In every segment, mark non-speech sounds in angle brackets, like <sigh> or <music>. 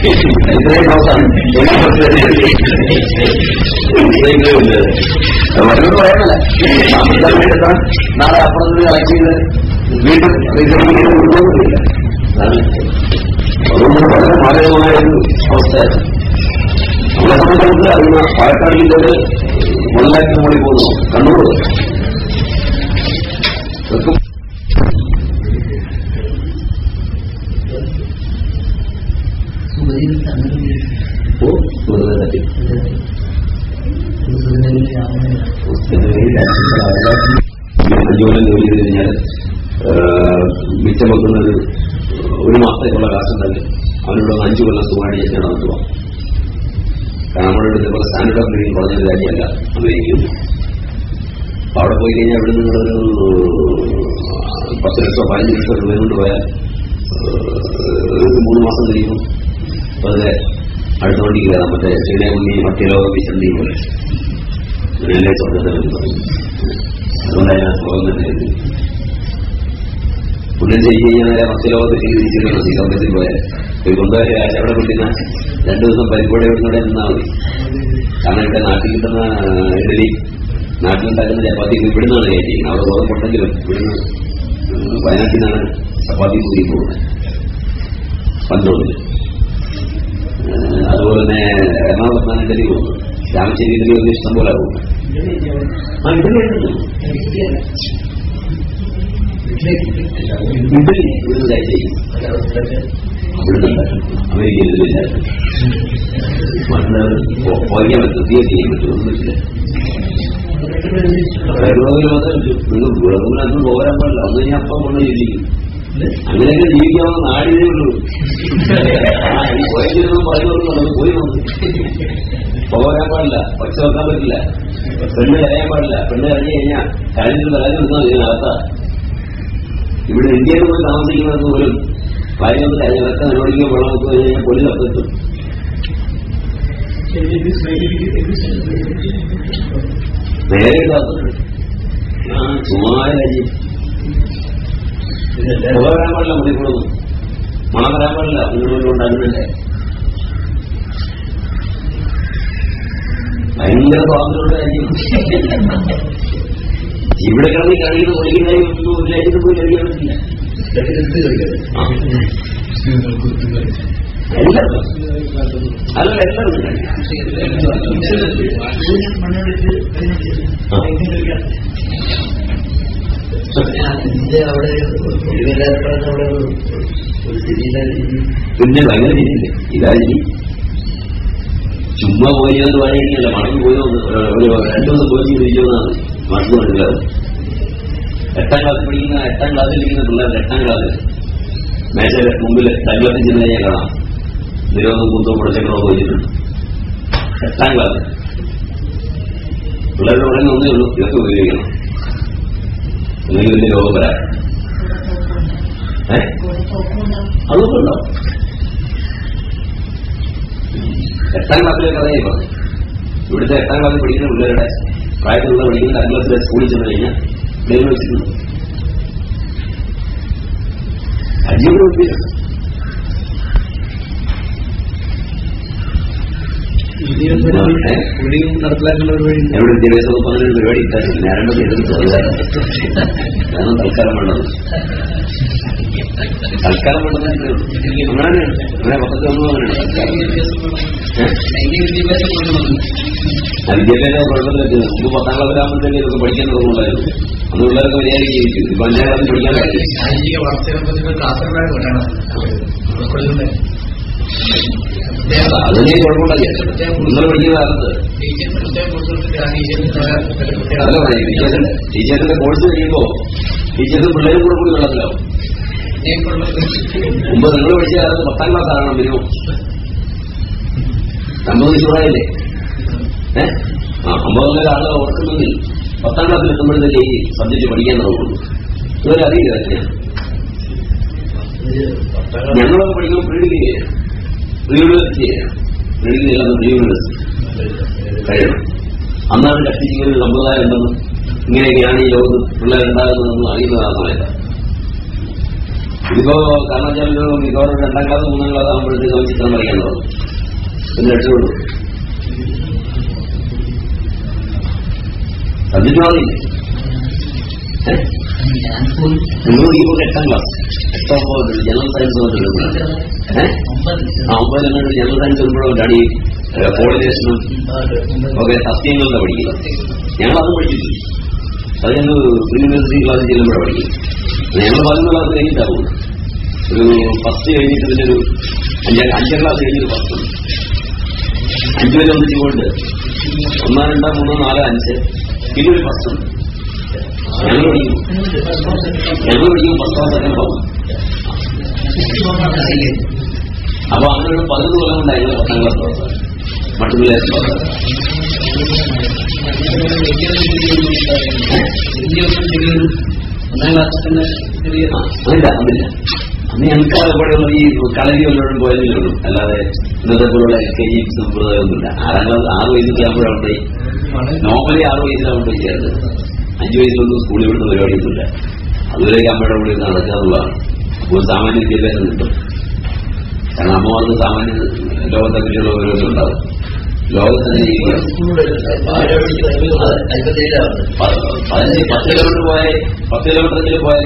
ഇത്രയും ദിവസം വല്ലതും പറയാനല്ല അമിതമായിട്ട് നാളെ അപ്പുറത്ത് നിന്ന് കളക്ട് ചെയ്ത് വീണ്ടും റീസണിങ് ചെയ്ത് കൊണ്ടുപോകുന്നില്ല അതാണ് അതുകൊണ്ട് വളരെ മാരകമായ ചെയ്ത് കഴിഞ്ഞാൽ മിച്ചം വെക്കുന്നത് ഒരു മാസത്തേക്കുള്ള കാശുണ്ടെങ്കിൽ അവനോട് അഞ്ചു കൊല്ലം സുഖമായിട്ട് ഞാൻ നടത്തുക കാരണം നമ്മുടെ അടുത്ത് ഇതുപോലെ സ്റ്റാൻഡേർഡ് ഓഫ് ലിവിംഗ് കുറഞ്ഞൊരു കാര്യമല്ല അമേരിക്കയും അവിടെ പോയി കഴിഞ്ഞാൽ അവിടെ നിങ്ങളൊരു പത്ത് ലക്ഷം പതിനഞ്ച് ലക്ഷം രൂപ കൊണ്ട് പോയാൽ മൂന്ന് മാസം കഴിയുമ്പോൾ വെറുതെ അടുത്ത വണ്ടിക്ക് കയറാം മറ്റേ ശ്രീനകുന്നി മധ്യലോക വിശന്തി പോലെ. അങ്ങനെയല്ലേ സ്വർഗത്തിൽ പറയും അതുകൊണ്ട് അതിനാ സ്വർഗം തന്നെ പുണ്യം ചെയ്ത് കഴിഞ്ഞാൽ നേരെ മധ്യലോകത്ത് തിരിച്ചിരിക്കണം ഈ സ്വർഗത്തിൽ പോയാൽ കൊണ്ടുപോയ അവിടെ കിട്ടുന്ന രണ്ടു ദിവസം പരിപാടി ഇവിടെ നിന്നാൽ മതി. കാരണം ഇവിടെ നാട്ടിൽ കിട്ടുന്ന ഇഡലി നാട്ടിലുണ്ടാക്കുന്ന ചപ്പാത്തി ഇവിടുന്നാണ് കയറ്റിയിരിക്കുന്നത് അവിടെ ഗോതമ്പുണ്ടെങ്കിലും ഇവിടുന്ന് വയനാട്ടിൽ നിന്നാണ് ചപ്പാത്തി കൂടി പോകുന്നത്. പന്തോന്നിൽ അതുപോലെ തന്നെ എറണാകുളത്താണ് ഡൽഹി പോകുന്നത് രാമശ്ശേരി ഡൽഹി ഇഷ്ടം പോലെ പോകുന്നത് ആ ഇഡലി. ഇഡലി ഇവിടുന്ന് കഴിച്ചിരിക്കും അവിടുന്ന് അമേരിക്കയിൽ ഇതിലില്ല മണ്ണ് പോകാൻ പറ്റും. തീരെ ചെയ്യാൻ പറ്റും. ഒന്നും പറ്റില്ല. പ്രകൃതിയിൽ മാത്രമേ പറ്റൂ. നിങ്ങൾ ഗുണത്തിനകത്ത് പോരാൻ പാടില്ല. അന്ന് ഞാൻ അപ്പം കൊണ്ട് ജീവിക്കും അങ്ങനെയൊക്കെ ജീവിക്കാവുന്ന നാടിനേ ഉള്ളൂ. പറഞ്ഞു പറയുന്നത് പോയി വന്നു പോരാൻ പാടില്ല. പച്ച വെക്കാൻ പറ്റില്ല. പെണ്ണ് കരയാൻ പാടില്ല. പെണ്ണ് കരഞ്ഞു കഴിഞ്ഞാൽ കാര്യത്തിൽ കാര്യം നിന്നാൽ ഇതിനകത്ത. ഇവിടെ ഇന്ത്യയിൽ പോയി താമസിക്കുന്നത് പോലും ഭാര്യ ഒന്ന് കരഞ്ഞൊക്കെ നിന്നോടിക്കോ വെള്ളം വെച്ച് കഴിഞ്ഞാൽ പൊലി തപ്പെത്തും നേരെ ചുമ്മാ രാജ്യം പുക വരാൻ പാടില്ല മുടിക്കൊള്ളുന്നു മണം വരാൻ പാടില്ല നിങ്ങളുണ്ടാകുന്നില്ലേ ഭയങ്കര സ്വാതന്ത്ര്യമുള്ള രാജ്യം ഇവിടെ കിടന്ന് കളിക്കുന്ന പൊളിക്കുന്നതായി ഒന്നും ഒരു രാജ്യത്ത് പോയി ആ. അല്ല എല്ലാവരും പിന്നെ ഭയങ്കര ഇതായി ചുമ്മാ പോയെന്ന് പറയുകയല്ല മടങ്ങി പോയോ രണ്ടൊന്ന് പോയി ചോദിച്ചോന്നാണ് മടങ്ങി മനസ്സിലാവും എട്ടാം ക്ലാസ് പഠിക്കുന്ന എട്ടാം ക്ലാസ്സിൽ ഇരിക്കുന്ന പിള്ളേർ എട്ടാം ക്ലാസ് മേശയുടെ മുമ്പിൽ തല്ലത്തിൽ ചെന്ന് കഴിഞ്ഞാൽ കാണാം. നിരോധം കുന്തോ മുടച്ചക്കളോ പോയിട്ടുണ്ട് എട്ടാം ക്ലാസ് പിള്ളേരുടെ പറയുന്ന ഒന്നേ ഉള്ളൂ. ഇതൊക്കെ ഉപയോഗിക്കണം. അല്ലെങ്കിൽ രോഗം വരാൻ അതൊക്കെ എട്ടാം ക്ലാസ്സിലെ കഥയെ പറഞ്ഞു ഇവിടുത്തെ എട്ടാം ക്ലാസ്സിൽ പഠിക്കുന്ന പിള്ളേരുടെ പ്രായത്തിലുള്ള പഠിക്കുന്ന ക്ലാസ്സിലെ സ്കൂളിൽ ചെന്ന് കഴിഞ്ഞാൽ പ്ലെയിൻ വെച്ചിട്ടുണ്ട് അജീവന എവിടെ വിദ്യാഭ്യാസ വകുപ്പ് അങ്ങനെ ഒരു പരിപാടി ഇട്ടായിരുന്നു ഞാനെണ്ണം എതിർത്ത് കാരണം തൽക്കാലം വേണ്ടത് തൽക്കാലം വേണ്ടത് അങ്ങനെ അങ്ങനെ പക്കത്ത് വന്നു അങ്ങനെയാണ്. വിദ്യാഭ്യാസം കുഴപ്പമില്ല മുമ്പ് പത്താം ക്ലാസ്സിലാകുമ്പോഴത്തേക്ക് ഇതൊക്കെ പഠിക്കാൻ തുടങ്ങുന്നുണ്ടായിരുന്നു അന്ന് പിള്ളേരൊക്കെ മര്യാദയ്ക്ക് ജീവിച്ചു ഇപ്പൊ അഞ്ചാം ക്ലാസ് പഠിക്കാൻ പറ്റില്ല. അതിനെ കുഴപ്പമില്ല നിങ്ങൾ പഠിക്കുന്ന കാലത്ത്. കോഴ്സ് കഴിയുമ്പോ ടീച്ചേഴ്സ് പിള്ളേരും കൂടെ കൂടി വെള്ളത്തിലാവും മുമ്പ് നിങ്ങൾ പഠിച്ച കാലത്ത് പത്താം ക്ലാസ് മിനിമം അമ്പത് ചൂടായില്ലേ ഏ? ആ അമ്പതൊന്നര ആളുകൾ ഓർക്കുന്നെങ്കിൽ പത്താം ക്ലാസ്സിൽ എത്തുമ്പോഴത്തേക്ക് ഈ സബ്ജക്ട് പഠിക്കാൻ തുടങ്ങുള്ളൂ ഇതുവരെ അറിയില്ല ഞങ്ങളൊക്കെ പഠിക്കുമ്പോൾ pre degree pre university pre degree അല്ലാതെ പ്രീ യൂണിവേഴ്സിറ്റി കഴിയണം അന്നാണ് കഷ്ടിച്ചിങ്ങനെ ഒരു സമ്പ്രദായം ഉണ്ടെന്ന് ഇങ്ങനെയൊക്കെയാണ് ഈ ലോകത്ത് പിള്ളേരുണ്ടാകുന്നതെന്ന് അറിയുന്നത് ആ സമയത്ത് ഇതിപ്പോ കാരണം വെച്ചാൽ മിക്കവാറും രണ്ടാം ക്ലാസ് മൂന്നാം ക്ലാസ് ആകുമ്പോഴത്തേക്ക് അവൻ ചിത്രം വരയ്ക്കാൻ പിന്നെ രക്ഷപ്പെടും അതിന് മാറിയില്ലേ? നിങ്ങൾ പോലെ എട്ടാം ക്ലാസ് എട്ടാം പോകുന്നുണ്ട് ജനറൽ സയൻസ് ഏഹ് ഒമ്പത് ആ ഒമ്പത് തന്നെ ജനറൽ സയൻസ് വരുമ്പോഴും ഈ കോളിനേഷനും ഒക്കെ സത്യങ്ങളുടെ പഠിക്കുന്നത് ഞങ്ങൾ അത് പഠിച്ചിട്ടില്ല. അത് ഞങ്ങൾ യൂണിവേഴ്സിറ്റി ക്ലാസ് ചെല്ലുമ്പോഴാണ് പഠിക്കുന്നത്. ഞങ്ങൾ പതിനൊന്ന് ക്ലാസ് കഴിഞ്ഞിട്ടാവും ഒരു ഫസ്റ്റ് കഴിഞ്ഞിട്ട് പിന്നെ ഒരു അഞ്ചാം അഞ്ചാം ക്ലാസ് കഴിഞ്ഞൊരു ഉണ്ട്. അഞ്ചു വരെ ഒന്നിച്ചുകൊണ്ട് ഒന്നാം രണ്ടാം മൂന്നോ നാലോ അഞ്ച്. പിന്നെ ഒരു ഞങ്ങൾ പഠിക്കും ഞങ്ങൾ പഠിക്കും പത്താം പോകും അപ്പൊ അങ്ങനെ ഒരു കൊല്ലം ഉണ്ടായിരുന്നു പത്താം ക്ലാസ് പാസ് ഒന്നാം ക്ലാസ്സിൽ തന്നെ ചെറിയ അതില്ല അതില്ല അന്ന് ഞങ്ങൾക്ക് അതുപോലെയുള്ള ഈ കളരി വല്ലവരും പോയതേ ഉള്ളൂ അല്ലാതെ ഇന്നത്തെ പോലുള്ള ജി സമ്പ്രദായമൊന്നുമില്ല. ആറാം ക്ലാസ് ആറ് വയസ്സിലാകുമ്പോഴാണ് നോർമലി ആറ് വയസ്സിലാകുമ്പോഴേ ചേർന്നത് അഞ്ചു വയസ്സിലൊന്നും സ്കൂളിൽ വിടുന്ന പരിപാടിയൊന്നുമില്ല അതുവരെയൊക്കെ അമ്മയുടെ കൂടെ ഇരുന്ന് നടക്കുക എന്നുള്ളതാണ് അപ്പോൾ സാമാന്യ വിദ്യാഭ്യാസം കിട്ടും. കാരണം അമ്മമാർക്ക് സാമാന്യ ലോകത്തെ പറ്റിയുള്ള ഓരോന്നും ഉണ്ടാവും. ലോകത്തിന് ഈ പ- പതിനഞ്ച് പത്ത് കിലോമീറ്റർ പോയാൽ പത്ത് കിലോമീറ്ററെങ്കിലും പോയാൽ. അത്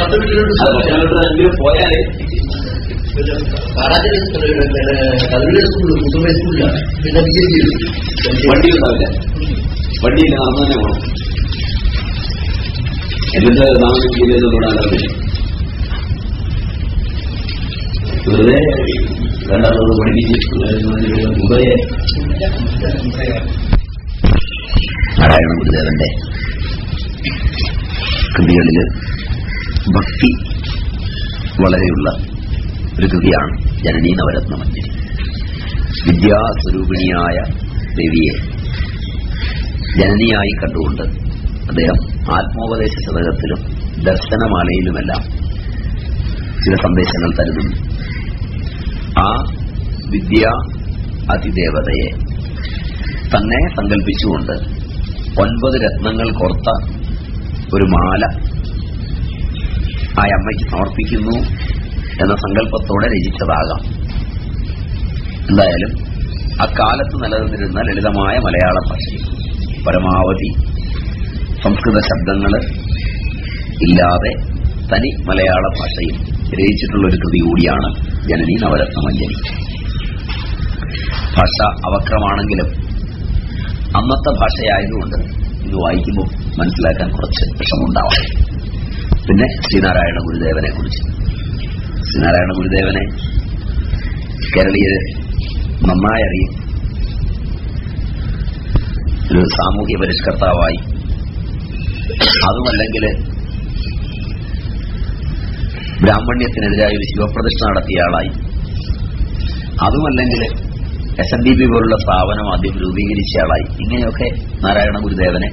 പത്ത് കിലോമീറ്റർ എങ്കിലും പോയാൽ. കല്ലൂർ സ്കൂളിൽ മുത്തമ്മ സ്കൂളിലാണ് പിന്നെ വിജയ് വണ്ടി ഉണ്ടാവില്ല. വണ്ടിയില്ല നടന്നു വേണം എന്നിട്ട് സാമാന്യ വിദ്യാഭ്യാസം കൂടാതെ വെറുതെ രണ്ടാമത് വണ്ടി മുമ്പേ നാരായണ ഗുരുദേവന്റെ കൃതികളിൽ ഭക്തി വളരെയുള്ള ഒരു കൃതിയാണ് ജനനീ നവരത്നമഞ്ജരി. വിദ്യാസ്വരൂപിണിയായ ദേവിയെ ജനനിയായി കണ്ടുകൊണ്ട് അദ്ദേഹം ആത്മോപദേശ ശതകത്തിലും ദർശനമാലയിലുമെല്ലാം ചില സന്ദേശങ്ങൾ തരുന്നുണ്ട്. ആ വിദ്യ അതിദേവതയെ തന്നെ സങ്കല്പിച്ചുകൊണ്ട് ഒൻപത് രത്നങ്ങൾ കൊർത്ത ഒരു മാല ആ അമ്മയ്ക്ക് സമർപ്പിക്കുന്നു എന്ന സങ്കല്പത്തോടെ രചിച്ചതാകാം. എന്തായാലും അക്കാലത്ത് നിലനിന്നിരുന്ന ലളിതമായ മലയാള ഭാഷയിൽ പരമാവധി സംസ്കൃത ശബ്ദങ്ങൾ ഇല്ലാതെ തനി മലയാള ഭാഷയിൽ രചിച്ചിട്ടുള്ള ഒരു കൃതി കൂടിയാണ് ജനനി നവരത്നമഞ്ജനി ഭാഷ അവക്രമാണെങ്കിലും അന്നത്തെ ഭാഷയായതുകൊണ്ട് ഇത് വായിക്കുമ്പോൾ മനസ്സിലാക്കാൻ കുറച്ച് വിഷമുണ്ടാവാം പിന്നെ ശ്രീനാരായണ ഗുരുദേവനെ കുറിച്ച്. ശ്രീനാരായണ ഗുരുദേവനെ കേരളീയർ നന്നായി അറിയും. ഒരു സാമൂഹ്യ പരിഷ്കർത്താവായി. അതുമല്ലെങ്കിൽ ബ്രാഹ്മണ്യത്തിനെതിരായ ഒരു ശിവപ്രതിഷ്ഠ നടത്തിയ ആളായി അതുമല്ലെങ്കിൽ എസ് എൻ ഡി പി പോലുള്ള സ്ഥാപനം ആദ്യം രൂപീകരിച്ച ആളായി ഇങ്ങനെയൊക്കെ നാരായണ ഗുരുദേവനെ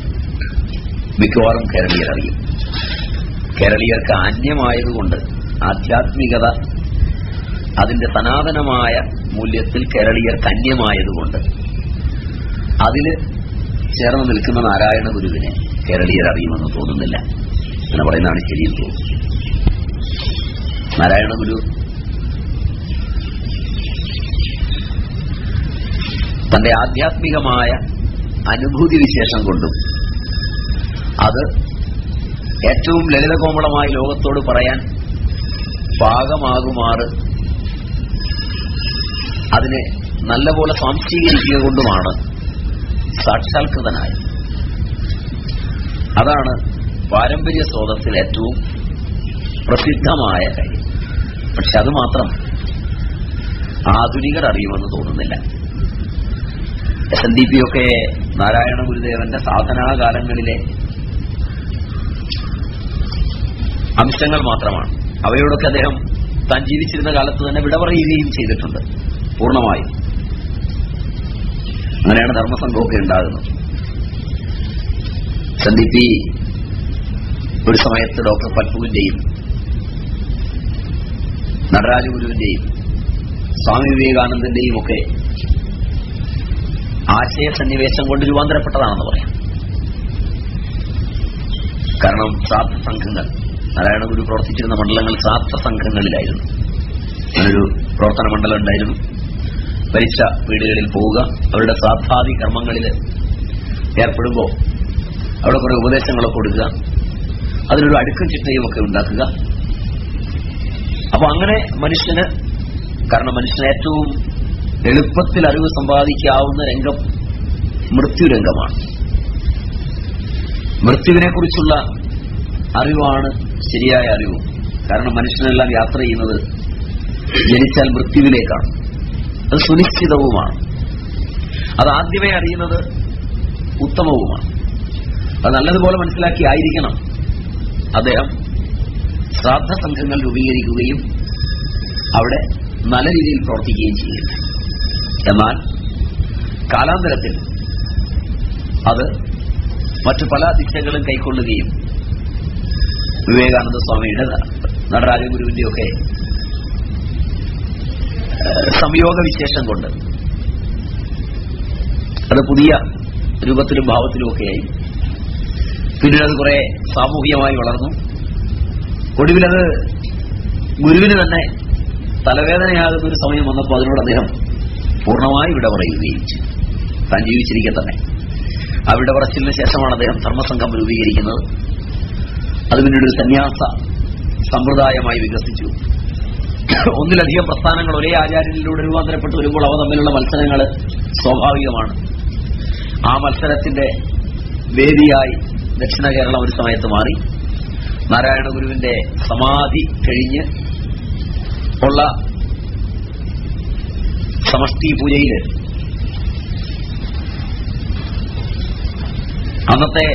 മിക്കവാറും കേരളീയർ അറിയും. കേരളീയർക്ക് അന്യമായതുകൊണ്ട് ആധ്യാത്മികത അതിന്റെ സനാതനമായ മൂല്യത്തിൽ കേരളീയർക്ക് അന്യമായതുകൊണ്ട് അതിൽ ചേർന്ന് നിൽക്കുന്ന നാരായണ ഗുരുവിനെ കേരളീയർ അറിയുമെന്ന് തോന്നുന്നില്ല എന്ന് പറയുന്നതാണ് ശരിയെന്ന് തോന്നുന്നു നാരായണ ഗുരു തന്റെ ആധ്യാത്മികമായ അനുഭൂതി വിശേഷം കൊണ്ടും അത് ഏറ്റവും ലളിതകോമളമായി ലോകത്തോട് പറയാൻ പാകമാകുമാറ് അതിനെ നല്ലപോലെ സ്വാംശീകരിക്കുക കൊണ്ടുമാണ് സാക്ഷാത്കൃതനായത് അതാണ് പാരമ്പര്യ സ്രോതസ്സിൽ ഏറ്റവും പ്രസിദ്ധമായ കാര്യം. പക്ഷെ അത് മാത്രം ആധുനികർ അറിയുമെന്ന് തോന്നുന്നില്ല. എസ് എൻ ഡി പി ഒക്കെ നാരായണ ഗുരുദേവന്റെ സാധനാകാലങ്ങളിലെ അംശങ്ങൾ മാത്രമാണ്. അവയോടൊക്കെ അദ്ദേഹം താൻ ജീവിച്ചിരുന്ന കാലത്ത് തന്നെ വിട പറയുകയും ചെയ്തിട്ടുണ്ട്. പൂർണമായും. അങ്ങനെയാണ് ധർമ്മസംഘമൊക്കെ ഉണ്ടാകുന്നത്. എസ് എൻ ഡി പി ഒരു സമയത്ത് ഡോക്ടർ പത്മുവിന്റെയും നടരാജ ഗുരുവിന്റെയും സ്വാമി വിവേകാനന്ദന്റെയും ഒക്കെ ആശയ സന്നിവേശം കൊണ്ട് രൂപാന്തരപ്പെട്ടതാണെന്ന് പറയാം. കാരണം സാത്ത സംഘങ്ങൾ നാരായണഗുരു പ്രവർത്തിച്ചിരുന്ന മണ്ഡലങ്ങൾ സാത്ത സംഘങ്ങളിലായിരുന്നു. അങ്ങനൊരു പ്രവർത്തന മണ്ഡലം ഉണ്ടായിരുന്നു. മരിച്ച വീടുകളിൽ പോവുക അവരുടെ സ്വാഭാവിക കർമ്മങ്ങളിൽ ഏർപ്പെടുമ്പോൾ അവിടെ കുറെ ഉപദേശങ്ങളൊക്കെ കൊടുക്കുക അതിനൊരു അടുക്കും ചിട്ടയും ഒക്കെ ഉണ്ടാക്കുക. അപ്പൊ അങ്ങനെ മനുഷ്യന് കാരണം മനുഷ്യന് ഏറ്റവും എളുപ്പത്തിൽ അറിവ് സമ്പാദിക്കാവുന്ന രംഗം മൃത്യുരംഗമാണ് മൃത്യുവിനെ കുറിച്ചുള്ള അറിവാണ് ശരിയായ അറിവ്. കാരണം മനുഷ്യനെല്ലാം യാത്ര ചെയ്യുന്നത് ജനിച്ചാൽ മൃത്യുവിലേക്കാണ്. അത് സുനിശ്ചിതവുമാണ്. അത് ആദ്യമേ അറിയുന്നത് ഉത്തമവുമാണ്. അത് നല്ലതുപോലെ മനസ്സിലാക്കി ആയിരിക്കണം. അദ്ദേഹം ശ്രാദ്ധ സംഘങ്ങൾ രൂപീകരിക്കുകയും അവിടെ നല്ല രീതിയിൽ പ്രവർത്തിക്കുകയും ചെയ്യുന്നു. എന്നാൽ കാലാന്തരത്തിൽ അത് മറ്റു പല ദിശകളും കൈക്കൊള്ളുകയും വിവേകാനന്ദ സ്വാമിയുടെ നടരാജഗുരുവിന്റെയൊക്കെ സംയോഗ വിശേഷം കൊണ്ട് അത് പുതിയ രൂപത്തിലും ഭാവത്തിലും ഒക്കെയായി. പിന്നീട് അത് കുറെ സാമൂഹികമായി വളർന്നു. ഒടുവിലത് ഗുരുവിന് തന്നെ തലവേദനയാകുന്ന ഒരു സമയം വന്നപ്പോൾ അതിനോട് അദ്ദേഹം പൂർണമായി വിട പറയുകയും താൻ ജീവിച്ചിരിക്കെ തന്നെ. ആ വിട പറച്ചിലിന് ശേഷമാണ് അദ്ദേഹം ധർമ്മസംഘം രൂപീകരിക്കുന്നത്. അത് പിന്നീട് ഒരു സന്യാസ സമ്പ്രദായമായി വികസിച്ചു. ഒന്നിലധികം പ്രസ്ഥാനങ്ങൾ ഒരേ ആചാര്യനിലൂടെ രൂപാന്തരപ്പെട്ട് വരുമ്പോൾ അവ തമ്മിലുള്ള മത്സരങ്ങൾ സ്വാഭാവികമാണ്. ആ മത്സരത്തിന്റെ വേദിയായി ദക്ഷിണ കേരളം ഒരു സമയത്ത് മാറി. നാരായണ ഗുരുവിന്റെ സമാധി കഴിഞ്ഞ് ഉള്ള സമഷ്ടി പൂജയിൽ അന്നത്തെ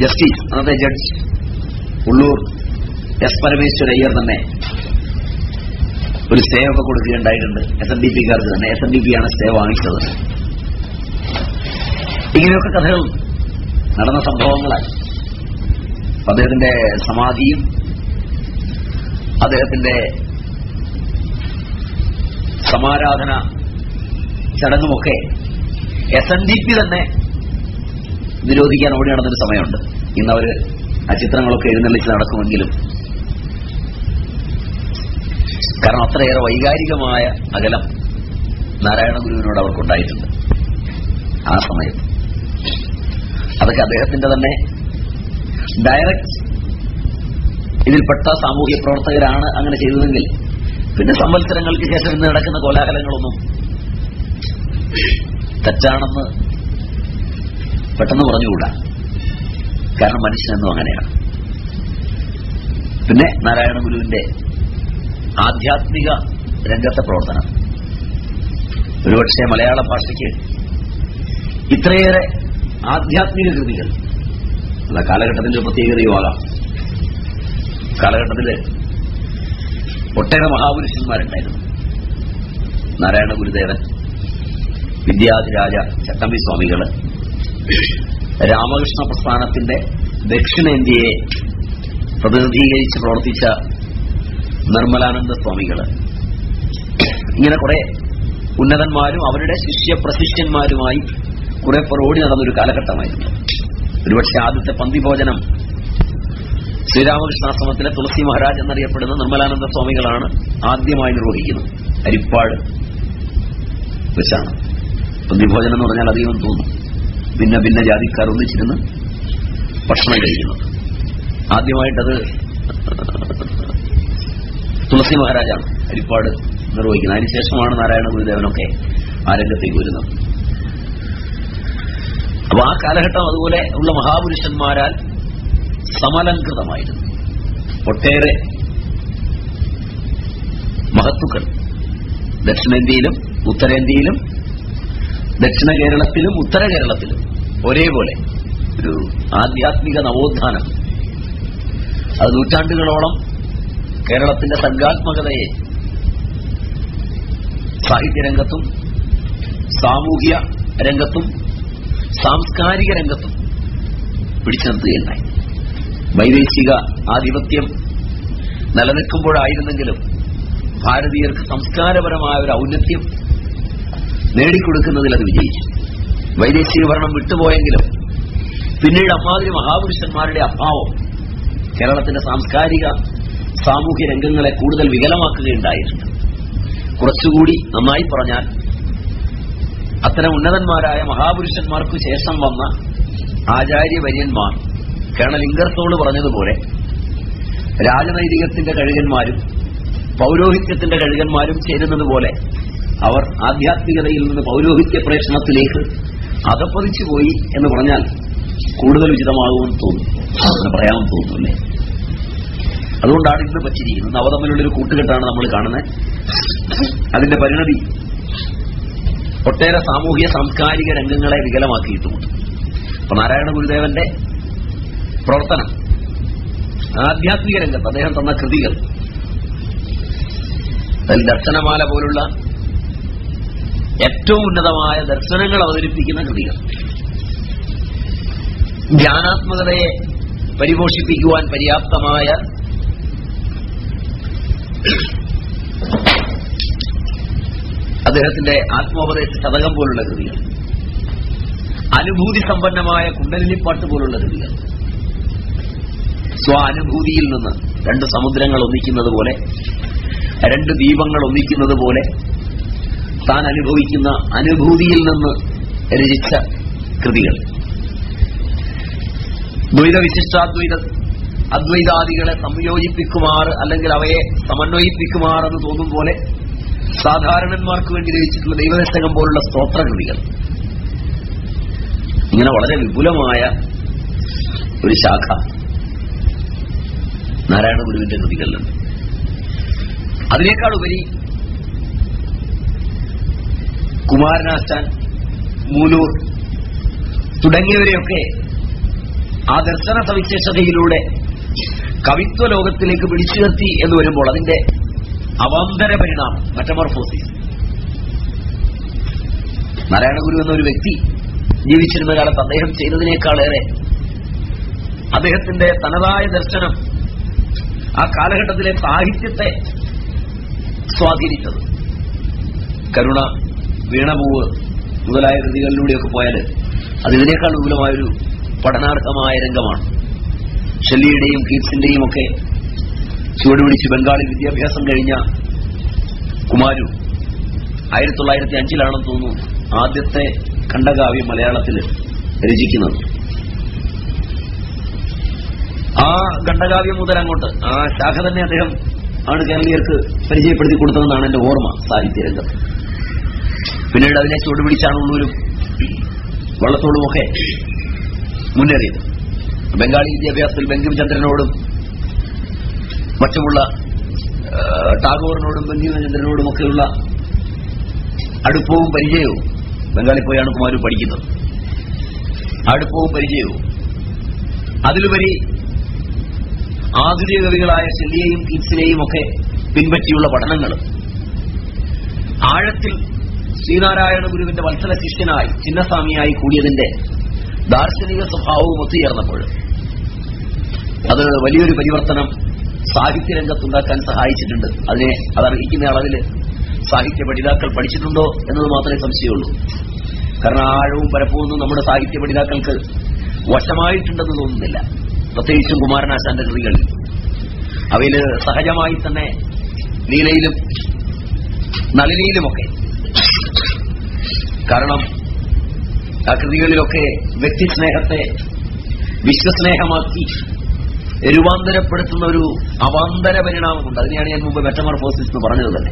ജസ്റ്റിസ് അന്നത്തെ ജഡ്ജ് ഉള്ളൂർ എസ് പരമേശ്വരയ്യർ തന്നെ ഒരു സ്റ്റേ ഒക്കെ കൊടുക്കുകയുണ്ടായിട്ടുണ്ട്. എസ് എൻ ഡി പിക്കാർക്ക് തന്നെ. എസ് എൻ ഡി പി ആണ് സ്റ്റേ വാങ്ങിച്ചത്. ഇങ്ങനെയൊക്കെ കഥകൾ നടന്ന സംഭവങ്ങളാണ്. അദ്ദേഹത്തിന്റെ സമാധിയും അദ്ദേഹത്തിന്റെ സമാരാധന ചടങ്ങുമൊക്കെ എസ് എൻ ഡി പി തന്നെ നിരോധിക്കാൻ ഓടി നടന്നൊരു സമയമുണ്ട്. ഇന്ന് അവർ ആ ചിത്രങ്ങളൊക്കെ എഴുന്നള്ളിച്ച് നടക്കുമെങ്കിലും കാരണം അത്രയേറെ വൈകാരികമായ അകലം നാരായണ ഗുരുവിനോട് അവർക്കുണ്ടായിട്ടുണ്ട്. ആ സമയത്ത് അതൊക്കെ അദ്ദേഹത്തിന്റെ തന്നെ ഡയറക്റ്റ് ഇതിൽപ്പെട്ട സാമൂഹ്യ പ്രവർത്തകരാണ് അങ്ങനെ ചെയ്തതെങ്കിൽ പിന്നെ സംവത്സരങ്ങൾക്ക് ശേഷം ഇന്ന് നടക്കുന്ന കോലാഹലങ്ങളൊന്നും തെറ്റാണെന്ന് പെട്ടെന്ന് പറഞ്ഞുകൂടാ. കാരണം മനുഷ്യനെന്നും അങ്ങനെയാണ്. പിന്നെ നാരായണ ഗുരുവിന്റെ ആധ്യാത്മിക രംഗത്തെ പ്രവർത്തനം. ഒരുപക്ഷെ മലയാള ഭാഷയ്ക്ക് ഇത്രയേറെ ആധ്യാത്മിക കൃതികൾ അല്ല കാലഘട്ടത്തിന്റെ പ്രത്യേകതയുമാകാം കാലഘട്ടത്തിൽ ഒട്ടേറെ മഹാപുരുഷന്മാരുണ്ടായിരുന്നു. നാരായണ ഗുരുദേവൻ വിദ്യാധിരാജ ചട്ടമ്പി സ്വാമികൾ രാമകൃഷ്ണ പ്രസ്ഥാനത്തിന്റെ ദക്ഷിണേന്ത്യയെ പ്രതിനിധീകരിച്ച് പ്രവർത്തിച്ച നിർമ്മലാനന്ദ സ്വാമികൾ. ഇങ്ങനെ കുറെ ഉന്നതന്മാരും അവരുടെ ശിഷ്യ പ്രശിഷ്യന്മാരുമായി കുറെ പുറോടി നടന്നൊരു കാലഘട്ടമായിരുന്നു. ഒരുപക്ഷെ ആദ്യത്തെ പന്തിഭോജനം ശ്രീരാമകൃഷ്ണാശ്രമത്തിലെ തുളസി മഹാരാജ് എന്നറിയപ്പെടുന്ന നിർമ്മലാനന്ദ സ്വാമികളാണ് ആദ്യമായി നിർവഹിക്കുന്നത്. അരിപ്പാട് വെച്ചാണ്. പന്തിഭോജനം എന്ന് പറഞ്ഞാൽ അധികം തോന്നും. ഭിന്ന ഭിന്ന ജാതിക്കാർ ഒന്നിച്ചിരുന്ന് ഭക്ഷണം കഴിക്കുന്നത്. ആദ്യമായിട്ടത് തുളസി മഹാരാജാണ് ഹരിപ്പാട് നിർവഹിക്കുന്നത് അതിനുശേഷമാണ് നാരായണ ഗുരുദേവനൊക്കെ ആ രംഗത്തേക്ക് വരുന്നത്. അപ്പൊ ആ കാലഘട്ടം അതുപോലെ ഉള്ള മഹാപുരുഷന്മാരാൽ സമലംകൃതമായിരുന്നു. ഒട്ടേറെ മഹത്തുക്കൾ. ദക്ഷിണേന്ത്യയിലും ഉത്തരേന്ത്യയിലും ദക്ഷിണ കേരളത്തിലും ഉത്തര കേരളത്തിലും ഒരേപോലെ ഒരു ആധ്യാത്മിക നവോത്ഥാനം. അത് നൂറ്റാണ്ടുകളോളം കേരളത്തിന്റെ സർഗാത്മകതയെ സാഹിത്യരംഗത്തും സാമൂഹ്യ രംഗത്തും സാംസ്കാരിക രംഗത്തും പിടിച്ചു നിർത്തുകയുണ്ടായി വൈദേശിക ആധിപത്യം നിലനിൽക്കുമ്പോഴായിരുന്നെങ്കിലും ഭാരതീയർക്ക് സംസ്കാരപരമായ ഒരു ഔന്നത്യം നേടിക്കൊടുക്കുന്നതിൽ അത് വിജയിച്ചു. വൈദേശിക ഭരണം വിട്ടുപോയെങ്കിലും പിന്നീട് അമ്മാതിരി മഹാപുരുഷന്മാരുടെ അഭാവം കേരളത്തിന്റെ സാംസ്കാരിക സാമൂഹ്യ രംഗങ്ങളെ കൂടുതൽ വികലമാക്കുകയുണ്ടായിട്ടുണ്ട്. കുറച്ചുകൂടി നന്നായി പറഞ്ഞാൽ അത്തരം ഉന്നതന്മാരായ മഹാപുരുഷന്മാർക്ക് ശേഷം വന്ന ആചാര്യവര്യന്മാർ കേണൽ ഇംഗർത്തോട് പറഞ്ഞതുപോലെ രാജനൈതികത്തിന്റെ കഴുകന്മാരും പൗരോഹിത്യത്തിന്റെ കഴുകന്മാരും ചേരുന്നത് പോലെ അവർ ആധ്യാത്മികതയിൽ നിന്ന് പൗരോഹിത്യ പ്രേഷണത്തിലേക്ക് അതപ്പതിച്ചുപോയി എന്ന് പറഞ്ഞാൽ കൂടുതൽ ഉചിതമാകുമെന്ന് തോന്നുന്നു. പറയാമെന്ന് തോന്നുന്നു അതുകൊണ്ടാണ് ഇന്ന് പറ്റിയിരിക്കുന്നത്. അവ തമ്മിലുള്ളൊരു കൂട്ടുകെട്ടാണ് നമ്മൾ കാണുന്നത്. അതിന്റെ പരിണതി ഒട്ടേറെ സാമൂഹ്യ സാംസ്കാരിക രംഗങ്ങളെ വികലമാക്കിയിട്ടുമുണ്ട് അപ്പൊ നാരായണ ഗുരുദേവന്റെ പ്രവർത്തനം ആധ്യാത്മിക രംഗത്ത് അദ്ദേഹം തന്ന കൃതികൾ ദർശനമാല പോലുള്ള ഏറ്റവും ഉന്നതമായ ദർശനങ്ങൾ അവതരിപ്പിക്കുന്ന കൃതികൾ. ധ്യാനാത്മകതയെ പരിപോഷിപ്പിക്കുവാൻ പര്യാപ്തമായ അദ്ദേഹത്തിന്റെ ആത്മോപദേശ ശതകം പോലുള്ള കൃതികൾ അനുഭൂതി സമ്പന്നമായ കുണ്ടലിനിപ്പാട്ട് പോലുള്ള കൃതികൾ സ്വാനുഭൂതിയിൽ നിന്ന് രണ്ട് സമുദ്രങ്ങൾ ഒന്നിക്കുന്നത് പോലെ രണ്ട് ദീപങ്ങൾ ഒന്നിക്കുന്നത് പോലെ താൻ അനുഭവിക്കുന്ന അനുഭൂതിയിൽ നിന്ന് രചിച്ച കൃതികൾ. ദ്വൈത വിശിഷ്ടാദ്വൈത അദ്വൈതാദികളെ സംയോജിപ്പിക്കുമാർ അല്ലെങ്കിൽ അവയെ സമന്വയിപ്പിക്കുമാർ എന്ന് തോന്നും പോലെ സാധാരണന്മാർക്ക് വേണ്ടി രചിച്ചിട്ടുള്ള ദൈവദശകം പോലുള്ള സ്തോത്രകൃതികൾ. ഇങ്ങനെ വളരെ വിപുലമായ ഒരു ശാഖ നാരായണ ഗുരുവിന്റെ കൃതികളിലുണ്ട്. അതിനേക്കാൾ ഉപരി കുമാരനാശാൻ മൂലൂർ തുടങ്ങിയവരെയൊക്കെ ആ ദർശന സവിശേഷതയിലൂടെ കവിത്വ ലോകത്തിലേക്ക് വിളിച്ചു നിർത്തി എന്ന് വരുമ്പോൾ അതിന്റെ അവാന്തര പരിണാമം മെറ്റമോർഫോസിസ് നാരായണ എന്നൊരു എന്ന വ്യക്തി ജീവിച്ചിരുന്ന കാലത്ത് അദ്ദേഹം ചെയ്തതിനേക്കാളേറെ അദ്ദേഹത്തിന്റെ തനതായ ദർശനം ആ കാലഘട്ടത്തിലെ സാഹിത്യത്തെ സ്വാധീനിച്ചത്. കരുണ വീണപൂവ് മുതലായ കൃതികളിലൂടെയൊക്കെ പോയാൽ അതിനേക്കാൾ വിപുലമായൊരു പഠനാർഹമായ രംഗമാണ്. ഷെല്ലിയുടെയും കീറ്റ്സിന്റെയും ഒക്കെ ചുവടുപിടിച്ച് ബംഗാളിൽ വിദ്യാഭ്യാസം കഴിഞ്ഞ കുമാരു ആയിരത്തി തൊള്ളായിരത്തി അഞ്ചിലാണെന്ന് തോന്നുന്നു ആദ്യത്തെ ഖണ്ഡകാവ്യം മലയാളത്തിൽ രചിക്കുന്നത്. ആ ഖണ്ഡകാവ്യം മുതൽ അങ്ങോട്ട് ആ ശാഖ തന്നെ അദ്ദേഹം ആണ് കേരളീയർക്ക് പരിചയപ്പെടുത്തി കൊടുത്തതെന്നാണ് എന്റെ ഓർമ്മ സാഹിത്യരംഗം പിന്നീട് അതിനെ ചുവടുപിടിച്ചാണ് ഉള്ളൂരും വള്ളത്തോടുമൊക്കെ മുന്നേറിയത്. ബംഗാളി വിദ്യാഭ്യാസത്തിൽ ബങ്കിംചന്ദ്രനോടും മറ്റുമുള്ള ടാഗോറിനോടും ബങ്കിംചന്ദ്രനോടും ഒക്കെയുള്ള അടുപ്പവും പരിചയവും ബംഗാളി പോയാണ് കുമാരു പഠിക്കുന്നത്. അടുപ്പവും പരിചയവും. അതിലുപരി ആധുനിക കവികളായ ഷെല്ലിയെയും കീറ്റ്സിനെയും ഒക്കെ പിൻപറ്റിയുള്ള പഠനങ്ങൾ. ആഴത്തിൽ ശ്രീനാരായണ ഗുരുവിന്റെ വത്സല ശിഷ്യനായി ചിന്നസ്വാമിയായി കൂടിയതിന്റെ ദാർശനിക സ്വഭാവവും ഒത്തുചേർന്നപ്പോൾ അത് വലിയൊരു പരിവർത്തനം സാഹിത്യ രംഗത്തുണ്ടാക്കാൻ സഹായിച്ചിട്ടുണ്ട്. അതിനെ അതർഹിക്കുന്ന അളവിൽ സാഹിത്യ പഠിതാക്കൾ പഠിച്ചിട്ടുണ്ടോ എന്നത് മാത്രമേ സംശയമുള്ളൂ. കാരണം ആഴവും പരപ്പവും നമ്മുടെ സാഹിത്യ പഠിതാക്കൾക്ക് വശമായിട്ടുണ്ടെന്ന് തോന്നുന്നില്ല പ്രത്യേകിച്ചും കുമാരനാശാന്റെ കൃതികൾ അവയിൽ സഹജമായി തന്നെ നീലയിലും നളിനിയിലുമൊക്കെ. കാരണം ആ കൃതികളിലൊക്കെ വ്യക്തിസ്നേഹത്തെ വിശ്വസ്നേഹമാക്കി രൂപാന്തരപ്പെടുത്തുന്ന ഒരു അവാന്തര പരിണാമമുണ്ട്. അതിനെയാണ് ഞാൻ മുമ്പ് മെറ്റമർഫോസിസ് എന്ന് പറഞ്ഞത് തന്നെ.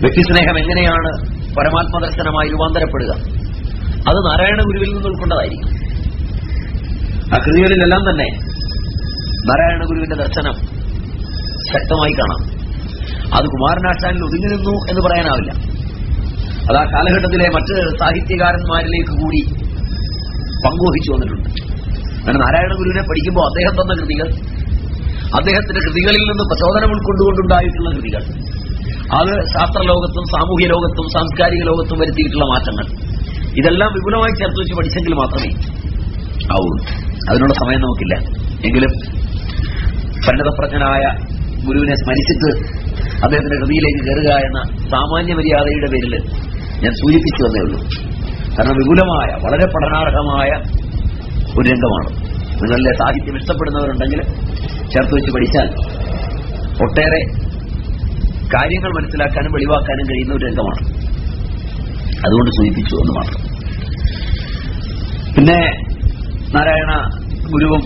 വ്യക്തിസ്നേഹം എങ്ങനെയാണ് പരമാത്മദർശനമായി രൂപാന്തരപ്പെടുക? അത് നാരായണ ഗുരുവിൽ നിന്ന് ഉൾക്കൊണ്ടതായിരിക്കും. ആ കൃതികളിലെല്ലാം തന്നെ നാരായണ ഗുരുവിന്റെ ദർശനം ശക്തമായി കാണാം. അത് കുമാരനാശാനിൽ ഒതുങ്ങി നിന്നു എന്ന് പറയാനാവില്ല. അത് ആ കാലഘട്ടത്തിലെ മറ്റ് സാഹിത്യകാരന്മാരിലേക്ക് കൂടി പങ്കുവഹിച്ചു വന്നിട്ടുണ്ട്. അങ്ങനെ നാരായണ ഗുരുവിനെ പഠിക്കുമ്പോൾ അദ്ദേഹം തന്ന കൃതികൾ അദ്ദേഹത്തിന്റെ കൃതികളിൽ നിന്ന് പ്രചോദനം ഉൾക്കൊണ്ടുകൊണ്ടുണ്ടായിട്ടുള്ള കൃതികൾ. അത് ശാസ്ത്രലോകത്തും സാമൂഹ്യ ലോകത്തും സാംസ്കാരിക ലോകത്തും വരുത്തിയിട്ടുള്ള മാറ്റങ്ങൾ. ഇതെല്ലാം വിപുലമായി ചേർത്ത് വെച്ച് പഠിച്ചെങ്കിൽ മാത്രമേ ആവുള്ളൂ അതിനുള്ള സമയം നമുക്കില്ല. എങ്കിലും പരിണതപ്രജ്ഞനായ ഗുരുവിനെ സ്മരിച്ചിട്ട് അദ്ദേഹത്തിന്റെ കൃതിയിലേക്ക് കയറുക എന്ന സാമാന്യ മര്യാദയുടെ പേരിൽ ഞാൻ സൂചിപ്പിച്ചു വന്നേ ഉള്ളൂ. കാരണം വിപുലമായ വളരെ പഠനാർഹമായ ഒരു രംഗമാണ്. നിങ്ങളിലെ സാഹിത്യം ഇഷ്ടപ്പെടുന്നവരുണ്ടെങ്കിൽ ചേർത്ത് വെച്ച് പഠിച്ചാൽ ഒട്ടേറെ കാര്യങ്ങൾ മനസ്സിലാക്കാനും വെളിവാക്കാനും കഴിയുന്ന ഒരു രംഗമാണ്. അതുകൊണ്ട് സൂചിപ്പിച്ചു എന്ന് മാത്രം. പിന്നെ നാരായണ ഗുരുവും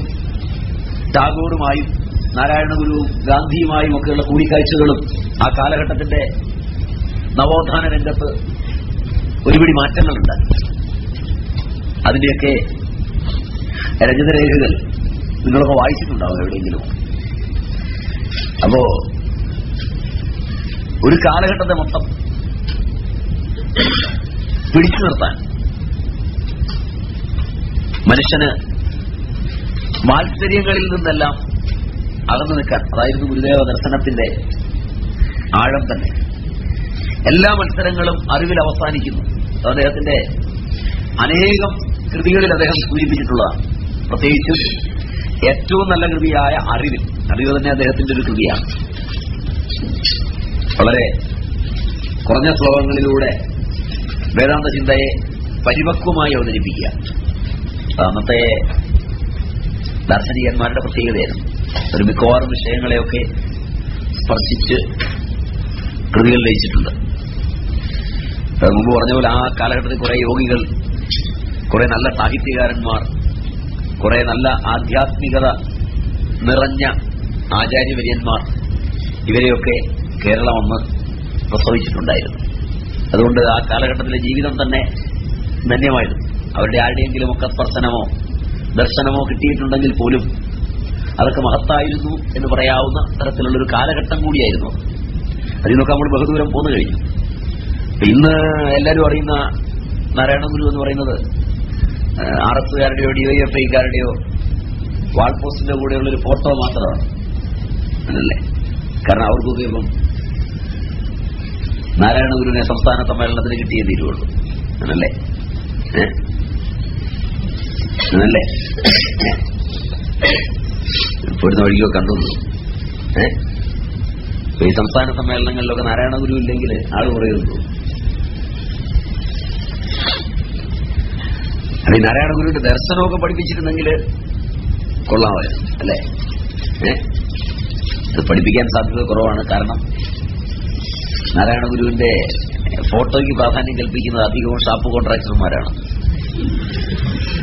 ടാഗോറുമായും നാരായണ ഗുരുവും ഗാന്ധിയുമായും ഒക്കെയുള്ള കൂടിക്കാഴ്ചകളും ആ കാലഘട്ടത്തിന്റെ നവോത്ഥാന രംഗത്ത് ഒരുപിടി മാറ്റങ്ങളുണ്ടായി. അതിന്റെയൊക്കെ രചനരേഖകൾ നിങ്ങളൊക്കെ വായിച്ചിട്ടുണ്ടാവും എവിടെയെങ്കിലും. അപ്പോ ഒരു കാലഘട്ടത്തെ മൊത്തം പിടിച്ചു നിർത്താൻ മനുഷ്യന് മാത്സര്യങ്ങളിൽ നിന്നെല്ലാം അകന്നു നിൽക്കാൻ അതായിരുന്നു ഗുരുദേവ ദർശനത്തിന്റെ ആഴം തന്നെ. എല്ലാ മത്സരങ്ങളും അറിവിൽ അവസാനിക്കുന്നു. അദ്ദേഹത്തിന്റെ അനേകം കൃതികളിൽ അദ്ദേഹം സൂചിപ്പിച്ചിട്ടുള്ളതാണ്. പ്രത്യേകിച്ചും ഏറ്റവും നല്ല കൃതിയായ അറിവിൽ അറിവ് തന്നെ അദ്ദേഹത്തിന്റെ ഒരു കൃതിയാണ്. വളരെ കുറഞ്ഞ ശ്ലോകങ്ങളിലൂടെ വേദാന്ത ചിന്തയെ പരിപക്വമായി അവതരിപ്പിക്കുക. അന്നത്തെ ദാർശനികന്മാരുടെ പ്രത്യേകതയായിരുന്നു ഒരു മിക്കവാറും വിഷയങ്ങളെയൊക്കെ സ്പർശിച്ച് കൃതികൾ രചിച്ചിട്ടുണ്ട്. അത് മുമ്പ് പറഞ്ഞ പോലെ ആ കാലഘട്ടത്തിൽ കുറെ യോഗികൾ കുറെ നല്ല സാഹിത്യകാരന്മാർ കുറെ നല്ല ആധ്യാത്മികത നിറഞ്ഞ ആചാര്യവര്യന്മാർ ഇവരെയൊക്കെ കേരളം ഒന്ന് പ്രസവിച്ചിട്ടുണ്ടായിരുന്നു. അതുകൊണ്ട് ആ കാലഘട്ടത്തിലെ ജീവിതം തന്നെ ധന്യമായിരുന്നു. അവരുടെ ആരുടെയെങ്കിലും ഒക്കെ സ്പർശനമോ ദർശനമോ കിട്ടിയിട്ടുണ്ടെങ്കിൽ പോലും അതൊക്കെ മഹത്തായിരുന്നു എന്ന് പറയാവുന്ന തരത്തിലുള്ള ഒരു കാലഘട്ടം കൂടിയായിരുന്നു അത്. അതിൽ നിന്നൊക്കെ നമ്മൾ ബഹുദൂരം പോന്നു കഴിഞ്ഞു. ഇന്ന് എല്ലാവരും അറിയുന്ന നാരായണ ഗുരു എന്ന് പറയുന്നത് ആർ എസ് കാരുടെയോ ഡി വൈ എഫ് ഐക്കാരുടെയോ വാൾ പോസ്റ്റിന്റെ കൂടെയുള്ള ഒരു ഫോട്ടോ മാത്രമാണ്. അല്ലേ കാരണം അവർക്കൊക്കെ ഇപ്പം നാരായണ ഗുരുവിനെ സംസ്ഥാന സമ്മേളനത്തിന് കിട്ടിയേ തീരുവുള്ളൂ ആണല്ലേ ഏ? ആണല്ലേ ഇപ്പോഴുന്ന വഴിക്കോ കണ്ടു. ഈ സംസ്ഥാന സമ്മേളനങ്ങളിലൊക്കെ നാരായണ ഗുരു ഇല്ലെങ്കിൽ ആൾ കുറയുന്നു അത് ഈ നാരായണ ഗുരുവിന്റെ ദർശനമൊക്കെ പഠിപ്പിച്ചിരുന്നെങ്കിൽ കൊള്ളാമായിരുന്നു അല്ലേ? ഇത് പഠിപ്പിക്കാൻ സാധ്യത കുറവാണ്. കാരണം നാരായണ ഗുരുവിന്റെ ഫോട്ടോയ്ക്ക് പ്രാധാന്യം കൽപ്പിക്കുന്നത് അധികവും ഷാപ്പ് കോൺട്രാക്ടർമാരാണ്.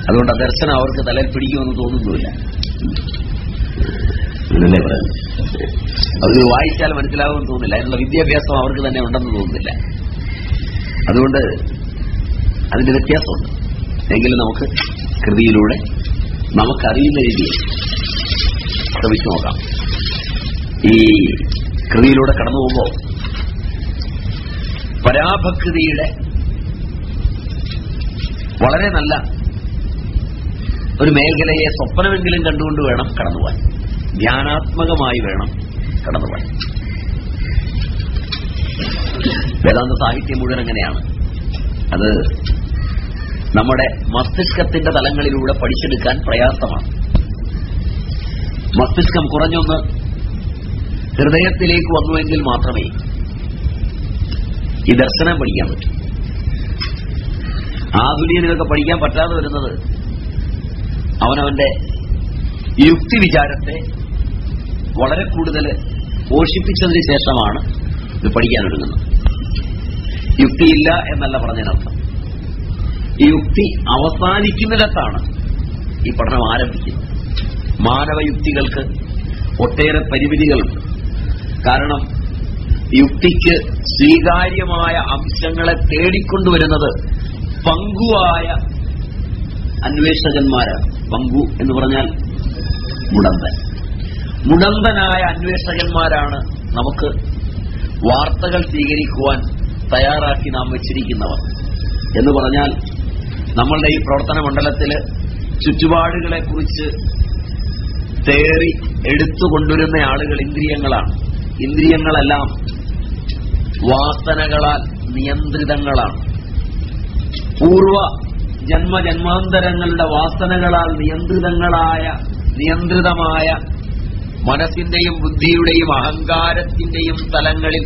അതുകൊണ്ട് ആ ദർശനം അവർക്ക് തലയിൽ പിടിക്കുമെന്ന് തോന്നുന്നുമില്ല. എന്നല്ലേ പറയുന്നത്? അത് വായിച്ചാൽ മനസ്സിലാകുമെന്ന് തോന്നുന്നില്ല. അതിനുള്ള വിദ്യാഭ്യാസം അവർക്ക് തന്നെ ഉണ്ടെന്ന് തോന്നുന്നില്ല. അതുകൊണ്ട് അതിന്റെ വ്യത്യാസമുണ്ട്. എങ്കിലും നമുക്ക് കൃതിയിലൂടെ നമുക്കറിയുന്ന രീതിയിൽ ശ്രമിച്ചു നോക്കാം. ഈ കൃതിയിലൂടെ കടന്നു പോകുമ്പോൾ പരാഭക്തിയുടെ വളരെ നല്ല ഒരു മേഖലയെ സ്വപ്നമെങ്കിലും കണ്ടുകൊണ്ട് വേണം കടന്നുപോകാൻ. ധ്യാനാത്മകമായി വേണം കടന്നുപോകാൻ. വേദാന്ത സാഹിത്യം മുഴുവൻ അങ്ങനെയാണ്. അത് നമ്മുടെ മസ്തിഷ്കത്തിന്റെ തലങ്ങളിലൂടെ പഠിച്ചെടുക്കാൻ പ്രയാസമാണ്. മസ്തിഷ്കം കുറഞ്ഞൊന്ന് ഹൃദയത്തിലേക്ക് വന്നുവെങ്കിൽ മാത്രമേ ഈ ദർശനം പഠിക്കാൻ പറ്റൂ. ആധുനികനൊക്കെ പഠിക്കാൻ പറ്റാതെ വരുന്നത് അവനവന്റെ യുക്തി വിചാരത്തെ വളരെ കൂടുതൽ പോഷിപ്പിച്ചതിന് ശേഷമാണ് ഇത് പഠിക്കാൻ പഠിക്കാനൊരുങ്ങുന്നത് യുക്തിയില്ല എന്നല്ല പറഞ്ഞതിനർത്ഥം. യുക്തി അവസാനിക്കുന്നിടത്താണ് ഈ പഠനം ആരംഭിക്കുന്നത്. മാനവയുക്തികൾക്ക് ഒട്ടേറെ പരിമിതികളുണ്ട്. കാരണം യുക്തിക്ക് സ്വീകാര്യമായ അംശങ്ങളെ തേടിക്കൊണ്ടുവരുന്നത് പങ്കുവായ അന്വേഷകന്മാരാണ്. പങ്കു എന്ന് പറഞ്ഞാൽ മുടന്തൻ. മുടന്തനായ അന്വേഷകന്മാരാണ് നമുക്ക് വാർത്തകൾ സ്വീകരിക്കുവാൻ തയ്യാറാക്കി നാം വെച്ചിരിക്കുന്നവർ. എന്ന് പറഞ്ഞാൽ നമ്മളുടെ ഈ പ്രവർത്തന മണ്ഡലത്തിൽ ചുറ്റുപാടുകളെ കുറിച്ച് തേറി എടുത്തുകൊണ്ടുവരുന്ന ആളുകൾ ഇന്ദ്രിയങ്ങളാണ്. ഇന്ദ്രിയങ്ങളെല്ലാം വാസനകളാൽ നിയന്ത്രിതങ്ങളാണ്. പൂർവ ജന്മജന്മാന്തരങ്ങളുടെ വാസനകളാൽ നിയന്ത്രിതങ്ങളായ നിയന്ത്രിതമായ മനസ്സിന്റെയും ബുദ്ധിയുടെയും അഹങ്കാരത്തിന്റെയും തലങ്ങളിൽ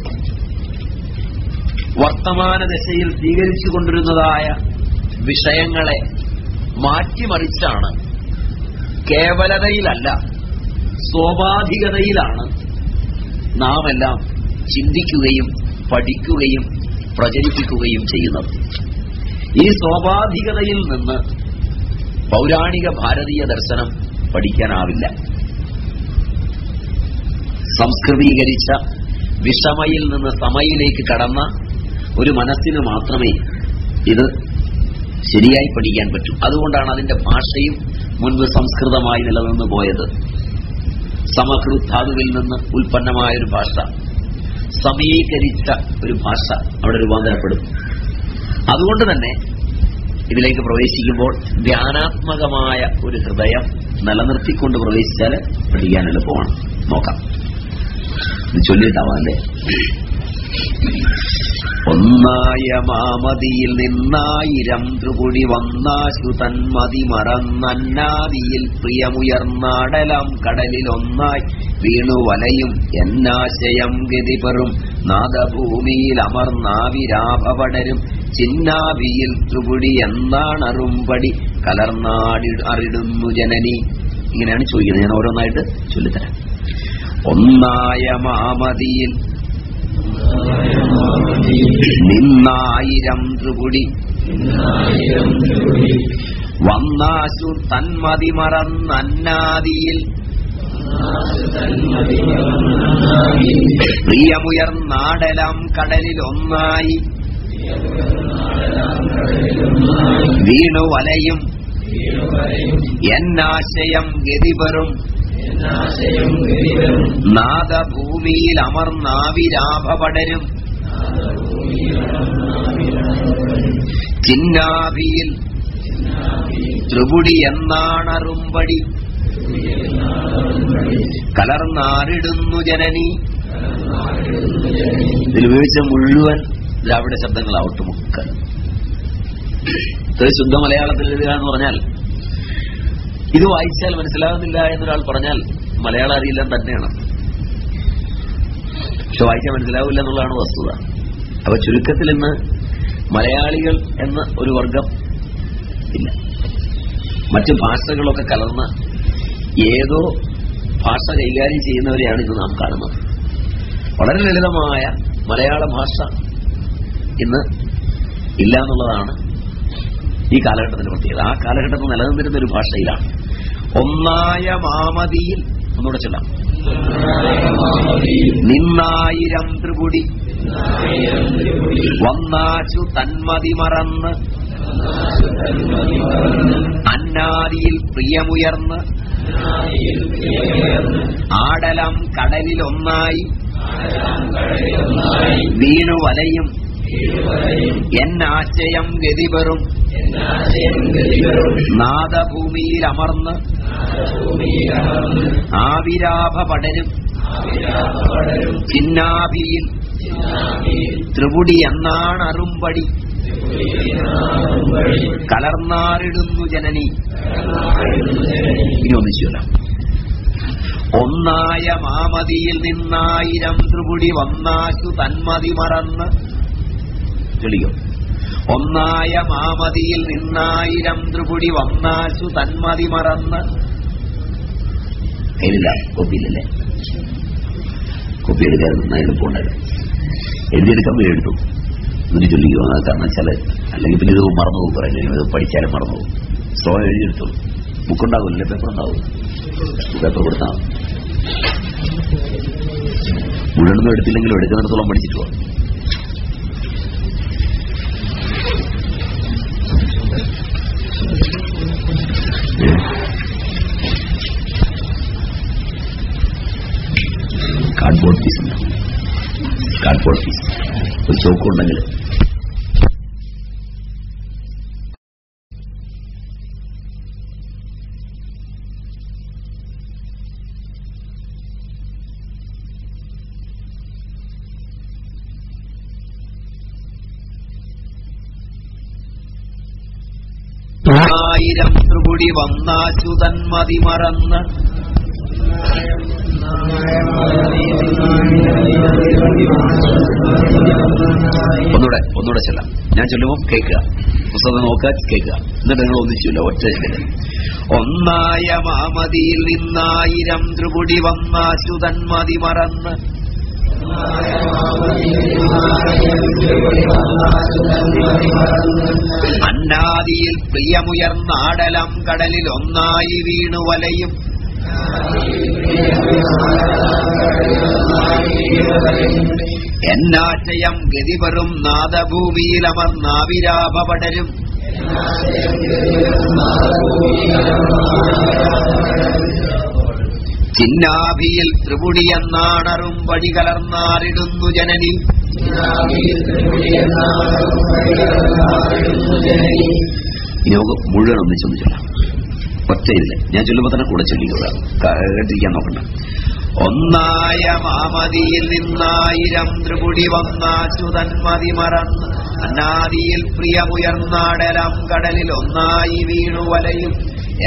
വർത്തമാന ദശയിൽ സ്വീകരിച്ചു കൊണ്ടിരുന്നതായ വിഷയങ്ങളെ മാറ്റിമറിച്ചാണ്. കേവലതയിലല്ല സ്വാഭാവികതയിലാണ് നാം എല്ലാം ചിന്തിക്കുകയും പഠിക്കുകയും പ്രചരിപ്പിക്കുകയും ചെയ്യുന്നത്. ഈ സ്വാഭാവികതയിൽ നിന്ന് പൗരാണിക ഭാരതീയ ദർശനം പഠിക്കാനാവില്ല. സംസ്കൃതീകരിച്ച വിഷമയിൽ നിന്ന് സമയിലേക്ക് കടന്ന ഒരു മനസ്സിന് മാത്രമേ ഇത് ശരിയായി പഠിക്കാൻ പറ്റും. അതുകൊണ്ടാണ് അതിന്റെ ഭാഷയും മുൻപ് സംസ്കൃതമായി നിലനിന്ന് പോയത്. സമഹൃദ്ധാതുവിൽ നിന്ന് ഉൽപ്പന്നമായ ഒരു ഭാഷ. സമീകരിച്ച ഒരു ഭാഷ അവിടെ രൂപാന്തരപ്പെടും. അതുകൊണ്ട് തന്നെ ഇതിലേക്ക് പ്രവേശിക്കുമ്പോൾ ധ്യാനാത്മകമായ ഒരു ഹൃദയം നിലനിർത്തിക്കൊണ്ട് പ്രവേശിച്ചാൽ പഠിക്കാൻ എളുപ്പമാണ്. നോക്കാം. ഇത് ചൊല്ലിട്ടാവാം അല്ലേ? ഒന്നായ മാമതിയിൽ നിന്നായിരം ത്രികുടി വന്നാശു തന്മതി മറന്നന്നാദിയിൽ പ്രിയമുയർന്നാടലം കടലിൽ ഒന്നായി വീണു വലയും എന്നാശയം ഗതിപെറും നാദഭൂമിയിൽ അമർന്നാവിരാഭപടരും ചിന്നാവിയിൽ ത്രിപുടി എന്നാണറുംപടി കലർന്നാടി അറിടുന്നു ജനനി. ഇങ്ങനെയാണ് ചോദിക്കുന്നത്. ഞാൻ ഓരോന്നായിട്ട് ചൊല്ലിത്തരാം. ഒന്നായ മാമതിയിൽ നിന്നായിരം ത്രിപുടി വന്നാശു തന്മതി മറന്നന്നാദിയിൽ പ്രിയമുയർന്നാടലാം കടലിലൊന്നായി. വീണു വലയും എന്നാശയം ഗതിപെറും. നാദഭൂമിയിൽ അമർന്നാവിരാഭപടരും ചിന്നാഭിയിൽ ത്രിപുടി എന്നാണറുമ്പടി കലർന്നാറിടുന്നു ജനനി. ഇതിൽ ഉപയോഗിച്ച മുഴുവൻ ദ്രാവിഡ ശബ്ദങ്ങളാവട്ടെ മുക്ക ഇത് ശുദ്ധ മലയാളത്തിൽ എഴുതുക എന്ന് പറഞ്ഞാൽ ഇത് വായിച്ചാൽ മനസ്സിലാകുന്നില്ല എന്നൊരാൾ പറഞ്ഞാൽ മലയാളം അറിയില്ല തന്നെയാണ്. പക്ഷെ വായിച്ചാൽ മനസ്സിലാവില്ല എന്നുള്ളതാണ് വസ്തുത. അപ്പൊ ചുരുക്കത്തിൽ ഇന്ന് മലയാളികൾ എന്ന ഒരു വർഗം ഇല്ല. മറ്റു ഭാഷകളൊക്കെ കലർന്ന ഏതോ ഭാഷ കൈകാര്യം ചെയ്യുന്നവരെയാണ് ഇന്ന് നാം കാണുന്നത്. വളരെ ലളിതമായ മലയാള ഭാഷ ഇന്ന് ഇല്ല എന്നുള്ളതാണ് ഈ കാലഘട്ടത്തിന്റെ പ്രത്യേകത ആ കാലഘട്ടത്തിൽ നിലനിന്നിരുന്ന ഒരു ഭാഷയിലാണ് ഒന്നായ മാമതിയിൽ ഒന്നുകൂടെ ചെല്ലാം. നിന്നായിരം ത്രിപുടി. വന്നാച്ചു തന്മതി മറന്ന്. അന്നാദിയിൽ പ്രിയമുയർന്ന്. ആടലം കടലിലൊന്നായി. വീണു വലയും എന്നാശയം ഗതിപെറും. നാദഭൂമിയിൽ അമർന്ന് ആവിരാഭ പടരും ചിന്നാഭിയിൽ. ത്രിപുടി എന്നാണ് അറുമ്പടി കലർന്നാറിടുന്നു ജനനി. ഒന്നായ മാമതിയിൽ നിന്നായിരം ത്രിപുടി വന്നാശു തന്മതി മറന്ന് തെളിയോ. ഒന്നായ മാമതിയിൽ നിന്നായിരം ത്രിപുടി വന്നാശു തന്മതി മറന്ന്. കയ്യിലില്ല കോപ്പിയില്ലല്ലേ കോപ്പി എടുക്കാൻ എളുപ്പമുണ്ടായിരുന്നു എഴുതിയെടുക്കാൻ എഴുതും ഇതിന് ചൊല്ലിക്കോ കാരണം വെച്ചാൽ അല്ലെങ്കിൽ പിന്നെ ഇത് മറന്നു പോകും പറയുന്നത് ഇത് പഠിച്ചാലും മറന്നു പോകും. എഴുതിയെടുത്തു. എഴുതിയെടുത്തോളൂ ബുക്കുണ്ടാവില്ലേ പേപ്പർ ഉണ്ടാവും പേപ്പർ കൊടുത്താൽ മുഴുവനൊന്നും എടുത്തില്ലെങ്കിലും എടുക്കുന്നിടത്തോളം പഠിച്ചിട്ട് കാർഡ്ബോർഡ് പീസ് ഉണ്ടാവും കാർഡ്ബോർഡ് പീസ് ഒരു ചോക്കുണ്ടെങ്കിൽ ത്രിപുടി വന്നാശുതന്മതി മറന്ന്. ഒന്നുകൂടെ ഒന്നുകൂടെ ചെല്ലാം. ഞാൻ ചൊല്ലുമ്പോൾ കേൾക്കുക. പുസ്തകം നോക്കുക കേൾക്കുക. എന്നിട്ട് നിങ്ങൾ ഒന്നിച്ചില്ല ഒറ്റ. ഒന്നായ മാമതിയിൽ നിന്നായിരം ത്രിപുടി വന്നാശുതൻ മതി മറന്ന്. അന്നാദിയിൽ പ്രിയമുയർന്നാടലം കടലിൽ ഒന്നായി വീണു വലയും. എന്നാശയം ഗതിവറും നാദഭൂമിയിൽ അമർന്നാവിരാപടരും ചിന്നാഭിയിൽ ത്രിപുടി എന്നാണറും വഴി കലർന്നാറിടുന്നു ജനനി. ഇനി നമുക്ക് മുഴുവൻ ഒന്നിച്ചൊന്ന് ചൊല്ലാം ഒറ്റയില്ല. ഞാൻ ചൊല്ലുമ്പോ തന്നെ കൂടെ ചൊല്ലിക്കുക കേട്ടിരിക്കാൻ നോക്കണ്ട. ഒന്നായ മാമതിയിൽ നിന്നായിരം ത്രിപുടി വന്നാച്ചുതന്മതി മറന്ന്. അന്നാദിയിൽ പ്രിയമുയർന്നാടലം കടലിൽ ഒന്നായി വീണു വലയും.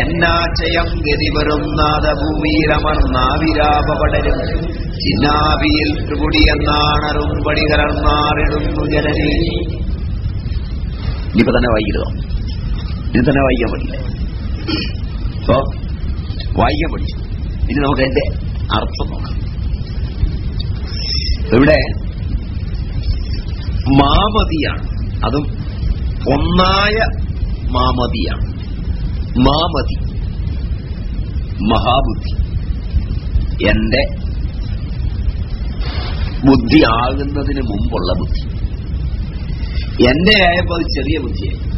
എന്നാശയം ഗതിവരും നാദഭൂമിയിലമർന്നാവിരാപടരും ചിന്നാവിയിൽ ത്രിപുടി എന്നാണറും പടി കലർന്നാറിടുന്നു ജനനി. ഇനിയിപ്പോ തന്നെ വായിക്കരുതോ ഇനി തന്നെ വായിക്കാൻ പറ്റില്ല അപ്പോ വായിക്കാൻ പഠിച്ചു ഇനി നമുക്ക് എന്റെ അർത്ഥം നോക്കാം. ഇവിടെ മാമതിയാണ്. അതും ഒന്നായ മാമതിയാണ്. മാമതി മഹാബുദ്ധി. എന്റെ ബുദ്ധി ആകുന്നതിന് മുമ്പുള്ള ബുദ്ധി. എന്റെ ആയപ്പോൾ അത് ചെറിയ ബുദ്ധിയായി.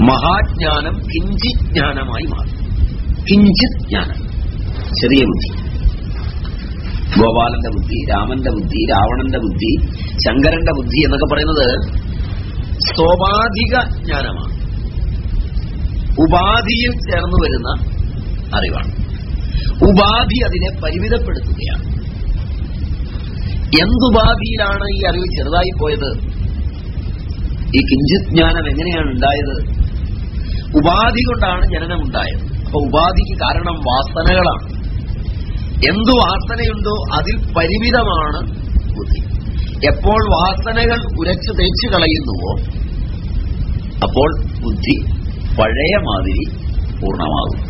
മഹാജ്ഞാനം കിഞ്ചിത് ജ്ഞാനമായി മാറി. കിഞ്ചിത് ജ്ഞാനം ചെറിയ ബുദ്ധി. ഗോപാലന്റെ ബുദ്ധി രാമന്റെ ബുദ്ധി രാവണന്റെ ബുദ്ധി ശങ്കരന്റെ ബുദ്ധി എന്നൊക്കെ പറയുന്നത് സ്വാഭാവിക ജ്ഞാനമാണ്. ഉപാധിയിൽ ചേർന്നു വരുന്ന അറിവാണ്. ഉപാധി അതിനെ പരിമിതപ്പെടുത്തുകയാണ്. എന്തുപാധിയിലാണ് ഈ അറിവ് ചെറുതായി പോയത്? ഈ കിഞ്ചിത് ജ്ഞാനം എങ്ങനെയാണ് ഉണ്ടായത്? ഉപാധി കൊണ്ടാണ് ജനനം ഉണ്ടായത് അപ്പൊ ഉപാധിക്ക് കാരണം വാസനകളാണ്. എന്തു വാസനയുണ്ടോ അതിൽ പരിമിതമാണ് ബുദ്ധി. എപ്പോൾ വാസനകൾ ഉരച്ചു തേച്ചു കളയുന്നുവോ അപ്പോൾ ബുദ്ധി പഴയ മാതിരി പൂർണമാകും.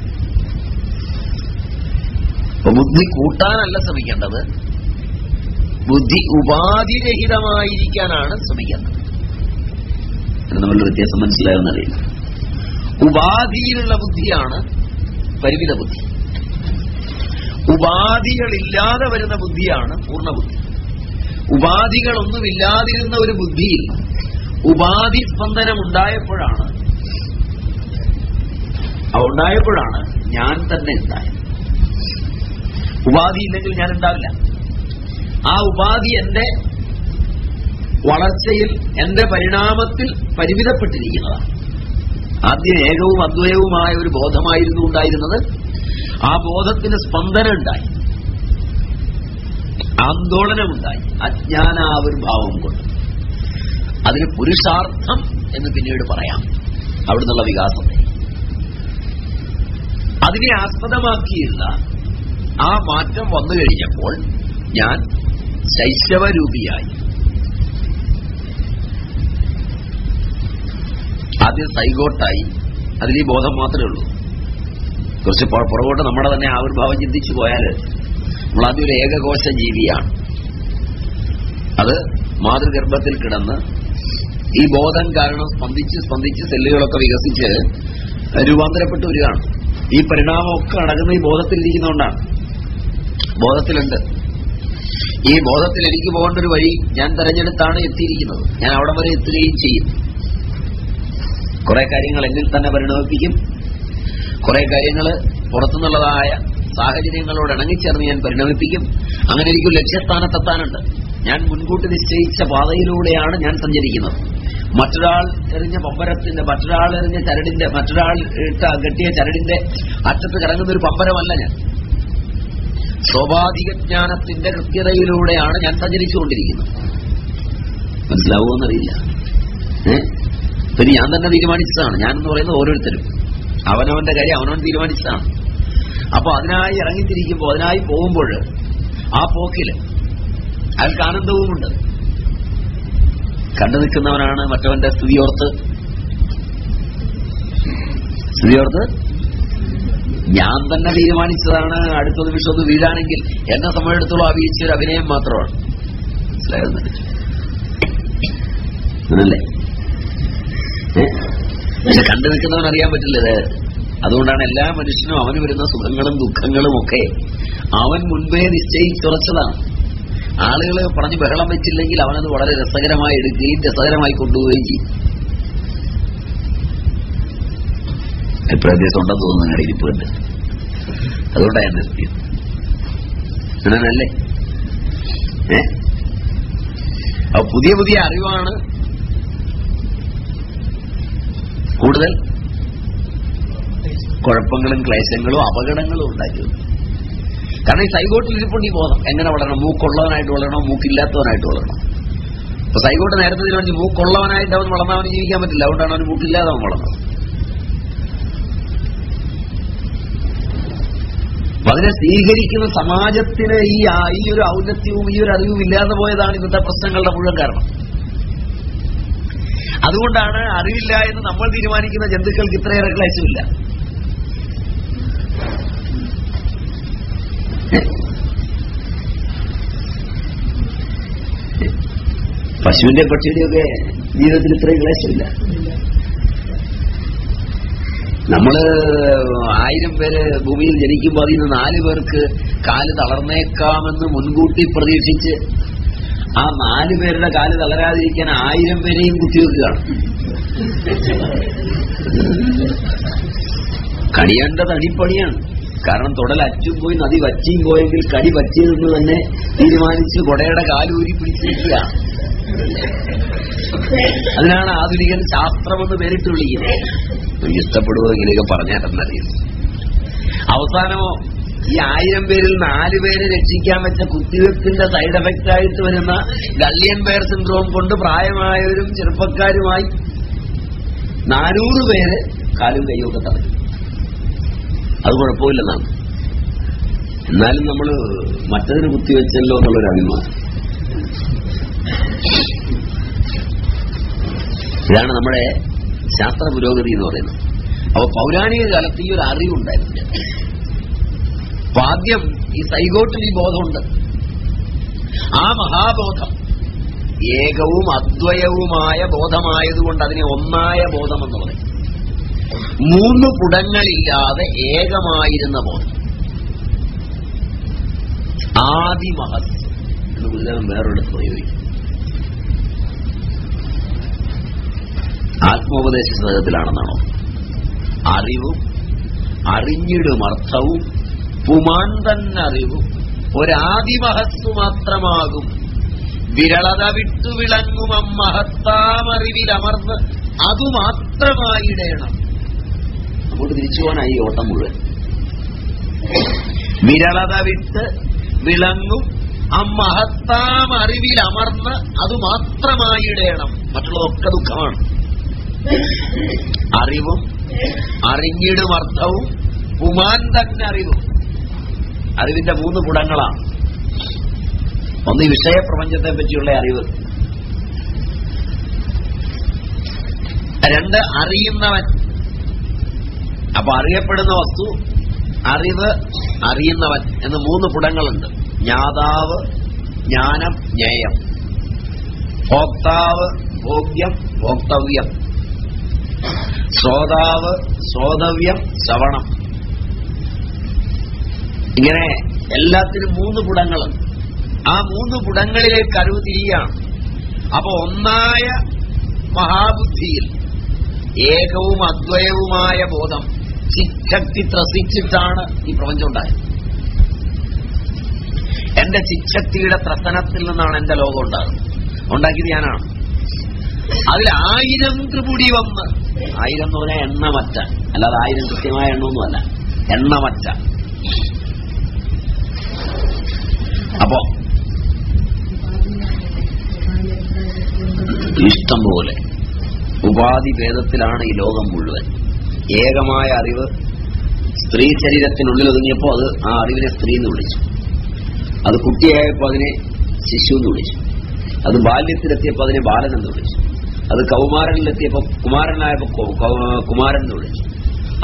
അപ്പൊ ബുദ്ധി കൂട്ടാനല്ല ശ്രമിക്കേണ്ടത്. ബുദ്ധി ഉപാധിരഹിതമായിരിക്കാനാണ് ശ്രമിക്കേണ്ടത്. നമ്മളുടെ വ്യത്യാസം മനസ്സിലായെന്നറിയില്ല ഉപാധിയിലുള്ള ബുദ്ധിയാണ് പരിമിത ബുദ്ധി. ഉപാധികളില്ലാതെ വരുന്ന ബുദ്ധിയാണ് പൂർണ ബുദ്ധി. ഉപാധികളൊന്നുമില്ലാതിരുന്ന ഒരു ബുദ്ധിയിൽ ഉപാധി സ്പന്ദനം ആ ഉണ്ടായപ്പോഴാണ് ഞാൻ തന്നെ ഉണ്ടായത് ഉപാധി ഇല്ലെങ്കിൽ ഞാൻ ഉണ്ടാവില്ല ആ ഉപാധി എന്റെ വളർച്ചയിൽ എന്റെ പരിണാമത്തിൽ പരിമിതപ്പെട്ടിരിക്കുന്നതാണ്. ആദ്യം ഏകവും അദ്വയവുമായ ഒരു ബോധമായിരുന്നു ഉണ്ടായിരുന്നത്. ആ ബോധത്തിന് സ്പന്ദനമുണ്ടായി. ആന്തോളനമുണ്ടായി അജ്ഞാനാവിർഭാവം കൊണ്ട്. അതിന് പുരുഷാർത്ഥം എന്ന് പിന്നീട് പറയാം. അവിടുന്നുള്ള വികാസത്തെ. അതിനെ ആസ്പദമാക്കിയുള്ള ആ മാറ്റം വന്നു കഴിഞ്ഞപ്പോൾ ഞാൻ ശൈശവരൂപിയായി. ആദ്യം സൈഗോട്ടായി അതിൽ ഈ ബോധം മാത്രമേ ഉള്ളൂ. കുറച്ച് പുറ- പുറകോട്ട് നമ്മുടെ തന്നെ ആവിർഭാവം ചിന്തിച്ചു പോയാൽ നമ്മളാദ്യം ഒരു ഏകകോശ ജീവിയാണ്. അത് മാതൃഗർഭത്തിൽ കിടന്ന് ഈ ബോധം കാരണം സ്പന്ദിച്ച് സ്പന്ദിച്ച് സെല്ലുകളൊക്കെ വികസിച്ച് രൂപാന്തരപ്പെട്ടു വരികയാണ്. ഈ പരിണാമമൊക്കെ അടങ്ങുന്ന ഈ ബോധത്തിലിരിക്കുന്നതുകൊണ്ടാണ് ബോധത്തിലുണ്ട്. ഈ ബോധത്തിൽ എനിക്ക് പോകേണ്ട ഒരു വഴി ഞാൻ തെരഞ്ഞെടുത്താണ് എത്തിയിരിക്കുന്നത്. ഞാൻ അവിടെ വരെ എത്തുകയും ചെയ്യും. കുറെ കാര്യങ്ങൾ എന്നിൽ തന്നെ പരിണമിപ്പിക്കും. കുറെ കാര്യങ്ങൾ പുറത്തുനിന്നുള്ളതായ സാഹചര്യങ്ങളോട് ഇണങ്ങിച്ചേർന്ന് ഞാൻ പരിണമിപ്പിക്കും. അങ്ങനെ എനിക്ക് ലക്ഷ്യസ്ഥാനത്തെത്താനുണ്ട്. ഞാൻ മുൻകൂട്ടി നിശ്ചയിച്ച പാതയിലൂടെയാണ് ഞാൻ സഞ്ചരിക്കുന്നത്. മറ്റൊരാൾ എറിഞ്ഞ പമ്പരത്തിന്റെ മറ്റൊരാൾ എറിഞ്ഞ ചരടിന്റെ മറ്റൊരാൾ ഇട്ട കെട്ടിയ ചരടിന്റെ അറ്റത്ത് കറങ്ങുന്ന ഒരു പമ്പരമല്ല ഞാൻ. സ്വാഭാവിക ജ്ഞാനത്തിന്റെ കൃത്യതയിലൂടെയാണ് ഞാൻ സഞ്ചരിച്ചുകൊണ്ടിരിക്കുന്നത്. മനസ്സിലാവുമെന്നറിയില്ല. പിന്നെ ഞാൻ തന്നെ തീരുമാനിച്ചതാണ്. ഞാൻ എന്ന് പറയുന്നത് ഓരോരുത്തരും. അവനവന്റെ കാര്യം അവനവൻ തീരുമാനിച്ചതാണ്. അപ്പൊ അതിനായി ഇറങ്ങിത്തിരിക്കുമ്പോൾ അതിനായി പോകുമ്പോൾ ആ പോക്കിൽ അയാൾക്ക് ആനന്ദവുമുണ്ട്. കണ്ടു നിൽക്കുന്നവനാണ് മറ്റവന്റെ സ്തുതിയോർത്ത്? സ്തുതിയോർത്ത്? ഞാൻ തന്നെ തീരുമാനിച്ചതാണ് അടുത്ത നിമിഷം ഒന്ന് വീഴാണെങ്കിൽ എന്നെ സംബന്ധിച്ചിടത്തോളം വീഴ്ച ഒരു അഭിനയം മാത്രമാണ്. ഏ? പക്ഷെ കണ്ടു നിൽക്കുന്നവൻ അറിയാൻ പറ്റില്ല അതുകൊണ്ടാണ് എല്ലാ മനുഷ്യനും അവന് വരുന്ന സുഖങ്ങളും ദുഃഖങ്ങളും ഒക്കെ അവൻ മുൻപേ നിശ്ചയിച്ചുറച്ചതാണ്. ആളുകൾ പറഞ്ഞ് ബഹളം വെച്ചില്ലെങ്കിൽ അവനത് വളരെ രസകരമായി എടുക്കുകയും രസകരമായി കൊണ്ടുപോവുകയും ചെയ്യും. അഭിപ്രായത്തിൽ ഉണ്ടെന്ന് തോന്നുന്നു നിങ്ങളുടെ ഇരിപ്പുണ്ട് അതുകൊണ്ടാണ് ഞാൻ നിർത്തിയത്. അങ്ങനല്ലേ ഏ? അപ്പൊ പുതിയ പുതിയ അറിവാണ് കൂടുതൽ കുഴപ്പങ്ങളും ക്ലേശങ്ങളും അപകടങ്ങളും ഉണ്ടാക്കിയത്. കാരണം ഈ സൈഗോട്ടിൽ ഇരിപ്പുണ്ട് ഈ ബോധം. എങ്ങനെ വളരണം? മൂക്കുള്ളവനായിട്ട് വളരണോ മൂക്കില്ലാത്തവനായിട്ട് വളരണം. അപ്പൊ സൈഗോട്ട് നേരത്തെ തീരുമാനിച്ചു മൂക്കുള്ളവനായിട്ട് അവൻ വളർന്ന അവന് ജീവിക്കാൻ പറ്റില്ല. അതുകൊണ്ടാണ് അവന് മൂക്കില്ലാതെ അവൻ വളർന്നത്. അപ്പൊ അതിനെ സ്വീകരിക്കുന്ന സമാജത്തിന് ഈ ഈ ഒരു ഔന്നത്യവും ഈ ഒരു അറിവും ഇല്ലാതെ പോയതാണ് ഇന്നത്തെ പ്രശ്നങ്ങളുടെ മുഴുവൻ കാരണം. അതുകൊണ്ടാണ് അറിവില്ല എന്ന് നമ്മൾ തീരുമാനിക്കുന്ന ജന്തുക്കൾക്ക് ഇത്രയേറെ ക്ലേശമില്ല. പശുവിന്റെ പക്ഷിയുടെയൊക്കെ ജീവിതത്തിൽ ഇത്രയും ക്ലേശമില്ല. നമ്മൾ ആയിരം പേര് ഭൂമിയിൽ ജനിക്കുമ്പോൾ അതിൽ നിന്ന് നാല് പേർക്ക് കാൽ തളർന്നേക്കാമെന്ന് മുൻകൂട്ടി പ്രതീക്ഷിച്ച് ആ നാല് പേരുടെ കാൽ തളരാതിരിക്കാൻ ആയിരം പേരെയും കുത്തിവെക്കുകയാണ് കണിയേണ്ടത് അടിപ്പണിയാണ് കാരണം തുടൽ അച്ചും പോയി നദി വച്ചിയും പോയെങ്കിൽ കടി വച്ചിയതെന്ന് തന്നെ തീരുമാനിച്ച് കൊടയുടെ കാലൂരി പിടിച്ചിരിക്കുക. അതിനാണ് ആധുനികൻ ശാസ്ത്രമെന്ന് പേരിട്ട് വിളിക്കുന്നത്. ഇഷ്ടപ്പെടുമോ ഇങ്ങനെയൊക്കെ പറഞ്ഞാട്ടെന്നറിയും അവസാനമോ ഈ ആയിരം പേരിൽ നാല് പേരെ രക്ഷിക്കാൻ വെച്ച കുത്തിവെപ്പിന്റെ സൈഡ് എഫക്റ്റ് ആയിട്ട് വരുന്ന ഗള്ളിയൻ പേർ സിൻഡ്രോം കൊണ്ട് പ്രായമായവരും ചെറുപ്പക്കാരുമായി നാനൂറ് പേര് കാലും കൈയൊക്കെ തടഞ്ഞു. അത് കുഴപ്പമില്ലെന്നാണ് എന്നാലും നമ്മൾ മറ്റതിന് കുത്തിവെച്ചല്ലോ എന്നുള്ളൊരു അഭിമാനം. ഇതാണ് നമ്മുടെ ശാസ്ത്ര പുരോഗതി എന്ന് പറയുന്നത്. അപ്പൊ പൗരാണിക കാലത്ത് ഈ ഒരു അറിവുണ്ടായിരുന്നു അപ്പൊ ആദ്യം ഈ സൈഗോട്ടിൽ ഈ ബോധമുണ്ട്. ആ മഹാബോധം ഏകവും അദ്വയവുമായ ബോധമായതുകൊണ്ട് അതിനെ ഒന്നായ ബോധമെന്ന് പറയും. മൂന്ന് പുടങ്ങളില്ലാതെ ഏകമായിരുന്ന ബോധം. ആദിമഹത് എന്ന് ഗുരുദേവൻ വേറൊരിടത്ത് പ്രയോഗിക്കും. ആത്മോപദേശ സ്നേഹത്തിലാണെന്നാണോ അറിവും അറിഞ്ഞിടും അർത്ഥവും പുമാൻ തന്നെ അറിവും ഒരാദിമഹത്വ മാത്രമാകും. വിരളത വിട്ടു വിളങ്ങും അമ്മഹത്താമറിവിലമർന്ന് അതു മാത്രമായിടേണം അങ്ങോട്ട് തിരിച്ചു പോകാനായി ഓട്ടം മുഴുവൻ. വിരളത വിട്ട് വിളങ്ങും അറിവിൽ അമർന്നു അത് മാത്രമായിടേണം മറ്റുള്ളതൊക്കെ ദുഃഖമാണ്. അറിവും അറിഞ്ഞിടും അർത്ഥവും പുമാൻ തന്നെ അറിവും. അറിവിന്റെ മൂന്ന് ഗുണങ്ങളാണ് ഒന്ന് വിഷയപ്രപഞ്ചത്തെ പറ്റിയുള്ള അറിവ്. രണ്ട് അറിയുന്നവൻ അപ്പൊ അറിയപ്പെടുന്ന വസ്തു അറിവ് അറിയുന്നവൻ എന്ന് മൂന്ന് പുടങ്ങളുണ്ട്. ജ്ഞാതാവ് ജ്ഞാനം ജ്ഞേയം. ഭോക്താവ് ഭോഗ്യം ഭോക്തവ്യം. ശ്രോതാവ് ശ്രോതവ്യം ശ്രവണം. ഇങ്ങനെ എല്ലാത്തിനും മൂന്ന് പുടങ്ങളുണ്ട്. ആ മൂന്ന് പുടങ്ങളിലേക്ക് അറിവ് തിരിയാണ്. അപ്പൊ ഒന്നായ മഹാബുദ്ധിയിൽ ഏകവും അദ്വയവുമായ ബോധം ചിച്ചക്തി ത്രസിച്ചിട്ടാണ് ഈ പ്രപഞ്ചം ഉണ്ടായത് എന്റെ ചിച്ചക്തിയുടെ ത്രസനത്തിൽ നിന്നാണ് എന്റെ ലോകം ഉണ്ടാകുന്നത്. ഉണ്ടാക്കിയത് ഞാനാണ്. അതിൽ ആയിരം ത്രിപുടി വന്ന് ആയിരം എന്ന് പറഞ്ഞാൽ എണ്ണമറ്റ അല്ലാതെ ആയിരം കൃത്യമായ എണ്ണമൊന്നുമല്ല എണ്ണമറ്റ അപ്പോ ഇഷ്ടം പോലെ ഉപാധി ഭേദത്തിലാണ് ഈ ലോകം മുഴുവൻ. ഏകമായ അറിവ് സ്ത്രീ ശരീരത്തിനുള്ളിൽ ഒതുങ്ങിയപ്പോൾ അത് ആ അറിവിനെ സ്ത്രീ എന്ന് വിളിച്ചു. അത് കുട്ടിയായപ്പോൾ അതിനെ ശിശു എന്ന് വിളിച്ചു. അത് ബാല്യത്തിലെത്തിയപ്പോൾ അതിനെ ബാലൻ എന്ന് വിളിച്ചു. അത് കൗമാരനിലെത്തിയപ്പോൾ കുമാരനായപ്പോൾ കുമാരൻ എന്ന് വിളിച്ചു.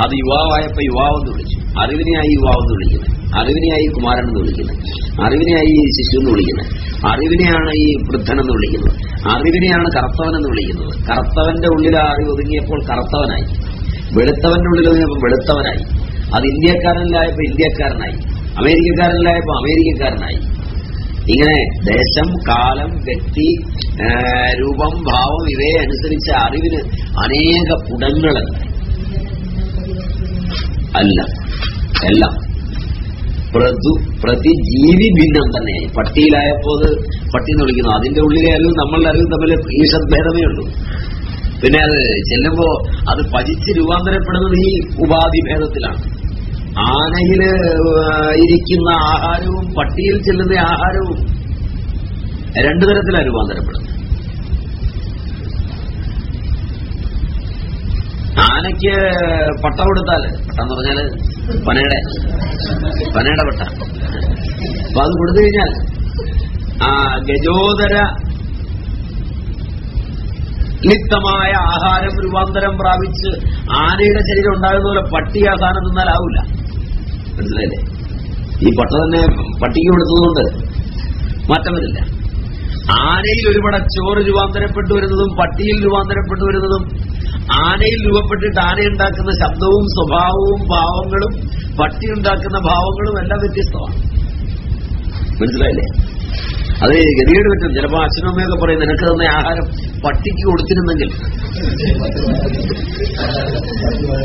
അത് യുവാവായപ്പോൾ യുവാവ് എന്ന് വിളിച്ചു. അറിവിനെയായി യുവാവ് എന്ന് വിളിക്കുന്നത്. അറിവിനെയായി കുമാരൻ എന്ന് വിളിക്കുന്നത്. അറിവിനെയായി ശിശു എന്ന് വിളിക്കുന്നത്. അറിവിനെയാണ് ഈ വൃദ്ധൻ എന്ന് വിളിക്കുന്നത്. അറിവിനെയാണ് കർത്തവൻ എന്ന് വിളിക്കുന്നത്. കറുത്തവന്റെ ഉള്ളിൽ ആ അറിവ് ഒതുങ്ങിയപ്പോൾ കറുത്തവനായി. വെളുത്തവന്റെ ഉള്ളിൽ ഒതുങ്ങിയപ്പോൾ വെളുത്തവനായി. അത് ഇന്ത്യക്കാരനിലായപ്പോ ഇന്ത്യക്കാരനായി. അമേരിക്കക്കാരനിലായപ്പോ അമേരിക്കക്കാരനായി. ഇങ്ങനെ ദേശം കാലം വ്യക്തി രൂപം ഭാവം ഇവയെ അനുസരിച്ച് അറിവിന് അനേക പുടങ്ങളുണ്ട് അല്ല എല്ലാം. പ്രതു പ്രതി ജീവി ഭിന്നം തന്നെ. പട്ടിയിലായപ്പോൾ പട്ടി എന്ന് വിളിക്കുന്നു. അതിന്റെ ഉള്ളിലെ അറിവ് നമ്മളുടെ അറിവ് തമ്മിൽ ഈഷദ്ഭേദമേ ഉള്ളൂ. പിന്നെ അത് ചെല്ലുമ്പോ അത് പതിച്ച് രൂപാന്തരപ്പെടുന്നത് ഈ ഉപാധി ഭേദത്തിലാണ്. ആനയിൽ ഇരിക്കുന്ന ആഹാരവും പട്ടിയിൽ ചെല്ലുന്ന ആഹാരവും രണ്ടു തരത്തിലാണ് രൂപാന്തരപ്പെടുന്നത്. ആനയ്ക്ക് പട്ട കൊടുത്താൽ പട്ടെന്ന് പറഞ്ഞാൽ പനയുടെ പനയുടെ പട്ട. അപ്പൊ അത് കൊടുത്തു കഴിഞ്ഞാൽ ആ ഗജോദര ലിപ്തമായ ആഹാരം രൂപാന്തരം പ്രാപിച്ച് ആനയുടെ ശരീരം ഉണ്ടാകുന്ന പോലെ പട്ടി ആ സാധനം തിന്നാലാവൂല. മനസ്സിലായില്ലേ? ഈ പട്ട തന്നെ പട്ടിക്ക് കൊടുത്തതുകൊണ്ട് മാറ്റം വരില്ല ആനയിൽ ഒരുപാട് ചോറ് രൂപാന്തരപ്പെട്ടു വരുന്നതും പട്ടിയിൽ രൂപാന്തരപ്പെട്ടു വരുന്നതും ആനയിൽ രൂപപ്പെട്ടിട്ട് ആന ഉണ്ടാക്കുന്ന ശബ്ദവും സ്വഭാവവും ഭാവങ്ങളും പട്ടി ഉണ്ടാക്കുന്ന ഭാവങ്ങളും എല്ലാം വ്യത്യസ്തമാണ്. മനസ്സിലായില്ലേ? അത് ഗതികേട് പറ്റും. ചിലപ്പോ അച്ഛനും അമ്മയൊക്കെ പറയും നിനക്ക് തന്ന ആഹാരം പട്ടിക്ക് കൊടുത്തിരുന്നെങ്കിൽ.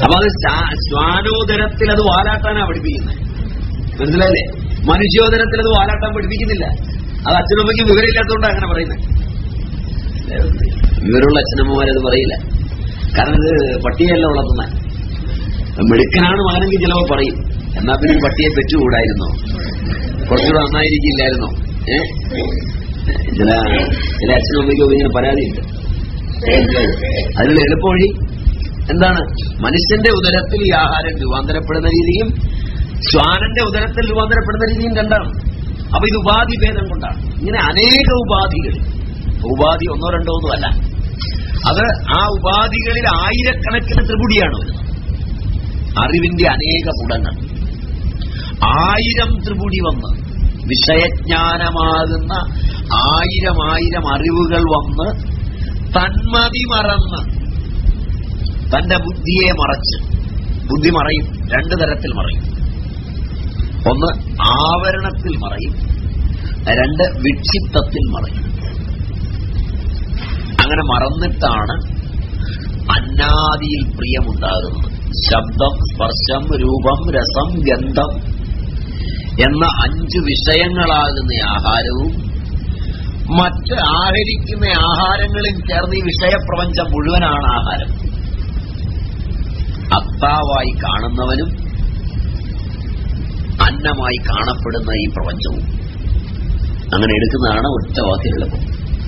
അപ്പൊ അത് ശ്വാനോദരത്തിൽ അത് വാലാട്ടാനാ പഠിപ്പിക്കുന്നത് മനസ്സിലായില്ലേ? മനുഷ്യോദരത്തിൽ അത് വാലാട്ടാൻ പഠിപ്പിക്കുന്നില്ല. അത് അച്ഛനമ്മയ്ക്ക് വിവരമില്ലാത്തതുകൊണ്ടാണ് അങ്ങനെ പറയുന്നത് വിവരമുള്ള അച്ഛനമ്മമാരത് പറയില്ല. കാരണം ഇത് പട്ടിയല്ല വളർത്തുന്ന. മെടുക്കനാണ് മകനെങ്കിൽ ചിലപ്പോൾ പറയും. എന്നാ പിന്നെ പട്ടിയെ പെറ്റുകൂടായിരുന്നോ? കുറച്ചുകൂടെ നന്നായിരിക്കില്ലായിരുന്നോ? ചില ചില അച്ഛനും അമ്മയ്ക്കും ഇങ്ങനെ പരാതിയുണ്ട്. അതിനുള്ള എളുപ്പവഴി എന്താണ്? മനുഷ്യന്റെ ഉദരത്തിൽ ഈ ആഹാരം രൂപാന്തരപ്പെടുന്ന രീതിയും ശ്വാനന്റെ ഉദരത്തിൽ രൂപാന്തരപ്പെടുന്ന രീതിയും കണ്ടാണ്. അപ്പൊ ഇത് ഉപാധി ഭേദം കൊണ്ടാണ്. ഇങ്ങനെ അനേക ഉപാധികൾ. ഉപാധി ഒന്നോ രണ്ടോ ഒന്നും അല്ല. അത് ആ ഉപാധികളിൽ ആയിരക്കണക്കിന് ത്രിപുടിയാണ് അറിവിന്റെ അനേക പുടങ്ങൾ ആയിരം ത്രിപുടി വന്ന് വിഷയജ്ഞാനമാകുന്ന ആയിരം ആയിരം അറിവുകൾ വന്ന് തന്മതി മറന്ന് തന്റെ ബുദ്ധിയെ മറച്ച് ബുദ്ധി മറയും രണ്ടു തരത്തിൽ മറയും. ഒന്ന് ആവരണത്തിൽ മറയും രണ്ട് വിക്ഷിപ്തത്തിൽ മറയും. അങ്ങനെ മറന്നിട്ടാണ് അന്നാദിയിൽ പ്രിയമുണ്ടാകുന്നത്. ശബ്ദം സ്പർശം രൂപം രസം ഗന്ധം എന്ന അഞ്ച് വിഷയങ്ങളാകുന്ന ആഹാരവും മറ്റ് ആഹരിക്കുന്ന ആഹാരങ്ങളിൽ ചേർന്ന് ഈ വിഷയപ്രപഞ്ചം മുഴുവനാണ് ആഹാരം. അത്താവായി കാണുന്നവനും അന്നമായി കാണപ്പെടുന്ന ഈ പ്രപഞ്ചവും. അങ്ങനെ എടുക്കുന്നതാണ് ഒറ്റ വാക്കിൽ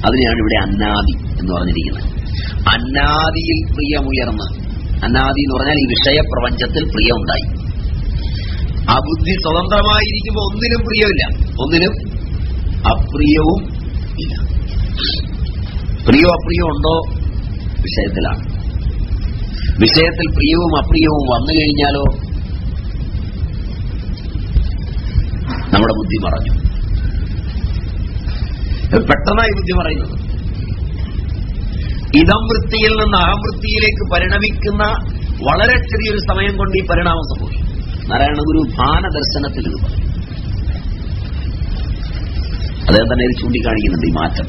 അതിനെയാണ് ഇവിടെ അന്നാദി എന്ന് പറഞ്ഞിരിക്കുന്നത്. അന്നാദിയിൽ പ്രിയമുയർന്ന്. അന്നാദി എന്ന് പറഞ്ഞാൽ ഈ വിഷയപ്രപഞ്ചത്തിൽ പ്രിയമുണ്ടായി. ആ ബുദ്ധി സ്വതന്ത്രമായിരിക്കുമ്പോൾ ഒന്നിനും പ്രിയമില്ല. ഒന്നിനും അപ്രിയവും ഇല്ല. പ്രിയോ അപ്രിയോ ഉണ്ടോ? വിഷയത്തിലാണ്. വിഷയത്തിൽ പ്രിയവും അപ്രിയവും വന്നു കഴിഞ്ഞാലോ? നമ്മുടെ ബുദ്ധി മറഞ്ഞു. പെട്ടെന്നായി ബുദ്ധി പറയുന്നത്. ഇതം വൃത്തിയിൽ നിന്ന് അഹംവൃത്തിയിലേക്ക് പരിണമിക്കുന്ന വളരെ ചെറിയൊരു സമയം കൊണ്ട് ഈ പരിണാമം സംഭവിക്കും. നാരായണ ഗുരു ഭാനദർശനത്തിൽ ഇത് പറയും അദ്ദേഹം തന്നെ ഇത് ചൂണ്ടിക്കാണിക്കുന്നുണ്ട് ഈ മാറ്റം.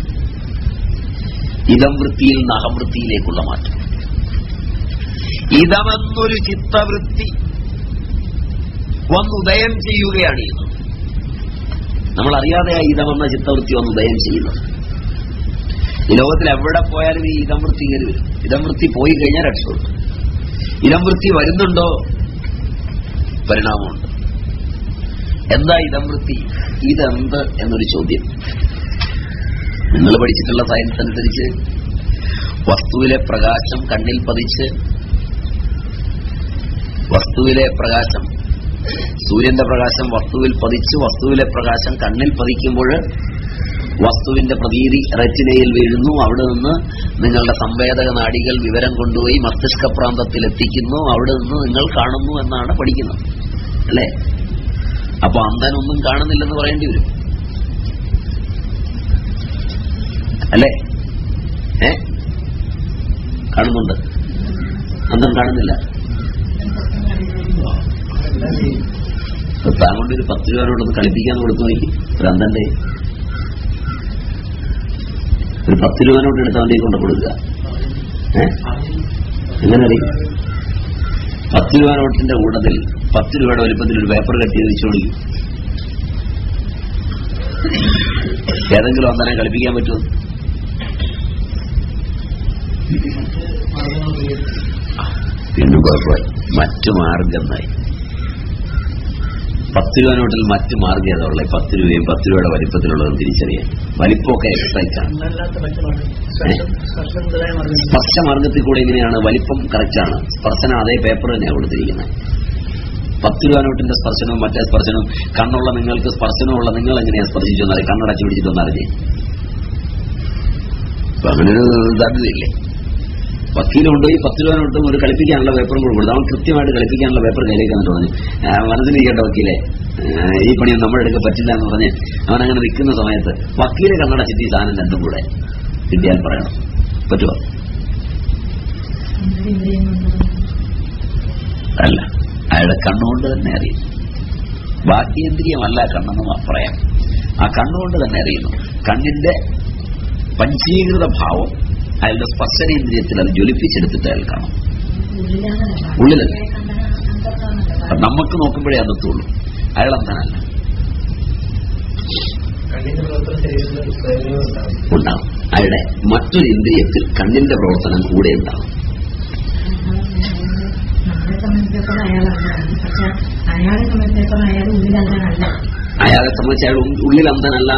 ഇതം വൃത്തിയിൽ നിന്ന് അഹംവൃത്തിയിലേക്കുള്ള മാറ്റം. ഇതമെന്നൊരു ചിത്തവൃത്തി വന്നുദയം ചെയ്യുകയാണ് ഇത്. നമ്മൾ അറിയാതെ ഇതമെന്ന ചിത്തവൃത്തി വന്ന് ഉദയം ചെയ്യുന്നത്. ഈ ലോകത്തിൽ എവിടെ പോയാലും ഈ ഇതം വൃത്തി കയറി വരും. ഇതം വൃത്തി പോയി കഴിഞ്ഞാൽ രക്ഷപ്പെട്ടു ഇതംവൃത്തി വരുന്നുണ്ടോ? പരിണാമമുണ്ട്. എന്താ ഇതംവൃത്തി? ഇതെന്ത് എന്നൊരു ചോദ്യം. നിങ്ങൾ പഠിച്ചിട്ടുള്ള സയൻസ് അനുസരിച്ച് വസ്തുവിലെ പ്രകാശം കണ്ണിൽ പതിച്ച് വസ്തുവിലെ പ്രകാശം സൂര്യന്റെ പ്രകാശം വസ്തുവിൽ പതിച്ച് വസ്തുവിലെ പ്രകാശം കണ്ണിൽ പതിക്കുമ്പോൾ വസ്തുവിന്റെ പ്രതീതി റെറ്റിനയിൽ വീഴുന്നു. അവിടെ നിന്ന് നിങ്ങളുടെ സംവേദക നാടികൾ വിവരം കൊണ്ടുപോയി മസ്തിഷ്ക പ്രാന്തത്തിൽ എത്തിക്കുന്നു. അവിടെ നിന്ന് നിങ്ങൾ കാണുന്നു എന്നാണ് പഠിക്കുന്നത്. അല്ലേ? അപ്പൊ അന്ധനൊന്നും കാണുന്നില്ലെന്ന് പറയേണ്ടി വരും. അല്ലേ? ഏ? കാണുന്നുണ്ട്. അന്ധൻ കാണുന്നില്ല. താൻ കൊണ്ട് ഒരു പത്ത് രൂപയോടൊന്ന് കളിപ്പിക്കാൻ കൊടുത്തു നോക്കി. ഒരു അന്ധന്റെ. ഒരു പത്ത് രൂപ നോട്ട് എടുത്ത് കൊണ്ട് കൊടുക്കുക. ഏ? എങ്ങനെ പത്ത് രൂപ നോട്ടിന്റെ കൂട്ടത്തിൽ പത്ത് രൂപയുടെ വലിപ്പത്തിൽ ഒരു പേപ്പർ കെട്ടി വെച്ചോളി. ഏതെങ്കിലും അന്നേരം കളിപ്പിക്കാൻ പറ്റുമോ? വീണ്ടും കുഴപ്പമായി മറ്റു മാർഗമായി. പത്ത് രൂപ നോട്ടിൽ മറ്റു മാർഗം ഏതാ ഉള്ളത്? പത്ത് രൂപയും പത്ത് രൂപയുടെ വലിപ്പത്തിലുള്ളതും തിരിച്ചറിയാൻ. വലിപ്പമൊക്കെ എക്സൈസ് ആണ് സ്പർശ മാർഗത്തിൽ കൂടെ എങ്ങനെയാണ് വലിപ്പം കറക്റ്റാണ് സ്പർശന അതേ പേപ്പർ തന്നെയാണ് കൊടുത്തിരിക്കുന്നത്. പത്ത് രൂപ നോട്ടിന്റെ സ്പർശനവും മറ്റേ സ്പർശനവും കണ്ണുള്ള നിങ്ങൾക്ക് സ്പർശനമുള്ള നിങ്ങൾ എങ്ങനെയാ സ്പർശിച്ചു എന്നറിയാം കണ്ണടച്ചു പിടിച്ചിട്ടൊന്നറിഞ്ഞേ അപ്പൊ അങ്ങനെ ഒരു സാധ്യതയില്ലേ വക്കീൽ കൊണ്ടുപോയി പത്ത് രൂപ നോട്ടും ഒരു കളിപ്പിക്കാനുള്ള പേപ്പറും കൂടെ കൊടുത്തു. അവൻ കൃത്യമായിട്ട് കളിപ്പിക്കാനുള്ള പേപ്പർ കയ്യിലേക്ക് എന്നിട്ട് പറഞ്ഞു. "ആ, മനസ്സിലിരിക്കേണ്ട വക്കീലെ. ഈ പണിയൊന്നും നമ്മൾ എടുക്കാൻ പറ്റില്ല എന്ന് പറഞ്ഞ് അവൻ അങ്ങനെ നിൽക്കുന്ന സമയത്ത് വക്കീലെ കണ്ണടച്ചിട്ട് ഈ സാധനം രണ്ടും കൂടെ കിട്ടിയാൽ പറയണം. പറ്റുമോ അല്ല. അയാളുടെ കണ്ണുകൊണ്ട് തന്നെ അറിയും ബാഹ്യേന്ദ്രിയമല്ല കണ്ണെന്ന് പറയാം. ആ കണ്ണുകൊണ്ട് തന്നെ അറിയുന്നു. കണ്ണിന്റെ പഞ്ചീകൃത ഭാവം അയാളുടെ സ്പർശനേന്ദ്രിയത്തിൽ അത് ജ്വലിപ്പിച്ചെടുത്തിട്ട് അയാൾ കാണും. അപ്പൊ നമുക്ക് നോക്കുമ്പോഴേ അതെത്തുള്ളൂ അയാൾ അങ്ങനല്ല ഉണ്ടാവും അയാളുടെ മറ്റൊരു ഇന്ദ്രിയത്തിൽ കണ്ണിന്റെ പ്രവർത്തനം കൂടെ ഉണ്ടാവും അയാളെ സംബന്ധിച്ചിടത്തോളം ഉള്ളിൽ അന്തനല്ല സംബന്ധിച്ച് അയാൾ ഉള്ളിൽ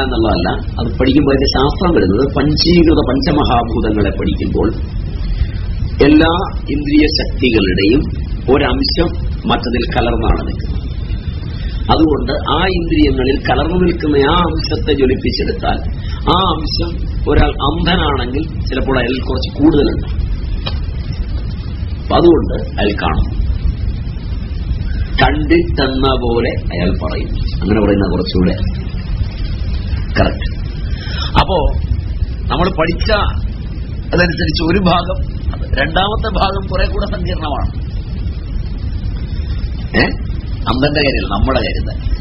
എന്നുള്ളതല്ല അത് പഠിക്കുമ്പോൾ അതിന്റെ ശാസ്ത്രം വരുന്നത് പഞ്ചീകൃത പഞ്ചമഹാഭൂതങ്ങളെ പഠിക്കുമ്പോൾ എല്ലാ ഇന്ദ്രിയ ശക്തികളുടെയും ഒരംശം മറ്റതിൽ കലർന്നാണ് നിൽക്കുന്നത്. അതുകൊണ്ട് ആ ഇന്ദ്രിയങ്ങളിൽ കലർന്നു നിൽക്കുന്ന ആ അംശത്തെ ജ്വലിപ്പിച്ചെടുത്താൽ ആ അംശം ഒരാൾ അന്ധനാണെങ്കിൽ ചിലപ്പോൾ അയാൾ കുറച്ച് കൂടുതലുണ്ട്. അതുകൊണ്ട് അയാൾ കാണും. കണ്ടിട്ടെന്ന പോലെ അയാൾ പറയും. അങ്ങനെ പറയുന്ന കുറച്ചുകൂടെ കറക്റ്റ് അപ്പോ നമ്മൾ പഠിച്ച അതനുസരിച്ച് ഒരു ഭാഗം രണ്ടാമത്തെ ഭാഗം കുറെ കൂടെ സങ്കീർണമാണ്. ഏ? അമ്പന്റെ കാര്യം നമ്മുടെ കാര്യം തന്നെ.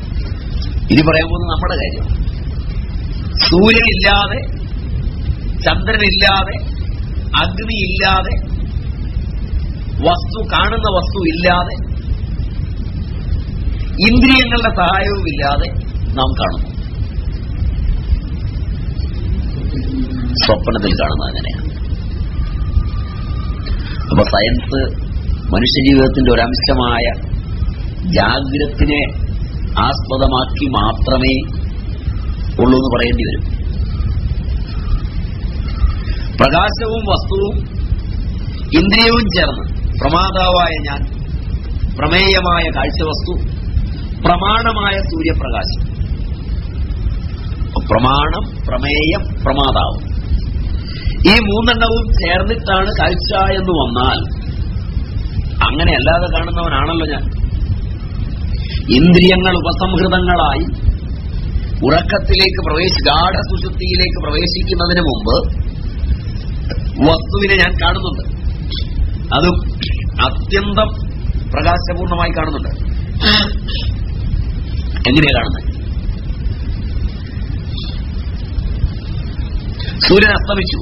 ഇനി പറയാൻ പോകുന്നത് നമ്മുടെ കാര്യം. സൂര്യനില്ലാതെ ചന്ദ്രനില്ലാതെ അഗ്നിയില്ലാതെ വസ്തു കാണുന്ന വസ്തു ഇല്ലാതെ ഇന്ദ്രിയങ്ങളുടെ സഹായവും ഇല്ലാതെ നാം കാണുന്നു. സ്വപ്നത്തിൽ കാണുന്നത് അങ്ങനെയാണ് അപ്പൊ സയൻസ് മനുഷ്യജീവിതത്തിന്റെ ഒരംശമായ ജാഗ്രത്തിനെ ആസ്പദമാക്കി മാത്രമേ ഉള്ളൂ എന്ന് പറയേണ്ടി വരും. പ്രകാശവും വസ്തുവും ഇന്ദ്രിയവും ചേർന്ന് പ്രമാതാവായ ഞാൻ പ്രമേയമായ കാഴ്ചവസ്തു പ്രമാണമായ സൂര്യപ്രകാശം. പ്രമാണം പ്രമേയം പ്രമാതാവ്. ഈ മൂന്നെണ്ണവും ചേർന്നിട്ടാണ് കാഴ്ച എന്ന് വന്നാൽ അങ്ങനെ അല്ലാതെ കാണുന്നവനാണല്ലോ ഞാൻ. ഇന്ദ്രിയങ്ങൾ ഉപസംഹൃതങ്ങളായി ഉറക്കത്തിലേക്ക് പ്രവേശി ഗാഠസുശുദ്ധിയിലേക്ക് പ്രവേശിക്കുന്നതിന് മുമ്പ് വസ്തുവിനെ ഞാൻ കാണുന്നുണ്ട്. അതും അത്യന്തം പ്രകാശപൂർണമായി കാണുന്നുണ്ട്. എങ്ങനെയാ കാണുന്നത് സൂര്യൻ അസ്തമിച്ചു.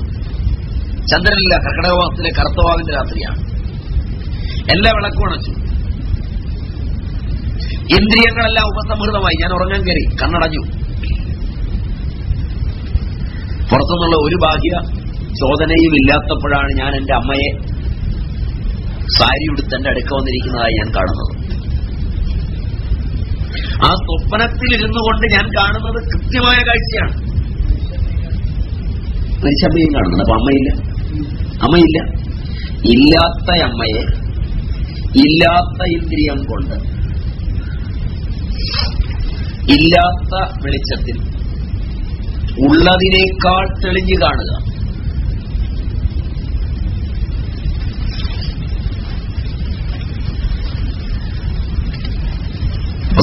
ചന്ദ്രനില്ല കർക്കടകവാസത്തിലെ കറുത്തവാവിന്റെ രാത്രിയാണ്. എല്ലാ വിളക്കും അണച്ചു. ഇന്ദ്രിയങ്ങളെല്ലാം ഉപസംഹൃതമായി. ഞാൻ ഉറങ്ങാൻ കയറി. കണ്ണടഞ്ഞു. പുറത്തുനിന്നുള്ള ഒരു ബാഹ്യ ചോദനയും ഇല്ലാത്തപ്പോഴാണ് ഞാൻ എന്റെ അമ്മയെ സാരി ഉടുത്ത് എന്റെ അടുക്ക വന്നിരിക്കുന്നതായി ഞാൻ കാണുന്നത്. ആ സ്വപ്നത്തിലിരുന്നു കൊണ്ട് ഞാൻ കാണുന്നത് കൃത്യമായ കാഴ്ചയാണ്. മരിച്ചമ്മയും കാണുന്നത്. അപ്പൊ അമ്മയില്ല. അമ്മയില്ല. ഇല്ലാത്ത അമ്മയെ ഇല്ലാത്ത ഇന്ദ്രിയം കൊണ്ട് ഇല്ലാത്ത വെളിച്ചത്തിൽ ഉള്ളതിനേക്കാൾ തെളിഞ്ഞു കാണുക.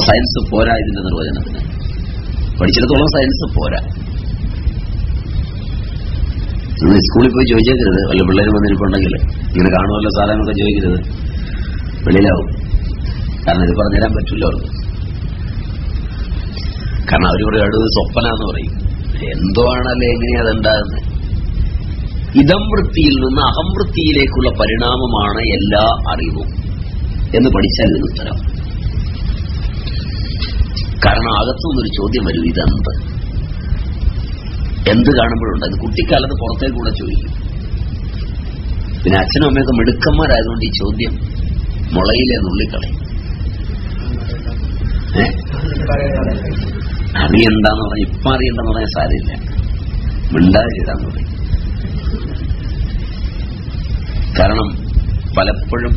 സയൻസ് പോരാ ഇതിന്റെ നിർവചനത്തിന് പഠിച്ചിടത്തോളം സയൻസ് പോരാ. നിങ്ങൾ സ്കൂളിൽ പോയി ചോദിച്ചേക്കരുത്. വല്ല പിള്ളേർ വന്നിരിപ്പുണ്ടെങ്കിൽ ഇങ്ങനെ കാണുമല്ലോ സാധനമൊക്കെ ചോദിക്കരുത്. വെളിയിലാവും. കാരണം ഇത് പറഞ്ഞുതരാൻ പറ്റില്ല അവർക്ക്. കാരണം അവർ ഇവിടെ അടുത്ത് സ്വപ്ന എന്ന് പറയും. എന്തോ ആണല്ലേ എങ്ങനെയാ അതുണ്ടാകുന്നത്? ഇതം വൃത്തിയിൽ നിന്ന് അഹം വൃത്തിയിലേക്കുള്ള പരിണാമമാണ് എല്ലാ അറിവും. എന്ന് പഠിച്ചാൽ ഇതിന് ഉത്തരം. കാരണം അകത്തുനിന്നൊരു ചോദ്യം വരും ഇതെന്ത്? എന്ത് കാണുമ്പോഴുണ്ട്? അത് കുട്ടിക്കാലത്ത് പുറത്തേക്ക് കൂടെ ചോദിക്കും. പിന്നെ അച്ഛനും അമ്മയൊക്കെ മിടുക്കന്മാരായതുകൊണ്ട് ഈ ചോദ്യം മുളയിലെ നുള്ളിക്കളയും. അറിയണ്ടെന്ന് പറഞ്ഞ ഇപ്പം അറിയണ്ടെന്ന് പറഞ്ഞാൽ സാരമില്ല. മിണ്ടാതിരിടാന്ന് പറയും കാരണം പലപ്പോഴും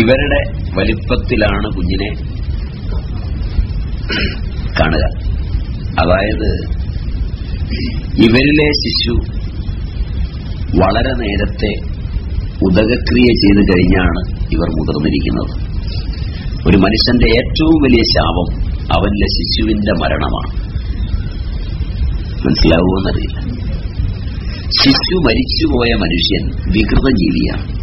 ഇവരുടെ വലിപ്പത്തിലാണ് കുഞ്ഞിനെ കാണുക. അതായത് ഇവരിലെ ശിശു വളരെ നേരത്തെ ഉദകക്രിയ ചെയ്തു കഴിഞ്ഞാണ് ഇവർ മുതിർന്നിരിക്കുന്നത്. ഒരു മനുഷ്യന്റെ ഏറ്റവും വലിയ ശാപം അവന്റെ ശിശുവിന്റെ മരണമാണ്. മനസ്സിലാവുമെന്നറിയില്ല. ശിശു മരിച്ചുപോയ മനുഷ്യൻ വികൃത ജീവിയാണ്.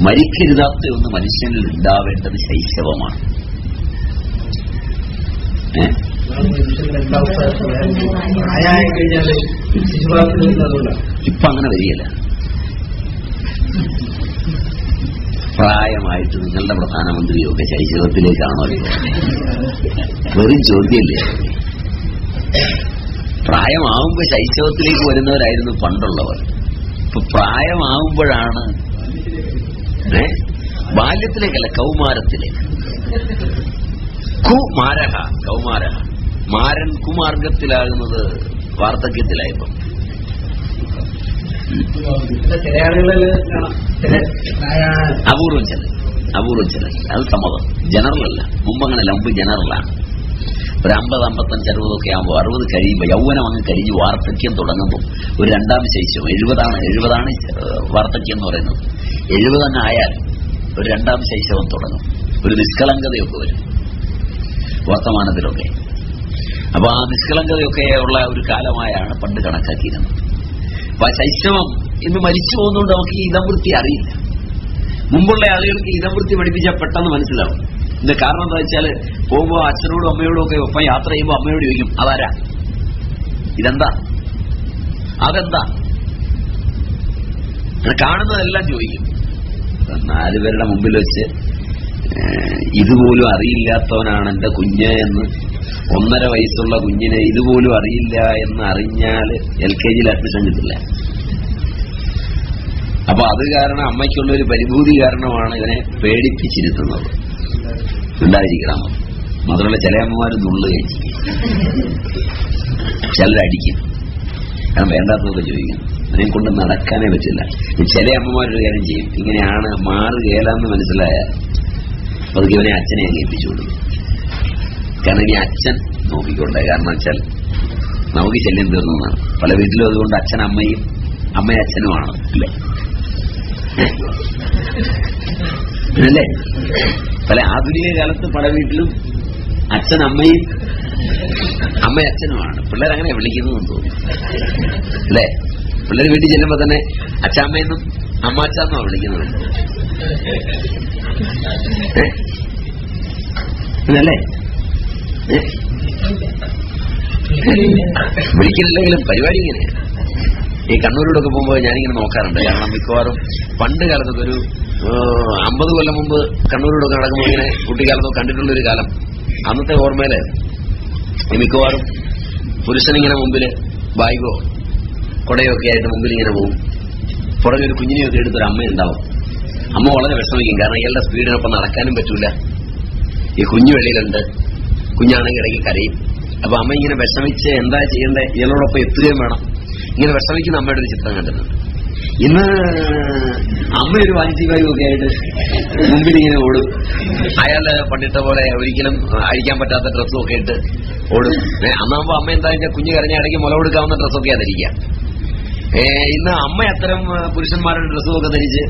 മരിക്കരുതാത്ത ഒന്ന് മനുഷ്യനിൽ ഉണ്ടാവേണ്ടത് ശൈശവമാണ്. ഇപ്പൊ അങ്ങനെ വരികയില്ല. പ്രായമായിട്ട് നിങ്ങളുടെ പ്രധാനമന്ത്രിയൊക്കെ ശൈശവത്തിലേക്കാണോ വെറും ചോദ്യമില്ലേ? പ്രായമാവുമ്പോ ശൈശവത്തിലേക്ക് വരുന്നവരായിരുന്നു പണ്ടുള്ളവർ. ഇപ്പൊ പ്രായമാവുമ്പോഴാണ് ബാല്യത്തിലേക്കല്ല കൗമാരത്തിലേക്ക്. കുമാരഹ കൗമാരഹ. മാരൻ കുമാർഗത്തിലാകുന്നത് വാർദ്ധക്യത്തിലായപ്പം. ചില കാണാം ചില അപൂർവം അപൂർവം ചിലർ അത് സമ്മതം. ജനറൽ അല്ല മുമ്പ് അങ്ങനെയല്ല മുമ്പ് ജനറലാണ്. ഒരു അമ്പത് അമ്പത്തഞ്ച് അറുപതൊക്കെ ആകുമ്പോൾ അറുപത് കഴിയുമ്പോൾ യൗവനം അങ്ങ് കഴിഞ്ഞ് വാർദ്ധക്യം തുടങ്ങുമ്പോൾ ഒരു രണ്ടാം ശൈശവം എഴുപതാണ് എഴുപതാണ് വാർദ്ധക്യം എന്ന് പറയുന്നത്. എഴുപത് തന്നെ ആയാൽ ഒരു രണ്ടാം ശൈശവം തുടങ്ങും. ഒരു നിഷ്കളങ്കതയൊക്കെ വരും. വർത്തമാനത്തിലൊക്കെ. അപ്പൊ ആ നിഷ്കളങ്കതയൊക്കെ ഉള്ള ഒരു കാലമായാണ് പണ്ട് കണക്കാക്കിയിരുന്നത്. അപ്പൊ ആ ശൈശവം ഇന്ന് മരിച്ചു പോകുന്നതുകൊണ്ട് നമുക്ക് ഈ ഇതംവൃത്തി അറിയില്ല. മുമ്പുള്ള ആളുകൾക്ക് ഇതംവൃത്തി പഠിപ്പിച്ചാൽ പെട്ടെന്ന് മനസ്സിലാവും. ഇതിന്റെ കാരണം എന്താ വെച്ചാൽ പോകുമ്പോൾ അച്ഛനോടും അമ്മയോടും ഒക്കെ ഒപ്പം യാത്ര ചെയ്യുമ്പോൾ അമ്മയോട് ചോദിക്കും അതാരാ? ഇതെന്താ? അതെന്താ? കാണുന്നതെല്ലാം ചോദിക്കും. നാലുപേരുടെ മുമ്പിൽ വെച്ച് ഇതുപോലും അറിയില്ലാത്തവനാണ് എന്റെ കുഞ്ഞ് എന്ന്. ഒന്നര വയസ്സുള്ള കുഞ്ഞിനെ ഇതുപോലും അറിയില്ല എന്ന് അറിഞ്ഞാൽ എൽ കെ ജിയിൽ അഡ്മിഷൻ കിട്ടില്ല. അപ്പൊ അത് കാരണം അമ്മയ്ക്കുള്ള ഒരു പരിഭൂതി കാരണമാണ് ഇവനെ പേടിപ്പിച്ചിരുത്തുന്നത്. ഉണ്ടായിരിക്കണം. മാത്രമല്ല ചില അമ്മമാർ കഴിച്ചു. ചിലരടിക്കും. കാരണം വേണ്ടാത്തതൊക്കെ ചോദിക്കുന്നു അതിനെ കൊണ്ട് നടക്കാനേ പറ്റില്ല. ചില അമ്മമാരൊരു കാര്യം ചെയ്യും. ഇങ്ങനെയാണ് മാറുകയില്ലെന്ന് മനസ്സിലായാൽ അതൊക്കെ ഇവനെ അച്ഛനെ ഏൽപ്പിച്ചു കൊടുക്കും. കാരണം ഇനി അച്ഛൻ നോക്കിക്കൊണ്ടേ കാരണം വെച്ചാൽ നമുക്ക് ശല്യം തീർന്നതാണ് പല വീട്ടിലും അതുകൊണ്ട് അച്ഛൻ അമ്മയും അമ്മയും അച്ഛനുമാണ് അല്ലേ? പല ആധുനിക കാലത്ത് പല വീട്ടിലും അച്ഛൻ അമ്മയും അമ്മ അച്ഛനുമാണ് പിള്ളേർ അങ്ങനെ വിളിക്കുന്നതെന്ന് തോന്നുന്നു. അല്ലേ? പിള്ളേർ വീട്ടിൽ ചെല്ലുമ്പോ തന്നെ അച്ഛാമ്മയെന്നും അമ്മാച്ചാന്നോ വിളിക്കുന്നത്? അല്ലേ വിളിക്കില്ലെങ്കിലും പരിപാടി ഇങ്ങനെയാണ് ഈ കണ്ണൂരോടൊക്കെ പോകുമ്പോൾ ഞാനിങ്ങനെ നോക്കാറുണ്ട്. കാരണം മിക്കവാറും പണ്ട് കാലത്തൊക്കെ ഒരു അമ്പത് കൊല്ലം മുമ്പ് കണ്ണൂരിലൂടെ നടക്കുമ്പോൾ ഇങ്ങനെ കുട്ടിക്കാലത്തൊക്കെ കണ്ടിട്ടുള്ളൊരു കാലം. അന്നത്തെ ഓർമ്മയിൽ മിക്കവാറും പുരുഷനിങ്ങനെ മുമ്പിൽ ബാഗോ കൊടയോ ഒക്കെ ആയിട്ട് മുമ്പിൽ ഇങ്ങനെ പോകും. പുറകെ ഒരു കുഞ്ഞിനെയൊക്കെ എടുത്തൊരു അമ്മയുണ്ടാവും അമ്മ വളരെ വിഷമിക്കും. കാരണം ഇയാളുടെ സ്പീഡിനൊപ്പം നടക്കാനും പറ്റൂല. ഈ കുഞ്ഞു വെളിയിലുണ്ട്. കുഞ്ഞാണെങ്കിൽ ഇടയ്ക്ക് കരയും. അപ്പൊ അമ്മ ഇങ്ങനെ വിഷമിച്ച് എന്താ ചെയ്യേണ്ടത് ഇയാളോടൊപ്പം എത്തുകയും വേണം. ഇങ്ങനെ വിഷമിക്കുന്ന അമ്മയുടെ ഒരു ചിത്രം കണ്ടിട്ടുണ്ട്. ഇന്ന് അമ്മ ഒരു വാഞ്ചിവായും ഒക്കെ ആയിട്ട് മുമ്പിൽ ഇങ്ങനെ ഓടും. അയാൾ പണ്ടിട്ട പോലെ ഒരിക്കലും അഴിക്കാൻ പറ്റാത്ത ഡ്രസ്സും ഒക്കെ ഇട്ട് ഓടും. അന്നാകുമ്പോ അമ്മ എന്താ വെച്ചാൽ കുഞ്ഞു കരഞ്ഞ ഇടയ്ക്ക് മുല കൊടുക്കാവുന്ന ഡ്രസ്സൊക്കെ ധരിക്കുക ഏ, ഇന്ന് അമ്മ അത്തരം പുരുഷന്മാരുടെ ഡ്രസ്സും ഒക്കെ ധരിച്ച്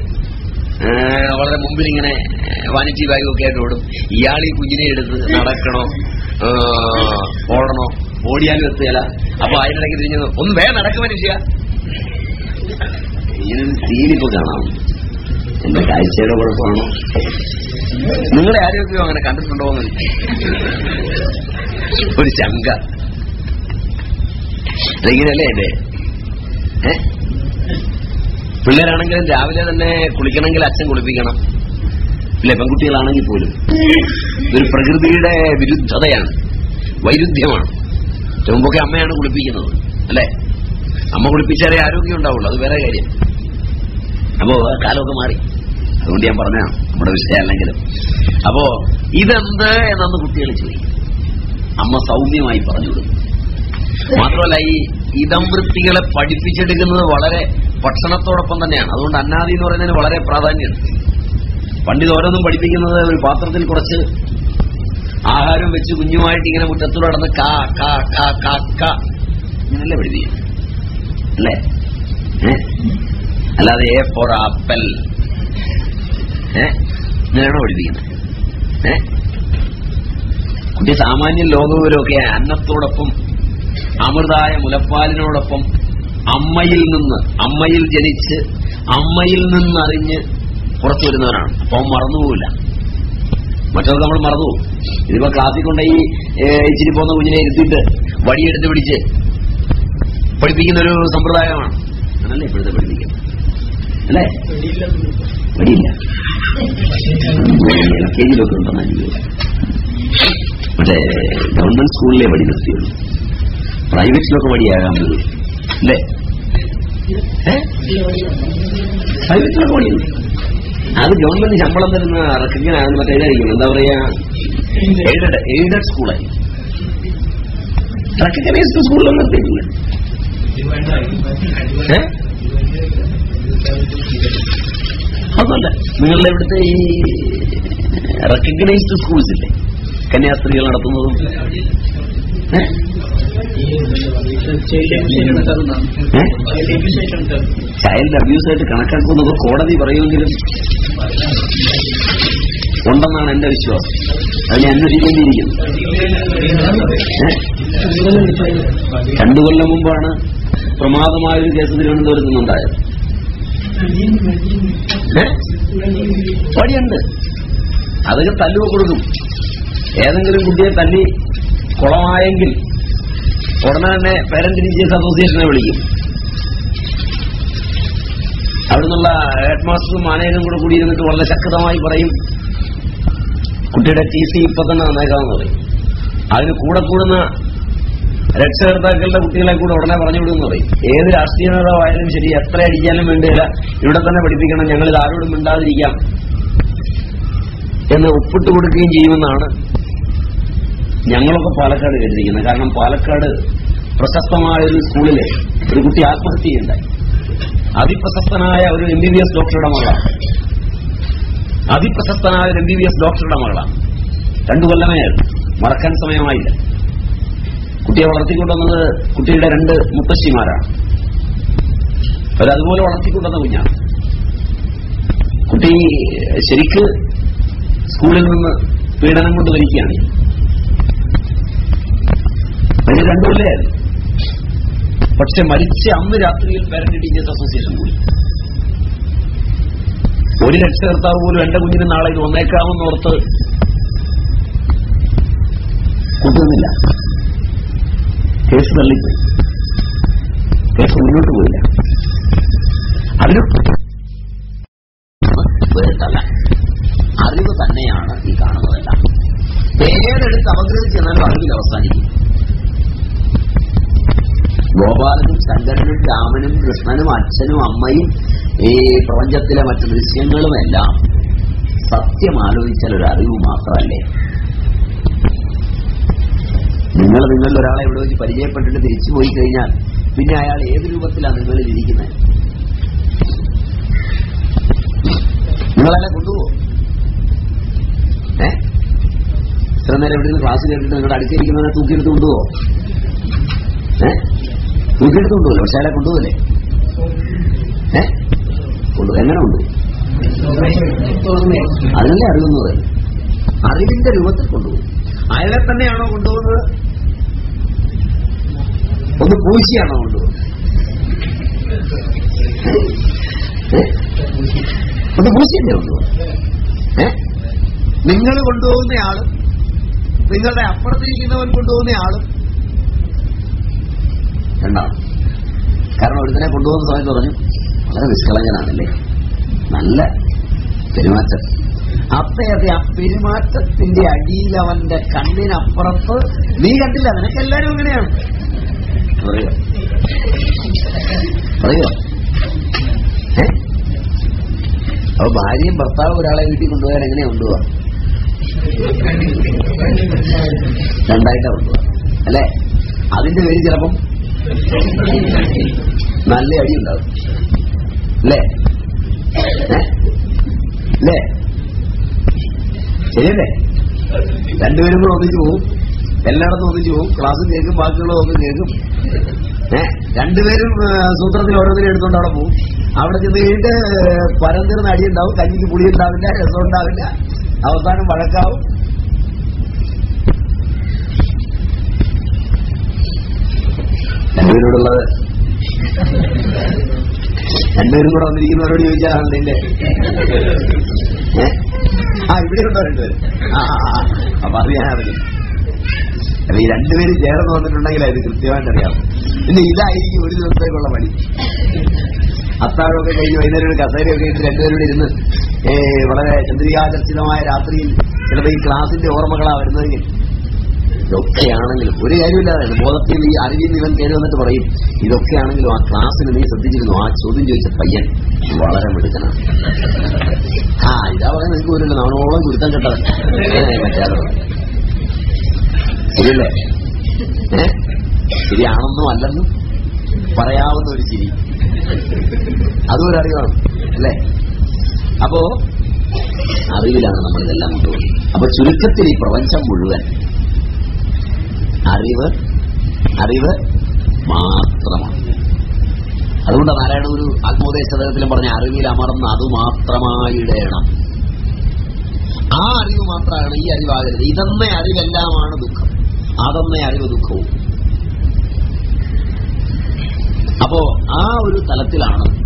വളരെ മുമ്പിൽ ഇങ്ങനെ വാനിറ്റി ബാഗ് ഒക്കെ ആയിട്ട് ഓടും. ഇയാൾ ഈ കുഞ്ഞിനെ എടുത്ത് നടക്കണോ ഓടണോ ഓടിയാലും എത്തുകയല്ല. അപ്പൊ അതിനിടയ്ക്ക് തിരിഞ്ഞു ഒന്ന് വേഗം നടക്കും മനുഷ്യ. സീനിപ്പോ കാണാം. എന്റെ കാഴ്ചയുടെ കുഴപ്പമാണോ? നിങ്ങളുടെ ആരോഗ്യം അങ്ങനെ കണ്ടിട്ടുണ്ടോ ഒരു ശങ്ക. ഇങ്ങനെയല്ലേ എന്റെ പിള്ളേരാണെങ്കിലും രാവിലെ തന്നെ കുളിക്കണമെങ്കിൽ അച്ഛൻ കുളിപ്പിക്കണം. ഇല്ല പെൺകുട്ടികളാണെങ്കിൽ പോലും. ഇതൊരു പ്രകൃതിയുടെ വിരുദ്ധതയാണ്. വൈരുദ്ധ്യമാണ്. മുമ്പൊക്കെ അമ്മയാണ് കുളിപ്പിക്കുന്നത് അല്ലെ? അമ്മ കുളിപ്പിച്ചാലേ ആരോഗ്യം ഉണ്ടാവുള്ളൂ അത് വേറെ കാര്യം. അപ്പോ കാലമൊക്കെ മാറി. അതുകൊണ്ട് ഞാൻ പറഞ്ഞ നമ്മുടെ വിഷയമല്ലെങ്കിലും അപ്പോ ഇതെന്ത് എന്നന്ന് കുട്ടികൾ ചോദിക്കും അമ്മ സൗമ്യമായി പറഞ്ഞു കൊടുക്കും മാത്രമല്ല ഈ ഇതംവൃത്തികളെ പഠിപ്പിച്ചെടുക്കുന്നത് വളരെ ഭക്ഷണത്തോടൊപ്പം തന്നെയാണ്. അതുകൊണ്ട് അന്നാദി എന്ന് പറയുന്നതിന് വളരെ പ്രാധാന്യമുണ്ട് പണ്ടിത് ഇത് ഓരോന്നും പഠിപ്പിക്കുന്നത് ഒരു പാത്രത്തിൽ കുറച്ച് ആഹാരം വെച്ച് കുഞ്ഞുമായിട്ട് ഇങ്ങനെ മുറ്റത്തോട് നടന്ന് കാ കാ കാ കാ കാ. പഠിപ്പിക്കുന്നത് അല്ലേ? അല്ലാതെ എ ഫോർ ആപ്പൽ ഇങ്ങനെയാണോ പഠിപ്പിക്കുന്നത്? ഏ? കുട്ടി സാമാന്യ ലോകവിവരമൊക്കെ അന്നത്തോടൊപ്പം അമൃതായ മുലപ്പാലിനോടൊപ്പം അമ്മയിൽ നിന്ന് അമ്മയിൽ ജനിച്ച് അമ്മയിൽ നിന്നറിഞ്ഞ് പുറത്തു വരുന്നവനാണ് അപ്പൊ മറന്നുപോകില്ല മറ്റത് നമ്മൾ മറന്നു ഇതിപ്പോ ക്ലാസ്സിൽ കൊണ്ട് ഈ ഇച്ചിരി പോകുന്ന കുഞ്ഞിനെ ഇരുത്തിയിട്ട് വടിയെടുത്ത് പിടിച്ച് പഠിപ്പിക്കുന്ന ഒരു സമ്പ്രദായമാണ്. അങ്ങനല്ലേ ഇപ്പോഴത്തെ പഠിപ്പിക്കുന്നത്? അല്ലേ? വടിയില്ല. എൽ കെ ജിയിലൊക്കെ ഉണ്ടെന്ന് എനിക്ക് മറ്റേ ഗവൺമെന്റ് സ്കൂളിലെ വടി നിർത്തിയുള്ളൂ. പ്രൈവറ്റിലൊക്കെ വഴിയാകാൻ പറ്റും അല്ലേ അത് ഗവൺമെന്റ് ശമ്പളം തരുന്ന റെക്കഗ്നാണ് മറ്റേ ഇതായിരിക്കും. എന്താ പറയാ? എയ്ഡഡ് എയ്ഡഡ് സ്കൂളായി റെക്കഗ്നൈസ്ഡ് സ്കൂളിലൊന്നും നിർത്തിയിട്ടില്ല ഏ? അതല്ല നിങ്ങളുടെ ഇവിടുത്തെ ഈ റെക്കഗ്നൈസ്ഡ് സ്കൂൾസ് ഇല്ലേ? കന്യാസ്ത്രീകൾ നടത്തുന്നതും? ചൈൽഡ് അബ്യൂസ് ആയിട്ട് കണക്കാക്കുന്നതൊക്കെ കോടതി പറയുമെങ്കിലും ഉണ്ടെന്നാണ് എന്റെ വിശ്വാസം. അത് ഞാൻ അന്വേഷിക്കേണ്ടിയിരിക്കുന്നു? രണ്ടു കൊല്ലം മുമ്പാണ് പ്രമാദമായൊരു കേസ് തിരുവനന്തപുരത്ത് നിന്നുണ്ടായത് പടിയുണ്ട് അതൊക്കെ തല്ലുവ കൊടുക്കും. ഏതെങ്കിലും കുട്ടിയെ തല്ലി കുളമായെങ്കിൽ ഉടനെ തന്നെ പേരന്റ് ടീച്ചേഴ്സ് അസോസിയേഷനെ വിളിക്കും. അവിടുന്നുള്ള ഹെഡ് മാസ്റ്ററും മാനേജറും കൂടെ കൂടി ഇരുന്നിട്ട് വളരെ ശക്തമായി പറയും കുട്ടിയുടെ ടി സി ഇപ്പൊ തന്നെ നന്നേക്കാമെന്ന് പറയും. അതിന് കൂടെ കൂടുന്ന രക്ഷകർത്താക്കളുടെ കുട്ടികളെ കൂടെ ഉടനെ പറഞ്ഞു വിടുമെന്ന് പറയും. ഏത് രാഷ്ട്രീയ നേതാവായാലും ശരി എത്ര അടിക്കാനും വേണ്ടിയില്ല ഇവിടെ തന്നെ പഠിപ്പിക്കണം ഞങ്ങൾ ഇത് ആരോടും മിണ്ടാതിരിക്കാം എന്ന് ഒപ്പിട്ട് കൊടുക്കുകയും ചെയ്യുമെന്നാണ് ഞങ്ങളൊക്കെ പാലക്കാട് കേട്ടിരിക്കുന്നത്. കാരണം പാലക്കാട് പ്രശസ്തമായ ഒരു സ്കൂളിലെ ഒരു കുട്ടി ആത്മഹത്യ ചെയ്യുണ്ടായി. അതിപ്രശസ്തനായ ഒരു എം ബി ബി എസ് ഡോക്ടറുടെ മകളാണ് അതിപ്രശസ്തനായ ഒരു എം ബി ബി എസ് ഡോക്ടറുടെ മകളാണ് രണ്ടു കൊല്ലമേ. മറക്കാൻ സമയമായില്ല. കുട്ടിയെ വളർത്തിക്കൊണ്ടുവന്നത് കുട്ടിയുടെ രണ്ട് മുത്തശ്ശിമാരാണ് അവരതുപോലെ വളർത്തിക്കൊണ്ടുവന്ന കുഞ്ഞാണ്. കുട്ടി ശരിക്ക് സ്കൂളിൽ നിന്ന് പീഡനം കൊണ്ട് അതിന് രണ്ടുമില്ലേ പക്ഷെ മരിച്ച അന്ന് രാത്രിയിൽ പാരന്റ് ടീച്ചേഴ്സ് അസോസിയേഷൻ കൂടി ഒരു രക്ഷകർത്താവ് പോലും എന്റെ കുഞ്ഞിന് നാളെ ഇത് വന്നേക്കാമെന്ന് ഓർത്ത് കൂട്ടുന്നില്ല കേസ് തള്ളിപ്പോയി. കേസ് മുന്നോട്ട് പോയില്ല. അതിന് അറിവ് തന്നെയാണ് ഈ കാണുന്നതെല്ലാം. പേരെടുത്ത് അപഗ്രഹിച്ച് എന്നാലും അറിവിൽ അവസാനിക്കും. ഗോപാലനും ശങ്കരനും രാമനും കൃഷ്ണനും അച്ഛനും അമ്മയും ഈ പ്രപഞ്ചത്തിലെ മറ്റു ദൃശ്യങ്ങളുമെല്ലാം സത്യം ആലോചിച്ചാൽ ഒരു അറിവ് മാത്രമല്ലേ? നിങ്ങൾ നിങ്ങളിൽ ഒരാളെ ഇവിടെ വെച്ച് പരിചയപ്പെട്ടിട്ട് തിരിച്ചു പോയി കഴിഞ്ഞാൽ പിന്നെ അയാൾ ഏത് രൂപത്തിലാണ് നിങ്ങളിൽ ഇരിക്കുന്നത്? നിങ്ങളെ കൊണ്ടുപോകും ഏ? ഇത്ര നേരം എവിടെ നിന്ന് ക്ലാസ് കേട്ടിട്ട് നിങ്ങളുടെ അടുത്തിരിക്കുന്നതിനെ തൂക്കിയെടുത്ത് കൊണ്ടുപോകും ഏ? തൂക്കിയെടുത്ത് കൊണ്ടുപോകില്ല പക്ഷെ അയാളെ കൊണ്ടുപോകില്ലേ ഏ? കൊണ്ടു എങ്ങനെ കൊണ്ടുപോകും അതിനല്ലേ അറിയുന്നത്? അറിവിന്റെ രൂപത്തിൽ കൊണ്ടുപോകും. അയാളെ തന്നെയാണോ കൊണ്ടുപോകുന്നത്? ഒന്ന് പൂശിയാണോ കൊണ്ടുപോകുന്നത്? ഒന്ന് പൂശിയല്ലേ കൊണ്ടുപോകും ഏ? നിങ്ങൾ കൊണ്ടുപോകുന്നയാളും നിങ്ങളുടെ അപ്പുറത്തിരിക്കുന്നവൻ കൊണ്ടുപോകുന്നയാളും രണ്ടാണ് കാരണം ഒരുത്തനെ കൊണ്ടുപോകുന്ന സമയത്ത് പറഞ്ഞു വളരെ നിഷ്കളങ്കനാണല്ലേ? നല്ല പെരുമാറ്റം. അപ്പയത്തെ ആ പെരുമാറ്റത്തിന്റെ അടിയിൽ അവന്റെ കണ്ണിനപ്പുറത്ത് നീ കണ്ടില്ല നിനക്ക് നിനക്കെല്ലാരും അങ്ങനെയാണ്. പറയുക പറയുക അപ്പൊ ഭാര്യയും ഭർത്താവും ഒരാളെ വീട്ടിൽ കൊണ്ടുപോയാൽ എങ്ങനെയാ കൊണ്ടുപോവാ രണ്ടായിട്ടാ കൊണ്ടുപോവാ അല്ലെ? അതിന്റെ പേര് ചിലപ്പം നല്ല അടി ഉണ്ടാവും. അല്ലേ? അല്ലേ ശരിയല്ലേ? രണ്ടുപേരും കൂടെ ഒന്നിച്ചു പോവും. എല്ലായിടത്തും ഒന്നിച്ചു പോവും. ക്ലാസ് കേൾക്കും ബാക്കിയുള്ള ഒന്ന് കേൾക്കും. ഏ? രണ്ടുപേരും സൂത്രത്തിൽ ഓരോന്നിനും എടുത്തുകൊണ്ട് അവിടെ പോകും അവിടെ ചെന്ന് കഴിഞ്ഞിട്ട് പരന്നിരുന്ന അടിയുണ്ടാവും കഞ്ഞിക്ക് പുളി ഉണ്ടാവില്ല രസം ഉണ്ടാവില്ല അവസാനം വഴക്കാവും. രണ്ടുപേരോടുള്ളത്. രണ്ടുപേരും കൂടെ വന്നിരിക്കുന്നവരോട് ചോദിച്ചാൽ നിന്റെ. ആ ഇവിടെ ഉണ്ടോ ആ. അപ്പൊ അത് ഞാൻ അറിയും അപ്പൊ ഈ രണ്ടുപേരും ചേർന്ന് വന്നിട്ടുണ്ടെങ്കിൽ അത് കൃത്യമായിട്ട് അറിയാം പിന്നെ ഇതായിരിക്കും ഒരു ദിവസത്തേക്കുള്ള പണി. അത്താഴമൊക്കെ കഴിഞ്ഞ് വൈകുന്നേരം ഒരു കസേരയൊക്കെ ഇട്ട് രണ്ടുപേരോട് ഇരുന്ന് വളരെ ചന്ദ്രികാകർഷിതമായ രാത്രിയിൽ ചിലപ്പോൾ ഈ ക്ലാസിന്റെ ഓർമ്മകളാ വരുന്നതെങ്കിൽ ഇതൊക്കെയാണെങ്കിലും ഒരു കാര്യമില്ലാതെ ബോധത്തിൽ ഈ അറിവിൽ ഇവൻ കയറി വന്നിട്ട് പറയും ഇതൊക്കെയാണെങ്കിലും ആ ക്ലാസ്സിൽ നീ ശ്രദ്ധിച്ചിരുന്നു ആ ചോദ്യം ചോദിച്ച പയ്യൻ വളരെ മിടുക്കനാണ്. ആ ഇതാ പറയുന്നത് എനിക്ക് ഒരു നമ്മളോളം ഗുരുത്തം മറ്റാരോ ശരിയല്ലേ ശരിയാണെന്നും അല്ലെന്നും പറയാവുന്ന ഒരു ചിരി. അതും ഒരു അറിവാണ് അല്ലേ? അപ്പോ അറിവിലാണ് നമ്മൾ ഇതെല്ലാം കൊണ്ടുപോകുന്നത്. അപ്പൊ ചുരുക്കത്തിൽ ഈ പ്രപഞ്ചം മുഴുവൻ അറിവ് അറിവ് മാത്രമാണ്. അതുകൊണ്ട് നാരായണ ഒരു ആത്മോദേശതകത്തിലും പറഞ്ഞ അറിവിൽ അമർന്ന് അതുമാത്രമായിടേണം ആ അറിവ് മാത്രമാണ് ഈ അറിവാകരുത്. ഇതെന്ന അറിവെല്ലാമാണ് ദുഃഖം. അതെന്ന അറിവ് ദുഃഖവും. അപ്പോ ആ ഒരു തലത്തിലാണ്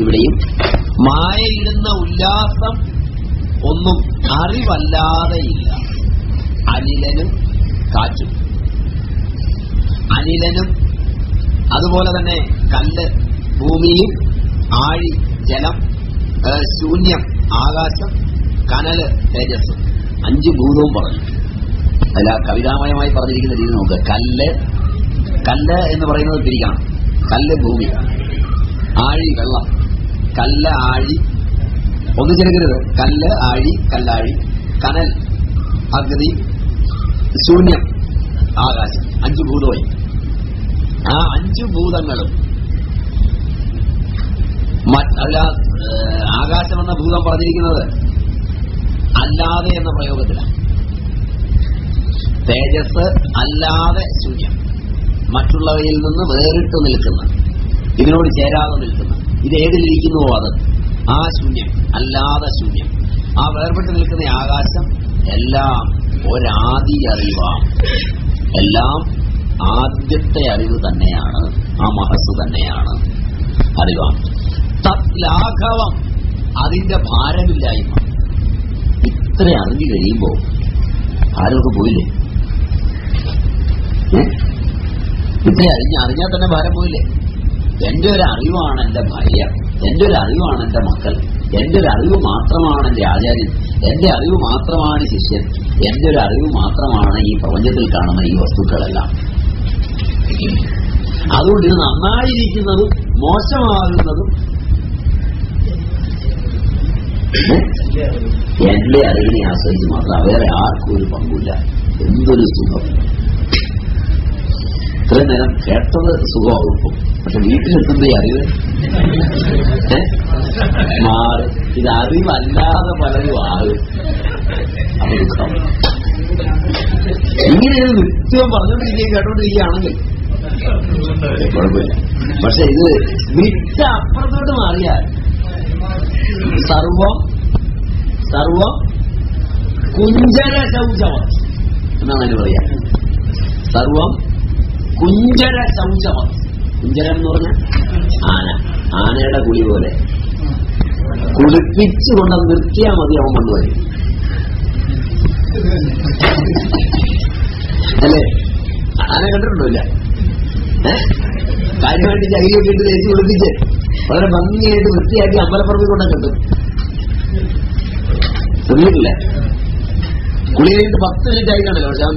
ഇവിടെയും മായയിടുന്ന ഉല്ലാസം ഒന്നും അറിവല്ലാതെയില്ല അനിലനും കാറ്റും. അനിലനും അതുപോലെ തന്നെ കല്ല് ഭൂമിയും ആഴി ജലം ശൂന്യം ആകാശം കനൽ തേജസ് അഞ്ച് ഭൂതവും പറഞ്ഞു. അല്ല കവിതാമയമായി പറഞ്ഞിരിക്കുന്ന രീതി നോക്ക്. കല്ല് കല്ല് എന്ന് പറയുന്നത് തിരിക്കണം. കല്ല് ഭൂമി. ആഴി വെള്ളം. കല്ല് ആഴി. ഒന്ന് ചെറുക്കരുത് കല്ല് ആഴി കല്ലാഴി. കനൽ അഗ്നി ശൂന്യം. ആകാശം. അഞ്ചു ഭൂതമായി ആ അഞ്ചു ഭൂതങ്ങളും. അല്ല ആകാശം എന്ന ഭൂതം പറഞ്ഞിരിക്കുന്നത് അല്ലാതെ എന്ന പ്രയോഗത്തിലാണ്. തേജസ് അല്ലാതെ ശൂന്യം. മറ്റുള്ളവയിൽ നിന്ന് വേറിട്ട് നിൽക്കുന്ന ഇതിനോട് ചേരാതെ നിൽക്കുന്ന ഇത് ഏതിലിരിക്കുന്നുവോ അത്? ആ ശൂന്യം അല്ലാതെ ശൂന്യം. ആ വേർപെട്ട് നിൽക്കുന്ന ആകാശം എല്ലാം ഒരാദി അറിവാം എല്ലാം ആദ്യത്തെ അറിവ് തന്നെയാണ് ആ മഹസ് തന്നെയാണ്. അറിവാണ് തത്ലാഘവം അതിന്റെ ഭാരമില്ലായ്മ. ഇത്ര അറിഞ്ഞു കഴിയുമ്പോ ഭാരമൊക്കെ പോയില്ലേ? ഇത്ര അറിഞ്ഞ അറിഞ്ഞാൽ തന്നെ ഭാരം പോയില്ലേ? എന്റെ ഒരു അറിവാണ് എന്റെ ഭാര്യ എന്റെ ഒരു അറിവാണ് എന്റെ മക്കൾ. എന്റെ ഒരു അറിവ് മാത്രമാണ് എന്റെ ആചാര്യൻ എന്റെ അറിവ് മാത്രമാണ് ശിഷ്യൻ. എന്റെ ഒരു അറിവ് മാത്രമാണ് ഈ പ്രപഞ്ചത്തിൽ കാണുന്ന ഈ വസ്തുക്കളെല്ലാം? അതുകൊണ്ട് ഇത് നന്നായിരിക്കുന്നതും മോശമാകുന്നതും? എന്റെ അറിവിനെ ആശ്രയിച്ച് മാത്രം വേറെ ആർക്കും ഒരു പങ്കുമില്ല. എന്തൊരു സുഖം. ഇത്രയും നേരം കേട്ടത് സുഖമാകും. പക്ഷെ വീട്ടിലെത്തുമ്പോ അറിവ്? മാറി. ഇത് അറിവല്ലാതെ പലരും ആറ് ദുഃഖം ഇങ്ങനെ നിത്യം പറഞ്ഞുകൊണ്ടിരിക്കുകയും കേട്ടോണ്ടിരിക്കുകയാണെങ്കിൽ കുഴപ്പമില്ല. പക്ഷെ ഇത് വിട്ട അപ്പുറത്തോട്ട് മാറിയാൽ സർവം സർവം കുഞ്ചര ശൗചമം എന്നാണ് അതിന് പറയാ. സർവം കുഞ്ചര ശൗചവം കുഞ്ചരം എന്ന് പറഞ്ഞ ആന. ആനയുടെ കുളി പോലെ. കുളിപ്പിച്ചു കൊണ്ട് നിർത്തിയാൽ മതി അവൻ വന്നു വരും. അല്ലേ? ആന കണ്ടിട്ടുണ്ടോ ഇല്ല? ഏ? കാര്യമായിട്ട് ചകിരിയൊക്കെ ഇട്ട് തേച്ച് കുളിപ്പിച്ച്. വളരെ ഭംഗിയായിട്ട് വൃത്തിയാക്കി അമ്പലപ്പുറത്തിൽ കൊണ്ടു. കിട്ടും ശ്രദ്ധിച്ചിട്ടില്ല കുളി കഴിഞ്ഞിട്ട് പത്ത് മിനിറ്റ് ആയിട്ടാണല്ലോ പക്ഷെ അവൻ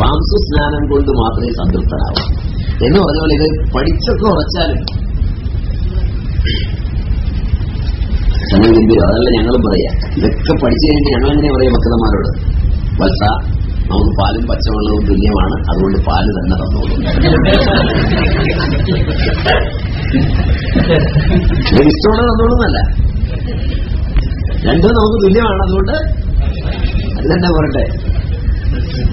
പാംസു സ്നാനം കൊണ്ട് മാത്രമേ സംതൃപ്തനാവൂ എന്ന് പറഞ്ഞ പോലെ ഇത് പഠിച്ചൊക്കെ ഉറച്ചാലും. ഞങ്ങൾ അതല്ല ഞങ്ങളും പറയാ. ഇതൊക്കെ പഠിച്ചു കഴിഞ്ഞിട്ട് ഞങ്ങൾ എങ്ങനെ പറയാം ഭക്തന്മാരോട് വത്സ നമുക്ക് പാലും പച്ചവെള്ളവും തുല്യമാണ്. അതുകൊണ്ട് പാൽ തന്നെ തന്നോളൂ. ഇഷ്ടമുള്ള തന്നോളൂന്നല്ല. രണ്ടും നമുക്ക് തുല്യമാണ്. അതുകൊണ്ട് അത് തന്നെ പറട്ടെ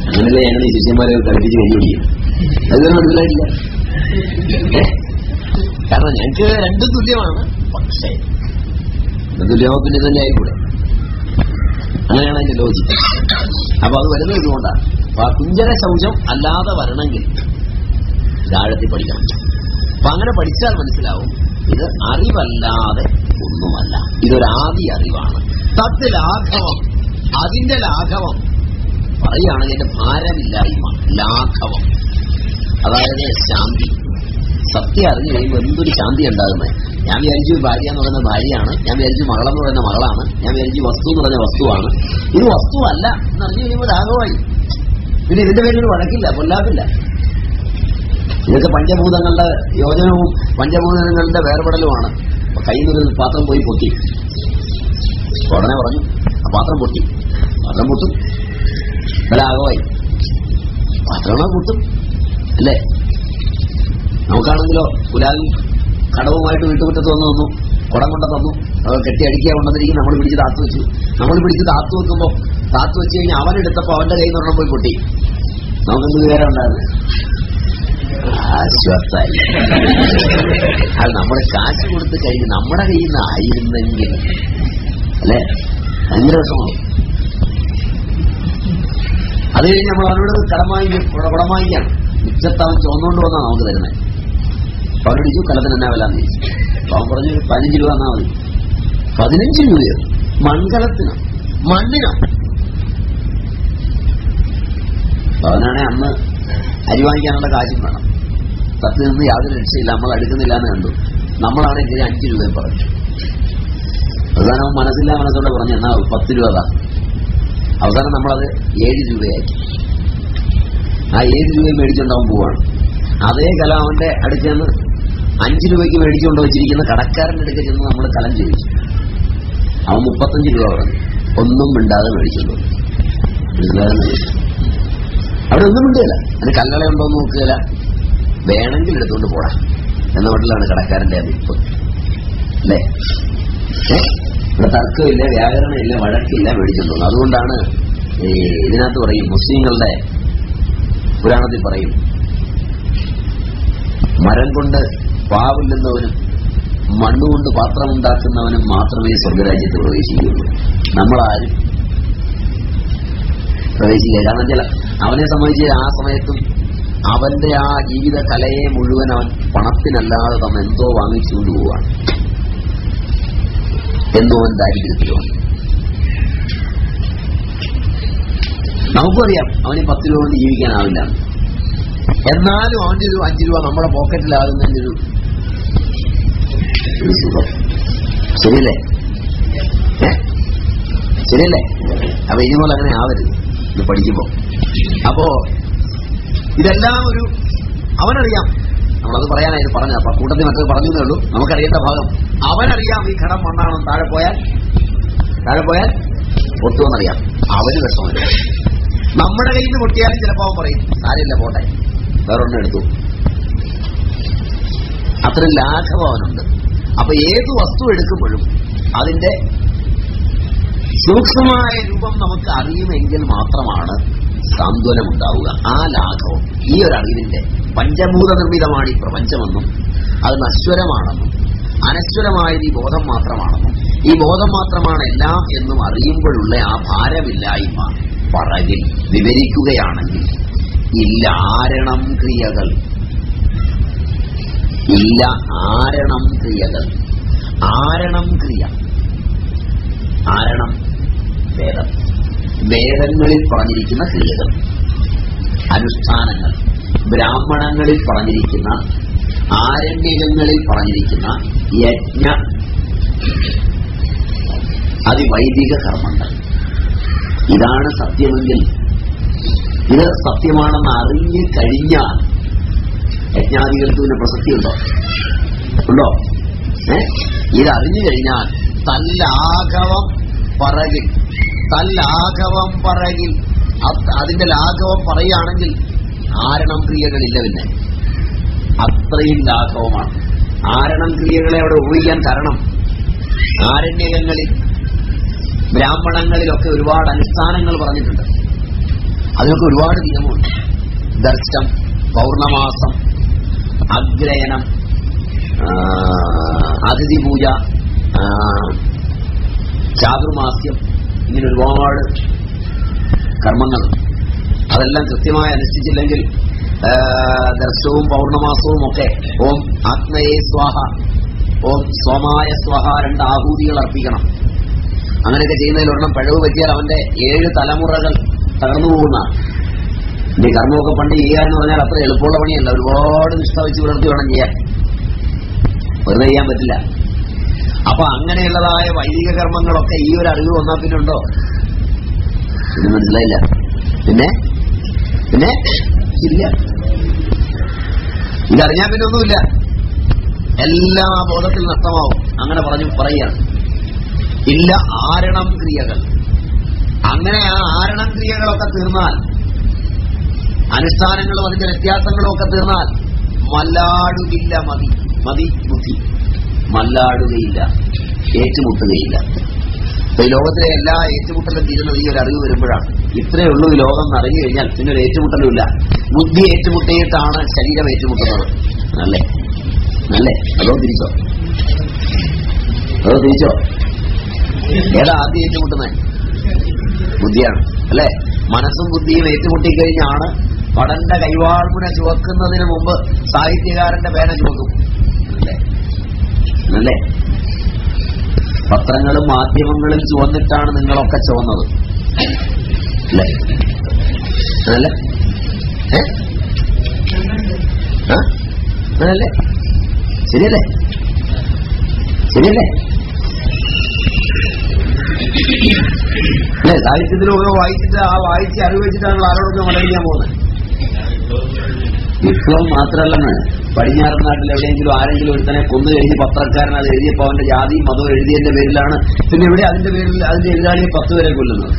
അങ്ങനെയല്ലേ ഞങ്ങൾ ഈ ശിഷ്യന്മാരെ കളിപ്പിച്ച് കഴിഞ്ഞിരിക്കും അതൊന്നും മനസ്സിലായില്ല? കാരണം ഞങ്ങൾക്ക് രണ്ടും തുല്യമാണ്. പക്ഷേ തുല്യമോ പിന്നെ തന്നെ ആയിക്കൂടെ? അങ്ങനെയാണ് അതിന്റെ ലോജിക്ക് അപ്പൊ അത് വരുന്നത് ഇതുകൊണ്ടാണ്. അപ്പൊ ആ കുഞ്ചര ശൗചം അല്ലാതെ വരണമെങ്കിൽ താഴത്തിൽ പഠിക്കണം. അപ്പൊ അങ്ങനെ പഠിച്ചാൽ മനസ്സിലാവും ഇത് അറിവല്ലാതെ ഒന്നുമല്ല. ഇതൊരാദി അറിവാണ്. തത്ത് ലാഘവം അതിന്റെ ലാഘവം. പറയുകയാണെങ്കിൽ എന്റെ ഭാരമില്ലായ്മ ലാഘവം. അതായത് ശാന്തി. സത്യം അറിഞ്ഞു കഴിയുമ്പോൾ എന്തൊരു ശാന്തി ഉണ്ടാകുന്നത് ഞാൻ വിചാരിച്ചു ഭാര്യ എന്ന് പറയുന്ന ഭാര്യയാണ്. ഞാൻ വിചാരിച്ചു മകളെന്ന് പറയുന്ന മകളാണ്. ഞാൻ വിചാരിച്ചു വസ്തു എന്ന് പറയുന്ന വസ്തുവാണ്. ഇത് വസ്തുവല്ല എന്നറിഞ്ഞു കഴിയുമ്പോൾ ലാഘവമായി പിന്നെ ഇതിന്റെ പേരിൽ വഴക്കില്ല കൊല്ലാത്തില്ല ഇതൊക്കെ പഞ്ചഭൂതങ്ങളുടെ യോജനവും പഞ്ചഭൂതങ്ങളുടെ വേർപെടലുമാണ്. കയ്യിൽ നിന്നൊരു പാത്രം പോയി പൊട്ടി. ഉടനെ പറഞ്ഞു ആ പാത്രം പൊട്ടി. പാത്രം പൊട്ടും. ലാഘവമായി പാത്രമാ പൊട്ടും. അല്ലേ? നമുക്കാണെങ്കിലോ കുലാൽ കടവുമായിട്ട് വീട്ടുമുറ്റത്ത് വന്നു തന്നു കുടം കൊണ്ട തന്നു അവർ കെട്ടി അടിക്കുക കൊണ്ടെന്നിരിക്കും നമ്മൾ പിടിച്ച് താത്തു വെച്ചു. നമ്മൾ പിടിച്ച് താത്തു വെക്കുമ്പോ താത്തു വെച്ച് കഴിഞ്ഞാൽ അവനെടുത്തപ്പോ അവന്റെ കയ്യിൽ നിന്ന് പോയി പൊട്ടി. നമുക്കെന്ത് വിവരം ഉണ്ടായിരുന്നു? ആശ്വാസായി. അത് നമ്മുടെ കാശ് കൊടുത്ത് കഴിഞ്ഞ് നമ്മുടെ കയ്യിൽ നിന്ന് ആയിരുന്നെങ്കിൽ അല്ലേ? ഭയങ്കര രസമാണ് അത് കഴിഞ്ഞ് നമ്മൾ അവരോട് കടം വാങ്ങിക്കും കുടം മിച്ചത്തവൻ ചുവന്നുകൊണ്ട് വന്നാ നമുക്ക് തരുന്നത്. ചോദിച്ചു കലത്തിന് എന്നാ വില എന്ന് ചോദിച്ചു പറഞ്ഞു പതിനഞ്ച് രൂപ എന്നാ മതി. പതിനഞ്ച് രൂപയോ മൺകലത്തിനോ. മണ്ണിനോ. അവനാണെ അന്ന് അരി വാങ്ങിക്കാനുള്ള കാശും വേണം. പത്ത് നിന്ന് യാതൊരു രക്ഷയില്ല നമ്മൾ എടുക്കുന്നില്ല എന്ന് കണ്ടു. നമ്മളാണെങ്കിൽ അഞ്ച് രൂപയും പറഞ്ഞു. അവസാനം മനസ്സില്ല മനസ്സോടെ പറഞ്ഞു എന്നാ പത്ത് രൂപ അവസാനം നമ്മളത് ഏഴ് രൂപയാക്കി. ആ ഏഴ് രൂപയും മേടിച്ചുണ്ടാവും പോവാണ് അതേ കല അവന്റെ അടുത്ത് ചെന്ന് അഞ്ചു രൂപയ്ക്ക് മേടിച്ചുകൊണ്ട് വെച്ചിരിക്കുന്ന കടക്കാരന്റെ അടുത്ത് ചെന്ന് നമ്മൾ കലം ചോദിച്ചു. അവൻ മുപ്പത്തഞ്ച് രൂപ പറഞ്ഞു. ഒന്നും മിണ്ടാതെ മേടിച്ചുകൊണ്ട്. മനസ്സിലാകുന്നില്ലേ? അവിടെ ഒന്നും മിണ്ടുകയില്ല അതിന് കല്ലള ഉണ്ടോ എന്ന് നോക്കുകയില്ല. വേണമെങ്കിൽ എടുത്തുകൊണ്ട് പോടാ. എന്ന മട്ടിലാണ് കടക്കാരന്റെ അതിപ്പ്. അല്ലേ? ഇവിടെ തർക്കമില്ല വ്യാകരണമില്ല വഴക്കില്ല മേടിച്ചോണ്ട് അതുകൊണ്ടാണ് ഇതിനകത്ത് പറയും മുസ്ലിങ്ങളുടെ പുരാണത്തിൽ പറയും മരം കൊണ്ട് പാവില്ലെന്നവനും മണ്ണുകൊണ്ട് പാത്രമുണ്ടാക്കുന്നവനും മാത്രമേ സ്വർഗരാജ്യത്ത് പ്രവേശിക്കുകയുള്ളൂ. നമ്മളാരും? പ്രവേശിക്കുക. കാരണം ചില അവനെ സംബന്ധിച്ച് ആ സമയത്തും അവന്റെ ആ ജീവിത കലയെ മുഴുവൻ അവൻ പണത്തിനല്ലാതെ തന്നെ എന്തോ വാങ്ങിച്ചുകൊണ്ട് പോവാണ്. എന്തോ അവൻ നമുക്കറിയാം അവന് പത്ത് രൂപ കൊണ്ട് ജീവിക്കാനാവില്ല. എന്നാലും അവന്റെ ഒരു അഞ്ച് രൂപ നമ്മുടെ പോക്കറ്റിലാകുന്നതിന്റെ ഒരു ശരിയല്ലേ? ശരിയല്ലേ? അപ്പൊ ഇനി പോലെ അങ്ങനെ ആവരുത്. ഇത് പഠിക്കുമ്പോ. അപ്പോ ഇതെല്ലാം ഒരു അവനറിയാം. നമ്മളത് പറയാനായിട്ട് പറഞ്ഞത്. അപ്പൊ കൂട്ടത്തിൽ മറ്റത് പറഞ്ഞേ ഉള്ളൂ. നമുക്കറിയേണ്ട ഭാഗം അവനറിയാം ഈ ഘടം മണ്ണാണെന്ന്. താഴെ പോയാൽ താഴെ പോയാൽ പൊട്ടുമെന്നറിയാം. അവന് വിഷമമില്ല. നമ്മുടെ കയ്യിൽ നിന്ന് പൊട്ടിയാലും ചിലപ്പോ അവൻ പറയും സാരമില്ല പോട്ടെ. വേറൊന്നും എടുത്തു. അത്ര ലാഘവം അവനുണ്ട്. അപ്പൊ ഏത് വസ്തു എടുക്കുമ്പോഴും അതിന്റെ സൂക്ഷ്മമായ രൂപം നമുക്ക് അറിയുമെങ്കിൽ മാത്രമാണ് സാന്ത്വനമുണ്ടാവുക. ആ ലാഘവം ഈ ഒരു അറിവിന്റെ പഞ്ചഭൂത നിർമ്മിതമാണ് ഈ പ്രപഞ്ചമെന്നും അത് നശ്വരമാണെന്നും അനശ്വരമായത് ഈ ബോധം മാത്രമാണെന്നും. ഈ ബോധം മാത്രമാണ് എല്ലാം എന്നും അറിയുമ്പോഴുള്ള ആ ഭാരമില്ലായ്മ. പറകിൽ വിവരിക്കുകയാണെങ്കിൽ ഇല്ല ആരണം ക്രിയകൾ. ഇല്ല ആരണം ക്രിയകൾ. ആരണം ക്രിയ. ആരണം വേദം. വേദങ്ങളിൽ പറഞ്ഞിരിക്കുന്ന ക്രിയകൾ. അനുഷ്ഠാനങ്ങൾ. ബ്രാഹ്മണങ്ങളിൽ പറഞ്ഞിരിക്കുന്ന ആരണ്യകങ്ങളിൽ പറഞ്ഞിരിക്കുന്ന യജ്ഞ. അതിവൈദിക കർമ്മങ്ങൾ. ഇതാണ് സത്യമെങ്കിൽ ഇത് സത്യമാണെന്ന് അറിഞ്ഞു കഴിഞ്ഞാൽ യജ്ഞാദികൾക്ക് പിന്നെ പ്രസക്തിയുണ്ടോ? ഉണ്ടോ? ഏ? ഇതറിഞ്ഞു കഴിഞ്ഞാൽ തല്ലാഘവം പറകിൽ തല്ലാഘവം പറകിൽ. അത് അതിന്റെ ലാഘവം പറയുകയാണെങ്കിൽ ആരണം ക്രിയകളില്ല പിന്നെ. അത്രയും ലാഘവമാണ്. ആരണം ക്രിയകളെ അവിടെ ഉപയോഗിക്കാൻ കാരണം ആരണ്യകങ്ങളിൽ ബ്രാഹ്മണങ്ങളിലൊക്കെ ഒരുപാട് അനുഷ്ഠാനങ്ങൾ പറഞ്ഞിട്ടുണ്ട്. അതിനൊക്കെ ഒരുപാട് നിയമമുണ്ട്. ദർശം പൗർണമാസം അഗ്രയണം അതിഥി പൂജ ചാതുർമാസ്യം ഇങ്ങനെ ഒരുപാട് കർമ്മങ്ങൾ. അതെല്ലാം കൃത്യമായി അനുഷ്ഠിച്ചില്ലെങ്കിൽ ദർശവും പൗർണമാസവും ഒക്കെ ഓം ആത്മയെ സ്വാഹ ഓം സോമായ സ്വാഹ രണ്ട് ആഹൂതികൾ അർപ്പിക്കണം. അങ്ങനെയൊക്കെ ചെയ്യുന്നതിൽ ഒരെണ്ണം പഴവ് പറ്റിയാൽ അവന്റെ ഏഴ് തലമുറകൾ തകർന്നു പോകുന്നതാണ് ഈ കർമ്മമൊക്കെ പണ്ട് ചെയ്യാന്ന് പറഞ്ഞാൽ അത്ര എളുപ്പമുള്ള പണിയല്ല. ഒരുപാട് നിഷ്ഠ വെച്ച് പുലർത്തി വേണം ചെയ്യാൻ. വെറുതെ ചെയ്യാൻ പറ്റില്ല. അപ്പൊ അങ്ങനെയുള്ളതായ വൈദിക കർമ്മങ്ങളൊക്കെ ഈ ഒരു അറിവ് വന്നാൽ പിന്നെ ഉണ്ടോ? ഇത് മനസ്സിലായില്ല. പിന്നെ? പിന്നെ? ഇല്ല. ഇതറിഞ്ഞാൽ പിന്നെ ഒന്നുമില്ല. എല്ലാം ആ ബോധത്തിൽ നഷ്ടമാവും. അങ്ങനെ പറഞ്ഞു പറയുകയാണ്. ഇല്ല ആരണം ക്രിയകൾ. അങ്ങനെ ആ ആരണം ക്രിയകളൊക്കെ തീർന്നാൽ അനുഷ്ഠാനങ്ങളും അതിന്റെ വ്യത്യാസങ്ങളും ഒക്കെ തീർന്നാൽ മല്ലാടുകില്ല മതി. മതി ബുദ്ധി. മല്ലാടുകയില്ല ഏറ്റുമുട്ടുകയില്ല. ഈ ലോകത്തിലെ എല്ലാ ഏറ്റുമുട്ടലും തീരുന്നത് ഈ ഒരു അറിവ് വരുമ്പോഴാണ്. ഇത്രയേ ഉള്ളൂ ഈ ലോകം അറിഞ്ഞു കഴിഞ്ഞാൽ പിന്നെ ഒരു ഏറ്റുമുട്ടലുമില്ല ബുദ്ധി ഏറ്റുമുട്ടിയിട്ടാണ് ശരീരം ഏറ്റുമുട്ടുന്നത്. അല്ലേ? അല്ലേ? അതോ തിരിച്ചോ? അതോ തിരിച്ചോ? ഏതാ ആദ്യം ഏറ്റുമുട്ടുന്നത്? ബുദ്ധിയാണ് അല്ലെ? മനസ്സും ബുദ്ധിയും ഏറ്റുമുട്ടിക്കഴിഞ്ഞാണ് പടന്റെ കൈവാൾമുന ചുവക്കുന്നതിന് മുമ്പ് സാഹിത്യകാരന്റെ പേന ചുവക്കും. അല്ലേ? അല്ലേ? പത്രങ്ങളും മാധ്യമങ്ങളും ചുവന്നിട്ടാണ് നിങ്ങളൊക്കെ ചുവന്നത്. അല്ലേ? അതല്ലേ? ഏ? അതല്ലേ? ശരിയല്ലേ? ശരിയല്ലേ? അല്ലെ? സാഹിത്യത്തിലൊക്കെ വായിച്ചിട്ട് ആ വായിച്ച് അറിവ് വെച്ചിട്ടാണ് ആരോടൊക്കെ മടങ്ങിയാൻ പോകുന്നത്. വിപ്ലവം മാത്രമല്ലെന്ന് പടിഞ്ഞാറൻ നാട്ടിൽ എവിടെയെങ്കിലും ആരെങ്കിലും ഒരുത്തനെ കൊന്നു കഴിഞ്ഞ് പത്രക്കാരൻ അത് എഴുതിയപ്പോൾ അവന്റെ ജാതിയും മതവും എഴുതിയതിന്റെ പേരിലാണ് പിന്നെ ഇവിടെ അതിന്റെ പേരിൽ അതിന്റെ എതിരാളിയെ പത്ത് പേരെ കൊല്ലുന്നത്?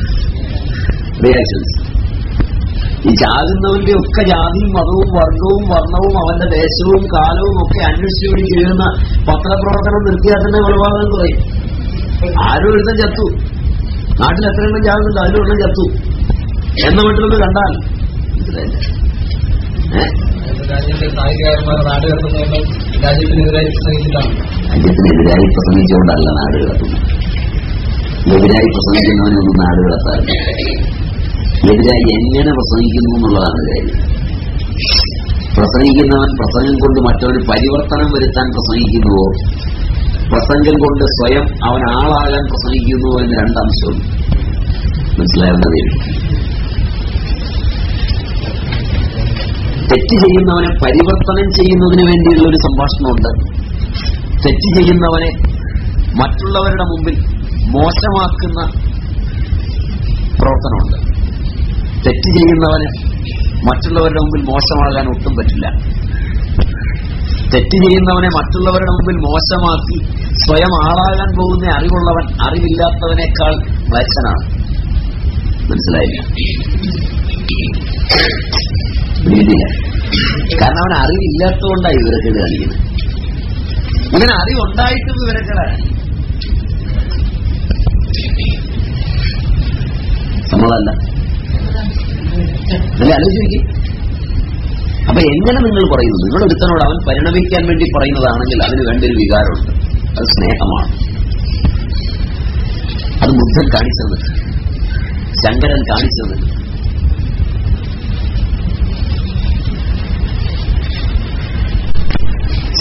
ഈ ചാകുന്നവന്റെ ഒക്കെ ജാതിയും മതവും വർഗവും വർണവും അവന്റെ ദേശവും കാലവും ഒക്കെ അന്വേഷിച്ചുകൂടി ചെയ്യുന്ന പത്രപ്രവർത്തനം നിർത്തിയാൽ തന്നെ കൊലപാതകം കുറയും. ആരും എഴുതാൻ ചത്തു? നാട്ടിൽ എത്ര എണ്ണം ചാവുന്നുണ്ട് എണ്ണം ചത്തു. എന്ന വീട്ടിലൊന്ന് കണ്ടാൽ രാജ്യത്തിനെതിരായി പ്രസംഗിച്ചുകൊണ്ടല്ല നാട് കിടക്കുന്നത് എതിരായി പ്രസംഗിക്കുന്നവനൊന്നും നാട് കിടത്താറില്ല എതിരായി എങ്ങനെ പ്രസംഗിക്കുന്നു എന്നുള്ളതാണ് കാര്യം. പ്രസംഗിക്കുന്നവൻ പ്രസംഗം കൊണ്ട് മറ്റൊരു പരിവർത്തനം വരുത്താൻ പ്രസംഗിക്കുന്നുവോ? പ്രസംഗം കൊണ്ട് സ്വയം അവൻ ആളാകാൻ പ്രസംഗിക്കുന്നു എന്ന് രണ്ടംശവും. മനസ്സിലാവേണ്ടത് തെറ്റ് ചെയ്യുന്നവനെ പരിവർത്തനം ചെയ്യുന്നതിന് വേണ്ടിയുള്ള ഒരു സംഭാഷണമുണ്ട്. തെറ്റ് ചെയ്യുന്നവനെ മറ്റുള്ളവരുടെ മുമ്പിൽ മോശമാക്കുന്ന പ്രവർത്തനമുണ്ട്. തെറ്റ് ചെയ്യുന്നവന് മറ്റുള്ളവരുടെ മുമ്പിൽ മോശമാകാൻ ഒട്ടും പറ്റില്ല. തെറ്റ് ചെയ്യുന്നവനെ മറ്റുള്ളവരുടെ മുമ്പിൽ മോശമാക്കി സ്വയം ആളാകാൻ പോകുന്ന അറിവുള്ളവൻ അറിവില്ലാത്തവനേക്കാൾ മ്ലേച്ഛനാണ് മനസ്സിലായില്ല? കാരണം അവൻ അറിവില്ലാത്തതുകൊണ്ടാണ് ഇവരൊക്കെ കളിക്കുന്നത്. ഇങ്ങനെ അറിവുണ്ടായിട്ടും വിവരക്കേടാണ് നമ്മളല്ല. അല്ലെ? ആലോചിക്കും. അപ്പൊ എങ്ങനെ നിങ്ങൾ പറയുന്നു നിങ്ങൾ ഒരുത്തനോട് അവൻ പരിണമിക്കാൻ വേണ്ടി പറയുന്നതാണെങ്കിൽ അതിന് വേണ്ടൊരു വികാരമുണ്ട്. അത് സ്നേഹമാണ്. അത് ബുദ്ധൻ കാണിച്ചത്. ശങ്കരൻ കാണിച്ചത്.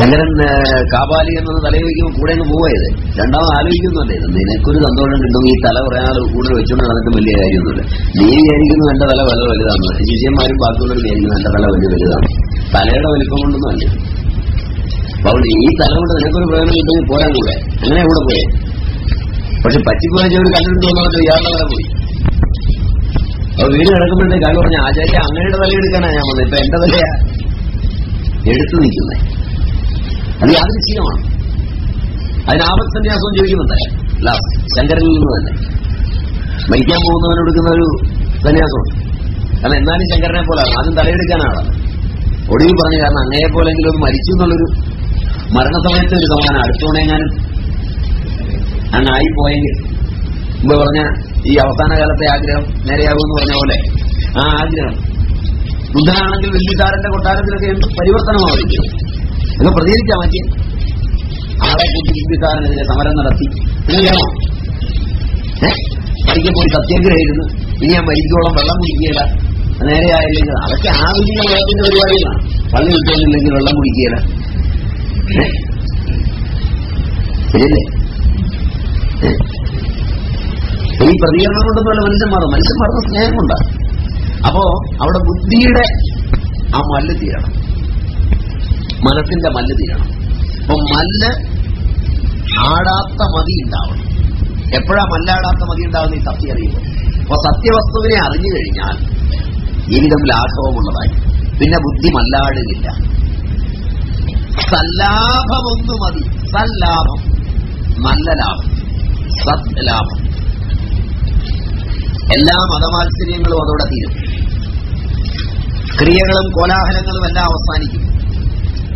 ശങ്കരൻ ഏ, കാപാലി എന്നത് തലവയ്ക്കുമ്പോൾ കൂടെ അങ്ങ് പോവായത് രണ്ടാമത് ആലോചിക്കുന്നുണ്ട് നിനക്കൊരു സന്തോഷം കിട്ടും. ഈ തല കുറേ ആൾ കൂടുതൽ വെച്ചുകൊണ്ട് നടന്നിട്ട് വലിയ കാര്യമൊന്നുമില്ല. നീ വിചാരിക്കുന്നു എന്റെ തല വളരെ വലുതാണ്. ശിഷ്യന്മാരും ബാക്കിയുള്ളവർ വിചാരിക്കുന്നു എന്റെ തല വലിയ വലുതാണ്. തലയുടെ വലിപ്പം കൊണ്ടൊന്നും അല്ല. അതുകൊണ്ട് ഈ തല കൊണ്ട് നിനക്കൊരു പ്രയോജനം കിട്ടുമെങ്കിൽ പോരാൻ കൂടെ. അങ്ങനെ കൂടെ പോയേ? പക്ഷെ പറ്റിപ്പോയ ഒരു കണ്ടിട്ട് തോന്നുന്നത് ഇയാളുടെ തല പോയി. അപ്പൊ വീട് കിടക്കുമ്പോഴത്തേക്ക് ആൾ പറഞ്ഞ ആചാര്യ അങ്ങയുടെ തല എടുക്കാനാ ഞാൻ വന്നത് ഇപ്പൊ എന്റെ തലയാ. എടുത്തു നിൽക്കുന്നേ. അത് യാതൊരു ശീലമാണ് അതിന് ആപത്സന്യാസവും സന്യാസവും ചോദിക്കുന്നുണ്ട് ശങ്കരനിൽ നിന്ന് തന്നെ. മരിക്കാൻ പോകുന്നവൻ എടുക്കുന്ന ഒരു സന്യാസമുണ്ട്. കാരണം എന്നാലും ശങ്കരനെ പോലെ ആദ്യം തലയെടുക്കാനാണ് ഒടുവിൽ പറഞ്ഞു കാരണം അങ്ങയെ പോലെങ്കിലും ഒന്ന് മരിച്ചു എന്നുള്ളൊരു മരണസമയത്ത് ഒരു സമാനം അടുത്തോടെ ഞാൻ അങ്ങായി പോയെങ്കിൽ മുമ്പ് പറഞ്ഞ ഈ അവസാന കാലത്തെ ആഗ്രഹം നേരെയാകുമെന്ന് പറഞ്ഞ പോലെ ആ ആഗ്രഹം. ബുദ്ധനാണെങ്കിൽ വെല്ലിസാരന്റെ കൊട്ടാരത്തിലൊക്കെ പരിവർത്തനമായിരിക്കും? എന്ന് പ്രതികരിക്കാൻ പറ്റിയ ആളെ കൂട്ടി ബിംബിസാരനെതിരെ സമരം നടത്തി. ഏ? പഠിക്കാൻ പോയി സത്യാഗ്രഹമായിരുന്നു. ഇനി ഞാൻ വൈദ്യോളം വെള്ളം കുടിക്കുകയില്ല. നേരെയായില്ലെങ്കിൽ അതൊക്കെ ആധുനിക മതത്തിന്റെ പരിപാടികളാണ് പള്ളി കിട്ടുന്നില്ലെങ്കിൽ വെള്ളം കുടിക്കുകയില്ല? ശരിയല്ലേ? ഈ പ്രതികരണം കൊണ്ടൊന്നുമല്ല മനുഷ്യൻ മാറും മനുഷ്യൻ മാറുന്ന സ്നേഹം അപ്പോ അവിടെ ബുദ്ധിയുടെ ആ മല്ല് തീരണം. മനസ്സിന്റെ മല്ല് തീരണം. അപ്പൊ മല്ല് ആടാത്ത മതി ഉണ്ടാവണം. എപ്പോഴാ മല്ലാടാത്ത മതി ഉണ്ടാവുന്ന ഈ സത്യം അറിയുമ്പോൾ അപ്പൊ സത്യവസ്തുവിനെ അറിഞ്ഞു കഴിഞ്ഞാൽ ജീവിതം ലാഘവമുള്ളതായി പിന്നെ ബുദ്ധി മല്ലാടുകില്ല സല്ലാഭമൊന്നു മതി. സല്ലാഭം. നല്ല ലാഭം സത് ലാഭം എല്ലാ മതമാത്സര്യങ്ങളും അതോടെ തീരും. ക്രിയകളും കോലാഹലങ്ങളും എല്ലാം അവസാനിക്കും.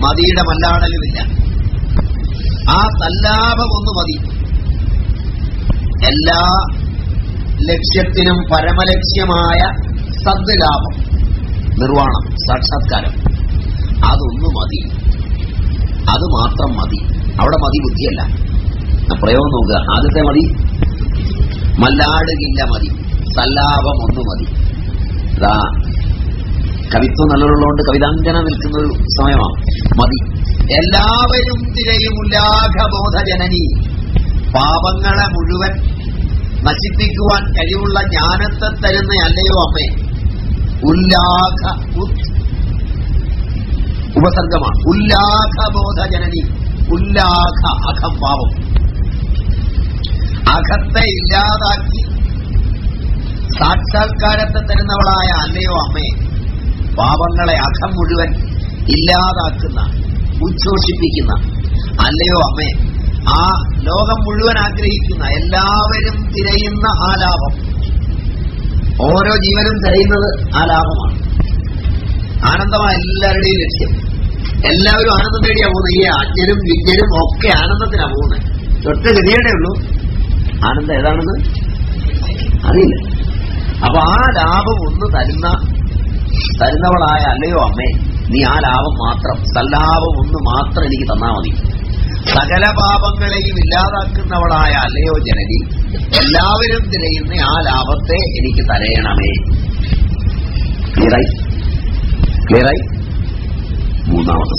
മതിയുടെ മല്ലാടലുമില്ല. ആ സല്ലാപം ഒന്ന് മതി. എല്ലാ ലക്ഷ്യത്തിനും പരമലക്ഷ്യമായ സദ്ലാഭം നിർവാണം സാക്ഷാത്കാരം. അതൊന്നു മതി. അത് മാത്രം മതി. അവിടെ മതി ബുദ്ധിയല്ല. പ്രയോഗം നോക്കുക. ആദ്യത്തെ മതി. മല്ലാടുകില്ല മതി. സല്ലാപം ഒന്ന് മതി കവിത്വം നല്ലതുള്ളതുകൊണ്ട് കവിതാഞ്ജന നിൽക്കുന്ന ഒരു സമയമാണ്. മതി. എല്ലാവരും തിരയും ഉല്ലാഘബോധ ജനനി പാപങ്ങളെ മുഴുവൻ നശിപ്പിക്കുവാൻ കഴിവുള്ള ജ്ഞാനത്തെ തരുന്ന അല്ലയോ അമ്മേ? ഉല്ലാഘ ഉപസർഗമാണ്. ഉല്ലാഘബോധ ജനനി ഉല്ലാഘ അഖം പാപം. അഖത്തെ ഇല്ലാതാക്കി സാക്ഷാത്കാരത്തെ തരുന്നവളായ അല്ലയോ അമ്മേ? പാപങ്ങളെ അഖം മുഴുവൻ ഇല്ലാതാക്കുന്ന ഉച്ഛോഷിപ്പിക്കുന്ന അല്ലയോ അമ്മേ? ആ ലോകം മുഴുവൻ ആഗ്രഹിക്കുന്ന എല്ലാവരും തിരയുന്ന ആ ലാഭം. ഓരോ ജീവനും തിരയുന്നത് ആ ലാഭമാണ്. ആനന്ദമാണ് എല്ലാവരുടെയും ലക്ഷ്യം. എല്ലാവരും ആനന്ദം തേടിയാ പോകുന്നത്. ഈ അജ്ഞരും വിജ്ഞരും ഒക്കെ ആനന്ദത്തിനാ പോകുന്നത്. ഒറ്റ ഗതിയേടേ ഉള്ളൂ. ആനന്ദം ഏതാണെന്ന്? അറിയില്ല. അപ്പൊ ആ ലാഭം ഒന്ന് തരുന്ന തരുന്നവളായ അല്ലയോ അമ്മേ നീ ആ ലാഭം മാത്രം സല്ലാഭം ഒന്ന് മാത്രം എനിക്ക് തന്നാ മതി. സകല പാപങ്ങളെയും ഇല്ലാതാക്കുന്നവളായ അല്ലയോ ജനനി എല്ലാവരും തിരയുന്ന ആ ലാഭത്തെ എനിക്ക് തരയണമേ. ക്ലിയറായി ക്ലിയറായി മൂന്നാമത്തെ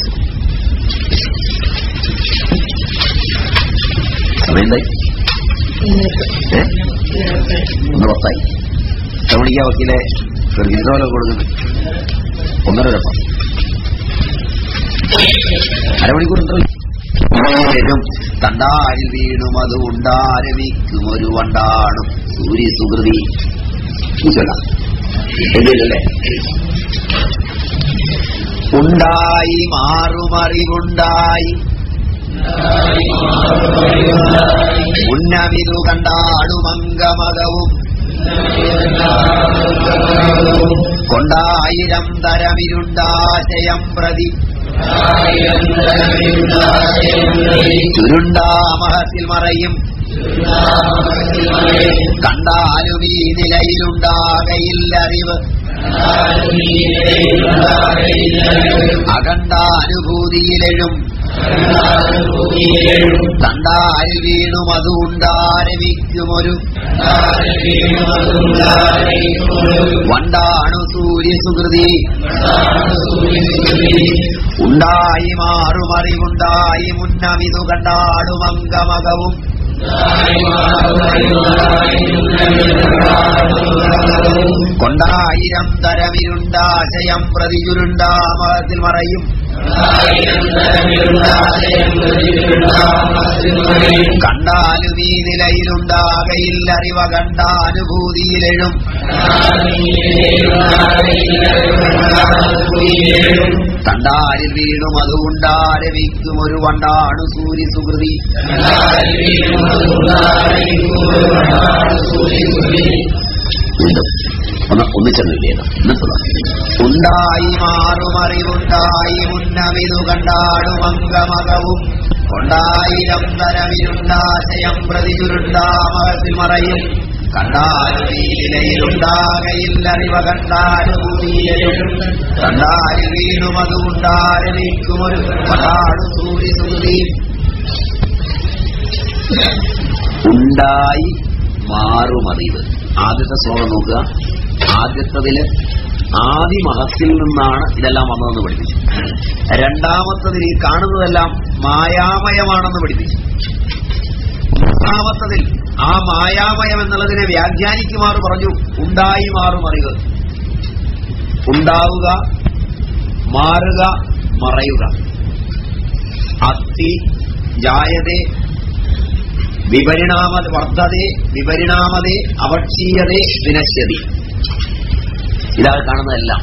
സമയം എന്തായി ഏ? ഒന്ന് പത്തായി. ശ്രമണിക്ക വക്കീലെ ഒരു കൊടുക്കുന്നത് ഒന്നരപ്പം അരമണിക്കൂർ ഉണ്ടല്ലോ തണ്ടാരിൽ വീണും അത് ഉണ്ടാരവിക്കും ഒരു വണ്ടാണും സൂര്യ സുഹൃതി എന്തില്ലല്ലേ ഉണ്ടായി മാറുമറിവുണ്ടായി. ഉന്നമിതു കണ്ടാടുമംഗമകവും കൊണ്ടായിരം തരമിരുണ്ടാശയം പ്രതി. ചുരുണ്ടാമഹത്തിൽ മറയും. കണ്ടാലും ഈ നിലയിലുണ്ടാകയില്ലറിവ് അകണ്ടാനുഭൂതിയിലെഴും. കണ്ട വീണും അതുണ്ടാരവിക്കുമൊരു വണ്ടാണു സൂര്യസുകൃതി. ഉണ്ടായി മാറുമറിവുണ്ടായി മുന്നമിതു കണ്ടാടുമംഗമകവും. കൊണ്ടായിരം തരമിരുണ്ടാശയം പ്രതിചുരുണ്ടാമത്തിൽ മറയും. കണ്ടാലും അറിവ കണ്ട കണ്ടാനുഭൂതിയിലെഴും. കണ്ടാലിൽ വീണും അതുകൊണ്ടാരവിക്കും ഒരു വണ്ടാണു സൂര്യ സുഹൃതി ഉണ്ടായി മാറുമറിവുണ്ടായി മുന്നമിതു കണ്ടാടുമംഗമകവും ഉണ്ടായിരം തരമിരുണ്ടാശയം പ്രതിചുരുണ്ടാമകത്തിൽ മറയും. കണ്ടാലുണ്ടാകയില്ലറിവ കണ്ടാനുഭൂതിയിലും കണ്ടാലു വീണും അതുകൊണ്ടാരവിക്കും ഒരു കണ്ടാടു സൂര്യ സുഹൃതി ഉണ്ടായി മാറുമറിവ്. ആദ്യത്തെ ശ്ലോകം നോക്കുക. ആദ്യത്തതിൽ ആദി മഹസ്സിൽ നിന്നാണ് ഇതെല്ലാം വന്നതെന്ന് പഠിപ്പിച്ചു. രണ്ടാമത്തതിൽ ഈ കാണുന്നതെല്ലാം മായാമയമാണെന്ന് പഠിപ്പിച്ചു. മൂന്നാമത്തതിൽ ആ മായാമയം എന്നുള്ളതിനെ വ്യാഖ്യാനിക്കുമാറ് പറഞ്ഞു. ഉണ്ടായി മാറുമറിവ്. ഉണ്ടാവുക മാറുക മറയുക. അസ്ഥി ജായതേ വിപരിണാമ വർദ്ധതേ വിപരിണാമതേ അവക്ഷീയതേ വിനശ്യതി. ഇതാണ് കാണുന്നതെല്ലാം.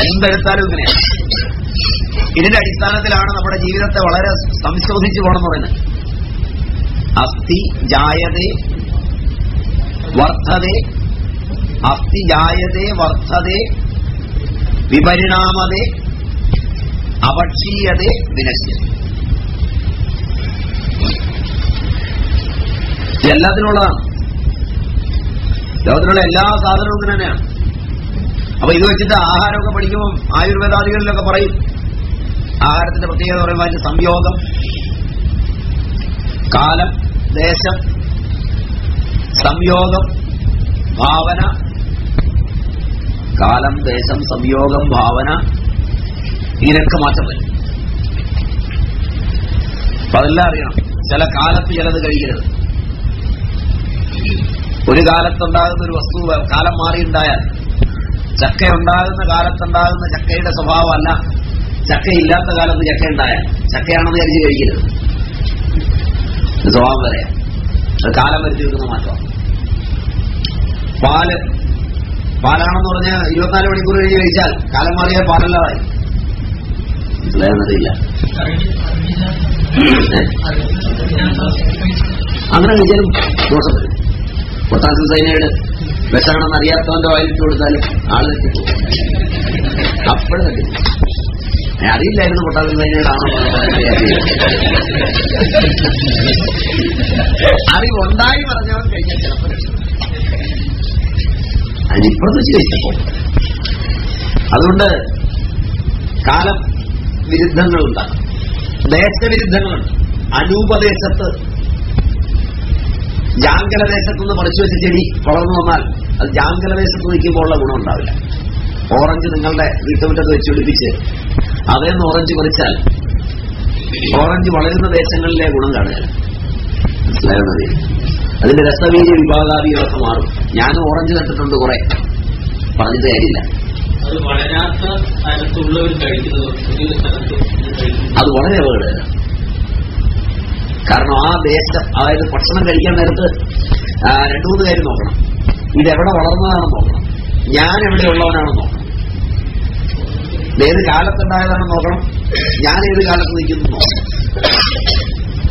എന്തെടുത്താലും ഇങ്ങനെയാണ് ഇതിന്റെ അടിസ്ഥാനത്തിലാണ് നമ്മുടെ ജീവിതത്തെ വളരെ സംശോധിച്ചു പോകണം പറയുന്നത്. അസ്ഥി ജായതേ വർദ്ധതേ അസ്ഥി ജായതേ വർദ്ധതേ വിപരിണാമതേ അവക്ഷീയതേ വിനശ്യതി. എല്ലാത്തിനുള്ളതാണ്. ലോകത്തിലുള്ള എല്ലാ സാധനവും തന്നെയാണ്. അപ്പൊ ഇത് വെച്ചിട്ട് ആഹാരമൊക്കെ പഠിക്കുമ്പോൾ ആയുർവേദാദികളിലൊക്കെ പറയും. ആഹാരത്തിന്റെ പ്രത്യേകത പറയുമ്പോൾ അതിന്റെ സംയോഗം കാലം ദേശം സംയോഗം ഭാവന കാലം ദേശം സംയോഗം ഭാവന ഇതിനൊക്കെ മാറ്റം വരും. അപ്പൊ അതെല്ലാം അറിയണം. ചില കാലത്ത് ചിലത് കഴിക്കരുത്. ഒരു കാലത്തുണ്ടാകുന്ന ഒരു വസ്തു കാലം മാറിയുണ്ടായാൽ ചക്ക ഉണ്ടാകുന്ന കാലത്തുണ്ടാകുന്ന ചക്കയുടെ സ്വഭാവമല്ല. ചക്കയില്ലാത്ത കാലത്ത് ചക്ക ഉണ്ടായാൽ ചക്കയാണെന്ന് വിചാരിച്ച് കഴിക്കരുത്. സ്വഭാവം വരെ. അത് കാലം വരുത്തി വെക്കുന്ന മാറ്റമാണ് പാൽ പാലാണെന്ന് പറഞ്ഞാൽ ഇരുപത്തിനാല് മണിക്കൂർ കഴിഞ്ഞ് കഴിച്ചാൽ കാലം മാറിയാൽ പാലല്ലാതായി മനസ്സിലായെന്നറിയില്ല. അങ്ങനെ കഴിച്ചാലും ദോഷം വരും. പൊട്ടാസ്യം സൈനൈഡ് വിഷാണെന്ന് അറിയാത്തവന്റെ വായിലിട്ട് കൊടുത്താലും ആൾ തെറ്റിപ്പോ അപ്പോഴും തെറ്റിപ്പോ അറിയില്ലായിരുന്നു സൈനൈഡ് ആണോ അറിവുണ്ടായി പറഞ്ഞവൻ കഴിഞ്ഞാൽ ചിലപ്പോൾ കഴിച്ചപ്പോ അതുകൊണ്ട് കാലം വിരുദ്ധങ്ങളുണ്ടാകും ദേശവിരുദ്ധങ്ങളുണ്ട്. അനൂപദേശത്ത് ജാങ്കലദേശത്ത് നിന്ന് പറിച്ചു വെച്ച ചെടി വളർന്നു വന്നാൽ അത് ജാങ്കലദേശത്ത് നിൽക്കുമ്പോൾ ഉള്ള ഗുണം ഉണ്ടാവില്ല. ഓറഞ്ച് നിങ്ങളുടെ വീട്ടുമുറ്റത്ത് വെച്ച് പിടിപ്പിച്ച് അതേ നിന്ന് ഓറഞ്ച് പറിച്ചാൽ ഓറഞ്ച് വളരുന്ന ദേശങ്ങളിലെ ഗുണം കാണുകയാണ് മനസ്സിലായത് അതിന്റെ രസവീര്യ വിഭാഗാദികളൊക്കെ മാറും. ഞാനും ഓറഞ്ച് നട്ടിട്ടുണ്ട് കുറെ. പറഞ്ഞിട്ട് കാര്യമില്ല. അത് വളരെ അപകടകരം. കാരണം ആ ദേശം അതായത് ഭക്ഷണം കഴിക്കാൻ നേരത്ത് രണ്ടുമൂന്ന് രണ്ടു മൂന്ന് നോക്കണം. ഇതെവിടെ വളർന്നതാണെന്ന് നോക്കണം. ഞാൻ എവിടെ ഉള്ളവനാണെന്ന് നോക്കണം. ഏത് കാലത്തുണ്ടായതാണെന്ന് നോക്കണം. ഞാൻ ഏത് കാലത്ത് നിൽക്കുന്നു നോക്കണം.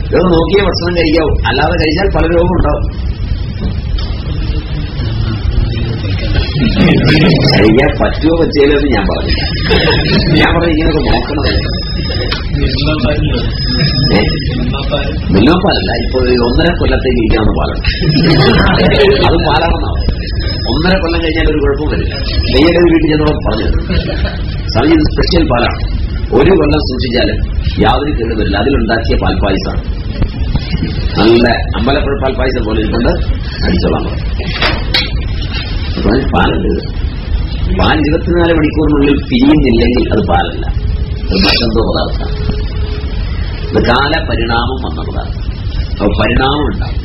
ഇത് നോക്കിയേ ഭക്ഷണം കഴിക്കാവും. അല്ലാതെ കഴിച്ചാൽ പല രോഗം ഉണ്ടാവും കഴിക്കാൻ പറ്റുമോ പറ്റിയില്ലെന്ന് ഞാൻ പറഞ്ഞു. ഞാൻ പറഞ്ഞു ഇങ്ങനെയൊക്കെ നോക്കണത് ഏ? മിൽമ പാലല്ല ഇപ്പൊ ഒരു ഒന്നര കൊല്ലത്തേക്ക് ഇരിക്കാവുന്ന പാലാണ് അത് പാലാണെന്നാണ് ഒന്നര കൊല്ലം കഴിഞ്ഞാൽ ഒരു കുഴപ്പം വരില്ല. നെയ്യുടെ വീട്ടിൽ ചെന്നവർ പറഞ്ഞു സമയം ഇത് സ്പെഷ്യൽ പാലാണ്. ഒരു കൊല്ലം സൂക്ഷിച്ചാലും യാതൊരു കേട് അതിലുണ്ടാക്കിയ പാൽപ്പായസാണ്. നല്ല അമ്പലപ്പുഴ പാൽപ്പായസം പോലെ ഇരിക്കൊണ്ട് അടിച്ചോളാൻ പറഞ്ഞു പാലല്ലത്. പാൽ ഇരുപത്തിനാല് മണിക്കൂറിനുള്ളിൽ പിരിയുന്നില്ലെങ്കിൽ അത് പാലല്ല. മറ്റെന്തോ പദാർത്ഥമാണ് ഇത് കാലപരിണാമം വന്ന പദാർത്ഥം. അപ്പൊ പരിണാമം ഉണ്ടാവും.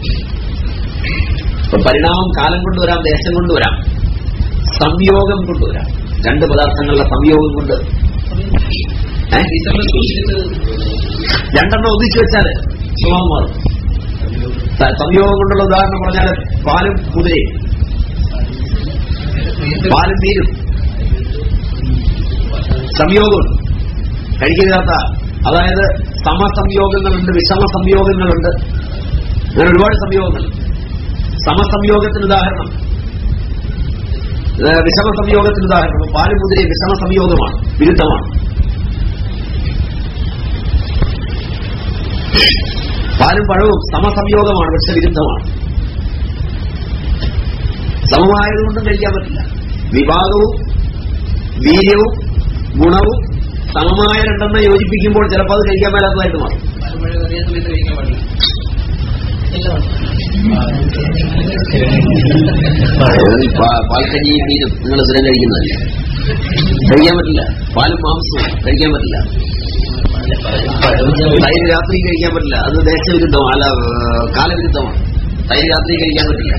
അപ്പൊ പരിണാമം കാലം കൊണ്ടുവരാം ദേശം കൊണ്ടുവരാം. സംയോഗം കൊണ്ടുവരാം. രണ്ട് പദാർത്ഥങ്ങളുടെ സംയോഗം കൊണ്ട്? രണ്ടെണ്ണം ഒന്നിച്ചു വെച്ചാൽ സ്വഭാവം മാറും. സംയോഗം കൊണ്ടുള്ള ഉദാഹരണം പറഞ്ഞാൽ പാലും കുതിരയും. പാലും തീരും സംയോഗം. കഴിക്കാത്ത അതായത് സമസംയോഗങ്ങളുണ്ട് വിഷമ സംയോഗങ്ങളുണ്ട് അങ്ങനെ ഒരുപാട് സംയോഗങ്ങൾ. സമസംയോഗത്തിന് ഉദാഹരണം. വിഷമ സംയോഗത്തിന് ഉദാഹരണം. പാലും മുതിരയും വിഷമ സംയോഗമാണ് വിരുദ്ധമാണ്. പാലും പഴവും സമസംയോഗമാണ് പക്ഷെ വിരുദ്ധമാണ്. സമമായതുകൊണ്ടും കഴിക്കാൻ പറ്റില്ല. വിവാദവും വീര്യവും ഗുണവും സമമായ രണ്ടെണ്ണം യോജിപ്പിക്കുമ്പോൾ ചിലപ്പോൾ അത് കഴിക്കാൻ മേലാത്തതായിട്ട് മാറും. പാൽക്കഞ്ഞിയും മീനും നിങ്ങൾ സ്ഥിരം കഴിക്കുന്നതല്ലേ? കഴിക്കാൻ പറ്റില്ല. പാലും മാംസവും കഴിക്കാൻ പറ്റില്ല. തൈര് രാത്രി കഴിക്കാൻ പറ്റില്ല. അത് ദേശവിരുദ്ധമാണ് അല്ല കാലവിരുദ്ധമാണ്. തൈര് രാത്രി കഴിക്കാൻ പറ്റില്ല.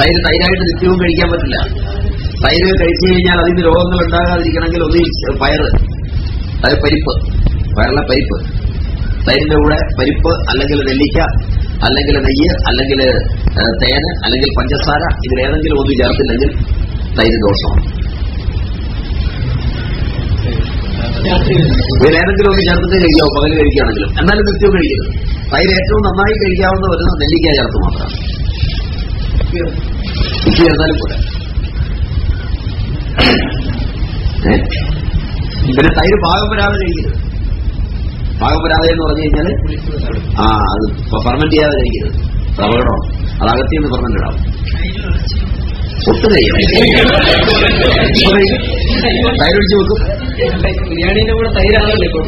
തൈര് തൈരായിട്ട് നിത്യവും കഴിക്കാൻ പറ്റില്ല. തൈര് കഴിച്ചു കഴിഞ്ഞാൽ അതിന് രോഗങ്ങൾ ഉണ്ടാകാതിരിക്കണമെങ്കിൽ ഒന്ന് പയറ് അതായത് പരിപ്പ് പയറിലെ പരിപ്പ്. തൈരിന്റെ കൂടെ പരിപ്പ് അല്ലെങ്കിൽ നെല്ലിക്ക അല്ലെങ്കിൽ നെയ്യ് അല്ലെങ്കിൽ തേന് അല്ലെങ്കിൽ പഞ്ചസാര ഇതിലേതെങ്കിലും ഒന്ന് ചേർത്തില്ലെങ്കിൽ തൈര് ദോഷമാണ്. ഇതിലേതെങ്കിലും ഒന്ന് ചേർത്തിട്ട് കഴിക്കാവോ? പകൽ കഴിക്കുകയാണെങ്കിലും. എന്നാലും നിത്യവും കഴിക്കരുത്. തൈര് ഏറ്റവും നന്നായി കഴിക്കാവുന്ന വരുന്ന നെല്ലിക്ക ചേർത്ത് മാത്രമാണ്. ചേർത്താലും പോരാ. ഏ? പിന്നെ തൈര് പാകം വരാതെ കഴിക്കരുത് പാകം വരാതെ എന്ന് പറഞ്ഞു കഴിഞ്ഞാൽ ആ അത് ഫെർമെന്റ് ചെയ്യാതെ കഴിക്കരുത് അപകടമാണ് അത് അകത്തിന്ന് ഫെർമെന്റ് ഇടാം. ഒട്ടു കഴിക്കണം തൈര് ഒഴിച്ച് വെക്കും. ബിരിയാണിന്റെ കൂടെ തൈരാണല്ലോ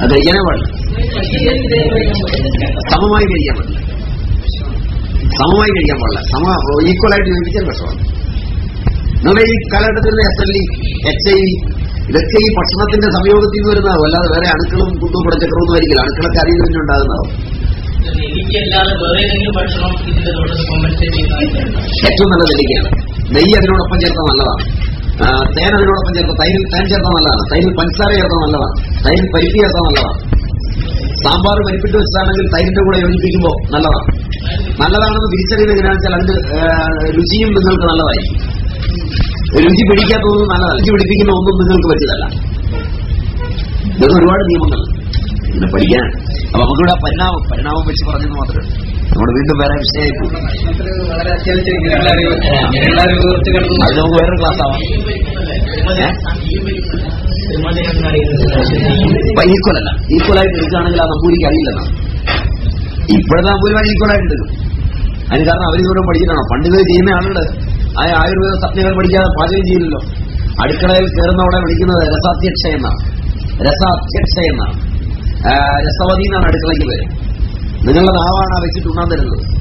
അത് കഴിക്കാനേ പാടില്ല. സമമായി കഴിക്കാൻ പറ്റില്ല. സമമായി കഴിക്കാൻ പാടില്ല. സമ ഈക്വലായിട്ട് ചോദിക്കാൻ വിഷമാണ് നമ്മുടെ ഈ കാലഘട്ടത്തിൽ S L E H I V ഇതൊക്കെ ഈ ഭക്ഷണത്തിന്റെ സംയോഗത്തിൽ നിന്ന് വരുന്നതാവും അല്ലാതെ വേറെ അണുക്കളും കുട്ടും പടച്ചക്രമൊന്നും ആയിരിക്കില്ല. അണുക്കളൊക്കെ അറിയുന്ന തന്നെ ഉണ്ടാകുന്നതാവും. ഏറ്റവും നല്ല നെല്ലിക്കയാണ് നെയ്യ് അതിനോടൊപ്പം ചേർത്ത നല്ലതാണ്. തേൻ അതിനോടൊപ്പം ചേർത്ത തൈരിൽ തേൻ ചേർത്ത നല്ലതാണ്. തൈരിൽ പഞ്ചസാര ചേർത്ത നല്ലതാണ്. തൈരിൽ പരിപ്പ് ചേർത്ത നല്ലതാണ്. സാമ്പാർ പരിപ്പിട്ട് വെച്ചതാണെങ്കിൽ തൈരിന്റെ കൂടെ യോജിപ്പിക്കുമ്പോൾ നല്ലതാണ്. നല്ലതാണെന്ന് തിരിച്ചറിയുന്ന എങ്ങനെയാണെന്ന് വെച്ചാൽ അതിന്റെ രുചിയും നിങ്ങൾക്ക് നല്ലതായിരിക്കും രുചി പിടിക്കാത്തതൊന്നും നല്ലതല്ല. രുചി പിടിപ്പിക്കുന്ന ഒന്നും നിങ്ങൾക്ക് പറ്റിയതല്ല. ഇതൊക്കെ ഒരുപാട് നിയമങ്ങൾ ഇങ്ങനെ പഠിക്കാൻ. അപ്പൊ നമുക്കിവിടെ പരിണാമം പരിണാമം വെച്ച് പറഞ്ഞെന്ന് മാത്രമേ ഉള്ളൂ. നമ്മുടെ വീണ്ടും വേറെ വിഷയമായി പോകും. വളരെ അത്യാവശ്യം ഇങ്ങനെയുള്ള അറിവ് ഇങ്ങനെയുള്ള അറിവ് കുറച്ച് കിടന്നു അത് നമുക്ക് വേറെ ക്ലാസ് ആവാം ഇപ്പൊ ഈക്വൽ അല്ല. ഈക്വൽ ആയിട്ട് എടുക്കുകയാണെങ്കിൽ അത് നമുക്ക് അറിയില്ലെന്നാണ്. ഇപ്പോഴത്തെ ഈക്വൽ ആയിട്ട് അതിന് കാരണം ദൂരം പഠിച്ചിട്ടാണോ? പണ്ടിത് ചെയ്യുന്ന ആളുകൾ ആ ആയുർവേദ സത്യങ്ങൾ പഠിക്കാതെ പാചകം ചെയ്യില്ലല്ലോ. അടുക്കളയിൽ കയറുന്നവിടെ വിളിക്കുന്നത് രസാധ്യക്ഷ എന്നാണ്. രസാധ്യക്ഷ എന്നാണ്. രസവതി എന്നാണ് അടുക്കളയ്ക്ക് പേര്. നിങ്ങളുടെ നാവാണ് ആ വെച്ചിട്ട് ഉണ്ണാൻ തരുന്നത്.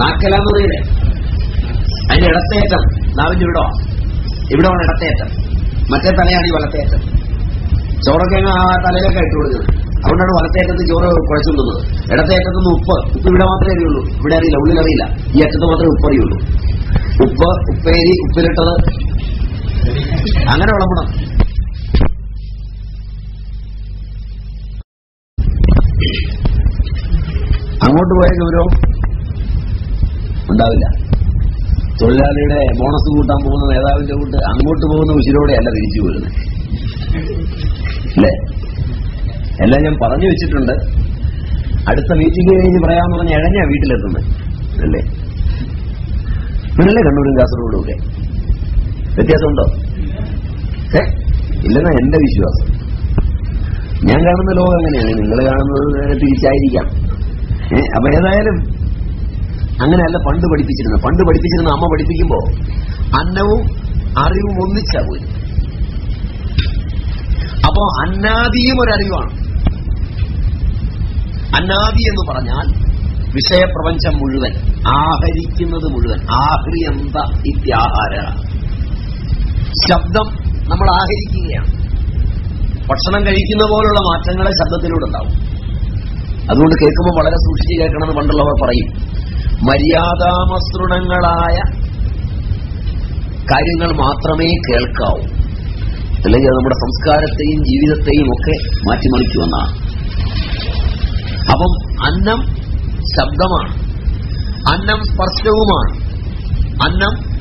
നാക്കലാന്ന് പറയില്ലേ? അതിന്റെ ഇടത്തേറ്റം. നാവിന്റെ ഇവിടോ? ഇവിടമാണ് ഇടത്തേറ്റം. മറ്റേ തലയാണ് ഈ വലത്തേറ്റം. ചോറൊക്കെ ആ തലയിലൊക്കെ ഇട്ട് കൊടുക്കുന്നത്. അതുകൊണ്ടാണ് വലത്തേക്കത്ത് ചോറ് കുഴച്ചുകൊണ്ടത്. ഇടത്തേക്കത്ത് നിന്ന് ഉപ്പ്. ഉപ്പ് ഇവിടെ മാത്രമേ അറിയുള്ളൂ ഇവിടെ അറിയില്ല ഉള്ളിൽ അറിയില്ല ഈ അറ്റത്ത് മാത്രമേ ഉപ്പ് അറിയുള്ളൂ ഉപ്പ് ഉപ്പേരി ഉപ്പിലിട്ടത്. അങ്ങനെ വിളമ്പണം. അങ്ങോട്ട് പോയ ഗൗരവം ഉണ്ടാവില്ല. തൊഴിലാളിയുടെ ബോണസ് കൂട്ടാൻ പോകുന്ന നേതാവിന്റെ കൂട്ട് അങ്ങോട്ട് പോകുന്ന ഉശിരോടെ അല്ല തിരിച്ചു പോരുന്നത്. അല്ലേ? എല്ലാം ഞാൻ പറഞ്ഞു വെച്ചിട്ടുണ്ട്. അടുത്ത മീറ്റിംഗ് കഴിഞ്ഞ് പറയാമെന്ന് പറഞ്ഞ ഇഴഞ്ഞാ വീട്ടിലെത്തുന്നത് അല്ലേ? പിന്നല്ലേ കണ്ണൂരും കാസർഗോഡും ഒക്കെ വ്യത്യാസമുണ്ടോ? ഏ? ഇല്ലെന്നാ എന്റെ വിശ്വാസം. ഞാൻ കാണുന്ന ലോകം അങ്ങനെയാണ് നിങ്ങൾ കാണുന്നത് നേരെ തിരിച്ചായിരിക്കാം അപ്പൊ ഏതായാലും അങ്ങനെയല്ല പണ്ട് പഠിപ്പിച്ചിരുന്നത്. പണ്ട് പഠിപ്പിച്ചിരുന്ന അമ്മ പഠിപ്പിക്കുമ്പോ അന്നവും അറിവും ഒന്നിച്ചാ പോയി അപ്പോ അന്നാദിയും ഒരറിവാണ്. അന്നാദി എന്ന് പറഞ്ഞാൽ വിഷയപ്രപഞ്ചം മുഴുവൻ ആഹരിക്കുന്നത് മുഴുവൻ ആഹ്രിയന്ത ഇത്യാഹാര ശബ്ദം നമ്മൾ ആഹരിക്കുകയാണ്. ഭക്ഷണം കഴിക്കുന്ന പോലുള്ള മാറ്റങ്ങളെ ശബ്ദത്തിലൂടെ ഉണ്ടാവും അതുകൊണ്ട് കേൾക്കുമ്പോൾ വളരെ സൂക്ഷിച്ച് കേൾക്കണമെന്ന് പണ്ടുള്ളവർ പറയും. മര്യാദാമസൃണങ്ങളായ കാര്യങ്ങൾ മാത്രമേ കേൾക്കാവൂ. അല്ലെങ്കിൽ നമ്മുടെ സംസ്കാരത്തെയും ജീവിതത്തെയും ഒക്കെ മാറ്റിമറിക്കുമെന്നാണ്. അപ്പം അന്നം ശബ്ദമാണ്. അന്നം സ്പർശവുമാണ്. അന്നം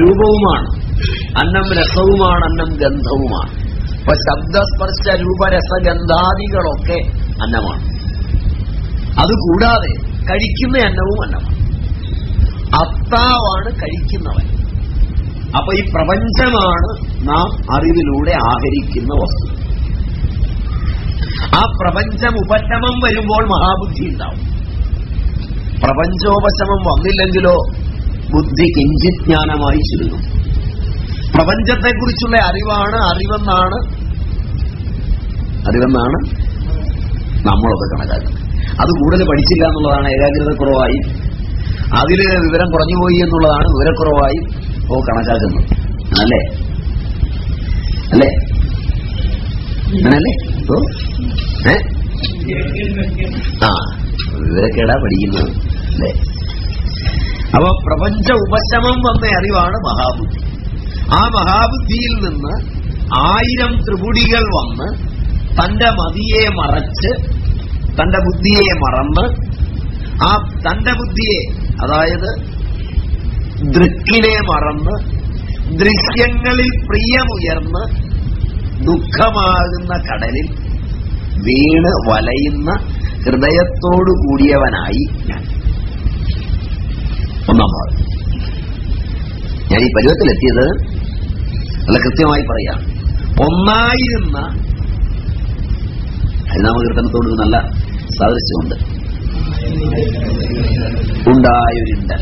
രൂപവുമാണ്. അന്നം രസവുമാണ് അന്നം ഗന്ധവുമാണ്. അപ്പൊ ശബ്ദസ്പർശ രൂപരസഗന്ധാദികളൊക്കെ അന്നമാണ്. അതുകൂടാതെ കഴിക്കുന്ന അന്നവും അന്നമാണ്. അത്താവാണ് കഴിക്കുന്നവൻ. അപ്പൊ ഈ പ്രപഞ്ചമാണ് നാം അറിവിലൂടെ ആഹരിക്കുന്ന വസ്തു. ആ പ്രപഞ്ചം ഉപശമം വരുമ്പോൾ മഹാബുദ്ധി ഉണ്ടാവും പ്രപഞ്ചോപശമം വന്നില്ലെങ്കിലോ ബുദ്ധി കിഞ്ചിജ്ഞാനമായി ചുരുങ്ങും. പ്രപഞ്ചത്തെക്കുറിച്ചുള്ള അറിവാണ് അറിവെന്നാണ്. അറിവെന്നാണ് നമ്മളൊക്കെ കണക്കാക്കുന്നത്. അത് കൂടുതൽ പഠിച്ചില്ല എന്നുള്ളതാണ് ഏകാഗ്രത കുറവായി അതിൽ വിവരം കുറഞ്ഞുപോയി എന്നുള്ളതാണ് വിവരക്കുറവായി ഓ കണക്കാക്കുന്നത്. അല്ലേ? അല്ലേ? അങ്ങനല്ലേ? ഓ ഏ? ആ വിവരക്കേടാ പഠിക്കുന്നത് അല്ലേ? അപ്പൊ പ്രപഞ്ച ഉപശമം വന്ന അറിവാണ് മഹാബുദ്ധി. ആ മഹാബുദ്ധിയിൽ നിന്ന് ആയിരം ത്രിപുടികൾ വന്ന് തന്റെ മതിയെ മറച്ച് തന്റെ ബുദ്ധിയെ മറന്ന് ആ തന്റെ ബുദ്ധിയെ അതായത് ദൃക്കിനെ മറന്ന് ദൃശ്യങ്ങളിൽ പ്രിയമുയർന്ന് ദുഃഖമാകുന്ന കടലിൽ വീണ് വലയുന്ന ഹൃദയത്തോടു കൂടിയവനായി ഞാൻ. ഒന്നാം ഭാഗം ഞാൻ ഈ പരുവത്തിലെത്തിയത് നല്ല കൃത്യമായി പറയാം. ഒന്നായിരുന്ന ഹരിനാമകീർത്തനത്തോട് നല്ല സാദൃശ്യമുണ്ട്. ഉണ്ടായൊരുണ്ട്.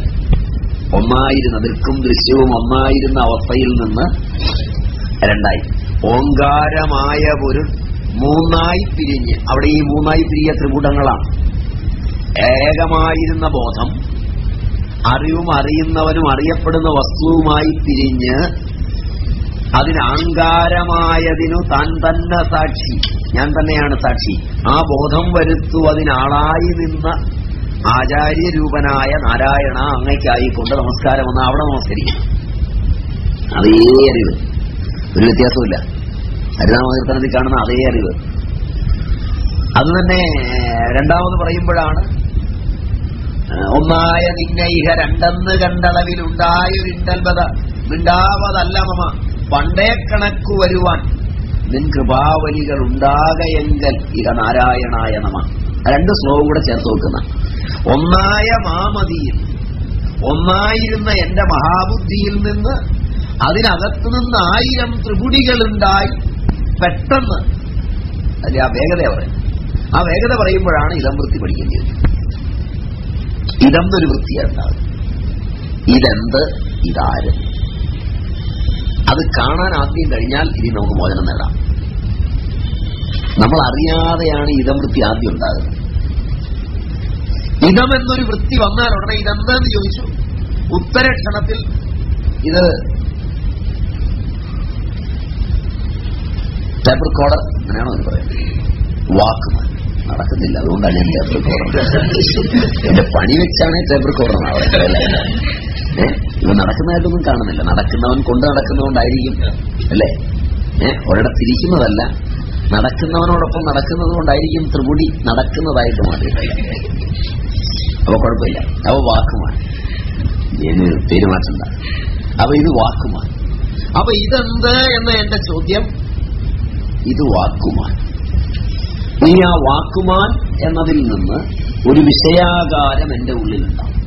ഒന്നായിരുന്ന ദൃക്കും ദൃശ്യവും ഒന്നായിരുന്ന അവസ്ഥയിൽ നിന്ന് രണ്ടായി. ഓങ്കാരമായ ഒരു മൂന്നായി പിരിഞ്ഞ്. അവിടെ ഈ മൂന്നായി പിരിയ ത്രിപുടങ്ങളാണ് ഏകമായിരുന്ന ബോധം അറിവും അറിയുന്നവനും അറിയപ്പെടുന്ന വസ്തുവുമായി പിരിഞ്ഞ് അതിനാങ്കാരമായതിനു താൻ തന്നെ സാക്ഷി. ഞാൻ തന്നെയാണ് സാക്ഷി. ആ ബോധം വരുത്തുവതിനാളായി നിന്ന ആചാര്യരൂപനായ നാരായണ അങ്ങയ്ക്കായിക്കൊണ്ട് നമസ്കാരം ഒന്ന് അവിടെ നമസ്കരിക്കും അതേ അറിവ്. ഒരു വ്യത്യാസമില്ല ഹരിനാമകീർത്തനത്തിൽ കാണുന്ന അതേ അറിവ്. അത് തന്നെ രണ്ടാമത് പറയുമ്പോഴാണ് ഒന്നായ നിന്നൈഹ രണ്ടെന്ന് കണ്ടളവിലുണ്ടായൊരിണ്ടൽബത മിണ്ടാവതല്ല മമ പണ്ടേ കണക്ക് വരുവാൻ നിൻ കൃപാവലികൾ ഉണ്ടാകയെങ്കൽ ഇഹ നാരായണായ നമ. രണ്ട് ശ്ലോകം കൂടെ ചേർത്ത് വെക്കുന്ന. ഒന്നായ മാമതിയിൽ ഒന്നായിരുന്ന എന്റെ മഹാബുദ്ധിയിൽ നിന്ന് അതിനകത്തു നിന്ന് ആയിരം ത്രിപുടികളുണ്ടായി. പെട്ടെന്ന്. അല്ലെ ആ വേഗത പറയുന്നത്. ആ വേഗത പറയുമ്പോഴാണ് ഇതം വൃത്തി പഠിക്കേണ്ടി വരും ഇതെന്നൊരു വൃത്തിയുണ്ടാവും ഇതെന്ത്? ഇതാര്? അത് കാണാൻ ആദ്യം കഴിഞ്ഞാൽ ഇനി നമുക്ക് മോചനം നേടാം. നമ്മൾ അറിയാതെയാണ് ഇതം വൃത്തി ആദ്യം ഉണ്ടാകുന്നത്. ഇതം എന്നൊരു വൃത്തി വന്നാൽ ഉടനെ ഇതെന്താന്ന് ചോദിച്ചു? ഉത്തരക്ഷണത്തിൽ ഇത് ടേബിൾ റെക്കോർഡർ അങ്ങനെയാണോ എന്ന് പറയുന്നത്? വാക്ക്മാൻ നടക്കുന്നില്ല. അതുകൊണ്ടാണ് ഞാൻ ടേബിൾ റെക്കോർഡർ എന്റെ പണി വെച്ചാണ് ടേബിൾ റെക്കോർഡർ ഇവ നടക്കുന്നതായിട്ടൊന്നും കാണുന്നില്ല. നടക്കുന്നവൻ കൊണ്ട് നടക്കുന്നതുകൊണ്ടായിരിക്കും. അല്ലേ? ഏഹ് ഒരിടത്തിരിക്കുന്നതല്ല. നടക്കുന്നവനോടൊപ്പം നടക്കുന്നത് കൊണ്ടായിരിക്കും ത്രിപുടി നടക്കുന്നതായിട്ട് മാറിയിട്ടില്ല അപ്പൊ കുഴപ്പമില്ല. അവ വാക്കുമാണ് പേര് മാറ്റണ്ട അപ്പൊ ഇത് വാക്കുമാണ് അപ്പൊ ഇതെന്ത് എന്ന എന്റെ ചോദ്യം ഇത് വാക്കുമാൻ. നീ ആ വാക്കുമാൻ എന്നതിൽ നിന്ന് ഒരു വിഷയാകാരം എന്റെ ഉള്ളിലുണ്ടാവും.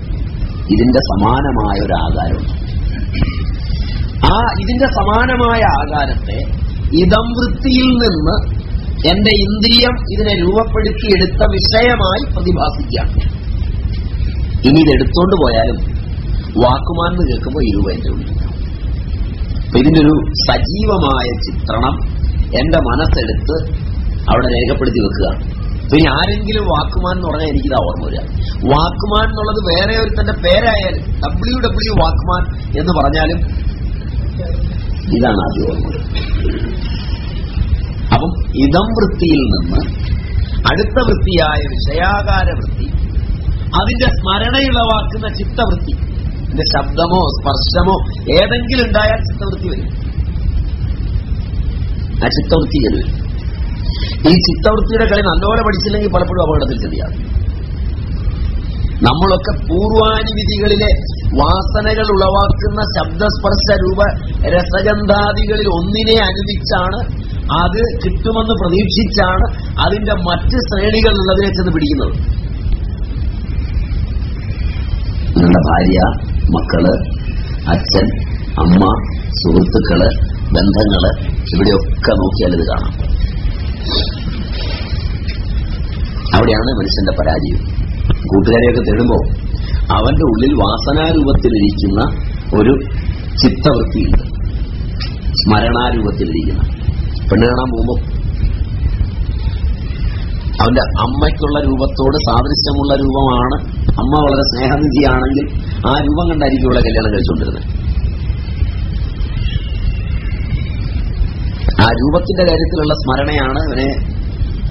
ഇതിന്റെ സമാനമായ ഒരു ആകാരമുണ്ട് ആ ഇതിന്റെ സമാനമായ ആകാരത്തെ ഇതം വൃത്തിയിൽ നിന്ന് എന്റെ ഇന്ദ്രിയം ഇതിനെ രൂപപ്പെടുത്തിയെടുത്ത വിഷയമായി പ്രതിഭാസിക്കുകയാണ് ഇനി ഇത് എടുത്തോണ്ട് പോയാലും വാക്കുമാന്ന് കേൾക്കുമ്പോൾ ഈ രൂപം എന്റെ ഉള്ളിൽ അപ്പൊ സജീവമായ ചിത്രണം എന്റെ മനസ്സെടുത്ത് അവിടെ രേഖപ്പെടുത്തി വെക്കുക. പിന്നെ ആരെങ്കിലും വാക്കുമാൻ എന്ന് പറഞ്ഞാൽ എനിക്കിതാ ഓർമ്മ വരിക. വാക്കുമാൻ എന്നുള്ളത് വേറെ ഒരു തന്റെ പേരായാലും ഡബ്ല്യു ഡബ്ല്യു വാക്കുമാൻ എന്ന് പറഞ്ഞാലും ഇതാണ് ആദ്യം ഓർമ്മ. അപ്പം ഇതം വൃത്തിയിൽ നിന്ന് അടുത്ത വൃത്തിയായ വിഷയാകാര വൃത്തി അതിന്റെ സ്മരണയിളവാക്കുന്ന ചിത്തവൃത്തി ശബ്ദമോ സ്പർശമോ ഏതെങ്കിലും ഉണ്ടായാൽ ചിത്തവൃത്തി വരും. ആ ചിത്തവൃത്തി ഈ ചിത്തവൃത്തിയുടെ കളി നല്ലപോലെ പഠിച്ചില്ലെങ്കിൽ പലപ്പോഴും അപകടത്തിൽ ചെറിയാണ് നമ്മളൊക്കെ പൂർവാനുവിധികളിലെ വാസനകൾ ഉളവാക്കുന്ന ശബ്ദസ്പർശ രൂപ രസഗന്ധാദികളിൽ ഒന്നിനെ അനുദിച്ചാണ് അത് കിട്ടുമെന്ന് പ്രതീക്ഷിച്ചാണ് അതിന്റെ മറ്റ് ശ്രേണികൾ ഉള്ളതിനെ ചെന്ന് പിടിക്കുന്നത്. നിങ്ങളുടെ ഭാര്യ മക്കൾ അച്ഛൻ അമ്മ സുഹൃത്തുക്കൾ ബന്ധങ്ങൾ ഇവിടെയൊക്കെ നോക്കിയാൽ ഇത് കാണാം. അവിടെയാണ് മനുഷ്യന്റെ പരാജയം. കൂട്ടുകാരെയൊക്കെ തേടുമ്പോ അവന്റെ ഉള്ളിൽ വാസനാരൂപത്തിലിരിക്കുന്ന ഒരു ചിത്തവൃത്തിയുണ്ട്. സ്മരണാരൂപത്തിലിരിക്കുന്ന. പെണ്ണ് കാണാൻ പോകുമ്പോ അവന്റെ അമ്മയ്ക്കുള്ള രൂപത്തോട് സാദൃശ്യമുള്ള രൂപമാണ്. അമ്മ വളരെ സ്നേഹനിധിയാണെങ്കിൽ ആ രൂപം കണ്ടായിരിക്കും ഇവിടെ കല്യാണം കഴിച്ചുകൊണ്ടിരുന്നത്. ആ രൂപത്തിന്റെ കാര്യത്തിലുള്ള സ്മരണയാണ് അവനെ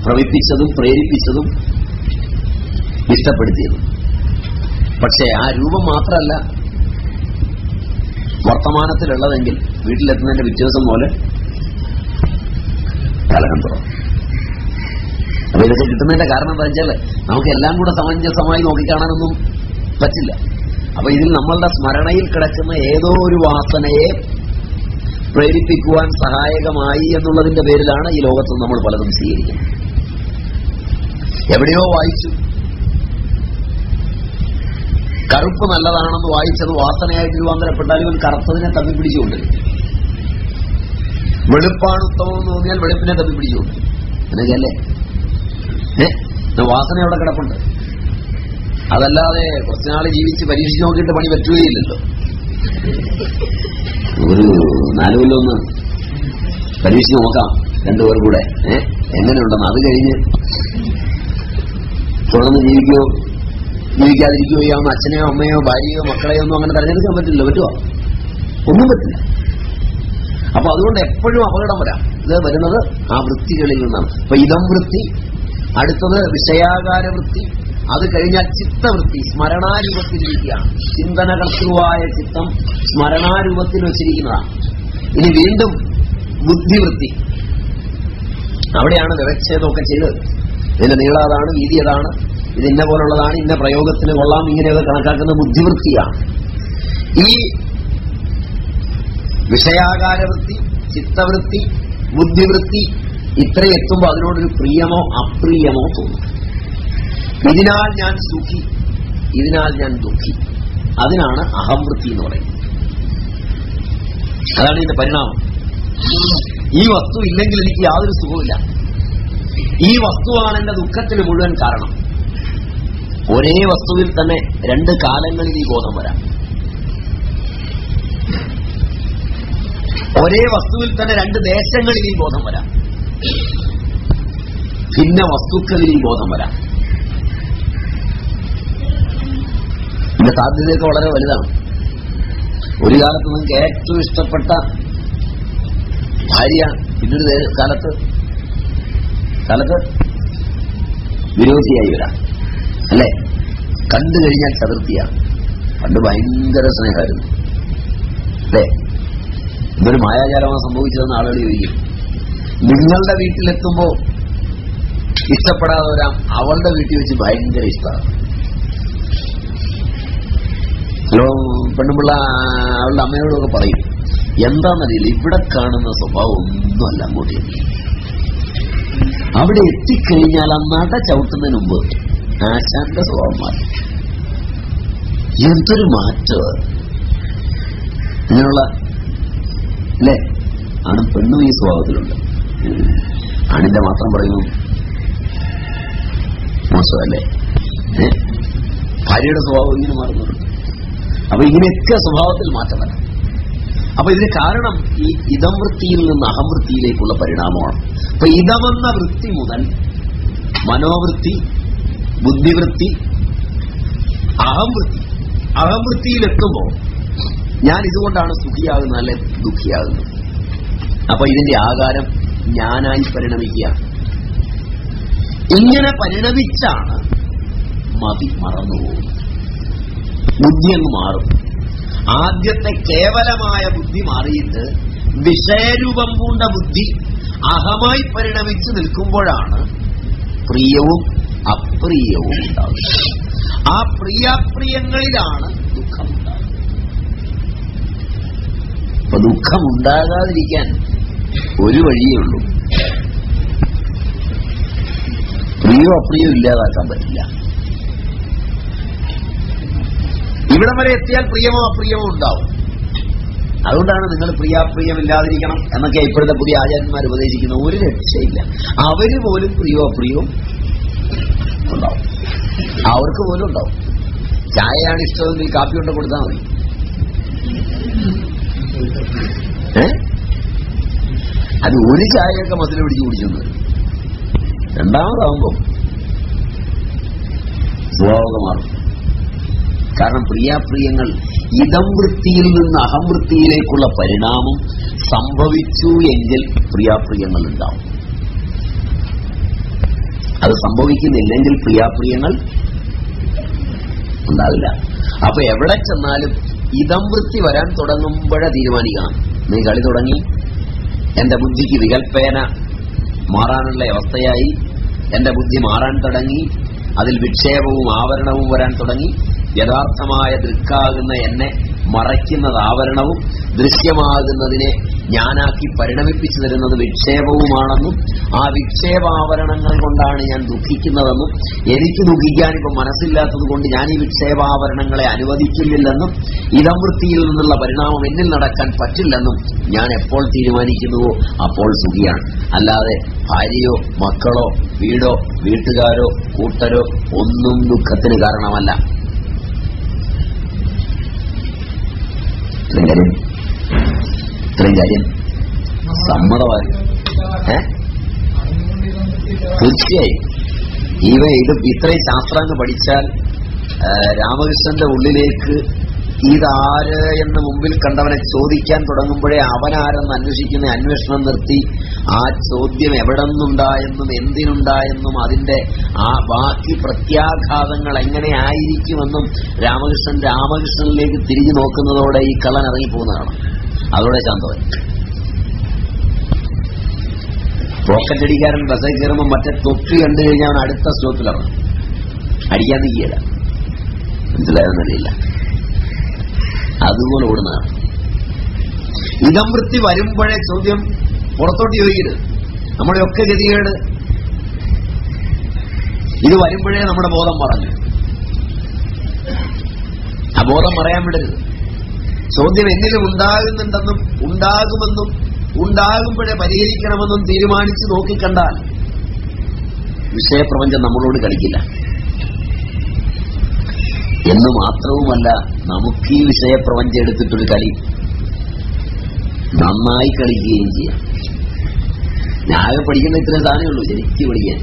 പ്രവിപ്പിച്ചതും പ്രേരിപ്പിച്ചതും ഇഷ്ടപ്പെടുത്തിയതും. പക്ഷേ ആ രൂപം മാത്രമല്ല വർത്തമാനത്തിലുള്ളതെങ്കിൽ വീട്ടിലെത്തുന്നതിന്റെ വ്യത്യാസം പോലെ കലഹം തുറന്നു അപ്പൊ കിട്ടുന്നതിന്റെ കാരണം എന്താ വെച്ചാൽ നമുക്ക് എല്ലാം കൂടെ സമഞ്ജസമായി നോക്കിക്കാണാനൊന്നും പറ്റില്ല. അപ്പൊ ഇതിൽ നമ്മളുടെ സ്മരണയിൽ കിടക്കുന്ന ഏതോ ഒരു വാസനയെ പ്രേരിപ്പിക്കുവാൻ സഹായകമായി എന്നുള്ളതിന്റെ പേരിലാണ് ഈ ലോകത്ത് നമ്മൾ പലതും സ്വീകരിക്കുന്നത്. എവിടെയോ വായിച്ചു. കറുപ്പ് നല്ലതാണെന്ന് വായിച്ചത് വാസനയായിട്ട് രൂപാന്തരപ്പെട്ടാൽ ഇവൻ കറുത്തതിനെ തമ്മിൽ പിടിച്ചുകൊണ്ട് വെളുപ്പാണ് ഉത്തമം തോന്നിയാൽ വെളുപ്പിനെ തമ്മിൽ പിടിച്ചുകൊണ്ട് അങ്ങനെയല്ലേ ഏഹ് വാസന അവിടെ കിടപ്പുണ്ട്. അതല്ലാതെ കുറച്ചുനാൾ ജീവിച്ച് പരീക്ഷിച്ച് നോക്കിയിട്ട് പണി പറ്റുകയില്ലല്ലോ. ഒരു നാലു കൊല്ലം ഒന്ന് പരീക്ഷിച്ച് നോക്കാം രണ്ടുപേർ കൂടെ. എങ്ങനെയുണ്ടെന്ന് അത് കഴിഞ്ഞ് തുടർന്ന് ജീവിക്കോ? ജീവിക്കാതിരിക്കുകയോ ചെയ്യാവുന്ന അച്ഛനെയോ അമ്മയോ ഭാര്യയോ മക്കളെയോ ഒന്നും അങ്ങനെ തെരഞ്ഞെടുക്കാൻ പറ്റില്ല. പറ്റുമോ ഒന്നും പറ്റില്ല. അപ്പൊ അതുകൊണ്ട് എപ്പോഴും അപകടം വരാം. ഇത് വരുന്നത് ആ വൃത്തികളിൽ നിന്നാണ്. അപ്പൊ ഇതം വൃത്തി അടുത്തത് വിഷയാകാര വൃത്തി അത് കഴിഞ്ഞാൽ ചിത്തവൃത്തി സ്മരണാരൂപത്തിലിരിക്കുകയാണ് ചിന്തനകർത്തൃവായ ചിത്തം സ്മരണാരൂപത്തിൽ വെച്ചിരിക്കുന്നതാണ്. ഇനി വീണ്ടും ബുദ്ധിവൃത്തി. അവിടെയാണ് വ്യവച്ഛേദമൊക്കെ ചെയ്തത്. ഇതിന്റെ നീളാതാണ് വീതി അതാണ് ഇത് ഇന്ന പോലുള്ളതാണ് ഇന്ന പ്രയോഗത്തിന് കൊള്ളാം ഇങ്ങനെയൊക്കെ കണക്കാക്കുന്ന ബുദ്ധിവൃത്തിയാണ്. ഈ വിഷയാകാരവൃത്തി ചിത്തവൃത്തി ബുദ്ധിവൃത്തി ഇത്രയെത്തുമ്പോൾ അതിനോടൊരു പ്രിയമോ അപ്രിയമോ തോന്നും. ഇതിനാൽ ഞാൻ സുഖി. ഇതിനാൽ ഞാൻ ദുഃഖി. അതിനാണ് അഹംവൃത്തി എന്ന് പറയുന്നത്. അതാണ് ഇതിന്റെ പരിണാമം. ഈ വസ്തു ഇല്ലെങ്കിൽ എനിക്ക് യാതൊരു സുഖവുമില്ല. ഈ വസ്തുവാണ് എന്റെ ദുഃഖത്തിന് മുഴുവൻ കാരണം. ഒരേ വസ്തുവിൽ തന്നെ രണ്ട് കാലങ്ങളിൽ ഈ ബോധം വരാം. ഒരേ വസ്തുവിൽ തന്നെ രണ്ട് ദേശങ്ങളിൽ ഈ ബോധം വരാം. ഭിന്ന വസ്തുക്കളിൽ ഈ ബോധം വരാം. ഇതിന്റെ സാധ്യതയൊക്കെ വളരെ വലുതാണ്. ഒരു കാലത്ത് നിങ്ങൾക്ക് ഏറ്റവും ഇഷ്ടപ്പെട്ട ഭാര്യ പിന്നൊരു കാലത്ത് കാലത്ത് വിരോധിയായി വരാം. അല്ലേ? കണ്ടു കഴിഞ്ഞാൽ ചതുർത്ഥിയാണ്. പണ്ട് ഭയങ്കര സ്നേഹമായിരുന്നു. അല്ലേ? ഇതൊരു മായാജാലമാണ് സംഭവിച്ചതെന്ന് ആളുകൾ ചോദിക്കും. നിങ്ങളുടെ വീട്ടിലെത്തുമ്പോൾ ഇഷ്ടപ്പെടാതെ വരാം അവളുടെ വീട്ടിൽ വെച്ച് ഭയങ്കര ഇഷ്ടമാണ്. ഹലോ പെണ്ണുപിള്ള അവളുടെ അമ്മയോടൊക്കെ പറയും എന്താണെന്നറിയില്ല ഇവിടെ കാണുന്ന സ്വഭാവം ഒന്നുമല്ല അങ്ങോട്ട്. അവിടെ എത്തിക്കഴിഞ്ഞാൽ ആ നട ചവിട്ടുന്നതിന് മുമ്പ് ആശാന്റെ സ്വഭാവം മാറി. എന്തൊരു മാറ്റം ഇങ്ങനെയുള്ള അല്ലേ ആണ് പെണ്ണും ഈ സ്വഭാവത്തിലുണ്ട്. ആണിന്റെ മാത്രം പറയുന്നു. മോശമല്ലേ? ഭാര്യയുടെ സ്വഭാവം ഇങ്ങനെ മാറുന്നുണ്ട്. അപ്പൊ ഇതിനൊക്കെ സ്വഭാവത്തിൽ മാറ്റം വരാം അപ്പൊ ഇതിന് കാരണം ഈ ഇതം വൃത്തിയിൽ നിന്ന് അഹംവൃത്തിയിലേക്കുള്ള പരിണാമമാണ്. അപ്പൊ ഇതമെന്ന വൃത്തി മുതൽ മനോവൃത്തി ബുദ്ധിവൃത്തി അഹംവൃത്തി അഹംവൃത്തിയിലെത്തുമ്പോൾ ഞാൻ ഇതുകൊണ്ടാണ് സുഖിയാകുന്നത് അല്ലെ ദുഃഖിയാകുന്നത്? അപ്പൊ ഇതിന്റെ ആകാരം ഞാനായി പരിണമിക്കുക. ഇങ്ങനെ പരിണമിച്ചാണ് മതി മറന്നുപോകുന്നത്. ബുദ്ധി അങ്ങ് മാറും? ആദ്യത്തെ കേവലമായ ബുദ്ധി മാറിയിട്ട് വിഷയരൂപം പൂണ്ട ബുദ്ധി അഹമായി പരിണമിച്ചു നിൽക്കുമ്പോഴാണ് പ്രിയവും അപ്രിയവും ഉണ്ടാകുന്നത് ആ പ്രിയാപ്രിയങ്ങളിലാണ് ദുഃഖമുണ്ടാകുന്നത് അപ്പൊ ദുഃഖമുണ്ടാകാതിരിക്കാൻ ഒരു വഴിയേ ഉള്ളൂ. പ്രിയോ അപ്രിയോ ഇല്ലാതാക്കാൻ പറ്റില്ല. ഇവിടം വരെ എത്തിയാൽ പ്രിയമോ അപ്രിയമോ ഉണ്ടാവും. അതുകൊണ്ടാണ് നിങ്ങൾ പ്രിയാപ്രിയമില്ലാതിരിക്കണം എന്നൊക്കെ ഇപ്പോഴത്തെ പുതിയ ആചാര്യന്മാർ ഉപദേശിക്കുന്ന ഒരു രക്ഷയില്ല. അവർ പോലും പ്രിയോ അപ്രിയവും ഉണ്ടാവും. അവർക്ക് പോലും ഉണ്ടാവും. ചായയാണ് ഇഷ്ടമെങ്കിൽ കാപ്പി കൊണ്ട് കൊടുത്താൽ മതി. അത് ഒരു ചായയൊക്കെ മതിൽ പിടിച്ച് കുടിച്ചെന്ന് രണ്ടാമതാവുമ്പോ സ്വഭാവം മാറും. കാരണം പ്രിയാപ്രിയങ്ങൾ ഇതം വൃത്തിയിൽ നിന്ന് അഹംവൃത്തിയിലേക്കുള്ള പരിണാമം സംഭവിച്ചു എങ്കിൽ പ്രിയാപ്രിയങ്ങൾ ഉണ്ടാവും അത് സംഭവിക്കുന്നില്ലെങ്കിൽ പ്രിയാപ്രിയങ്ങൾ ഉണ്ടാവില്ല. അപ്പൊ എവിടെ ചെന്നാലും ഇതം വൃത്തി വരാൻ തുടങ്ങുമ്പോഴേ തീരുമാനിക്കണം നീ കളി തുടങ്ങി. എന്റെ ബുദ്ധിക്ക് വികൽപ്പേന മാറാനുള്ള അവസ്ഥയായി. എന്റെ ബുദ്ധി മാറാൻ തുടങ്ങി. അതിൽ വിക്ഷേപവും ആവരണവും വരാൻ തുടങ്ങി. യഥാർത്ഥമായ ദൃക്കാകുന്ന എന്നെ മറയ്ക്കുന്നത് ആവരണവും ദൃശ്യമാകുന്നതിനെ ഞാനാക്കി പരിണമിപ്പിച്ചു തരുന്നത് വിക്ഷേപവുമാണെന്നും ആ വിക്ഷേപാവരണങ്ങൾ കൊണ്ടാണ് ഞാൻ ദുഃഖിക്കുന്നതെന്നും എനിക്ക് ദുഃഖിക്കാൻ ഇപ്പൊ മനസ്സില്ലാത്തത് കൊണ്ട് ഞാൻ ഈ വിക്ഷേപാവരണങ്ങളെ അനുവദിക്കുന്നില്ലെന്നും ഇതംവൃത്തിയിൽ നിന്നുള്ള പരിണാമം എന്നിൽ നടക്കാൻ പറ്റില്ലെന്നും ഞാൻ എപ്പോൾ തീരുമാനിക്കുന്നുവോ അപ്പോൾ സുഖിയാണ്. അല്ലാതെ ഭാര്യയോ മക്കളോ വീടോ വീട്ടുകാരോ കൂട്ടരോ ഒന്നും ദുഃഖത്തിന് കാരണമല്ല. ഇത്രയും കാര്യം? ഇത്രയും കാര്യം? സമ്മതമായി. ഏ? തീർച്ചയായും. ഇവ ഇത് ഇത്രയും ശാസ്ത്രങ്ങൾ പഠിച്ചാൽ രാമകൃഷ്ണന്റെ ഉള്ളിലേക്ക് ഇതാര് എന്ന് മുമ്പിൽ കണ്ടവനെ ചോദിക്കാൻ തുടങ്ങുമ്പോഴേ അവനാരെന്ന് അന്വേഷിക്കുന്ന അന്വേഷണം നിർത്തി ആ ചോദ്യം എവിടെ നിന്നുണ്ടായെന്നും എന്തിനുണ്ടായെന്നും അതിന്റെ ആ ബാക്കി പ്രത്യാഘാതങ്ങൾ എങ്ങനെയായിരിക്കുമെന്നും രാമകൃഷ്ണൻ രാമകൃഷ്ണനിലേക്ക് തിരിഞ്ഞു നോക്കുന്നതോടെ ഈ കള്ളൻ ഇറങ്ങിപ്പോകുന്നതാണ്. അതോടെ ശാന്തവൻ. പോക്കറ്റടിക്കാരൻ ബസ്സിൽ കയറുമ്പോൾ മറ്റേ തൊപ്പി കണ്ടു കഴിഞ്ഞാൽ അടുത്ത സ്റ്റോപ്പിലാണ് അടിക്കാൻ മനസ്സിലായെന്നറിയില്ല അതുപോലെ ഓടുന്നതാണ് ഇതം വൃത്തി വരുമ്പോഴേ ചോദ്യം പുറത്തോട്ട് ചോദിക്കരുത്. നമ്മളെയൊക്കെ ഗതികേട്. ഇത് വരുമ്പോഴേ നമ്മുടെ ബോധം പറഞ്ഞു. ആ ബോധം പറയാൻ വിടരുത്. ചോദ്യം എന്നിലും ഉണ്ടാകുന്നുണ്ടെന്നും ഉണ്ടാകുമെന്നും ഉണ്ടാകുമ്പോഴേ പരിഹരിക്കണമെന്നും തീരുമാനിച്ച് നോക്കിക്കണ്ടാൽ വിഷയപ്രപഞ്ചം നമ്മളോട് കളിക്കില്ല. എന്ന് മാത്രവുമല്ല നമുക്ക് ഈ വിഷയപ്രപഞ്ചം എടുത്തിട്ടൊരു കളി. നന്നായി കളിക്കുകയും ചെയ്യാം. ഞാൻ പഠിക്കുന്ന ഇത്രയും സാധനമേ ഉള്ളൂ ശരിക്കും പഠിക്കാൻ.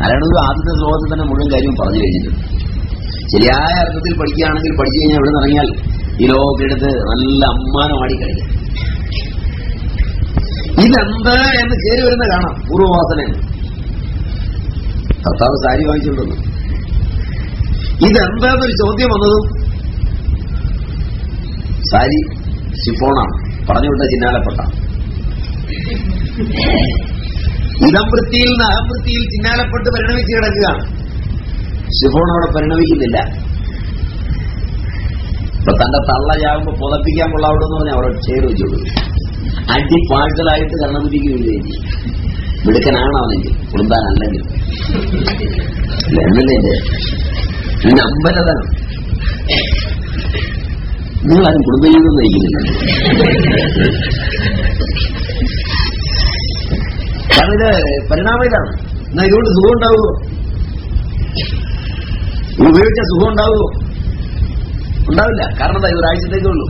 നാരായണഗുരു ആദ്യത്തെ ശ്ലോകത്തിൽ തന്നെ മുഴുവൻ കാര്യം പറഞ്ഞു കഴിഞ്ഞിട്ടുണ്ട്. ശരിയായ അർത്ഥത്തിൽ പഠിക്കുകയാണെങ്കിൽ പഠിച്ചു കഴിഞ്ഞാൽ ഇവിടെ നിറങ്ങിയാൽ ഈ ലോകമൊക്കെ എടുത്ത് നല്ല അമ്മാനമാടി കളിക്കാം ഇതെന്താ എന്ന് കയറി വരുന്ന കാണാം പൂർവവാസന ഭർത്താവ് സാരി വാങ്ങിച്ചുകൊണ്ടുവന്നു. ഇതെന്താന്നൊരു ചോദ്യം വന്നതും സാരി ഷിഫോണാണ് പറഞ്ഞു വിട്ട ചിന്നാലപ്പെട്ട ഇതംവൃത്തിയിൽ നിന്ന് അഹംവൃത്തിയിൽ ചിന്നാലപ്പെട്ട് പരിണമിച്ച് കിടക്കുകയാണ് ഷിഫോൺ അവിടെ പരിണമിക്കുന്നില്ല. ഇപ്പൊ തന്റെ തള്ളയാകുമ്പോ പുതപ്പിക്കാൻ കൊള്ളാവിടെന്ന് പറഞ്ഞാൽ അവിടെ ചേർ വെച്ചു കൊടുക്കും. അടി പാഴ്സലായിട്ട് കർണകുറ്റിക്കുകയും ചെയ്യും. മിടുക്കനാണ് എന്നല്ലേ പിന്നെ അമ്പലതാണ് നിങ്ങളാരും കുടുംബജീവിതം നയിക്കുന്നില്ല കാരണം ഇത് പരിണാമം ഇതാണ്. എന്നാ ഇതുകൊണ്ട് സുഖം ഉണ്ടാവുമോ? ഉപയോഗിച്ച സുഖം ഉണ്ടാവുമോ? ഉണ്ടാവില്ല. കാരണം എന്താ? ഒരാഴ്ചത്തേക്കേ ഉള്ളൂ.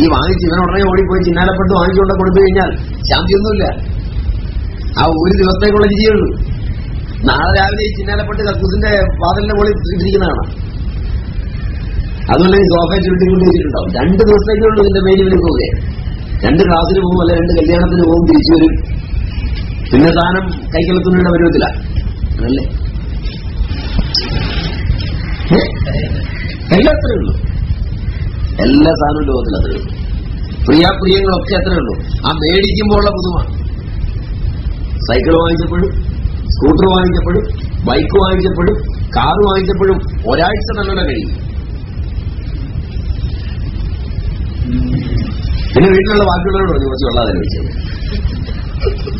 ഈ വാങ്ങിച്ച് ഇവനുടനെ ഓടിപ്പോയി ചിന്നാലപ്പെട്ട് വാങ്ങിച്ചുകൊണ്ട് കൊടുത്തു കഴിഞ്ഞാൽ ശാന്തിയൊന്നുമില്ല. ആ ഒരു ദിവസത്തേക്കുള്ള രുചിയുള്ളൂ നാളെ രാവിലെ ഈ ചിന്നാലപ്പെട്ട് കക്കൂസിന്റെ വാതിലിന്റെ മുകളിൽ ഇട്ടിരിക്കുന്നതാണ് അതുപോലെ ഈ സോഫ ചുരുട്ടിക്കൊണ്ട് വെച്ചിട്ടുണ്ടാവും രണ്ട് ദിവസത്തേക്കുള്ളൂ ഇതിന്റെ മെയിൻ വരും പോകുക രണ്ട് ക്ലാസ്സിന് പോകും അല്ലെ രണ്ട് കല്യാണത്തിന് പോകും തിരിച്ചു വരും. പിന്നെ സാധനം കൈക്കൊളുത്തുന്നതിന്റെ പരുവത്തില. അതല്ലേ? എല്ലാം ഉള്ളൂ. എല്ലാ സാധനവും ലോകത്തിൽ അത്രേ ഉള്ളൂ. പ്രിയാപ്രിയങ്ങളൊക്കെ അത്രേ ഉള്ളൂ. ആ മേടിക്കുമ്പോഴുള്ള പുതുമ. സൈക്കിൾ വാങ്ങിച്ചപ്പോഴും സ്കൂട്ടർ വാങ്ങിച്ചപ്പോഴും ബൈക്ക് വാങ്ങിച്ചപ്പോഴും കാർ വാങ്ങിച്ചപ്പോഴും ഒരാഴ്ച നല്ലോണം കഴിയും. പിന്നെ വീട്ടിലുള്ള ബാക്കിയുള്ളവരോട് പറഞ്ഞു കുറച്ച് വെള്ളം അതിൽ വെച്ചത്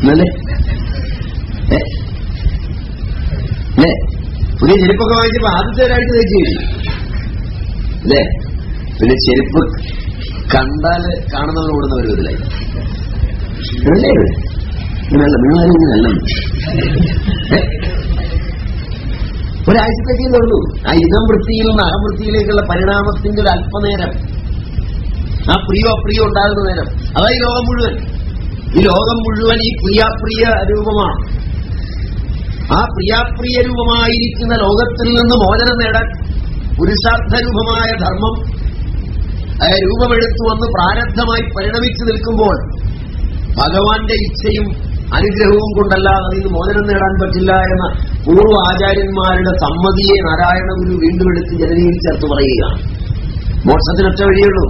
എന്നല്ലേ? അല്ലേ പുതിയ ചെരുപ്പൊക്കെ വാങ്ങിച്ചപ്പോ ആദ്യത്തെ ഒരാഴ്ച തേച്ച് അല്ലേ? പിന്നെ ചെരുപ്പ് കണ്ടാൽ കാണുന്നവർ ഓടുന്ന ഒരു ഇതിലായി. അല്ലേ നിങ്ങളാരും ഇങ്ങനെയല്ല ഒരാഴ്ചത്തേക്കേ ഉള്ളൂ. ആ ഇതം വൃത്തിയിൽ നിന്ന് അഹംവൃത്തിയിലേക്കുള്ള പരിണാമത്തിന്റെ ഒരു അല്പനേരം. ആ പ്രിയോ അപ്രിയോ ഉണ്ടാകുന്ന നേരം. അതാ ഈ ലോകം മുഴുവൻ. ഈ ലോകം മുഴുവൻ ഈ പ്രിയാപ്രിയ രൂപമാണ്. ആ പ്രിയാപ്രിയ രൂപമായിരിക്കുന്ന ലോകത്തിൽ നിന്ന് മോചനം നേടാൻ പുരുഷാർത്ഥ രൂപമായ ധർമ്മം രൂപമെടുത്തു വന്ന് പ്രാരബ്ധമായി പരിണമിച്ചു നിൽക്കുമ്പോൾ ഭഗവാന്റെ ഇച്ഛയും അനുഗ്രഹവും കൊണ്ടല്ലാതെ നിന്ന് മോചനം നേടാൻ പറ്റില്ല എന്ന പൂർവ ആചാര്യന്മാരുടെ സമ്മതിയെ നാരായണ ഗുരു വീണ്ടും എടുത്ത് ജനനിയിൽ ചേർത്ത് പറയുകയാണ്. മോക്ഷത്തിനൊറ്റ വഴിയുള്ളൂ.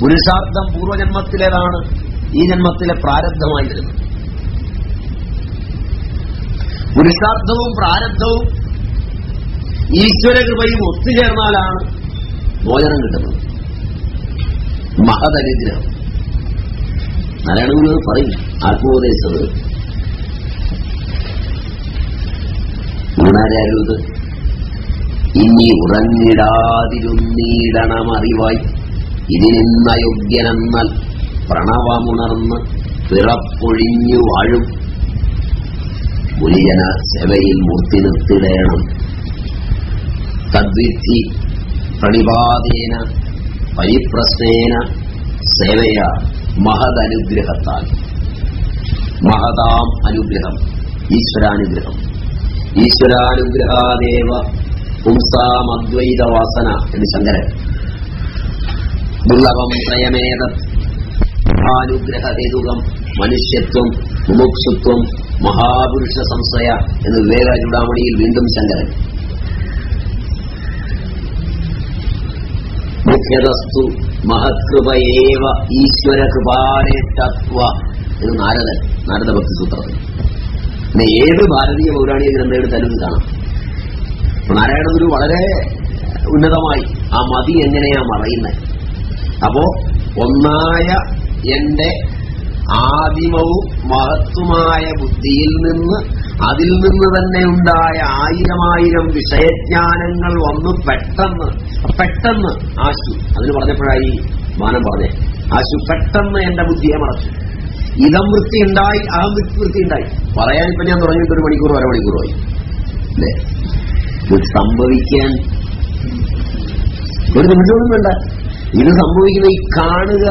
പുരുഷാർത്ഥം പൂർവജന്മത്തിലേതാണ് ഈ ജന്മത്തിലെ പ്രാരബ്ധമായി വരുന്നത്. പുരുഷാർത്ഥവും പ്രാരബ്ധവും ഈശ്വരകൃപയും ഒത്തുചേർന്നാലാണ് മോചനം കിട്ടുന്നത്. മഹദനുഗ്രഹം നാരായണ ഗുരു പറയും ആത്മോപദേശത് ഗുണരരുത് ഇനി ഉറങ്ങിടാതിരുന്നീടണമറിവായി ഇതിനിന്നയോഗ്യനെന്നാൽ പ്രണവമുണർന്ന് പിറപ്പൊഴിഞ്ഞു വാഴും. മുലിജന സെവയിൽ മൂർത്തി നിർത്തിടേണം തദ്വിധി പ്രണിപാതേന പരിപ്രശ്നേന സേവയ മഹദനുഗ്രഹത്താൽ. മഹതാം അനുഗ്രഹം. ഈശ്വരാനുഗ്രഹം. ഈശ്വരാനുഗ്രഹാദേവ പുംസാം അദ്വൈത വാസന എന്ന് ശങ്കരൻ. ദുർലഭം ത്രയമേത അനുഗ്രഹഹേതുകം മനുഷ്യത്വം മുമുക്ഷുത്വം മഹാപുരുഷ സംശയ എന്ന് വിവേക ചൂടാമണിയിൽ വീണ്ടും ശങ്കരൻ. മുഖ്യതസ്തു മഹത്കൃപയേവ ഈശ്വര കൃപാരേഷ്ടത്വ എന്ന് നാരദൻ നാരദ ഭക്തി സൂത്രത്തിൽ പിന്നെ ഏത് ഭാരതീയ പൗരാണിക ഗ്രന്ഥം എടുത്താലും ഇത് കാണാം. നാരായണ ഗുരു വളരെ ഉന്നതമായി ആ മതി എങ്ങനെയാ മറയുന്നത് അപ്പോ ഒന്നായ എന്റെ ആദിമവും മഹത്വമായ ബുദ്ധിയിൽ നിന്ന് അതിൽ നിന്ന് തന്നെ ഉണ്ടായ ആയിരമായിരം വിഷയജ്ഞാനങ്ങൾ വന്നു പെട്ടെന്ന് പെട്ടെന്ന് ആശു അതിന് പറഞ്ഞപ്പോഴായി മാനം പറഞ്ഞേ ആശു പെട്ടെന്ന് എന്റെ ബുദ്ധിയെ മറച്ചു. ഇതം വൃത്തി ഉണ്ടായി അഹം വൃത്തി ഉണ്ടായി പറയാൻ ഇപ്പൊ ഞാൻ തുടങ്ങിയിട്ട് ഒരു മണിക്കൂർ അരമണിക്കൂറായി അല്ലേ? ഇത് സംഭവിക്കാൻ ഒരു നിമിഷമൊന്നും വേണ്ട. ഇത് സംഭവിക്കുന്ന ഈ കാണുക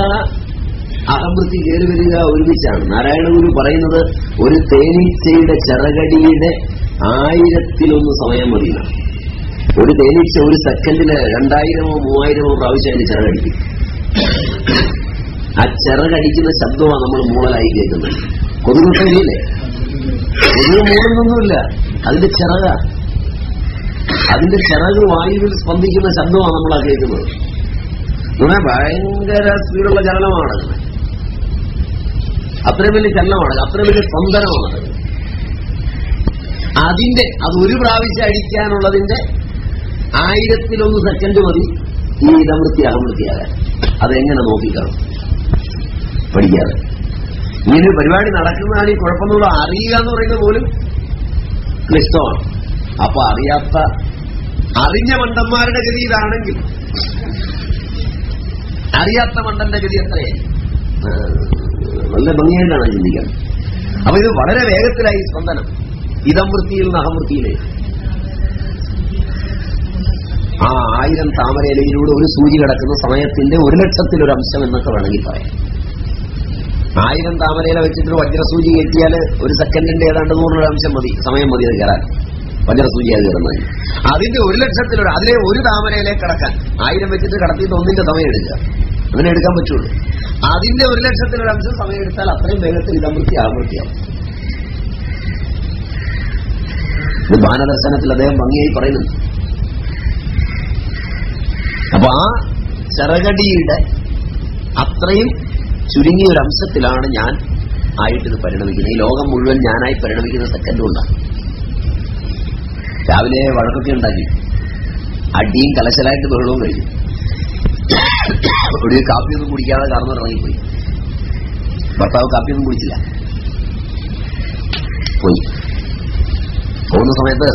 അഹംവൃത്തി കയറി വരിക ഒരുമിച്ചാണ്. നാരായണ ഗുരു പറയുന്നത് ഒരു തേനീച്ചയുടെ ചിറകടിയുടെ ആയിരത്തിലൊന്ന് സമയം മതി എന്നാണ്. ഒരു തേനീച്ച ഒരു സെക്കൻഡിൽ രണ്ടായിരമോ മൂവായിരമോ പ്രാവശ്യം അതിന് ചിറകടിക്കും ആ ചിറകടിക്കുന്ന ശബ്ദമാണ് നമ്മൾ മൂളലായി കേൾക്കുന്നത്. കൊതുകൊട്ടയില്ലേ കൊതുക് മൂളുന്നൊന്നുമില്ല. അതിന്റെ ചിറക. അതിന്റെ ചിറക് വായുവിൽ സ്പന്ദിക്കുന്ന ശബ്ദമാണ് നമ്മൾ ആ കേൾക്കുന്നത്. ഇവിടെ ഭയങ്കര സ്പീഡുള്ള ചലനമാണ്. അത്രയും വലിയ ചലനമാണ്. അത്രയും വലിയ സ്പന്ദനമാണ്. അതിന്റെ അത് ഒരു പ്രാവശ്യം അടിക്കാനുള്ളതിന്റെ ആയിരത്തിലൊന്ന് സെക്കൻഡ് മതി. ഈ ഇടമൃത്തി അകമൃത്തിയാകാൻ അതെങ്ങനെ നോക്കിക്കാണും? പഠിക്കാതെ ഇങ്ങനെ ഒരു പരിപാടി നടക്കുന്നതാണ് ഈ കുഴപ്പമെന്നുള്ള അറിയുക എന്ന് പറയുന്നത് പോലും ക്ലിഷ്ടമാണ്. അപ്പൊ അറിയാത്ത അറിഞ്ഞ മണ്ടന്മാരുടെ ഗതി ഇതാണെങ്കിൽ അറിയാത്ത മണ്ടന്റെ ഗതി എത്രയായി ആ, നല്ല ഭംഗിയായിട്ടാണ് ചിന്തിക്കാൻ. അപ്പൊ ഇത് വളരെ വേഗത്തിലായി സ്പന്ദനം. ഇതം വൃത്തിയിൽ നിന്ന് അഹംവൃത്തിയിലേക്ക് ആ ആയിരം താമരയിലയിലൂടെ ഒരു സൂചി കിടക്കുന്ന സമയത്തിന്റെ ഒരു ലക്ഷത്തിലൊരംശം എന്നൊക്കെ വേണമെങ്കിൽ പറയാം. ആയിരം താമരയില വെച്ചിട്ട് വജ്രസൂചി കയറ്റിയാൽ ഒരു സെക്കൻഡിന്റെ ഏതാണ്ട് നൂറിനൊരു അംശം മതി. സമയം മതി അത് കയറാൻ. വജ്രസൂചി അത് കയറുന്നത്. അതിന്റെ ഒരു ലക്ഷത്തിലൊരു അതിലെ ഒരു താമരയിലേക്ക് കടക്കാൻ ആയിരം വെച്ചിട്ട് കടത്തിയിട്ട് ഒന്നിന്റെ സമയം എടുക്കുക. അങ്ങനെ എടുക്കാൻ പറ്റുള്ളൂ. അതിന്റെ ഒരു ലക്ഷത്തിലൊരു അംശം സമയം എടുത്താൽ അത്രയും വേഗത്തിൽ ഇതമൃത്തി ആവൃത്തിയാവും ഇത് ബാനദർശനത്തിൽ അദ്ദേഹം ഭംഗിയായി പറയുന്നു. അപ്പൊ ആ ചെറുകടിയുടെ അത്രയും ചുരുങ്ങിയ ഒരു അംശത്തിലാണ് ഞാൻ ആയിട്ടിത് പരിണമിക്കുന്നത്. ഈ ലോകം മുഴുവൻ ഞാനായി പരിണമിക്കുന്ന സെക്കൻഡ് കൊണ്ടാണ് രാവിലെ വഴക്കൊക്കെ ഉണ്ടാക്കി. അടിയും കലശലായിട്ട് ബഹളവും കഴിഞ്ഞു. ഒടുവിൽ കാപ്പിയൊന്നും കുടിക്കാതെ കറന്ന് ഇറങ്ങിപ്പോയി. ഭർത്താവ് കാപ്പിയൊന്നും കുടിച്ചില്ല. പോയി. പോകുന്ന സമയത്ത്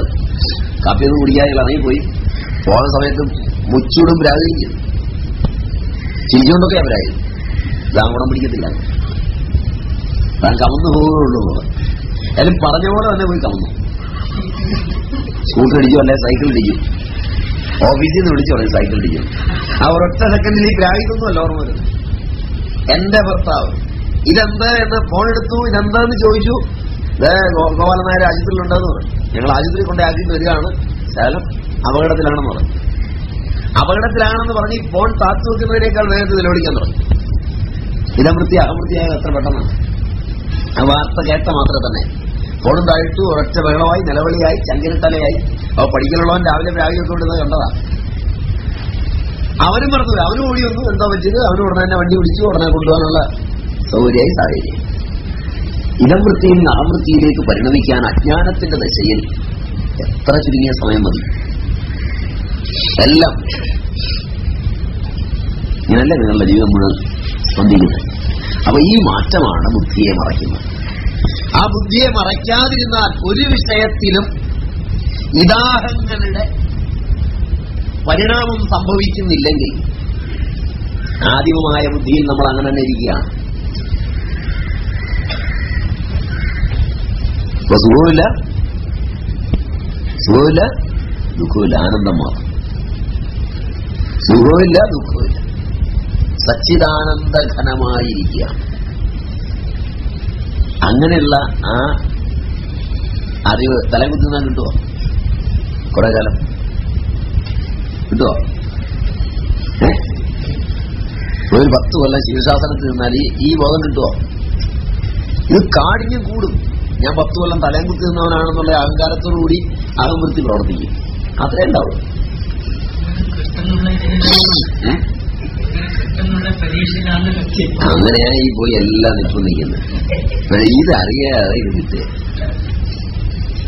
കാപ്പിയൊന്നും കുടിക്കാതെ ഇറങ്ങിപ്പോയി. പോകുന്ന സമയത്ത് മുച്ചൂടും രാജിക്കും ചിരിച്ചുകൊണ്ടൊക്കെ അവരായി. താൻ ഗുണം പിടിക്കത്തില്ല. താൻ കമന്നു പോകുകയുള്ളൂ എല്ലാം പറഞ്ഞ പോലെ തന്നെ പോയി കമന്നു. സ്കൂട്ടർ ഇടിക്കും അല്ലെ സൈക്കിൾ ഇടിക്കും. ഓഫീസിൽ നിന്ന് വിളിച്ചു പറയും സൈക്കിൾ ഇടിക്കും. ആ ഒരൊറ്റ സെക്കൻഡിൽ ഈ പ്രാഗിതൊന്നുമല്ല ഓർമ്മ വരുന്നത്. എന്റെ ഭർത്താവ് ഇതെന്താ എന്ന് ഫോൺ എടുത്തു ഇതെന്താന്ന് ചോദിച്ചു? ഗോപാലൻ നായർ ആശുപത്രിയിലുണ്ടെന്ന് പറഞ്ഞു. ഞങ്ങൾ ആശുപത്രി കൊണ്ട് ആദ്യം വരികയാണ് ശകലം അപകടത്തിലാണെന്ന് പറഞ്ഞു. അപകടത്തിലാണെന്ന് പറഞ്ഞ് ഈ ഫോൺ താത്തു വെക്കുന്നതിനേക്കാൾ വേഗത്തിൽ നിലവിളിക്കാൻ തുടങ്ങി. ഇതമൃത്തി അകവൃത്തിയായത് എത്ര പെട്ടെന്നാണ് ആ വാർത്ത കേട്ട മാത്രം തന്നെ. ഫോണും താഴ്ത്തു ഒരൊറ്റ വെള്ളമായി നിലവിളിയായി ചങ്കിരത്തലയായി. അവ പഠിക്കലുള്ളവൻ രാവിലെ പ്രാഗിയൊക്കെ വിടുന്നത് കണ്ടതാ. അവനും പറഞ്ഞു അവനും ഓടി വന്നു. എന്താ പറ്റിയത്? അവനും ഉടനെ തന്നെ വണ്ടി പിടിച്ചു ഉടനെ കൊണ്ടുപോകാനുള്ള സൗകര്യമായി സാഹചര്യം. ഇടംവൃത്തിയിൽ നിന്ന് പരിണമിക്കാൻ അജ്ഞാനത്തിന്റെ ദശയിൽ എത്ര ചുരുങ്ങിയ സമയം മതി? എല്ലാം. ഇങ്ങനല്ലേ നിങ്ങളുടെ ജീവിതം മുഴുവൻ? സ്പന്ദിക്കുന്നത് അപ്പൊ ഈ മാറ്റമാണ് ബുദ്ധിയെ മറയ്ക്കുന്നത്. ആ ബുദ്ധിയെ മറയ്ക്കാതിരുന്നാൽ ഒരു വിഷയത്തിലും ഇതാഹങ്ങളുടെ പരിണാമം സംഭവിക്കുന്നില്ലെങ്കിൽ ആദിമമായ ബുദ്ധിയിൽ നമ്മൾ അങ്ങനെ തന്നെ ഇരിക്കുകയാണ്. ഇപ്പൊ സുഖമില്ല? സുഖമില്ല? ദുഃഖമില്ല. ആനന്ദം മാത്രം. സുഖമില്ല ദുഃഖമില്ല. സച്ചിദാനന്ദഘനമായിരിക്കുക. അങ്ങനെയുള്ള ആ അറിവ് തലകുത്തുന്ന കിട്ടുമോ കുറെ കാലം. കിട്ടുമോ ഒരു പത്ത് കൊല്ലം ശിവശാസനത്തിൽ നിന്നാൽ ഈ ഈ ബോധം കിട്ടുമോ ഇത് കാഠിന്യം കൂടും. ഞാൻ പത്ത് കൊല്ലം തലയും കുത്തി നിന്നവനാണെന്നുള്ള അഹങ്കാരത്തോടുകൂടി അഹംവൃത്തി പ്രവർത്തിക്കും. അത്രേ ഉണ്ടാവും അങ്ങനെയാണ് ഈ പോയി എല്ലാം നിൽപ്പം നിൽക്കുന്നത് ഇത് അറിയാതെ ഇത്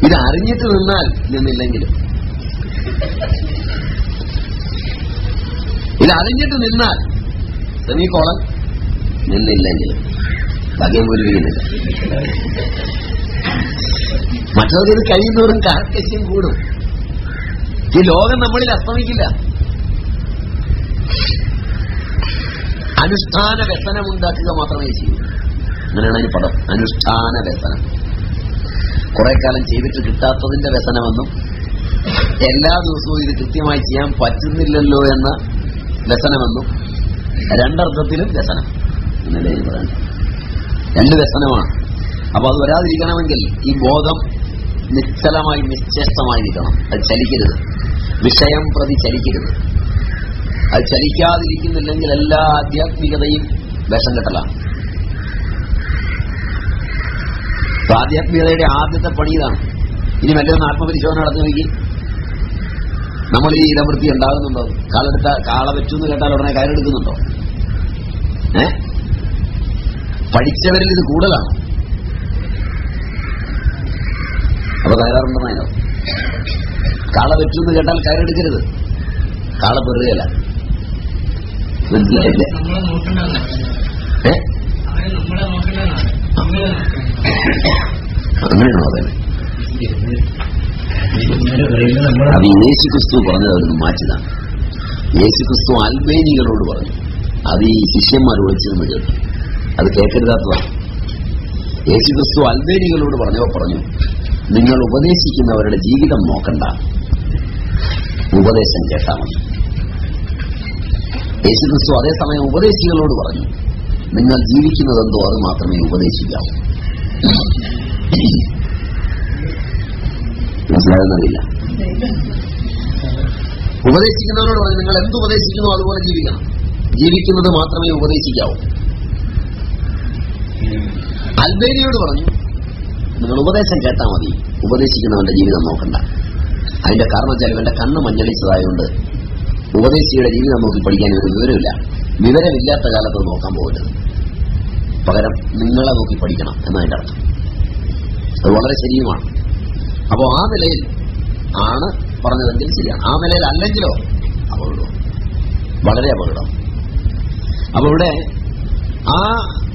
ഇത് അറിഞ്ഞിട്ട് നിന്നാൽ നിന്നില്ലെങ്കിലും. ഇത് അറിഞ്ഞിട്ട് നിന്നാൽ സെമിക്കോളം നിന്നില്ലെങ്കിലും. ഭാഗ്യം പോലും ഇരിക്കുന്നില്ല. മറ്റവർക്ക് ഇത് കഴിയുന്നവരും കാർക്കശ്യം കൂടും. ഈ ലോകം നമ്മളിൽ അസ്തമിക്കില്ല. അനുഷ്ഠാന വ്യസനം ഉണ്ടാക്കുക മാത്രമേ ചെയ്യൂ. അങ്ങനെയാണ് അതിന് പദം. അനുഷ്ഠാന വ്യസനം. കുറെ കാലം ചെയ്തിട്ട് കിട്ടാത്തതിന്റെ വ്യസനമെന്നും എല്ലാ ദിവസവും ഇത് കൃത്യമായി ചെയ്യാൻ പറ്റുന്നില്ലല്ലോ എന്ന വ്യസനമെന്നും രണ്ടർത്ഥത്തിലും വ്യസനം. എന്നല്ലേ പറയുന്നത്? രണ്ട് വ്യസനമാണ്. അപ്പൊ അത് വരാതിരിക്കണമെങ്കിൽ ഈ ബോധം നിശ്ചലമായി നിശ്ചേഷ്ടമായിരിക്കണം. അത് ചലിക്കരുത്. വിഷയം പ്രതി ചലിക്കരുത്. അത് ചലിക്കാതിരിക്കുന്നില്ലെങ്കിൽ എല്ലാ ആധ്യാത്മികതയും വിഷം കെട്ടലാണ്. ആധ്യാത്മികതയുടെ ആദ്യത്തെ പണി ഇനി വല്ലതൊന്ന് ആത്മപരിശോധന നടന്നു നോക്കി നമ്മൾ ഈ ഇടവൃത്തി ഉണ്ടാകുന്നുണ്ടോ? കാലെടുത്ത കാള വെച്ചു എന്ന് കേട്ടാൽ ഉടനെ കയറെടുക്കുന്നുണ്ടോ ഏ? പഠിച്ചവരിൽ ഇത് കൂടുതലാണ്. അപ്പൊ കയറാറുണ്ടെന്നോ കാള വെച്ചു എന്ന് കേട്ടാൽ കയറെടുക്കരുത് കാള പെറുകയല്ല. മനസ്സിലായില്ലേ? ഏ? അങ്ങനെയാണോ പറയുന്നത് അത് യേശു ക്രിസ്തു പറഞ്ഞത് അവിടുന്ന് മാറ്റിതാണ് യേശു ക്രിസ്തു അൽബേനികളോട് പറഞ്ഞു. അത് ഈ ശിഷ്യന്മാർ വിളിച്ചതെന്ന് കേട്ടു അത്. കേൾക്കരുതാത്തതാണ് യേശുക്രിസ്തു അൽബേനികളോട് പറഞ്ഞോ പറഞ്ഞു. നിങ്ങൾ ഉപദേശിക്കുന്നവരുടെ ജീവിതം നോക്കണ്ട. ഉപദേശം കേട്ടാൽ മതി. യേശുക്രിസ്തു അതേസമയം ഉപദേശികളോട് പറഞ്ഞു നിങ്ങൾ ജീവിക്കുന്നതെന്തോ അത് മാത്രമേ ഉപദേശിക്കാവൂ. മനസ്സിലാകുന്നതില്ല ഉപദേശിക്കുന്നവരോട് പറഞ്ഞു നിങ്ങൾ എന്ത് ഉപദേശിക്കുന്നു അതുപോലെ ജീവിക്കണം. ജീവിക്കുന്നത് മാത്രമേ ഉപദേശിക്കാവൂ. അൽബേരിയോട് പറഞ്ഞു നിങ്ങൾ ഉപദേശം കേട്ടാൽ മതി. ഉപദേശിക്കുന്നവന്റെ ജീവിതം നോക്കണ്ട. അതിന്റെ കാരണം വെച്ചാൽ ഇവന്റെ കണ്ണ് മഞ്ഞളിച്ചതായതുകൊണ്ട് ഉപദേശിയുടെ രീതി നമുക്ക് പഠിക്കാൻ ഒരു വിവരമില്ല. വിവരമില്ലാത്ത കാലത്ത് നോക്കാൻ പോകരുത്. പകരം നിങ്ങളെ നോക്കി പഠിക്കണം എന്നതിന്റെ അർത്ഥം. അത് വളരെ ശരിയുമാണ് അപ്പോൾ ആ നിലയിൽ ആണ് പറഞ്ഞതെങ്കിൽ ശരിയാണ്. ആ നിലയിൽ അല്ലെങ്കിലോ അപകടം. വളരെ അപകടം. അപ്പൊ ഇവിടെ ആ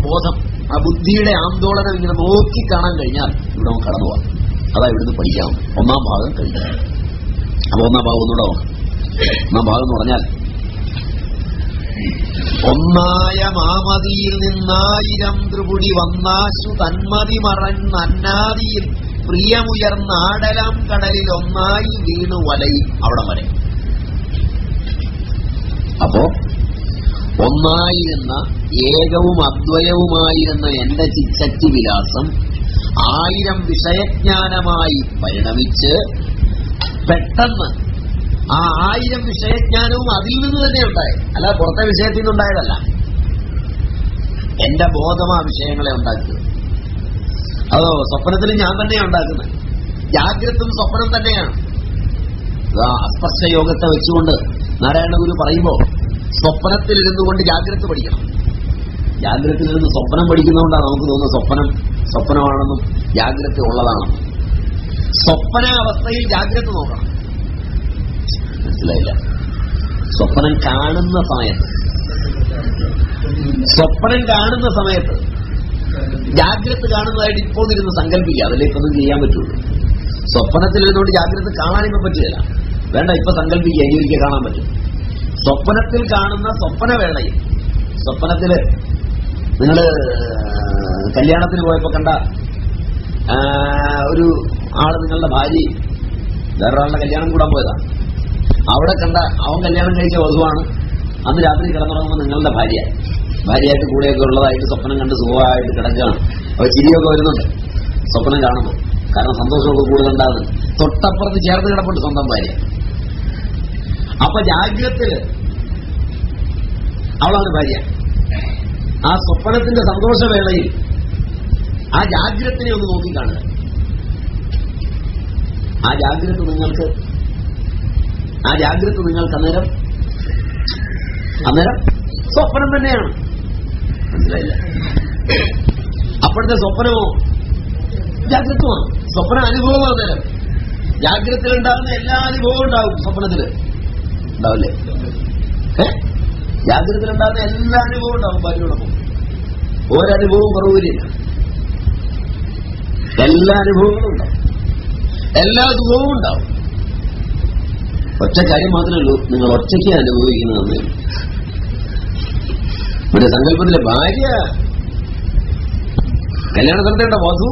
ബോധം ആ ബുദ്ധിയുടെ ആന്തോളനം ഇങ്ങനെ നോക്കി കാണാൻ കഴിഞ്ഞാൽ ഇവിടെ നമുക്ക് കടന്നു പോവാം അതാ ഇവിടുന്ന് പഠിക്കാം. ഒന്നാം ഭാഗം കഴിഞ്ഞു. അപ്പൊ ഒന്നാം ഭാഗം ഒന്നുകൂടെ നോക്കാം. ഒന്നാം ഭാഗം എന്ന് പറഞ്ഞാൽ ഒന്നായ മാമതിയിൽ നിന്നായിരം ത്രിപുടി വന്നാശു തന്മതി മറന്നന്നാദിയിൽ പ്രിയമുയർന്നാടലാം കടലിൽ ഒന്നായി വീണു വലയും അവിടെ വരെ. അപ്പോ ഒന്നായിരുന്ന ഏകവും അദ്വയവുമായിരുന്ന എന്റെ ചിച്ചറ്റി വിലാസം ആയിരം വിഷയജ്ഞാനമായി പരിണമിച്ച് പെട്ടെന്ന് ആ ആയിരം വിഷയജ്ഞാനവും അതിൽ നിന്ന് തന്നെ ഉണ്ടായി. അല്ല പുറത്തെ വിഷയത്തിൽ നിന്നുണ്ടായതല്ല എന്റെ ബോധം ആ വിഷയങ്ങളെ ഉണ്ടാക്കിയത്. അതോ സ്വപ്നത്തിൽ ഞാൻ തന്നെയാണ് ഉണ്ടാക്കുന്നത്? ജാഗ്രതും സ്വപ്നം തന്നെയാണ്. ആ അസ്പർശ യോഗത്തെ വെച്ചുകൊണ്ട് നാരായണ ഗുരു സ്വപ്നത്തിൽ ഇരുന്നുകൊണ്ട് ജാഗ്രത പഠിക്കണം. ജാഗ്രതത്തിലിരുന്ന് സ്വപ്നം പഠിക്കുന്നതുകൊണ്ടാണ് നമുക്ക് തോന്നുന്നത് സ്വപ്നം സ്വപ്നമാണെന്നും ജാഗ്രത ഉള്ളതാണെന്നും സ്വപ്ന അവസ്ഥയിൽ ജാഗ്രത നോക്കണം. മനസ്സിലായില്ല. സ്വപ്നം കാണുന്ന സമയത്ത്. സ്വപ്നം കാണുന്ന സമയത്ത്. ജാഗ്രത കാണുന്നതായിട്ട് ഇപ്പോൾ ഇരുന്ന് സങ്കല്പിക്കുക. അതിലേക്കൊന്നും ചെയ്യാൻ പറ്റുള്ളൂ. സ്വപ്നത്തിൽ ഇരുന്നുകൊണ്ട് ജാഗ്രത കാണാനിപ്പോ പറ്റില്ല. വേണ്ട ഇപ്പൊ സങ്കല്പിക്കുക. ഇനി കാണാൻ പറ്റും. സ്വപ്നത്തിൽ കാണുന്ന സ്വപ്ന വേളയിൽ. സ്വപ്നത്തിൽ നിങ്ങൾ കല്യാണത്തിന് പോയപ്പോ കണ്ട ഒരു ആൾ നിങ്ങളുടെ ഭാര്യ വേറൊരാളുടെ കല്യാണം കൂടാൻ പോയതാ. അവിടെ കണ്ട അവൻ കല്യാണം കഴിച്ച വധുവാണ്. അന്ന് രാത്രി കിടന്നുറങ്ങുമ്പോൾ നിങ്ങളുടെ ഭാര്യ. ഭാര്യയായിട്ട് കൂടെയൊക്കെ ഉള്ളതായിട്ട് സ്വപ്നം കണ്ട് സുഖമായിട്ട് കിടക്കുകയാണ്. അപ്പൊ ചിരിയൊക്കെ വരുന്നുണ്ട്. സ്വപ്നം കാണുമ്പോൾ. കാരണം സന്തോഷമൊക്കെ കൂടുതലുണ്ടാകുന്നു തൊട്ടപ്പുറത്ത് ചേർന്ന് കിടപ്പുണ്ട് സ്വന്തം ഭാര്യ. അപ്പൊ ജാഗ്രത്തിൽ അവളാണ് ഭാര്യ. ആ സ്വപ്നത്തിന്റെ സന്തോഷവേളയിൽ ആ ജാഗ്രത്തിനെ ഒന്ന് നോക്കിക്കാണുക. ആ ജാഗ്രത നിങ്ങൾക്ക് ആ ജാഗ്രത നിങ്ങൾക്ക് അന്നേരം? അന്നേരം സ്വപ്നം തന്നെയാണ്. മനസ്സിലായില്ല? അപ്പോഴത്തെ സ്വപ്നമോ? ജാഗ്രതമാണ്. സ്വപ്ന അനുഭവമാണ് അന്നേരം. ജാഗ്രതയിൽ ഉണ്ടാകുന്ന എല്ലാ അനുഭവവും ഉണ്ടാവും സ്വപ്നത്തിൽ. ഉണ്ടാവില്ലേ? ഏ? ഉണ്ടാകുന്ന എല്ലാ അനുഭവവും ഉണ്ടാവും ഭാര്യയോടൊപ്പം. ഒരനുഭവവും കുറവില്ല എല്ലാ അനുഭവങ്ങളും ഉണ്ടാവും എല്ലാ സുഖവും ഉണ്ടാവും ഒറ്റ കാര്യം മാത്രമേ ഉള്ളൂ. നിങ്ങൾ ഒറ്റയ്ക്ക് അനുഭവിക്കുന്നതെന്ന്. ഒരു സങ്കല്പത്തിലെ ഭാര്യ. കല്യാണ സ്ഥലത്തേണ്ട വധു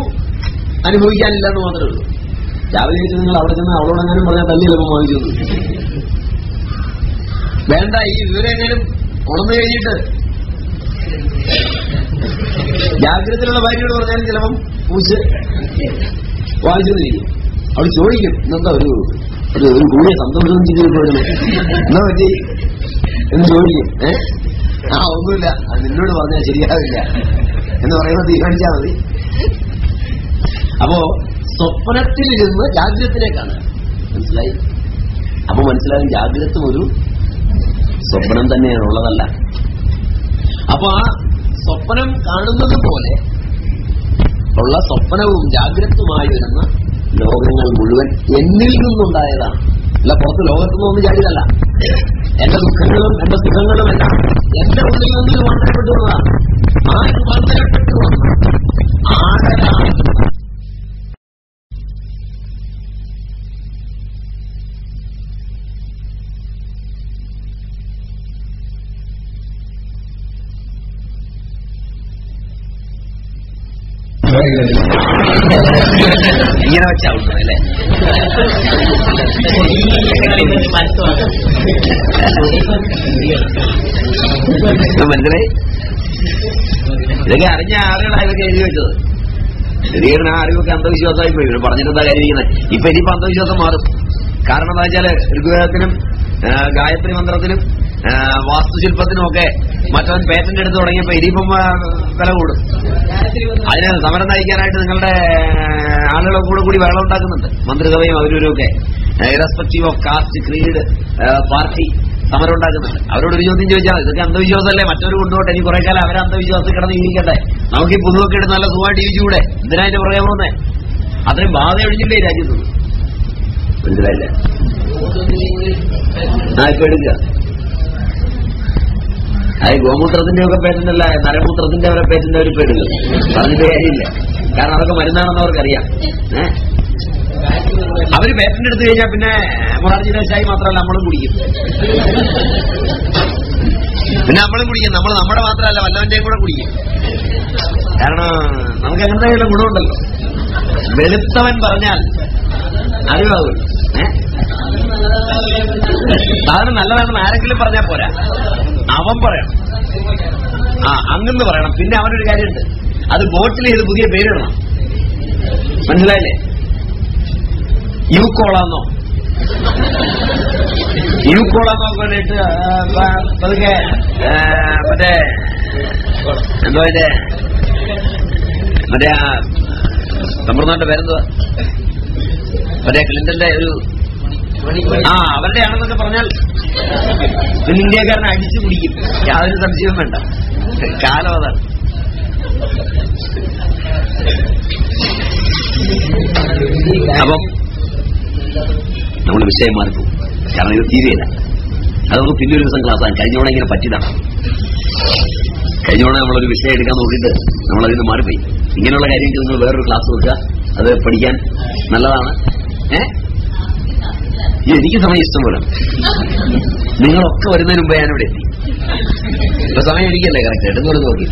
അനുഭവിക്കാനില്ല എന്ന് മാത്രമേ ഉള്ളൂ. രാവിലെ വെച്ച് നിങ്ങൾ അവിടെ ചെന്ന് അവളോടെങ്ങാനും പറഞ്ഞാൽ തല്ലി ചിലപ്പോൾ വാങ്ങിക്കുന്നു. വേണ്ട ഈ വിവരെങ്ങാനും ഉണർന്നു കഴിഞ്ഞിട്ട്. ജാഗ്രതയിലുള്ള ഭാര്യയോട് പറഞ്ഞാലും ചിലപ്പം പൂച്ച് വാങ്ങിച്ചെന്നിരിക്കും അവൾ ചോദിക്കും ഇന്നെന്താ ഒരു ഒരു ഒരു കൂടിയ സന്തോഷം വരുന്നു എന്നാ പറ്റി? എന്ന് ചോദിക്കും ഏ? ആ ഒന്നുമില്ല. അത് നിന്നോട് പറഞ്ഞാൽ ശരിയാവില്ല. എന്ന് പറയുന്നത് തീരുമാനിച്ചാൽ മതി. അപ്പോ സ്വപ്നത്തിലിരുന്ന് ജാഗ്രതത്തിലേക്കാണ്. മനസ്സിലായി? അപ്പൊ മനസ്സിലാകും ജാഗ്രത ഒരു സ്വപ്നം തന്നെയാണുള്ളതല്ല അപ്പൊ ആ സ്വപ്നം കാണുന്നത് പോലെ ഉള്ള സ്വപ്നവും ജാഗ്രതമായി വരുന്ന ലോകങ്ങൾ മുഴുവൻ എന്നിൽ നിന്നുണ്ടായതാണ്. അല്ല പുറത്ത് ലോകത്തു നിന്നൊന്നും ചാടിയതല്ല എന്റെ ദുഃഖങ്ങളും എന്റെ സുഖങ്ങളും എല്ലാം എന്റെ ഉള്ളിൽ നിന്ന് രൂപാന്തരപ്പെട്ടു വന്നതാണ് ആ രൂപാന്തരപ്പെട്ടു ഇങ്ങനെ മനസ്സുമാണ് ഇത് മനസ്സിലായി ഇതൊക്കെ അറിഞ്ഞ ആളുകളാണ് ഇതൊക്കെ എഴുതി വെച്ചത്? ശരിയാണ് ആ അറിവൊക്കെ അന്ധവിശ്വാസമായി പോയി. ഇവർ പറഞ്ഞിട്ടെന്താ കാര്യമിരിക്കുന്നത് ഇപ്പൊ ഇനിയിപ്പോ അന്ധവിശ്വാസം മാറും. കാരണം എന്താ വെച്ചാൽ ഋഗ്വേദത്തിനും ഗായത്രി മന്ത്രത്തിനും ആ, വാസ്തുശില്പത്തിനും ഒക്കെ മറ്റവൻ പേറ്റന്റ് എടുത്തു തുടങ്ങിയപ്പോ ഇനിയിപ്പം വില കൂടും. അതിന് സമരം നയിക്കാനായിട്ട് നിങ്ങളുടെ ആളുകളെ കൂടെ കൂടി വെള്ളം ഉണ്ടാക്കുന്നുണ്ട്. മന്ത്രിസഭയും അവരൂരും ഒക്കെ irrespective of caste creed party സമരം ഉണ്ടാക്കുന്നുണ്ട്. അവരോട് ഒരു ചോദ്യം ചോദിച്ചാൽ ഇതൊക്കെ അന്ധവിശ്വാസമല്ലേ? മറ്റൊരു കൊണ്ടുപോട്ടെ ഇനി കുറെ കാലം അവരെ അന്ധവിശ്വാസത്തിൽ കിടന്ന് ജീവിക്കട്ടെ. നമുക്ക് ഈ പുതുവൊക്കെ നല്ല സുഖമായിട്ട് ജീവിച്ചുകൂടെ? എന്തിനാ അതിന്റെ പുറകെ പോകുന്നേ? അത്രയും ബാധ ഒഴിഞ്ഞില്ലേ രാജ്യത്ത് മനസ്സിലായില്ലേ? ആ ഇപ്പൊ എടുക്കുക. അത് ഗോമൂത്രത്തിന്റെ ഒക്കെ പേരുന്നല്ല നരമൂത്രത്തിന്റെ അവരെ പേറ്റന്റ് അവർ എടുക്കും പറഞ്ഞിട്ട് കാര്യമില്ല കാരണം അതൊക്കെ മരുന്നാണെന്ന് അവർക്കറിയാം. അവർ പേറ്റന്റ് എടുത്തു കഴിഞ്ഞാൽ പിന്നെ മൊറാർജി ദേശായി മാത്രമല്ല നമ്മളും കുടിക്കും. പിന്നെ നമ്മളും കുടിക്കും. നമ്മൾ നമ്മുടെ മാത്രമല്ല വല്ലവന്റെയും കൂടെ കുടിക്കും. കാരണം നമുക്ക് അങ്ങനത്തെ ചില ഗുണമുണ്ടല്ലോ. വെളുത്തവൻ പറഞ്ഞാൽ അറിവാകും ഏഹ് സാധനം നല്ലതാണെന്ന് ആരെങ്കിലും പറഞ്ഞാൽ പോരാ. അവൻ പറയണം. ആ അങ്ങെന്ന് പറയണം. പിന്നെ അവനൊരു കാര്യമുണ്ട്. അത് ബോട്ടിൽ ചെയ്ത് പുതിയ പേരിടണം. മനസ്സിലായില്ലേ? യുക്കോളാന്നോ യുക്കോളാന്നോ കൊണ്ടിട്ട് പതുക്കെ മറ്റേ എന്തോ അതിന്റെ മറ്റേ തമിഴ്നാട്ടിന്റെ പേരെന്തുവാ? മറ്റേ ക്ലിന്റന്റെ ഒരു ആ അവരുടെ ആണെന്നൊക്കെ പറഞ്ഞാൽ പിന്നെ ഇന്ത്യക്കാരനെ അടിച്ചു പിടിക്കും. യാതൊരു സംശയവും വേണ്ട. കാലം അതാണ്. അപ്പം നമ്മൾ വിഷയം മാറിപ്പോകും കാരണം ഇത് തീരെയില്ല അത് നമുക്ക് പിന്നെ ഒരു ദിവസം ക്ലാസ് ആണ്. കഴിഞ്ഞോടെ ഇങ്ങനെ പറ്റിയതാണ്. കഴിഞ്ഞോടെ നമ്മളൊരു വിഷയം എടുക്കാൻ നോക്കിയിട്ട് നമ്മളതിൽ നിന്ന് മാറിപ്പോയി. ഇങ്ങനെയുള്ള കാര്യങ്ങൾ നിങ്ങൾ വേറൊരു ക്ലാസ് വെക്കുക. അത് പഠിക്കാൻ നല്ലതാണ്. ഏഹ് എനിക്ക് സമയം ഇഷ്ടം പോലെ നിങ്ങളൊക്കെ വരുന്നതിന് മുമ്പേ ഞാനിവിടെ എത്തി. ഇപ്പൊ സമയം എനിക്കല്ലേ കറക്റ്റ് എടുത്തോട് നോക്കി.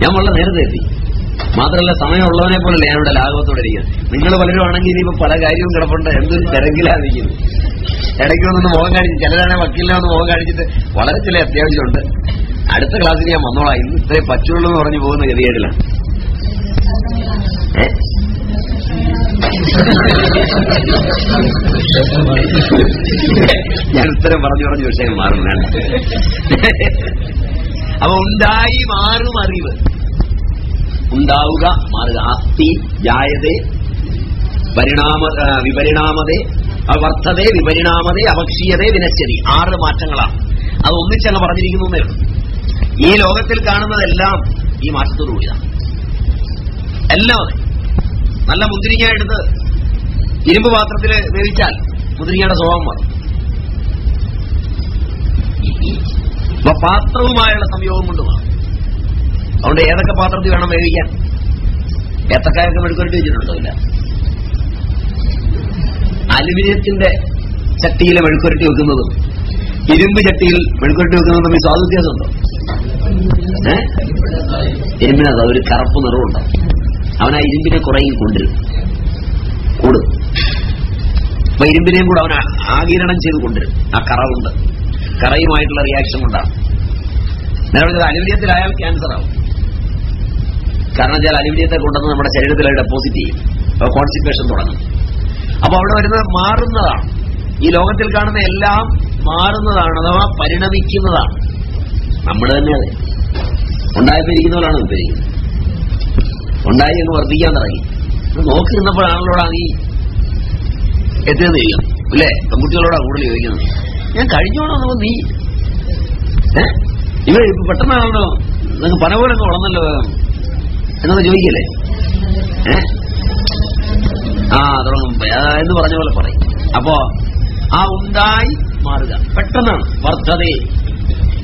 ഞാൻ വളരെ നേരത്തെ എത്തി. മാത്രമല്ല സമയമുള്ളവനെ പോലല്ലേ ഞാനിവിടെ ലാഘവത്തോടെ ഇരിക്കുന്നത്. നിങ്ങൾ പലരും ആണെങ്കിൽ ഇനിയിപ്പോ പല കാര്യവും കിടപ്പുണ്ട്. എന്തൊരു തിരക്കിലായിരിക്കുന്നു ഇടയ്ക്ക് വന്നൊന്ന് മുഖം കാണിച്ച് ചിലരാണെ വക്കീലിനെ മുഖം കാണിച്ചിട്ട് വളരെ ചില അത്യാവശ്യമുണ്ട്. അടുത്ത ക്ലാസ്സിൽ ഞാൻ വന്നോളാം. ഇന്ന് ഇത്രേ പച്ചുള്ളൂ എന്ന് പറഞ്ഞു പോകുന്ന ഗതികേടിലാണ്. ഞാൻ ഉത്തരം പറഞ്ഞു പറഞ്ഞു വിഷയം മാറുന്നതാണ് അപ്പൊ ഉണ്ടായി മാറും അറിവ്. ഉണ്ടാവുക മാറുക. അസ്ഥി ജായതേ പരിണാമ വിപരിണാമതേ അവർത്തതേ വിപരിണാമതേ അപക്ഷീയതേ വിനശ്യതി. ആറ് മാറ്റങ്ങളാണ്. അത് ഒന്നിച്ചങ്ങ് പറഞ്ഞിരിക്കുന്നേ ഈ ലോകത്തിൽ കാണുന്നതെല്ലാം ഈ മാറ്റത്തോടുകൂടിയാണ് എല്ലാം നല്ല മുന്തിരിങ്ങ എടുത്ത് ഇരുമ്പ് പാത്രത്തിൽ വേവിച്ചാൽ മുന്തിരിങ്ങയുടെ സ്വഭാവം മാറും. അപ്പൊ പാത്രവുമായുള്ള സംയോഗം കൊണ്ട് മാറും. അതുകൊണ്ട് ഏതൊക്കെ പാത്രത്തിൽ വേണം വേവിക്കാൻ? ഏത്തക്കായൊക്കെ മെഴുക്കുരട്ടി വെച്ചിട്ടുണ്ടോ ഇല്ല? അലുമിനിയത്തിന്റെ ചട്ടിയിലെ മെഴുക്കുരട്ടി വെക്കുന്നതും ഇരുമ്പ് ചട്ടിയിൽ മെഴുക്കുരട്ടി വെക്കുന്നതും തമ്മിൽ സ്വാതന്ത്ര്യമുണ്ടോ വ്യത്യാസമുണ്ടോ? ഏ? ഇരുമ്പിനത് ഒരു കറുപ്പ് നിറവുണ്ടാവും. അവൻ ആ ഇരുമ്പിനെ കുറയും കൊണ്ടുവരും. കൂടും. അപ്പൊ ഇരുമ്പിനെയും കൂടെ അവൻ ആകിരണം ചെയ്ത് കൊണ്ടുവരും. ആ കറവുണ്ട്. കറയുമായിട്ടുള്ള റിയാക്ഷൻ കൊണ്ടാണ്. നേരെ അലുമിനിയത്തിലായാൽ ക്യാൻസർ ആവും. കാരണം വെച്ചാൽ അലുമിനിയത്തെ കൊണ്ടുവന്ന് നമ്മുടെ ശരീരത്തിൽ ഡെപ്പോസിറ്റ് ചെയ്യും. കോൺസിപ്പേഷൻ തുടങ്ങും. അപ്പൊ അവിടെ വരുന്നത് മാറുന്നതാണ്. ഈ ലോകത്തിൽ കാണുന്ന എല്ലാം മാറുന്നതാണ് അഥവാ പരിണമിക്കുന്നതാണ്. നമ്മൾ തന്നെ അതെ. ഉണ്ടായപ്പോ ഉണ്ടായി എന്ന് വർദ്ധിക്കാൻ തുടങ്ങി നോക്കിയിരുന്നപ്പോഴാണല്ലോടാ നോക്കി നീ എത്തിയെന്ന് ചെയ്യും അല്ലേ? പെൺകുട്ടികളോടാ കൂടുതൽ ചോദിക്കുന്നത്. ഞാൻ കഴിഞ്ഞോണോ നമ്മൾ നീ. ഏ? ഇവ പെട്ടെന്നാണല്ലോ നിങ്ങൾക്ക് പോലെ അങ്ങ് വളർന്നല്ലോ എന്നൊക്കെ ചോദിക്കല്ലേ? ഏ? ആ തുടങ്ങും എന്ന് പറഞ്ഞ പോലെ പറയും. അപ്പോ ആ ഉണ്ടായി മാറുക. പെട്ടെന്നാണ് വർദ്ധതേ.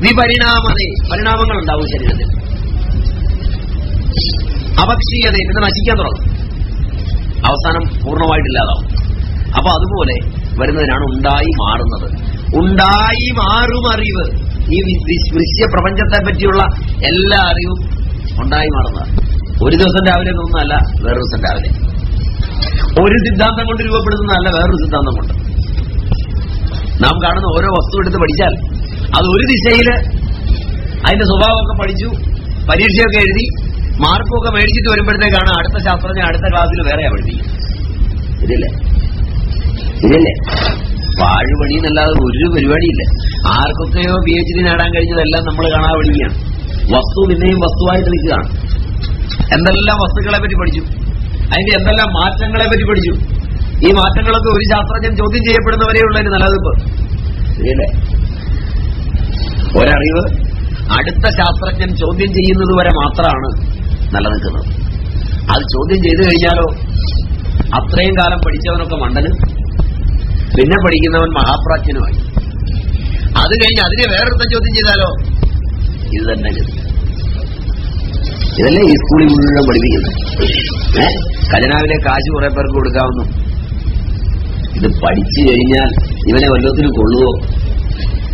വിപരിണാമതേ. പരിണാമങ്ങൾ ഉണ്ടാവും ശരീരത്തിൽ. അപക്ഷീയത എന്നെ നശിക്കാൻ തുടങ്ങും. അവസാനം പൂർണമായിട്ടില്ലാതാവും. അപ്പൊ അതുപോലെ വരുന്നതിനാണ് ഉണ്ടായി മാറുന്നത്. ഉണ്ടായി മാറും അറിവ്. ഈ ദൃശ്യ പ്രപഞ്ചത്തെ പറ്റിയുള്ള എല്ലാ അറിവും ഉണ്ടായി മാറുന്നതാണ് ഒരു ദിവസം രാവിലെ തോന്നുന്നതല്ല വേറൊരു ദിവസം രാവിലെ. ഒരു സിദ്ധാന്തം കൊണ്ട് രൂപപ്പെടുന്നതല്ല വേറൊരു സിദ്ധാന്തം കൊണ്ട്. നാം കാണുന്ന ഓരോ വസ്തു എടുത്ത് പഠിച്ചാൽ അത് ഒരു ദിശയിൽ അതിന്റെ സ്വഭാവമൊക്കെ പഠിച്ചു പരീക്ഷയൊക്കെ എഴുതി മാർക്കൊക്കെ മേടിച്ചിട്ട് വരുമ്പോഴത്തേക്കാണ് അടുത്ത ശാസ്ത്രജ്ഞ അടുത്ത ക്ലാസ്സിൽ വേറെയാ പഠിപ്പിക്കും. ഇതില്ലേ ഇതില്ലേ പാഴുപണി എന്നല്ലാതെ ഒരു പരിപാടിയില്ല. ആർക്കൊക്കെയോ പി എച്ച് ഡി നേടാൻ കഴിഞ്ഞതെല്ലാം നമ്മൾ കാണാൻ പഠിക്കുകയാണ് വസ്തു പിന്നെയും വസ്തുവായിട്ട് നിൽക്കുകയാണ് എന്തെല്ലാം വസ്തുക്കളെ പറ്റി പഠിച്ചു? അതിന്റെ എന്തെല്ലാം മാറ്റങ്ങളെ പറ്റി പഠിച്ചു? ഈ മാറ്റങ്ങളൊക്കെ ഒരു ശാസ്ത്രജ്ഞൻ ചോദ്യം ചെയ്യപ്പെടുന്നവരെയുള്ള ഒരു നിലനിൽപ്പ് ശരിയല്ലേ ഒരറിവ് അടുത്ത ശാസ്ത്രജ്ഞൻ ചോദ്യം ചെയ്യുന്നത് വരെ മാത്രമാണ് നിലനിൽക്കുന്നത് അത് ചോദ്യം ചെയ്തു കഴിഞ്ഞാലോ? അത്രയും കാലം പഠിച്ചവനൊക്കെ മണ്ടന്. പിന്നെ പഠിക്കുന്നവൻ മഹാപ്രാച്യനുമായി അത് കഴിഞ്ഞ് അതിനെ വേറൊരുത്തം ചോദ്യം ചെയ്താലോ? ഇത് തന്നെ. ഇതല്ലേ ഈ സ്കൂളിൽ മുഴുവൻ പഠിപ്പിക്കുന്നത്? ഏ? ഖജനാവിലെ കാശ് കുറെ പേർക്ക് കൊടുക്കാവുന്നു. ഇത് പഠിച്ചു കഴിഞ്ഞാൽ ഇവനെ വല്ലത്തിനും കൊള്ളുവോ?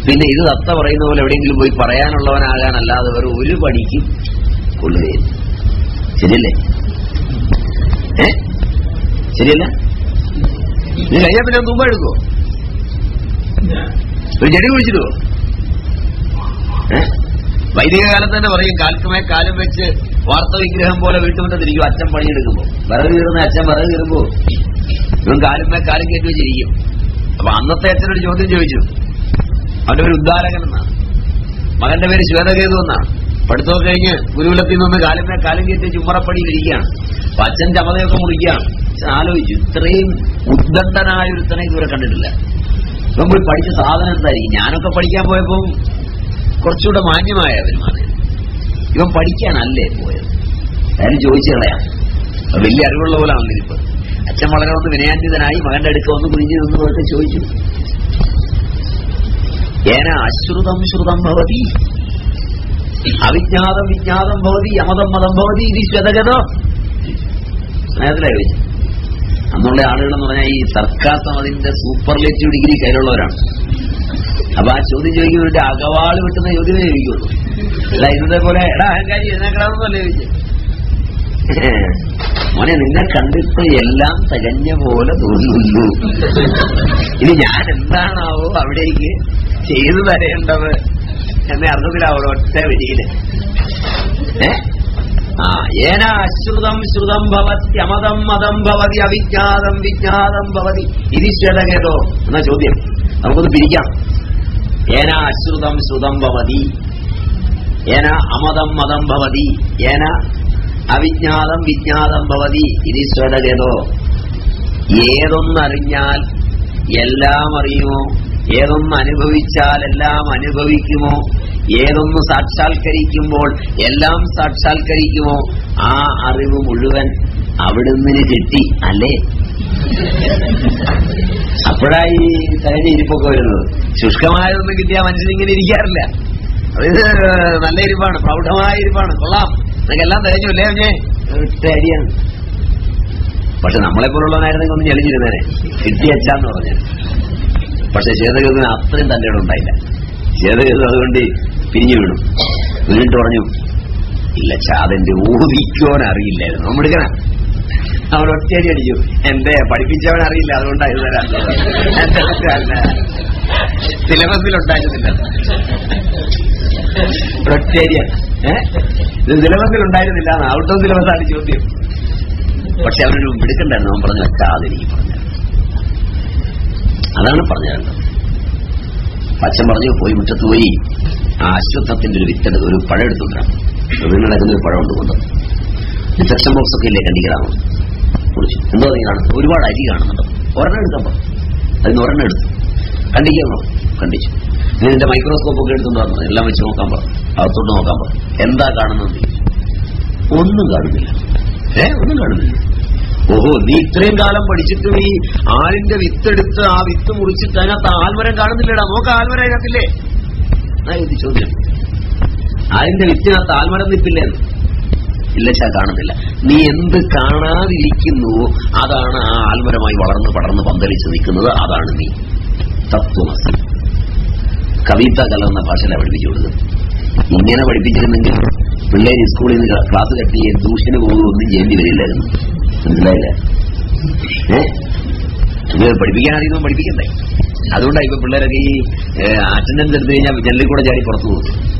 പിന്നെ ഇത് തത്ത പറയുന്ന പോലെ എവിടെയെങ്കിലും പോയി പറയാനുള്ളവനാകാനല്ലാതെ വേറെ ഒരു പണിക്കും കൊള്ളുകയില്ല. ശരിയല്ലേ? ഏ? ശരിയല്ല? നീ കഴിഞ്ഞാൽ പിന്നെ തുമ്പ എടുക്കോ ഒരു ചെടി കുഴിച്ചിടുവോ? വൈദിക കാലത്ത് തന്നെ പറയും കാൽക്കുമേ കാലം വെച്ച് വാർത്ത വിഗ്രഹം പോലെ വീട്ടുമുറ്റത്തിരിക്കും അച്ഛൻ പണിയെടുക്കുമ്പോ. വിറക് കീറുന്ന അച്ഛൻ വിറക് കീറുമ്പോ ഇവൻ കാലുമേ കാലം കയറ്റി വെച്ചിരിക്കും അപ്പൊ അന്നത്തെ അച്ഛനൊരു ചോദ്യം ചോദിച്ചു. അവന്റെ ഒരു ഉദ്ധാരകൻ എന്നാണ് മകന്റെ പേര് ശ്വേതകേതു എന്നാണ് പഠിത്തമൊക്കെ കഴിഞ്ഞ് ഗുരുകുലത്തിൽ നിന്ന് കാലുമേ കാലം കയറ്റി ചുമറപ്പടി ഇരിക്കുകയാണ് അപ്പൊ അച്ഛൻ ചമതയൊക്കെ മുറിക്കുകയാണ്. ആലോചിച്ചു ഇത്രയും ഉദ്ദണ്ഡനായ ഒരുത്തനെ ഇതുവരെ കണ്ടിട്ടില്ല. നമ്മൾ പഠിച്ച സാധനം എന്തായിരിക്കും? ഞാനൊക്കെ പഠിക്കാൻ പോയപ്പോ കുറച്ചുകൂടെ മാന്യമായ വരുമാനം ഇവൻ പഠിക്കാനല്ലേ പോയത്? ആരും ചോദിച്ചു കളയാം. വലിയ അറിവുള്ള പോലെ ആണല്ലോ ഇപ്പൊ. അച്ഛൻ വളരെ ഒന്ന് വിനയാന്വിതനായി മകന്റെ അടുത്ത് വന്ന് കുഞ്ഞു നിന്ന് പോയിട്ട് ചോദിച്ചു ഏന അശ്രുതം ശ്രുതം ഭവതി? അവിജ്ഞാതം വിജ്ഞാതം ഭവതി അമതം മതം ഭവതി ഇത് ശ്വതഗതോ. നമ്മളുടെ അന്നുള്ള ആളുകളെന്ന് പറഞ്ഞാൽ ഈ സർക്കാസം അതിന്റെ സൂപ്പർലേറ്റീവ് ഡിഗ്രി കയ്യിലുള്ളവരാണ്. അപ്പൊ ആ ചോദ്യം ചോദിക്കുന്നവരുടെ അകവാൾ വിട്ടുന്ന ചോദ്യമേ ചോദിക്കുള്ളൂ. അല്ല ഇന്നത്തെ പോലെ എടാ അഹങ്കാരി എഴുന്നേക്കടാന്നല്ലേ ചോദിച്ചു? മോനെ നിന്നെ കണ്ടിട്ട് എല്ലാം തികഞ്ഞ പോലെ തോന്നുന്നു. ഇനി ഞാൻ എന്താണാവോ അവിടേക്ക് ചെയ്തു തരേണ്ടത്? എന്ന അർത്ഥത്തിലാവോ ഒറ്റ വരിയിൽ ഏ? ആ ഏന ശ്രുതം ഭവതി അമതം മതം ഭവതി അവിജ്ഞാതം വിജ്ഞാതം ഭവതി. ഇത് ശ്വേതകേതോ എന്ന ചോദ്യം. നമുക്കൊന്ന് പിരിക്കാം. ഏന അശ്രുതം ശ്രുതം ഭവതി. ഏന അമതം മതം ഭവതി. ഏന അവിജ്ഞാതം വിജ്ഞാതം ഭവതി. ഇത് ശ്വേതകേതോ ഏതൊന്നറിഞ്ഞാൽ എല്ലാം അറിയുമോ? ഏതൊന്ന് അനുഭവിച്ചാൽ എല്ലാം അനുഭവിക്കുമോ? ഏതൊന്ന് സാക്ഷാത്കരിക്കുമ്പോൾ എല്ലാം സാക്ഷാത്കരിക്കുമോ? ആ അറിവ് മുഴുവൻ അവിടുന്ന് കിട്ടി അല്ലേ? അപ്പോഴായി തകഞ്ഞ ഇരിപ്പൊക്കെ വരുന്നത്. ശുഷ്കമായതൊന്നും കിട്ടിയാൽ മനുഷ്യൻ ഇങ്ങനെ ഇരിക്കാറില്ല. അത് നല്ല ഇരിപ്പാണ് പ്രൗഢമായ ഇരിപ്പാണ്. കൊള്ളാം. നിനക്കെല്ലാം തികഞ്ഞു അല്ലേ അവഞ്ഞേ അരിയാണ്. പക്ഷെ നമ്മളെ പോലുള്ളവനായിരുന്നെങ്കിൽ ഒന്ന് ഞെളിഞ്ഞിരുന്നേനെ. കിട്ടിയച്ചാന്ന് പറഞ്ഞു പക്ഷെ ശേതഗതിന് അത്രയും തന്റെ ഇടം ഉണ്ടായില്ല. ശേതഗതി അതുകൊണ്ട് പിരിഞ്ഞു വീണു. വീണിട്ട് പറഞ്ഞു ഇല്ല ചാതന്റെ ഊഹിക്കോൻ അറിയില്ലായിരുന്നു. നമ്മളെടുക്കണ അവൻ ഒറ്റയടി അടിച്ചു. എന്റെ പഠിപ്പിച്ചവൻ അറിയില്ല അതുകൊണ്ടായി തരാം സിലബസിൽ ഉണ്ടായിരുന്നില്ല. ഒറ്റേരിയാണ് ഏഹ് ഇത് സിലബസിൽ ഉണ്ടായിരുന്നില്ല ഔട്ട് സിലബസ് ആണ് ചോദ്യം. പക്ഷെ അവനൊരു മിടുക്കണ്ടായിരുന്നു അവൻ പറഞ്ഞു ചാതെനിക്ക് പറഞ്ഞു അതാണ് പറഞ്ഞു തരേണ്ടത് പറഞ്ഞു പോയി മുറ്റത്ത് പോയി ആ അശ്വത്ഥത്തിന്റെ ഒരു വിത്തന ഒരു പഴം എടുത്തുകൊണ്ടാണ് വീണിടക്കുന്ന ഒരു പഴം ഉണ്ട് കൊണ്ട് ഡിസക്ഷൻ ബോക്സ് ഒക്കെ ഇല്ലേ കണ്ടിക്കലാണ് കുറിച്ചു എന്തോ നീ ഒരുപാട് അരി കാണുന്നുണ്ട്. ഒരെണ്ണം എടുക്കാൻ പറഞ്ഞു അതിന് ഒരെണ്ണം എടുത്തു. കണ്ടിക്കാമോ കണ്ടിച്ചു. ഇതിന്റെ മൈക്രോസ്കോപ്പ് ഒക്കെ എടുത്തുകൊണ്ട് എല്ലാം വെച്ച് നോക്കാൻ പറഞ്ഞു അകത്തോട്ട് നോക്കാൻ പറഞ്ഞു എന്താ കാണുന്നത് ഒന്നും കാണുന്നില്ല. ഏ ഒന്നും കാണുന്നില്ല. ഓഹോ നീ ഇത്രയും കാലം പഠിച്ചിട്ടും ഈ ആരിന്റെ വിത്തെടുത്ത് ആ വിത്ത് മുറിച്ചിട്ട് അതിനകത്ത് ആൽമരം കാണുന്നില്ലടാ. നോക്ക് ആൽമരം അതിനകത്തില്ലേ? ചോദ്യം. ആരിന്റെ വിത്തിനകത്ത് ആൽമരം നിൽപ്പില്ലേ? ഇല്ല ചാ കാണുന്നില്ല നീ എന്ത് കാണാതിരിക്കുന്നുവോ അതാണ് ആ ആൽമരമായി വളർന്ന് പടർന്ന് പന്തലിച്ച് നിൽക്കുന്നത്. അതാണ് നീ. തത്വമസി. കവിത കലർന്ന ഭാഷയിലാണ് പഠിപ്പിച്ചു ഇങ്ങനെ പഠിപ്പിച്ചിരുന്നെങ്കിൽ പിള്ളേർ സ്കൂളിൽ നിന്ന് ക്ലാസ് കട്ടി ട്യൂഷന് ജയന്തി ഒന്നും ചെയ്യേണ്ടി വരില്ലായിരുന്നു. മനസ്സിലായില്ല? ഏ? ഇത് പഠിപ്പിക്കാൻ അറിയുന്നതും പഠിപ്പിക്കണ്ടേ? അതുകൊണ്ടാണ് ഇപ്പൊ പിള്ളേരൊക്കെ ഈ അറ്റൻഡൻസ് എടുത്തു കഴിഞ്ഞാൽ ജനലിൽ കൂടെ ചാടി പുറത്തു പോകും.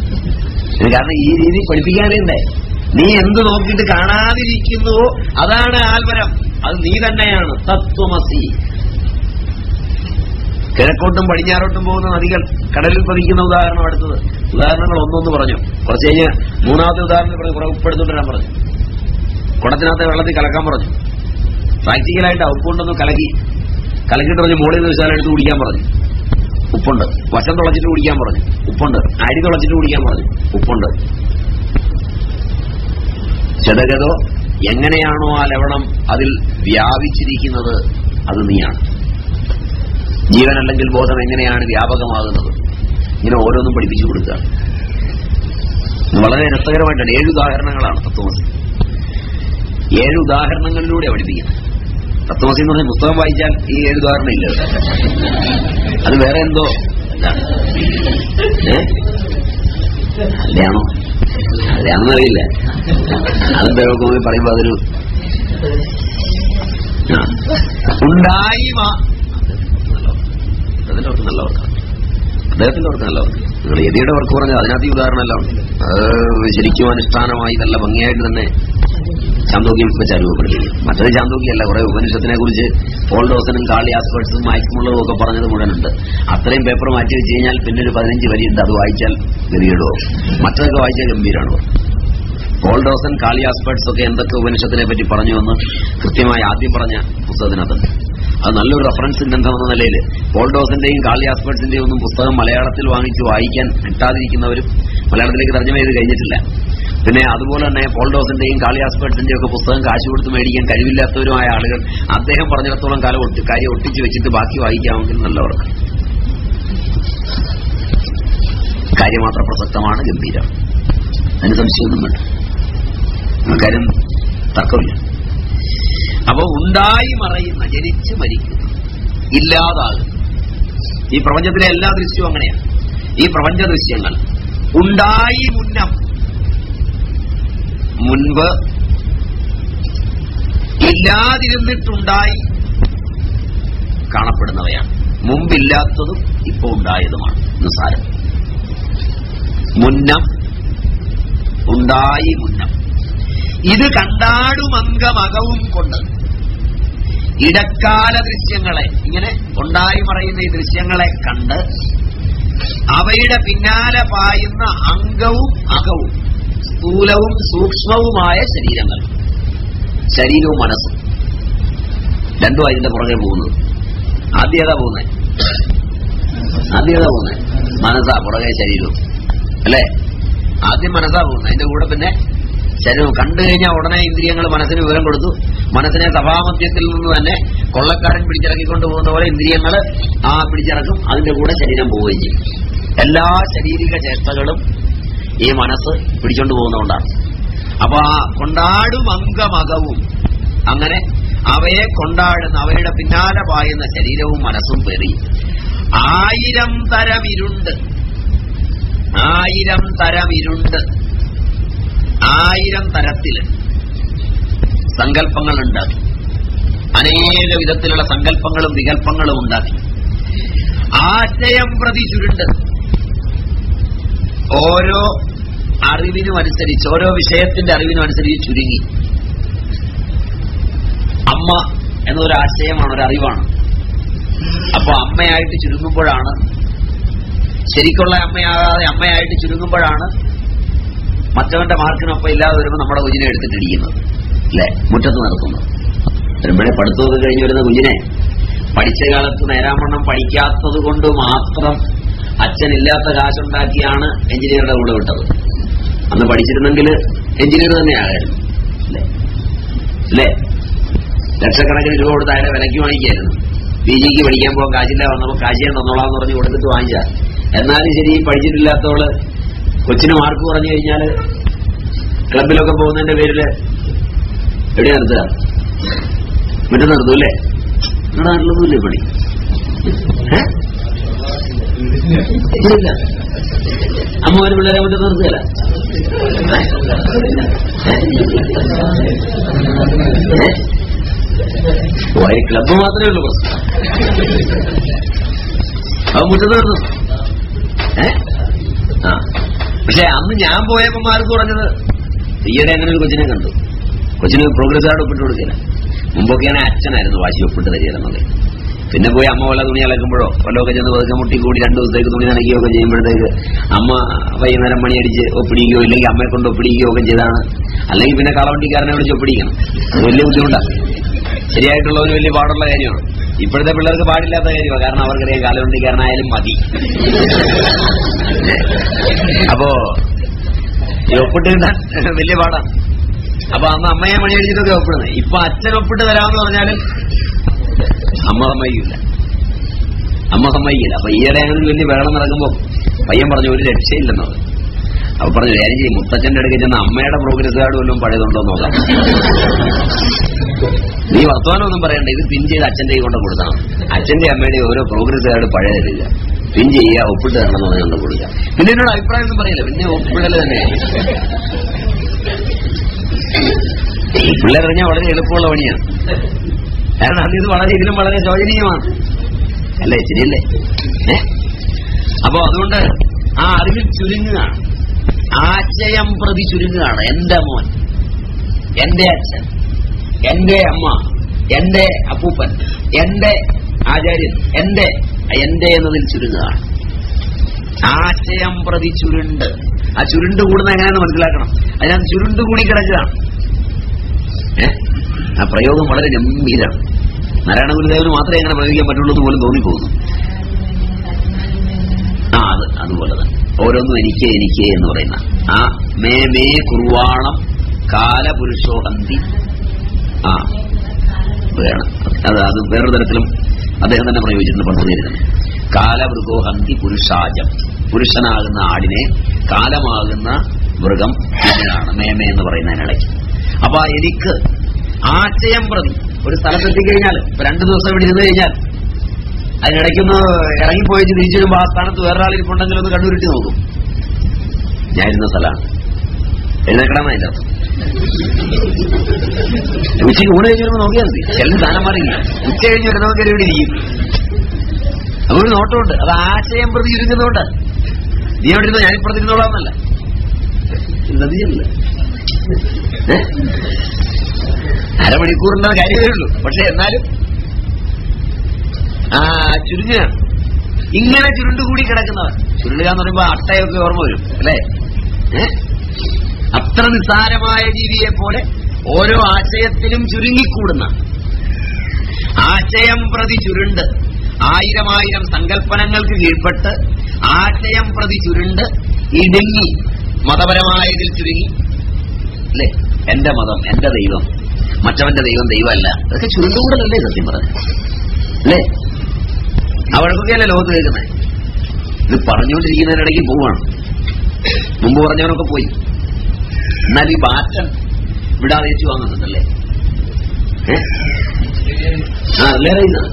കാരണം ഈ രീതി പഠിപ്പിക്കാറിയണ്ടേ നീ എന്ത് നോക്കിയിട്ട് കാണാതിരിക്കുന്നുവോ അതാണ് ആൽവരം അത് നീ തന്നെയാണ്. തത്വമസി. കിഴക്കോട്ടും പടിഞ്ഞാറോട്ടും പോകുന്ന നദികൾ കടലിൽ പതിക്കുന്ന ഉദാഹരണം അടുത്തത്. ഉദാഹരണങ്ങൾ ഒന്നൊന്ന് പറഞ്ഞു. കുറച്ച് കഴിഞ്ഞ് മൂന്നാമത്തെ ഉദാഹരണം പറഞ്ഞു കുറെ ഉപ്പെടുത്തോണ്ട് പറഞ്ഞു. കുടത്തിനകത്തെ വെള്ളത്തിൽ കലക്കാൻ പറഞ്ഞു. പ്രാക്ടിക്കലായിട്ട് ഉപ്പുണ്ടെന്ന് കലക്കി. കലക്കിട്ട് പറഞ്ഞു മോളിൽ നിന്ന് വിശാലം എടുത്ത് കുടിക്കാൻ പറഞ്ഞു. ഉപ്പുണ്ട്. വശം തുളച്ചിട്ട് കുടിക്കാൻ പറഞ്ഞു. ഉപ്പുണ്ട്. അരി തുളച്ചിട്ട് കുടിക്കാൻ പറഞ്ഞു. ഉപ്പുണ്ട്. ചെതകതോ എങ്ങനെയാണോ ആ ലവണം അതിൽ വ്യാപിച്ചിരിക്കുന്നത് അത് നീയാണ്. ജീവൻ അല്ലെങ്കിൽ ബോധം എങ്ങനെയാണ് വ്യാപകമാകുന്നത്? ഇങ്ങനെ ഓരോന്നും പഠിപ്പിച്ചു കൊടുക്കുക. വളരെ രസകരമായിട്ടാണ്. ഏഴ് ഉദാഹരണങ്ങളാണ് തത്വമസി ഏഴ് ഉദാഹരണങ്ങളിലൂടെ പഠിപ്പിക്കുന്നത് തത്വമസി എന്ന് പറഞ്ഞ പുസ്തകം വായിച്ചാൽ ഈ ഏഴ് ഉദാഹരണം ഇല്ല. അത് വേറെ എന്തോ? അല്ലയാണോ? അല്ലയാണെന്ന് അറിയില്ല. നോക്കുമ്പോൾ പറയുമ്പോ അതൊരു ഉണ്ടായി ഉണ്ടായിമ അതിന്റെ അവർക്ക് നല്ല വർക്കാണ് അദ്ദേഹത്തിന്റെ വർക്ക് നിങ്ങൾ യതിയുടെ വർക്ക് പറഞ്ഞാൽ അതിനകത്ത് ഉദാഹരണമല്ല. അത് ശരിക്കും അനുഷ്ഠാനമായി നല്ല ഭംഗിയായിട്ട് തന്നെ ചാന്തോക്കിയും വെച്ച് അനുഭവപ്പെടുത്തിക്കും മറ്റൊരു ചാന്തോക്കിയല്ല കുറെ ഉപനിഷത്തിനെ കുറിച്ച് ഫോൾഡോസനും ആസ്പേർട്സും മയക്കുമുള്ളതും ഒക്കെ പറഞ്ഞത് മുഴുവനുണ്ട്. അത്രയും പേപ്പർ മാറ്റി വെച്ച് കഴിഞ്ഞാൽ പിന്നെ ഒരു പതിനഞ്ച് വരിയുണ്ട്. അത് വായിച്ചാൽ ഗതിയിടുവോ മറ്റൊക്കെ വായിച്ചാൽ ഗംഭീരമാണ്? ഫോൾഡോസൻ ആസ്പേർട്സ് ഒക്കെ എന്തൊക്കെ ഉപനിഷത്തിനെ പറ്റി പറഞ്ഞു എന്ന് കൃത്യമായി ആദ്യം പറഞ്ഞ പുസ്തകത്തിനകത്തുണ്ട്. അത് നല്ലൊരു റഫറൻസ് ഗ്രന്ഥം എന്ന നിലയിൽ. പോൾഡോസിന്റെയും കാളിയാസ്പേർട്സിന്റെയും ഒന്നും പുസ്തകം മലയാളത്തിൽ വാങ്ങിച്ച് വായിക്കാൻ കിട്ടാതിരിക്കുന്നവരും മലയാളത്തിലേക്ക് തർജമ ചെയ്ത് കഴിഞ്ഞിട്ടില്ല. പിന്നെ അതുപോലെ തന്നെ പോൾഡോസിന്റെയും കാളിയാസ്പേർട്സിന്റെയും ഒക്കെ പുസ്തകം കാശ് കൊടുത്ത് മേടിക്കാൻ കഴിവില്ലാത്തവരുമായ ആളുകൾ അദ്ദേഹം പറഞ്ഞിടത്തോളം കാലം കാര്യം ഒട്ടിച്ചു വെച്ചിട്ട് ബാക്കി വായിക്കാമെങ്കിൽ നല്ലവർക്ക് കാര്യം മാത്രം പ്രസക്തമാണ് ഗംഭീരം. അതിന് സംശയമൊന്നും വേണ്ട ആ കാര്യം തർക്കമില്ല. അപ്പൊ ഉണ്ടായി മറയുന്ന ജനിച്ച് മരിക്കുന്ന. ഇല്ലാതാകുന്നു ഈ പ്രപഞ്ചത്തിലെ എല്ലാ ദൃശ്യവും അങ്ങനെയാണ്. ഈ പ്രപഞ്ച ദൃശ്യങ്ങൾ ഉണ്ടായി മുന്നം. മുൻപ് ഇല്ലാതിരുന്നിട്ടുണ്ടായി കാണപ്പെടുന്നവയാണ്. മുമ്പില്ലാത്തതും ഇപ്പോൾ ഉണ്ടായതുമാണ്. നിസ്സാരം. മുന്നം ഉണ്ടായി മുന്നം. ഇത് കണ്ടാടുമംഗമകവും കൊണ്ട് ഇടക്കാല ദൃശ്യങ്ങളെ ഇങ്ങനെ ഉണ്ടായി മറയുന്ന ഈ ദൃശ്യങ്ങളെ കണ്ട് അവയുടെ പിന്നാലെ പായുന്ന അംഗവും അകവും സ്ഥൂലവും സൂക്ഷ്മവുമായ ശരീരങ്ങൾ. ശരീരവും മനസ്സും. രണ്ടും അതിന്റെ പുറകെ പോകുന്നത്. ആദ്യത പോകുന്നത് ആദ്യത പോകുന്നത് മനസ്സാ പുറകെ ശരീരവും. അല്ലേ? ആദ്യം മനസ്സാ പോകുന്നത് അതിന്റെ കൂടെ പിന്നെ ശരീരം കണ്ടു കഴിഞ്ഞാൽ ഉടനെ ഇന്ദ്രിയങ്ങൾ മനസ്സിന് വിവരം കൊടുത്തു. മനസ്സിനെ സഭാമധ്യത്തിൽ നിന്ന് തന്നെ കൊള്ളക്കാരൻ പിടിച്ചിറക്കിക്കൊണ്ട് പോകുന്ന പോലെ ഇന്ദ്രിയങ്ങൾ ആ പിടിച്ചിറക്കും. അതിന്റെ കൂടെ ശരീരം പോവുകയും ചെയ്യും. എല്ലാ ശാരീരിക ചേഷ്ടകളും ഈ മനസ്സ് പിടിച്ചോണ്ട് പോകുന്നതുകൊണ്ടാണ്. അപ്പൊ ആ കൊണ്ടാടും അംഗമകവും. അങ്ങനെ അവയെ കൊണ്ടാടുന്ന അവയുടെ പിന്നാലെ പായുന്ന ശരീരവും മനസ്സും പെറി ആയിരം തരം ഇരുണ്ട്. ആയിരം തരം ഇരുണ്ട്. ആയിരം തരത്തിൽ സങ്കല്പങ്ങൾ ഉണ്ടാക്കി. അനേക വിധത്തിലുള്ള സങ്കല്പങ്ങളും വികല്പങ്ങളും ഉണ്ടാക്കി. ആശയം പ്രതി ചുരുണ്ട് ഓരോ അറിവിനും അനുസരിച്ച് ഓരോ വിഷയത്തിന്റെ അറിവിനും അനുസരിച്ച് ചുരുങ്ങി. അമ്മ എന്നൊരു ആശയമാണ് ഒരു അറിവാണ്. അപ്പൊ അമ്മയായിട്ട് ചുരുങ്ങുമ്പോഴാണ് ശരിക്കുള്ള അമ്മയാകാതെ അമ്മയായിട്ട് ചുരുങ്ങുമ്പോഴാണ് മറ്റവന്റെ മാർക്കിനൊപ്പം ഇല്ലാതെ വരുമ്പോൾ നമ്മുടെ കുഞ്ഞിനെ എടുത്തിട്ട് ഇടിക്കുന്നത് അല്ലെ? മുറ്റത്ത് നടത്തുന്നത് വരുമ്പോഴേ പഠിത്തമൊക്കെ കഴിഞ്ഞ് വരുന്ന കുഞ്ഞിനെ പഠിച്ച കാലത്ത് നേരാമണ്ണം പഠിക്കാത്തത് കൊണ്ട് മാത്രം അച്ഛനില്ലാത്ത കാശുണ്ടാക്കിയാണ് എഞ്ചിനീയറുടെ കൂടെ വിട്ടത്. അന്ന് പഠിച്ചിരുന്നെങ്കിൽ എഞ്ചിനീയർ തന്നെയാകായിരുന്നു അല്ലേ? അല്ലേ? ലക്ഷക്കണക്കിന് രൂപ കൊടുത്ത് അയാളെ വിലയ്ക്ക് വാങ്ങിക്കായിരുന്നു. പി ജിക്ക് പഠിക്കാൻ പോകാൻ കാശില്ല വന്നപ്പോൾ കാശിയെ തന്നോളാന്ന് പറഞ്ഞ് കൊടുത്തിട്ട് വാങ്ങിച്ച എന്നാലും ശരി പഠിച്ചിട്ടില്ലാത്തവൾ കൊച്ചിന് മാർക്ക് കുറഞ്ഞു കഴിഞ്ഞാൽ ക്ലബിലൊക്കെ പോകുന്നതിന്റെ പേരിൽ എവിടെ നിർത്തുക? മറ്റേ നിർത്തും അല്ലേ? നിങ്ങളുടെ നാട്ടിലൊന്നുമില്ലേ പണി? അമ്മ ഒരു പിള്ളേരെ മറ്റേ നിർത്തുകയല്ല. വൈ ക്ലബ്ബ് മാത്രമേ ഉള്ളൂ പ്രശ്നം. അത് കിടന്നു ഏ? ആ. പക്ഷെ അന്ന് ഞാൻ പോയപ്പോ മാർക്ക് പറഞ്ഞത് ഈയിടെ അങ്ങനെ ഒരു കൊച്ചിനെ കണ്ടു. കൊച്ചിന് പ്രോഗ്രസ് കാർഡ് ഒപ്പിട്ട് കൊടുക്കില്ല മുമ്പൊക്കെയാണ് അച്ഛനായിരുന്നു വാശി ഒപ്പിട്ട് തരികയെന്നുള്ളത്. പിന്നെ പോയി അമ്മ വല്ല തുണി അലക്കുമ്പോഴോ വല്ലതൊക്കെ ചെന്ന് പതുക്കെ മുട്ടി കൂടി രണ്ടു ദിവസത്തേക്ക് തുണി നനയ്ക്കുകയൊക്കെ ചെയ്യുമ്പോഴത്തേക്ക് അമ്മ വൈകുന്നേരം മണിയടിച്ച് ഒപ്പിടിക്കുകയോ ഇല്ലെങ്കിൽ അമ്മയെ കൊണ്ട് ഒപ്പിടിക്കുകയോ ഒക്കെ ചെയ്താണ്. അല്ലെങ്കിൽ പിന്നെ കളവണ്ടിക്കാരനെ വിളിച്ച് ഒപ്പിടിക്കണം. വലിയ ബുദ്ധിമുട്ടാണ് ശരിയായിട്ടുള്ളവന് വലിയ പാടുള്ള കാര്യമാണ്. ഇപ്പോഴത്തെ പിള്ളേർക്ക് പാടില്ലാത്ത കാര്യമാണ് കാരണം അവർക്കറിയാം കാലവണ്ടിക്കാരനായാലും മതി. അപ്പോ ഒപ്പിട്ട് വലിയ പാടാണ് അപ്പൊ അന്ന് അമ്മയെ മണി അടിച്ചിട്ടൊക്കെ ഒപ്പിടുന്നത്. ഇപ്പൊ അച്ഛൻ ഒപ്പിട്ട് തരാമെന്ന് പറഞ്ഞാലും അമ്മ സമ്മതിക്കില്ല അമ്മ സമ്മതിക്കില്ല അപ്പൊ ഈയിടെ വലിയ വെള്ളം നടക്കുമ്പോ പയ്യൻ പറഞ്ഞു ഒരു രക്ഷയില്ലെന്നത് അപ്പൊ പറഞ്ഞു കാര്യം ചെയ്യും. മുത്തച്ഛന്റെ അടുക്കൽ ചെന്ന് അമ്മയുടെ പ്രോഗ്രസ് കാർഡ് വല്ലതും പഴയതുണ്ടോ നോക്കാം. നീ വർത്തമാനമൊന്നും പറയണ്ട. ഇത് പിൻ ചെയ്ത് അച്ഛന്റെ കൈ കൊണ്ട് കൊടുക്കണം. അച്ഛന്റെ അമ്മയുടെ ഓരോ പ്രോഗ്രസ് കാർഡ് പഴയതില്ല. പിൻ ചെയ്യുക ഒപ്പിട്ട് തരണം എന്ന് പറഞ്ഞുകൊണ്ട് കൊടുക്കുക. പിന്നെ എന്നോട് അഭിപ്രായം ഒന്നും പറയില്ല. പിന്നെ ഒപ്പിടൽ തന്നെ. ഈ പിള്ളേരറിഞ്ഞാൽ വളരെ എളുപ്പമുള്ള പണിയാണ്. കാരണം അത് ഇത് വളരെ ഇതിലും വളരെ ശോചനീയമാണ്. അല്ലേ? ശരിയല്ലേ? അപ്പോ അതുകൊണ്ട് ആ അറിവിൽ ചുരുങ്ങുകയാണ്. ആശയം പ്രതി ചുരുങ്ങുകയാണ്. എന്റെ മോൻ എന്റെ അച്ഛൻ എന്റെ അമ്മ എന്റെ അപ്പൂപ്പൻ എന്റെ ആചാര്യൻ എന്റെ എന്റെ എന്നതിൽ ചുരുങ്ങുകയാണ്. ആശയം പ്രതി ചുരുണ്ട്. ആ ചുരുണ്ട് കൂടുന്ന എങ്ങനെയാണെന്ന് മനസ്സിലാക്കണം. അതിനകത്ത് ചുരുണ്ട് കൂടി കിടക്കുകയാണ്. ആ പ്രയോഗം വളരെ ഗംഭീരമാണ്. നാരായണ ഗുരുദേവന് മാത്രമേ അങ്ങനെ പ്രയോഗിക്കാൻ പറ്റുള്ളൂ എന്ന് പോലും തോന്നിപ്പോകുന്നു. ആ അത് അതുപോലെ തന്നെ. ഓരോന്നും എനിക്ക് എനിക്ക് എന്ന് പറയുന്ന. ആ മേ മേ കുർവാണം കാലപുരുഷോഹന്തി ആ വേണം. അത് അത് വേറൊരു തരത്തിലും അദ്ദേഹം തന്നെ പ്രയോഗിച്ചിട്ടുണ്ട് പണ്ടുതരുന്നത് കാലമൃഗോ ഹന്തി പുരുഷാജം. പുരുഷനാകുന്ന ആടിനെ കാലമാകുന്ന മൃഗം ഇതിനാണ് മേമ എന്ന് പറയുന്നതിനിടയ്ക്ക്. അപ്പൊ എനിക്ക് ആശയം പ്രതി. ഒരു സ്ഥലത്തെത്തിക്കഴിഞ്ഞാൽ രണ്ടു ദിവസം ഇവിടെ ഇരുന്ന് കഴിഞ്ഞാൽ അതിനിടയ്ക്കൊന്ന് ഇറങ്ങിപ്പോയിച്ച് തിരിച്ചു ആ സ്ഥാനത്ത് വേറൊരാളിരിപ്പുണ്ടെങ്കിൽ ഒന്ന് കണ്ണുരുട്ടി നോക്കും. ഞാനിരുന്ന സ്ഥലമാണ്. എഴുന്നേക്കണം അതിന്റെ അർത്ഥം ഉച്ചയ്ക്ക് ഊണ് കഴിഞ്ഞ് വരുമ്പോ നോക്കിയാൽ മതി. ചില സ്ഥാനം മാറിയില്ല ഉച്ച കഴിഞ്ഞ് വരുന്നവർക്ക് ഇവിടെ ഇരിക്കും. അതൊരു നോട്ടമുണ്ട്. അത് ആശയം പ്രതി ഇരുന്നതുകൊണ്ട് നീ അവിടെ ഇരുന്നോ? ഞാനിപ്പുറത്തിരുന്നോളാന്നല്ല നദിയല്ല. അരമണിക്കൂറിന്റെ കാര്യമേ ഉള്ളൂ. പക്ഷെ എന്നാലും ആ ചുരുങ്ങുക ഇങ്ങനെ ചുരുണ്ടുകൂടി കിടക്കുന്നവർ ചുരുളുക എന്ന് പറയുമ്പോ അട്ടയൊക്കെ ഓർമ്മ വരും അല്ലേ? അത്ര നിസ്സാരമായ ജീവിയെ പോലെ ഓരോ ആശയത്തിലും ചുരുങ്ങിക്കൂടുന്ന. ആശയം പ്രതി ചുരുണ്ട്. ആയിരം ആയിരം സങ്കല്പനങ്ങൾക്ക് കീഴ്പ്പെട്ട് ആശയം പ്രതി ചുരുണ്ട്. ഇടുങ്ങി. മതപരമായതിൽ ചുരുങ്ങി. അല്ലേ? എന്റെ മതം എന്റെ ദൈവം. മറ്റവന്റെ ദൈവം ദൈവമല്ല. അതൊക്കെ ചുരുണ്ടുകൂടലല്ലേ സത്യം പറഞ്ഞു അല്ലേ? അവിടക്കൊക്കെയല്ലേ ലോകത്ത് കേൾക്കുന്നത് ഇത് പറഞ്ഞുകൊണ്ടിരിക്കുന്നതിനിടയ്ക്ക് പോവാണ്. മുമ്പ് പറഞ്ഞവനൊക്കെ പോയി. എന്നാൽ ഈ ബാറ്റൻ വിടാതെ ഏച്ചു വാങ്ങുന്നുണ്ടല്ലേ ആ അല്ലേ അറിയുന്നത്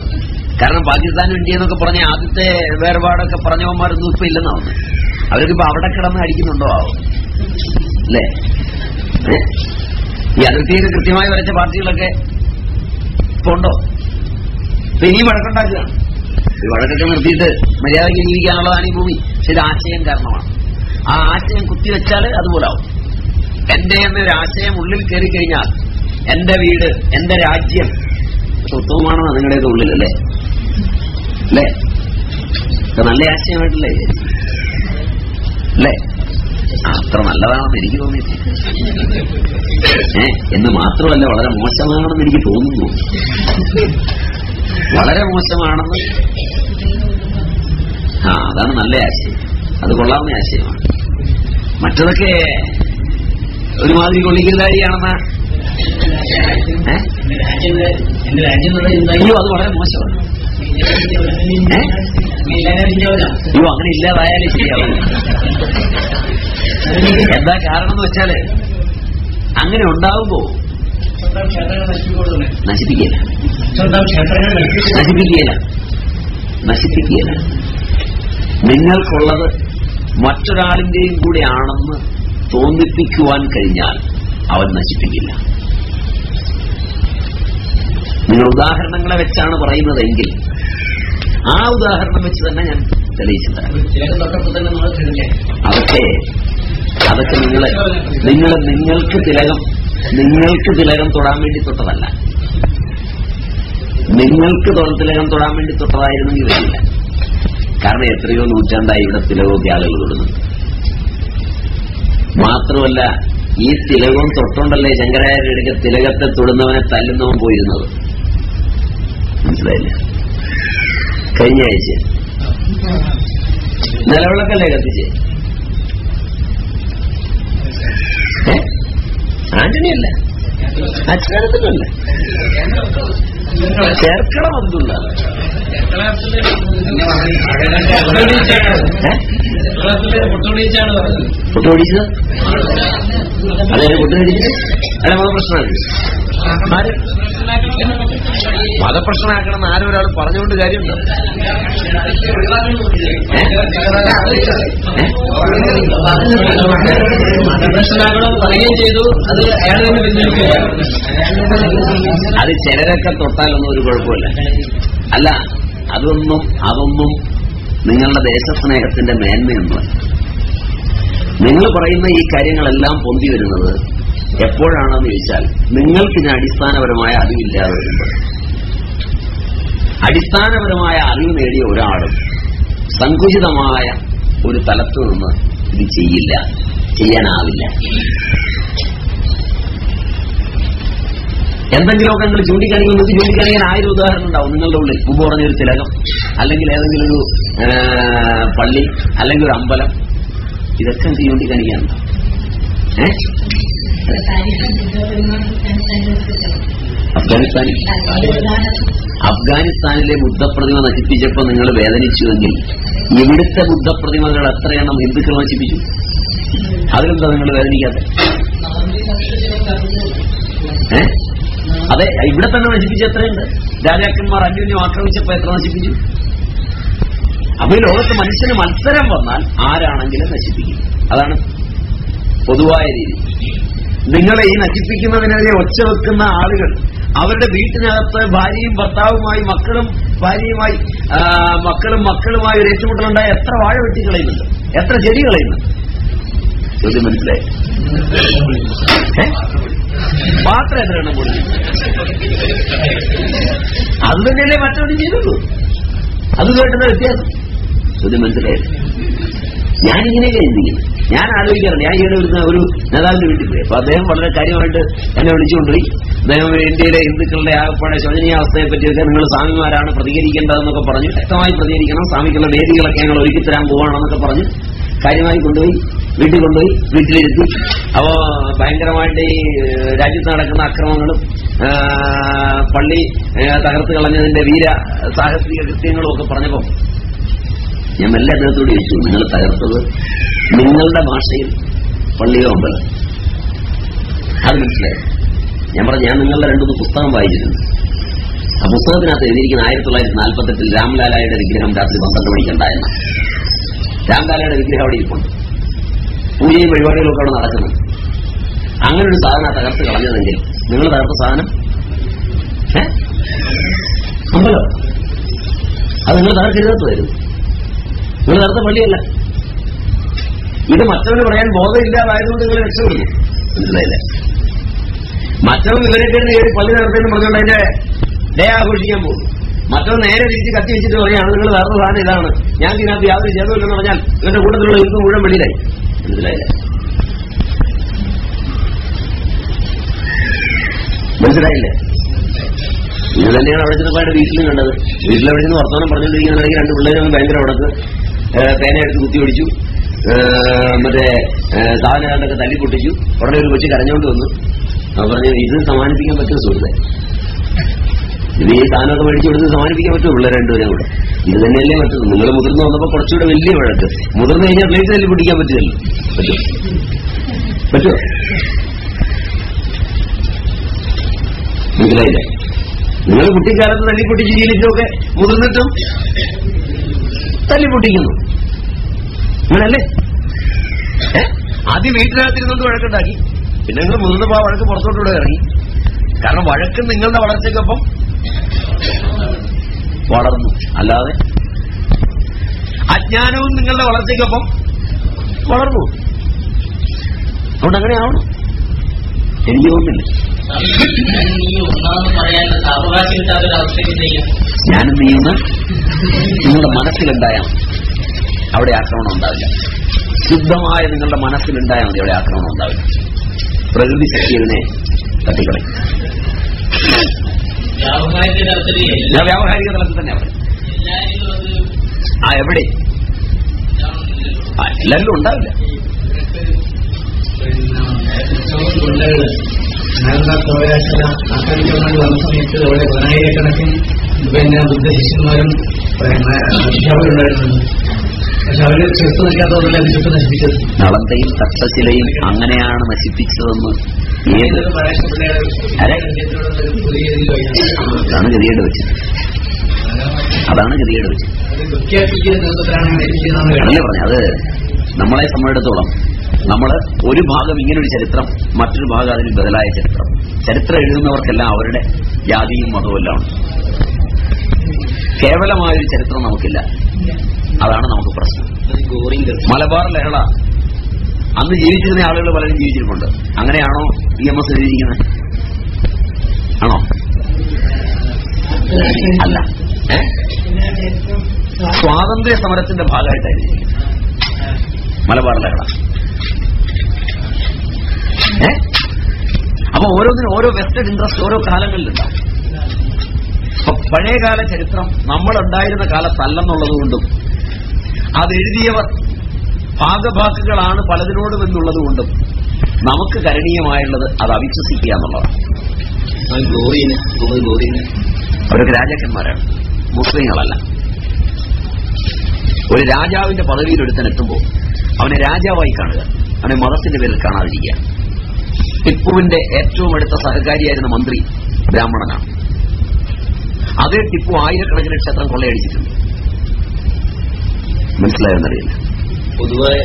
കാരണം പാകിസ്ഥാൻ ഇന്ത്യ എന്നൊക്കെ പറഞ്ഞ ആദ്യത്തെ വേർപാടൊക്കെ പറഞ്ഞവന്മാരൊന്നും ഇപ്പൊ ഇല്ലെന്നാ വന്നത് അവരൊക്കെ ഇപ്പൊ അവിടെ കിടന്ന് അടിക്കുന്നുണ്ടോ ആവും? അല്ലേ? ഈ അതിർത്തിയൊക്കെ കൃത്യമായി വരച്ച പാർട്ടികളൊക്കെ ഇപ്പൊ ഉണ്ടോ? ഇപ്പൊ ഇനിയും വഴക്കുണ്ടാക്കുകയാണ്. ഈ വഴക്കൊക്കെ നിർത്തിയിട്ട് മര്യാദയ്ക്ക് ജീവിക്കാനുള്ളതാണ് ഈ ഭൂമി ചില ആശയം കാരണമാണ്. ആ ആശയം കുത്തിവെച്ചാൽ അതുപോലെ ആവും എന്റെ എന്നൊരു ആശയം ഉള്ളിൽ കയറി കഴിഞ്ഞാൽ എന്റെ വീട് എന്റെ രാജ്യം സ്വത്വമാണെന്ന് നിങ്ങളുടെ ഉള്ളിൽ അല്ലേ? അല്ലേ നല്ല ആശയമായിട്ടല്ലേ? അല്ലേ? അത്ര നല്ലതാണെന്ന് എനിക്ക് തോന്നി ഏ എന്ന് മാത്രമല്ല വളരെ മോശമാണെന്ന് എനിക്ക് തോന്നുന്നു. വളരെ മോശമാണെന്ന്. ആ അതാണ് നല്ല ആശയം. അത് കൊള്ളാവുന്ന ആശയമാണ്. മറ്റതൊക്കെ ഒരുമാതിരി ചിന്ത അയ്യോ അത് വളരെ മോശമാണ്. അയ്യോ അങ്ങനെ ഇല്ലാതായാലേ ശരിയാവും. എന്താ കാരണം എന്ന് വെച്ചാൽ അങ്ങനെ ഉണ്ടാവുമ്പോ നശിപ്പിക്കൊള്ളുന്നത് നശിപ്പിക്കുകയില്ല. നശിപ്പിക്കുകയില്ല. നിങ്ങൾക്കുള്ളത് മറ്റൊരാളിന്റെയും കൂടെ ആണെന്ന് തോന്നിപ്പിക്കുവാൻ കഴിഞ്ഞാൽ അവൻ നശിപ്പിക്കില്ല. നിങ്ങൾ ഉദാഹരണങ്ങളെ വെച്ചാണ് പറയുന്നതെങ്കിൽ ആ ഉദാഹരണം വെച്ച് തന്നെ ഞാൻ തെളിയിച്ചിട്ടുണ്ട് അതൊക്കെ അതൊക്കെ നിങ്ങളെ നിങ്ങൾ നിങ്ങൾക്ക് തിലകം നിങ്ങൾക്ക് തിലകം തൊടാൻ വേണ്ടി തൊട്ടതല്ല. നിങ്ങൾക്ക് തിലകം തൊടാൻ വേണ്ടി തൊട്ടതായിരുന്നെങ്കിൽ വരില്ല കാരണം എത്രയോ നൂറ്റാണ്ടായി ഇവിടെ തിലകമൊക്കെ ആളുകൾ തൊടുന്നുണ്ട് മാത്രമല്ല ഈ തിലകവും തൊട്ടുണ്ടല്ലേ ശങ്കരാചാര്യരുടെ തിലകത്തെ തൊടുന്നവനെ തല്ലുന്നവൻ പോയിരുന്നത്? മനസ്സിലായില്ല? കഴിഞ്ഞ ആഴ്ച. നിലവിളക്കല്ലേ കത്തിച്ച്? ആന്റണിയല്ല അച്ഛനത്തിനല്ല ചേർക്കണം അബ്ദുള്ള. അതെ ഫോട്ടോ ഓടിച്ചത് അല്ല മതപ്രശ്നമാണ് ആര്? മതപ്രശ്നമാക്കണം ആരും ഒരാൾ പറഞ്ഞുകൊണ്ട് കാര്യമുണ്ടോ? മതപ്രശ്നമാക്കണം പറയുകയും ചെയ്തു. അത് അയാൾ തന്നെ അത് ചിലരൊക്കെ തൊട്ടാലൊന്നും ഒരു കുഴപ്പമില്ല. അല്ല അതൊന്നും അതൊന്നും നിങ്ങളുടെ ദേശസ്നേഹത്തിന്റെ മേന്മയൊന്നുമല്ല. നിങ്ങൾ പറയുന്ന ഈ കാര്യങ്ങളെല്ലാം പൊന്തി വരുന്നത് എപ്പോഴാണെന്ന് ചോദിച്ചാൽ നിങ്ങൾക്ക് ഇതിന് അടിസ്ഥാനപരമായ അറിവില്ലാതെ വരുമ്പോൾ. അടിസ്ഥാനപരമായ അറിവ് നേടിയ ഒരാളും സങ്കുചിതമായ ഒരു തലത്തു നിന്ന് ഇത് ചെയ്യില്ല ചെയ്യാനാവില്ല. എന്തെങ്കിലുമൊക്കെ നിങ്ങൾ ചൂണ്ടിക്കാണിക്കുമ്പോൾ നിങ്ങൾക്ക് ചൂണ്ടിക്കാണിക്കാൻ ആയിരം ഉദാഹരണം ഉണ്ടാവും. നിങ്ങളുടെ ഉള്ളിൽ മുമ്പ് പറഞ്ഞൊരു തിലകം അല്ലെങ്കിൽ ഏതെങ്കിലും ഒരു പള്ളി അല്ലെങ്കിൽ ഒരു അമ്പലം. ഇതൊക്കെ എന്ത് ചൂണ്ടിക്കാണിക്കാനുണ്ടാവും അഫ്ഗാനിസ്ഥാനിലെ ബുദ്ധപ്രതിമ നശിപ്പിച്ചപ്പോൾ നിങ്ങൾ വേദനിച്ചുവെങ്കിൽ ഇവിടുത്തെ ബുദ്ധപ്രതിമകൾ എത്രയെണ്ണം ഹിന്ദുക്കൾ നശിപ്പിച്ചു? അതിലെന്താ നിങ്ങൾ വേദനിക്കാത്ത അതെ ഇവിടെ തന്നെ നശിപ്പിച്ച എത്രയുണ്ട്? രാജാക്കന്മാർ അന്യോന്യം ആക്രമിച്ചപ്പോ എത്ര നശിപ്പിച്ചു? അപ്പൊ ഈ ലോകത്ത് മനുഷ്യന് മത്സരം വന്നാൽ ആരാണെങ്കിലും നശിപ്പിക്കും. അതാണ് പൊതുവായ രീതി. നിങ്ങളെ ഈ നശിപ്പിക്കുന്നതിനെതിരെ ഒച്ച വെക്കുന്ന ആളുകൾ അവരുടെ വീട്ടിനകത്ത് ഭാര്യയും ഭർത്താവുമായി മക്കളും ഭാര്യയുമായി മക്കളും മക്കളുമായി ഒരു ഏറ്റുമുട്ടലുണ്ടായ എത്ര വാഴ വെട്ടി കളയുന്നുണ്ട് എത്ര ചെടി കളയുന്നുണ്ട് മനസ്സിലായി? പാത്രം എത്ര എണ്ണം അത് തന്നെയല്ലേ മറ്റവരും ചെയ്തുള്ളൂ. അത് കേട്ടുന്ന വ്യത്യാസം. ചോദ്യം മനസ്സിലായത് ഞാനിങ്ങനെയൊക്കെ ചിന്തിക്കുന്നു ഞാൻ ആലോചിക്കാറുണ്ട് ഞാൻ ഇവിടെ വരുന്ന ഒരു നേതാവിന്റെ വീട്ടിൽ പോയി. അപ്പൊ അദ്ദേഹം വളരെ കാര്യമായിട്ട് എന്നെ വിളിച്ചുകൊണ്ടുപോയി. അദ്ദേഹം ഇന്ത്യയിലെ ഹിന്ദുക്കളുടെ ആകപ്പാടെ ശോചനീയാവസ്ഥയെ പറ്റിയൊക്കെ നിങ്ങൾ സ്വാമിമാരാണ് പ്രതികരിക്കേണ്ടതെന്നൊക്കെ പറഞ്ഞു. വ്യക്തമായി പ്രതികരിക്കണം. സ്വാമിക്കുള്ള വേദികളൊക്കെ ഞങ്ങൾ ഒരുക്കി തരാൻ പോവാണെന്നൊക്കെ പറഞ്ഞു. കാര്യമായി കൊണ്ടുപോയി വീട്ടിൽ കൊണ്ടുപോയി വീട്ടിലിരുത്തി. അപ്പോ ഭയങ്കരമായിട്ട് ഈ രാജ്യത്ത് നടക്കുന്ന അക്രമങ്ങളും പള്ളി തകർത്ത് കളഞ്ഞതിന്റെ വീര സാഹസിക കൃത്യങ്ങളും ഒക്കെ പറഞ്ഞപ്പോ ഞാൻ മെല്ലെ അദ്ദേഹത്തോട് ചോദിച്ചു നിങ്ങൾ തകർത്തത് നിങ്ങളുടെ ഭാഷയിൽ പള്ളിയോ അമ്പലം അത് മനസ്സിലായി. ഞാൻ പറഞ്ഞു ഞാൻ നിങ്ങളുടെ രണ്ടു പുസ്തകം വായിച്ചിട്ടുണ്ട്. ആ പുസ്തകത്തിനകത്ത് എഴുതിയിരിക്കുന്ന ആയിരത്തി തൊള്ളായിരത്തി നാൽപ്പത്തെട്ടിൽ രാംലാലായുടെ വിഗ്രഹം രാത്രി പന്ത്രണ്ട് മണിക്കുണ്ടായെന്ന് രാംലാലയുടെ വിഗ്രഹം അവിടെ ഇരിപ്പുണ്ട്. പൂജയും പരിപാടികളൊക്കെ അവിടെ നടക്കുന്നു. അങ്ങനെ ഒരു സാധനം തകർത്ത് കളഞ്ഞതെങ്കിൽ നിങ്ങൾ തകർത്ത സാധനം? ഉണ്ടല്ലോ. അത് നിങ്ങൾ തകർക്കരുതാത്തതായിരുന്നു നിങ്ങൾ തകർത്ത പള്ളിയല്ല. ഇത് മറ്റവന് പറയാൻ ബോധമില്ലാതായതുകൊണ്ട് നിങ്ങൾ രക്ഷപ്പെടുന്നു. മനസ്സിലായില്ലേ? മറ്റവൻ ഇവരൊക്കെ കയറി പള്ളി നടത്തേന്ന് പറഞ്ഞുകൊണ്ട് അതിന്റെ ഡേ ആഘോഷിക്കാൻ പോകും മറ്റവൻ നേരെ തിരിച്ച് കത്തി വെച്ചിട്ട് പറയാണ് നിങ്ങൾ വേറെ സാധനം ഇതാണ്. ഞാൻ ഇതിനകത്ത് യാതൊരു ചെയ്തമില്ലെന്ന് പറഞ്ഞാൽ ഇവന്റെ കൂട്ടത്തിലുള്ള ഹിന്ദു മുഴുവൻ വെളിയിലായി. മനസ്സിലായില്ല? മനസ്സിലായില്ലേ? ഇത് തന്നെയാണ് അവിടെ ചെന്നപ്പോൾ വീട്ടിലും കണ്ടത്. വീട്ടിൽ അവിടെ നിന്ന് വർത്തമാനം പറഞ്ഞുകൊണ്ടിരിക്കുന്നുണ്ടെങ്കിൽ രണ്ട് പിള്ളേരും ഭയങ്കര ഉടക്ക് പേന എടുത്ത് കുത്തി ഒടിച്ചു. മറ്റേ സാധനങ്ങളൊക്കെ തല്ലി പൊട്ടിച്ചു. ഉടനെ ഒരു കൊച്ചു കരഞ്ഞോണ്ട് വന്നു. പറഞ്ഞു ഇത് സമാനിപ്പിക്കാൻ പറ്റുന്ന സുഹൃത്തെ. ഇത് ഈ സാധനമൊക്കെ മേടിച്ചു കൊടുത്ത് സമാനിപ്പിക്കാൻ പറ്റും പിള്ളേർ രണ്ടുപേരും കൂടെ. ഇത് തന്നെയല്ലേ പറ്റുള്ളൂ നിങ്ങൾ മുതിർന്ന് വന്നപ്പോ കുറച്ചുകൂടെ വലിയ വഴക്ക്. മുതിർന്നു കഴിഞ്ഞാൽ പ്ലേറ്റ് തല്ലി പിടിക്കാൻ പറ്റില്ലല്ലോ. പറ്റുമോ? മനസ്സിലായില്ലേ? നിങ്ങൾ കുട്ടിക്കാലത്ത് തല്ലിപ്പൊട്ടിച്ച് ജീവിച്ചൊക്കെ മുതിർന്നിട്ടും തല്ലിപ്പൊട്ടിക്കുന്നു അങ്ങനല്ലേ? ഏ? ആദ്യം വീട്ടിനകത്തിരുന്നുകൊണ്ട് വഴക്കുണ്ടാക്കി. പിന്നെ നിങ്ങൾ മുതിർന്നപ്പോ ആ വഴക്ക് പുറത്തോട്ടൂടെ ഇറങ്ങി. കാരണം വഴക്ക് നിങ്ങളുടെ വളർച്ചയ്ക്കൊപ്പം വളർന്നു. അല്ലാതെ അജ്ഞാനവും നിങ്ങളുടെ വളർച്ചയ്ക്കൊപ്പം വളർന്നു. അതുകൊണ്ട് അങ്ങനെ ആവണം എനിക്ക് തോന്നുന്നില്ല. ഞാനും നീയുന്ന നിങ്ങളുടെ മനസ്സിലുണ്ടായാൽ അവിടെ ആക്രമണം ഉണ്ടാവില്ല. ശുദ്ധമായ നിങ്ങളുടെ മനസ്സിലുണ്ടായാൽ മതി അവിടെ ആക്രമണം ഉണ്ടാവില്ല. പ്രകൃതി ശക്തി ഇതിനെ തട്ടിക്കളയും. വ്യാവഹാരിക തലത്തിൽ എല്ലാ ഞാൻ വ്യാവഹാരിക തലത്തിൽ തന്നെ അവിടെ എല്ലാവരും ആ എവിടെ? എല്ലാവരും എല്ലാവരിലും ഉണ്ടാവില്ല. ആക്രമിക്കാൻ വന്ന സമയത്ത് അവിടെ പതിനായിരക്കണക്കിന് പിന്നെ ബുദ്ധശിഷ്യന്മാരും പിന്നെ അധ്യാപകരുണ്ടായിരുന്നു പക്ഷെ അവർ ചെറുത്ത് നശിപ്പിച്ചത് നളന്തയും തക്ഷശിലയും അങ്ങനെയാണ് നശിപ്പിച്ചതെന്ന് അതാണ് ഗതികേട് വെച്ചത് അതാണ് ഗതികേട് വെച്ചത് അല്ലേ പറഞ്ഞത് അത് നമ്മളെ സംബന്ധിച്ചിടത്തോളം നമ്മൾ ഒരു ഭാഗം ഇങ്ങനൊരു ചരിത്രം മറ്റൊരു ഭാഗം അതിന് ബദലായ ചരിത്രം. ചരിത്രം എഴുതുന്നവർക്കെല്ലാം അവരുടെ ജാതിയും മതവും എല്ലാം കേവലമായൊരു ചരിത്രം നമുക്കില്ല. അതാണ് നമുക്ക് പ്രശ്നം. മലബാർ ലഹള അന്ന് ജീവിച്ചിരുന്ന ആളുകൾ പലരും ജീവിച്ചിട്ടുണ്ട് അങ്ങനെയാണോ ഇ എം എസ് എഴുതിയിരിക്കുന്നത് ആണോ? അല്ല. സ്വാതന്ത്ര്യ സമരത്തിന്റെ ഭാഗമായിട്ടായിരുന്നു മലബാറിലെ കട. ഏ? അപ്പൊ ഓരോന്നിനും ഓരോ വെസ്റ്റഡ് ഇൻട്രസ്റ്റ് ഓരോ കാലങ്ങളിലുണ്ടാവും. അപ്പൊ പഴയകാല ചരിത്രം നമ്മളുണ്ടായിരുന്ന കാലത്തല്ലെന്നുള്ളത് കൊണ്ടും അത് എഴുതിയവർ ഭാഗഭാക്കുകളാണ് പലതിനോടും എന്നുള്ളത് കൊണ്ടും നമുക്ക് കരണീയമായുള്ളത് അത് അവിശ്വസിക്കുക എന്നുള്ളതാണ്. അവരൊക്കെ രാജാക്കന്മാരാണ്. മുസ്ലിങ്ങളല്ല. ഒരു രാജാവിന്റെ പദവിയിൽ ഒരുത്തൻ എത്തുമ്പോൾ അവനെ രാജാവായി കാണുക അവനെ മതത്തിന്റെ പേരിൽ കാണാതിരിക്കുക. ടിപ്പുവിന്റെ ഏറ്റവും അടുത്ത സഹകാരിയായിരുന്ന മന്ത്രി ബ്രാഹ്മണനാണ്. അതേ ടിപ്പു ആയിരക്കണക്കിന് ക്ഷേത്രം കൊള്ളയടിച്ചിട്ടുണ്ട്. മനസ്സിലായെന്നറിയില്ല പൊതുവായ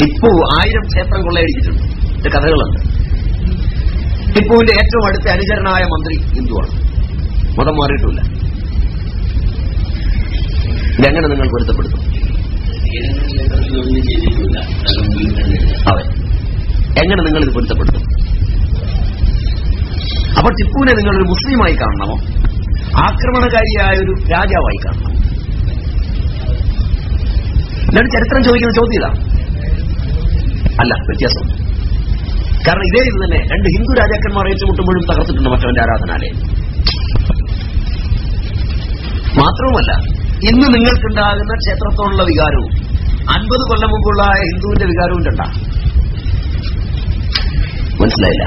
ടിപ്പു ആയിരം ക്ഷേത്രം കൊള്ളയടിച്ചിട്ടുണ്ട്. കഥകളുണ്ട്. ടിപ്പുവിന്റെ ഏറ്റവും അടുത്ത അനുചരനായ മന്ത്രി ഹിന്ദുവാണ്. മതം മാറിയിട്ടില്ല. ഇതെങ്ങനെ നിങ്ങൾ പൊരുത്തപ്പെടുത്തും? അതെ. എങ്ങനെ നിങ്ങൾ ഇത് പൊരുത്തപ്പെടുത്തും? അപ്പോൾ ടിപ്പുവിനെ നിങ്ങളൊരു മുസ്ലിമായി കാണണമോ? ആക്രമണകാരിയായ ഒരു രാജാവായി കാണണം എന്നാണ് ചരിത്രം ചോദിക്കുന്ന ചോദ്യം ഇതാ. അല്ല വ്യത്യാസം. കാരണം ഇതേ ഇത് തന്നെ രണ്ട് ഹിന്ദു രാജാക്കന്മാർ ഏറ്റുമുട്ടുമ്പോഴും തകർത്തിട്ടുണ്ട് മറ്റവന്റെ ആരാധനാലയം. മാത്രവുമല്ല ഇന്ന് നിങ്ങൾക്കുണ്ടാകുന്ന ക്ഷേത്രത്തോടുള്ള വികാരവും അൻപത് കൊല്ലം മുമ്പുള്ള ഹിന്ദുവിന്റെ വികാരവും രണ്ടാ. മനസ്സിലായില്ല?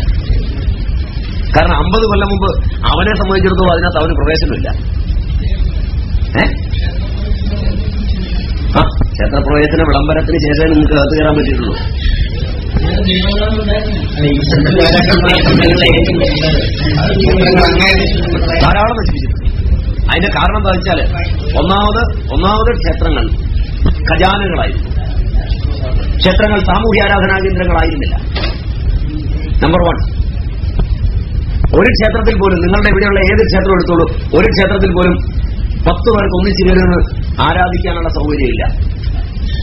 കാരണം അമ്പത് കൊല്ലം മുമ്പ് അവനെ സംബന്ധിച്ചിടത്തോളം അതിനകത്ത് അവന് പ്രവേശനമില്ല. ക്ഷേത്രപ്രവേശന വിളംബരത്തിന് ശേഷമേ നിങ്ങൾക്ക് അകത്ത് കയറാൻ പറ്റിയിട്ടുള്ളൂ. അതിന്റെ കാരണം എന്താ വെച്ചാൽ ഒന്നാമത് ഒന്നാമത് ക്ഷേത്രങ്ങൾ ഖജാനകളായിരുന്നു. ക്ഷേത്രങ്ങൾ സാമൂഹ്യ ആരാധനാ കേന്ദ്രങ്ങളായിരുന്നില്ല നമ്പർ വൺ ഒരു ക്ഷേത്രത്തിൽ പോലും നിങ്ങളുടെ ഇവിടെയുള്ള ഏത് ക്ഷേത്രം എടുത്തോളൂ ഒരു ക്ഷേത്രത്തിൽ പോലും പത്ത് പേർക്ക് ഒന്നിച്ചു കയറുന്നത് ആരാധിക്കാനുള്ള സൗകര്യമില്ല.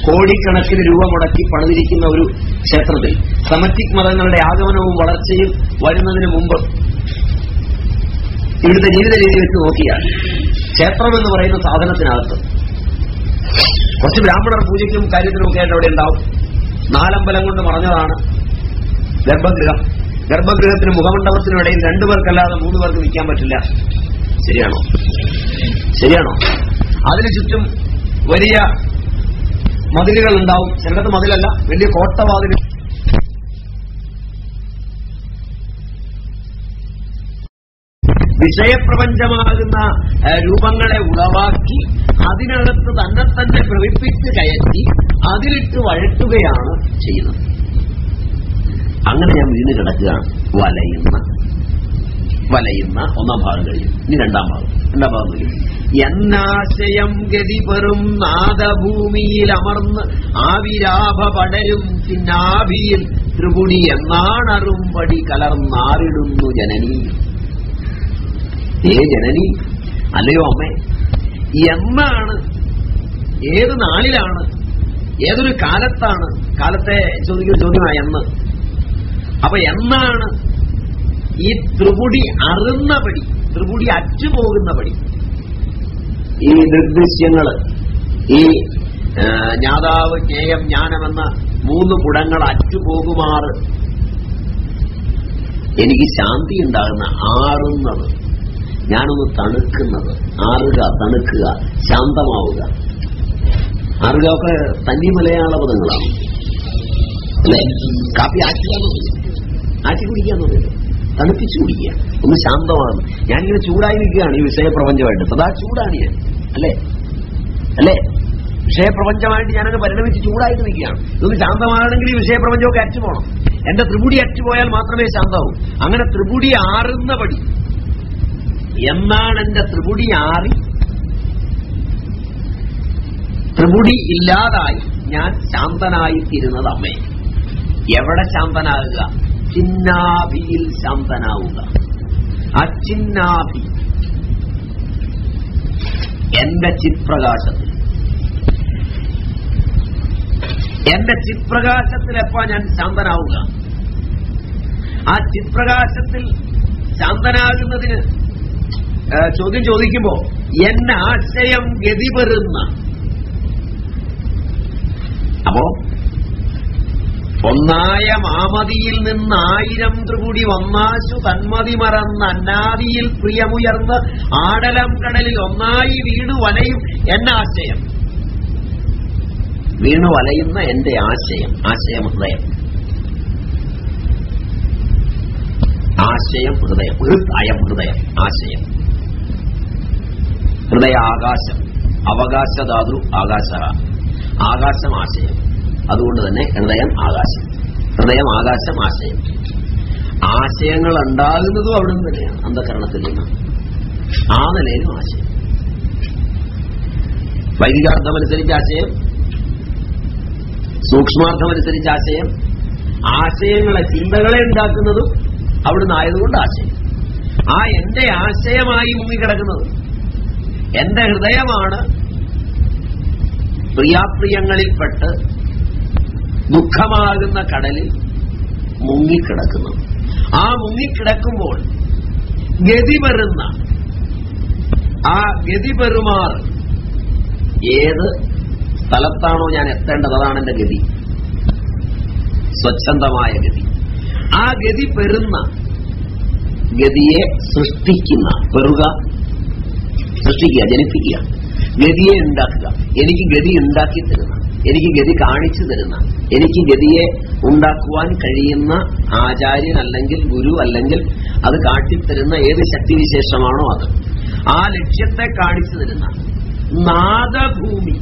കോടിക്കണക്കിന് രൂപ മുടക്കി പണിതിരിക്കുന്ന ഒരു ക്ഷേത്രത്തിൽ സമറ്റിക് മതങ്ങളുടെ ആഗമനവും വളർച്ചയും വരുന്നതിന് മുമ്പ് ഇവിടുത്തെ ജീവിത രീതി വെച്ച് നോക്കിയാൽ ക്ഷേത്രം എന്ന് പറയുന്ന സാധനത്തിനകത്ത് കുറച്ച് ബ്രാഹ്മണർ പൂജയ്ക്കും കാര്യത്തിനും ഒക്കെ അവിടെ ഉണ്ടാവും. നാലമ്പലം കൊണ്ട് മറഞ്ഞതാണ് ഗർഭഗൃഹം. ഗർഭഗൃഹത്തിന് മുഖമണ്ഡപത്തിനും ഇടയിൽ രണ്ടു പേർക്കല്ലാതെ മൂന്ന് പേർക്ക് നിൽക്കാൻ പറ്റില്ല. ശരിയാണോ? ശരിയാണോ? അതിനു ചുറ്റും വലിയ മതിലുകൾ ഉണ്ടാവും ചിലടത്ത് മതിലല്ല വലിയ കോട്ടവാതിൽ വിഷയപ്രപഞ്ചമാകുന്ന രൂപങ്ങളെ ഉളവാക്കി അതിനകത്ത് തന്നെ തന്നെ പ്രവിപ്പിച്ച് കയറ്റി അതിലിട്ട് വഴറ്റുകയാണ് ചെയ്യുന്നത്. അങ്ങനെ ഞാൻ വീണ് കിടക്കുകയാണ് വലയുന്ന വലയുന്ന ഒന്നാം ഭാഗം കഴിയും ഇനി രണ്ടാം ഭാഗം. രണ്ടാം ഭാഗം കഴിയും എന്നാശയം ഗതി പെറും നാദഭൂമിയിൽ അമർന്ന് ആവിരാഭ പടരും പിന്നാഭിയിൽ ത്രിപുടി എന്നാണറുംപടി കലർന്നാറിടുന്നു ജനനി. ഏ ജനനി? അല്ലയോ അമ്മേ? എന്നാണ്? ഏത് നാളിലാണ്? ഏതൊരു കാലത്താണ്? കാലത്തെ ചോദിക്കുന്ന ചോദ്യമായ എന്ന്. അപ്പൊ എന്നാണ് ഈ ത്രിപുടി അറുന്നപടി ത്രിപുടി അറ്റുപോകുന്നപടി ഈ ദൃഗ്ദൃശ്യങ്ങൾ ഈ ജ്ഞാതാവ് ജ്ഞേയം ജ്ഞാനമെന്ന മൂന്ന് കുടങ്ങൾ അറ്റുപോകുമാറ് എനിക്ക് ശാന്തി ഉണ്ടാകുന്ന ആറുന്നത്. ഞാനൊന്ന് തണുക്കുന്നത്. ആറുക തണുക്കുക ശാന്തമാവുക. ആറുക ഒക്കെ തനി മലയാള പദങ്ങളാണ്. അല്ലേ? കാപ്പി ആറ്റിയാന്ന് ആറ്റി കുടിക്കാന്നുള്ളത് തണുപ്പിച്ചു കുടിക്കുക ഒന്ന് ശാന്തമാണ്. ഞാനിങ്ങനെ ചൂടായി നിൽക്കുകയാണ് ഈ വിഷയപ്രപഞ്ചമായിട്ട്. സദാ ചൂടാണ് ഞാൻ. അല്ലേ? അല്ലേ? വിഷയപ്രപഞ്ചമായിട്ട് ഞാനങ്ങ് പരിണമിച്ച് ചൂടായിട്ട് നിൽക്കുകയാണ്. ഇതൊന്ന് ശാന്തമാണെങ്കിൽ ഈ വിഷയപ്രപഞ്ചമൊക്കെ അറ്റു പോകണം. എന്റെ ത്രിപുടി അറ്റുപോയാൽ മാത്രമേ ശാന്തമാവൂ. അങ്ങനെ ത്രിപുടി ആറുന്ന പടി എന്നാണ് എന്റെ ത്രിപുടി ആറി? ത്രിപുടി ഇല്ലാതായി ഞാൻ ശാന്തനായി തീരുന്നത് അമ്മേ എവിടെ ശാന്തനാകുക? ചിന്നാഭിയിൽ ശാന്തനാവുക. അച്ചിന്നാഭി. എന്റെ ചിത്പ്രകാശത്തിൽ. എന്റെ ചിത്പ്രകാശത്തിൽ എപ്പോ ഞാൻ ശാന്തനാവുക? ആ ചിത്പ്രകാശത്തിൽ ശാന്തനാകുന്നതിന് ചോദ്യം ചോദിക്കുമ്പോ എന്നെ ആശയം ഗതിപെറുന്ന. അപ്പോ ഒന്നായ മാമതിയിൽ നിന്ന് ആയിരം ത്രിപുടി വന്നാശു തന്മതി മറന്ന് അന്നാദിയിൽ പ്രിയമുയർന്ന് ആടലം കടലിൽ ഒന്നായി വീണു വലയും എന്ന ആശയം. വീണു വലയുന്ന എന്റെ ആശയം ആശയം ഹൃദയം. ആശയം ഹൃദയം ഒരു തായം ഹൃദയം ആശയം. ഹൃദയ ആകാശം അവകാശധാതു ആകാശ ആകാശം ആശയം. അതുകൊണ്ട് തന്നെ ഹൃദയം ആകാശം. ഹൃദയം ആകാശം ആശയം. ആശയങ്ങൾ ഉണ്ടാകുന്നതും അവിടെ നിന്ന് തന്നെയാണ് അന്ധകരണത്തിൽ നിന്ന്. ആ നിലയിലും ആശയം. വൈദികാർത്ഥമനുസരിച്ച് ആശയം സൂക്ഷ്മാർത്ഥമനുസരിച്ച് ആശയം ആശയങ്ങളെ ചിന്തകളെ ഉണ്ടാക്കുന്നതും അവിടുന്ന് ആയതുകൊണ്ട് ആശയം. ആ എന്റെ ആശയമായി മുങ്ങിക്കിടക്കുന്നത് എന്റെ ഹൃദയമാണ്. പ്രിയാപ്രിയങ്ങളിൽപ്പെട്ട് ദുഃഖമാകുന്ന കടലിൽ മുങ്ങിക്കിടക്കുന്നു. ആ മുങ്ങിക്കിടക്കുമ്പോൾ ഗതി വരുന്ന ആ ഗതി പെരുമാർ ഏത് സ്ഥലത്താണോ ഞാൻ എത്തേണ്ടത്? അതാണ് എന്റെ ഗതി. സ്വച്ഛന്തമായ ഗതി. ആ ഗതി പെരുന്ന ഗതിയെ സൃഷ്ടിക്കുന്ന പെറുക സൃഷ്ടിക്കുക ജനിപ്പിക്കുക. ഗതിയെ ഉണ്ടാക്കുക. എനിക്ക് ഗതി ഉണ്ടാക്കി തരുന്ന എനിക്ക് ഗതി കാണിച്ചു തരുന്ന എനിക്ക് ഗതിയെ ഉണ്ടാക്കുവാൻ കഴിയുന്ന ആചാര്യൻ അല്ലെങ്കിൽ ഗുരു അല്ലെങ്കിൽ അത് കാട്ടിത്തരുന്ന ഏത് ശക്തിവിശേഷമാണോ അത്. ആ ലക്ഷ്യത്തെ കാണിച്ചു തരുന്ന നാദഭൂമി.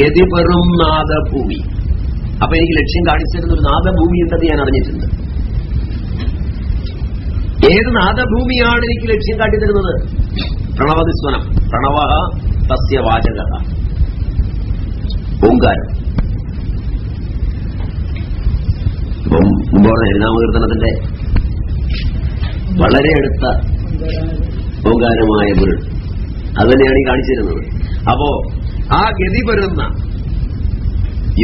ഗതി വെറും നാദഭൂമി. അപ്പൊ എനിക്ക് ലക്ഷ്യം കാണിച്ചു തരുന്ന ഒരു നാദഭൂമി ഉണ്ടെന്ന് ഞാൻ അറിഞ്ഞിട്ടുണ്ട്. ഏത് നാദഭൂമിയാണ് എനിക്ക് ലക്ഷ്യം കാട്ടിത്തരുന്നത്? പ്രണവതിസ്വനം പ്രണവ തസ്യ ഓങ്കാരം ഇപ്പം മുമ്പ് പറഞ്ഞ ഹരിനാമകീർത്തനത്തിന്റെ വളരെ അടുത്ത ഓങ്കാരമായ ഗുരു അത് തന്നെയാണ് ഈ കാണിച്ചിരുന്നത്. അപ്പോ ആ ഗതി വരുന്ന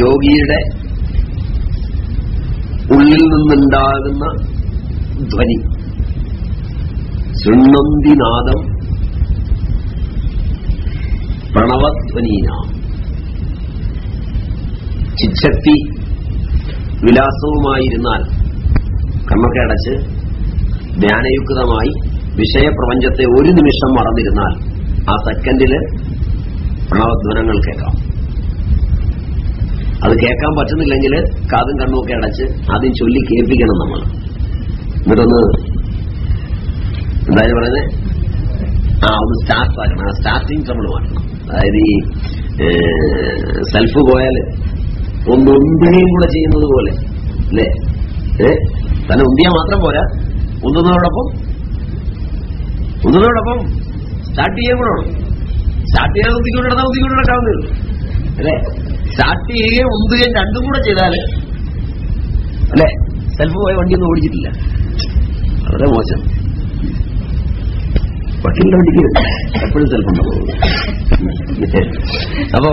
യോഗിയുടെ ഉള്ളിൽ നിന്നുണ്ടാകുന്ന ധ്വനി ശൃണ്ണന്തിനാദം പ്രണവധ്വനീന. ചിച്ഛക്തി വിലാസവുമായിരുന്നാൽ കണ്ണൊക്കെ അടച്ച് ധ്യാനയുക്തമായി വിഷയപ്രപഞ്ചത്തെ ഒരു നിമിഷം മറന്നിരുന്നാൽ ആ സെക്കൻഡിൽ പ്രണവധ്വനങ്ങൾ കേൾക്കാം. അത് കേൾക്കാൻ പറ്റുന്നില്ലെങ്കിൽ കാതും കണ്ണുമൊക്കെ അടച്ച് ആദ്യം ചൊല്ലി കേൾപ്പിക്കണം നമ്മൾ. എന്നിട്ടൊന്ന് എന്തായാലും പറയുന്നത് ആ ഒന്ന് സ്റ്റാർട്ട് ആക്കണം ആ സ്റ്റാർട്ടിങ് ട്രബിൾ മാറ്റണം. അതായത് ഈ സെൽഫ് പോയാൽ ഒന്ന് ഉന്തുകയും കൂടെ ചെയ്യുന്നത് പോലെ. അല്ലേ? ഏ? തന്നെ ഉന്തിയാൽ മാത്രം പോരാ. ഉന്തുന്നതോടൊപ്പം ഉന്തുന്നതോടൊപ്പം സ്റ്റാർട്ട് ചെയ്യാൻ കൂടെ സ്റ്റാർട്ട് ചെയ്യാൻ ഉന്തിക്കൊണ്ട് നടന്നാൽ ഉന്തിക്കൊണ്ട് നടക്കാവുന്നേ അല്ലേ? സ്റ്റാർട്ട് ചെയ്യുകയും ഉന്തുകയും രണ്ടും കൂടെ ചെയ്താൽ അല്ലേ? സെൽഫ് പോയ വണ്ടിയൊന്നും ഓടിച്ചിട്ടില്ല. വളരെ മോശം. വക്കീലിന്റെ വണ്ടിക്ക് എപ്പോഴും സെൽഫ് ഉണ്ടാവും അപ്പോ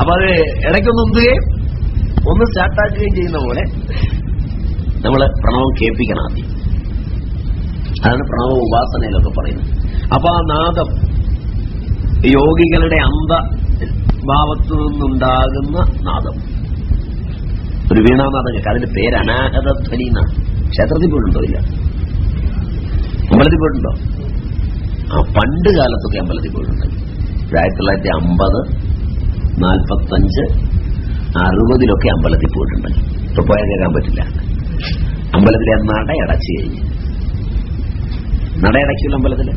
അപ്പൊ അത് ഇടയ്ക്കൊന്ന് ഉന്തുകയും ഒന്ന് സ്റ്റാർട്ടാക്കുകയും ചെയ്യുന്ന പോലെ നമ്മൾ പ്രണവം കേൾപ്പിക്കണം ആദ്യം. അതാണ് പ്രണവ ഉപാസനയിലൊക്കെ പറയുന്നത്. അപ്പൊ ആ നാദം യോഗികളുടെ അന്ധ ഭാവത്തു നിന്നുണ്ടാകുന്ന നാദം. ഒരു വീണാനാദം കേൾക്കാം അതിന്റെ പേര് അനാഹത ധ്വനി എന്നാണ് ക്ഷേത്രത്തിൽ പോയിട്ടുണ്ടോ? ഇല്ല. അമ്പലത്തിൽ പോയിട്ടുണ്ടോ? ആ പണ്ട് കാലത്തൊക്കെ അമ്പലത്തിൽ പോയിട്ടുണ്ട്. ആയിരത്തി തൊള്ളായിരത്തി അമ്പത് നാൽപ്പത്തഞ്ച് അറുപതിലൊക്കെ അമ്പലത്തിൽ പോയിട്ടുണ്ട്. ഇപ്പൊ പോയാൽ കേൾക്കാൻ പറ്റില്ല. അമ്പലത്തിലെ നടയടച്ചു കഴിഞ്ഞ്. നടയടയ്ക്കില്ല അമ്പലത്തിൽ?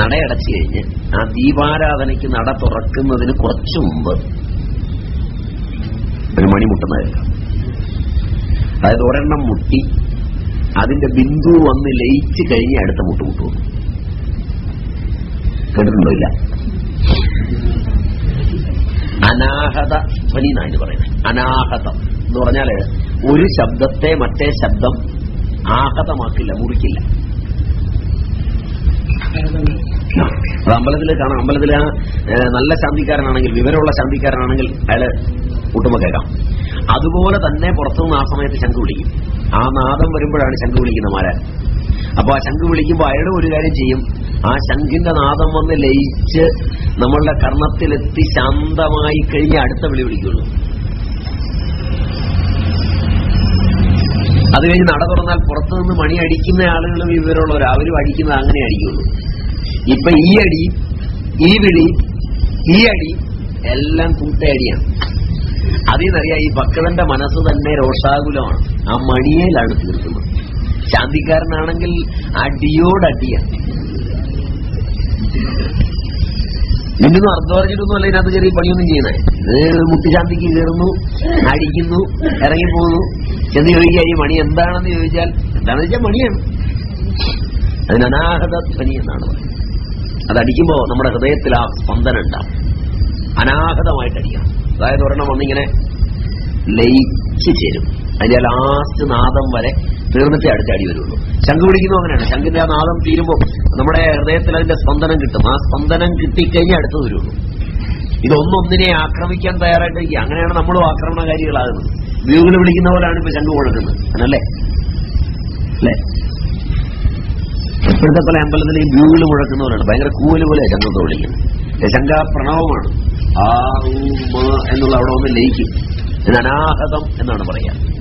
നടയടച്ചു കഴിഞ്ഞ് ആ ദീപാരാധനയ്ക്ക് നട തുറക്കുന്നതിന് കുറച്ചു മുമ്പ് ഒരു മണി മുട്ടുന്ന കേൾക്കാം. അതായത് ഒരെണ്ണം മുട്ടി അതിന്റെ ബിന്ദു വന്ന് ലയിച്ച് കഴിഞ്ഞ് അടുത്ത മുട്ടുമുട്ടു കേട്ടിട്ടുണ്ടോ ഇല്ല? അനാഹത ധ്വനി എന്നാണ് പറയുന്നത് അനാഹതം എന്ന് പറഞ്ഞാൽ ഒരു ശബ്ദത്തെ മറ്റേ ശബ്ദം ആഹതമാക്കില്ല മുറിക്കില്ല. അത് അമ്പലത്തിൽ കാണാം. അമ്പലത്തിൽ നല്ല ശാന്തിക്കാരനാണെങ്കിൽ വിവരമുള്ള ശാന്തിക്കാരനാണെങ്കിൽ അയാൾ കൂട്ടുമ്പോ കേൾക്കാം. അതുപോലെ തന്നെ പുറത്തുനിന്ന് ആ സമയത്ത് ശംഖ് വിളിക്കും. ആ നാദം വരുമ്പോഴാണ് ശംഖ് വിളിക്കുന്ന മാരാൻ അപ്പൊ ആ ശംഖ് വിളിക്കുമ്പോൾ അയാൾ ഒരു കാര്യം ചെയ്യും. ആ ശംഖിന്റെ നാദം വന്ന് ലയിച്ച് നമ്മളുടെ കർണത്തിലെത്തി ശാന്തമായി കഴിഞ്ഞ് അടുത്ത വിളി വിളിക്കുള്ളൂ. അത് കഴിഞ്ഞ് നട തുറന്നാൽ പുറത്തുനിന്ന് മണി അടിക്കുന്ന ആളുകളും ഇവരുള്ളവർ അവരും അടിക്കുന്നത് അങ്ങനെ അടിക്കുള്ളൂ. ഇപ്പൊ ഈ അടി ഈ വിളി ഈ അടി എല്ലാം കൂട്ടയടിയാണ് അതിൽ ഈ ഭക്തന്റെ മനസ്സ് തന്നെ രോഷാകുലമാണ്. ആ മണിയെ മണിയേലാണ് തീർക്കുന്നത്. ശാന്തിക്കാരനാണെങ്കിൽ അടിയോടടിയാണ് ഇന്നൊന്നും അർദ്ധവർജിട്ടൊന്നും അല്ല ഇതിനകത്ത് ചെറിയ പണിയൊന്നും ചെയ്യുന്നത് ഇത് മുട്ടുശാന്തിക്ക് കയറുന്നു അടിക്കുന്നു ഇറങ്ങിപ്പോകുന്നു ചെന്ന് ചോദിക്കുക ഈ മണി എന്താണെന്ന് ചോദിച്ചാൽ എന്താണെന്ന് വെച്ചാൽ മണിയാണ്. അതിന് അനാഹത ധ്വനി എന്നാണ് അത് അതടിക്കുമ്പോ നമ്മുടെ ഹൃദയത്തിൽ ആ സ്പന്ദനം ഉണ്ടാവും. അനാഹതമായിട്ട് അടിക്കണം. അതായത് ഒരെണ്ണം വന്നിങ്ങനെ ലയിച്ചു ചേരും. അതിന്റെ ലാസ്റ്റ് നാദം വരെ തീർന്നിട്ടേ അടുത്ത അടി വരുള്ളൂ. ശംഖ് പിടിക്കുന്നു അങ്ങനെയാണ്. ശംഖിന്റെ ആ നാദം തീരുമ്പോൾ നമ്മുടെ ഹൃദയത്തിൽ അതിന്റെ സ്പന്ദനം കിട്ടും. ആ സ്പന്ദനം കിട്ടിക്കഴിഞ്ഞാൽ അടുത്ത് വരുള്ളൂ. ഇതൊന്നൊന്നിനെ ആക്രമിക്കാൻ തയ്യാറായിട്ടിരിക്കുക. അങ്ങനെയാണ് നമ്മളും ആക്രമണകാരികളാകുന്നത്. വ്യൂകൾ വിളിക്കുന്ന പോലെയാണ് ഇപ്പൊ ശംഖ് കൊടുക്കുന്നത്. അല്ലേ? അല്ലേ? ഇപ്പോഴത്തെ പല അമ്പലത്തിൽ ഈ ബ്യൂകൾ മുഴക്കുന്നവരാണ് ഭയങ്കര കൂവൽ പോലെ ശംഖത്തെ വിളിക്കുന്നത് ശങ്ക പ്രണവമാണ്. ആ എന്നുള്ള അവിടെ ഒന്ന് ലയിക്കും. ഇത് അനാഹതം എന്നാണ് പറയാ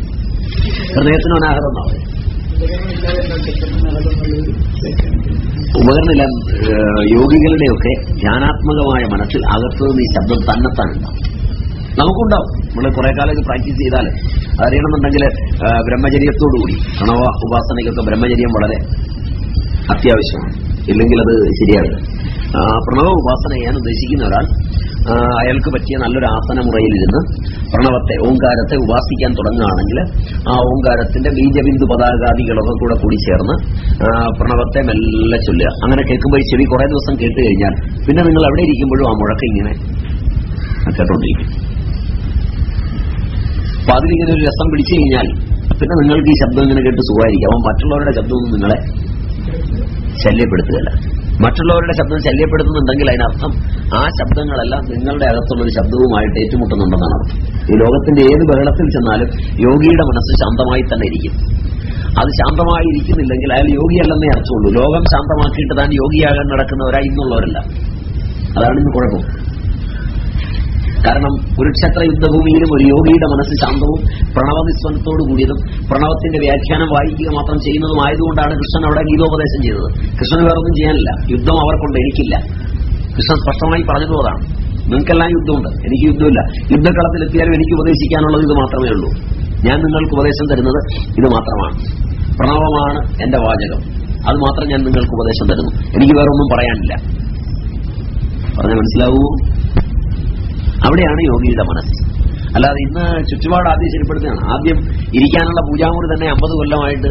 ഹൃദയത്തിന് അനാഹതം ഉപകരണമില്ല യോഗികളുടെയൊക്കെ ധ്യാനാത്മകമായ മനസ്സിൽ അകത്തു നിന്ന് ഈ ശബ്ദം തന്നെത്താനുണ്ടാവും. നമുക്കുണ്ടാവും. നമ്മൾ കുറെ കാലം പ്രാക്ടീസ് ചെയ്താൽ അതറിയണമെന്നുണ്ടെങ്കിൽ ബ്രഹ്മചര്യത്തോടുകൂടി പ്രണവ ഉപാസനയ്ക്കൊക്കെ ബ്രഹ്മചര്യം വളരെ അത്യാവശ്യമാണ്. ഇല്ലെങ്കിൽ അത് ശരിയാവില്ല പ്രണവ ഉപാസന ചെയ്യാൻ ഉദ്ദേശിക്കുന്ന ഒരാൾ അയാൾക്ക് പറ്റിയ നല്ലൊരു ആസന മുറയിലിരുന്ന് പ്രണവത്തെ ഓങ്കാരത്തെ ഉപാസിക്കാൻ തുടങ്ങുകയാണെങ്കിൽ ആ ഓങ്കാരത്തിന്റെ ബീജബിന്ദു പതാകാദികളൊക്കെ കൂടെ കൂടി ചേർന്ന് പ്രണവത്തെ മെല്ലെ ചൊല്ലുക. അങ്ങനെ കേൾക്കുമ്പോൾ ഈ ചെവി കുറെ ദിവസം കേട്ട് കഴിഞ്ഞാൽ പിന്നെ നിങ്ങൾ അവിടെ ഇരിക്കുമ്പോഴും ആ മുഴക്കം ഇങ്ങനെ കേട്ടോണ്ടിരിക്കും. അപ്പൊ അതിലിങ്ങനെ ഒരു രസം പിടിച്ചു കഴിഞ്ഞാൽ പിന്നെ നിങ്ങൾക്ക് ഈ ശബ്ദം ഇങ്ങനെ കേട്ട് സുഖമായിരിക്കും. അപ്പം മറ്റുള്ളവരുടെ ശബ്ദമൊന്നും നിങ്ങളെ ശല്യപ്പെടുത്തുകയല്ല. മറ്റുള്ളവരുടെ ശബ്ദം ശല്യപ്പെടുത്തുന്നുണ്ടെങ്കിൽ അതിനർത്ഥം ആ ശബ്ദങ്ങളെല്ലാം നിങ്ങളുടെ അകത്തുള്ള ഒരു ശബ്ദവുമായിട്ട് ഏറ്റുമുട്ടുന്നുണ്ടെന്നാണ് അർത്ഥം. ഈ ലോകത്തിന്റെ ഏത് ബഹളത്തിൽ ചെന്നാലും യോഗിയുടെ മനസ്സ് ശാന്തമായി തന്നെ ഇരിക്കും. അത് ശാന്തമായി ഇരിക്കുന്നില്ലെങ്കിൽ അയാൾ യോഗിയല്ലെന്നേ അർത്ഥമുള്ളൂ. ലോകം ശാന്തമാക്കിയിട്ട് താൻ യോഗിയാകാൻ നടക്കുന്നവരായി ഇന്നുള്ളവരല്ല. അതാണ് ഇന്ന് കുഴപ്പം. കാരണം കുരുക്ഷേത്ര യുദ്ധഭൂമിയിലും ഒരു യോഗിയുടെ മനസ്സ് ശാന്തവും പ്രണവനിസ്വനത്തോടു കൂടിയതും പ്രണവത്തിന്റെ വ്യാഖ്യാനം വായിക്കുക മാത്രം ചെയ്യുന്നതുമായതുകൊണ്ടാണ് കൃഷ്ണൻ അവിടെ ഗീതോപദേശം ചെയ്തത്. കൃഷ്ണൻ വേറൊന്നും ചെയ്യാനില്ല. യുദ്ധം അവർക്കൊണ്ട് കൊണ്ട് എനിക്കില്ല. കൃഷ്ണൻ സ്പഷ്ടമായി പറഞ്ഞതുപോലാണ് നിങ്ങൾക്കെല്ലാം യുദ്ധമുണ്ട്. എനിക്ക് യുദ്ധമില്ല. യുദ്ധക്കളത്തിലെത്തിയാലും എനിക്ക് ഉപദേശിക്കാനുള്ളത് ഇത് മാത്രമേ ഉള്ളൂ. ഞാൻ നിങ്ങൾക്ക് ഉപദേശം തരുന്നത് ഇത് മാത്രമാണ്. പ്രണവമാണ് എന്റെ വാചകം. അത് മാത്രം ഞാൻ നിങ്ങൾക്ക് ഉപദേശം തരുന്നു. എനിക്ക് വേറൊന്നും പറയാനില്ല. പറഞ്ഞ മനസ്സിലാവൂ? അവിടെയാണ് യോഗിയുടെ മനസ്സ്. അല്ലാതെ ഇന്ന് ചുറ്റുപാട് ആദ്യം ശരിപ്പെടുത്തുകയാണ് ആദ്യം ഇരിക്കാനുള്ള പൂജാമുറി തന്നെ അമ്പത് കൊല്ലമായിട്ട്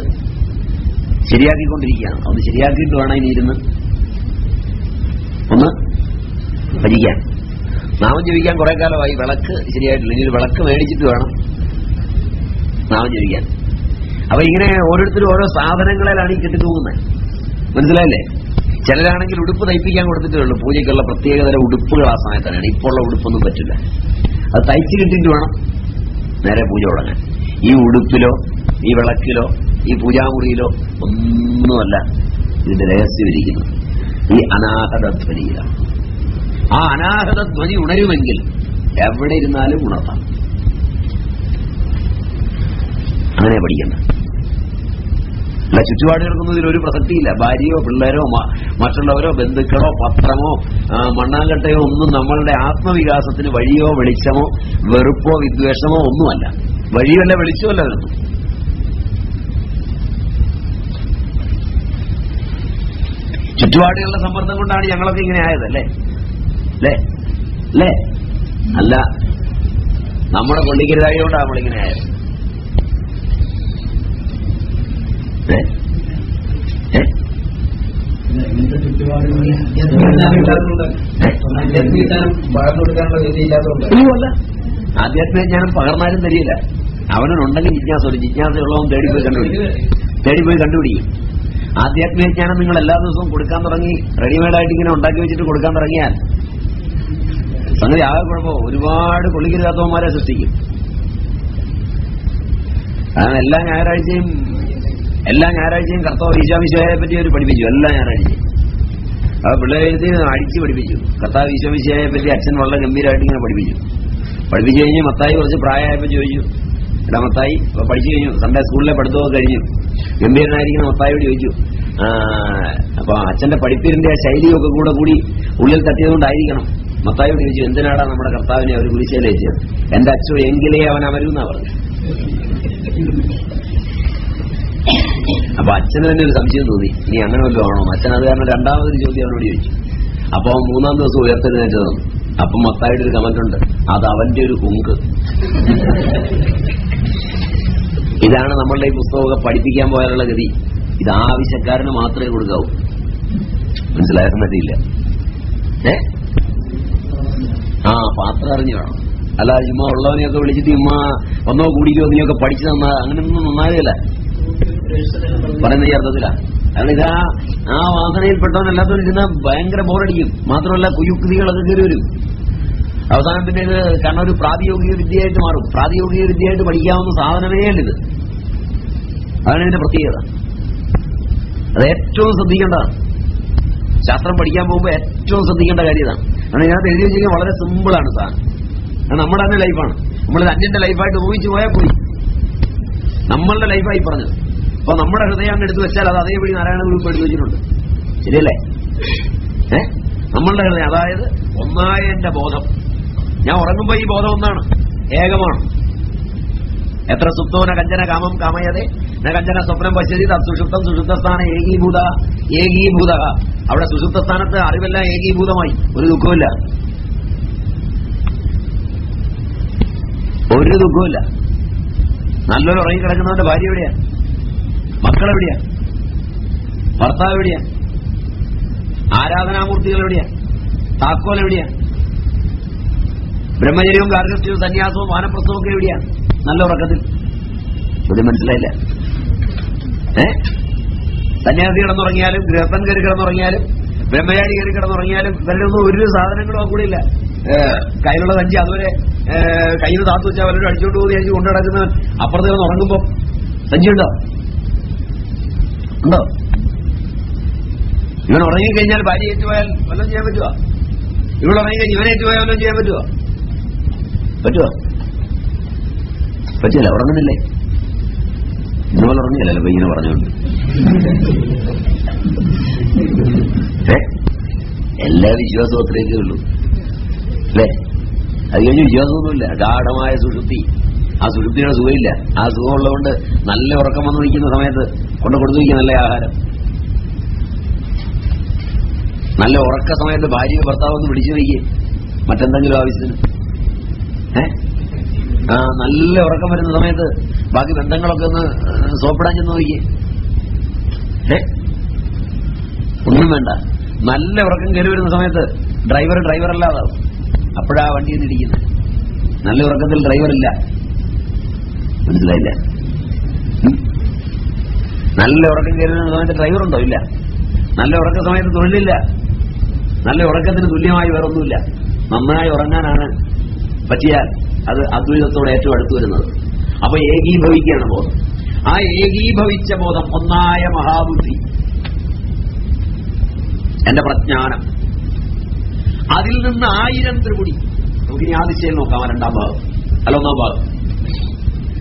ശരിയാക്കിക്കൊണ്ടിരിക്കുകയാണ്. അത് ശരിയാക്കിയിട്ട് വേണം ഇനി ഇരുന്ന് ഒന്ന് ഭജിക്കാൻ. നാമം ജപിക്കാൻ കുറെ കാലമായി. വിളക്ക് ശരിയായിട്ടില്ല. ഇനി വിളക്ക് മേടിച്ചിട്ട് വേണം നാമം ജപിക്കാൻ. അപ്പൊ ഇങ്ങനെ ഓരോരുത്തരും ഓരോ സാധനങ്ങളിലാണ് ഈ കെട്ടിത്തൂങ്ങുന്നത്. മനസ്സിലായില്ലേ? ചിലരാണെങ്കിൽ ഉടുപ്പ് തയ്പ്പിക്കാൻ കൊടുത്തിട്ടുള്ളൂ പൂജയ്ക്കുള്ള പ്രത്യേകതര ഉടുപ്പുകൾ ആ സമയത്താണ് ഇപ്പോൾ ഉള്ള ഉടുപ്പൊന്നും പറ്റില്ല. അത് തയ്ച്ചു കിട്ടിയിട്ട് വേണം നേരെ പൂജ തുടങ്ങാൻ. ഈ ഉടുപ്പിലോ ഈ വിളക്കിലോ ഈ പൂജാമുറിയിലോ ഒന്നുമല്ല ഇതിന്റെ രഹസ്യം ഇരിക്കുന്നത്. ഈ അനാഹത ധ്വനിയിലാണ് ആ അനാഹത ധ്വനി ഉണരുമെങ്കിൽ എവിടെ ഇരുന്നാലും ഉണർത്താം. അങ്ങനെ പഠിക്കുന്നത് അല്ല ചുറ്റുപാട് കിടക്കുന്നതിൽ ഒരു പ്രസക്തിയില്ല. ഭാര്യയോ പിള്ളേരോ മറ്റുള്ളവരോ ബന്ധുക്കളോ പത്രമോ മണ്ണാങ്കട്ടയോ ഒന്നും നമ്മളുടെ ആത്മവികാസത്തിന് വഴിയോ വെളിച്ചമോ വെറുപ്പോ വിദ്വേഷമോ ഒന്നുമല്ല. വഴിയല്ല വെളിച്ചമല്ല വരുന്നു ചുറ്റുപാടുകളുടെ സമ്മർദ്ദം കൊണ്ടാണ് ഞങ്ങളൊക്കെ ഇങ്ങനെ ആയത് അല്ലേ? അല്ലേ? അല്ലേ. നമ്മുടെ കൊള്ളിക്കരുതായതുകൊണ്ടാണ് നമ്മളിങ്ങനെ ആയത്. ഏ? ആധ്യാത്മിക ജ്ഞാനം പകർന്നാലും തരില്ല അവനുണ്ടെങ്കിൽ ജിജ്ഞാസ ഒരു ജിജ്ഞാസയുള്ളവൻ തേടിപ്പോയി കണ്ടുപിടിക്കും. തേടിപ്പോയി കണ്ടുപിടിക്കും. ആധ്യാത്മിക ജ്ഞാനം നിങ്ങൾ എല്ലാ ദിവസവും കൊടുക്കാൻ തുടങ്ങി റെഡിമെയ്ഡായിട്ട് ഇങ്ങനെ ഉണ്ടാക്കി വെച്ചിട്ട് കൊടുക്കാൻ തുടങ്ങിയാൽ സംഗതി ആകെ കുഴപ്പമോ ഒരുപാട് കൊള്ളിക്കരുതാത്തവന്മാരെ സൃഷ്ടിക്കും. കാരണം എല്ലാ ഞായറാഴ്ചയും എല്ലാ ഞായറാഴ്ചയും കർത്താവ് ഈശോമിശോയെ പറ്റി അവർ പഠിപ്പിച്ചു. എല്ലാ ഞായറാഴ്ചയും. ആ പിള്ളേരെഴുതി അടിച്ച് പഠിപ്പിച്ചു. കർത്താവ് ഈശോമിശോയെ പറ്റി അച്ഛൻ വളരെ ഗംഭീരമായിട്ട് ഇങ്ങനെ പഠിപ്പിച്ചു. പഠിപ്പിച്ചു കഴിഞ്ഞ് മത്തായി കുറച്ച് പ്രായമായപ്പോൾ ചോദിച്ചു. എടാ മത്തായി ഇപ്പൊ പഠിച്ചു കഴിഞ്ഞു. സൺഡേ സ്കൂളിലെ പഠിത്തമൊക്കെ കഴിഞ്ഞു. ഗംഭീരനായിരിക്കുന്ന മത്തായോട് ചോദിച്ചു. അപ്പൊ അച്ഛന്റെ പഠിപ്പിന്റെ ശൈലിയൊക്കെ കൂടെ കൂടി ഉള്ളിൽ തട്ടിയതുകൊണ്ടായിരിക്കണം. മത്തായോട് ചോദിച്ചു എന്തിനാടാ നമ്മുടെ കർത്താവിനെ അവർ കുരിശയിലേച്ചത് എന്റെ അച്ഛൻ എങ്കിലേ അവൻ അവരുന്നാ പറഞ്ഞു. അപ്പൊ അച്ഛന് തന്നെ ഒരു സംശയം തോന്നി. ഇനി അങ്ങനെ വല്ലതും ആണോ? അച്ഛൻ അത് കാരണം രണ്ടാമതൊരു ചോദ്യം അവനോട് ചോദിച്ചു. അപ്പൊ മൂന്നാം ദിവസം ഉയർത്തെഴുന്നേറ്റ് തന്നു അപ്പൊ മത്തായിട്ട് ഒരു കമന്റ് ഉണ്ട്. അത് അവന്റെ ഒരു കുങ്ക് ഇതാണ് നമ്മളുടെ ഈ പുസ്തകമൊക്കെ പഠിപ്പിക്കാൻ പോയാലുള്ള ഗതി. ഇത് ആവശ്യക്കാരന് മാത്രമേ കൊടുക്കാവൂ. മനസ്സിലാക്കാൻ പറ്റിയില്ല ഏ? ആ പാത്രം അറിഞ്ഞു വേണം. അല്ലാതെ ചുമ്മാ ഉള്ളവനെയൊക്കെ വിളിച്ചിട്ട് ചുമ്മാ ഒന്നോ കൂടിക്കോ നീയൊക്കെ പഠിച്ചു തന്നാ അങ്ങനെയൊന്നും നന്നാകുകയല്ല പറയുന്ന ഈ അർത്ഥത്തിലാണ് കാരണം ഇതാ ആ വാസനയിൽപ്പെട്ടവനല്ലാത്തവരിരുന്ന ഭയങ്കര ബോറടിക്കും. മാത്രമല്ല കുയുക്തികളൊക്കെ കയറി വരും. അവസാനം പിന്നെ ഇത് കാരണം ഒരു പ്രാതിയോഗിക വിദ്യയായിട്ട് മാറും. പ്രാതിയോഗിക വിദ്യയായിട്ട് പഠിക്കാവുന്ന സാധനമേ അല്ല ഇത്. അതാണ് ഇതിന്റെ പ്രത്യേകത. അത് ഏറ്റവും ശ്രദ്ധിക്കേണ്ടതാണ്. ശാസ്ത്രം പഠിക്കാൻ പോകുമ്പോൾ ഏറ്റവും ശ്രദ്ധിക്കേണ്ട കാര്യം ഇതാണ് കാരണം ഇതിനകത്ത് എഴുതി വെച്ചിരിക്കുന്നത് വളരെ സിമ്പിളാണ് സാധനം അത് നമ്മുടെ തന്നെ ലൈഫാണ്. നമ്മളിത് അന്യന്റെ ലൈഫായിട്ട് ഊഹിച്ചു പോയാൽ പോയി. നമ്മളുടെ ലൈഫായി പറഞ്ഞത്. അപ്പൊ നമ്മുടെ ഹൃദയം അങ്ങ് എടുത്തു വെച്ചാൽ അത് അതേപടി നാരായണ ഗുരു എടുത്തു വെച്ചിട്ടുണ്ട്. ശരിയല്ലേ? ഏ? നമ്മളുടെ ഹൃദയം അതായത് ഒന്നായ എന്റെ ബോധം. ഞാൻ ഉറങ്ങുമ്പോ ഈ ബോധം ഒന്നാണ്. ഏകമാണ്. എത്ര സുപ്തോന കഞ്ചന കാമം കാമയതേ. ന കഞ്ചന സ്വപ്നം പശ്യതി തത് സുഷുപ്തം സുഷുപ്തസ്ഥാന ഏകീഭൂത ഏകീഭൂത. അവിടെ സുഷുപ്ത സ്ഥാനത്ത് അറിവെല്ലാം ഏകീഭൂതമായി. ഒരു ദുഃഖമില്ല ഒരു ദുഃഖമില്ല നല്ലൊരു ഉറങ്ങി കിടക്കുന്നവന്റെ ഭാര്യ എവിടെയാ? മക്കളെവിടെയാ? ഭർത്താവ് എവിടെയാ ആരാധനാമൂർത്തികൾ എവിടെയാ താക്കോൽ എവിടെയാ ബ്രഹ്മചര്യവും ഗാർഹസ്ഥ്യവും സന്യാസവും വാനപ്രസവും ഒക്കെ എവിടെയാ? നല്ല ഉറക്കത്തിൽ. ചോദ്യം മനസ്സിലായില്ല. ഏ? സന്യാസി കിടന്നുറങ്ങിയാലും ഗൃഹസ്ഥൻ കയറി കിടന്നുറങ്ങിയാലും ബ്രഹ്മചാരി കയറി കിടന്നുറങ്ങിയാലും ഇവരുടെ ഒന്നും ഒരു സാധനങ്ങളും കൂടി ഇല്ല. കയ്യിലുള്ള സഞ്ചി അതുവരെ കയ്യിൽ താത്തു വെച്ചാൽ വല്ലവരും അടിച്ചോണ്ട് പോകുന്ന കൊണ്ടു നടക്കുന്നവൻ അപ്പുറത്ത് കിടന്ന് ഉറങ്ങുമ്പോ. സഞ്ചി ഉണ്ടോ? ഇവൻ ഉറങ്ങിക്കഴിഞ്ഞാൽ ഭാര്യ ഏറ്റുപോയാൽ വല്ലതും ചെയ്യാൻ പറ്റുമോ ഇവൾ ഉറങ്ങിക്കഴിഞ്ഞ് ഇവനെ ഏറ്റുപോയാൽ വല്ലതും ചെയ്യാൻ പറ്റുമോ പറ്റുമോ പറ്റില്ല ഉറങ്ങുന്നില്ലേ? ഇതുപോലെ ഉറങ്ങിയല്ലോ ഇങ്ങനെ പറഞ്ഞുകൊണ്ട്. എല്ലാ വിശ്വാസവും അത്രയൊക്കെ ഉള്ളൂ. അല്ലേ? അത് കഴിഞ്ഞ് വിശ്വാസമൊന്നുമില്ല. ഗാഠമായ സുഷുപ്തി. ആ സുഷുപ്തിയുടെ സുഖമില്ല. ആ സുഖമുള്ളതുകൊണ്ട് നല്ല ഉറക്കം വന്നു നിൽക്കുന്ന സമയത്ത് കൊണ്ട് കൊടുത്തിരിക്കുക നല്ല ആഹാരം? നല്ല ഉറക്ക സമയത്ത് ഭാര്യ ഭർത്താവ് ഒന്ന് പിടിച്ചു വയ്ക്കുക മറ്റെന്തെങ്കിലും ആവശ്യത്തിന്. ഏ? ആ നല്ല ഉറക്കം വരുന്ന സമയത്ത് ബാക്കി ബന്ധങ്ങളൊക്കെ ഒന്ന് സോപ്പിടാൻ ചെന്ന് നോക്കിയേ. ഏ? ഒന്നും വേണ്ട. നല്ല ഉറക്കം കയറി വരുന്ന സമയത്ത് ഡ്രൈവർ ഡ്രൈവർ അല്ലാതാവും. അപ്പോഴാ വണ്ടി ഇടിക്കുന്നത് നല്ല ഉറക്കത്തിൽ ഡ്രൈവറില്ല മനസ്സിലായില്ല? ഉം? നല്ല ഉറക്കം കയറുന്ന സമയത്ത് ഡ്രൈവർ ഉണ്ടോ ഇല്ല. നല്ല ഉറക്ക സമയത്ത് തൊഴിലില്ല. നല്ല ഉറക്കത്തിന് തുല്യമായി വേറൊന്നുമില്ല. നന്നായി ഉറങ്ങാനാണ് പറ്റിയാൽ അത് അദ്വൈതത്തോടെ ഏറ്റവും അടുത്തു വരുന്നത്. അപ്പൊ ഏകീഭവിക്കുകയാണ് ബോധം. ആ ഏകീഭവിച്ച ബോധം ഒന്നായ മഹാബുദ്ധി. എന്റെ പ്രജ്ഞാനം. അതിൽ നിന്ന് ആയിരം ത്രിപുടി നമുക്കിനി ആ ദിശയിൽ നോക്കാം രണ്ടാം ഭാഗം. അല്ല ഒന്നാം ഭാഗം.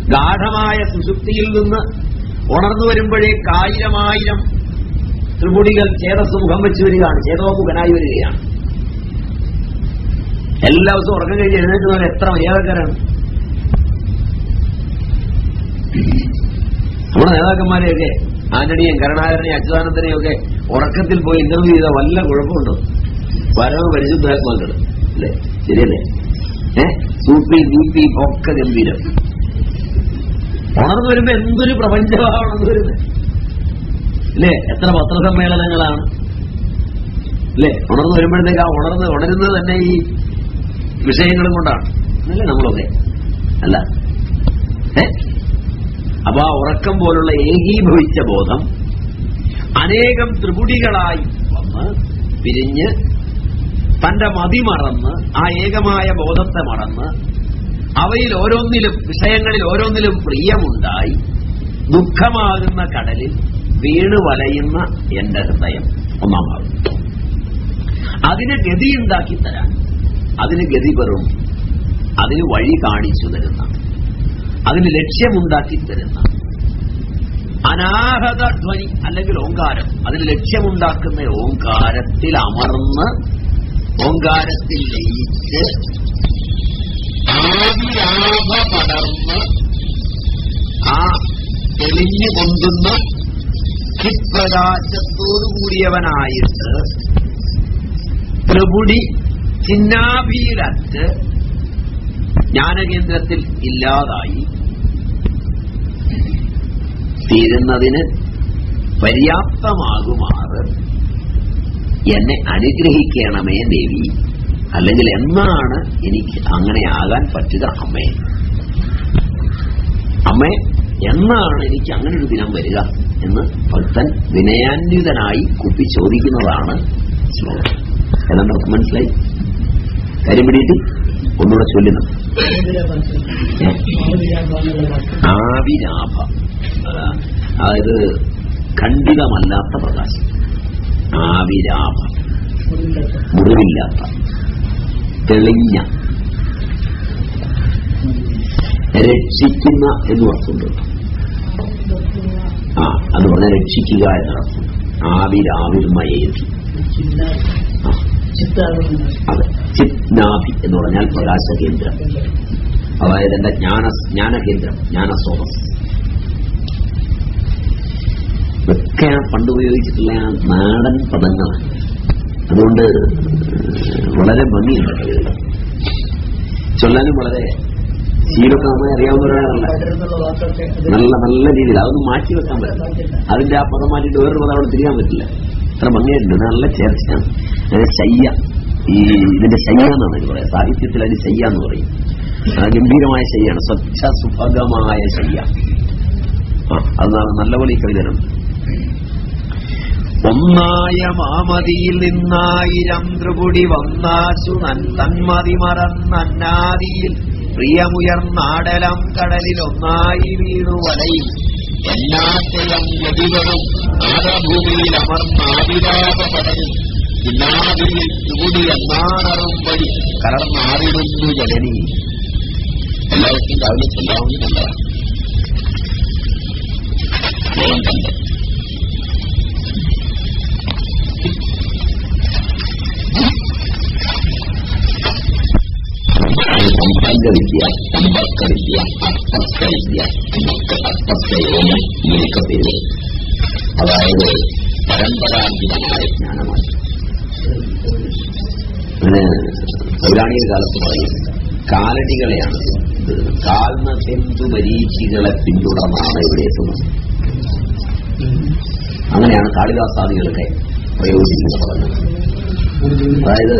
ഗാഠമായ സുഷുപ്തിയിൽ നിന്ന് ഉണർന്നു വരുമ്പോഴേക്ക് ആയിരമായിരം ത്രിപുടികൾ ചേതസ് മുഖം വെച്ച് വരികയാണ്. ചേതോമുഖനായി വരികയാണ്. എല്ലാ ദിവസവും ഉറക്കം കഴിഞ്ഞ് എഴുന്നേറ്റുന്നവർ എത്ര മര്യാദക്കാരാണ്. നമ്മുടെ നേതാക്കന്മാരെയൊക്കെ ആന്റണിയും കരുണാകരനെയും അച്യുതാനന്ദനെയും ഒക്കെ ഉറക്കത്തിൽ പോയി ഇന്റർവ്യൂ ചെയ്ത വല്ല കുഴപ്പമുണ്ടോ? പരമ പരിശുദ്ധാത്മാക്കൾ അല്ലേ? ശരിയല്ലേ? ഏ? സൂപ്പി ദീപി ഒക്കെ ഗംഭീരം. ഉണർന്നു വരുമ്പോ എന്തൊരു പ്രപഞ്ചമാണ് ഉണർന്നു വരുന്നത്? അല്ലേ? എത്ര പത്രസമ്മേളനങ്ങളാണ്. അല്ലേ? ഉണർന്നു വരുമ്പോഴത്തേക്ക് ആ ഉണർന്ന് ഉണരുന്നത് തന്നെ ഈ വിഷയങ്ങളും കൊണ്ടാണ്. അല്ലേ? നമ്മളൊക്കെ. അല്ല. ഏ? അപ്പൊ ആ ഉറക്കം പോലുള്ള ഏകീഭവിച്ച ബോധം അനേകം ത്രിപുടികളായി വന്ന് പിരിഞ്ഞ് തന്റെ മതി മറന്ന് ആ ഏകമായ ബോധത്തെ മറന്ന് അവയിൽ ഓരോന്നിലും വിഷയങ്ങളിൽ ഓരോന്നിലും പ്രിയമുണ്ടായി ദുഃഖമാകുന്ന കടലിൽ വീണ് വലയുന്ന എന്റെ ഹൃദയം ഒന്നാം അതിന് ഗതി ഉണ്ടാക്കി തരാൻ അതിന് ഗതി പെറും അതിന് വഴി കാണിച്ചു തരുന്ന അതിന് ലക്ഷ്യമുണ്ടാക്കി തരുന്ന അനാഹത ധ്വനി അല്ലെങ്കിൽ ഓങ്കാരം അതിന് ലക്ഷ്യമുണ്ടാക്കുന്ന ഓങ്കാരത്തിൽ അമർന്ന് ഓങ്കാരത്തിൽ ലയിച്ച് ആവിരാഭ പടർന്ന് ആ തെളിഞ്ഞു കൊണ്ടുന്ന ചിത്പ്രകാശത്തോടു കൂടിയവനായിട്ട് ത്രിപുടി ചിന്നാഭീരത്ത് ജ്ഞാനകേന്ദ്രത്തിൽ ഇല്ലാതായി. തീരുന്നതിന് പര്യാപ്തമാകുമാറ് എന്നെ അനുഗ്രഹിക്കണമേ ദേവി. അല്ലെങ്കിൽ എന്നാണ് എനിക്ക് അങ്ങനെ ആകാൻ പറ്റുക അമ്മേ? അമ്മേ എന്നാണ് എനിക്ക് അങ്ങനെ ഒരു ദിനം വരിക എന്ന് ഭക്തൻ വിനയാന്വിതനായി കുപ്പി ചോദിക്കുന്നതാണ് ശ്ലോകം. എന്നാ നമുക്ക് മനസ്സിലായി? കാര്യം പിടിയിട്ട് ഒന്നുകൂടെ ചൊല്ലുന്നു. ആവിരാഭ. അതായത് ഖണ്ഡിതമല്ലാത്ത പ്രകാശം. ആവിരാഭ. മുറിവില്ലാത്ത. തെളിഞ്ഞ രക്ഷിക്കുന്ന എന്ന് അർത്ഥമുണ്ട് ആ അത് പറഞ്ഞ രക്ഷിക്കുക എന്നർത്ഥം. ആവിരാവിർമയേതി. അതെ ചിത്നാഭി എന്ന് പറഞ്ഞാൽ പ്രകാശകേന്ദ്രം. അതായത് എന്റെ ജ്ഞാന ജ്ഞാനകേന്ദ്രം ജ്ഞാനസ്രോതസ്. പണ്ട് ഉപയോഗിച്ചിട്ടുള്ള നാടൻ പദങ്ങളാണ്. അതുകൊണ്ട് വളരെ ഭംഗിയുണ്ട് ചൊല്ലാനും വളരെ ശീലമൊക്കെ നന്നായി അറിയാവുന്നവരാണല്ല നല്ല നല്ല രീതിയിൽ അതൊന്നും മാറ്റി വെക്കാൻ പറ്റില്ല. അതിന്റെ ആ പദം മാറ്റിയിട്ട് വേറൊരു പദം അവിടെ തിരിയാൻ പറ്റില്ല. അത്ര ഭംഗിയായിട്ടുണ്ട്. നല്ല ചേർച്ചയാണ്. ശയ്യ. ഈ ഇതിന്റെ ശയ്യ എന്നാണ് ഇത് പറയാം സാഹിത്യത്തിൽ അതിന് ശയ്യ എന്ന് പറയും. ഗംഭീരമായ ശയ്യാണ്. സ്വച്ഛ സുഭഗമായ ശയ്യ. അത് നല്ലപോലെ ഈ കവിതനുണ്ട് ഒന്നായ മാമതിയിൽ നിന്നായിരം ത്രിപുടി വന്നാശു തന്മതി മറന്നന്നാദിയിൽ പ്രിയമുയർന്നാടലം കടലിൽ ഒന്നായി വീണു വലയിൽ. എന്നാശയം നദികളും നാദഭൂമിയിൽ അമർന്നാവിരാപടലും ഇന്നാദിയിൽ ത്രിപുടി എന്നാണറും വഴി കലർന്നാറിടുന്നു ജലനി എല്ലാവർക്കും രാവിലെ ചെല്ലാവുന്നതല്ല. അതായത് പരമ്പരാഗതമായ ജ്ഞാനമാണ് പൗരാണിക കാലത്ത് പറയും കാലടികളെയാണ് കാൽന തെന്തു പരീക്ഷികളെ പിന്തുടർന്നാണ് ഇവിടെ എത്തുന്നത് അങ്ങനെയാണ് കാളിദാസാദികളൊക്കെ പ്രയോഗിക്കുന്നത് പറഞ്ഞത് അതായത്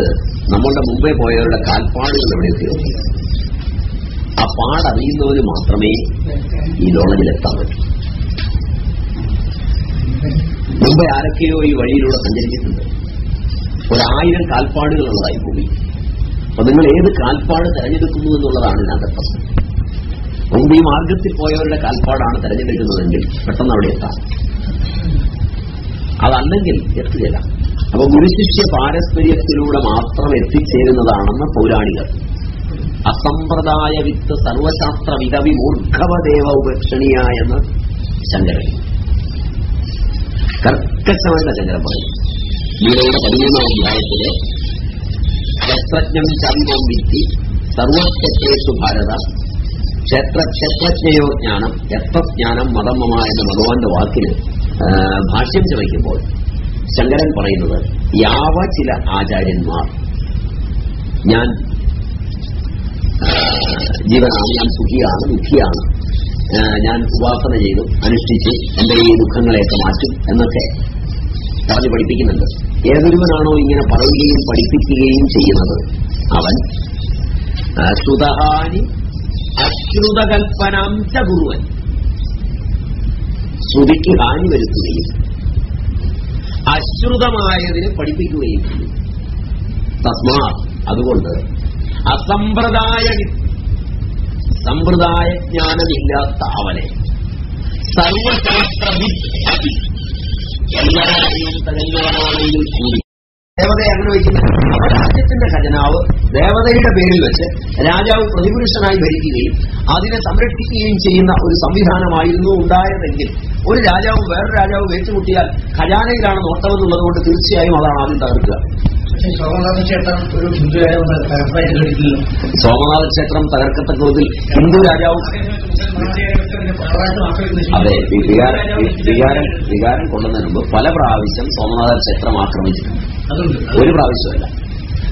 നമ്മളുടെ മുമ്പേ പോയവരുടെ കാൽപ്പാടുകൾ എവിടെയൊക്കെയോ ആ പാടറിയുന്നവന് മാത്രമേ ഈ നോളജിലെത്താൻ പറ്റൂ. മുമ്പേ ആരൊക്കെയോ ഈ വഴിയിലൂടെ സഞ്ചരിച്ചിട്ടുണ്ട്. ഒരായിരം കാൽപ്പാടുകളുള്ളതായി ഭൂമി. അപ്പൊ നിങ്ങൾ ഏത് കാൽപ്പാട് തെരഞ്ഞെടുക്കുന്നു എന്നുള്ളതാണ് ഇതിനകത്ത് മുമ്പ് ഈ മാർഗത്തിൽ പോയവരുടെ കാൽപ്പാടാണ് തെരഞ്ഞെടുക്കുന്നതെങ്കിൽ പെട്ടെന്ന് അവിടെ എത്താം. അതല്ലെങ്കിൽ എത്തുകയില്ല. അപ്പൊ ഗുരുശിഷ്യ പാരസ്പര്യത്തിലൂടെ മാത്രം എത്തിച്ചേരുന്നതാണെന്ന് പൗരാണികർ. അസമ്പ്രദായ വിത്ത് സർവശാസ്ത്ര വിധവി മൂർഖവദേവ ഉപക്ഷണിയ എന്ന് ശങ്കരൻ. കർക്കശമായിട്ട് ശങ്കരൻ പറയും. ഗീതയുടെ പതിമൂന്നാം അധ്യായത്തിലെ ശസ്ത്രജ്ഞം ചർമ്മം വിത്തി സർവക്ഷേത്രേഷു ഭാരത ക്ഷേത്ര ക്ഷേത്രജ്ഞയോ ജ്ഞാനം യത്വജ്ഞാനം മതമമ എന്ന ഭഗവാന്റെ വാക്കിന് ഭാഷ്യം ചമയ്ക്കുമ്പോൾ ശങ്കരൻ പറയുന്നത് യാവ ചില ആചാര്യന്മാർ. ഞാൻ ജീവനാണ് ഞാൻ സുഖിയാണ് ദുഃഖിയാണ്. ഞാൻ ഉപാസന ചെയ്തു അനുഷ്ഠിച്ച് എന്റെ ഈ ദുഃഖങ്ങളെയൊക്കെ മാറ്റും എന്നൊക്കെ പറഞ്ഞു പഠിപ്പിക്കുന്നുണ്ട്. ഏതൊരുവനാണോ ഇങ്ങനെ പറയുകയും പഠിപ്പിക്കുകയും ചെയ്യുന്നത്? അവൻ ശ്രുതഹാനി അശ്രുതകൽപ്പനാം ച ഗുരുവൻ. ശ്രുതിക്ക് ഹാനി വരുത്തുകയും അശ്രുതമായതിനെ പഠിപ്പിക്കുകയും തസ്മാ അതുകൊണ്ട് അസമ്പ്രദായ വി- സമ്പ്രദായ ജ്ഞാനമില്ലാത്ത അവനെ സർവശാസ്ത്ര എല്ലാവരെയും തികഞ്ഞവനാണെങ്കിൽ കൂടി ദേവതയെ അങ്ങനെ വയ്ക്കുന്നത് രാജ്യത്തിന്റെ ഖജനാവ് ദേവതയുടെ പേരിൽ വെച്ച് രാജാവ് പ്രതിപുരുഷനായി ഭരിക്കുകയും അതിനെ സംരക്ഷിക്കുകയും ചെയ്യുന്ന ഒരു സംവിധാനമായിരുന്നു ഉണ്ടായതെങ്കിൽ ഒരു രാജാവ് വേറൊരു രാജാവ് ഏറ്റുമുട്ടിയാൽ ഖജാനയിലാണ് നോട്ടമെന്നുള്ളത് കൊണ്ട് തീർച്ചയായും അതാണ് ആദ്യം തകർക്കുക. സോമനാഥ ക്ഷേത്രം ഒരു സോമനാഥ ക്ഷേത്രം തകർക്കത്തക്ക വിധത്തിൽ ഹിന്ദു രാജാവ് അതെ വികാരം വികാരം വികാരം കൊള്ളുന്നതിന് മുമ്പ് പല പ്രാവശ്യം സോമനാഥ ക്ഷേത്രം ആക്രമിച്ചിട്ടുണ്ട്. ഒരു പ്രാവശ്യമല്ല.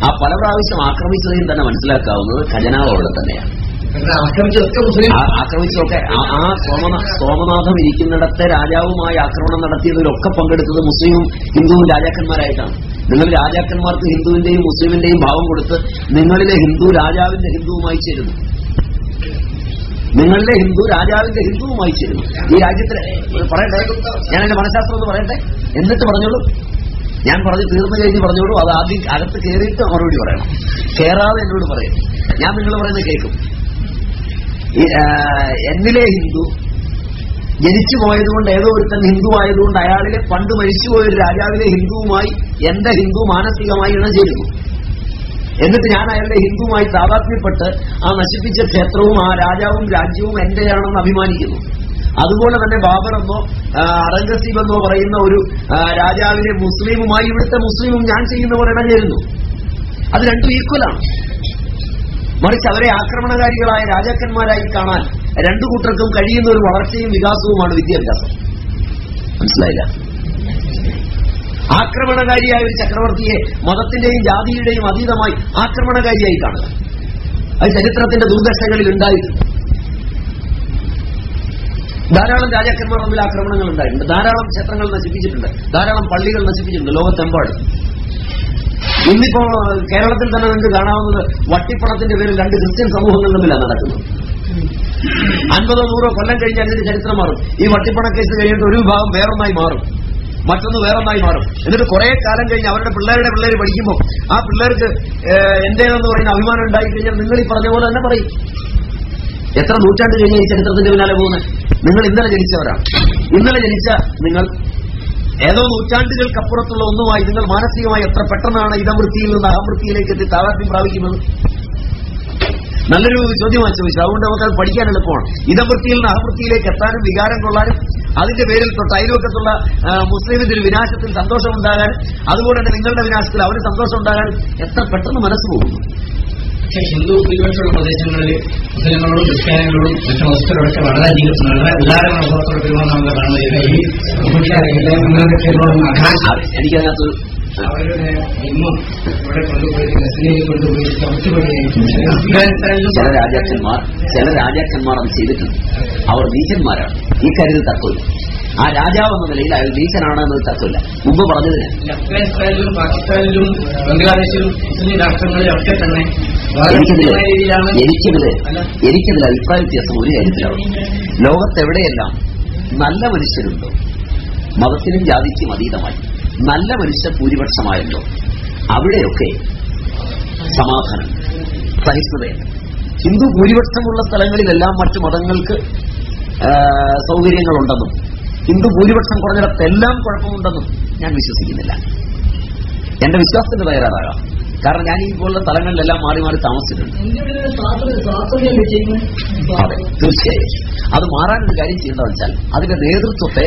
ആ പല പ്രാവശ്യം ആക്രമിച്ചതിൽ തന്നെ മനസ്സിലാക്കാവുന്നത് ഖജനാവ് അവിടെ തന്നെയാണ് ആക്രമിച്ചൊക്കെ ആ സോമനാഥം ഇരിക്കുന്നിടത്തെ രാജാവുമായി ആക്രമണം നടത്തിയതിലൊക്കെ പങ്കെടുത്തത് മുസ്ലിമും ഹിന്ദുവും രാജാക്കന്മാരായിട്ടാണ്. നിങ്ങൾ രാജാക്കന്മാർക്ക് ഹിന്ദുവിന്റെയും മുസ്ലിമിന്റെയും ഭാവം കൊടുത്ത് നിങ്ങളിലെ ഹിന്ദു രാജാവിന്റെ ഹിന്ദുവുമായി ചേരുന്നു. നിങ്ങളിലെ ഹിന്ദു രാജാവിന്റെ ഹിന്ദുവുമായി ചേരുന്നു. ഈ രാജ്യത്തിലെ പറയട്ടെ ഞാൻ എന്റെ മനഃശാസ്ത്രം എന്ന് പറയട്ടെ? എന്നിട്ട് പറഞ്ഞോളൂ. ഞാൻ പറഞ്ഞു തീർന്നു കഴിഞ്ഞ് പറഞ്ഞോളൂ. അത് ആദ്യം അകത്ത് കയറിയിട്ട് മറുപടി പറയണം. കയറാതെ എന്നോട് പറയും ഞാൻ നിങ്ങൾ പറയുന്നത് കേൾക്കും. എന്നിലെ ഹിന്ദു ജനിച്ചു പോയതുകൊണ്ട് ഏതോ ഒരുത്തൻ ഹിന്ദു ആയതുകൊണ്ട് അയാളിലെ പണ്ട് മരിച്ചുപോയ ഒരു രാജാവിലെ ഹിന്ദുവുമായി എന്റെ ഹിന്ദു മാനസികമായി ഇണചേരുന്നു എന്നിട്ട് ഞാൻ അയാളുടെ ഹിന്ദുവുമായി താതാത്മ്യപ്പെട്ട് ആ നശിപ്പിച്ച ക്ഷേത്രവും ആ രാജാവും രാജ്യവും എന്റെയാണെന്ന് അഭിമാനിക്കുന്നു. അതുപോലെ തന്നെ ബാബർ എന്നോ അറംഗസീബ് എന്നോ പറയുന്ന ഒരു രാജാവിനെ മുസ്ലിമുമായി ഇവിടുത്തെ മുസ്ലിമും ഞാൻ ചെയ്യുന്ന പോലെ ഇണചേരുന്നു. അത് രണ്ടും ഈക്വലാണ് മറിച്ച് അവരെ ആക്രമണകാരികളായ രാജാക്കന്മാരായി കാണാൻ രണ്ടു കൂട്ടർക്കും കഴിയുന്ന ഒരു വളർച്ചയും വികാസവുമാണ് വിദ്യാഭ്യാസം. മനസ്സിലായില്ല? ആക്രമണകാരിയായ ഒരു ചക്രവർത്തിയെ മതത്തിന്റെയും ജാതിയുടെയും അതീതമായി ആക്രമണകാരിയായി കാണുക. അത് ചരിത്രത്തിന്റെ ദുർദശകളിൽ ഉണ്ടായിട്ടുണ്ട് ധാരാളം രാജാക്കന്മാർ തമ്മിൽ ആക്രമണങ്ങൾ ഉണ്ടായിട്ടുണ്ട്. ധാരാളം ക്ഷേത്രങ്ങൾ നശിപ്പിച്ചിട്ടുണ്ട്. ധാരാളം പള്ളികൾ നശിപ്പിച്ചിട്ടുണ്ട്. ലോകത്തെമ്പാടും. ഇന്നിപ്പോ കേരളത്തിൽ തന്നെ നിങ്ങൾക്ക് കാണാവുന്നത് വട്ടിപ്പണത്തിന്റെ പേരിൽ രണ്ട് ക്രിസ്ത്യൻ സമൂഹങ്ങൾ തമ്മിലാണ് നടക്കുന്നത്. അൻപതോ നൂറോ കൊല്ലം കഴിഞ്ഞാൽ അതിന്റെ ചരിത്രം മാറും. ഈ വട്ടിപ്പണ കേസ് കഴിഞ്ഞിട്ട് ഒരു വിഭാഗം വേറൊന്നായി മാറും. മറ്റൊന്ന് വേറൊന്നായി മാറും. എന്നിട്ട് കുറെ കാലം കഴിഞ്ഞ് അവരുടെ പിള്ളേരുടെ പിള്ളേർ പഠിക്കുമ്പോൾ ആ പിള്ളേർക്ക് എന്റേതെന്ന് പറയുന്ന അഭിമാനം ഉണ്ടായി കഴിഞ്ഞാൽ നിങ്ങൾ ഈ പറഞ്ഞ പോലെ തന്നെ പറയും. എത്ര നൂറ്റാണ്ട് കഴിഞ്ഞ ഈ ചരിത്രത്തിന്റെ പിന്നാലെ പോകുന്നത് നിങ്ങൾ ഇന്നലെ ജനിച്ചവരാണ് ഇന്നലെ ജനിച്ച നിങ്ങൾ ഏതോ നൂറ്റാണ്ടുകൾക്കപ്പുറത്തുള്ള ഒന്നുമായി നിങ്ങൾ മാനസികമായി എത്ര പെട്ടെന്നാണ് ഇതമൃത്തിയിൽ നിന്ന് അഹമൃത്തിയിലേക്ക് എത്തി താതാത്മ്യം പ്രാപിക്കുന്നത്? നല്ലൊരു ചോദ്യമാണ് പക്ഷേ അതുകൊണ്ട് നമുക്കത് പഠിക്കാൻ എളുപ്പമാണ്. ഇതമൃത്തിയിൽ നിന്ന് അഹവൃത്തിയിലേക്ക് എത്താനും വികാരം കൊള്ളാനും അതിന്റെ പേരിൽ തൊട്ട് അയൽവക്കത്തുള്ള മുസ്ലിമിന്റെ ഒരു വിനാശത്തിൽ സന്തോഷം ഉണ്ടാകാനും അതുപോലെ തന്നെ നിങ്ങളുടെ വിനാശത്തിൽ അവന് സന്തോഷം എത്ര പെട്ടെന്ന് മനസ്സ് പോകുന്നു. പക്ഷേ ഹിന്ദു ഭൂരിപക്ഷമുള്ള പ്രദേശങ്ങളിൽ മുസ്ലിങ്ങളോടും ക്രിസ്ത്യാനികളോടും മറ്റു മതസ്ഥരോടൊക്കെ വളരെയധികം വളരെ ഉദാഹരണ മനോഭാവത്തോടെ പെരുമാറുന്ന നമുക്ക് കാണുന്നത് ഈ എനിക്കതിനകത്ത് അവരുടെ ഇവിടെ കൊണ്ടുപോയി ചില രാജാക്കന്മാർ ചില രാജാക്കന്മാർ അത് ചെയ്തിട്ടുണ്ട്. അവർ നീചന്മാരാണ്. ഈ കരുത് തക്കമില്ല ആ രാജാവ് എന്ന നിലയിൽ അയാൾ ഭീഷനാണ് എന്നത് തത്വമില്ല. മുമ്പ് പറഞ്ഞതിന്. അഫ്ഗാനിസ്ഥാനിലും പാകിസ്ഥാനിലും ബംഗ്ലാദേശിലും മുസ്ലിം രാഷ്ട്രങ്ങളിലൊക്കെ തന്നെ. എനിക്കതിൽ അഭിപ്രായ വ്യത്യാസം ഒരു കാര്യത്തിലാണ് ലോകത്തെവിടെയെല്ലാം നല്ല മനുഷ്യരുണ്ടോ? മതത്തിനും ജാതിക്കും അതീതമായി നല്ല മനുഷ്യർ ഭൂരിപക്ഷമായല്ലോ അവിടെയൊക്കെ സമാധാനം സഹിഷ്ണുതയുണ്ട്. ഹിന്ദു ഭൂരിപക്ഷമുള്ള സ്ഥലങ്ങളിലെല്ലാം മറ്റു മതങ്ങൾക്ക് സൗകര്യങ്ങളുണ്ടെന്നും ഹിന്ദു ഭൂരിപക്ഷം കുറഞ്ഞിടത്തെല്ലാം കുഴപ്പമുണ്ടെന്നും ഞാൻ വിശ്വസിക്കുന്നില്ല. എന്റെ വിശ്വാസത്തിന് തയ്യാറാകാം. കാരണം ഞാൻ ഈ പോലുള്ള സ്ഥലങ്ങളിലെല്ലാം മാറി മാറി താമസിച്ചിട്ടുണ്ട്. തീർച്ചയായും. അത് മാറാനൊരു കാര്യം ചെയ്യുന്ന വെച്ചാൽ അതിന്റെ നേതൃത്വത്തെ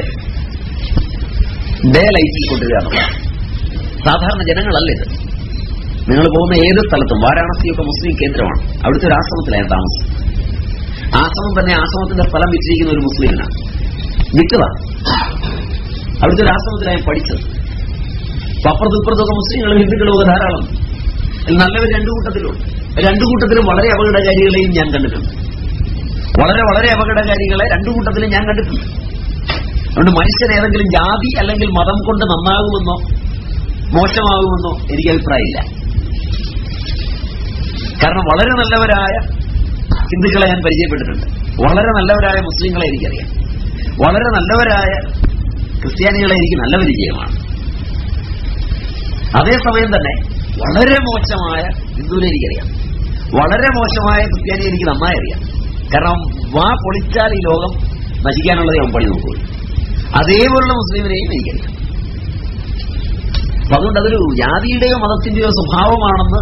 ഡേ ലൈറ്റിൽ കൊണ്ടുവരിക സാധാരണ ജനങ്ങളല്ല ഇത്. നിങ്ങൾ പോകുന്ന ഏത് സ്ഥലത്തും വാരാണസിയൊക്കെ മുസ്ലിം കേന്ദ്രമാണ്. അവിടുത്തെ ഒരു ആശ്രമത്തിലാണ് താമസം. ആശ്രമം തന്നെ ആശ്രമത്തിന്റെ സ്ഥലം വിറ്റിരിക്കുന്ന ഒരു മുസ്ലിമിനാണ്. വിറ്റതാണ് അവിടുത്തെ ഒരു ആശ്രമത്തിലാണ് പഠിച്ചത്. അപ്പൊ അപ്പുറത്തും ഇപ്പുറത്തൊക്കെ മുസ്ലിങ്ങളും ഹിന്ദുക്കളും ഒക്കെ ധാരാളം. നല്ലവർ രണ്ടു കൂട്ടത്തിലുണ്ട്. രണ്ടു കൂട്ടത്തിലും വളരെ അപകടകാരികളെയും ഞാൻ കണ്ടിട്ടുണ്ട്. വളരെ വളരെ അപകടകാരികളെ രണ്ടു കൂട്ടത്തിലും ഞാൻ കണ്ടിട്ടുണ്ട്. അതുകൊണ്ട് മനുഷ്യൻ ഏതെങ്കിലും ജാതി അല്ലെങ്കിൽ മതം കൊണ്ട് നന്നാകുമെന്നോ മോശമാകുമെന്നോ എനിക്ക് അഭിപ്രായമില്ല. കാരണം വളരെ നല്ലവരായ ഹിന്ദുക്കളെ ഞാൻ പരിചയപ്പെട്ടിട്ടുണ്ട്. വളരെ നല്ലവരായ മുസ്ലിങ്ങളെ എനിക്കറിയാം. വളരെ നല്ലവരായ ക്രിസ്ത്യാനികളെ എനിക്ക് നല്ല പരിചയമാണ്. അതേസമയം തന്നെ വളരെ മോശമായ ഹിന്ദുവിനെ എനിക്കറിയാം. വളരെ മോശമായ ക്രിസ്ത്യാനിയെ എനിക്ക് നന്നായി അറിയാം. കാരണം വാ പൊളിച്ചാൽ ഈ ലോകം നശിക്കാനുള്ളത് ഞാൻ പണി നോക്കുക അതേപോലുള്ള മുസ്ലിമിനെയും എനിക്കറിയാം. അപ്പൊ അതുകൊണ്ട് അതൊരു ജാതിയുടെയോ മതത്തിന്റെയോ സ്വഭാവമാണെന്ന്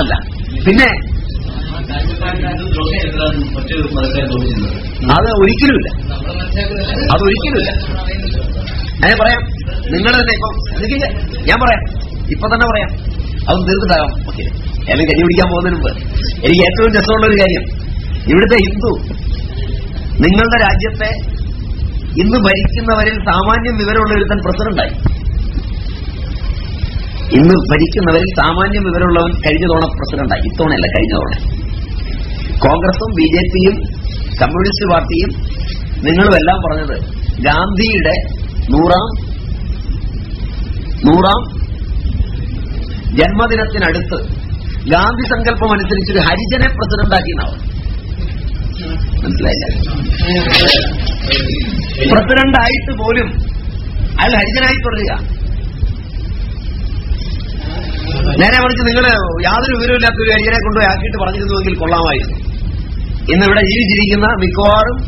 അല്ല. പിന്നെ മറ്റു ഒരിക്കലുമില്ല. അത് ഒരിക്കലുമില്ല. ഞാൻ പറയാം. നിങ്ങൾ തന്നെ ഇപ്പം എനിക്ക് ഞാൻ പറയാം. ഇപ്പൊ തന്നെ പറയാം. അതൊന്ന് തീർത്തിട്ടാകാം ഓക്കെ. എന്നെ കഞ്ഞി പിടിക്കാൻ പോകുന്നതിന് മുമ്പ്. എനിക്ക് ഏറ്റവും രസമുള്ള ഒരു കാര്യം. ഇവിടുത്തെ ഹിന്ദു നിങ്ങളുടെ രാജ്യത്തെ ഇന്ന് ഭരിക്കുന്നവരിൽ സാമാന്യം വിവരമുള്ള ഒരുത്തൻ പ്രസിഡന്റായി. ഇന്ന് ഭരിക്കുന്നവരിൽ സാമാന്യം വിവരമുള്ളവൻ കഴിഞ്ഞ തവണ പ്രസിഡന്റായി. ഇത്തവണയല്ല കഴിഞ്ഞ തവണ. കോൺഗ്രസും ബി ജെ പിയും കമ്മ്യൂണിസ്റ്റ് പാർട്ടിയും നിങ്ങളുമെല്ലാം പറഞ്ഞത് ഗാന്ധിയുടെ നൂറാം നൂറാം ജന്മദിനത്തിനടുത്ത് ഗാന്ധി സങ്കല്പം അനുസരിച്ച് ഒരു ഹരിജനെ പ്രസിഡന്റാക്കിയെന്നാവും. മനസ്സിലായില്ല? പ്രസിഡന്റായിട്ട് പോലും അയാൾ ഹരിജനായി തുടരുക. നേരെ മറിച്ച് നിങ്ങൾ യാതൊരു വിവരമില്ലാത്ത ഒരു അയ്യനെ കൊണ്ടുപോയി ആക്കിയിട്ട് പറഞ്ഞിരുന്നുവെങ്കിൽ കൊള്ളാമായിരുന്നു. ഇന്നിവിടെ ജീവിച്ചിരിക്കുന്ന മിക്കവാറും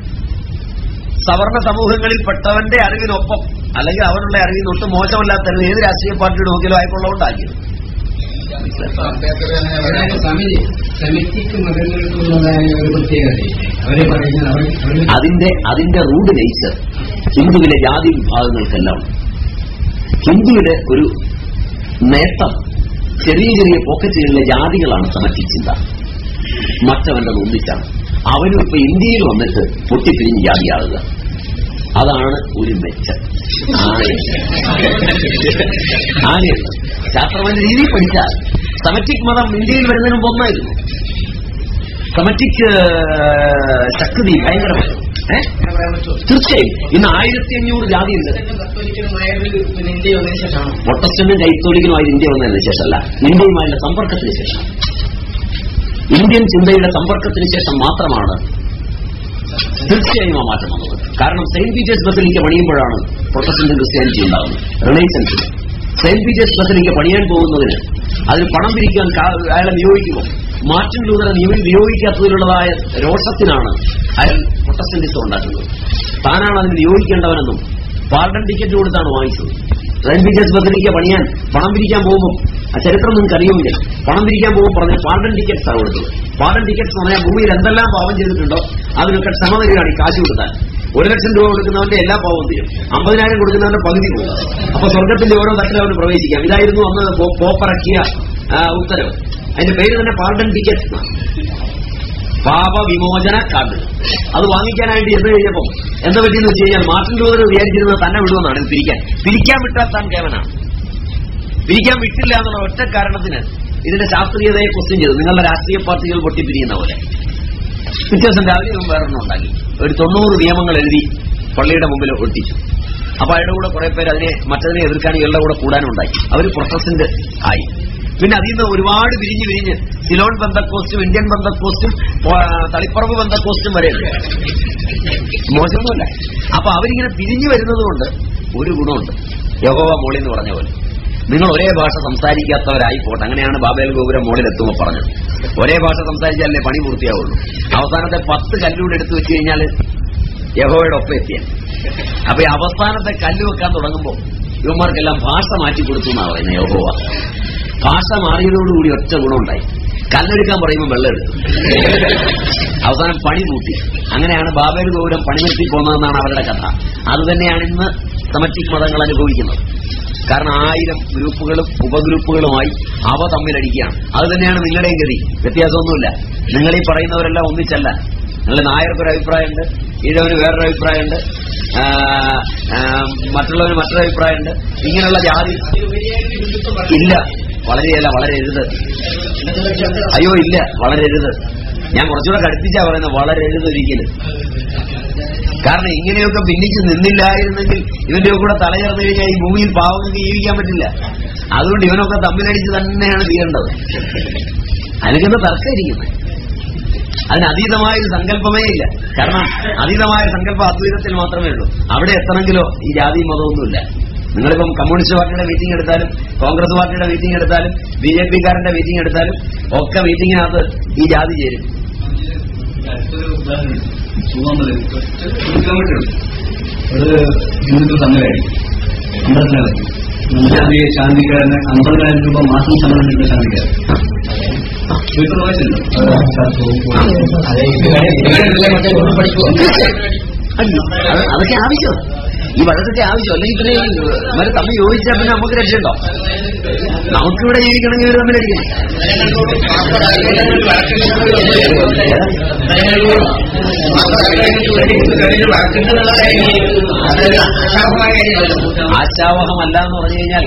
സവർണ സമൂഹങ്ങളിൽ പെട്ടവന്റെ അറിവിനൊപ്പം അല്ലെങ്കിൽ അവരുടെ അറിവിന് ഒട്ടും മോശമല്ലാത്ത ഏത് രാഷ്ട്രീയ പാർട്ടിയുടെ നോക്കിയാലും ആയിക്കൊള്ളതുകൊണ്ടാക്കിയത് അതിന്റെ അതിന്റെ റൂട്ട് നേച്ചർ ഹിന്ദുവിലെ ജാതി വിഭാഗങ്ങൾക്കെല്ലാം. ഹിന്ദുവിലെ ഒരു നേട്ടം ചെറിയ ചെറിയ പോക്കറ്റുകളിലെ ജാതികളാണ് ചിന്ത മറ്റവന്റെ ഒന്നിച്ചാണ് അവനും ഇപ്പൊ ഇന്ത്യയിൽ വന്നിട്ട് പൊട്ടിപ്പിരിഞ്ഞ് ജാതിയാവുക അതാണ് ഒരു മെച്ചം. ആരെയാണ് ശാസ്ത്രത്തിന്റെ രീതി പഠിച്ചാൽ സമറ്റിക് മതം ഇന്ത്യയിൽ വരുന്നതിന് ഒന്നായിരുന്നു സമറ്റിക് ശക്തി ഭയങ്കരമായിരുന്നു? തീർച്ചയായും. ഇന്ന് ആയിരത്തി അഞ്ഞൂറ് ജാതിയുണ്ട്. പ്രൊട്ടസ്റ്റന്റും കൈത്തോലിക്കനുമായി ഇന്ത്യ വന്നതിന് ശേഷമല്ല ഇന്ത്യയുമായുള്ള സമ്പർക്കത്തിന് ശേഷം. ഇന്ത്യൻ ചിന്തയുടെ സമ്പർക്കത്തിന് ശേഷം മാത്രമാണ് തീർച്ചയായും ആ മാറ്റം വന്നത്. കാരണം സെയിന്റ് പീറ്റേഴ്സ് ബസലിക്ക പണിയുമ്പോഴാണ് പ്രൊട്ടസ്റ്റന്റ് ക്രിസ്ത്യാനിറ്റി ഉണ്ടാകുന്നത് റിലേഷൻസ് സെയിന്റ് പീറ്റേഴ്സ് ബസലിക്ക പണിയാൻ പോകുന്നതിന് അതിന് പണം പിരിക്കാൻ അയാളെ നിയോഗിക്കുമോ? മാർട്ടിൻ നിയോ- നിയോഗിക്കാത്തതിലുള്ളതായ രോഷത്തിനാണ് അയാൾ പ്രൊട്ടസ്റ്റന്റിസം ഉണ്ടാക്കുന്നത്. താനാണ് അതിന് നിയോഗിക്കേണ്ടവനെന്നും പാർട്ടൺ ടിക്കറ്റ് കൊടുത്താണ് വാങ്ങിച്ചത്. പീറ്റേഴ്സ് ബസലിക്ക പണിയാൻ പണം പിരിക്കാൻ പോകുമ്പോൾ ആ ചരിത്രം നിങ്ങൾക്ക് അറിയുമില്ല പണം പിരിക്കാൻ പോകുമ്പോൾ പറഞ്ഞ പാർട്ടൺ ടിക്കറ്റ്സ് ആണ് കൊടുത്തത്. പാർട്ടൺ ടിക്കറ്റ്സ് പറഞ്ഞാൽ ഭൂമിയിൽ എന്തെല്ലാം പാവം ചെയ്തിട്ടുണ്ടോ അതിനൊക്കെ ക്ഷമ തരികയാണ് ഈ കാശ് കൊടുത്താൽ. ഒരു ലക്ഷം രൂപ കൊടുക്കുന്നവന്റെ എല്ലാ പാവം തീരും. അമ്പതിനായിരം കൊടുക്കുന്നവന്റെ പകുതി പോകും. അപ്പൊ സ്വർഗത്തിന്റെ ഓരോ തട്ടിലും അവന് പ്രവേശിക്കാം. ഇതായിരുന്നു അന്ന് പോപ്പറക്കിയ ഉത്തരവ് അതിന്റെ പേര് തന്നെ പാർഡൻ ടിക്കറ്റ് പാപവിമോചന പാപ കാർഡ് അത് വാങ്ങിക്കാനായിട്ട് ചെന്ന് കഴിഞ്ഞപ്പം എന്താ പറ്റിയെന്ന് വെച്ച് കഴിഞ്ഞാൽ മാർട്ടിൻ ലൂതർ വിചാരിച്ചിരുന്നത് തന്നെ വിടുമെന്നാണ് തിരിക്കാൻ. പിരിക്കാൻ വിട്ടാൽ താൻ കേവനാണ് പിരിക്കാൻ വിട്ടില്ല എന്നുള്ള ഒറ്റ കാരണത്തിന് ഇതിന്റെ ശാസ്ത്രീയതയെ ക്വസ്റ്റ്യൻ ചെയ്തു. നിങ്ങളുടെ രാഷ്ട്രീയ പാർട്ടികൾ പൊട്ടിപ്പിരിയുന്ന പോലെ. വ്യത്യാസം രാവിലെ ഇവൻ വേറൊരെണ്ണം ഉണ്ടാക്കി. ഒരു തൊണ്ണൂറ് നിയമങ്ങൾ എഴുതി പള്ളിയുടെ മുമ്പിൽ ഒട്ടിച്ചു. അപ്പൊ അയാളുടെ കൂടെ കുറെ പേര് അതിനെ മറ്റതിനെ എതിർക്കാൻ ഇയാളുടെ കൂടെ കൂടാനുണ്ടായി അവർ പ്രൊട്ടസ്റ്റന്റ് ആയി. പിന്നെ അതിൽ നിന്ന് ഒരുപാട് വിരിഞ്ഞ് വിരിഞ്ഞ് സിലോൺ ബന്ധക്കോസ്റ്റും ഇന്ത്യൻ ബന്ധക്കോസ്റ്റും തളിപ്പറമ്പ് ബന്ധക്കോസ്റ്റും വരെ ഉണ്ട് മോശമൊന്നുമല്ല. അപ്പൊ അവരിങ്ങനെ പിരിഞ്ഞു വരുന്നത് കൊണ്ട് ഒരു ഗുണമുണ്ട്. യഹോവ മോളി എന്ന് പറഞ്ഞ പോലെ. നിങ്ങൾ ഒരേ ഭാഷ സംസാരിക്കാത്തവരായി പോട്ടെ. അങ്ങനെയാണ് ബാബേൽ ഗോപുരം മോളിൽ എത്തുമ്പോൾ പറഞ്ഞത്. ഒരേ ഭാഷ സംസാരിച്ചാലേ പണി പൂർത്തിയാവുള്ളൂ. അവസാനത്തെ പത്ത് കല്ലൂടെ എടുത്തു വെച്ച് കഴിഞ്ഞാൽ യഹോയുടെ ഒപ്പം എത്തിയ അപ്പൊ അവസാനത്തെ കല്ല് വെക്കാൻ തുടങ്ങുമ്പോൾ ഇവന്മാർക്കെല്ലാം ഭാഷ മാറ്റി കൊടുത്തു പറയുന്നത് യഹോവ. ഭാഷ മാറിയതോടുകൂടി ഒറ്റ ഗുണമുണ്ടായി. കല്ലെടുക്കാൻ പറയുമ്പോൾ വെള്ളം എടുത്തു അവസാനം പണി കൂട്ടി അങ്ങനെയാണ് ബാബേൽ പണി നിർത്തി പോകുന്നതെന്നാണ് അവരുടെ കഥ. അതുതന്നെയാണ് ഇന്ന് സെമറ്റിക് മതങ്ങൾ അനുഭവിക്കുന്നത്. കാരണം ആയിരം ഗ്രൂപ്പുകളും ഉപഗ്രൂപ്പുകളുമായി അവ തമ്മിലടിക്കുകയാണ്. അത് തന്നെയാണ് നിങ്ങളുടെയും ഗതി. വ്യത്യാസമൊന്നുമില്ല. നിങ്ങൾ ഈ പറയുന്നവരെല്ലാം ഒന്നിച്ചല്ല. നിങ്ങൾ നായർക്കൊരു അഭിപ്രായമുണ്ട് ഈഴവന് വേറൊരു അഭിപ്രായമുണ്ട് മറ്റുള്ളവന് മറ്റൊരു അഭിപ്രായമുണ്ട്. ഇങ്ങനെയുള്ള ജാതി ഇല്ല. വളരെയല്ല വളരെരുത്. അയ്യോ ഇല്ല വളരെരുത്. ഞാൻ കുറച്ചുകൂടെ കടുപ്പിച്ചാ പറയുന്നത് വളരെരുത് ഒരിക്കലും. കാരണം ഇങ്ങനെയൊക്കെ ഭിന്നിച്ച് നിന്നില്ലായിരുന്നെങ്കിൽ ഇവന്റെ കൂടെ തലചേർന്ന് കഴിഞ്ഞാൽ ഈ ഭൂമിയിൽ പാവങ്ങൾക്ക് ജീവിക്കാൻ പറ്റില്ല. അതുകൊണ്ട് ഇവനൊക്കെ തമ്മിലടിച്ച് തന്നെയാണ് ചെയ്യേണ്ടത് അനുഗ്രഹ തർക്കമായിരിക്കുന്നത് അതിന് അതീതമായ ഒരു സങ്കല്പമേ ഇല്ല. കാരണം അതീതമായ സങ്കല്പം അദ്വൈതത്തിൽ മാത്രമേ ഉള്ളൂ. അവിടെ എത്തണമെങ്കിലോ ഈ ജാതി മതമൊന്നുമില്ല. നിങ്ങളിപ്പം കമ്മ്യൂണിസ്റ്റ് പാർട്ടിയുടെ മീറ്റിംഗ് എടുത്താലും കോൺഗ്രസ് പാർട്ടിയുടെ മീറ്റിംഗ് എടുത്താലും ബി ജെ പിക്കാരന്റെ മീറ്റിംഗ് എടുത്താലും ഒക്കെ മീറ്റിംഗിനകത്ത് ഈ ജാതി ചേരും ഒരു ഹിന്ദുക്കൾ തമ്മിലായി ശാന്തിക്കാരന് അമ്പതിനായിരം രൂപ മാസം ശമ്പളം കിട്ടുന്ന ശാന്തിക്കാരൻ ഇത്ര വയസ്സുണ്ടോ അതൊക്കെ ആവശ്യം ഈ വെള്ളത്തിന്റെ ആവശ്യം അല്ലെങ്കിൽ ഇത്രയും ഇവർ തമ്മിൽ യോജിച്ചാൽ പിന്നെ നമുക്ക് രക്ഷയുണ്ടോ? നമുക്കിവിടെ ജീവിക്കണമെങ്കിൽ ഇവർ തമ്മിൽ അടിക്കണം ആശാവഹമല്ല എന്ന് പറഞ്ഞു കഴിഞ്ഞാൽ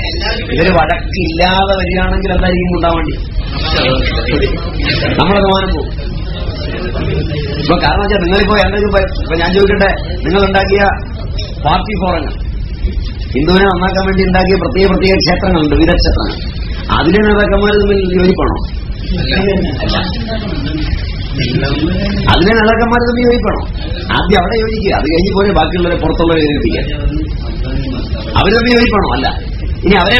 ഇവർ വഴക്കില്ലാതെ വരികയാണെങ്കിൽ എന്തായിരിക്കും ഉണ്ടാവേണ്ടി നമ്മളത് മാനം പോകും. ഇപ്പൊ കാരണം വെച്ചാൽ നിങ്ങളിപ്പോ എന്തെങ്കിലും ഇപ്പൊ ഞാൻ ചോദിക്കട്ടെ നിങ്ങൾ ഉണ്ടാക്കിയ പാർട്ടി ഫോറങ്ങൾ. ഹിന്ദുവിനെ നന്നാക്കാൻ വേണ്ടി ഉണ്ടാക്കിയ പ്രത്യേക പ്രത്യേക ക്ഷേത്രങ്ങളുണ്ട് വിധക്ഷേത്രങ്ങൾ അതിലെ നേതാക്കന്മാർ തമ്മിൽ യോജിപ്പണോ? അതിനെ അതിലെ നേതാക്കന്മാർ തമ്മിൽ യോജിപ്പണോ? ആദ്യം അവിടെ യോജിക്കുക. അത് കഴിഞ്ഞ് പോലെ ബാക്കിയുള്ളവരെ പുറത്തുള്ളവരെ യോജിപ്പിക്കുക അവർ തമ്മിൽ യോജിപ്പണോ? അല്ല. ഇനി അവരെ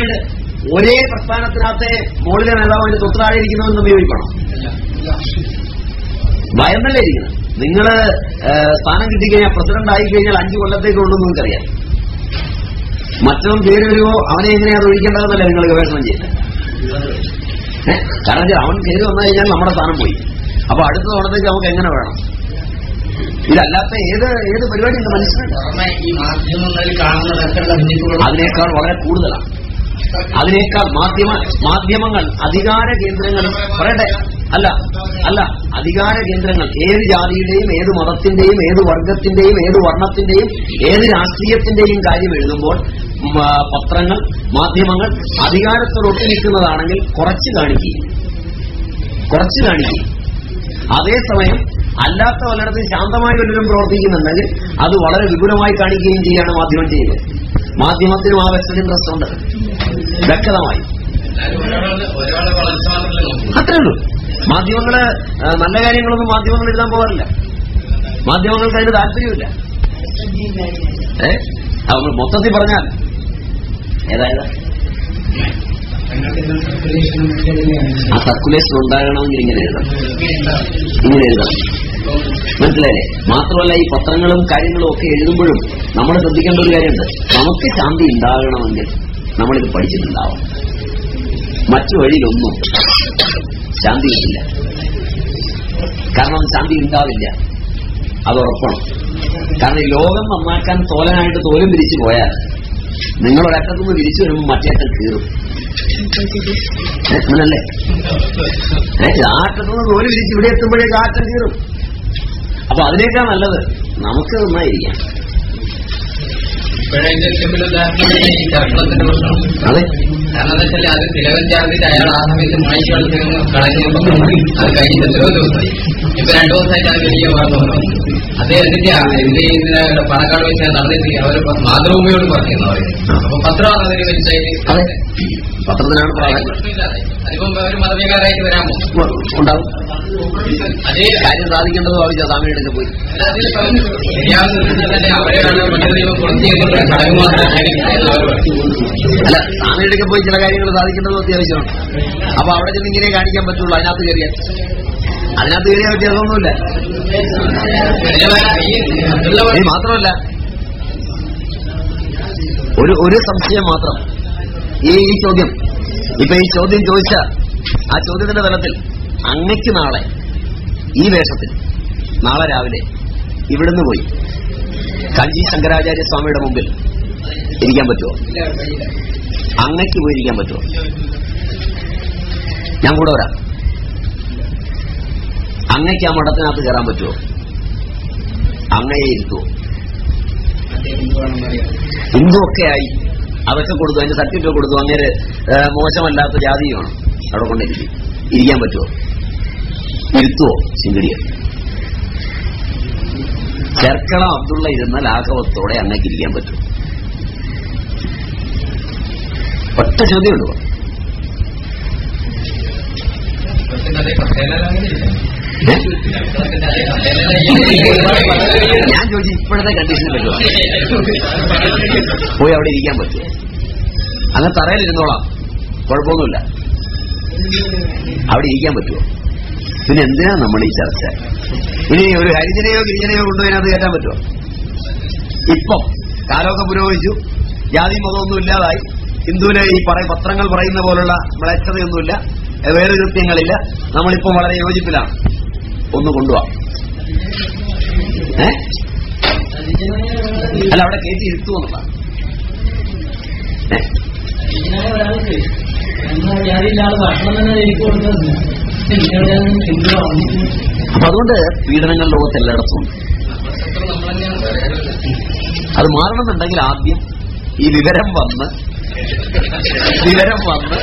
ഒരേ പ്രസ്ഥാനത്തിനകത്തെ മുകളിലെ നേതാവിന്റെ തൊട്ടാഴെ ഇരിക്കുന്നവർ തമ്മിൽ യോജിപ്പാണോ? ഭയന്നല്ലേ ഇരിക്കുന്നത് നിങ്ങൾ ഏഹ്, സ്ഥാനം കിട്ടിക്കഴിഞ്ഞാൽ പ്രസിഡന്റ് ആയി കഴിഞ്ഞാൽ അഞ്ചു കൊല്ലത്തേക്ക് ഉള്ളൂ നിങ്ങൾക്കറിയാം. മറ്റൊന്നും പേര് വരുമോ അവനെ എങ്ങനെയാണ് ഒഴിക്കേണ്ടതെന്നല്ല നിങ്ങൾ ഗവേഷണം ചെയ്യുന്നത്? കാരണം വെച്ചാൽ അവൻ കയറി വന്നു കഴിഞ്ഞാൽ നമ്മുടെ സ്ഥാനം പോയി. അപ്പൊ അടുത്ത തവണത്തേക്ക് നമുക്ക് എങ്ങനെ വേണം? ഇതല്ലാത്ത ഏത് ഏത് പരിപാടി ഉണ്ട് കാണുന്ന അതിനേക്കാൾ വളരെ കൂടുതലാണ്. അതിനേക്കാൾ മാധ്യമ മാധ്യമങ്ങൾ അധികാര കേന്ദ്രങ്ങളും പറയട്ടെ. അല്ല അല്ല അധികാര കേന്ദ്രങ്ങൾ. ഏത് ജാതിയുടെയും ഏത് മതത്തിന്റെയും ഏത് വർഗത്തിന്റെയും ഏത് വർണത്തിന്റെയും ഏത് രാഷ്ട്രീയത്തിന്റെയും കാര്യം എഴുതുമ്പോൾ പത്രങ്ങൾ മാധ്യമങ്ങൾ അധികാരത്തോടൊട്ടി നിൽക്കുന്നതാണെങ്കിൽ കുറച്ച് കാണിക്കുകയും കുറച്ച് കാണിക്കുകയും അതേസമയം അല്ലാത്ത പലയിടത്തും ശാന്തമായി വല്ലവരും പ്രവർത്തിക്കുന്നുണ്ടെങ്കിൽ അത് വളരെ വിപുലമായി കാണിക്കുകയും ചെയ്യാണ് മാധ്യമം ചെയ്യുന്നത്. മാധ്യമത്തിനും ആ ഇൻട്രസ്റ്റ് ഉണ്ട് വ്യക്തമായി. അത്രേ ഉള്ളൂ. മാധ്യമങ്ങൾ നല്ല കാര്യങ്ങളൊന്നും മാധ്യമങ്ങൾ എഴുതാൻ പോകാറില്ല. മാധ്യമങ്ങൾക്ക് അതിന് താല്പര്യമില്ല. ഏ? മൊത്തത്തിൽ പറഞ്ഞാൽ ഏതായത്? ആ സർക്കുലേഷൻ ഉണ്ടാകണമെങ്കിൽ ഇങ്ങനെ എഴുതണം ഇങ്ങനെ എഴുതണം മനസ്സിലായില്ലേ? മാത്രമല്ല ഈ പത്രങ്ങളും കാര്യങ്ങളും ഒക്കെ എഴുതുമ്പോഴും നമ്മൾ ശ്രദ്ധിക്കേണ്ട ഒരു കാര്യമുണ്ട്. നമുക്ക് ശാന്തി ഉണ്ടാകണമെങ്കിൽ നമ്മളിത് പഠിച്ചിട്ടുണ്ടാവും മറ്റു വഴിയിലൊന്നും ശാന്തി കിട്ടില്ല കാരണം ശാന്തി ഉണ്ടാവില്ല. അത് കാരണം ഈ ലോകം നന്നാക്കാൻ തോലനായിട്ട് തോലും വിരിച്ചു പോയാൽ നിങ്ങൾ തിരിച്ചു വരുമ്പോൾ മറ്റേ അറ്റം ആ അറ്റത്തുനിന്ന് തോൽ വിരിച്ച് ഇവിടെ എത്തുമ്പോഴേക്ക് കാറ്റം തീരും. അപ്പൊ അതിനേക്കാൾ നല്ലത് നമുക്ക് നന്നായിരിക്കാം. അതെ. കാരണം എന്താ വെച്ചാൽ അത് തിലകൻ ചേർന്നിട്ട് അയാൾ ആ സമയത്ത് മായ്ച്ചു കളഞ്ഞു കളഞ്ഞപ്പോൾ അത് കഴിഞ്ഞിട്ട് എത്രയോ ദിവസമായി. ഇപ്പൊ രണ്ടു ദിവസമായിട്ട് അത് വലിയ പറഞ്ഞു അദ്ദേഹത്തിന്റെ എന്റെ പാലക്കാട് വെച്ച് നടന്നിട്ട് അവർ മാതൃഭൂമിയോട് പറഞ്ഞിരുന്നു അവർ. അപ്പൊ പത്രമാണ് അതിന് അതെ പത്രത്തിനാണ് അതിപ്പം ഒരു മതവികാരായിട്ട് വരാമോ ഉണ്ടാവും. അതേ കാര്യം സാധിക്കേണ്ടത് ഭാവിച്ച സ്വാമിയുടെ പോയി. അവരെയാണ് മറ്റു ചടങ്ങ് അല്ല സ്വാമിയുടെ പോയി. ചില കാര്യങ്ങൾ സാധിക്കേണ്ടത് അത്യാവശ്യമാണ് അപ്പൊ അവിടെ ചെന്ന് ഇങ്ങനെ കാണിക്കാൻ പറ്റുള്ളൂ അതിനകത്ത് കയറിയാൽ. അതിനകത്ത് കയറിയാൽ വ്യത്യാസമൊന്നുമില്ല. മാത്രമല്ല ഒരു ഒരു സംശയം മാത്രം. ഈ ഈ ചോദ്യം. ഇപ്പൊ ഈ ചോദ്യം ചോദിച്ച ആ ചോദ്യത്തിന്റെ തലത്തിൽ അങ്ങയ്ക്ക് നാളെ ഈ വേഷത്തിൽ നാളെ രാവിലെ ഇവിടുന്ന് പോയി. കാഞ്ചി ശങ്കരാചാര്യ സ്വാമിയുടെ മുമ്പിൽ ഇരിക്കാൻ പറ്റുമോ? അങ്ങയ്ക്ക് വിവരിക്കാൻ പറ്റുമോ? ഞാൻ കൂടെ വരാം. അങ്ങയ്ക്ക് ആ മഠത്തിനകത്ത് കയറാൻ പറ്റുമോ? അങ്ങയെ ഇരുത്തുവോ? ഹിന്ദുവൊക്കെ ആയി. അതൊക്കെ കൊടുത്തു. അതിന്റെ സർട്ടിഫിക്കറ്റ് കൊടുത്തു. അങ്ങനെ മോശമല്ലാത്ത ജാതിയുമാണ് അവിടെ കൊണ്ടിരിക്കും ഇരിക്കാൻ പറ്റുമോ? ഇരുത്തുവോ ചിങ്കടിയ ചെർക്കള അബ്ദുള്ള ഇരുന്ന ലാഘവത്തോടെ അങ്ങക്ക് ഇരിക്കാൻ പറ്റും. ഒറ്റ ചോദ്യമുള്ളൂ ഏ? ഞാൻ ചോദിച്ചു ഇപ്പോഴത്തെ കണ്ടീഷൻ പറ്റുമോ പോയി അവിടെ ഇരിക്കാൻ പറ്റുമോ? അങ്ങനെ തറയിലിരുന്നോളാം. കുഴപ്പമൊന്നുമില്ല. അവിടെ ഇരിക്കാൻ പറ്റുമോ? പിന്നെ എന്തിനാ നമ്മൾ ഈ ചർച്ച? ഇനി ഒരു ഹരിജനെയോ ഗിരിജനെയോ അത് കയറ്റാൻ പറ്റുമോ? ഇപ്പം കാലമൊക്കെ പുരോഗമിച്ചു. ജാതി മതമൊന്നും ഇല്ലാതായി. ഹിന്ദുവിലെ ഈ പറയ പത്രങ്ങൾ പറയുന്ന പോലുള്ള മ്ലേച്ഛതയൊന്നുമില്ല വേറെ കൃത്യങ്ങളില്ല. നമ്മളിപ്പോ വളരെ യോജിപ്പിലാണ്. ഒന്ന് കൊണ്ടുപോവാം അല്ല അവിടെ കയറ്റി ഇരുത്തു എന്നുള്ളതാണ് അപ്പൊ അതുകൊണ്ട് പീഡനങ്ങൾ ലോകത്ത് എല്ലായിടത്തും. അത് മാറണമെന്നുണ്ടെങ്കിൽ ആദ്യം ഈ വിവരം വന്ന് വിവരം വന്ന്.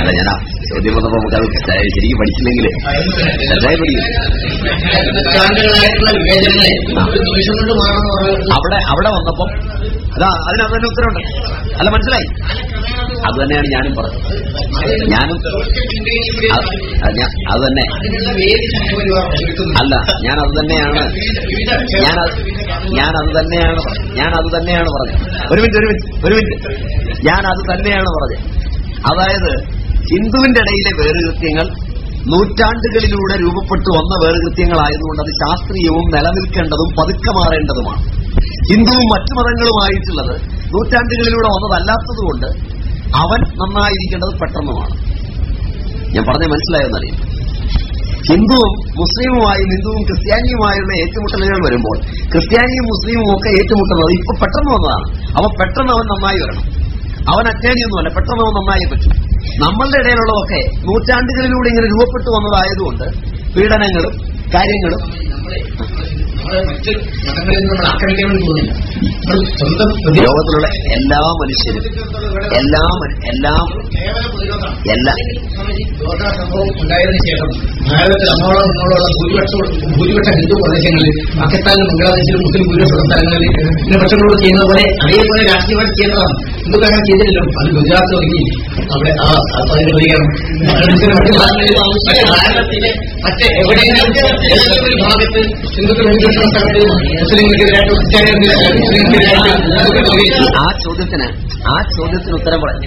അല്ല ഞാൻ ചോദ്യം വന്നപ്പോ നമുക്ക് അത് ശരിക്കും പഠിച്ചില്ലെങ്കിൽ പഠിക്കും. അവിടെ അവിടെ വന്നപ്പോ അതാ അതിനകത്ത് തന്നെ ഉത്തരവുണ്ട്. അല്ല മനസ്സിലായി? അത് തന്നെയാണ് ഞാനും പറഞ്ഞത്. ഞാനും അത് തന്നെ. അല്ല ഞാൻ അത് തന്നെയാണ് ഞാൻ ഞാൻ അത് തന്നെയാണ്. ഞാൻ അത് തന്നെയാണ് പറഞ്ഞത്. ഒരു മിനിറ്റ് ഒരു മിനിറ്റ് ഒരു മിനിറ്റ്. ഞാൻ അത് തന്നെയാണ് പറഞ്ഞത്. അതായത് ഹിന്ദുവിന്റെ ഇടയിലെ വേറുകൃത്യങ്ങൾ നൂറ്റാണ്ടുകളിലൂടെ രൂപപ്പെട്ടു വന്ന വേറുകൃത്യങ്ങളായതുകൊണ്ട് അത് ശാസ്ത്രീയവും നിലനിൽക്കേണ്ടതും പതുക്കെ മാറേണ്ടതുമാണ്. ഹിന്ദുവും മറ്റു മതങ്ങളുമായിട്ടുള്ളത് നൂറ്റാണ്ടുകളിലൂടെ വന്നതല്ലാത്തതുകൊണ്ട് അവൻ നന്നായിരിക്കേണ്ടത് പെട്ടെന്നുമാണ്. ഞാൻ പറഞ്ഞ മനസ്സിലായെന്നറിയാം. ഹിന്ദുവും മുസ്ലിമുമായും ഹിന്ദുവും ക്രിസ്ത്യാനിയുമായുള്ള ഏറ്റുമുട്ടലുകൾ വരുമ്പോൾ ക്രിസ്ത്യാനിയും മുസ്ലിമും ഒക്കെ ഏറ്റുമുട്ടുന്നത് ഇപ്പൊ പെട്ടെന്ന് വന്നതാണ്. അവ പെട്ടെന്ന് അവൻ നന്നായി വരണം. അവൻ അജ്ഞാനിയൊന്നുമല്ല പെട്ടെന്ന് അവൻ നന്നായി പറ്റും. നമ്മളുടെ ഇടയിലുള്ളതൊക്കെ നൂറ്റാണ്ടുകളിലൂടെ ഇങ്ങനെ രൂപപ്പെട്ടു വന്നതായതുകൊണ്ട് പീഡനങ്ങളും കാര്യങ്ങളും നമ്മളെ മറ്റ് മതങ്ങളിൽ നമ്മൾ ആക്രമിക്കണമെന്ന് തോന്നില്ല പോകുന്നില്ല. നമ്മൾ സ്വന്തം ലോകത്തിലുള്ള എല്ലാ മനുഷ്യരും എല്ലാ എല്ലാം എല്ലാ സംഭവം ഉണ്ടായതിനു ശേഷം ഭാരതത്തിൽ അങ്ങോളം ഇങ്ങോളമുള്ള ഭൂരിപക്ഷം ഭൂരിപക്ഷ ഹിന്ദു പ്രദേശങ്ങളിൽ പാകിസ്ഥാനിലും ബംഗ്ലാദേശിലും മുസ്ലിം ഭൂരിപക്ഷ സ്ഥലങ്ങളിൽ ഇന്ന പ്രശ്നങ്ങളോട് ചെയ്യുന്നത് പോലെ അതേപോലെ രാഷ്ട്രീയമായിട്ട് ചെയ്യുന്നതാണ് ഹിന്ദു കാരണം ചെയ്തില്ലല്ലോ. അത് ഗുജറാത്ത് തുടങ്ങി. അവിടെ ആ പ്രതികരണം മറ്റ് എവിടെയെങ്കിലും ഏതെങ്കിലും ഒരു ഭാഗത്ത് ഹിന്ദുക്കൾ ഭൂരിപക്ഷ ക്രിസ്ത്യാനികൾക്കെതിരായിട്ട് ആ ചോദ്യത്തിന് ആ ചോദ്യത്തിന് ഉത്തരം പറയാൻ.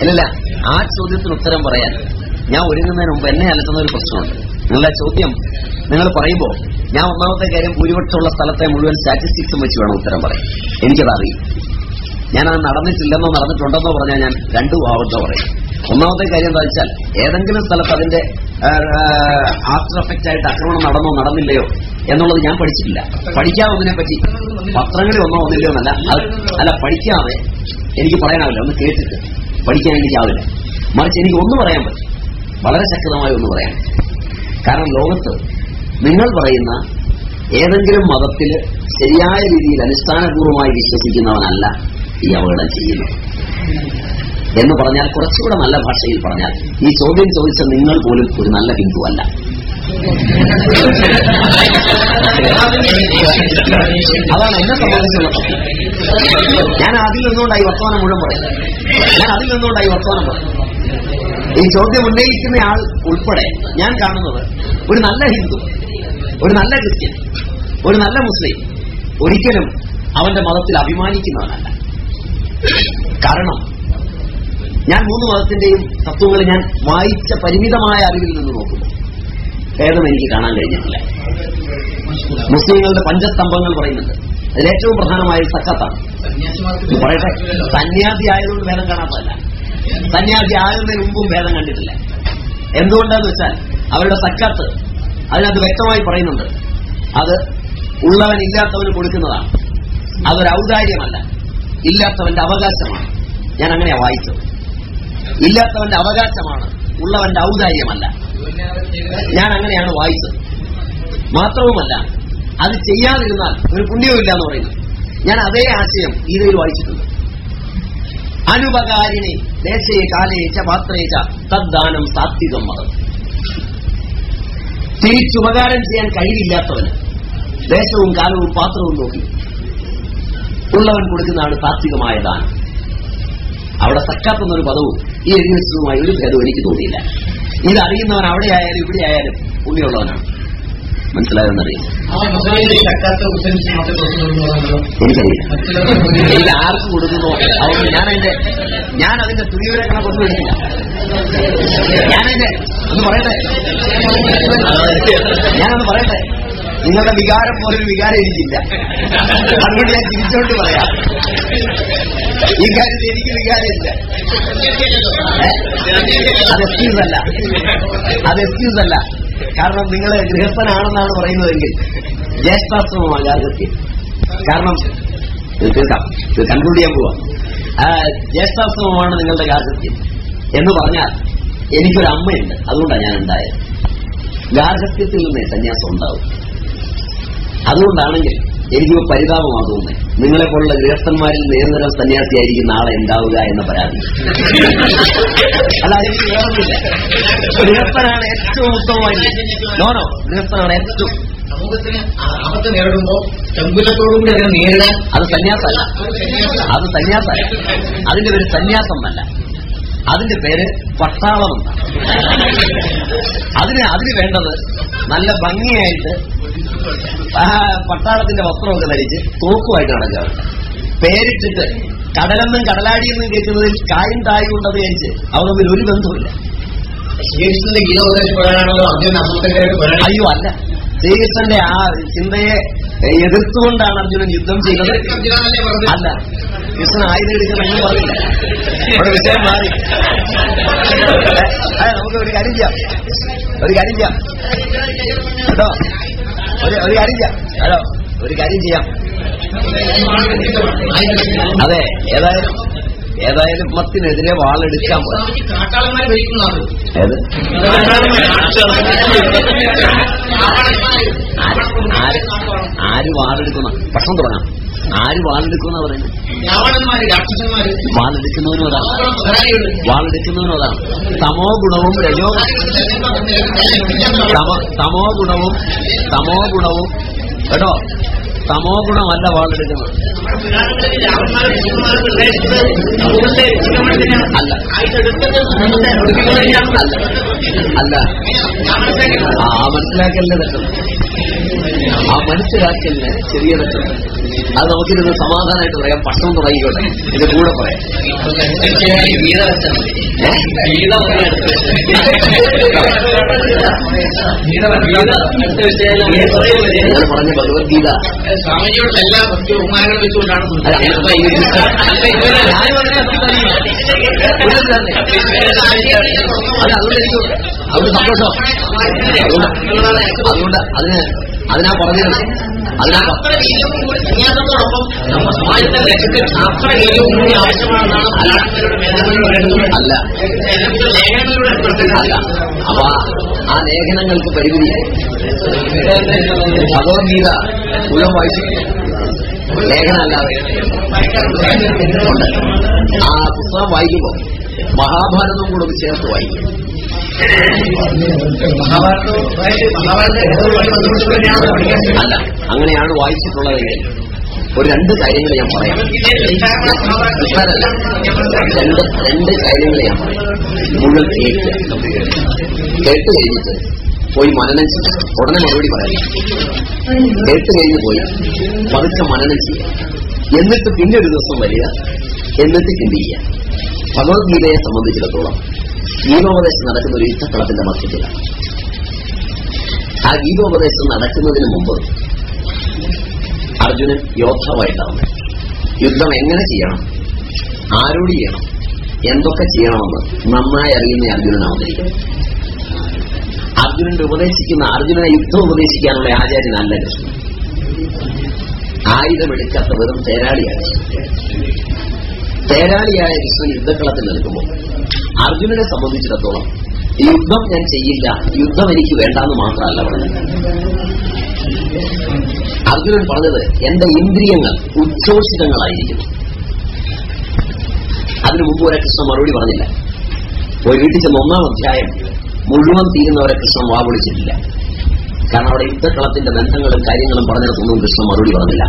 ഇല്ലല്ല ആ ചോദ്യത്തിന് ഉത്തരം പറയാൻ ഞാൻ ഒരുങ്ങുന്നതിന് മുമ്പ് എന്നെ അലട്ടുന്ന ഒരു പ്രശ്നമുണ്ട്. നിങ്ങളുടെ ചോദ്യം നിങ്ങൾ പറയുമ്പോൾ ഞാൻ ഒന്നാമത്തെ കാര്യം ഭൂരിപക്ഷമുള്ള സ്ഥലത്തെ മുഴുവൻ സ്റ്റാറ്റിസ്റ്റിക്സും വെച്ച് വേണം ഉത്തരം പറയാൻ. എനിക്കത് ഞാൻ ഞാനത് നടന്നിട്ടില്ലെന്നോ നടന്നിട്ടുണ്ടെന്നോ പറഞ്ഞാൽ ഞാൻ രണ്ടു ആവത്തോ പറയും. ഒന്നാമത്തെ കാര്യം എന്താ വെച്ചാൽ ഏതെങ്കിലും സ്ഥലത്ത് അതിന്റെ ആഫ്റ്റർ എഫക്റ്റ് ആയിട്ട് ആക്രമണം നടന്നോ നടന്നില്ലയോ എന്നുള്ളത് ഞാൻ പഠിച്ചിട്ടില്ല. പഠിക്കാതെ പറ്റി പത്രങ്ങളിൽ ഒന്നോ ഒന്നില്ലയോ എന്നല്ല. അല്ല പഠിക്കാതെ എനിക്ക് പറയാനാവില്ല. ഒന്ന് കേട്ടിട്ട് പഠിക്കാൻ എനിക്കാവില്ല മറിച്ച് എനിക്ക് ഒന്ന് പറയാൻ പറ്റും. വളരെ ശക്തമായി ഒന്ന് പറയാൻ. കാരണം ലോകത്ത് നിങ്ങൾ പറയുന്ന ഏതെങ്കിലും മതത്തിൽ ശരിയായ രീതിയിൽ അനുഷ്ഠാനപൂർവമായി വിശ്വസിക്കുന്നവനല്ല ഈ അപകടം ചെയ്യുന്നത്. എന്ന് പറഞ്ഞാൽ കുറച്ചുകൂടെ നല്ല ഭാഷയിൽ പറഞ്ഞാൽ ഈ ചോദ്യം ചോദിച്ച നിങ്ങൾ പോലും ഒരു നല്ല ഹിന്ദു അല്ല. അതാണ് എന്നെ സംബന്ധിച്ചുള്ള ഞാൻ അതിൽ നിന്നുകൊണ്ടായി വർത്തമാനം മുഴുവൻ പറയും. ഞാൻ അതിൽ നിന്നുകൊണ്ടായി വർത്തമാനം പറയും. ഈ ചോദ്യം ഉന്നയിക്കുന്ന ആൾ ഉൾപ്പെടെ ഞാൻ കാണുന്നത് ഒരു നല്ല ഹിന്ദു ഒരു നല്ല ക്രിസ്ത്യൻ ഒരു നല്ല മുസ്ലിം ഒരിക്കലും അവന്റെ മതത്തിൽ അഭിമാനിക്കുന്നവനല്ല. കാരണം ഞാൻ മൂന്ന് മതത്തിന്റെയും തത്വങ്ങൾ ഞാൻ വായിച്ച പരിമിതമായ അറിവിൽ നിന്ന് നോക്കുന്നു. ഭേദം എനിക്ക് കാണാൻ കഴിഞ്ഞിട്ടില്ല. മുസ്ലിങ്ങളുടെ പഞ്ചസ്തംഭങ്ങൾ പറയുന്നുണ്ട്. അതിൽ ഏറ്റവും പ്രധാനമായ സക്കത്താണ്. പറയട്ടെ? സന്യാസി ആയതുകൊണ്ട് ഭേദം കാണാത്തതല്ല. സന്യാസി ആയതിനു മുമ്പും ഭേദം കണ്ടിട്ടില്ല. എന്തുകൊണ്ടാന്ന് വെച്ചാൽ അവരുടെ സക്കാത്ത് അതിനകത്ത് വ്യക്തമായി പറയുന്നുണ്ട്. അത് ഉള്ളവൻ ഇല്ലാത്തവന് കൊടുക്കുന്നതാണ്. അതൊരു ഔദാര്യമല്ല ഇല്ലാത്തവന്റെ അവകാശമാണ്. ഞാൻ അങ്ങനെയാണ് വായിച്ചത്. ഇല്ലാത്തവന്റെ അവകാശമാണ്. ഉള്ളവന്റെ ഔദാര്യമല്ല. ഞാൻ അങ്ങനെയാണ് വായിച്ചത്. മാത്രവുമല്ല അത് ചെയ്യാതിരുന്നാൽ ഒരു പുണ്യവുമില്ല എന്ന് പറയുന്നു. ഞാൻ അതേ ആശയം ഗീതയിൽ വായിച്ചിട്ടുണ്ട്. അനുപകാരിണി ദേശയെ കാലേച്ച പാത്രേച്ച തദ്ദാനം സാത്വികം മതം തിരിച്ചുപകാരം ചെയ്യാൻ കഴിവില്ലാത്തവന് ദേശവും കാലവും പാത്രവും നോക്കി. ഉള്ളവൻ കൊടുക്കുന്നതാണ് സാത്വികമായ ദാനം. അവിടെ സക്കാത്തെന്നൊരു പദവും ഈ എഴുതിവെച്ചതുമായി ഒരു ഭേദവും എനിക്ക് തോന്നിയില്ല. ഇത് അറിയുന്നവൻ അവിടെ ആയാലും ഇവിടെ ആയാലും ഉള്ളിയുള്ളവനാണ് മനസ്സിലായെന്നറിയില്ല എനിക്കറിയില്ല. എനിക്ക് ആർക്ക് കൊടുക്കുന്നു? അതുകൊണ്ട് ഞാൻ അതിന്റെ ഞാൻ അതിന്റെ സ്ഥിതിവിവരങ്ങളെ കൊണ്ടുവരുന്നില്ല ഞാനതിന്റെ ഒന്ന് പറയട്ടെ? ഞാനൊന്ന് പറയട്ടെ? നിങ്ങളുടെ വികാരം പോലൊരു വികാരം എനിക്കില്ല. അതുകൊണ്ട് ഞാൻ തിരിച്ചോണ്ട് പറയാം. ഈ കാര്യത്തിൽ എനിക്ക് വികാരമില്ല? അത് എക്സ്ക്യൂസ് അല്ല. അത് എക്സ്ക്യൂസ് അല്ല. കാരണം നിങ്ങൾ ഗൃഹസ്ഥനാണെന്നാണ് പറയുന്നതെങ്കിൽ ജ്യേഷ്ഠാശ്രമമാണ് ഗാർഹസ്ഥ്യം കാരണം ഇത് കൺക്ലൂഡ് ചെയ്യാൻ പോവാം. ജ്യേഷ്ഠാശ്രമമാണ് നിങ്ങളുടെ ഗാർഹസ്ഥ്യം എന്ന് പറഞ്ഞാൽ എനിക്കൊരു അമ്മയുണ്ട് അതുകൊണ്ടാണ് ഞാൻ ഉണ്ടായത് ഗാർഹസ്ഥ്യത്തിൽ നിന്നേ സന്യാസം ഉണ്ടാവും. അതുകൊണ്ടാണെങ്കിൽ എനിക്ക് പരിതാപമാണ് തോന്നുന്നത് നിങ്ങളെ പോലുള്ള ഗൃഹസ്ഥന്മാരിൽ നിരന്തരം സന്യാസിയായിരിക്കും നാളെ ഉണ്ടാവുക എന്ന പരാതി. അല്ല വേറൊന്നുമില്ല. ഗൃഹസ്ഥനാണ് ഏറ്റവും ഉത്തമമായി. നോനോ ഗൃഹസ്ഥനാണ് ഏറ്റവും സമൂഹത്തിന് ആപത്ത് നേരിടുമ്പോ ചങ്കുലത്തോടുകൂടി അതിനെ നേരിടാൻ അത് സന്യാസമല്ല. അത് സന്യാസമല്ല. അതിന്റെ പേര് സന്യാസം എന്നല്ല അതിന്റെ പേര് പട്ടാളം അതിന് അതിന് വേണ്ടത് നല്ല ഭംഗിയായിട്ട് പട്ടാളത്തിന്റെ വസ്ത്രമൊക്കെ ധരിച്ച് തോക്കുമായിട്ട് നടക്കാറ് പേരിട്ടിട്ട് കടലെന്നും കടലാടിയെന്നും കേൾക്കുന്നതിൽ കായും തായും ഉണ്ടെന്ന് കഴിച്ച് അവർ തമ്മിൽ ഒരു ബന്ധമില്ല ശ്രീകൃഷ്ണന്റെ പറയാൻ അയ്യോ അല്ല. ശ്രീകൃഷ്ണന്റെ ആ ചിന്തയെ എതിർത്തുകൊണ്ടാണ് അർജുനൻ യുദ്ധം ചെയ്തത്. അല്ല കൃഷ്ണൻ ആയുധം എടുക്കണമെന്ന് പറഞ്ഞില്ല അവിടെ വിഷയം മാറി. നമുക്ക് ഒരു കാര്യം ചെയ്യാം. ഒരു കാര്യം ചെയ്യാം. കേട്ടോ? ഒരു ഒരു കാര്യം ചെയ്യാം. ഹലോ ഒരു കാര്യം ചെയ്യാം. അതെ ഏതായാലും ഏതായാലും മത്തിനെതിരെ വാളെടുക്കാൻ ഏത്? ആര് വാളെടുക്കുന്ന? പ്രശ്നം തുടങ്ങാം. ആര് വാളെടുക്കുന്ന പറയുന്നത്? വാളെടുക്കുന്നവനും അതാണ് മുതലാളികൾ. വാളെടുക്കുന്നവനും അതാണ് തമോ ഗുണവും രജോ തമോ ഗുണവും തമോ ഗുണവും കേട്ടോ? തമോ ഗുണമല്ല വാളെടുക്കുന്നത്. അല്ല. അല്ല. ആ മനസ്സിലാക്കല്ലേ ആ മനസ്സിലാക്കലിന് ചെറിയ അത് നമുക്കിരുന്ന് സമാധാനമായിട്ട് പറയാം. ഭക്ഷണം തുടങ്ങിക്കോട്ടെ ഇത് കൂടെ പറയാം. പറഞ്ഞ ഭഗവത്ഗീത. സ്വാമിജിയോട് എല്ലാ ബഹുമാനങ്ങളും വെച്ചുകൊണ്ടാണ് അതുകൊണ്ട് എനിക്ക് അതുകൊണ്ട് സന്തോഷം. അതുകൊണ്ട് അതിന് അതിനാ പറഞ്ഞത്. അതിനാ സന്യാസത്തോടൊപ്പം നമ്മുടെ സമാജത്തെ രക്ഷത്തിൽ ശാസ്ത്ര വീര്യവും കൂടി ആവശ്യമാണെന്നാണ് പറയുന്നത്. അല്ല. ലേഖനങ്ങളിലൂടെ അല്ല. അപ്പൊ ആ- ലേഖനങ്ങൾക്ക് പരിമിതി. ഭഗവത്ഗീത മുഴുവൻ വായിച്ചു ലേഖനല്ലാതെ. ആ പുസ്തകം വായിക്കുമ്പോൾ മഹാഭാരതവും കൂടെ ചേർത്ത് വായിക്കും. അല്ല അങ്ങനെയാണ് വായിച്ചിട്ടുള്ളതെങ്കിൽ ഒരു രണ്ട് കാര്യങ്ങൾ ഞാൻ പറയാം. രണ്ട് രണ്ട് കാര്യങ്ങൾ ഞാൻ പറയാം. മുഴുവൻ കേൾക്കുക കേട്ട് കഴിഞ്ഞിട്ട് പോയി മനനം ചെയ്യുക ഉടനെ മറുപടി പറയാം. കേട്ട് കഴിഞ്ഞ് പോയി പതുക്കെ മനനം ചെയ്യുക എന്നിട്ട് പിന്നെ ഒരു ദിവസം വരിക എന്നിട്ട് ചിന്തിക്കുക. ഭഗവത്ഗീതയെ സംബന്ധിച്ചിടത്തോളം ഗീതോപദേശം നടക്കുന്ന ഒരു യുദ്ധക്കളത്തിന്റെ മധ്യത്തിലാണ്. ആ ഗീതോപദേശം നടക്കുന്നതിന് മുമ്പ് അർജുനൻ യോദ്ധാവായിട്ടാണ് യുദ്ധം എങ്ങനെ ചെയ്യണം? ആരോട് ചെയ്യണം? എന്തൊക്കെ ചെയ്യണമെന്ന് നന്നായി അറിയുന്ന അർജുനൻ അവതരിക്കും അർജുനന്റെ ഉപദേശിക്കുന്ന അർജുനനെ യുദ്ധം ഉപദേശിക്കാനുള്ള ആചാര്യനല്ല കൃഷ്ണൻ. ആയുധമെടുക്കാത്ത വെറും തേരാളിയാണ്. തേരാളിയായ കൃഷ്ണൻ യുദ്ധക്കളത്തിൽ നിൽക്കുമ്പോൾ അർജുനനെ സംബന്ധിച്ചിടത്തോളം യുദ്ധം ഞാൻ ചെയ്യില്ല യുദ്ധം എനിക്ക് വേണ്ടെന്ന് മാത്രമല്ല പറഞ്ഞത്. അർജുനൻ പറഞ്ഞത് എന്റെ ഇന്ദ്രിയങ്ങൾ ഉച്ഛോഷിതങ്ങളായിരിക്കും. അതിനു മുമ്പ് വരെ കൃഷ്ണൻ മറുപടി പറഞ്ഞില്ല. ഒരു വീട്ടിൽ ചെന്ന ഒന്നാം അധ്യായം മുഴുവൻ തീരുന്നവരെ കൃഷ്ണൻ വാവിളിച്ചിട്ടില്ല കാരണം അവിടെ യുദ്ധക്കളത്തിന്റെ ബന്ധങ്ങളും കാര്യങ്ങളും പറഞ്ഞിടത്തൊന്നും കൃഷ്ണൻ മറുപടി പറഞ്ഞില്ല.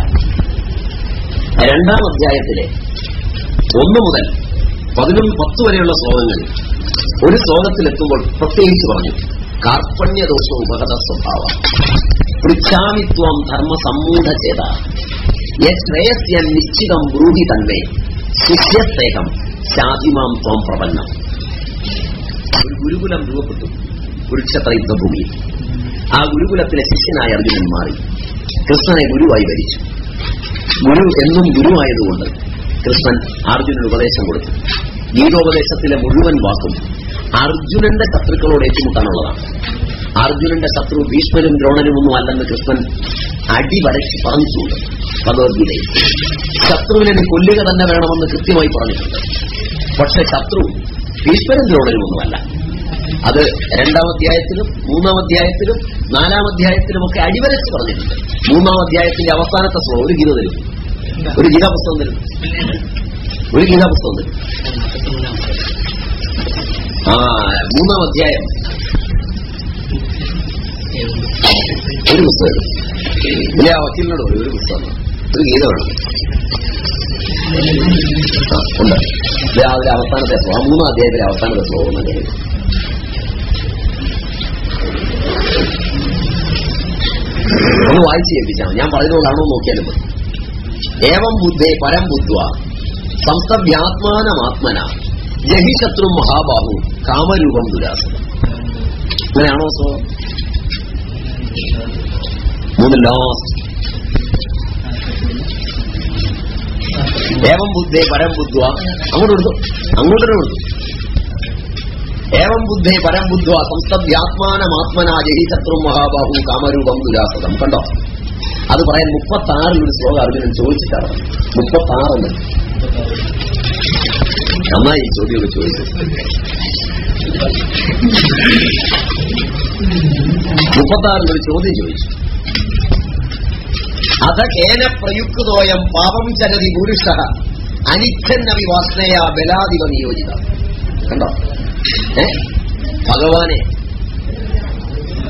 രണ്ടാം അധ്യായത്തിലെ ഒന്ന് മുതൽ പതിനൊന്ന് പത്ത് വരെയുള്ള ശ്ലോകങ്ങൾ. ഒരു ശ്ലോകത്തിലെത്തുമ്പോൾ പ്രത്യേകിച്ച് പറഞ്ഞു കാർപ്പണ്യദോഷവും ഉപകത സ്വഭാവ. പൃച്ഛാമിത്വം ധർമ്മ സമ്മൂഢചേത ശ്രേയസ്യ നിശ്ചിതം ബ്രൂഹി തന്നെ ശിഷ്യസ്നേഹം ശാതിമാം ത്വം പ്രപന്നം. ഒരു ഗുരുകുലം രൂപപ്പെട്ടു. കുരുക്ഷേത്ര യുദ്ധഭൂമിയിൽ ആ ഗുരുകുലത്തിലെ ശിഷ്യനായ അർജുനൻ മാറി. കൃഷ്ണനെ ഗുരുവായി ഭരിച്ചു. ഗുരു എന്നും ഗുരുവായതുകൊണ്ട് കൃഷ്ണൻ അർജുനന് ഉപദേശം കൊടുത്തു. ഗീതോപദേശത്തിലെ മുഴുവൻ വാക്കും അർജുനന്റെ ശത്രുക്കളോട് ഏറ്റുമുട്ടാനുള്ളതാണ്. അർജുനന്റെ ശത്രു ഭീഷ്മരും ദ്രോണരും ഒന്നും അല്ലെന്ന് കൃഷ്ണൻ അടിവരച്ച് പറഞ്ഞിട്ടുണ്ട് ഭഗവത്ഗീതയിൽ. ശത്രുവിനെ കൊല്ലുക തന്നെ വേണമെന്ന് കൃത്യമായി പറഞ്ഞിട്ടുണ്ട്. പക്ഷെ ശത്രു ഭീഷ്മരും ദ്രോണരും ഒന്നുമല്ല. അത് രണ്ടാം അധ്യായത്തിലും മൂന്നാം അധ്യായത്തിലും നാലാം അധ്യായത്തിലും ഒക്കെ അടിവരച്ച് പറഞ്ഞിട്ടുണ്ട്. മൂന്നാം അധ്യായത്തിന്റെ അവസാനത്തെ ശ്ലോകം ഗീത ഒരു ഗീതാ പുസ്തകം തരും. ഒരു ഗീതാ പുസ്തകം തരും. ആ മൂന്നാം അധ്യായം. ഒരു പുസ്തകം. ഇല്ല വക്കീലിനോട് പറയും ഒരു പുസ്തകം ഒരു ഗീത വേണം. അതിലെ അവസാനത്തെ പോവാം മൂന്നാം അധ്യായത്തിലെ അവസാനത്തെ ശ്ലോകം എന്ന് ഒന്ന് വായിച്ച് കേൾപ്പിച്ചാണ്. ഞാൻ പറഞ്ഞതുകൊണ്ടാണോ നോക്കിയാലും മതി. ഏവം ബുദ്ധേ പരം ബുദ്ധ സംസ്തവ്യാത്മാനമാത്മന. ജഹിശത്രു മഹാബാഹു കാമരൂപം ദുരാസം അങ്ങനെയാണോ സോ മൂന്ന് ഏവം ബുദ്ധേ പരം ബുദ്ധ അങ്ങോട്ട് കൊടുത്തു. അങ്ങോട്ട് കൊടുത്തു. ഏവം ബുദ്ധേ പരം ബുദ്ധ്വ സംസ്തവ്യാത്മാനമാത്മന ജഹിശത്രു മഹാബാഹു കാമരൂപം ദുരാസതം കണ്ടോ? അത് പറയാൻ മുപ്പത്തി ആറിൽ ഒരു ശ്ലോകം അർജുനൻ ചോദിച്ചിട്ടാണ്. മുപ്പത്തി ആറെന്ന് നന്നായി ചോദ്യം ചോദിച്ചു. മുപ്പത്തി ആറിൽ ഒരു ചോദ്യം ചോദിച്ചു. അത കേന പ്രയുക്തോയം പാപം ചരതി പുരുഷ. അനിച്ഛന്നവി വാസ്നയ ബലാദിവ നിയോജിത. കണ്ടോ? ഭഗവാനെ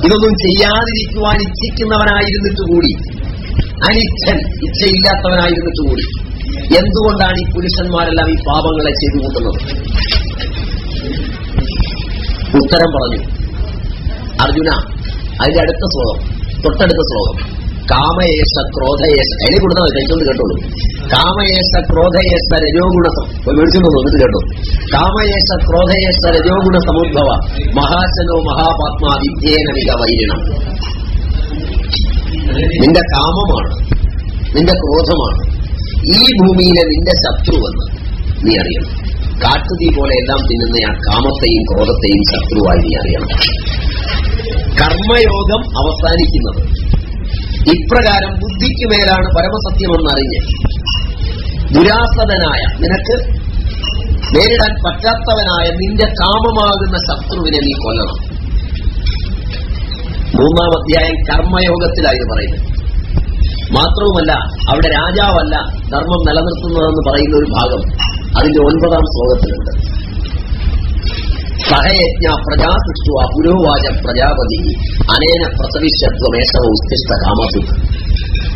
ഇതൊന്നും ചെയ്യാതിരിക്കുവാൻ ഇച്ഛിക്കുന്നവനായിരുന്നിട്ട് കൂടി അനിച്ഛൻ ഇച്ഛയില്ലാത്തവനായിരുന്നിട്ട് കൂടി എന്തുകൊണ്ടാണ് ഈ പുരുഷന്മാരെല്ലാം ഈ പാപങ്ങളെ ചെയ്തു കൂട്ടുന്നത്? ഉത്തരം പറഞ്ഞു. അർജുന അതിന്റെ അടുത്ത ശ്ലോകം തൊട്ടടുത്ത ശ്ലോകം. കാമയേശ ക്രോധയേശ. അതിനെ കൊടുത്താൽ കഴിച്ചോണ്ട് കേട്ടോളൂ. കാമയേശ ക്രോധയേശ രജോഗുണസം. മേടിച്ചോണ്ട് വന്നു, എന്നിട്ട് കേട്ടോ. കാമയേശ ക്രോധയേശ രജോഗുണ സമുദ്ഭവ മഹാശനോ മഹാപാത്മാ വിദ്യേന വിക വൈരിണം നിന്റെ കാമമാണ്. നിന്റെ ക്രോധമാണ്. ഈ ഭൂമിയിലെ നിന്റെ ശത്രുവെന്ന് നീ അറിയണം. കാട്ടുതീ പോലെ എല്ലാം തിന്നുന്ന ആ കാമത്തെയും ക്രോധത്തെയും ശത്രുവായി നീ അറിയണം. കർമ്മയോഗം അവസാനിക്കുന്നത്. ഇപ്രകാരം ബുദ്ധിക്ക് മേലാണ് പരമസത്യമെന്നറിഞ്ഞ് ദുരാസതനായ നിനക്ക് നേരിടാൻ പറ്റാത്തവനായ നിന്റെ കാമമാകുന്ന ശത്രുവിനെ നീ കൊല്ലണം. മൂന്നാം അധ്യായം കർമ്മയോഗത്തിലായി പറയുന്നത് മാത്രവുമല്ല അവിടെ രാജാവല്ല ധർമ്മം നിലനിർത്തുന്നതെന്ന് പറയുന്ന ഒരു ഭാഗം അതിന്റെ ഒൻപതാം ശ്ലോകത്തിലുണ്ട്. സഹയജ്ഞ പ്രജാ അപുരോവാച പുരോവാച പ്രജാപതി അനേന പ്രസവിഷ്യത്വമേഷവ ഉത്തിഷ്ട കാമസു.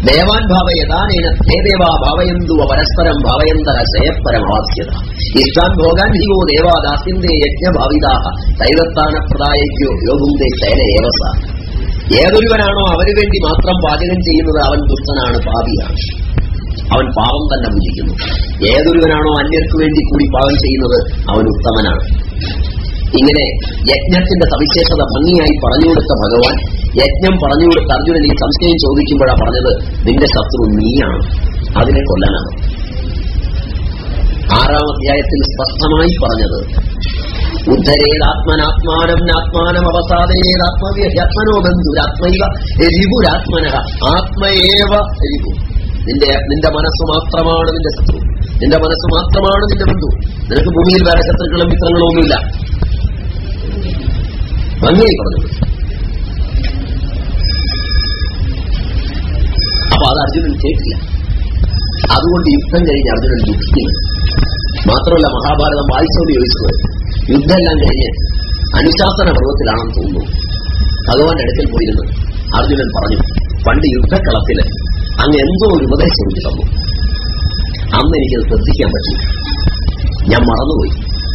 ദേവാൻ ഭാവ യഥാനേന ദേവാ ഭാവയന്തുവ പരസ്പരം ഭാവയന്തര ശ്രയപരമാവാസ്യത ഇഷ്ടാൻ ഭോഗാൻ ദേവാദാസിന്റെ യജ്ഞഭാവിതാ ദൈവത്താന പ്രദായയ്ക്കോ യോഗുന്തേ ശൈല ഏവസ ഏതൊരുവനാണോ അവന് വേണ്ടി മാത്രം പാചകം ചെയ്യുന്നത് അവൻ ദുഷ്ടനാണ് പാപിയാണ്. അവൻ പാവം തന്നെ ഭുജിക്കുന്നു ഏതൊരുവനാണോ അന്യർക്ക് വേണ്ടി കൂടി പാവം ചെയ്യുന്നത് അവൻ ഉത്തമനാണ്. ഇങ്ങനെ യജ്ഞത്തിന്റെ സവിശേഷത ഭംഗിയായി പറഞ്ഞുകൊടുത്ത ഭഗവാൻ യജ്ഞം പറഞ്ഞുകൊടുത്ത അർജുനൻ ഈ സംശയം ചോദിക്കുമ്പോഴാണ് പറഞ്ഞത് നിന്റെ ശത്രു നീയാണ്. അതിനെ കൊല്ലാനാണ് ആറാം അധ്യായത്തിൽ സ്പഷ്ടമായി പറഞ്ഞത് ഉദ്ധരേതാത്മനാത്മാനം നാത്മാനം അവസാദയേതാത്മവ്യത്മനോ ബന്ധുരാത്മൈവ രിപുരാത്മന ആത്മയേവ രിപു നിന്റെ നിന്റെ മനസ്സ് മാത്രമാണ് നിന്റെ ശത്രു. നിന്റെ മനസ്സ് മാത്രമാണ് നിന്റെ ബന്ധു. നിനക്ക് ഭൂമിയിൽ വേറെ ശത്രുക്കളും മിത്രങ്ങളും ഒന്നുമില്ല. ഭംഗിയായി പറഞ്ഞു. അപ്പൊ അത് അർജുനൻ കേട്ടില്ല. അതുകൊണ്ട് യുദ്ധം കഴിഞ്ഞ് അർജുനൻ ദുഃഖിക്കുന്നു. മാത്രമല്ല മഹാഭാരതം വായിച്ചോണ്ട് ചോദിച്ചത് യുദ്ധമെല്ലാം കഴിഞ്ഞ് അനുശാസന പർവത്തിലാണെന്ന് തോന്നുന്നു ഭഗവാന്റെ അടുക്കൽ പോയിരുന്നു. അർജുനൻ പറഞ്ഞു പണ്ട് യുദ്ധക്കളത്തിൽ അങ്ങ് എന്തോ ഒരു ഉപദേശം എനിക്ക് തന്നു. അന്ന് എനിക്കത് ശ്രദ്ധിക്കാൻ പറ്റി. ഞാൻ മറന്നുപോയി.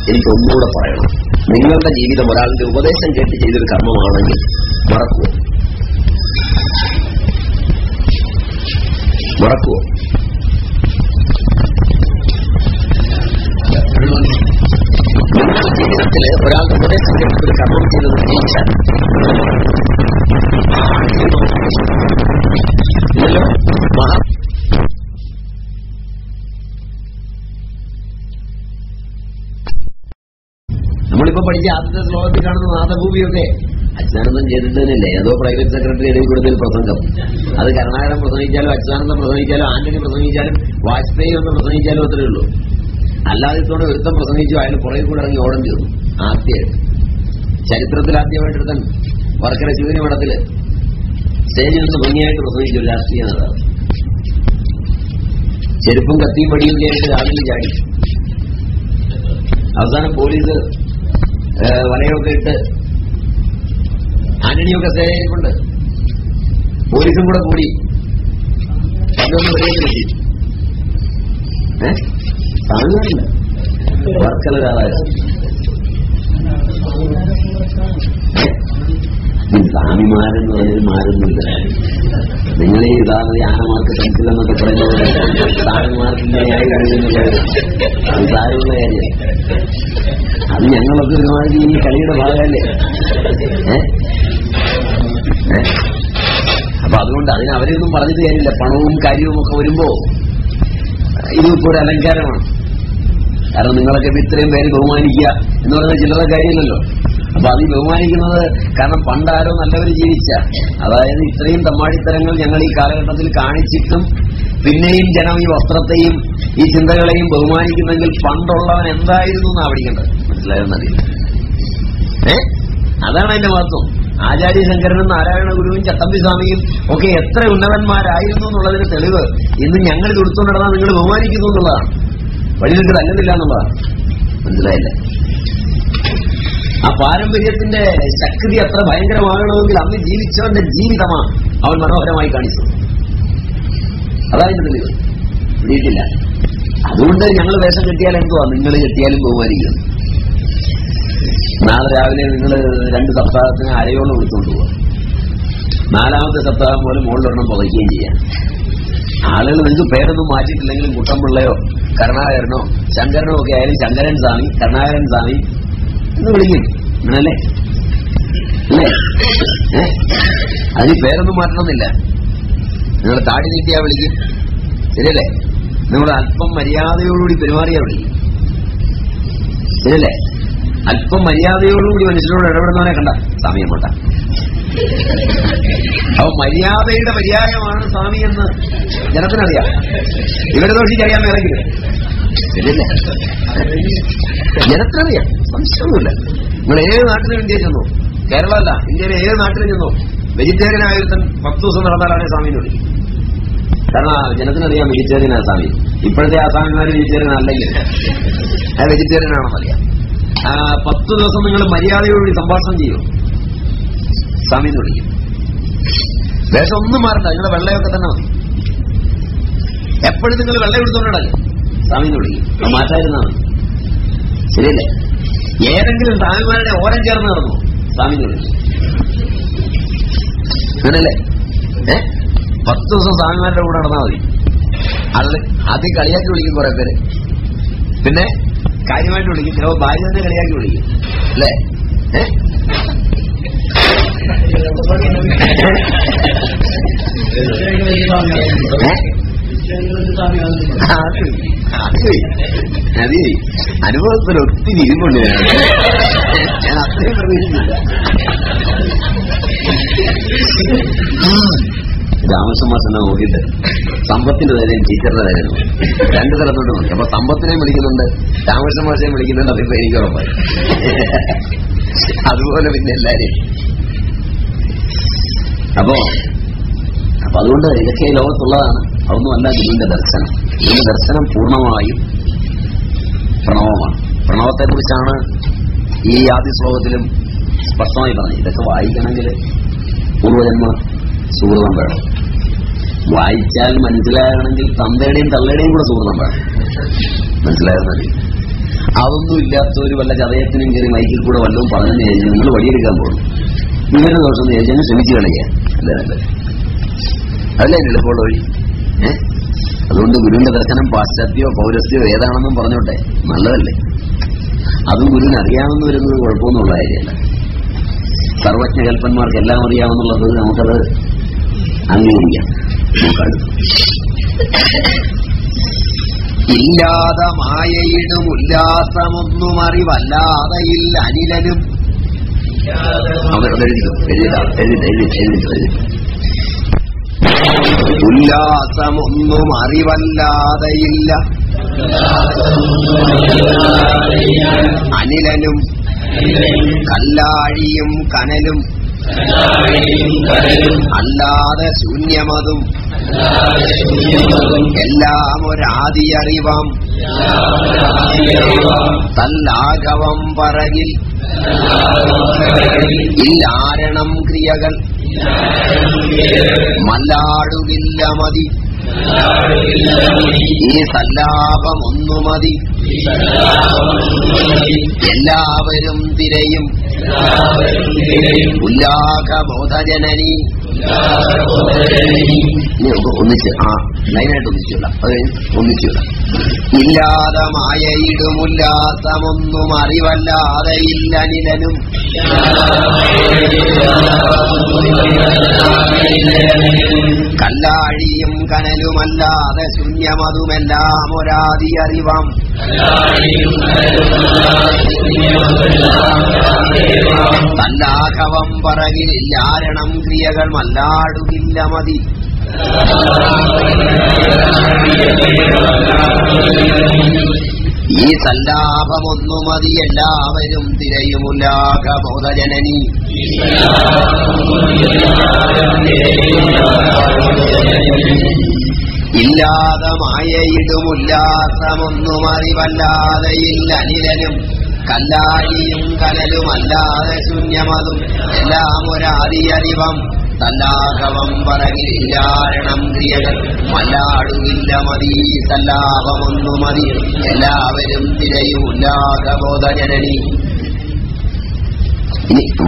എനിക്ക് ഒന്നുകൂടെ പറയണം. നിങ്ങളുടെ ജീവിതം ഒരാളുടെ ഉപദേശം കേട്ട് ചെയ്തൊരു കർമ്മമാണെങ്കിൽ മറക്കുവോ? മറക്കുവോ? നിങ്ങളുടെ ഒരാൾ നമ്മുടെ കേട്ട് ഒരു കർമ്മം ചെയ്തത് ജയിച്ചാൽ നമ്മളിപ്പോ പഠിച്ച ആദ്യത്തെ ശ്ലോകത്തിൽ കാണുന്ന നാദഭൂമിയൊക്കെ അച്യുതാനന്ദം ചെയ്തിട്ടേ ഏതോ പ്രൈവറ്റ് സെക്രട്ടറി എഴുതി കൂടുതൽ പ്രസംഗം. അത് കരുണാകരൻ പ്രസംഗിച്ചാലും അച്യുതാനന്ദം പ്രസംഗിച്ചാലും ആന്റണി പ്രസംഗിച്ചാലും വാജ്പേയി ഒന്ന് പ്രസംഗിച്ചാലും അത്രയേ ഉള്ളൂ. അല്ലാതെ ഇതോടെ ഒരുത്തം പ്രസംഗിച്ചു അയാൾ പുറകെ കൂടെ ഇറങ്ങി ഓടം ചെയ്തു. ആദ്യമായിട്ട്. ചരിത്രത്തിൽ ആദ്യമായിട്ട് ഒരുത്തൻ വർക്കര ശിവനി മഠത്തിൽ സ്റ്റേജിൽ നിന്ന് ഭംഗിയായിട്ട് പ്രസംഗിച്ചു രാഷ്ട്രീയ നേതാവ്. ചെരുപ്പും കത്തിയും പടിയും ആയിട്ട് രാവിലെ ചാടി. അവസാനം പോലീസ് വലയൊക്കെ ഇട്ട് ആന്റണിയൊക്കെ സേനയായിക്കൊണ്ട് പോലീസും കൂടെ കൂടി. പതിനൊന്ന് വെളിയിൽ കിട്ടി താങ്ങാറില്ല വർക്കലൊരാളായിരുന്നു ഈ സ്വാമിമാരെന്ന് പറഞ്ഞാൽ മാറുന്നില്ല നിങ്ങൾ ഈ ആനമാർക്ക് യാനമാർക്ക് പെൻസിലെന്നൊക്കെ പറയുന്ന പോലെ സ്വാമിമാർക്ക് ഇങ്ങനെയായി കഴിയുന്നില്ല അത് ഞങ്ങളൊക്കെ ഒരുമാതിരി ഈ കളിയുടെ ഭാഗമല്ലേ? അപ്പൊ അതുകൊണ്ട് അതിന് അവരെയൊന്നും പറഞ്ഞിട്ട് കാര്യമില്ല. പണവും കാര്യവും ഒക്കെ വരുമ്പോ ഇതിപ്പോ ഒരു അലങ്കാരമാണ്. കാരണം നിങ്ങളൊക്കെ ഇത്രയും പേര് ബഹുമാനിക്കുക എന്ന് പറയുന്നത് ചില്ലറ കാര്യമില്ലല്ലോ. അപ്പൊ അത് ബഹുമാനിക്കുന്നത് കാരണം പണ്ടാരോ നല്ലവർ ജീവിച്ച അതായത് ഇത്രയും തമ്മാടിത്തരങ്ങൾ ഞങ്ങൾ ഈ കാലഘട്ടത്തിൽ കാണിച്ചിട്ടും പിന്നെയും ജനം ഈ വസ്ത്രത്തെയും ഈ ചിന്തകളെയും ബഹുമാനിക്കുന്നെങ്കിൽ പണ്ടുള്ളവൻ എന്തായിരുന്നു എന്നാ പഠിക്കേണ്ടത്? മനസ്സിലായെന്നറിയില്ല ഏ? അതാണ് അതിന്റെ മഹത്വം. ആചാര്യ ശങ്കരനും നാരായണ ഗുരുവും ചട്ടമ്പി സ്വാമിയും ഒക്കെ എത്ര ഉന്നതന്മാരായിരുന്നു എന്നുള്ളതിന് തെളിവ്. ഇന്ന് ഞങ്ങൾ കൊടുത്തു നടന്നാൽ നിങ്ങൾ ബഹുമാനിക്കുന്നു എന്നുള്ളതാണ് വഴി നിങ്ങൾക്ക് അല്ലെന്നില്ല എന്നുള്ളതാണ് മനസ്സിലായില്ലേ? ആ പാരമ്പര്യത്തിന്റെ ശക്തി അത്ര ഭയങ്കരമാകണമെങ്കിൽ അന്ന് ജീവിച്ചവന്റെ ജീവിതമാണ് അവൻ മനോഹരമായി കാണിച്ചത് അതായത് തെളിവ്. വീട്ടില്ല അതുകൊണ്ട് ഞങ്ങൾ വേഷം കെട്ടിയാൽ എന്തുവാ? നിങ്ങൾ കെട്ടിയാലും ബഹുമാനിക്കും നാളെ രാവിലെ നിങ്ങൾ രണ്ട് സപ്താഹത്തിന് അരയോളം വിളിച്ചുകൊണ്ട് പോവാം. നാലാമത്തെ സപ്താഹം പോലെ മുകളിലൊരെണ്ണം പുതയ്ക്കുകയും ചെയ്യാം. ആളുകൾ നിങ്ങൾക്ക് പേരൊന്നും മാറ്റിയിട്ടില്ലെങ്കിലും കുട്ടമ്പിള്ളയോ കരുണാകരനോ ശങ്കരനോ ഒക്കെ ആയാലും ശങ്കരൻ സ്വാമി കരുണാകരൻ സ്വാമി എന്ന് വിളിക്കും. അങ്ങനല്ലേ? അല്ലേ? അതിന് പേരൊന്നും മാറ്റണമെന്നില്ല. നിങ്ങൾ താടി നീട്ടിയാ വിളിക്കും. ശരിയല്ലേ? നിങ്ങൾ അല്പം മര്യാദയോടുകൂടി പെരുമാറിയാ വിളിക്കും. ശരിയല്ലേ? അല്പം മര്യാദയോടുകൂടി മനുഷ്യരോട് ഇടപെടുന്നവനെ കണ്ട സമയം കൊണ്ട അപ്പൊ മര്യാദയുടെ പര്യായമാണ് സ്വാമി എന്ന് ജനത്തിനറിയാം. ഇവരെ ദോഷിക്കറിയാൻ വേണമെങ്കിൽ ശരിയല്ലേ? ജനത്തിനറിയാം. സംശയമൊന്നുമില്ല. നിങ്ങൾ ഏത് നാട്ടിലും ഇന്ത്യയിൽ ചെന്നു. കേരളമല്ല ഇന്ത്യയിലെ ഏത് നാട്ടിലും ചെന്നു. വെജിറ്റേറിയൻ ആയൊരുത്തൻ പത്ത് ദിവസം നടന്നാലാണ് സ്വാമിനെ വിളിക്കും കാരണം ജനത്തിനറിയാം വെജിറ്റേറിയൻ ആ സ്വാമി. ഇപ്പോഴത്തെ ആ സ്വാമിമാര് വെജിറ്റേറിയൻ അല്ലെങ്കിൽ ആ വെജിറ്റേറിയൻ ആണെന്നറിയാം പത്ത് ദിവസം നിങ്ങൾ മര്യാദയോടുകൂടി സംഭാഷണം ചെയ്യും. സമയം തുടങ്ങി വേഷം ഒന്നും മാറണ്ട നിങ്ങളുടെ വെള്ളയൊക്കെ തന്നെ മതി. എപ്പോഴും നിങ്ങൾ വെള്ളം എടുത്തോണ്ടല്ലേ സമയം തുടങ്ങി മാറ്റായിരുന്നാ മതി. ശരിയല്ലേ? ഏതെങ്കിലും സ്വാമിമാരുടെ ഓരം ചേർന്ന് നടന്നു? സ്വാമി എന്ന് വിളിക്കും. അങ്ങനല്ലേ? ഏ? പത്ത് ദിവസം സ്വാമിമാരുടെ കൂടെ നടന്നാൽ മതി. അത് കളിയാക്കി വിളിക്കും കുറെ പേര്. പിന്നെ കാര്യമായിട്ട് വിളിക്കും. ചിലപ്പോൾ ഭാര്യ തന്നെ കളിയാക്കി വിളിക്കും. അല്ലേ? അതെ അനുഭവത്തിൽ ഒത്തിരി ഇരുമ്പുണ്ട് ഞാൻ. അത്രയും പ്രതീക്ഷിച്ചില്ല. രാമസമാസനെ നോക്കിയിട്ട് സമ്പത്തിന്റെ ധൈര്യം ടീച്ചറുടെ ധൈര്യം. രണ്ട് തരത്തോട്ട് നോക്കി. അപ്പൊ സമ്പത്തിനെയും വിളിക്കുന്നുണ്ട് രാമകൃഷ്ണമാശയും വിളിക്കുന്നുണ്ട് അതിപ്പോ എനിക്ക് ഉറപ്പായി. അതുപോലെ പിന്നെ എല്ലാരെയും. അപ്പോ അപ്പൊ അതുകൊണ്ട് ഇതൊക്കെ ലോകത്തുള്ളതാണ്. അതൊന്നുമല്ല ഗുരുവിന്റെ ദർശനം. ഗുരുവിന്റെ ദർശനം പൂർണമായും പ്രണവമാണ്. പ്രണവത്തെ കുറിച്ചാണ് ഈ ആദ്യ ശ്ലോകത്തിലും സ്പഷ്ടമായി പറഞ്ഞത്. ഇതൊക്കെ വായിക്കണമെങ്കിൽ പൂർവജന്മ സുഹൃതം വേണം. വായിച്ചാൽ മനസ്സിലാകണമെങ്കിൽ തന്തയുടെയും തള്ളയുടെയും കൂടെ സുഹൃത്തം വേണം മനസ്സിലാകുന്നത് അതൊന്നും ഇല്ലാത്തവര് വല്ല ചതയത്തിനും കയറി മൈക്കിൽ കൂടെ വല്ലതും പറഞ്ഞു കഴിഞ്ഞാൽ നിങ്ങൾ വടിയെടുക്കാൻ പോകും ഇങ്ങനെ ദോഷം ചോദിച്ചാൽ ശ്രമിച്ചു കളയുക അല്ലേ നല്ലത്? എളുപ്പമുള്ള വഴി? അതുകൊണ്ട് ഗുരുവിന്റെ ദർശനം പാശ്ചാത്യോ പൗരസ്യോ ഏതാണെന്നും പറഞ്ഞോട്ടെ. നല്ലതല്ലേ? അതും ഗുരുവിന് അറിയാമെന്ന് വരുന്നത് കുഴപ്പമൊന്നുമുള്ള കാര്യമല്ല. സർവജ്ഞകൽപ്പന്മാർക്ക് എല്ലാം അറിയാമെന്നുള്ളത് നമുക്കത് അംഗീകരിക്കാം. ഇല്ലാതെ മായയിടും ഉല്ലാസമൊന്നും ഇല്ല അനിലനും. ഉല്ലാസമൊന്നും അറിവല്ലാതെയില്ല അനിലനും കല്ലാഴിയും കനലും. അല്ലാതെ ശൂന്യമതും. എല്ലാം ഒരാതിയറിവം തല്ലാഘവം പറകിൽ. ഇല്ലാരണം ക്രിയകൾ. മല്ലാടുകില്ല മതി. ഈ സല്ലാപമൊന്നു മതി. എല്ലാവരും തിരയും. ഉല്ലാഘബോധജനനി. ഒന്നിച്ച് ആ ലൈനായിട്ട് ഒന്നിച്ചില്ല അത് ഒന്നിച്ചില്ല ഇല്ലാതെ മായയിടുമില്ലാത്തമൊന്നും അറിവല്ലാതെ ഇല്ലനിലനും കല്ലാഴിയും കനലുമല്ലാതെ ശൂന്യമതുമെല്ലാം ഒരാതി അറിവാം തല്ലാഘവം പറകിലില്ലാരണം ക്രിയകൾ മല്ലാടുകില്ല മതി. ഈ സല്ലാപമൊന്നു മതി എല്ലാവരും തിരയുമുല്ലാക ബോധജനനി ഇല്ലാതെ മായയിടുമുല്ലാസമൊന്നും അറിവല്ലാതെ ഇല്ലനിലും കല്ലാരിയും കനലുമല്ലാതെ ശൂന്യമതും എല്ലാം ഒരാതി അറിവം തല്ലാഘവം പറകിലില്ലാരണം ക്രിയകൾ മല്ലാടുകില്ല മതി സല്ലാപമൊന്നു മതി എല്ലാവരും തിരയും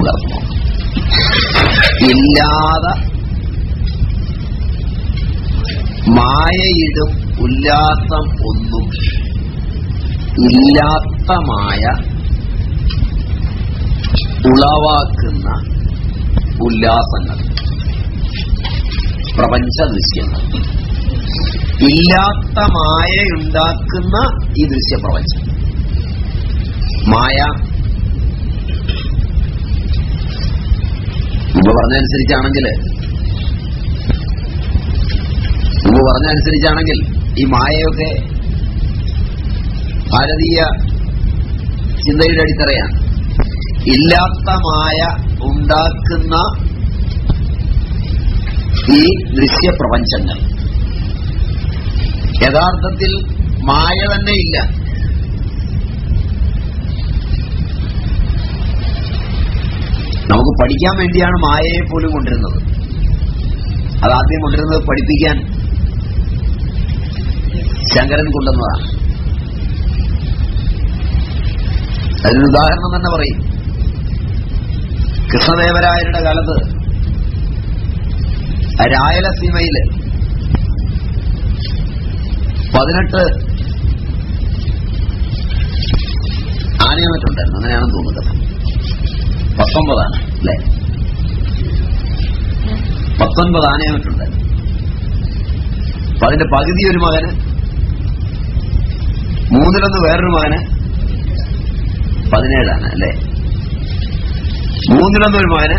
അർത്ഥം ഇല്ലാതെ മായയിടും ഉല്ലാസം ഒന്നും ഇല്ലാത്തമായ ഉളവാക്കുന്ന ഉല്ലാസങ്ങൾ പ്രപഞ്ച ദൃശ്യങ്ങൾ ഇല്ലാത്ത മായയുണ്ടാക്കുന്ന ഈ ദൃശ്യപ്രപഞ്ചം. മായ മുമ്പ് പറഞ്ഞതനുസരിച്ചാണെങ്കിൽ മുമ്പ് പറഞ്ഞനുസരിച്ചാണെങ്കിൽ ഈ മായയൊക്കെ ഭാരതീയ ചിന്തയുടെ അടിത്തറയാണ്. ഇല്ലാത്ത മായ ഉണ്ടാക്കുന്ന ഈ ദൃശ്യപ്രപഞ്ചങ്ങൾ. യഥാർത്ഥത്തിൽ മായ തന്നെ ഇല്ല. നമുക്ക് പഠിക്കാൻ വേണ്ടിയാണ് മായയെ പോലും കൊണ്ടിരുന്നത് അതാദ്യം കൊണ്ടിരുന്നത് പഠിപ്പിക്കാൻ ശങ്കരൻ കൊണ്ടുവന്നതാണ് അതിനൊരു ഉദാഹരണം തന്നെ പറയും. കൃഷ്ണദേവരായരുടെ കാലത്ത് രായലസീമയിൽ പതിനെട്ട് ആനയമറ്റുണ്ടായിരുന്നു അങ്ങനെയാണെന്ന് തോന്നുന്നത് പത്തൊമ്പതാണ് അല്ലെ? പത്തൊൻപത് ആനയമറ്റുണ്ടായിരുന്നു അപ്പൊ അതിന്റെ പകുതി ഒരു മകന് മൂന്നിലൊന്ന് വേറൊരു മകന് പതിനേഴാണ് അല്ലെ? മൂന്നിലൊന്നൊരു മകന്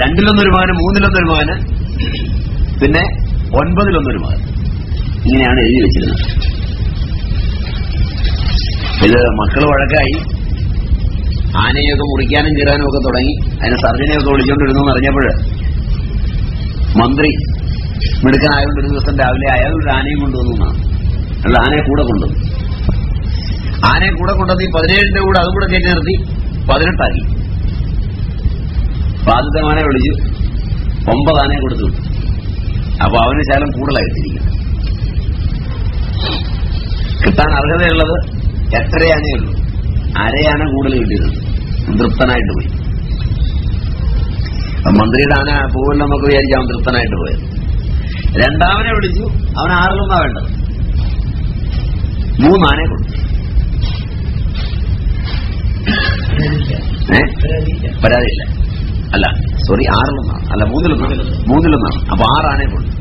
രണ്ടിലൊന്നൊരു മകന് മൂന്നിലൊന്നൊരു മകന് പിന്നെ ഒൻപതിലൊന്നൊരു മകൻ. ഇങ്ങനെയാണ് എഴുതി വെച്ചിരുന്നത്. ഇത് മക്കൾ വഴക്കായി. ആനയൊക്കെ മുറിക്കാനും കീറാനും ഒക്കെ തുടങ്ങി. അതിന് സർജനെയൊക്കെ വിളിച്ചോണ്ടിരുന്നു എന്ന് അറിഞ്ഞപ്പോൾ മന്ത്രി മിടുക്കനായതുകൊണ്ട് ഒരു ദിവസം രാവിലെ അയാൾ ഒരു ആനയും കൊണ്ടുവന്നു അല്ല ആനയെ കൂടെ കൊണ്ടുവന്നു. ആനയെ കൂടെ കൊണ്ടുവന്ന് ഈ പതിനേഴിന്റെ കൂടെ അതും കൂടെ കയറ്റി നിർത്തി. പതിനെട്ടാക്കി. ആദ്യത്തെ ആനയെ വിളിച്ചു. ഒമ്പത് ആനയെ കൊടുത്തു. അപ്പൊ അവന് ശാലം കൂടുതലായിട്ടിരിക്കും കിട്ടാൻ അർഹതയുള്ളത് എത്രയാനേ ഉള്ളൂ. അരയാന കൂടുതൽ കിട്ടിയിരുന്നു തൃപ്തനായിട്ട് പോയി. മന്ത്രിയുടെ ആന പോവില്ല നമുക്ക് വിചാരിക്കാം തൃപ്തനായിട്ട് പോയത്. രണ്ടാമനെ വിളിച്ചു. അവൻ ആറിലൊന്നാ വേണ്ടത്. മൂന്നാനെ കൊടുത്തു. പരാതിയില്ല. അല്ല സോറി ആറിലൊന്നാണ് അല്ല മൂന്നിലൊന്നാണ് മൂന്നിലൊന്നാണ് അപ്പൊ ആറാനെ കൊടുത്തു.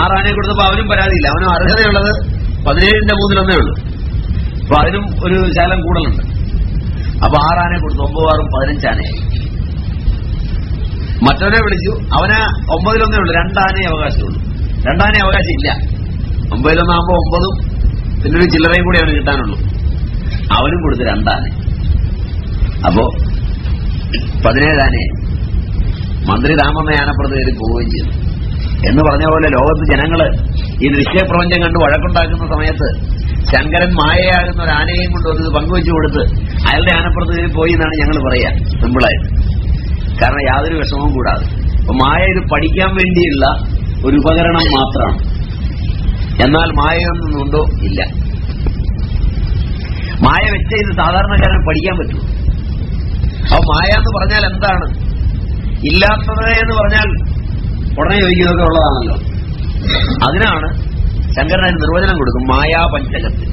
ആറാനെ കൊടുത്തപ്പോ അവനും പരാതിയില്ല. അവനും അർഹതയുള്ളത് പതിനേഴിന്റെ മൂന്നിലൊന്നേ ഉള്ളൂ. അപ്പൊ അതിനും ഒരു ശാലം കൂടുതലുണ്ട് അപ്പൊ ആറാനെ കൊടുത്തു. ഒമ്പതാറും പതിനഞ്ചാനയായി മറ്റവനെ വിളിച്ചു. അവന് ഒമ്പതിലൊന്നേ ഉള്ളൂ. രണ്ടാനേ അവകാശമുള്ളൂ. രണ്ടാനേ അവകാശം ഇല്ല ഒമ്പതിലൊന്നാകുമ്പോ ഒമ്പതും പിന്നെ ഒരു ചില്ലറയും കൂടി അവന് കിട്ടാനുള്ളൂ. അവനും കൊടുത്ത് രണ്ടാനെ. അപ്പോ പതിനേഴാനെ മന്ത്രി രാമമ്മ ആനപ്പുറത്ത് കയറി പോവുകയും ചെയ്തു. എന്ന് പറഞ്ഞ പോലെ ലോകത്ത് ജനങ്ങൾ ഈ ദൃശ്യപ്രപഞ്ചം കണ്ട് വഴക്കുണ്ടാക്കുന്ന സമയത്ത് ശങ്കരൻ മായയാകുന്ന ഒരു ആനയെയും കൊണ്ട് ഒരു പങ്കുവെച്ചു കൊടുത്ത് അയാളുടെ ആനപ്പുറത്ത് കയറി പോയി എന്നാണ് ഞങ്ങൾ പറയാ. സിമ്പിളായിട്ട്. കാരണം യാതൊരു വിഷമവും കൂടാതെ. അപ്പൊ മായ ഇത് പഠിക്കാൻ വേണ്ടിയുള്ള ഒരു ഉപകരണം മാത്രമാണ് എന്നാൽ മായയൊന്നുണ്ടോ ഇല്ല. മായ വെച്ച ഇത് സാധാരണക്കാരന് പഠിക്കാൻ പറ്റൂ അപ്പൊ മായ എന്ന് പറഞ്ഞാൽ എന്താണ്? ഇല്ലാത്തത് എന്ന് പറഞ്ഞാൽ ഉടനെ ചോദിക്കുന്നതൊക്കെ ഉള്ളതാണല്ലോ. അതിനാണ് ശങ്കരൻ നിർവചനം കൊടുക്കും മായാ പഞ്ചകത്തിൽ.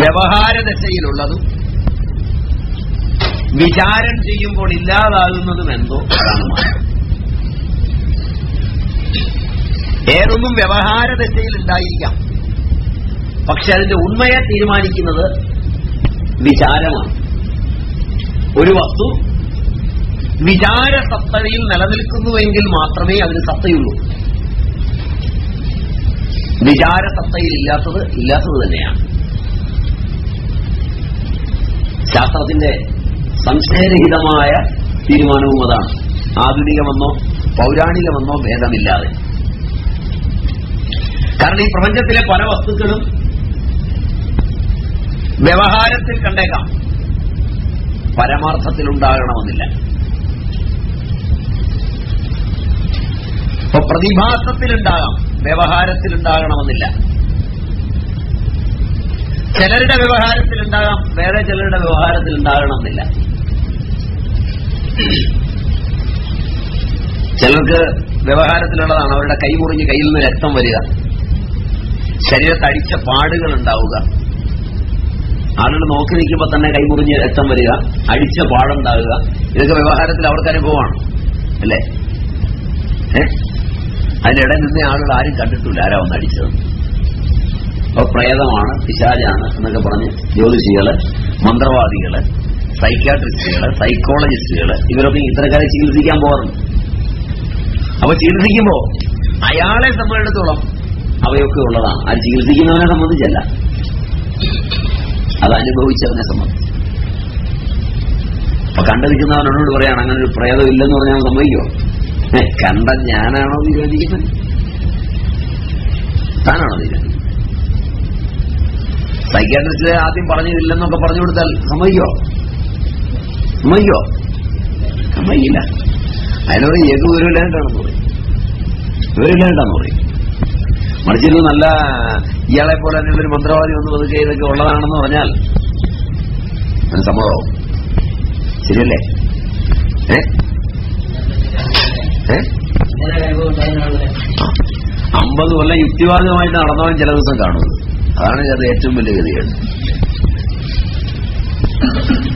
വ്യവഹാര ദശയിലുള്ളതും വിചാരം ചെയ്യുമ്പോൾ ഇല്ലാതാകുന്നതും എന്തോ അതാണ് ഏതൊന്നും വ്യവഹാര ദശയിൽ ഉണ്ടായിരിക്കാം. പക്ഷെ അതിന്റെ ഉണ്മയെ തീരുമാനിക്കുന്നത് വിചാരമാണ്. ഒരു വസ്തു വിചാര സത്തയിൽ നിലനിൽക്കുന്നുവെങ്കിൽ മാത്രമേ അതിന് സത്തയുള്ളൂ. വിചാര സത്തയിൽ ഇല്ലാത്തത് ഇല്ലാത്തത് തന്നെയാണ്. ശാസ്ത്രത്തിന്റെ സംശയരഹിതമായ തീരുമാനവും അതാണ്. ആധുനികമെന്നോ പൗരാണികമെന്നോ ഭേദമില്ലാതെ. കാരണം ഈ പ്രപഞ്ചത്തിലെ പല വസ്തുക്കളും വ്യവഹാരത്തിൽ കണ്ടേക്കാം. പരമാർത്ഥത്തിലുണ്ടാകണമെന്നില്ല. ഇപ്പൊ പ്രതിഭാസത്തിലുണ്ടാകാം വ്യവഹാരത്തിലുണ്ടാകണമെന്നില്ല. ചിലരുടെ വ്യവഹാരത്തിലുണ്ടാകാം വേറെ ചിലരുടെ വ്യവഹാരത്തിലുണ്ടാകണമെന്നില്ല. ചിലർക്ക് വ്യവഹാരത്തിലുള്ളതാണ് അവരുടെ കൈ മുറിഞ്ഞ് കയ്യിൽ നിന്ന് രക്തം വരിക. ശരീരത്ത് അടിച്ച പാടുകൾ ഉണ്ടാവുക ആളുകൾ നോക്കി നിൽക്കുമ്പോൾ തന്നെ കൈമുറിഞ്ഞ് രക്തം വരിക അടിച്ച പാടുണ്ടാവുക. ഇതൊക്കെ വ്യവഹാരത്തിൽ അവർക്ക് അനുഭവമാണ്. അല്ലേ? അതിനിടെ നിന്ന ആളുകൾ ആരും കണ്ടിട്ടില്ല ആരാ ഒന്ന് അടിച്ചത്. അപ്പൊ പ്രേതമാണ് പിശാചാണ് എന്നൊക്കെ പറഞ്ഞ് ജ്യോതിഷികൾ മന്ത്രവാദികൾ സൈക്കാട്രിസ്റ്റുകൾ സൈക്കോളജിസ്റ്റുകൾ ഇവരൊക്കെ ഇത്തരക്കാരെ ചികിത്സിക്കാൻ പോകാറുണ്ട് അപ്പൊ ചികിത്സിക്കുമ്പോ അയാളെ സംബന്ധിച്ചിടത്തോളം അവയൊക്കെ ഉള്ളതാണ്. അത് ചികിത്സിക്കുന്നവനെ സംബന്ധിച്ചല്ല. അത് അനുഭവിച്ചവനെ സംബന്ധിച്ച്. അപ്പൊ കണ്ടിരിക്കുന്നവനോട് പറയാണ് അങ്ങനെ ഒരു പ്രേതം ഇല്ലെന്ന് പറഞ്ഞാൽ സംഭവിക്കോ കണ്ട ഞാനാണോ തീരുമാനിക്കുന്നത് താനാണോ തീരുമാനിക്കുന്നത് സൈക്കാട്രിസ്റ്റ് ആദ്യം പറഞ്ഞില്ലെന്നൊക്കെ പറഞ്ഞു കൊടുത്താൽ സമ്മതിക്കോ സമ്മതിക്കോ അമ്മയ്യില്ല. അതിനോട് ഏത് വിവരമില്ലാണ്ടാണെന്ന് പറയും വിവരമില്ലാണ്ടാന്ന് പറയും മറിച്ച് ഇത് നല്ല ഇയാളെ പോലെ തന്നെ ഒരു മന്ത്രവാദി വന്ന് പതുക്കെ ഇതൊക്കെ ഉള്ളതാണെന്ന് പറഞ്ഞാൽ അത് സമ്മതമാവും. ശരിയല്ലേ? അമ്പത് കൊല്ലം യുക്തിവാദമായിട്ട് നടന്നവൻ ചില ദിവസം കാണുന്നത് അതാണ് അത് ഏറ്റവും വലിയ ഗതികേട്.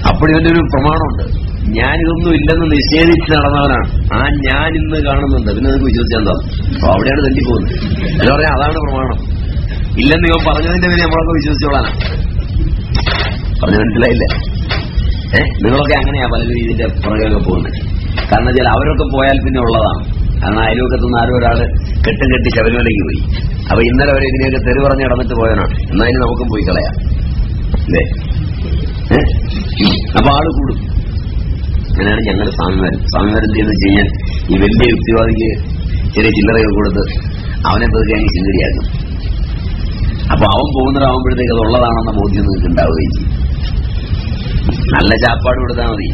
അപ്പോൾ ഇവന്റെ ഒരു പ്രമാണമുണ്ട്. ഞാനിതൊന്നും ഇല്ലെന്ന് നിഷേധിച്ച് നടന്നവനാണ്. ആ ഞാൻ ഇന്ന് കാണുന്നുണ്ട്. പിന്നെ നിങ്ങൾക്ക് വിശ്വസിച്ചാൽ എന്താ? അപ്പൊ അവിടെയാണ് തെറ്റിപ്പോകുന്നത്. എന്ന് പറഞ്ഞാൽ അതാണ് പ്രമാണം. ഇല്ലെന്ന് ഇവൻ പറഞ്ഞതിന്റെ പേര് നമ്മളൊക്കെ വിശ്വസിച്ചോളാനാ. പറഞ്ഞു മനസ്സിലായില്ലേ? ഏഹ് നിങ്ങളൊക്കെ അങ്ങനെയാ പല രീതിയിലെ പുറകെയൊക്കെ പോകുന്നത്. കാരണം വെച്ചാൽ അവരൊക്കെ പോയാൽ പിന്നെ ഉള്ളതാണ്. കാരണം അയൽവക്കത്തുനിന്ന് ആരും ഒരാൾ കെട്ടും കെട്ടി ശബരിമലയ്ക്ക് പോയി. അപ്പൊ ഇന്നലെ അവരെ ഇതിനെയൊക്കെ തെറി പറഞ്ഞ് നടന്നിട്ട് പോയവനാണ്. എന്നാ ഇനി നമുക്കും പോയി കളയാം. അല്ലേ? അപ്പൊ ആൾ കൂടും. അങ്ങനെയാണ് ഞങ്ങൾ സ്വാമിമാരും സ്വാമിമാരും എന്ത് ചെയ്യുന്ന വെച്ച് കഴിഞ്ഞാൽ ഈ വലിയ യുക്തിവാദിക്ക് ചെറിയ ചില്ലറയൊക്കെ കൊടുത്ത് അവനെ പതുക്കെ അങ്ങ് ചിന്തടിയാക്കും അപ്പൊ അവൻ പോകുന്നതാവുമ്പോഴത്തേക്ക് അത് ഉള്ളതാണെന്ന ബോധ്യം നിങ്ങൾക്ക് ഉണ്ടാവുകയും ചെയ്യും. നല്ല ചാപ്പാട് കൊടുത്താൽ മതി.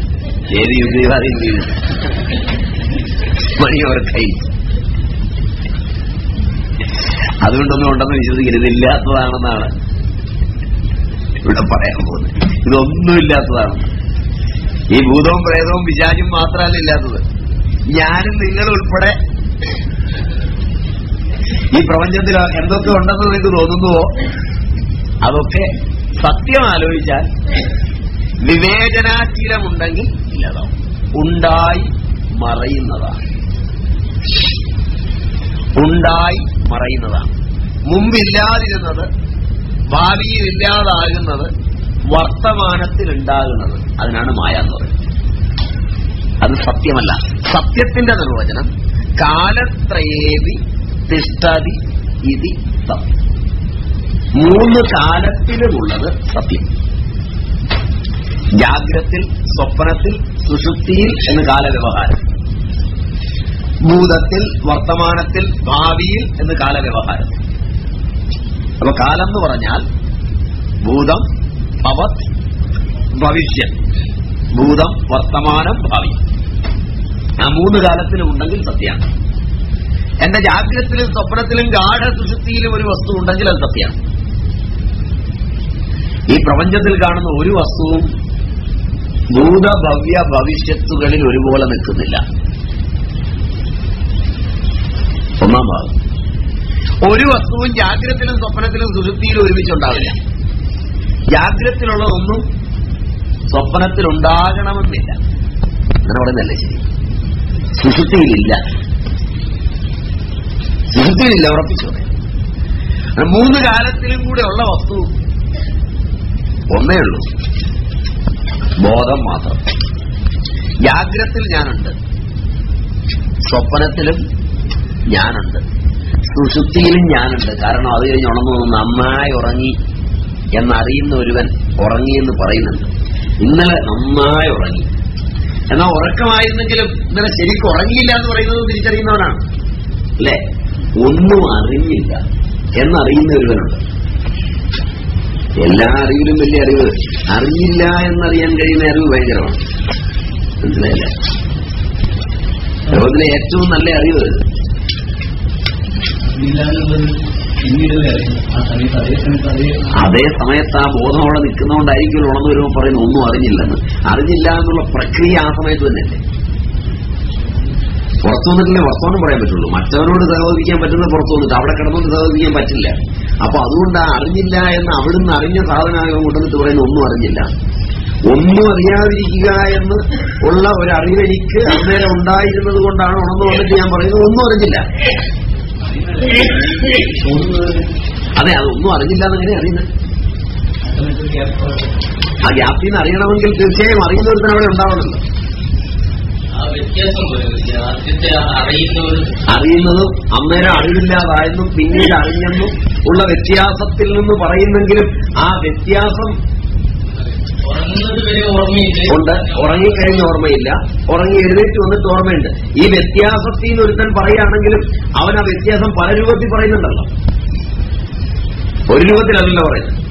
ഏത് യുക്തിവാദിയും ചെയ്യുന്നു മണി അവർ കൈ അതുകൊണ്ടൊന്നും ഉണ്ടെന്ന് വിശ്വസിക്കരുത്. ഇല്ലാത്തതാണെന്നാണ് ഇവിടെ പറയാൻ പോകുന്നത്. ഇതൊന്നും ഇല്ലാത്തതാണ്. ഈ ഭൂതവും പ്രേതവും വിചാരും മാത്രമല്ല ഇല്ലാത്തത്. ഞാനും നിങ്ങളുൾപ്പെടെ ഈ പ്രപഞ്ചത്തിൽ എന്തൊക്കെ ഉണ്ടെന്ന് നിങ്ങൾക്ക് തോന്നുന്നുവോ? അതൊക്കെ സത്യം ആലോചിച്ചാൽ വിവേചനാശീലമുണ്ടെങ്കിൽ ഇല്ലതാവും. ഉണ്ടായി മറയുന്നതാണ്. ഉണ്ടായി മറയുന്നതാണ്. മുമ്പില്ലാതിരുന്നത് ഭാവിയിൽ ഇല്ലാതാകുന്നത് വർത്തമാനത്തിൽ ഉണ്ടാകുന്നത് അതിനാണ് മായ എന്ന് പറയുന്നത്. അത് സത്യമല്ല. സത്യത്തിന്റെ നിർവചനം കാലത്രയേവി തിഷ്ടതി ഇതി മൂന്ന് കാലത്തിലുമുള്ളത് സത്യം. ജാഗ്രത്തിൽ സ്വപ്നത്തിൽ സുഷുപ്തിയിൽ എന്ന് കാലവ്യവഹാരം. ഭൂതത്തിൽ വർത്തമാനത്തിൽ ഭാവിയിൽ എന്ന് കാലവ്യവഹാരം. അപ്പൊ കാലം എന്ന് പറഞ്ഞാൽ ഭൂതം ഭവത് ഭവിഷ്യത് ഭൂതം വർത്തമാനം ഭാവി. ആ മൂന്ന് കാലത്തിലും ഉണ്ടെങ്കിൽ സത്യമാണ്. എന്റെ ജാഗ്രതത്തിലും സ്വപ്നത്തിലും ഗാഠ സുഷുപ്തിയിലും ഒരു വസ്തു ഉണ്ടെങ്കിൽ അത് സത്യമാണ്. ഈ പ്രപഞ്ചത്തിൽ കാണുന്ന ഒരു വസ്തുവും ഭൂതഭവ്യ ഭവിഷ്യത്തുകളിൽ ഒരുപോലെ നിൽക്കുന്നില്ല. ഒന്നാം ഭാഗം. ഒരു വസ്തുവും ജാഗ്രത്തിലും സ്വപ്നത്തിലും സുഷുപ്തിയിലും ഒരുമിച്ചുണ്ടാവില്ല. ജാഗ്രത്തിലുള്ളതൊന്നും സ്വപ്നത്തിലുണ്ടാകണമെന്നില്ല. അങ്ങനെ പറയുന്നല്ലേ ശരി? സുഷുപ്തിയിലില്ല. സുഷുപ്തിയിലില്ല ഉറപ്പിച്ചു. മൂന്ന് കാലത്തിലും കൂടെ ഉള്ള വസ്തു ഒന്നേ ഉള്ളൂ ബോധം മാത്രം. ജാഗ്രത്തിൽ ഞാനുണ്ട്. സ്വപ്നത്തിലും ഞാനുണ്ട്. സുഷുപ്തിയിലും ഞാനുണ്ട്. കാരണം അത് കഴിഞ്ഞ് ഉണർന്നു നന്നായി ഉറങ്ങി എന്നറിയുന്ന ഒരുവൻ ഉറങ്ങിയെന്ന് പറയുന്നുണ്ട്. ഇന്നലെ നന്നായി ഉറങ്ങി. എന്നാൽ ഉറക്കമായിരുന്നെങ്കിലും ഇന്നലെ ശരിക്കും ഉറങ്ങിയില്ല എന്ന് പറയുന്നത് തിരിച്ചറിയുന്നവനാണ്. അല്ലേ? ഒന്നും അറിഞ്ഞില്ല എന്നറിയുന്ന ഒരുവനുണ്ട്. എല്ലാ അറിവിലും വലിയ അറിവ്. അറിയില്ല എന്നറിയാൻ കഴിയുന്ന അറിവ് ഭയങ്കരമാണ്. ഏറ്റവും നല്ല അറിവ് അതേ സമയത്ത് ആ ബോധം അവിടെ നിൽക്കുന്നതുകൊണ്ടായിരിക്കും ഉണർന്നു വരുമ്പോൾ പറയുന്നത് ഒന്നും അറിഞ്ഞില്ലെന്ന്. അറിഞ്ഞില്ല എന്നുള്ള പ്രക്രിയ ആ സമയത്ത് തന്നെയല്ലേ? പുറത്തു വന്നിട്ടില്ലേ? വർത്തമാനം പറയാൻ പറ്റുള്ളൂ. മറ്റവരോട് സഹോദിക്കാൻ പറ്റുന്ന പുറത്തു വന്നിട്ട് അവിടെ കിടന്നുകൊണ്ട് സഹോദിക്കാൻ പറ്റില്ല. അപ്പൊ അതുകൊണ്ട് അറിഞ്ഞില്ല എന്ന് അവിടുന്ന് അറിഞ്ഞ സാധനമാകും കൊണ്ടുവന്നിട്ട് പറയുന്ന ഒന്നും അറിഞ്ഞില്ല. ഒന്നും അറിയാതിരിക്കുക എന്ന് ഉള്ള ഒരു അറിവെനിക്ക് അന്നേരം ഉണ്ടായിരുന്നത് കൊണ്ടാണ് ഉണർന്നു വന്നിട്ട് ഞാൻ പറയുന്നത് ഒന്നും അറിഞ്ഞില്ല. അതെ അതൊന്നും അറിഞ്ഞില്ല എന്നെങ്ങനെ അറിയുന്നത്? ആ ഗ്യാപ്തി നിന്ന് അറിയണമെങ്കിൽ തീർച്ചയായും അറിയുന്ന ഒരുത്തൻ അവിടെ ഉണ്ടാവണമല്ലോ. അറിയുന്നതും അന്നേരം അറിവില്ലാതായെന്നും പിന്നീട് അറിഞ്ഞെന്നും ഉള്ള വ്യത്യാസത്തിൽ നിന്ന് പറയുന്നെങ്കിലും ആ വ്യത്യാസം കൊണ്ട് ഉറങ്ങിക്കഴിഞ്ഞ ഓർമ്മയില്ല. ഉറങ്ങി എഴുന്നേറ്റ് വന്നിട്ട് ഓർമ്മയുണ്ട്. ഈ വ്യത്യാസത്തിൽ നിന്ന് ഒരുത്തൻ പറയുകയാണെങ്കിലും അവൻ ആ വ്യത്യാസം പല രൂപത്തിൽ പറയുന്നുണ്ടല്ലോ. ഒരു രൂപത്തിലല്ല പറയുന്നത്.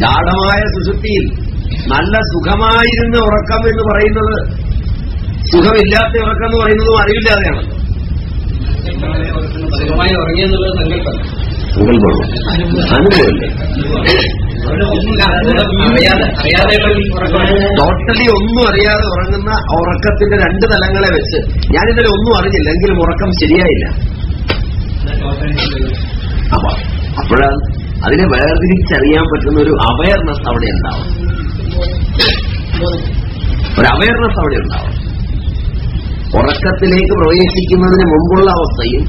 ഗാഠമായ സുഷുപ്തിയിൽ നല്ല സുഖമായിരുന്ന ഉറക്കം എന്ന് പറയുന്നത് സുഖമില്ലാത്ത ഉറക്കം എന്ന് പറയുന്നതും സങ്കല്പം. സങ്കല്പമാണ് അനുഭവമില്ല ടോട്ടലി ഒന്നും അറിയാതെ ഉറങ്ങുന്ന ഉറക്കത്തിന്റെ രണ്ട് തലങ്ങളെ വെച്ച്. ഞാനിന്നലെ ഒന്നും അറിഞ്ഞില്ല എങ്കിലും ഉറക്കം ശരിയായില്ല. അപ്പൊ അപ്പോഴാണ് അതിനെ വേർതിരിച്ചറിയാൻ പറ്റുന്ന ഒരു അവയർനെസ് അവിടെ ഉണ്ടാവും. ഒരു അവയർനെസ് അവിടെ ഉണ്ടാവും. ഉറക്കത്തിലേക്ക് പ്രവേശിക്കുന്നതിന് മുമ്പുള്ള അവസ്ഥയും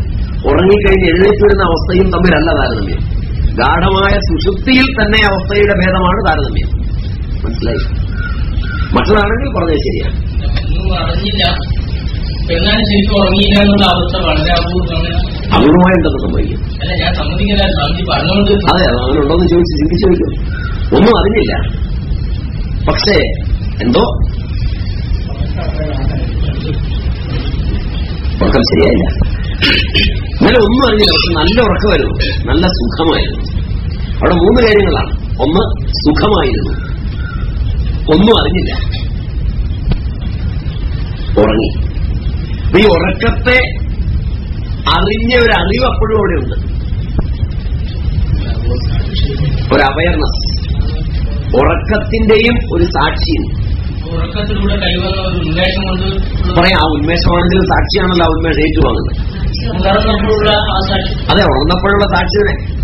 ഉറങ്ങിക്കഴിഞ്ഞ് എഴുന്നേറ്റ് വരുന്ന അവസ്ഥയും തമ്മിലല്ല താരതമ്യം. ഗാഠമായ സുഷുപ്തിയിൽ തന്നെ അവസ്ഥയുടെ ഭേദമാണ് താരതമ്യം. മനസ്സിലായി? മറ്റതാണെങ്കിൽ പറഞ്ഞത് ശരിയാണ്. അറിഞ്ഞില്ല. എന്നാലും ശരിക്കും ഉറങ്ങിയില്ല എന്നുള്ള അവസ്ഥ വളരെ അപൂർവമാണ്. അപൂർവമായി എന്തൊക്കെ സംഭവിക്കും? അല്ല ഞാൻ സമ്മതിക്കില്ല സ്വാമിജി പറഞ്ഞുകൊണ്ട് അതെ അത് അങ്ങനെ ഉണ്ടോന്ന് ചോദിച്ച് ചിന്തിച്ചു ചോദിക്കും ഒന്നും അറിഞ്ഞില്ല. പക്ഷേ എന്തോ? ഉറക്കം ശരിയായില്ല. ഇന്നലെ ഒന്നും അറിഞ്ഞില്ല പക്ഷെ നല്ല ഉറക്കമായിരുന്നു. നല്ല സുഖമായിരുന്നു. അവിടെ മൂന്ന് കാര്യങ്ങളാണ്. ഒന്ന് സുഖമായിരുന്നു. ഒന്നും അറിഞ്ഞില്ല. ഉറങ്ങി. ഈ ഉറക്കത്തെ അറിഞ്ഞ ഒരു അറിവ് അപ്പോഴും അവിടെ ഉണ്ട് ഒരു അവയർനെസ് ഉറക്കത്തിന്റെയും ഒരു സാക്ഷിയും. പറയാം ആ ഉന്മേഷമാണെങ്കിലും സാക്ഷിയാണല്ലോ ആ ഉന്മേഷം ഏറ്റുവാങ്ങുന്നത്. അതെ ഉണർന്നപ്പോഴുള്ള സാക്ഷി തന്നെ.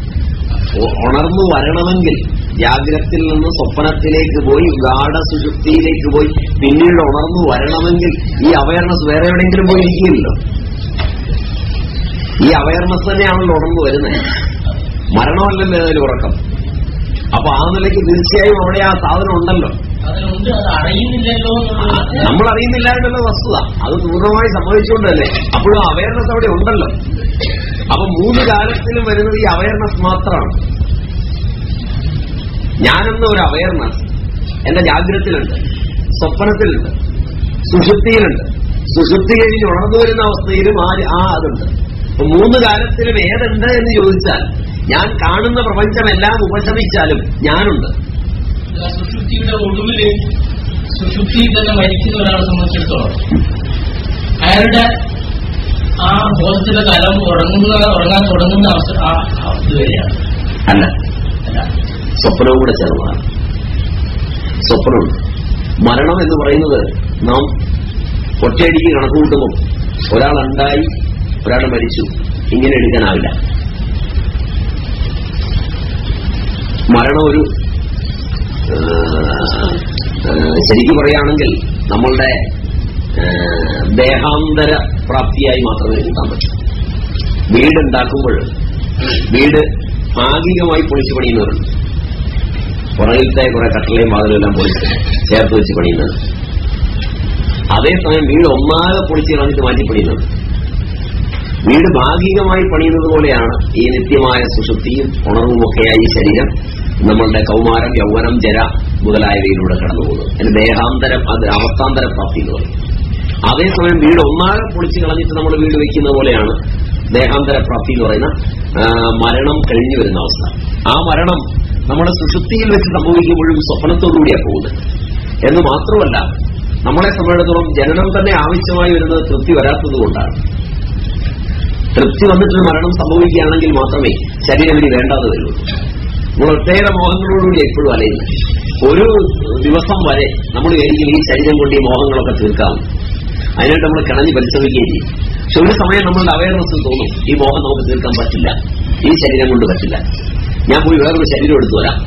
ഉണർന്നു വരണമെങ്കിൽ ജാഗ്രത്തിൽ നിന്ന് സ്വപ്നത്തിലേക്ക് പോയി ഗാഠ സുഷുപ്തിയിലേക്ക് പോയി പിന്നീട് ഉണർന്നു വരണമെങ്കിൽ ഈ അവയർനെസ് വേറെ എവിടെയെങ്കിലും പോയി ഇരിക്കില്ലല്ലോ ഈ അവയർനെസ് തന്നെയാണല്ലോ ഉണർന്നു വരുന്നത്. മരണമല്ലല്ലോ ഏതായാലും ഉറക്കം. അപ്പൊ ആ നിലയ്ക്ക് തീർച്ചയായും അവിടെ ആ സാധനം ഉണ്ടല്ലോ. നമ്മൾ അറിയുന്നില്ല എന്നുള്ള വസ്തുത. അത് പൂർണമായി സംഭവിച്ചുകൊണ്ടല്ലേ? അപ്പോഴും അവയർനെസ് അവിടെ ഉണ്ടല്ലോ. അപ്പൊ മൂന്ന് കാലത്തിലും വരുന്നത് ഈ അവയർനെസ് മാത്രമാണ്. ഞാനെന്ന ഒരു അവയർനെസ് എന്റെ ജാഗ്രതത്തിലുണ്ട് സ്വപ്നത്തിലുണ്ട് സുഷുപ്തിയിലുണ്ട്. സുഷുപ്തി കഴിഞ്ഞ് ഉണർന്നു വരുന്ന അവസ്ഥയിലും ആ അതുണ്ട്. അപ്പൊ മൂന്ന് കാലത്തിലും ഏതുണ്ട് എന്ന് ചോദിച്ചാൽ ഞാൻ കാണുന്ന പ്രപഞ്ചമെല്ലാം ഉപശമിച്ചാലും ഞാനുണ്ട്. സുഷുപ്തിയുടെ ഒടുവിൽ സുഷുപ്തി തന്നെ മരിക്കുന്ന ഒരാളെ സംബന്ധിച്ചിടത്തോളം അയാളുടെ ആ ബോധത്തിന്റെ തലം ഉറങ്ങുന്ന ഉറങ്ങാൻ തുടങ്ങുന്ന അവസ്ഥ ആ അല്ല. അല്ല. സ്വപ്നവും കൂടെ ചേർന്നതാണ് സ്വപ്നം. മരണം എന്ന് പറയുന്നത് നാം ഒറ്റയടിക്ക് കണക്ക് കൂട്ടുമ്പോൾ ഒരാൾ മരിച്ചു. ഇങ്ങനെ എടുക്കാനാവില്ല. മരണം ഒരു ശരിക്കും പറയുകയാണെങ്കിൽ നമ്മളുടെ ദേഹാന്തര പ്രാപ്തിയായി മാത്രമേ കിട്ടാൻ പറ്റൂ. വീടുണ്ടാക്കുമ്പോൾ വീട് ഭാഗികമായി പൊളിച്ചു പണിയുന്നവരുണ്ട്. പുറകിലത്തെ കുറെ കട്ടളയും എല്ലാം പൊളിച്ച് ചേർത്ത് വെച്ച് പണിയുന്നത് അതേസമയം വീട് ഒന്നാകെ പൊളിച്ച് കളഞ്ഞിട്ട് മാറ്റി പണിയുന്നത് വീട് ഭാഗികമായി പണിയുന്നത് പോലെയാണ് ഈ നിത്യമായ സുഷുപ്തിയും ഉണർവുമൊക്കെയായി ശരീരം നമ്മളുടെ കൗമാരം യൗവനം ജര മുതലായവയിലൂടെ കടന്നുപോകുന്നത്. അതിന് ദേഹാന്തരം അത് അവസ്ഥാന്തര പ്രാപ്തി എന്ന് പറയും. അതേസമയം വീട് ഒന്നാകെ പൊളിച്ച് കളഞ്ഞിട്ട് നമ്മൾ വീട് വെക്കുന്ന പോലെയാണ്. ദേഹാന്തര പ്രാപ്തി എന്ന് പറയുന്ന മരണം കഴിഞ്ഞു വരുന്ന അവസ്ഥ. ആ മരണം നമ്മുടെ സുഷുപ്തിയിൽ വെച്ച് സംഭവിക്കുമ്പോഴും സ്വപ്നത്തോടുകൂടിയാണ് പോകുന്നത്. എന്ന് മാത്രമല്ല നമ്മളെ സംബന്ധിച്ചിടത്തോളം ജനനം തന്നെ ആവശ്യമായി വരുന്നത് തൃപ്തി വരാത്തത് കൊണ്ടാണ്. തൃപ്തി വന്നിട്ട് മരണം സംഭവിക്കുകയാണെങ്കിൽ മാത്രമേ ശരീരം ഇനി വേണ്ടാതെ വരുള്ളൂ. നമ്മൾ ഒട്ടേറെ മോഹങ്ങളോടുകൂടി എപ്പോഴും അലയുന്നു ഒരു ദിവസം വരെ നമ്മൾ വേണമെങ്കിൽ ഈ ശരീരം കൊണ്ട് ഈ മോഹങ്ങളൊക്കെ തീർക്കാം. അതിനായിട്ട് നമ്മൾ കിണഞ്ഞ് പരിശ്രമിക്കുകയും ചെയ്യും. പക്ഷെ ഒരു സമയം നമ്മളുടെ അവയർനെസ് തോന്നും ഈ മോഹം നമുക്ക് തീർക്കാൻ പറ്റില്ല ഈ ശരീരം കൊണ്ട് പറ്റില്ല. ഞാൻ പോയി വേറൊരു ശരീരം എടുത്തു വരാം.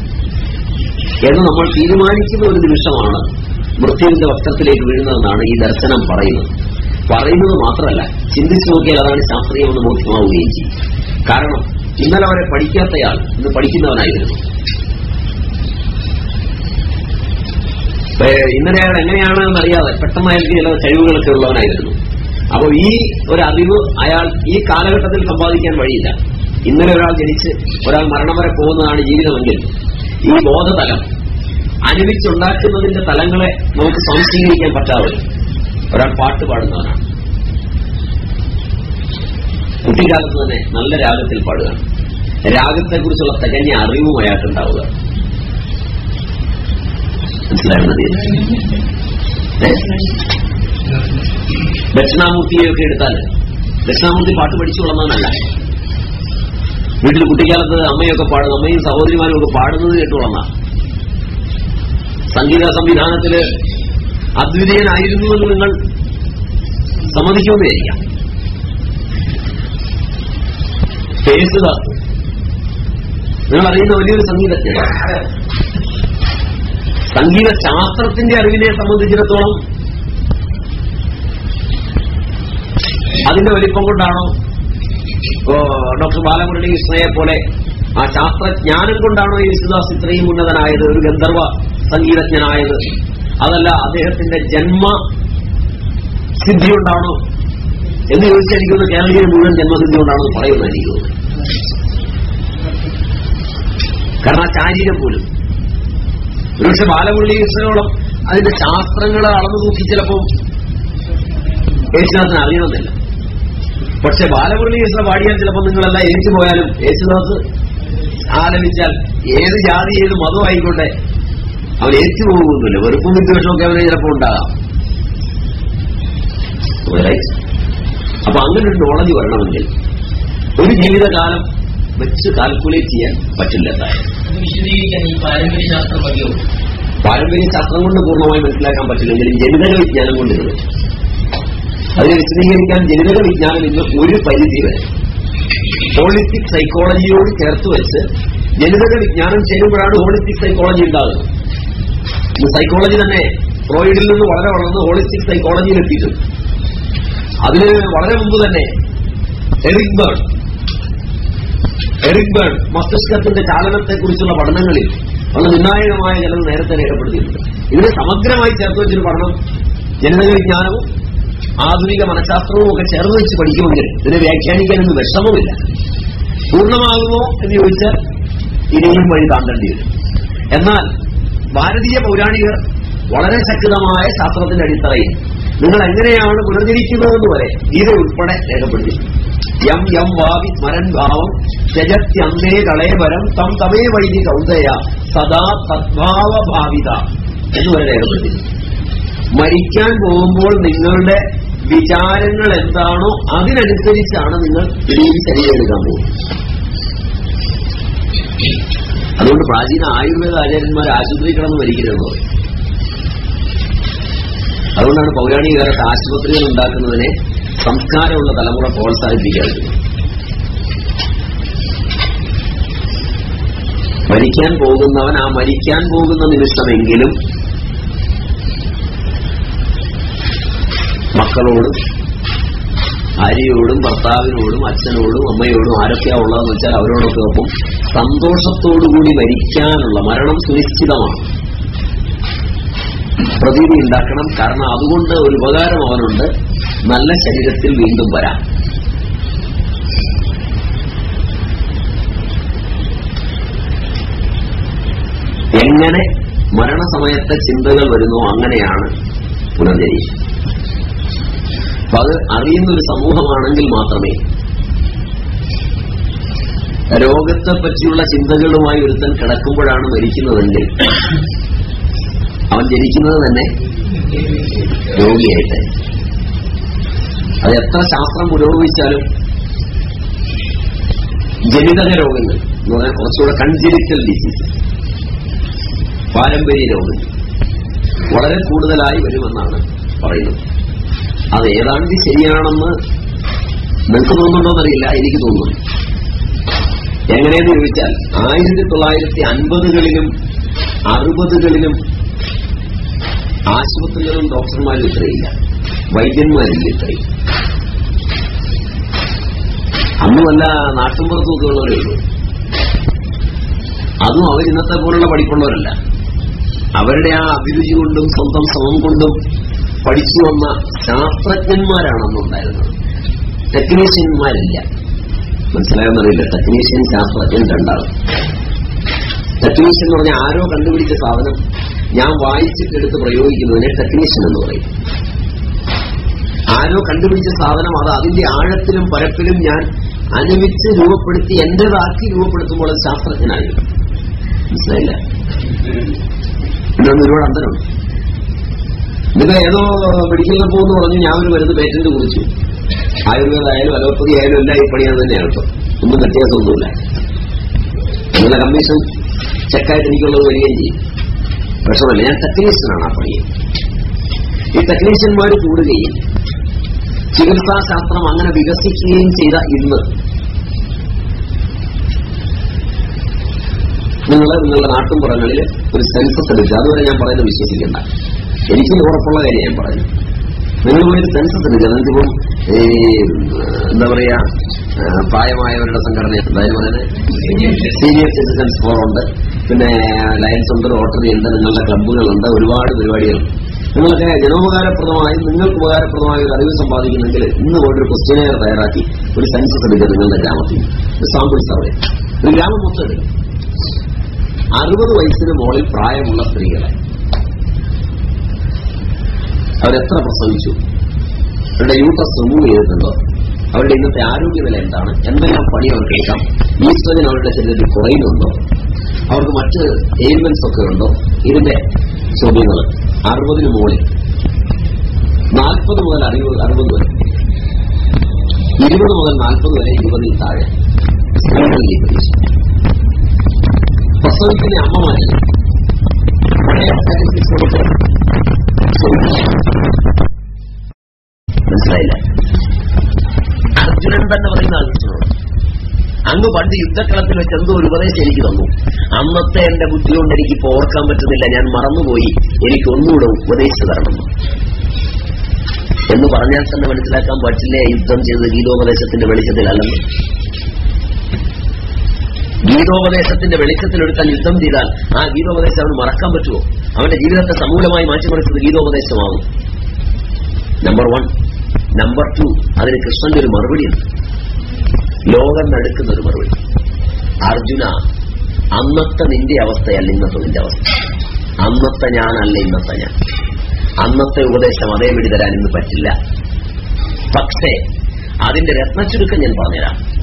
എന്ന് നമ്മൾ തീരുമാനിക്കുന്ന ഒരു നിമിഷമാണ് മൃത്യുവിന്റെ വസ്ത്രത്തിലേക്ക് വീഴുന്നതെന്നാണ് ഈ ദർശനം പറയുന്നത്. പറയുന്നത് മാത്രമല്ല ചിന്തിച്ചു നോക്കിയാൽ അതാണ് ശാസ്ത്രീയമെന്ന് ബോധ്യമാവുകയും ചെയ്യും. കാരണം ഇന്നലെ അവരെ പഠിക്കാത്തയാൾ ഇന്ന് പഠിക്കുന്നവനായിരുന്നു. ഇന്നലെ അയാൾ എങ്ങനെയാണ് എന്നറിയാതെ പെട്ടെന്ന് അയാൾക്ക് ചില കഴിവുകളൊക്കെ ഉള്ളവനായിരുന്നു. അപ്പോൾ ഈ ഒരു അറിവ് അയാൾ ഈ കാലഘട്ടത്തിൽ സമ്പാദിക്കാൻ വഴിയില്ല. ഇന്നലെ ഒരാൾ ജനിച്ച് ഒരാൾ മരണം വരെ പോകുന്നതാണ് ജീവിതമെങ്കിൽ ഈ ബോധതലം അനുവിച്ചുണ്ടാക്കുന്നതിന്റെ തലങ്ങളെ നമുക്ക് സംശീകരിക്കാൻ പറ്റാതെ ഒരാൾ പാട്ട് പാടുന്നവനാണ് കുട്ടിക്കാലത്ത് തന്നെ നല്ല രാഗത്തിൽ പാടുക. രാഗത്തെക്കുറിച്ചുള്ള തികഞ്ഞ അറിവും അയാൾക്കുണ്ടാവുക. മനസ്സിലാകുന്നത് ഏ? ദക്ഷിണാമൂർത്തിയൊക്കെ എടുത്താൽ ദക്ഷിണാമൂർത്തി പാട്ട് പഠിച്ചു വളർന്നതല്ല വീട്ടിൽ കുട്ടിക്കാലത്ത് അമ്മയൊക്കെ പാടുന്നു അമ്മയും സഹോദരിമാരും ഒക്കെ പാടുന്നത് കേട്ടു വളർന്ന സംഗീത സംവിധാനത്തിൽ അദ്വിതീയനായിരുന്നുവെന്ന് നിങ്ങൾ സമ്മതിക്കുമെന്ന് വിചാരിക്കാം യേശുദാസ് നിങ്ങൾ അറിയുന്ന വലിയൊരു സംഗീതജ്ഞനാണ് സംഗീത ശാസ്ത്രത്തിന്റെ അറിവിനെ സംബന്ധിച്ചിടത്തോളം അതിന്റെ വലിപ്പം കൊണ്ടാണോ? ഡോക്ടർ ബാലമുരളി കൃഷ്ണയെ പോലെ ആ ശാസ്ത്രജ്ഞാനം കൊണ്ടാണോ യേശുദാസ് ഇത്രയും ഉന്നതനായത് ഒരു ഗന്ധർവ സംഗീതജ്ഞനായത്? അതല്ല അദ്ദേഹത്തിന്റെ ജന്മ സിദ്ധി കൊണ്ടാണോ? എന്ന് ചോദിച്ചാൽ എനിക്കൊന്ന് കേരളീയ മുഴുവൻ ജന്മസിദ്ധി കൊണ്ടാണോ പറയുന്നത് എനിക്ക് കാരണം ആ ശാരീരം പോലും ഒരുപക്ഷെ ബാലമുരളി അതിന്റെ ശാസ്ത്രങ്ങളെ അളന്നു നോക്കി ചിലപ്പോൾ യേശുദാസിന് അറിയണമെന്നില്ല. പക്ഷെ ബാലമുരളി പാടിയാൽ ചിലപ്പോൾ നിങ്ങളെല്ലാം ഏച്ചു പോയാലും യേശുദാസ് ആലപിച്ചാൽ ഏത് ജാതി ഏത് മതം ആയിക്കോട്ടെ അവൻ ഏച്ചു പോകുന്നില്ല. വെറുപ്പും വിദ്വേഷമൊക്കെ അവന് ചിലപ്പോൾ ഉണ്ടാകാം? അപ്പൊ അങ്ങനെ ഒരു നോളജ് വരണമെങ്കിൽ ഒരു ജീവിതകാലം വെച്ച് കാൽക്കുലേറ്റ് ചെയ്യാൻ പറ്റില്ല ഈ പാരമ്പര്യ ശാസ്ത്രം കൊണ്ട് പൂർണമായി മനസ്സിലാക്കാൻ പറ്റില്ലെങ്കിലും ജനിതക വിജ്ഞാനം കൊണ്ട് ഇത് പറ്റും. അതിനെ വിശദീകരിക്കാൻ ജനിതക വിജ്ഞാനം ഇന്ന് ഒരു പരിധി വരെ. ഹോളിസ്റ്റിക് സൈക്കോളജിയോട് ചേർത്ത് വെച്ച് ജനിതക വിജ്ഞാനം ചെയ്യുമ്പോഴാണ് ഹോളിസ്റ്റിക് സൈക്കോളജി ഉണ്ടാകുന്നത്. സൈക്കോളജി തന്നെ ഫ്രോയിഡിൽ നിന്ന് വളരെ വളർന്ന് ഹോളിസ്റ്റിക് സൈക്കോളജിയിൽ എത്തിയിട്ടുണ്ട്. അതിന് വളരെ മുമ്പ് തന്നെ എറിക് ബേൺ എറിക് ബേൺ മസ്തിഷ്കത്തിന്റെ ചാലനത്തെക്കുറിച്ചുള്ള പഠനങ്ങളിൽ വളരെ നിർണായകമായ ചിലത് നേരത്തെ രേഖപ്പെടുത്തിയിട്ടുണ്ട്. ഇതിനെ സമഗ്രമായി ചേർത്ത് വെച്ചൊരു പഠനം ജനിതക വിജ്ഞാനവും ആധുനിക മനഃശാസ്ത്രവും ഒക്കെ ചേർന്ന് വെച്ച് പഠിക്കുമെങ്കിൽ ഇതിനെ വ്യാഖ്യാനിക്കാനൊന്നും വിഷമവുമില്ല പൂർണമാകുമോ എന്ന് ചോദിച്ചാൽ ഇനിയും വഴി താണ്ടേണ്ടി വരും. എന്നാൽ ഭാരതീയ പൗരാണികർ വളരെ ശക്തമായ ശാസ്ത്രത്തിന്റെ അടിത്തറയിൽ നിങ്ങൾ എങ്ങനെയാണ് പുനർജനിക്കുന്നതെന്ന് വരെ ഗീത ഉൾപ്പെടെ രേഖപ്പെടുത്തി. യം യം വാവി സ്മരൻ ഭാവം രജത്യന്തേ കളയവരം തം തമേ വൈദി കൗതയ സദാ സദ്ഭാവഭാവിത എന്ന് വരെ രേഖപ്പെടുത്തി മരിക്കാൻ പോകുമ്പോൾ നിങ്ങളുടെ വിചാരങ്ങൾ എന്താണോ അതിനനുസരിച്ചാണ് നിങ്ങൾ ഈ ശരീരം പോകുന്നത്. അതുകൊണ്ട് പ്രാചീന ആയുർവേദ ആചാര്യന്മാർ ആശുപത്രി കിടന്ന് അതുകൊണ്ടാണ് പൗരാണികാലത്ത് ആശുപത്രികൾ ഉണ്ടാക്കുന്നതിനെ സംസ്കാരമുള്ള തലമുറ പ്രോത്സാഹിപ്പിക്കാറുണ്ട് മരിക്കാൻ പോകുന്നവൻ ആ മരിക്കാൻ പോകുന്ന നിമിഷമെങ്കിലും മക്കളോടും ഭാര്യയോടും ഭർത്താവിനോടും അച്ഛനോടും അമ്മയോടും ആരൊക്കെയാ ഉള്ളതെന്ന് വെച്ചാൽ അവരോടൊക്കെ ഒപ്പം സന്തോഷത്തോടുകൂടി മരിക്കാനുള്ള മരണം സുനിശ്ചിതമാണ്. പ്രതീതി ഉണ്ടാക്കണം. കാരണം അതുകൊണ്ട് ഒരു ഉപകാരം അവനുണ്ട്. നല്ല ശരീരത്തിൽ വീണ്ടും വരാം. എങ്ങനെ മരണസമയത്തെ ചിന്തകൾ വരുന്നു അങ്ങനെയാണ് പുനർജനി അപ്പൊ അത് അറിയുന്ന ഒരു സമൂഹമാണെങ്കിൽ മാത്രമേ രോഗത്തെ പറ്റിയുള്ള ചിന്തകളുമായി ഒരുത്തൻ കിടക്കുമ്പോഴാണ് മരിക്കുന്നതെങ്കിൽ അവൻ ജനിക്കുന്നത് തന്നെ രോഗിയായിട്ട് അത് എത്ര ശാസ്ത്രം പുരോഗമിച്ചാലും ജനിതക രോഗങ്ങൾ എന്ന് പറഞ്ഞാൽ കുറച്ചുകൂടെ കൺജനിറ്റൽ ഡിസീസ് പാരമ്പര്യ രോഗങ്ങൾ വളരെ കൂടുതലായി വരുമെന്നാണ് പറയുന്നത്. അത് ഏതാണ്ട് ശരിയാണെന്ന് നിങ്ങൾക്ക് തോന്നുന്നുണ്ടോന്നറിയില്ല എനിക്ക് തോന്നുന്നു. എങ്ങനെയെന്ന് ചോദിച്ചാൽ ആയിരത്തി തൊള്ളായിരത്തി അൻപതുകളിലും അറുപതുകളിലും ആശുപത്രികളും ഡോക്ടർമാരും ഇത്രയില്ല. വൈദ്യന്മാരില്ല ഇത്രയും? അന്ന് വല്ല നാട്ടുമ്പുറത്തുമൊക്കെ ഉള്ളവരേ ഉള്ളൂ. അതും അവർ ഇന്നത്തെ പോലുള്ള പഠിക്കുന്നവരല്ല അവരുടെ ആ അഭിരുചി കൊണ്ടും സ്വന്തം ശ്രമം കൊണ്ടും പഠിച്ചു വന്ന ശാസ്ത്രജ്ഞന്മാരാണെന്നുണ്ടായിരുന്നത്. ടെക്നീഷ്യന്മാരില്ല. മനസ്സിലായെന്നറിയില്ല. ടെക്നീഷ്യൻ ശാസ്ത്രജ്ഞൻ രണ്ടാണ് ടെക്നീഷ്യൻ എന്ന് പറഞ്ഞാൽ ആരോ കണ്ടുപിടിച്ച സാധനം ഞാൻ വായിച്ചിട്ടെടുത്ത് പ്രയോഗിക്കുന്നതിനെ ടെക്നീഷ്യൻ എന്ന് പറയും. ആരോ കണ്ടുപിടിച്ച സാധനം അത് അതിന്റെ ആഴത്തിലും പരപ്പിലും ഞാൻ അനുവിച്ച് രൂപപ്പെടുത്തി എന്റേതാക്കി രൂപപ്പെടുത്തുമ്പോൾ അത് ശാസ്ത്രജ്ഞനായി മനസ്സിലായില്ല? ഒരുപാട് അന്തരമുണ്ട് നിങ്ങൾ ഏതോ മെഡിക്കലിൽ പോകുന്നു പറഞ്ഞു ഞാൻ ഒരു മരുന്ന് പേറ്റന്റ് കുറിച്ചു. ആയുർവേദ ആയാലും അലോപ്പതി ആയാലും എല്ലാം ഈ പണിയാണ് തന്നെയാണ് കേട്ടോ. ഒന്നും വ്യത്യാസമൊന്നുമില്ല. നിങ്ങളുടെ കമ്മീഷൻ ചെക്കായിട്ട് എനിക്കുള്ളത് വരികയും ചെയ്യും. പ്രശ്നമല്ല ഞാൻ ടെക്നീഷ്യനാണ് ആ പണി. ഈ ടെക്നീഷ്യന്മാർ കൂടുകയും ചികിത്സാശാസ്ത്രം അങ്ങനെ വികസിക്കുകയും ചെയ്ത ഇന്ന്. നിങ്ങൾ നിങ്ങളുടെ നാട്ടിൻപുറങ്ങളിൽ ഒരു സെൻസസ് എടുക്കുക. അതുവരെ ഞാൻ പറയുന്നത് വിശ്വസിക്കണ്ട. എനിക്ക് ഉറപ്പുള്ള കാര്യം ഞാൻ പറഞ്ഞു നിങ്ങൾ ഒരു സെൻസസ് എടുക്കുക. നിങ്ങൾക്കിപ്പം ഈ എന്താ പറയാ പ്രായമായവരുടെ സംഘടന പറയുന്നത് സീനിയർ സിറ്റിസൺസ് ഫോറുണ്ട് പിന്നെ ലയൻസ് ഉണ്ട് റോട്ടറി ഉണ്ട് നിങ്ങളുടെ ക്ലബ്ബുകളുണ്ട് ഒരുപാട് പരിപാടികളുണ്ട് നിങ്ങളൊക്കെ ജനോപകാരപ്രദമായി നിങ്ങൾക്ക് ഉപകാരപ്രദമായ ഒരു അറിവ് സമ്പാദിക്കുന്നെങ്കിൽ ഇന്ന് പോയിട്ട് ഒരു ക്വസ്റ്റ്യനെയർ തയ്യാറാക്കി ഒരു സെൻസസ് എടുക്കുക നിങ്ങളുടെ ഗ്രാമത്തിൽ ഒരു സാമ്പിൾ സർവേ ഒരു ഗ്രാമം മൊത്തം അറുപത് വയസ്സിന് മുകളിൽ പ്രായമുള്ള സ്ത്രീകളെ. അവരെത്ര പ്രസവിച്ചു? അവരുടെ യൂട്രസ് റിമൂവ് ചെയ്തിട്ടുണ്ടോ? അവരുടെ ഇന്നത്തെ ആരോഗ്യനില എന്താണ്? എന്തെല്ലാം പണി അവർക്ക് എടുക്കാം ഈസ്ട്രജൻ അവരുടെ ശരീരത്തിൽ കുറയുന്നുണ്ടോ? അവർക്ക് മറ്റ് എയിൽമെന്റ്സ് ഒക്കെ ഉണ്ടോ? ഇതിന്റെ ചോദ്യങ്ങൾ അറുപതിന് മുകളിൽ. നാൽപ്പത് മുതൽ അറുപത് അറുപത് വരെ. ഇരുപത് മുതൽ നാൽപ്പത് വരെ ഇരുപതിൽ താഴെ. സ്ത്രീകളിൽ അമ്മമാരെ മനസ്സിലായില്ല? അർജുനൻ തന്നെ പറയുന്ന ആലോചിച്ചോളൂ അങ്ങ് പണ്ട് യുദ്ധക്കളത്തിൽ വെച്ച് എന്തോ ഒരു ഉപദേശം എനിക്ക് തന്നു. അന്നത്തെ എന്റെ ബുദ്ധി കൊണ്ട് എനിക്ക് ഇപ്പോൾ ഓർക്കാൻ പറ്റുന്നില്ല. ഞാൻ മറന്നുപോയി. എനിക്ക് ഒന്നുകൂടെ ഉപദേശിച്ചു തരണം. എന്ന് പറഞ്ഞാൽ തന്നെ മനസ്സിലാക്കാൻ പറ്റില്ലേ? യുദ്ധം ചെയ്ത് ഗീതോപദേശത്തിന്റെ വെളിച്ചത്തിലല്ലെന്ന്? ഗീതോപദേശത്തിന്റെ വെളിച്ചത്തിൽ ഒരുത്തൻ യുദ്ധം ചെയ്താൽ ആ ഗീതോപദേശം അവന് മറക്കാൻ പറ്റുമോ? അവന്റെ ജീവിതത്തെ സമൂലമായി മാറ്റിമറിച്ചത് ഗീതോപദേശമാവും നമ്പർ വൺ നമ്പർ ടു അതിന് കൃഷ്ണന്റെ ഒരു മറുപടിയുണ്ട്. ലോകം നടക്കുന്ന ഒരു മറുപടി. അർജുന അന്നത്തെ നിന്റെ അവസ്ഥയല്ല ഇന്നത്തെ നിന്റെ അവസ്ഥ. അന്നത്തെ ഞാനല്ല ഇന്നത്തെ ഞാൻ. അന്നത്തെ ഉപദേശം അതേ അതേപടി തരാൻ ഇന്ന് പറ്റില്ല. പക്ഷേ അതിന്റെ രത്നച്ചുരുക്കം ഞാൻ പറഞ്ഞുതരാം.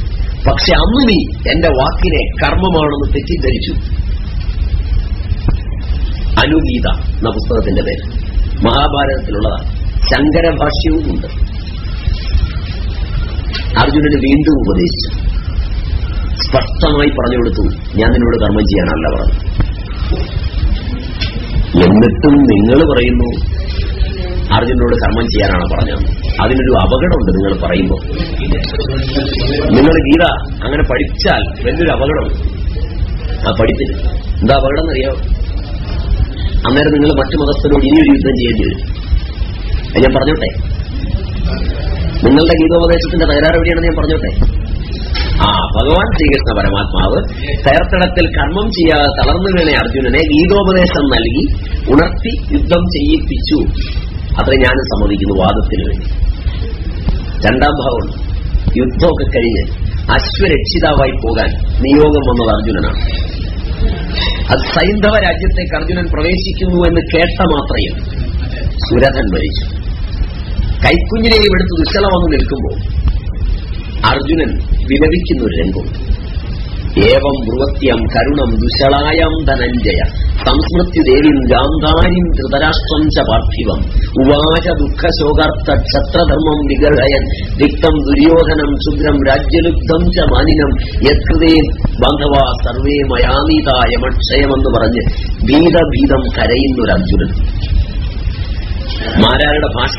പക്ഷെ അന്ന് നീ എന്റെ വാക്കിനെ കർമ്മമാണെന്ന് തെറ്റിദ്ധരിച്ചു. അനുഗീത എന്ന പുസ്തകത്തിന്റെ പേര്. മഹാഭാരതത്തിലുള്ളതാണ്. ശങ്കരഭാഷ്യവും ഉണ്ട്. അർജുനന് വീണ്ടും ഉപദേശിച്ചു. സ്പഷ്ടമായി പറഞ്ഞു കൊടുത്തു ഞാൻ നിന്നോട് കർമ്മം ചെയ്യാനല്ല പറഞ്ഞു എന്നിട്ടും നിങ്ങൾ പറയുന്നു അർജുനോട് കർമ്മം ചെയ്യാനാണ് പറഞ്ഞത്. അതിനൊരു അപകടമുണ്ട് നിങ്ങൾ പറയുമ്പോൾ. നിങ്ങൾ ഗീത അങ്ങനെ പഠിച്ചാൽ വലിയൊരു അപകടമുണ്ട് ആ പഠിച്ചത് എന്താ അപകടം എന്നറിയാം അന്നേരം നിങ്ങൾ മറ്റു മതസ്ഥരോട് ഇനിയൊരു യുദ്ധം ചെയ്യേണ്ടി വരും. ഞാൻ പറഞ്ഞോട്ടെ? നിങ്ങളുടെ ഗീതോപദേശത്തിന്റെ തകരാറ് ഞാൻ പറഞ്ഞോട്ടെ? ആ ഭഗവാൻ ശ്രീകൃഷ്ണ പരമാത്മാവ് തേർത്തടത്തിൽ കർമ്മം ചെയ്യാതെ തളർന്നു വീണ അർജുനനെ ഗീതോപദേശം നൽകി ഉണർത്തി യുദ്ധം ചെയ്യിപ്പിച്ചു. അത്ര ഞാൻ സമ്മതിക്കുന്നു വാദത്തിന് വേണ്ടി. രണ്ടാം ഭാവം യുദ്ധമൊക്കെ കഴിഞ്ഞ് അശ്വരക്ഷിതാവായി പോകാൻ നിയോഗം വന്നത് അർജുനനാണ്. അത് സൈന്ധവ രാജ്യത്തേക്ക് അർജുനൻ പ്രവേശിക്കുന്നു എന്ന് കേട്ട മാത്രയും സുരഥൻ മരിച്ചു. കൈക്കുഞ്ഞിനെയും എടുത്ത് ദുശ്ശല നിൽക്കുമ്പോൾ അർജുനൻ വിലപിക്കുന്ന ഒരു രംഗം. ഏവം ബ്രുവത്യം കരുണം ദുശളായം ധനഞ്ജയ സംസ്മൃതി ദേവീം ഗാന്ധാരിം ധൃതരാഷ്ട്രം ച പാർത്ഥിവം. ഉവാച ദുഃഖശോകാർത്ഥ ക്ഷത്രധർമ്മം വിഗർഹയൻ ദിക്തം ദുര്യോധനം ശുഭ്രം രാജ്യലുബ്ധം ച മാനിനം. യത്കൃതേ ബാന്ധവ സർവേ മയാനീതായമക്ഷയമെന്ന് പറഞ്ഞ് ഭീതഭീതം കരയുന്നൊരർജുനൻ. മാരാരുടെ ഭാഷ?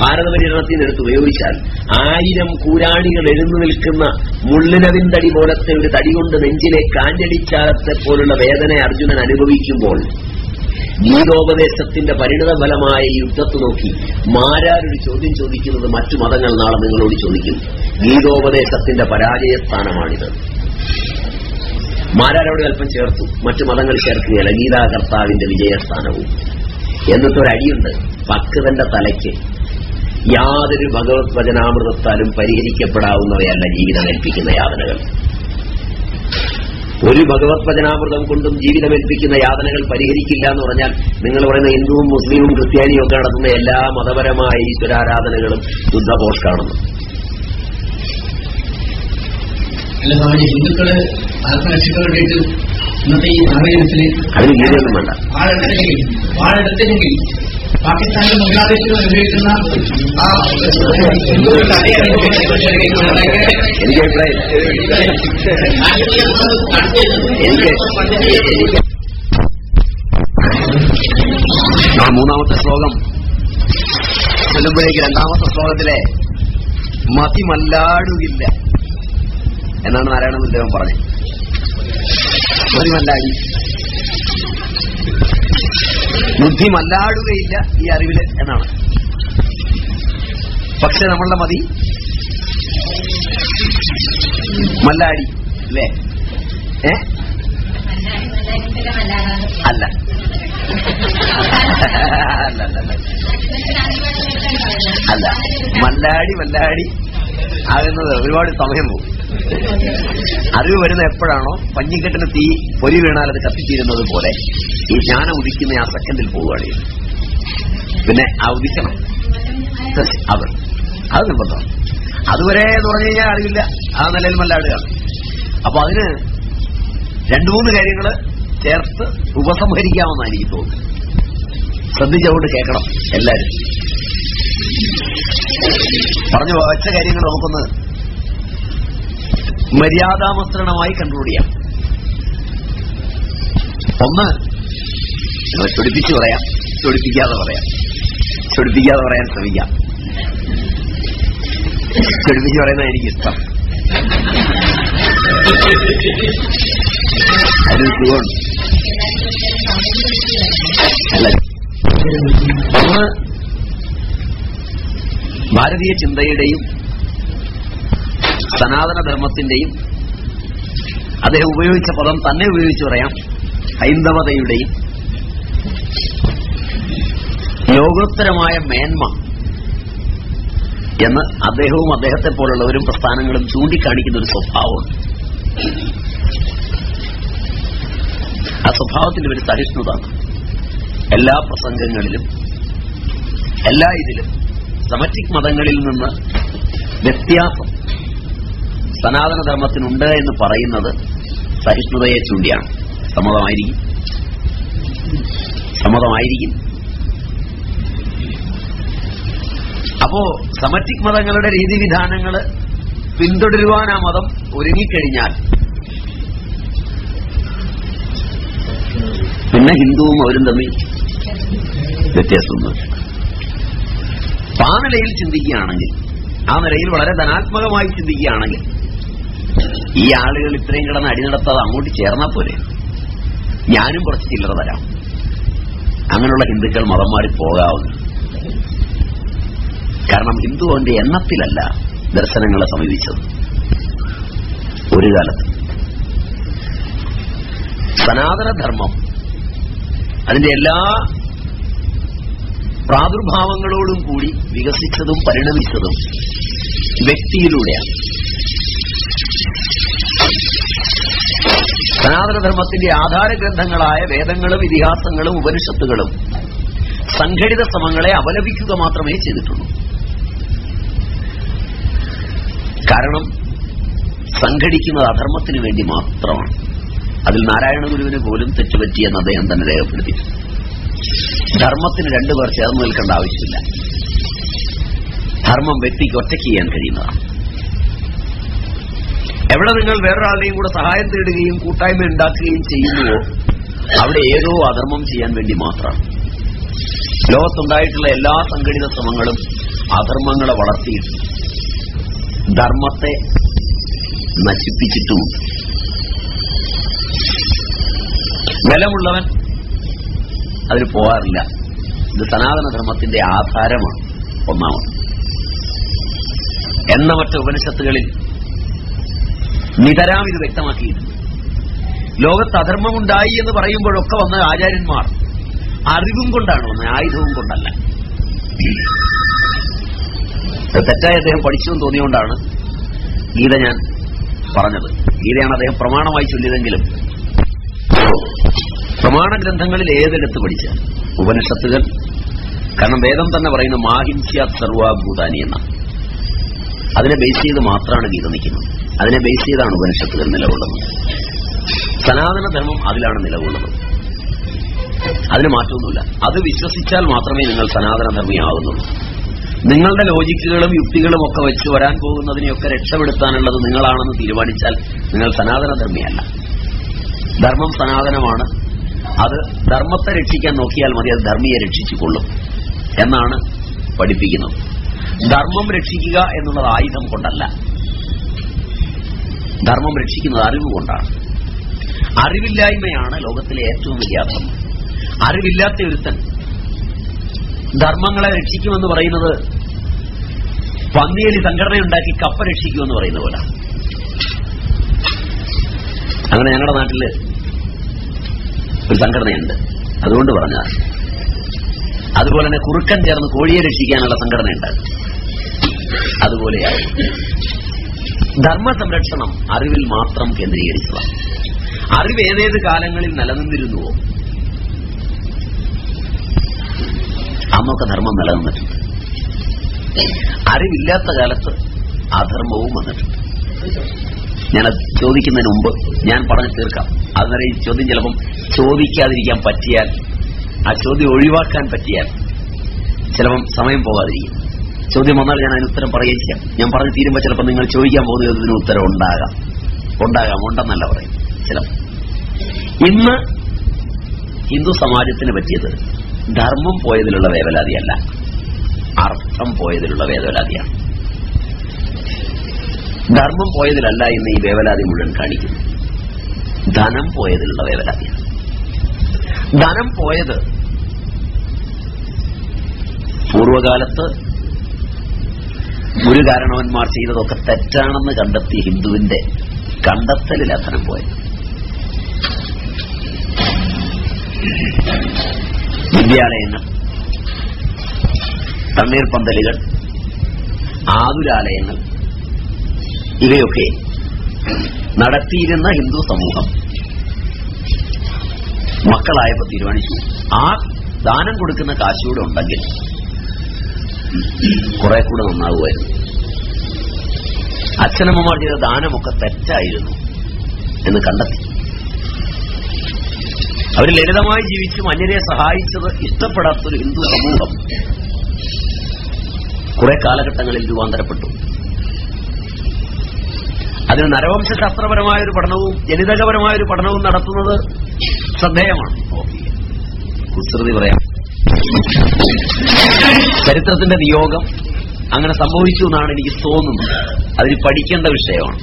ഭാരത പര്യടനത്തിൽ നിന്ന് എടുത്ത് ഉപയോഗിച്ചാൽ ആയിരം കൂരാണികൾ എഴുന്നു നിൽക്കുന്ന മുള്ളിനവിൻ തടി പോലത്തെ ഒരു തടി കൊണ്ട് നെഞ്ചിലെ കാഞ്ഞടിച്ചാലത്തെ പോലുള്ള വേദന അർജുനൻ അനുഭവിക്കുമ്പോൾ ഗീതോപദേശത്തിന്റെ പരിണിത ഫലമായ യുദ്ധത്ത് നോക്കി മാരാരൊരു ചോദ്യം ചോദിക്കുന്നത് മറ്റു മതങ്ങൾ നാളെ നിങ്ങളോട് ചോദിക്കും. ഗീതോപദേശത്തിന്റെ പരാജയസ്ഥാനമാണിത്. മാരാരോട് അല്പം ചേർത്തു. മറ്റു മതങ്ങൾ ചേർക്കുകയല്ല. ഗീതാകർത്താവിന്റെ വിജയസ്ഥാനവും. എന്നിട്ടൊരടിയുണ്ട്. ഭക്തന്റെ തലയ്ക്ക്. യാതൊരു ഭഗവത് വചനാമൃതത്താലും പരിഹരിക്കപ്പെടാവുന്നവയല്ല ജീവിതം ഏൽപ്പിക്കുന്ന യാതനകൾ. ഒരു ഭഗവത് വചനാമൃതം കൊണ്ടും ജീവിതമേൽപ്പിക്കുന്ന യാതനകൾ പരിഹരിക്കില്ല എന്ന് പറഞ്ഞാൽ നിങ്ങൾ പറയുന്ന ഹിന്ദുവും മുസ്ലിമും ക്രിസ്ത്യാനിയും ഒക്കെ നടത്തുന്ന എല്ലാ മതപരമായ ഈശ്വരാരാധനകളും സ്വാമിജി ഹിന്ദുക്കൾ ആത്മരക്ഷയ്ക്ക് വേണ്ടിയിട്ട് ഇന്നത്തെ ഈ സാഹചര്യത്തിൽ അതിന് ഗീതയൊന്നും വേണ്ട. പാകിസ്ഥാനിലും ബംഗ്ലാദേശിലും അനുഭവിക്കുന്ന ആ എനിക്ക് ആ മൂന്നാമത്തെ ശ്ലോകം. ചെല്ലുമ്പോഴേക്ക് രണ്ടാമത്തെ ശ്ലോകത്തിലെ മതിമല്ലാടുകില്ല. എന്നാണ് നാരായണ ഗുരുദേവൻ പറഞ്ഞത്. മതി മല്ലാടി ബുദ്ധി മല്ലാടുകയില്ല ഈ അറിവിൽ എന്നാണ്. പക്ഷെ നമ്മളുടെ മതി. മല്ലാടി അല്ലേ? ഏ? അല്ല. അല്ല അല്ല മല്ലാടി മല്ലാടി ആകുന്നത് ഒരുപാട് സമയം പോകും. അറിവ് വരുന്ന എപ്പോഴാണോ പഞ്ഞിക്കെട്ടിന് തീ പൊരി വീണാൽ അത് കത്തിച്ചീരുന്നത് പോലെ. ഈ ജ്ഞാനം ഉദിക്കുന്ന ആ സെക്കൻഡിൽ പോവുകയാണ് പിന്നെ ആ ഉദിക്കണം. അവർ അത്. നിർബന്ധം അതുവരെ എന്ന് പറഞ്ഞു കഴിഞ്ഞാൽ അറിവില്ല. ആ നിലയിൽ മല്ലാടുകയാണ് അപ്പൊ അതിന് രണ്ടു മൂന്ന് കാര്യങ്ങൾ ചേർത്ത് ഉപസംഹരിക്കാമെന്നാണ് എനിക്ക് തോന്നുന്നത്. ശ്രദ്ധിച്ചുകൊണ്ട് കേൾക്കണം എല്ലാരും പറഞ്ഞു വെച്ച കാര്യങ്ങൾ നമുക്കൊന്ന് മര്യാദാമസൃണമായി കൺട്രോൾ ചെയ്യാം ഒന്ന് ചൊടിപ്പിച്ചു പറയാം ചൊടിപ്പിക്കാതെ പറയാം ചൊടിപ്പിക്കാതെ പറയാൻ ശ്രമിക്കാം. ചൊടിപ്പിച്ച് പറയുന്നത് അല്ല. ഒന്ന് ഭാരതീയ ചിന്തയുടെയും സനാതന ധർമ്മത്തിന്റെയും അദ്ദേഹം ഉപയോഗിച്ച പദം തന്നെ ഉപയോഗിച്ച് പറയാം ഹൈന്ദവതയുടെയും. ലോകോത്തരമായ മേന്മ എന്ന് അദ്ദേഹവും അദ്ദേഹത്തെ പോലുള്ളവരും പ്രസ്ഥാനങ്ങളും ചൂണ്ടിക്കാണിക്കുന്ന ഒരു സ്വഭാവമുണ്ട് ആ സ്വഭാവത്തിന്റെ ഒരു സഹിഷ്ണുത എല്ലാ പ്രസംഗങ്ങളിലും എല്ലാ ഇതിലും സമറ്റിക് മതങ്ങളിൽ നിന്ന് വ്യത്യാസം സനാതനധർമ്മത്തിനുണ്ട് എന്ന് പറയുന്നത് സഹിഷ്ണുതയെ ചൂണ്ടിയാണ്. സമ്മതമായിരിക്കും. സമ്മതമായിരിക്കും. അപ്പോ സമറ്റിക് മതങ്ങളുടെ രീതിവിധാനങ്ങൾ പിന്തുടരുവാൻ ആ മതം ഒരുങ്ങിക്കഴിഞ്ഞാൽ പിന്നെ ഹിന്ദുവും അവരും തമ്മിൽ വ്യത്യാസമുണ്ട് അപ്പൊ ചിന്തിക്കുകയാണെങ്കിൽ ആ നിലയിൽ വളരെ ധനാത്മകമായി ചിന്തിക്കുകയാണെങ്കിൽ ഈ ആളുകൾ ഇത്രയും കിടന്ന് അടി നടത്താതെ അങ്ങോട്ട് ചേർന്നാ പോലെ ഞാനും കുറച്ച് ചില്ലറ തരാം. അങ്ങനെയുള്ള ഹിന്ദുക്കൾ മതം മാറി പോകാവുന്നു. കാരണം ഹിന്ദു അവന്റെ എണ്ണത്തിലല്ല ദർശനങ്ങളെ സമീപിച്ചത്. ഒരു കാലത്ത്. സനാതനധർമ്മം അതിന്റെ എല്ലാ പ്രാദുർഭാവങ്ങളോടും കൂടി വികസിച്ചതും പരിണമിച്ചതും വ്യക്തിയിലൂടെയാണ്. സനാതനധർമ്മത്തിന്റെ ആധാര ഗ്രന്ഥങ്ങളായ വേദങ്ങളും ഇതിഹാസങ്ങളും ഉപനിഷത്തുകളും സംഘടിത ശ്രമങ്ങളെ അപലപിക്കുക മാത്രമേ ചെയ്തിട്ടുള്ളൂ. കാരണം സംഘടിക്കുന്നത് അധർമ്മത്തിന് വേണ്ടി മാത്രമാണ്. അതിൽ നാരായണ ഗുരുവിന് പോലും തെറ്റുപറ്റിയെന്ന് അദ്ദേഹം തന്നെ രേഖപ്പെടുത്തി. ധർമ്മത്തിന് രണ്ടുപേർ ചേർന്ന് നിൽക്കേണ്ട ആവശ്യമില്ല. ധർമ്മം വ്യക്തിക്ക് ഒറ്റയ്ക്ക് ചെയ്യാൻ കഴിയുന്നതാണ്. എവിടെ നിങ്ങൾ വേറൊരാളുടെയും കൂടെ സഹായം തേടുകയും കൂട്ടായ്മ ഉണ്ടാക്കുകയും ചെയ്യുന്നുവോ? അവിടെ ഏതോ അധർമ്മം ചെയ്യാൻ വേണ്ടി മാത്രമാണ് ലോകത്തുണ്ടായിട്ടുള്ള എല്ലാ സംഘടിത ശ്രമങ്ങളും അധർമ്മങ്ങളെ വളർത്തിയിട്ട് ധർമ്മത്തെ നശിപ്പിച്ചിട്ടുമുണ്ട് ബലമുള്ളവൻ അതിന് പോകാറില്ല. ഇത് സനാതനധർമ്മത്തിന്റെ ആധാരമാണ് ഒന്നാമത്. എന്ന മറ്റ് ഉപനിഷത്തുകളിൽ നിതരാം ഇത് വ്യക്തമാക്കിയിരുന്നു ലോകത്ത് അധർമ്മമുണ്ടായി എന്ന് പറയുമ്പോഴൊക്കെ വന്ന ആചാര്യന്മാർ അറിവും കൊണ്ടാണ് വന്നത് ആയുധവും കൊണ്ടല്ല. തെറ്റായി അദ്ദേഹം പഠിച്ചുവെന്ന് തോന്നിയുകൊണ്ടാണ് ഗീത ഞാൻ പറഞ്ഞത്. ഗീതയാണ് അദ്ദേഹം പ്രമാണമായി ചൊല്ലിയതെങ്കിലും പ്രമാണ ഗ്രന്ഥങ്ങളിൽ ഏതെടുത്ത് പഠിച്ച ഉപനിഷത്തുകൾ? കാരണം വേദം തന്നെ പറയുന്ന മാഹിംസ്യാത് സർവാഭൂതാനി എന്ന. അതിനെ ബേസ് ചെയ്ത് മാത്രമാണ് ഗീത നിൽക്കുന്നത്. അതിനെ ബേസ് ചെയ്താണ് ഉപനിഷത്തുകൾ നിലകൊള്ളുന്നത്. സനാതന ധർമ്മം അതിലാണ് നിലകൊള്ളുന്നത്. അതിന് മാറ്റമൊന്നുമില്ല. അത് വിശ്വസിച്ചാൽ മാത്രമേ നിങ്ങൾ സനാതന ധർമ്മിയാവുന്നുള്ളൂ നിങ്ങളുടെ ലോജിക്കുകളും യുക്തികളും ഒക്കെ വെച്ച് വരാൻ പോകുന്നതിനെയൊക്കെ രക്ഷപ്പെടുത്താനുള്ളത് നിങ്ങളാണെന്ന് തീരുമാനിച്ചാൽ നിങ്ങൾ സനാതന ധർമ്മിയല്ല ധർമ്മം സനാതനമാണ്. അത് ധർമ്മത്തെ രക്ഷിക്കാൻ നോക്കിയാൽ മതി അത് ധർമ്മിയെ രക്ഷിച്ചുകൊള്ളും എന്നാണ് പഠിപ്പിക്കുന്നത്. ധർമ്മം രക്ഷിക്കുക എന്നുള്ളത് ആയുധം കൊണ്ടല്ല. ധർമ്മം രക്ഷിക്കുന്നത് അറിവുകൊണ്ടാണ്. അറിവില്ലായ്മയാണ് ലോകത്തിലെ ഏറ്റവും വലിയ അധർമ്മം അറിവില്ലാത്ത ഒരുത്തൻ ധർമ്മങ്ങളെ രക്ഷിക്കുമെന്ന് പറയുന്നത് പന്നിയലി സംഘടനയുണ്ടാക്കി കപ്പ രക്ഷിക്കുമെന്ന് പറയുന്ന പോലെ. അങ്ങനെ ഞങ്ങളുടെ നാട്ടിൽ ഒരു സംഘടനയുണ്ട്. അതുകൊണ്ട് പറഞ്ഞ അതുപോലെ തന്നെ കുറുക്കൻ ചേർന്ന് കോഴിയെ രക്ഷിക്കാനുള്ള സംഘടനയുണ്ട്. അതുപോലെയായി ധർമ്മ സംരക്ഷണം അറിവിൽ മാത്രം കേന്ദ്രീകരിക്കുക അറിവ് ഏതേത് കാലങ്ങളിൽ നിലനിന്നിരുന്നുവോ? അന്നൊക്കെ ധർമ്മം നിലനിന്നിട്ടുണ്ട്. അറിവില്ലാത്ത കാലത്ത് അധർമ്മവും വന്നിട്ടുണ്ട്. ഞാനത് ചോദിക്കുന്നതിന് മുമ്പ് ഞാൻ പറഞ്ഞു തീർക്കാം. അതുവരെ ഈ ചോദ്യം ചിലപ്പം ചോദിക്കാതിരിക്കാൻ പറ്റിയാൽ ആ ചോദ്യം ഒഴിവാക്കാൻ പറ്റിയാൽ ചിലപ്പം സമയം പോകാതിരിക്കും. ചോദ്യം വന്നാൽ ഞാൻ അതിന് ഉത്തരം ചെയ്യാം. ഞാൻ പറഞ്ഞു തീരുമ്പോൾ ചിലപ്പോൾ നിങ്ങൾ ചോദിക്കാൻ പോകുന്നത് ഇതിന് ഉത്തരം ഉണ്ടാകാം. ഉണ്ടാകാം ഉണ്ടെന്നല്ല പറയും ചില ഇന്ന് ഹിന്ദു സമാജത്തിന് പറ്റിയത് ധർമ്മം പോയതിലുള്ള വേവലാതിയല്ല അർത്ഥം പോയതിലുള്ള വേവലാതിയാണ് ധർമ്മം പോയതിലല്ല ഇന്ന് ഈ വേവലാതി മുഴുവൻ കാണിക്കുന്നു ധനം പോയതിലുള്ള വേവലാതിയാണ് ധനം പോയത് പൂർവകാലത്ത് ഗുരുകാരണവന്മാർ ചെയ്തതൊക്കെ തെറ്റാണെന്ന് കണ്ടെത്തിയ ഹിന്ദുവിന്റെ കണ്ടെത്തലിൽ അധനം പോയത്. വിദ്യാലയങ്ങൾ തണ്ണീർപ്പന്തലുകൾ ആതുരാലയങ്ങൾ ഇവയൊക്കെ നടത്തിയിരുന്ന ഹിന്ദു സമൂഹം മക്കളായപ്പോ തീരുമാനിച്ചു. ആ ദാനം കൊടുക്കുന്ന കാശൂടെ ഉണ്ടെങ്കിൽ കുറെ കൂടെ നന്നാവുമായിരുന്നു അച്ഛനമ്മമാർ ചെയ്ത ദാനമൊക്കെ തെറ്റായിരുന്നു എന്ന് കണ്ടെത്തി. അവർ ലളിതമായി ജീവിച്ചു അന്യരെ സഹായിച്ചത് ഇഷ്ടപ്പെടാത്തൊരു ഹിന്ദു സമൂഹം കുറെ കാലഘട്ടങ്ങളിൽ രൂപാന്തരപ്പെട്ടു. അതിന് നരവംശാസ്ത്രപരമായ ഒരു പഠനവും ജനിതകപരമായ ഒരു പഠനവും നടത്തുന്നത് ശ്രദ്ധേയമാണ്. കുസൃതി പറയാം. ചരിത്രത്തിന്റെ നിയോഗം അങ്ങനെ സംഭവിച്ചു എന്നാണ് എനിക്ക് തോന്നുന്നത്. അതിന് പഠിക്കേണ്ട വിഷയമാണ്.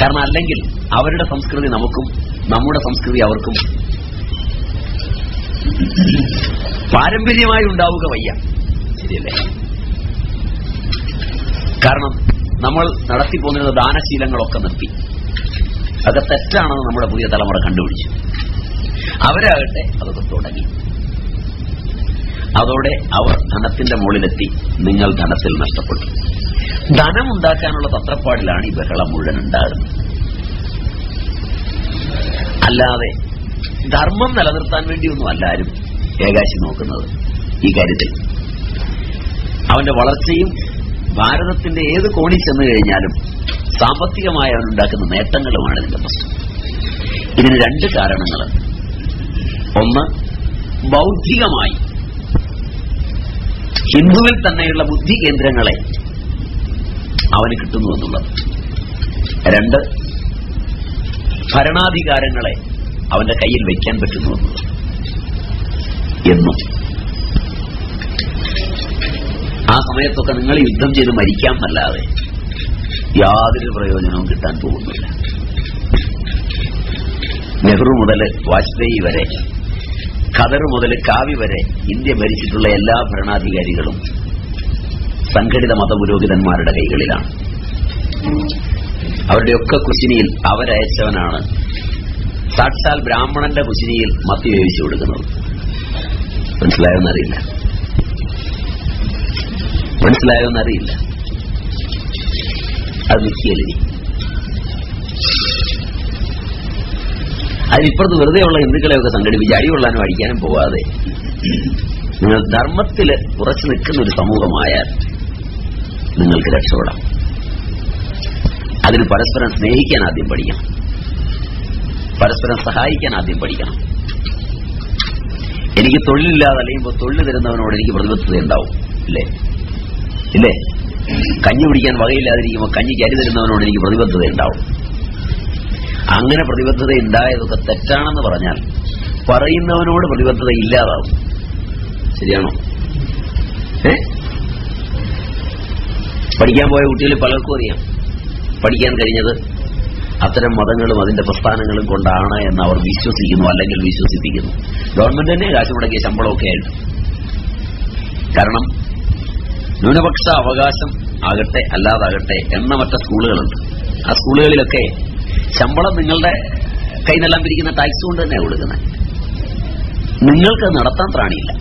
കാരണം അല്ലെങ്കിൽ അവരുടെ സംസ്കൃതി നമുക്കും നമ്മുടെ സംസ്കൃതി അവർക്കും പാരമ്പര്യമായി ഉണ്ടാവുക വയ്യ. ശരിയല്ലേ? കാരണം നമ്മൾ നടത്തിപ്പോന്നിരുന്ന ദാനശീലങ്ങളൊക്കെ നിർത്തി. അതൊക്കെ തെറ്റാണെന്ന് നമ്മുടെ പുതിയ തലമുറ കണ്ടുപിടിച്ചു. അവരാകട്ടെ അതൊക്കെ തുടങ്ങി. അതോടെ അവർ ധനത്തിന്റെ മുകളിലെത്തി. നിങ്ങൾ ധനത്തിൽ നഷ്ടപ്പെട്ടു. ധനം ഉണ്ടാക്കാനുള്ള തത്രപ്പാടിലാണ് ഈ ബഹളം മുഴുവൻ ഉണ്ടാകുന്നത്. അല്ലാതെ ധർമ്മം നിലനിർത്താൻ വേണ്ടിയൊന്നും അല്ലാരും ഏകാശി നോക്കുന്നത്. ഈ കാര്യത്തിൽ അവന്റെ വളർച്ചയും ഭാരതത്തിന്റെ ഏത് കോണി ചെന്നു കഴിഞ്ഞാലും സാമ്പത്തികമായി അവനുണ്ടാക്കുന്ന നേട്ടങ്ങളുമാണ് ഇതിന്റെ പ്രശ്നം. ഇതിന് രണ്ട് കാരണങ്ങൾ ഒന്ന് ബൗദ്ധികമായി ഹിന്ദുവിൽ തന്നെയുള്ള ബുദ്ധി കേന്ദ്രങ്ങളെ അവന് കിട്ടുന്നു എന്നുള്ളത്. രണ്ട് ഭരണാധികാരങ്ങളെ അവന്റെ കയ്യിൽ വയ്ക്കാൻ പറ്റുന്നു എന്നുള്ളത്. എന്നും. ആ സമയത്തൊക്കെ നിങ്ങൾ യുദ്ധം ചെയ്ത് മരിക്കാമെന്നല്ലാതെ യാതൊരു പ്രയോജനവും കിട്ടാൻ പോകുന്നില്ല. നെഹ്റു മുതൽ വാജ്പേയി വരെ ഖദർ മുതൽ കാവി വരെ ഇന്ത്യ ഭരിച്ചിട്ടുള്ള എല്ലാ ഭരണാധികാരികളും സംഘടിത മതപുരോഹിതന്മാരുടെ കൈകളിലാണ്. അവരുടെയൊക്കെ കുശിനിയിൽ അവരയച്ചവനാണ് സാക്ഷാൽ ബ്രാഹ്മണന്റെ കുശിനിയിൽ മത്തി വേവിച്ചു കൊടുക്കുന്നത്. മനസ്സിലായോന്നറിയില്ല. മനസ്സിലായോന്നറിയില്ല. അത് നിൽക്കിയല്ലേ അതിനിപ്പുറത്ത് വെറുതെയുള്ള ഹിന്ദുക്കളെയൊക്കെ സംഘടിപ്പിച്ച് അടികൊള്ളാനും അടിക്കാനും പോവാതെ. നിങ്ങൾ ധർമ്മത്തിൽ ഉറച്ചു നിൽക്കുന്ന ഒരു സമൂഹമായാൽ നിങ്ങൾക്ക് രക്ഷപ്പെടാം. അതിന് പരസ്പരം സ്നേഹിക്കാൻ ആദ്യം പഠിക്കണം. പരസ്പരം സഹായിക്കാൻ ആദ്യം പഠിക്കണം. എനിക്ക് തൊഴിലില്ലാതെ അലയുമ്പോൾ തൊഴിൽ തരുന്നവനോട് എനിക്ക് പ്രതിബദ്ധത ഉണ്ടാവും. ഇല്ലേ? ഇല്ലേ? കഞ്ഞി പിടിക്കാൻ വകയില്ലാതിരിക്കുമ്പോൾ കഞ്ഞിക്ക് അരി തരുന്നവനോട് എനിക്ക് പ്രതിബദ്ധത ഉണ്ടാവും. അങ്ങനെ പ്രതിബദ്ധത ഉണ്ടായതൊക്കെ തെറ്റാണെന്ന് പറഞ്ഞാൽ പറയുന്നവനോട് പ്രതിബദ്ധത ഇല്ലാതാവും. ശരിയാണോ? ഏ? പഠിക്കാൻ പോയ കുട്ടികൾ പലർക്കും അറിയാം. പഠിക്കാൻ കഴിഞ്ഞത് അത്തരം മതങ്ങളും അതിന്റെ പ്രസ്ഥാനങ്ങളും കൊണ്ടാണ് എന്ന് അവർ വിശ്വസിക്കുന്നു അല്ലെങ്കിൽ വിശ്വസിപ്പിക്കുന്നു. ഗവൺമെന്റ് തന്നെ കാശ് മുടക്കിയ ശമ്പളമൊക്കെ ആയിട്ട് കാരണം ന്യൂനപക്ഷ അവകാശം ആകട്ടെ അല്ലാതാകട്ടെ എണ്ണമറ്റ സ്കൂളുകളുണ്ട്. ആ സ്കൂളുകളിലൊക്കെ ശമ്പളം നിങ്ങളുടെ കൈനെല്ലാം നിന്നെല്ലാം പിരിക്കുന്ന ടാക്സ് കൊണ്ട് തന്നെയാണ് കൊടുക്കുന്നത്. നിങ്ങൾക്ക് നടത്താൻ ത്രാണിയില്ല.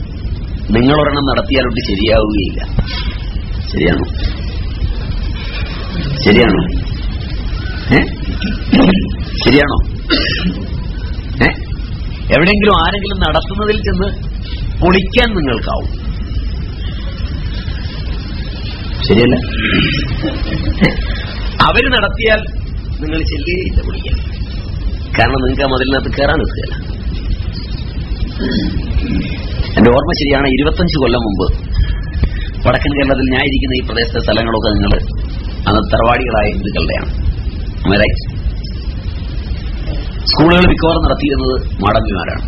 നിങ്ങളൊരെണ്ണം നടത്തിയാലൊട്ട് ശരിയാവുകയില്ല. ശരിയാണോ? ശരിയാണോ? ശരിയാണോ? ഏ? എവിടെയെങ്കിലും ആരെങ്കിലും നടത്തുന്നതിൽ ചെന്ന് പൊളിക്കാൻ നിങ്ങൾക്കാവും. ശരിയല്ല? അവർ നടത്തിയാൽ നിങ്ങൾ ചെല്ലുകയില്ല വിളിക്കാൻ കാരണം നിങ്ങൾക്ക് ആ മതിലിനകത്ത് കയറാൻ നിൽക്കുകയല്ല. എന്റെ ഓർമ്മ ശരിയാണ് ഇരുപത്തഞ്ച് കൊല്ലം മുമ്പ് വടക്കൻ കേരളത്തിൽ ഞാൻ ഇരിക്കുന്ന ഈ പ്രദേശത്തെ സ്ഥലങ്ങളൊക്കെ നിങ്ങൾ അന്ന് തറവാടികളായ ഹിന്ദുക്കളുടെയാണ്? സ്കൂളുകൾ മിക്കവാറും നടത്തിയിരുന്നത് മാടമ്പിമാരാണ്.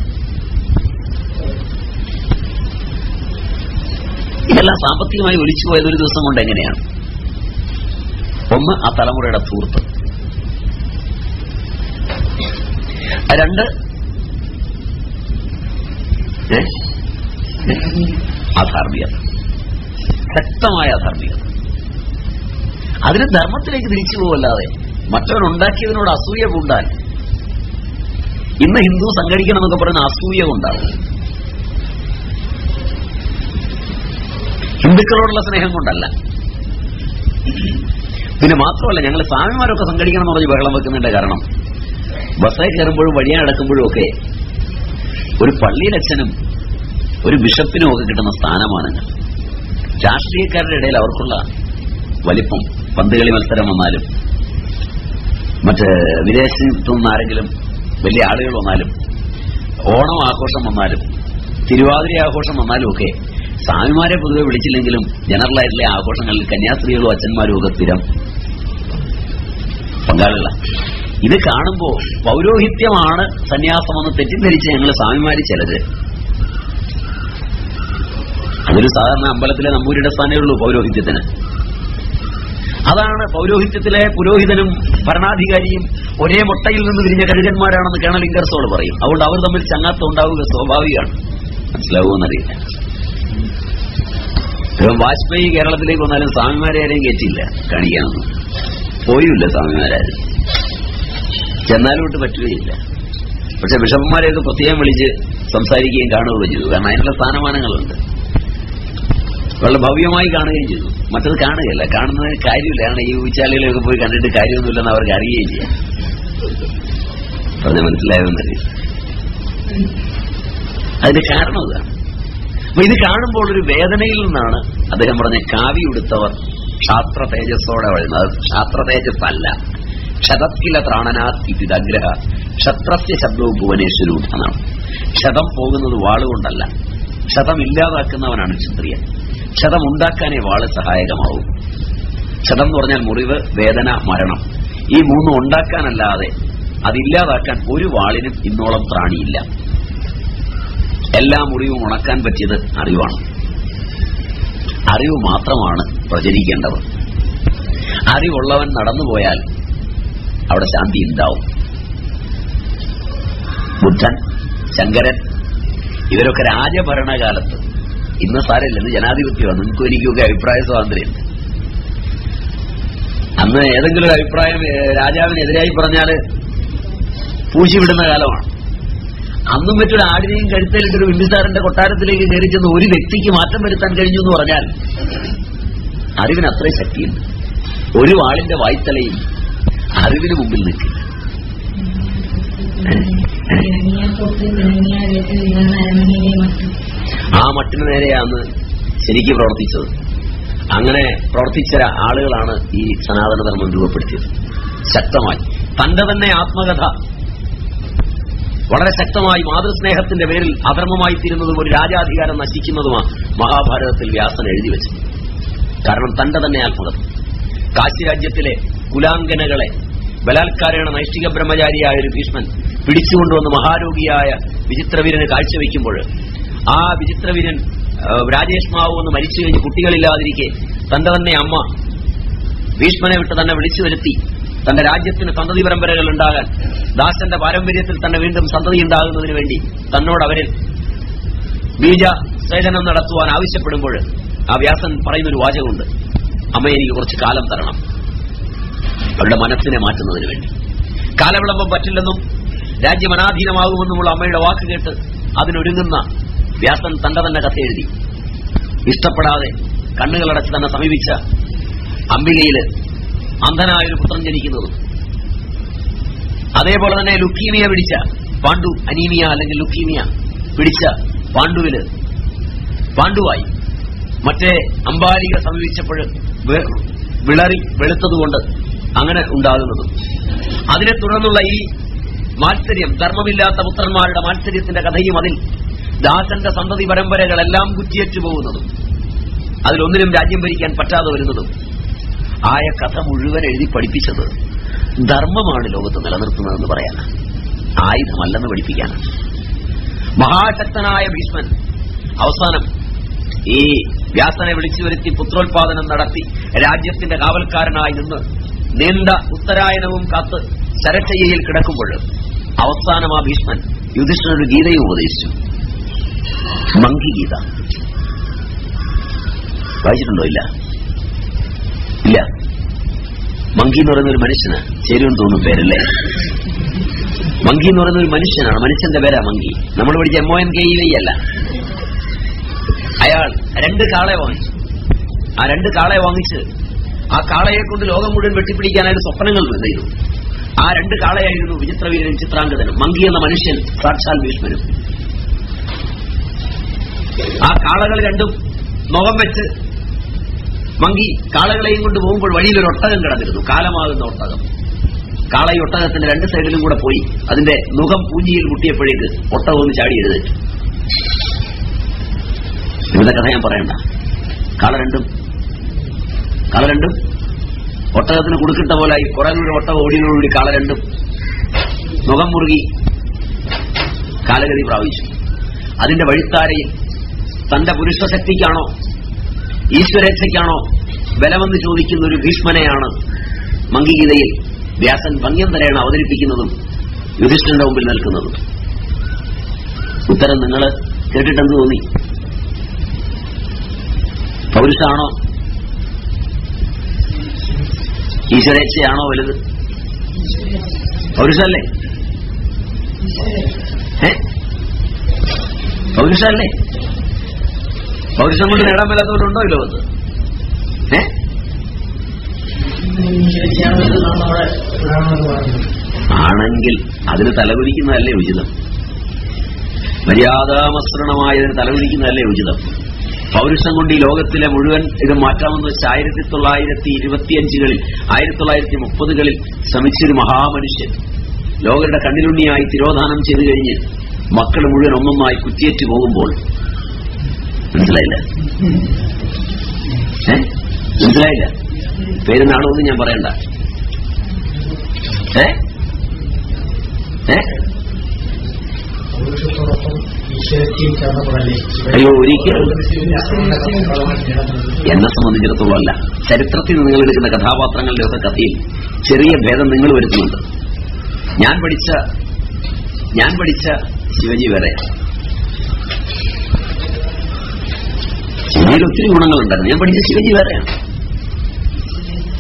ഇതെല്ലാം സാമ്പത്തികമായി ഒലിച്ചു ഒരു ദിവസം കൊണ്ട് എങ്ങനെയാണ്? ഒന്ന് ആ തലമുറയുടെ ധൂർത്ത് രണ്ട്? അധാർമികത ശക്തമായ അധാർമികത അതിന് ധർമ്മത്തിലേക്ക് തിരിച്ചു പോവല്ലാതെ മറ്റവൻ ഉണ്ടാക്കിയതിനോട് അസൂയ കൊണ്ടാൽ ഇന്ന് ഹിന്ദു സംഘടിക്കണം എന്നൊക്കെ പറയുന്ന അസൂയ കൊണ്ടാണ് ഹിന്ദുക്കളോടുള്ള സ്നേഹം കൊണ്ടല്ല. പിന്നെ മാത്രമല്ല ഞങ്ങൾ സ്വാമിമാരൊക്കെ സംഘടിക്കണം എന്ന് പറഞ്ഞ് ബഹളം വെക്കുന്നതിന്റെ കാരണം ബസ്സിൽ കയറുമ്പോഴും വഴിയാൻ നടക്കുമ്പോഴും ഒക്കെ ഒരു പള്ളിയിലച്ഛനും ഒരു ബിഷപ്പിനും ഒക്കെ കിട്ടുന്ന സ്ഥാനമാണ് രാഷ്ട്രീയക്കാരുടെ ഇടയിൽ അവർക്കുള്ള വലിപ്പം പന്തുകളി മത്സരം വന്നാലും മറ്റ് വിദേശത്തു നിന്ന് ആരെങ്കിലും വലിയ ആളുകൾ വന്നാലും ഓണം ആഘോഷം വന്നാലും തിരുവാതിര ആഘോഷം വന്നാലും ഒക്കെ സ്വാമിമാരെ പൊതുവെ വിളിച്ചില്ലെങ്കിലും ജനറലായിട്ടുള്ള ആഘോഷങ്ങളിൽ കന്യാസ്ത്രീകളും അച്ഛന്മാരും ഒക്കെ സ്ഥിരം പങ്കാളികള ഇത് കാണുമ്പോ പൗരോഹിത്യമാണ് സന്യാസമെന്ന് തെറ്റിദ്ധരിച്ച് ഞങ്ങൾ സ്വാമിമാര് ചിലത്. അതൊരു സാധാരണ അമ്പലത്തിലെ നമ്പൂരിയുടെ സ്ഥാനമേ ഉള്ളൂ പൗരോഹിത്യത്തിന്. അതാണ് പൗരോഹിത്യത്തിലെ പുരോഹിതനും ഭരണാധികാരിയും ഒരേ മുട്ടയിൽ നിന്ന് വിരിഞ്ഞ കഴുകന്മാരാണെന്ന് കേണൽ ഇംഗർസോട് പറയും. അതുകൊണ്ട് അവർ തമ്മിൽ ചങ്ങാത്തം ഉണ്ടാവുക സ്വാഭാവികമാണ്. മനസ്സിലാവുമെന്നറിയില്ല. ഇപ്പം വാജ്പേയി കേരളത്തിലേക്ക് വന്നാലും സ്വാമിമാരെ ആരെയും കയറ്റിയില്ല കാണിക്കാനൊന്നും. പോയില്ല സ്വാമിമാരാരും. ചെന്നാലോട്ട് പറ്റുകയില്ല. പക്ഷെ ബിഷപ്പന്മാരെയൊക്കെ പ്രത്യേകം വിളിച്ച് സംസാരിക്കുകയും കാണുകയും ചെയ്തു. കാരണം അതിനുള്ള സ്ഥാനമാനങ്ങളുണ്ട്. വളരെ ഭവ്യമായി കാണുകയും ചെയ്തു. മറ്റത് കാണുകയല്ല. കാണുന്നതിന് കാര്യമില്ല. കാരണം ഈ ഉച്ചാലയിലൊക്കെ പോയി കണ്ടിട്ട് കാര്യമൊന്നുമില്ലെന്ന് അവർക്ക് അറിയുകയും ചെയ്യാം. പറഞ്ഞ മനസ്സിലായെന്നറിയില്ല അതിന്റെ കാരണം ഇതാണ് അപ്പൊ ഇത് കാണുമ്പോൾ ഒരു വേദനയിൽ നിന്നാണ് അദ്ദേഹം പറഞ്ഞ കാവി ഉടുത്തവർ ശാസ്ത്ര തേജസ്സോടെ വഴുന്നത് ശാസ്ത്ര തേജസ് അല്ല ക്ഷതത്തിലെ ത്രാണനാത് ഇതിദഗ്രഹ ക്ഷത്രസ്യ ശബ്ദവും ഭുവനേശ്വരൂഢ എന്നാണ് ക്ഷതം പോകുന്നത് വാളുകൊണ്ടല്ല ക്ഷതം ഇല്ലാതാക്കുന്നവനാണ് ക്ഷത്രിയൻ. ക്ഷതം ഉണ്ടാക്കാനേ വാൾ സഹായകമാവും. ക്ഷതം എന്ന് പറഞ്ഞാൽ മുറിവ് വേദന മരണം. ഈ മൂന്നും ഉണ്ടാക്കാനല്ലാതെ അതില്ലാതാക്കാൻ ഒരു വാളിനും ഇന്നോളം പ്രാണിയില്ല. എല്ലാ മുറിവും ഉണക്കാൻ പറ്റിയത് അറിവാണ്. അറിവ് മാത്രമാണ് പ്രചരിക്കേണ്ടത്. അറിവുള്ളവൻ നടന്നുപോയാൽ അവിടെ ശാന്തി ഉണ്ടാവും. ബുദ്ധൻ ശങ്കരൻ ഇവരൊക്കെ രാജഭരണകാലത്ത്. ഇന്ന് സാരമില്ല ഇന്ന് ജനാധിപത്യമാണ് നിങ്ങൾക്കും എനിക്കൊക്കെ അഭിപ്രായ സ്വാതന്ത്ര്യം. അന്ന് ഏതെങ്കിലും ഒരു അഭിപ്രായം രാജാവിനെതിരായി പറഞ്ഞാൽ പൂശിവിടുന്ന കാലമാണ്. അന്നും മറ്റൊരു ആടിനെയും കഴുത്തേലിട്ടൊരു ബിംബിസാറിന്റെ കൊട്ടാരത്തിലേക്ക് കയറി ചെന്ന് ഒരു വ്യക്തിക്ക് മാറ്റം വരുത്താൻ കഴിഞ്ഞു എന്ന് പറഞ്ഞാൽ അറിവിന് അത്രയും ശക്തിയുണ്ട്. ഒരു ആളിന്റെ വായ്ത്തലയും അറിവിന് മുമ്പിൽ നിൽക്കില്ല ആ മട്ടിന് നേരെയാണ് ശരിക്ക് പ്രവർത്തിച്ചത്. അങ്ങനെ പ്രവർത്തിച്ച ആളുകളാണ് ഈ സനാതന ധർമ്മം രൂപപ്പെടുത്തിയത്. ശക്തമായി. തന്റെ തന്നെ ആത്മകഥ വളരെ ശക്തമായി മാതൃസ്നേഹത്തിന്റെ പേരിൽ അധർമ്മമായി തീരുന്നതും ഒരു രാജാധികാരം നശിക്കുന്നതുമാണ് മഹാഭാരതത്തിൽ വ്യാസൻ എഴുതി വെച്ചത്. കാരണം തന്റെ തന്നെ ആത്മകഥ. കാശി രാജ്യത്തിലെ കുലാങ്കനകളെ ബലാത്കാരേണ നൈഷ്ഠിക ബ്രഹ്മചാരിയായ ഒരു ഭീഷ്മൻ പിടിച്ചുകൊണ്ടുവന്ന് മഹാരോഗിയായ വിചിത്രവീരന് കാഴ്ചവെക്കുമ്പോൾ ആ വിചിത്രവീരൻ ആ, രാജേഷ് മാവു എന്ന് മരിച്ചു കഴിഞ്ഞ് കുട്ടികളില്ലാതിരിക്കെ തന്റെ തന്നെ അമ്മ ഭീഷ്മനെ വിട്ട് തന്നെ വിളിച്ചു വരുത്തി. തന്റെ രാജ്യത്തിന് സന്തതി പരമ്പരകൾ ഉണ്ടാകാൻ ദാസന്റെ പാരമ്പര്യത്തിൽ തന്നെ വീണ്ടും സന്തതി ഉണ്ടാകുന്നതിന് വേണ്ടി തന്നോട് അവരിൽ ബീജ സേചനം നടത്തുവാൻ ആവശ്യപ്പെടുമ്പോൾ ആ വ്യാസൻ പറയുന്നൊരു വാചകമുണ്ട്. അമ്മ എനിക്ക് കുറച്ച് കാലം തരണം. അവരുടെ മനസ്സിനെ മാറ്റുന്നതിന് വേണ്ടി. കാലവിളംബം പറ്റില്ലെന്നും രാജ്യം അനാധീനമാകുമെന്നുമുള്ള അമ്മയുടെ വാക്ക് കേട്ട് അതിനൊരുങ്ങുന്ന വ്യാസൻ തന്റെ തന്നെ കഥ എഴുതി. ഇഷ്ടപ്പെടാതെ കണ്ണുകളടച്ച് തന്നെ സമീപിച്ച അംബികയിൽ അന്ധനായൊരു പുത്രൻ ജനിക്കുന്നതും. അതേപോലെ തന്നെ ലുക്കീമിയ പിടിച്ച പാണ്ഡു അനീമിയ അല്ലെങ്കിൽ ലുക്കീമിയ പിടിച്ച പാണ്ഡുവിൽ പാണ്ഡുവായി മറ്റേ അമ്പാലിക സമീപിച്ചപ്പോൾ വിളറി വെളുത്തതുകൊണ്ട് അങ്ങനെ ഉണ്ടാകുന്നത്. അതിനെ തുടർന്നുള്ള ഈ മാത്സര്യം ധർമ്മമില്ലാത്ത പുത്രന്മാരുടെ മാത്സര്യത്തിന്റെ കഥയും അതിൽ ദാസന്റെ സന്തതി പരമ്പരകളെല്ലാം കുറ്റിയച്ചു പോകുന്നതും അതിലൊന്നിനും രാജ്യം ഭരിക്കാൻ പറ്റാതെ വരുന്നതും ആയ കഥ മുഴുവൻ എഴുതി പഠിപ്പിച്ചത് ധർമ്മമാണ് ലോകത്ത് നിലനിർത്തുന്നതെന്ന് പറയാൻ ആയുധമല്ലെന്ന് പഠിപ്പിക്കാനാണ്. മഹാശക്തനായ ഭീഷ്മൻ അവസാനം ഈ വ്യാസനെ വിളിച്ചു വരുത്തി പുത്രോത്പാദനം നടത്തി രാജ്യത്തിന്റെ കാവൽക്കാരനായി നിന്ന് നീണ്ട ഉത്തരായനവും കാത്ത് ശരച്ചയ്യയിൽ കിടക്കുമ്പോൾ അവസാനം ആ ഭീഷ്മൻ യുധിഷ്ഠനൊരു ഗീതയും ഉപദേശിച്ചു. മങ്കി ഗീത വായിച്ചിട്ടുണ്ടോ? ഇല്ല. ഇല്ല. മങ്കി എന്ന് പറയുന്ന ഒരു മനുഷ്യന് ചേരുമെന്ന് തോന്നും പേരല്ലേ? മങ്കി എന്ന് പറയുന്ന ഒരു മനുഷ്യനാണ്. മനുഷ്യന്റെ പേരാ മങ്കി. നമ്മൾ പഠിച്ച M O N K E Y അല്ല. അയാൾ രണ്ട് കാളെ വാങ്ങിച്ചു. ആ രണ്ട് കാളെ വാങ്ങിച്ച് ആ കാളയെ കൊണ്ട് ലോകം മുഴുവൻ വെട്ടിപ്പിടിക്കാനായിട്ട് സ്വപ്നങ്ങൾ ചെയ്തു ആ രണ്ട് കാളയായിരുന്നു വിചിത്രവീരനും ചിത്രാംഗതനും മങ്കി എന്ന മനുഷ്യൻ സാക്ഷാൽ ഭീഷ്മനും. ആ കാളകൾ രണ്ടും മുഖം വെച്ച് മങ്കി കാളകളെയും കൊണ്ട് പോകുമ്പോൾ വഴിയിൽ ഒരു ഒട്ടകം കിടന്നിരുന്നു. കാലമാകുന്ന ഒട്ടകം. കാള ഈ ഒട്ടകത്തിന്റെ രണ്ട് സൈഡിലും കൂടെ പോയി. അതിന്റെ മുഖം പൂഞ്ഞിയിൽ മുട്ടിയപ്പോഴേക്ക് ഒട്ടകം ഒന്ന് ചാടി എഴുതേറ്റു ഇന്നത്തെ കഥ ഞാൻ പറയണ്ട. കാള രണ്ടും കാള രണ്ടും. ഒട്ടകത്തിന് കൊടുക്കിട്ട പോലെ കുറെ കൂടി ഒട്ടകം ഓടിയോടുകൂടി കാള രണ്ടും. മുഖം മുറുകി കാലഗതി പ്രാപിച്ചു. അതിന്റെ വഴിത്താരയിൽ തന്റെ പുരുഷശക്തിക്കാണോ ഈശ്വരേച്ഛയ്ക്കാണോ ബലമെന്ന് ചോദിക്കുന്ന ഒരു ഭീഷ്മനെയാണ് മങ്കിഗീതയിൽ വ്യാസൻ ഭംഗ്യന്തരേണ അവതരിപ്പിക്കുന്നതും യുധിഷ്ഠന്റെ മുമ്പിൽ നിൽക്കുന്നതും. ഉത്തരം നിങ്ങൾ കേട്ടിട്ടെന്ന് തോന്നി. പൗരുഷാണോ ഈശ്വരേച്ഛയാണോ വലുത്? പൗരുഷല്ലേ പൗരുഷല്ലേ പൗരുഷം കൊണ്ട് നേടാൻ വല്ലാത്തവരുണ്ടോ ഈ ലോകത്ത് ആണെങ്കിൽ അതിന് തലകുലിക്കുന്നതല്ലേ ഉചിതം. മര്യാദാമസൃണമായതിന് തലകുലിക്കുന്നതല്ലേ ഉചിതം. പൗരുഷം കൊണ്ട് ഈ ലോകത്തിലെ മുഴുവൻ ഇത് മാറ്റാമെന്ന് വെച്ചാൽ ആയിരത്തി തൊള്ളായിരത്തി ഇരുപത്തിയഞ്ചുകളിൽ ആയിരത്തി തൊള്ളായിരത്തി മുപ്പതുകളിൽ ശ്രമിച്ചൊരു മഹാമനുഷ്യൻ. ലോകരുടെ കണ്ണിലുണ്ണിയായി തിരോധാനം ചെയ്തു കഴിഞ്ഞ് മക്കൾ മുഴുവൻ ഒന്നൊന്നായി കുത്തിയേറ്റ് പോകുമ്പോൾ മനസ്സിലായില്ല? ഏ? മനസ്സിലായില്ല? പേര് നാളൊന്നും ഞാൻ പറയണ്ട. ഏ? ഏ? അയ്യോ ഒരിക്കലും. എന്നെ സംബന്ധിച്ചിടത്തോളം അല്ല ചരിത്രത്തിൽ നിങ്ങൾ എടുക്കുന്ന കഥാപാത്രങ്ങളുടെ ഒക്കെ കഥയിൽ ചെറിയ ഭേദം നിങ്ങൾ വരുത്തുന്നുണ്ട്. ഞാൻ പഠിച്ച ഞാൻ പഠിച്ച ശിവജി വരെ ശിവജിയിൽ ഒത്തിരി ഗുണങ്ങളുണ്ടായിരുന്നു. ഞാൻ പഠിച്ച ശിവജി വേറെയാണ് ഈശ്വരത്തെയാണ് വിചാരിച്ചു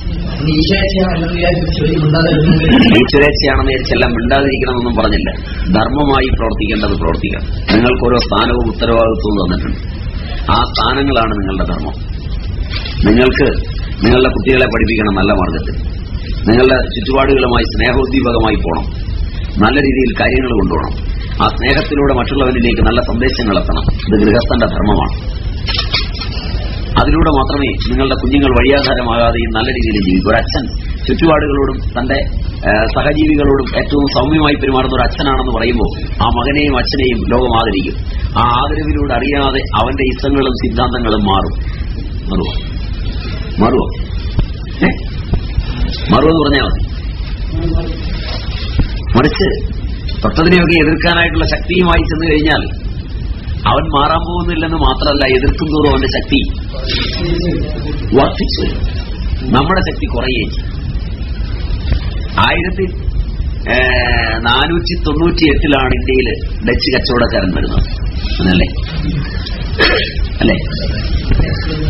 ശരി ഉണ്ടാതെ ഈശ്വരേച്ഛയാണെന്ന് വിചാരിച്ചെല്ലാം മിണ്ടാതിരിക്കണമെന്നും പറഞ്ഞില്ല. ധർമ്മമായി പ്രവർത്തിക്കേണ്ടത് പ്രവർത്തിക്കണം നിങ്ങൾക്ക് ഓരോ സ്ഥാനവും ഉത്തരവാദിത്വവും തന്നിട്ടുണ്ട്. ആ സ്ഥാനങ്ങളാണ് നിങ്ങളുടെ ധർമ്മം. നിങ്ങൾക്ക് നിങ്ങളുടെ കുട്ടികളെ പഠിപ്പിക്കണം നല്ല മാർഗത്തിൽ. നിങ്ങളുടെ ചുറ്റുപാടുകളുമായി സ്നേഹോദ്ദീപകമായി പോകണം നല്ല രീതിയിൽ കാര്യങ്ങൾ കൊണ്ടുപോകണം. ആ സ്നേഹത്തിലൂടെ മറ്റുള്ളവരിലേക്ക് നല്ല സന്ദേശങ്ങൾ എത്തണം. ഇത് ഗൃഹസ്ഥന്റെ ധർമ്മമാണ്. അതിലൂടെ മാത്രമേ നിങ്ങളുടെ കുഞ്ഞുങ്ങൾ വഴിയാധാരമാകാതെയും നല്ല രീതിയിൽ ജീവിക്കൂ. ഒരു അച്ഛൻ ചുറ്റുപാടുകളോടും തന്റെ സഹജീവികളോടും ഏറ്റവും സൗമ്യമായി പെരുമാറുന്ന ഒരു അച്ഛനാണെന്ന് പറയുമ്പോൾ ആ മകനെയും അച്ഛനെയും ലോകം ആദരിക്കും. ആ ആദരവിലൂടെ അറിയാതെ അവന്റെ ഇഷ്ടങ്ങളും സിദ്ധാന്തങ്ങളും മാറും. മറുവോ? മറുവോ? മറുവെന്ന് പറഞ്ഞാൽ മതി. മറിച്ച് തൊട്ടതിനെയൊക്കെ എതിർക്കാനായിട്ടുള്ള ശക്തിയുമായി ചെന്നു കഴിഞ്ഞാൽ അവൻ മാറാൻ പോകുന്നില്ലെന്ന് മാത്രമല്ല എതിർക്കും തോറും അവന്റെ ശക്തി വർദ്ധിച്ചു. നമ്മുടെ ശക്തി കുറയേ ആയിരത്തി നാനൂറ്റി തൊണ്ണൂറ്റി എട്ടിലാണ് ഇന്ത്യയിൽ ഡച്ച് കച്ചവടക്കാരൻ വരുന്നത്. അല്ലേ? അല്ലേ?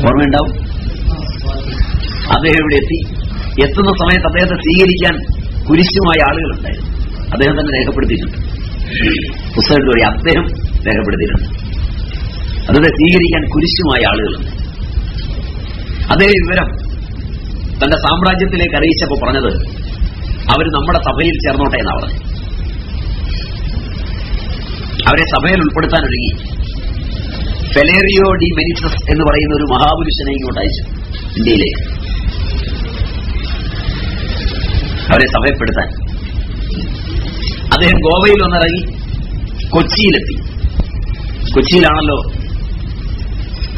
ഓർമ്മയുണ്ടാവും? അദ്ദേഹം ഇവിടെ എത്തി. എത്തുന്ന സമയത്ത് അദ്ദേഹത്തെ സ്വീകരിക്കാൻ കുരിശുമായ ആളുകളുണ്ടായിരുന്നു. അദ്ദേഹം തന്നെ രേഖപ്പെടുത്തിയിട്ടുണ്ട്. പുസ്തകത്തിൽ വഴി അദ്ദേഹം രേഖപ്പെടുത്തിയിട്ടുണ്ട്. അദ്ദേഹത്തെ സ്വീകരിക്കാൻ കുരിശുമായ ആളുകളുണ്ട് അതേ വിവരം തന്റെ സാമ്രാജ്യത്തിലേക്ക് അറിയിച്ചപ്പോ പറഞ്ഞത് അവർ നമ്മുടെ സഭയിൽ ചേർന്നോട്ടെ എന്നാ പറഞ്ഞു അവരെ സഭയിൽ ഉൾപ്പെടുത്താൻ ഒരുങ്ങി. ഫെലേറിയോ ഡി മെനിസസ് എന്ന് പറയുന്ന ഒരു മഹാപുരുഷനെ ഇങ്ങോട്ട് അയച്ചു ഇന്ത്യയിലേക്ക്. അവരെ സഭയപ്പെടുത്താൻ. അദ്ദേഹം ഗോവയിൽ ഒന്നിറങ്ങി കൊച്ചിയിലെത്തി. കൊച്ചിയിലാണല്ലോ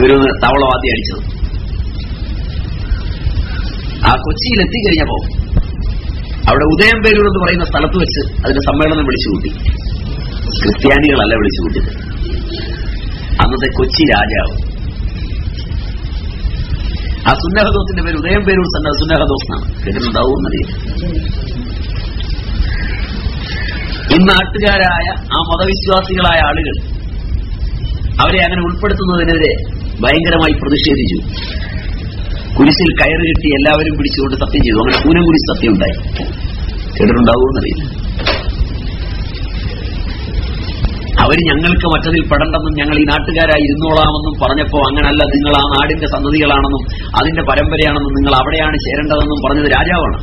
ഒരു തവളവാദ്യം അടിച്ചത്. ആ കൊച്ചിയിൽ എത്തിക്കഴിഞ്ഞപ്പോ അവിടെ ഉദയംപേരൂർ എന്ന് പറയുന്ന സ്ഥലത്ത് വെച്ച് അതിന്റെ സമ്മേളനം വിളിച്ചു കൂട്ടി. ക്രിസ്ത്യാനികളല്ല വിളിച്ചു കൂട്ടിയത്. അന്നത്തെ കൊച്ചി രാജാവ്. ആ സുന്നഹദോസിന്റെ പേര് ഉദയം പേരൂർ തന്നെ സുന്നഹദോസ് എന്നാണ് കേട്ടിട്ടുണ്ടാവും എന്നറിയാം ഈ നാട്ടുകാരായ ആ മതവിശ്വാസികളായ ആളുകൾ അവരെ അങ്ങനെ ഉൾപ്പെടുത്തുന്നതിനെതിരെ ഭയങ്കരമായി പ്രതിഷേധിച്ചു. കുരിശിൽ കയറ് കിട്ടി എല്ലാവരും പിടിച്ചുകൊണ്ട് സത്യം ചെയ്തു. അങ്ങനെ പൂനം കുരിശ് സത്യം ഉണ്ടായി. കേട്ടിട്ടുണ്ടാവുമെന്നറിയില്ല അവർ ഞങ്ങൾക്ക് മറ്റതിൽ പെടണ്ടെന്നും ഞങ്ങൾ ഈ നാട്ടുകാരായി ഇരുന്നോളാമെന്നും പറഞ്ഞപ്പോ അങ്ങനല്ല നിങ്ങൾ ആ നാടിന്റെ സന്തതികളാണെന്നും അതിന്റെ പരമ്പരയാണെന്നും നിങ്ങൾ അവിടെയാണ് ചേരേണ്ടതെന്നും പറഞ്ഞത് രാജാവാണ്.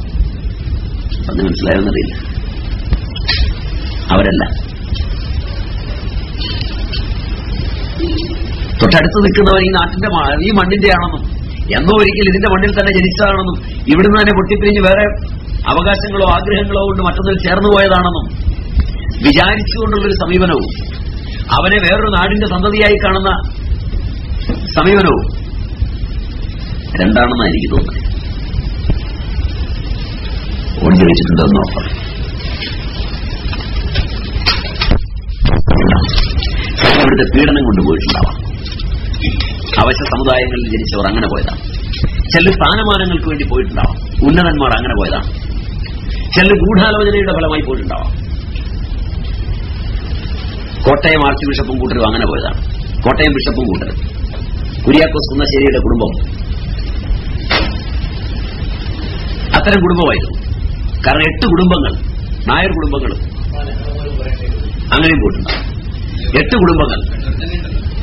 അത് മനസ്സിലായെന്നറിയില്ല അവരല്ല. തൊട്ടടുത്ത് നിൽക്കുന്നവർ ഈ നാട്ടിന്റെ ഈ മണ്ണിന്റെ ആണെന്നും എന്നോ ഒരിക്കൽ ഇതിന്റെ മണ്ണിൽ തന്നെ ജനിച്ചതാണെന്നും ഇവിടുന്ന് തന്നെ പൊട്ടിപ്പിരിഞ്ഞ് വേറെ അവകാശങ്ങളോ ആഗ്രഹങ്ങളോ കൊണ്ട് മറ്റൊന്നിൽ ചേർന്നു പോയതാണെന്നും വിചാരിച്ചുകൊണ്ടുള്ളൊരു സമീപനവും അവനെ വേറൊരു നാടിന്റെ സന്തതിയായി കാണുന്ന സമീപനവും രണ്ടാണെന്നാണ് എനിക്ക് തോന്നുന്നത്. വെച്ചിട്ടുണ്ടോ നോക്കാം പീഡനം കൊണ്ടുപോയിട്ടുണ്ടാവാം അവശ്യ സമുദായങ്ങളിൽ ജനിച്ചവർ അങ്ങനെ പോയതാണ് ചില സ്ഥാനമാനങ്ങൾക്ക് വേണ്ടി പോയിട്ടുണ്ടാവാം. ഉന്നതന്മാർ അങ്ങനെ പോയതാണ് ചില ഗൂഢാലോചനയുടെ ഫലമായി പോയിട്ടുണ്ടാവാം. കോട്ടയം ആർച്ച് ബിഷപ്പും കൂട്ടരും അങ്ങനെ പോയതാണ് കോട്ടയം ബിഷപ്പും കൂട്ടരും. കുര്യാക്കോസ് കുന്നശ്ശേരിയുടെ കുടുംബം. അത്തരം കുടുംബമായിരുന്നു. കാരണം എട്ട് കുടുംബങ്ങൾ നായർ കുടുംബങ്ങൾ അങ്ങനെയും പോയിട്ടുണ്ടാവും എട്ട് കുടുംബങ്ങൾ.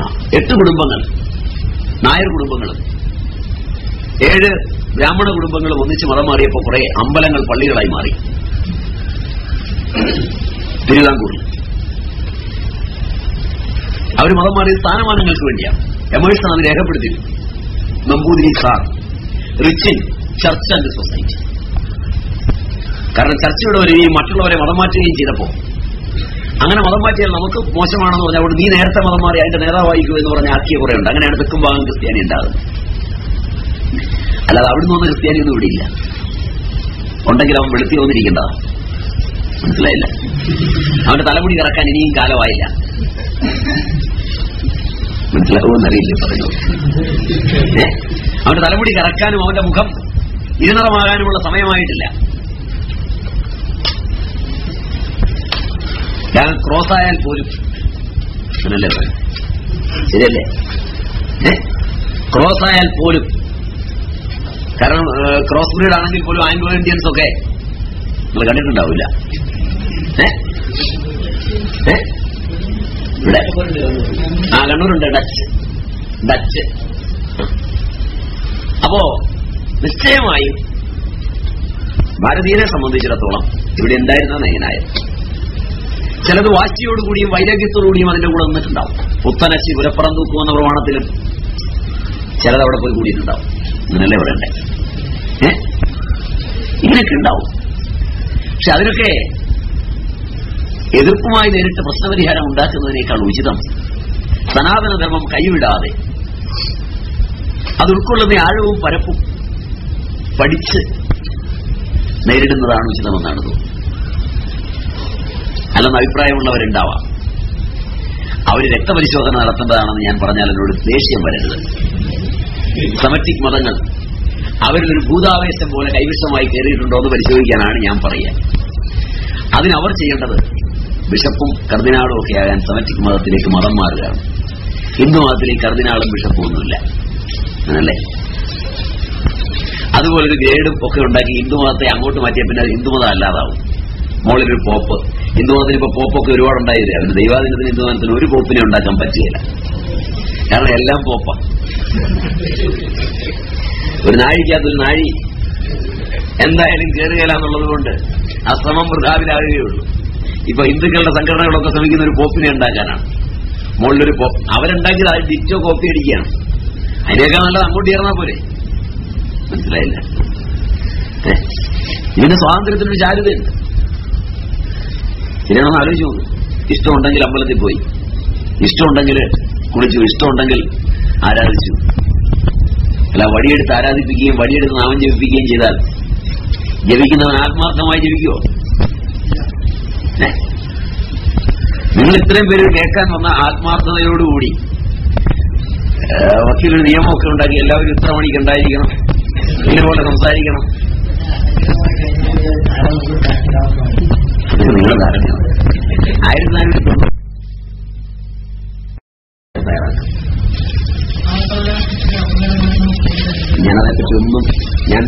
എട്ട് കുടുംബങ്ങൾ. നായർ കുടുംബങ്ങളും. ഏഴ് ബ്രാഹ്മണ കുടുംബങ്ങളും ഒന്നിച്ച് മതം മാറിയപ്പോൾ കുറെ അമ്പലങ്ങൾ പള്ളികളായി മാറി. തിരുവിതാംകൂറിൽ അവർ മതം മാറിയ സ്ഥാനമാനങ്ങൾക്ക് വേണ്ടിയാണ് എമേഴ്സൺ അത് രേഖപ്പെടുത്തി. നമ്പൂതിരി സാർ റിച്ചിൻ ചർച്ച് ആൻഡ് സൊസൈറ്റി. കാരണം ചർച്ചയുടെ വരികയും മറ്റുള്ളവരെ മതം മാറ്റുകയും ചെയ്തപ്പോ അങ്ങനെ മതം മാറ്റിയാൽ നമുക്ക് മോശമാണെന്ന് പറഞ്ഞാൽ അവിടെ നീ നേരത്തെ മതം മാറി അതിന്റെ നേതാവായിക്കൂ എന്ന് പറഞ്ഞ ആക്കിയ കുറെ ഉണ്ട്. അങ്ങനെയാണ് തെക്കും ഭാഗം ക്രിസ്ത്യാനി ഉണ്ടാകുന്നത്. അല്ലാതെ അവിടെ വന്ന ക്രിസ്ത്യാനി ഒന്നും ഇവിടെ ഇല്ല ഉണ്ടെങ്കിൽ അവൻ വെളുത്തി വന്നിരിക്കേണ്ട. മനസ്സിലായില്ല? അവന്റെ തലമുടി കറക്കാൻ ഇനിയും കാലമായില്ല. മനസ്സിലാവുമെന്നറിയില്ല പറഞ്ഞു അവന്റെ തലമുടി കറക്കാനും അവന്റെ മുഖം ഇരുനിറമാകാനുമുള്ള സമയമായിട്ടില്ല. ഞാൻ ക്രോസ് ആയാൽ പോലും അങ്ങനല്ലേ പറയാം? ശരിയല്ലേ? ക്രോസ് ആയാൽ പോലും. കാരണം ക്രോസ് ബ്രീഡ് ആണെങ്കിൽ പോലും ആംഗ്ലോ ഇന്ത്യൻസ് ഒക്കെ നിങ്ങൾ കണ്ടിട്ടുണ്ടാവില്ല? ഇവിടെ? ആ കണ്ണൂരുണ്ട്. ഡച്ച് ഡച്ച് അപ്പോ നിശ്ചയമായും ഭാരതീയനെ സംബന്ധിച്ചിടത്തോളം ഇവിടെ എന്തായിരുന്നു നയനായത് ചിലത് വാശിയോടുകൂടിയും വൈരാഗ്യത്തോടുകൂടിയും അതിന്റെ കൂടെ നിന്നിട്ടുണ്ടാവും. പുത്തനശി പുരപ്പുറം തൂക്കുമെന്ന പ്രമാണത്തിലും ചിലത് അവിടെ പോയി കൂടിയിട്ടുണ്ടാവും. അങ്ങനല്ലേ പറയണ്ടേ? ഏ? ഇങ്ങനെയൊക്കെ ഉണ്ടാവും. പക്ഷെ അതിനൊക്കെ എതിർപ്പുമായി നേരിട്ട് പ്രശ്നപരിഹാരം ഉണ്ടാക്കുന്നതിനേക്കാൾ ഉചിതം സനാതന ധർമ്മം കൈവിടാതെ അത് ഉൾക്കൊള്ളുന്ന ആഴവും പരപ്പും പഠിച്ച് നേരിടുന്നതാണ് ഉചിതമെന്നാണ് തോന്നുന്നത്. അല്ലെന്ന് അഭിപ്രായമുള്ളവരുണ്ടാവാം. അവർ രക്തപരിശോധന നടത്തേണ്ടതാണെന്ന് ഞാൻ പറഞ്ഞാൽ എന്നോട് ദേഷ്യം വരരുത്. സമറ്റിക് മതങ്ങൾ. അവരിലൊരു ഭൂതാവേശം പോലെ കൈവശമായി കയറിയിട്ടുണ്ടോ എന്ന് പരിശോധിക്കാനാണ് ഞാൻ പറയുക. അതിനവർ ചെയ്യേണ്ടത് ബിഷപ്പും കർദിനാളും ഒക്കെ ആകാൻ സമറ്റിക് മതത്തിലേക്ക് മതം മാറുകയാണ്. ഹിന്ദു മതത്തിലേക്ക് കർദിനാളും ബിഷപ്പും ഒന്നുമില്ല. അങ്ങനല്ലേ? അതുപോലെ ഒരു ഗ്രേഡും ഒക്കെ ഉണ്ടാക്കി ഹിന്ദു മതത്തെ അങ്ങോട്ട് മാറ്റിയ പിന്നെ ഹിന്ദു മതം അല്ലാതാവും. മോളിലൊരു പോപ്പ്. ഹിന്ദു മതത്തിന് ഇപ്പൊ പോപ്പൊക്കെ ഒരുപാട് ഉണ്ടായില്ല അവന് ദൈവാദിനത്തിന് ഹിന്ദു മതത്തിന് ഒരു പോപ്പിനെ ഉണ്ടാക്കാൻ പറ്റിയില്ല. കാരണം എല്ലാം പോപ്പ. ഒരു നാഴിക്കകത്ത് ഒരു നാഴി എന്തായാലും കയറുകയില്ല എന്നുള്ളത് കൊണ്ട് ആ ശ്രമം വൃഥാവിലാകുകയുള്ളൂ ഇപ്പൊ ഹിന്ദുക്കളുടെ സംഘടനകളൊക്കെ ശ്രമിക്കുന്ന ഒരു പോപ്പിനെ ഉണ്ടാക്കാനാണ്. മുകളിലൊരു പോപ്പ് അവരുണ്ടാക്കിയത് അത് ഡിറ്റോ കോപ്പി അടിക്കുകയാണ്. അതിനേക്കാൾ നല്ലത് അങ്ങോട്ട് ചേർന്നാ പോലെ മനസ്സിലായില്ല? ഇതിന്റെ സ്വാതന്ത്ര്യത്തിനൊരു ചാരുതയുണ്ട് ഇതിനാണെന്ന് ആലോചിച്ചു. ഇഷ്ടമുണ്ടെങ്കിൽ അമ്പലത്തിൽ പോയി. ഇഷ്ടമുണ്ടെങ്കിൽ കുളിച്ചു. ഇഷ്ടമുണ്ടെങ്കിൽ ആരാധിച്ചു. അല്ല വടിയെടുത്ത് ആരാധിപ്പിക്കുകയും വടിയെടുത്ത് നാമം ജപിപ്പിക്കുകയും ചെയ്താൽ ജപിക്കുന്നവൻ ആത്മാർത്ഥമായി ജപിക്കുമോ ഏ? നിങ്ങൾ ഇത്രയും പേര് കേൾക്കാൻ വന്ന ആത്മാർത്ഥതയോടുകൂടി വക്കീലൊരു നിയമമൊക്കെ ഉണ്ടാക്കി എല്ലാവരും ഇത്ര മണിക്ക് ഉണ്ടായിരിക്കണം. ഇതുപോലെ സംസാരിക്കണം. നിങ്ങളുടെ ആയിരത്തി നാനൂറ്റി ഒന്നും ഞാൻ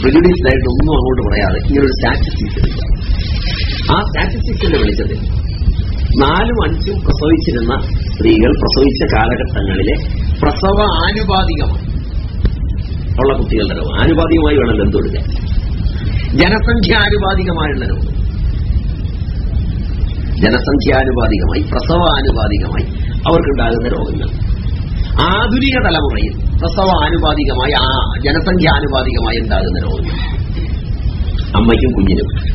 പ്രിജുഡീസ്ഡ് ആയിട്ട് ഒന്നും അങ്ങോട്ട് പറയാതെ ഇങ്ങനൊരു സ്റ്റാറ്റിസ്റ്റിക്സ് ആ സ്റ്റാറ്റിസ്റ്റിക്സിന്റെ വെളിച്ചത്തിൽ നാലും അഞ്ചും പ്രസവിച്ചിരുന്ന സ്ത്രീകൾ പ്രസവിച്ച കാലഘട്ടങ്ങളിലെ പ്രസവ ആനുപാതികമാണ്. ഉള്ള കുട്ടികളുടെ രോഗം ആനുപാതികമായി വേണം എന്തൊടുക്കാൻ ജനസംഖ്യാനുപാതികമായുള്ള രോഗം ജനസംഖ്യാനുപാതികമായി പ്രസവാനുപാതികമായി അവർക്കുണ്ടാകുന്ന രോഗങ്ങൾ. ആധുനിക തലമുറയിൽ പ്രസവാനുപാതികമായി ആ ജനസംഖ്യാനുപാതികമായി ഉണ്ടാകുന്ന രോഗങ്ങൾ. അമ്മയ്ക്കും കുഞ്ഞിനും.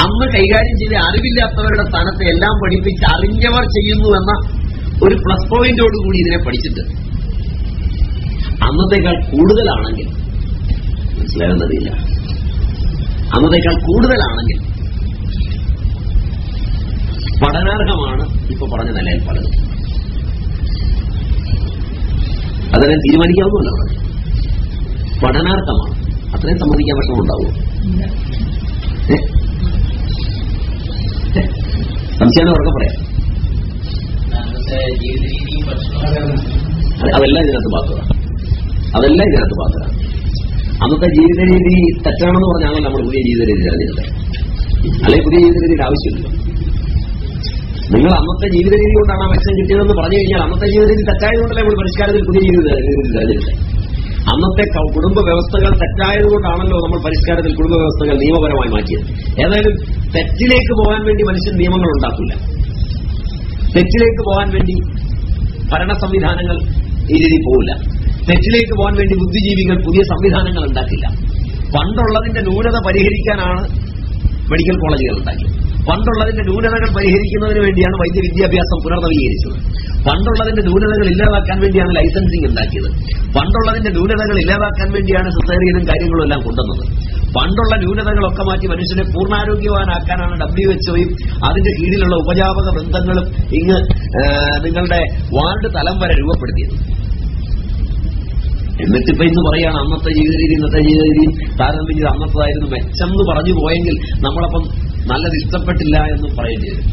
അമ്മ കൈകാര്യം ചെയ്ത് അറിവില്ലാത്തവരുടെ സ്ഥാനത്ത് എല്ലാം പഠിപ്പിച്ച് അറിഞ്ഞവർ ചെയ്യുന്നു എന്ന ഒരു പ്ലസ് പോയിന്റോടുകൂടി ഇതിനെ പഠിച്ചിട്ട്. അന്നത്തേക്കാൾ കൂടുതലാണെങ്കിൽ മനസ്സിലാകുന്നതില്ല അന്നത്തേക്കാൾ കൂടുതലാണെങ്കിൽ. പഠനാർഹമാണ് ഇപ്പൊ പറഞ്ഞ നിലയിൽ പലതും. അതെല്ലാം തീരുമാനിക്കാവുന്നല്ല പറഞ്ഞു പഠനാർത്ഥമാണ് അത്രയും സമ്മതിക്കാൻ പ്രശ്നം ഏ? സംശയം ഉറക്കെ പറയാം. അതെല്ലാം ഇതിനകത്ത് പാത്ര അതെല്ലാം ഇതിനകത്ത് ബാധക അന്നത്തെ ജീവിത രീതി തെറ്റാണെന്ന് പറഞ്ഞാണല്ലോ നമ്മൾ പുതിയ ജീവിത രീതി തിരഞ്ഞെടുത്തത് അല്ലെങ്കിൽ പുതിയ ജീവിത രീതിയുടെ ആവശ്യമില്ല. നിങ്ങൾ അന്നത്തെ ജീവിത രീതി കൊണ്ടാണ് ആ മെച്ചം കിട്ടിയതെന്ന് പറഞ്ഞു കഴിഞ്ഞാൽ അന്നത്തെ ജീവിത രീതി തെറ്റായതുകൊണ്ടല്ലേ നമ്മൾ പരിഷ്കാരത്തിൽ പുതിയ ജീവിത രീതി തിരഞ്ഞെടുത്തത് അന്നത്തെ കുടുംബ വ്യവസ്ഥകൾ തെറ്റായതുകൊണ്ടാണല്ലോ നമ്മൾ പരിഷ്കാരത്തിൽ കുടുംബ വ്യവസ്ഥകൾ നിയമപരമായി മാറ്റിയത്. ഏതായാലും തെറ്റിലേക്ക് പോകാൻ വേണ്ടി മനുഷ്യൻ നിയമങ്ങൾ ഉണ്ടാക്കില്ല. തെറ്റിലേക്ക് പോകാൻ വേണ്ടി ഭരണ സംവിധാനങ്ങൾ ഈ രീതി പോവില്ല. തെറ്റിലേക്ക് പോകാൻ വേണ്ടി ബുദ്ധിജീവികൾ പുതിയ സംവിധാനങ്ങൾ ഉണ്ടാക്കില്ല. പണ്ടുള്ളതിന്റെ ന്യൂനത പരിഹരിക്കാനാണ് മെഡിക്കൽ കോളേജുകൾ ഉണ്ടാക്കിയത്. പണ്ടുള്ളതിന്റെ ന്യൂനതകൾ പരിഹരിക്കുന്നതിന് വേണ്ടിയാണ് വൈദ്യവിദ്യാഭ്യാസം പുനർനവീകരിച്ചത്. പണ്ടുള്ളതിന്റെ ന്യൂനതകൾ ഇല്ലാതാക്കാൻ വേണ്ടിയാണ് ലൈസൻസിംഗ് ഉണ്ടാക്കിയത്. പണ്ടുള്ളതിന്റെ ന്യൂനതകൾ ഇല്ലാതാക്കാൻ വേണ്ടിയാണ് സിസേറിയനും കാര്യങ്ങളും എല്ലാം കൊണ്ടുവന്നത്. പണ്ടുള്ള ന്യൂനതകളൊക്കെ മാറ്റി മനുഷ്യനെ പൂർണാരോഗ്യവാനാക്കാനാണ് ഡബ്ല്യു എച്ച്ഒയും അതിന്റെ കീഴിലുള്ള ഉപജാപക ബന്ധങ്ങളും ഇങ്ങ് നിങ്ങളുടെ വാർഡ് തലം വരെ രൂപപ്പെടുത്തിയത്. എന്നിട്ടിപ്പോ ഇന്ന് പറയാണ് അന്നത്തെ ജീവിത രീതി ഇന്നത്തെ ജീവിത രീതി താരതമ്യം ചെയ്ത് അന്നത്തതായിരുന്നു മെച്ചം എന്ന് പറഞ്ഞു പോയെങ്കിൽ നമ്മളപ്പം നല്ലത് ഇഷ്ടപ്പെട്ടില്ല എന്ന് പറയേണ്ടി വരും.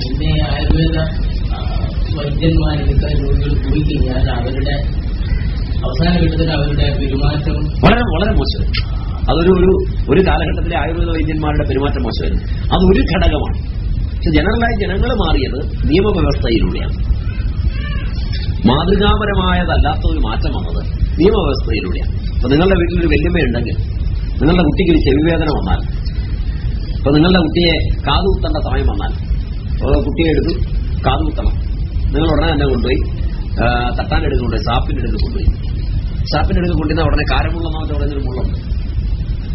പിന്നെ ആയുർവേദ വൈദ്യന്മാരെ രോഗികൾ പോയി കഴിഞ്ഞാൽ അവരുടെ അവസാന ഘട്ടത്തിൽ അവരുടെ പെരുമാറ്റം വളരെ വളരെ മോശം. അതൊരു ഒരു ഒരു കാലഘട്ടത്തിലെ ആയുർവേദ വൈദ്യന്മാരുടെ പെരുമാറ്റം മോശമായിരുന്നു. അതൊരു ഘടകമാണ്. പക്ഷെ ജനറലായി ജനങ്ങൾ മാറിയത് നിയമവ്യവസ്ഥയിലൂടെയാണ്. മാതൃകാപരമായതല്ലാത്ത ഒരു വന്നത് നിയമവ്യവസ്ഥയിലൂടെയാണ്. അപ്പൊ നിങ്ങളുടെ വീട്ടിലൊരു വെല്ലുമയുണ്ടെങ്കിൽ നിങ്ങളുടെ കുട്ടിക്ക് ഒരു ചെവിവേദന വന്നാൽ ഇപ്പൊ നിങ്ങളുടെ കുട്ടിയെ കാതുകുത്തേണ്ട സമയം വന്നാൽ അപ്പൊ കുട്ടിയെ എടുത്ത് കാതുകുത്തണം. നിങ്ങൾ ഉടനെ തന്നെ കൊണ്ടുപോയി തട്ടാനെടുത്ത് കൊണ്ടുപോയി സാപ്പിന്റെ അടുത്ത് കൊണ്ടുപോയി. സാപ്പിന്റെ അടുത്ത് കൊണ്ടുവന്ന ഉടനെ കാരമുള്ള മാമത്തെ ഉടനെ ഒരു മുള്ളുണ്ട്.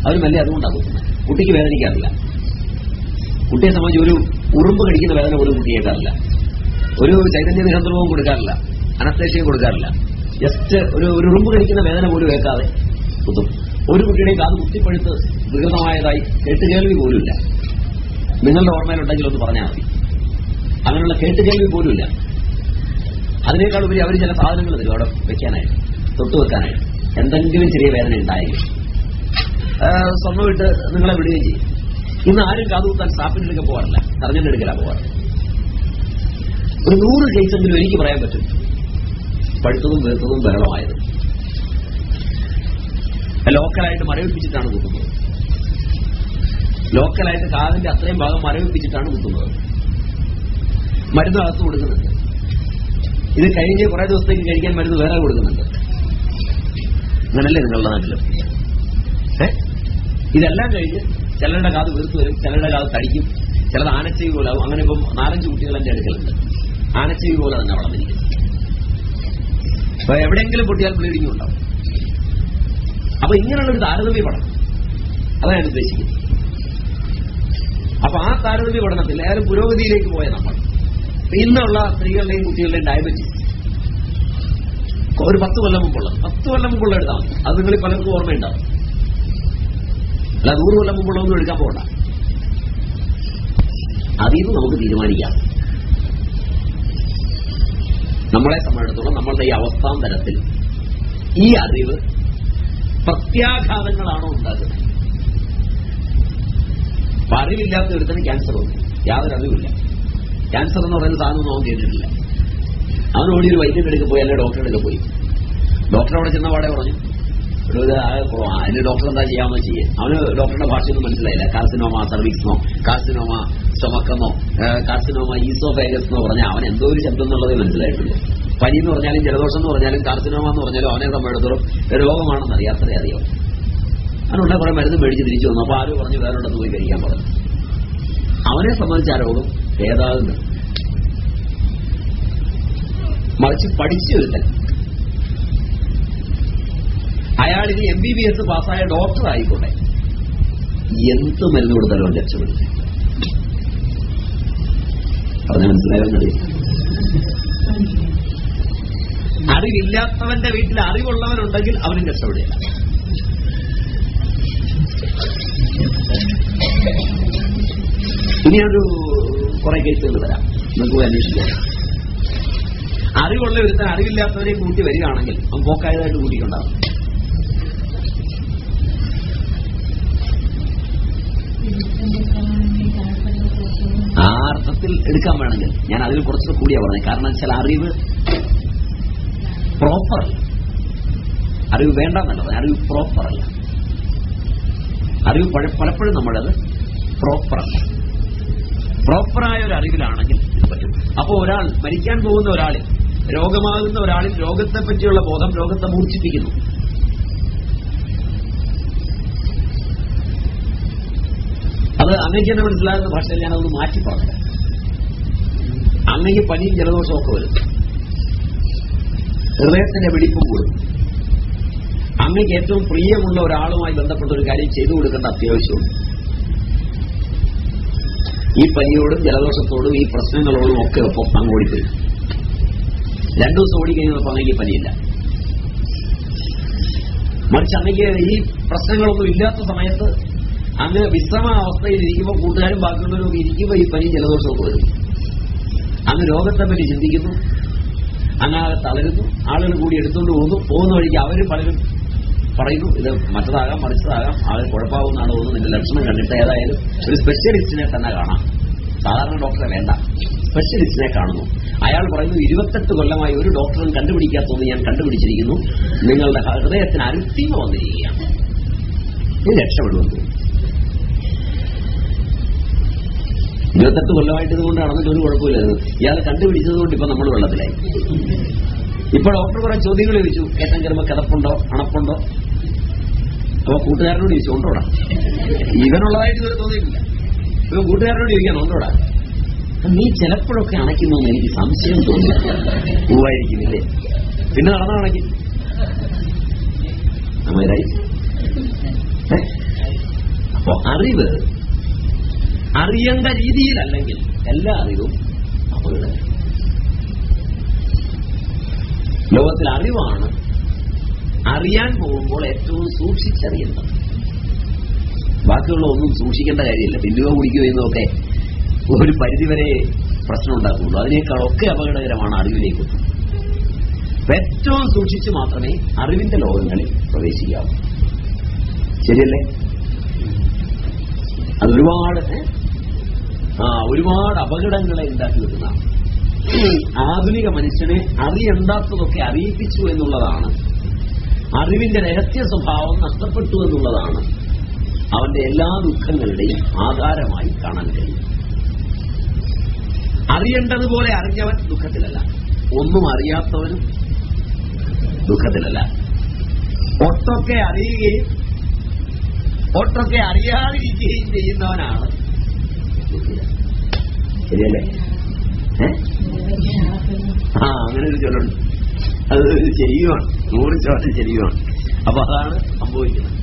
അവർ വലിയ അതുകൊണ്ടാണ് കുത്തുന്നത് കുട്ടിക്ക് വേദനിക്കാറില്ല. കുട്ടിയെ സംബന്ധിച്ച് ഒരു ഉറുമ്പ് കഴിക്കുന്ന വേദന പോലും കുട്ടിയേക്കാറില്ല. ഒരു ചൈതന്യ നിയന്ത്രണവും കൊടുക്കാറില്ല. അനസ്തേഷ്യയും കൊടുക്കാറില്ല. ജസ്റ്റ് ഒരു ഒരു ഉറുമ്പ് കഴിക്കുന്ന വേദന പോലും കേൾക്കാതെ കുത്തും. ഒരു കുട്ടിയുടെയും കാത് കുത്തിപ്പഴുത്ത് വികൃതമായതായി കേട്ടുകേൾവി പോലുമില്ല. നിങ്ങളുടെ ഓർമ്മയിലുണ്ടെങ്കിൽ ഒന്ന് പറഞ്ഞാൽ മതി. അങ്ങനെയുള്ള കേട്ടുകേൾവി പോലുമില്ല. അതിനേക്കാൾ ഉപരി അവർ ചില സാധനങ്ങൾ തരും അവിടെ വെക്കാനായിട്ട് തൊട്ട് വെക്കാനായിട്ട് എന്തെങ്കിലും ചെറിയ വേദന ഉണ്ടായെങ്കിൽ സ്വർണം ഇട്ട് നിങ്ങളെ വിടുകയും ചെയ്യും. ഇന്ന് ആരും കാതുകുത്താൻ സ്റ്റാഫിന്റെ അടുക്ക പോകാറില്ല. സർജന്റെ പോകാറില്ല പോകാറ്. ഒരു നൂറ് കേസെങ്കിലും എനിക്ക് പറയാൻ പറ്റും. പഴുത്തതും വീർത്തതും ബലമായതും. ലോക്കലായിട്ട് മരവിപ്പിച്ചിട്ടാണ് കുത്തുന്നത്. ലോക്കലായിട്ട് കാതിന്റെ അത്രയും ഭാഗം മരവിപ്പിച്ചിട്ടാണ് കുത്തുന്നത്. മരുന്ന് അകത്ത് കൊടുക്കുന്നുണ്ട്. ഇത് കഴിഞ്ഞ് കുറെ ദിവസത്തേക്ക് കഴിക്കാൻ മരുന്ന് വേറെ കൊടുക്കുന്നുണ്ട്. അങ്ങനല്ലേ നിങ്ങളുടെ നാട്ടിൽ? ഇതെല്ലാം കഴിഞ്ഞ് ചിലരുടെ കാത് വീർത്ത് വരും ചിലരുടെ കാത് തടിക്കും ചിലത് ആനച്ചെവി പോലാവും അങ്ങനെ ഇപ്പം നാലഞ്ച് കുട്ടികൾ എന്റെ അടുക്കലുണ്ട്. ആനച്ചെവി പോലെ തന്നെ വളർന്നിരിക്കും അപ്പൊ എവിടെയെങ്കിലും പൊട്ടിയാൽ ബ്ലീഡിംഗ് ഉണ്ടാവും. അപ്പൊ ഇങ്ങനെയുള്ള ഒരു താരതമ്യ പഠനം. അതാണ് ഉദ്ദേശിക്കുന്നത്. അപ്പൊ ആ താരതമ്യ പഠനത്തിൽ ഏതായാലും പുരോഗതിയിലേക്ക് പോയ നമ്മൾ. ഇന്നുള്ള സ്ത്രീകളുടെയും കുട്ടികളുടെയും ഡയബറ്റീസ് ഒരു പത്ത് കൊല്ലം മുമ്പുള്ള പത്ത് കൊല്ലം മുമ്പുള്ള എടുത്താൽ അത് നിങ്ങളിൽ പലർക്കും ഓർമ്മയുണ്ടാവും. അല്ല നൂറ് കൊല്ലം മുമ്പുള്ളതൊന്നും എടുക്കാൻ പോകണ്ട അതിൽ നമുക്ക് തീരുമാനിക്കാം. നമ്മളെ സംബന്ധിച്ചിടത്തോളം നമ്മളുടെ ഈ അവസ്ഥാന്തരത്തിൽ ഈ അറിവ് പ്രത്യാഘാതങ്ങളാണോ ഉണ്ടാക്കുന്നത് അപ്പൊ അറിവില്ലാത്ത ഒരുത്തിന് ക്യാൻസർ വന്നു. യാതൊരു അറിവില്ല ക്യാൻസർ എന്ന് പറയുന്ന സാധനം ഒന്നും ചെയ്തിട്ടില്ല. അവൻ ഓടി ഒരു വൈദ്യം അടുക്ക് പോയി അല്ലെങ്കിൽ ഡോക്ടറെ അടുക്ക് പോയി. ഡോക്ടർ അവിടെ ചെന്ന പാടെ പറഞ്ഞു "എടോ, ഇത് അതിന് ഡോക്ടർ എന്താ ചെയ്യാമെന്ന് ചെയ്യേ അവന് ഡോക്ടറുടെ ഭാഷയൊന്നും മനസ്സിലായില്ല. കാർസിനോമ സർവിക്സോ കാർസിനോമ സ്റ്റൊമക്കെന്നോ കാർസിനോമ ഈസോഫേഗസ് എന്ന് പറഞ്ഞാൽ അവൻ എന്തോ ഒരു ശബ്ദം എന്നുള്ളത് മനസ്സിലായിട്ടുള്ളൂ പനി എന്ന് പറഞ്ഞാലും ജലദോഷം എന്ന് പറഞ്ഞാലും കാർസിനോമ എന്ന് പറഞ്ഞാലും അവനെ സംബന്ധിച്ചിടത്തോളം രോഗമാണെന്ന് അറിയാത്തതേ അറിയാം അതുകൊണ്ട് കുറെ മരുന്ന് മേടിച്ച് തിരിച്ചു വന്നു. അപ്പൊ ആരും പറഞ്ഞു വേറെ പോയി കഴിക്കാൻ പറഞ്ഞു. അവനെ സംബന്ധിച്ച് ആ രോഗം ഭേദാകുന്നു. മറിച്ച് പഠിച്ചു വരുത്തൽ അയാൾ എം ബി ബി എസ് പാസ്സായ ഡോക്ടർ ആയിക്കോട്ടെ. എന്ത് മരുന്ന് കൊടുത്താലും അവൻ രക്ഷപ്പെടും പറഞ്ഞ മനസ്സിലായെന്നറിയാം അറിവില്ലാത്തവന്റെ വീട്ടിൽ അറിവുള്ളവരുണ്ടെങ്കിൽ അവനും രക്ഷപ്പെടില്ല ഇനിയൊരു കുറെ കേസുകൾ വരാം. നമുക്ക് പോയി അന്വേഷിക്കാം. അറിവുള്ള ഒരുത്തൻ അറിവില്ലാത്തവരെ കൂട്ടി വരികയാണെങ്കിൽ അവൻ പോക്കായതായിട്ട് കൂട്ടിയിട്ടുണ്ടാവും. ആ അർത്ഥത്തിൽ എടുക്കാൻ വേണമെങ്കിൽ. ഞാൻ അതിൽ കുറച്ച് കൂടിയാ പറഞ്ഞത്. കാരണം വെച്ചാൽ അറിവ് പ്രോപ്പർ അറിവ് വേണ്ടെന്നല്ല. അറിവ് പ്രോപ്പർ അല്ല. അറിവ് പഴ- പലപ്പോഴും നമ്മളത് പ്രോപ്പർ അല്ല. പ്രോപ്പറായ ഒരു അറിവിലാണെങ്കിൽ പറ്റും. അപ്പോൾ ഒരാൾ മരിക്കാൻ പോകുന്ന ഒരാളിൽ രോഗമാകുന്ന ഒരാളിൽ രോഗത്തെ പറ്റിയുള്ള ബോധം രോഗത്തെ മൂർച്ഛിപ്പിക്കുന്നു. അങ്ങേക്ക് തന്നെ മനസ്സിലാകുന്ന ഭാഷയിൽ ഞാനതൊന്ന് മാറ്റി പറഞ്ഞു അമ്മയ്ക്ക് പനിയും ജലദോഷവും ഒക്കെ വരും. ഹൃദയത്തിന്റെ വെടിപ്പും കൂടും. അമ്മയ്ക്ക് ഏറ്റവും പ്രിയമുള്ള ഒരാളുമായി ബന്ധപ്പെട്ട ഒരു കാര്യം ചെയ്തു കൊടുക്കേണ്ട അത്യാവശ്യമുണ്ട്. ഈ പനിയോടും ജലദോഷത്തോടും ഈ പ്രശ്നങ്ങളോടും ഒക്കെ ഒപ്പം അങ്ങ് ഓടിപ്പോയി രണ്ടു ദിവസം ഓടിക്കഴിഞ്ഞപ്പോൾ അമ്മയ്ക്ക് പനിയില്ല. മറിച്ച് അമ്മയ്ക്ക് ഈ പ്രശ്നങ്ങളൊന്നും ഇല്ലാത്ത സമയത്ത് അങ്ങ് വിശ്രമ അവസ്ഥയിൽ ഇരിക്കുമ്പോൾ കൂട്ടുകാരും ബാക്കിയുള്ളവരും ഇരിക്കുമ്പോൾ ഈ പനി ജലദോഷമൊക്കെ വരും. അങ്ങ് രോഗത്തെ പറ്റി ചിന്തിക്കുന്നു. അങ്ങാകെ തളരുന്നു. ആളുകൾ കൂടി എടുത്തുകൊണ്ട് പോകുന്നു. പോകുന്ന വഴിക്ക് അവർ പലരും പറയുന്നു ഇത് മറ്റതാകാം മറിച്ചതാകാം ആളുകൾ കുഴപ്പമാകുന്നതാണ് തോന്നുന്നു നിന്റെ ലക്ഷണം കണ്ടിട്ട് ഏതായാലും ഒരു സ്പെഷ്യലിസ്റ്റിനെ തന്നെ കാണാം. സാധാരണ ഡോക്ടറെ വേണ്ട. സ്പെഷ്യലിസ്റ്റിനെ കാണുന്നു. അയാൾ പറയുന്നു ഇരുപത്തെട്ട് കൊല്ലമായി ഒരു ഡോക്ടറും കണ്ടുപിടിക്കാത്തതെന്ന് ഞാൻ കണ്ടുപിടിച്ചിരിക്കുന്നു. നിങ്ങളുടെ ഹൃദയത്തിന് അരുത്തിമ വന്നിരിക്കുകയാണ്. ഇത് രക്ഷപ്പെടുമെന്ന് ഇരുപത്തെട്ട് കൊല്ലമായിട്ട് ഇതുകൊണ്ട് നടന്നിട്ട് ഒരു കുഴപ്പമില്ലായിരുന്നു. ഇയാൾ കണ്ടുപിടിച്ചതുകൊണ്ട് ഇപ്പൊ നമ്മൾ വെള്ളത്തിലായി. ഇപ്പൊ ഡോക്ടർ കുറെ ചോദ്യങ്ങൾ ചോദിച്ചു. ഏറ്റവും ചെറുപ്പം കിടപ്പുണ്ടോ അണപ്പുണ്ടോ? അപ്പൊ കൂട്ടുകാരനോട് ചോദിച്ചു ഉണ്ടോടാ? ഇവനുള്ളതായിട്ട് ഇതുവരെ തോന്നിയിട്ടില്ല. ഇപ്പൊ കൂട്ടുകാരനോട് ചോദിക്കാൻ ഉണ്ടോടാ? നീ ചിലപ്പോഴൊക്കെ അണയ്ക്കുന്നു എനിക്ക് സംശയം തോന്നി പൂവായിരിക്കുന്നില്ലേ പിന്നെ നടന്ന അണയ്ക്കും. അമേരായി അപ്പോ അറിവ് അറിയേണ്ട രീതിയിലല്ലെങ്കിൽ എല്ലാ അറിവും അപകടം ലോകത്തിൽ അറിവാണ്. അറിയാൻ പോകുമ്പോൾ ഏറ്റവും സൂക്ഷിച്ചറിയേണ്ടത്. ബാക്കിയുള്ള ഒന്നും സൂക്ഷിക്കേണ്ട കാര്യമില്ല. തിന്നുകയോ കുടിക്കുക എന്നൊക്കെ ഒരു പരിധിവരെ പ്രശ്നം ഉണ്ടാക്കുള്ളൂ അതിനേക്കാളൊക്കെ അപകടകരമാണ് അറിവിലേക്ക്. ഏറ്റവും സൂക്ഷിച്ച് മാത്രമേ അറിവിന്റെ ലോകങ്ങളിൽ പ്രവേശിക്കാവൂ. ശരിയല്ലേ? അത് ഒരുപാട് അപകടങ്ങളെ ഉണ്ടാക്കി വെക്കുന്നതാണ് ആധുനിക മനുഷ്യനെ അറിയണ്ടാത്തതൊക്കെ അറിയിപ്പിച്ചു എന്നുള്ളതാണ്. അറിവിന്റെ രഹസ്യ സ്വഭാവം നഷ്ടപ്പെട്ടു എന്നുള്ളതാണ് അവന്റെ എല്ലാ ദുഃഖങ്ങളുടെയും ആധാരമായി കാണാൻ കഴിയും. അറിയേണ്ടതുപോലെ അറിഞ്ഞവൻ ദുഃഖത്തിലല്ല. ഒന്നും അറിയാത്തവനും ദുഃഖത്തിലല്ല. ഒട്ടൊക്കെ അറിയുകയും ഒട്ടൊക്കെ അറിയാതിരിക്കുകയും ചെയ്യുന്നവനാണ് ദുഃഖിതൻ. ശരിയല്ലേ? ആ അങ്ങനെ ഒരു ചൊല്ലുണ്ട്. അത് ശരിയുമാണ് നൂറ് ശതമാനം ശരിയുമാണ് അപ്പൊ അതാണ് സംഭവിക്കുന്നത്.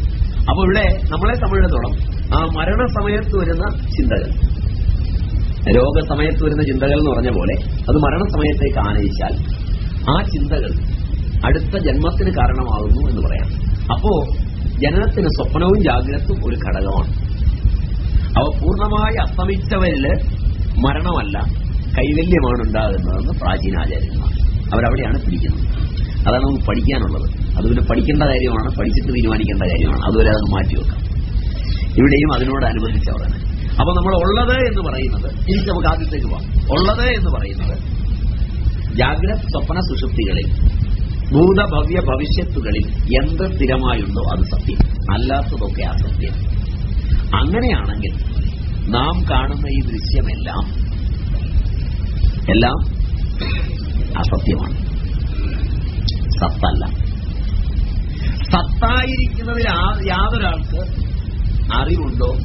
അപ്പൊ ഇവിടെ നമ്മളെ സംബന്ധിച്ചിടത്തോളം ആ മരണസമയത്ത് വരുന്ന ചിന്തകൾ. രോഗസമയത്ത് വരുന്ന ചിന്തകൾ എന്ന് പറഞ്ഞ പോലെ അത് മരണസമയത്തേക്ക് ആനയിച്ചാൽ ആ ചിന്തകൾ അടുത്ത ജന്മത്തിന് കാരണമാകുന്നു എന്ന് പറയാം. അപ്പോ ജനനത്തിന് സ്വപ്നവും ജാഗ്രതവും ഒരു ഘടകമാണ്. അവ പൂർണമായി അസ്തമിച്ചവരിൽ മരണമല്ല. കൈവല്യമാണ് ഉണ്ടാകുന്നതെന്ന് പ്രാചീനാചാര്യന്മാർ അവരവിടെയാണ് പിടിക്കുന്നത്. അതാണ് നമുക്ക് പഠിക്കാനുള്ളത്. അത് പിന്നെ പഠിക്കേണ്ട കാര്യമാണ് പഠിച്ചിട്ട് തീരുമാനിക്കേണ്ട കാര്യമാണ്. അതുവരെ അത് മാറ്റിവെക്കാം ഇവിടെയും അതിനോടനുബന്ധിച്ച് അവരാണ് അപ്പൊ നമ്മൾ ഉള്ളത് എന്ന് പറയുന്നത് ഇനി നമുക്ക് ആദ്യത്തേക്ക് പോവാം. ഉള്ളത് എന്ന് പറയുന്നത് ജാഗ്രത സ്വപ്ന സുഷുപ്തികളിൽ ഭൂതഭവ്യ ഭവിഷ്യത്തുകളിൽ എന്ത് സ്ഥിരമായുണ്ടോ അത് സത്യം. അല്ലാത്തതൊക്കെ അസത്യം അങ്ങനെയാണെങ്കിൽ നാം കാണുന്ന ഈ ദൃശ്യമെല്ലാം എല്ലാം അസത്യമാണ്. സത്തല്ല. സത്തായിരിക്കുന്നതിൽ യാതൊരാൾക്ക് അറിവുണ്ടോ?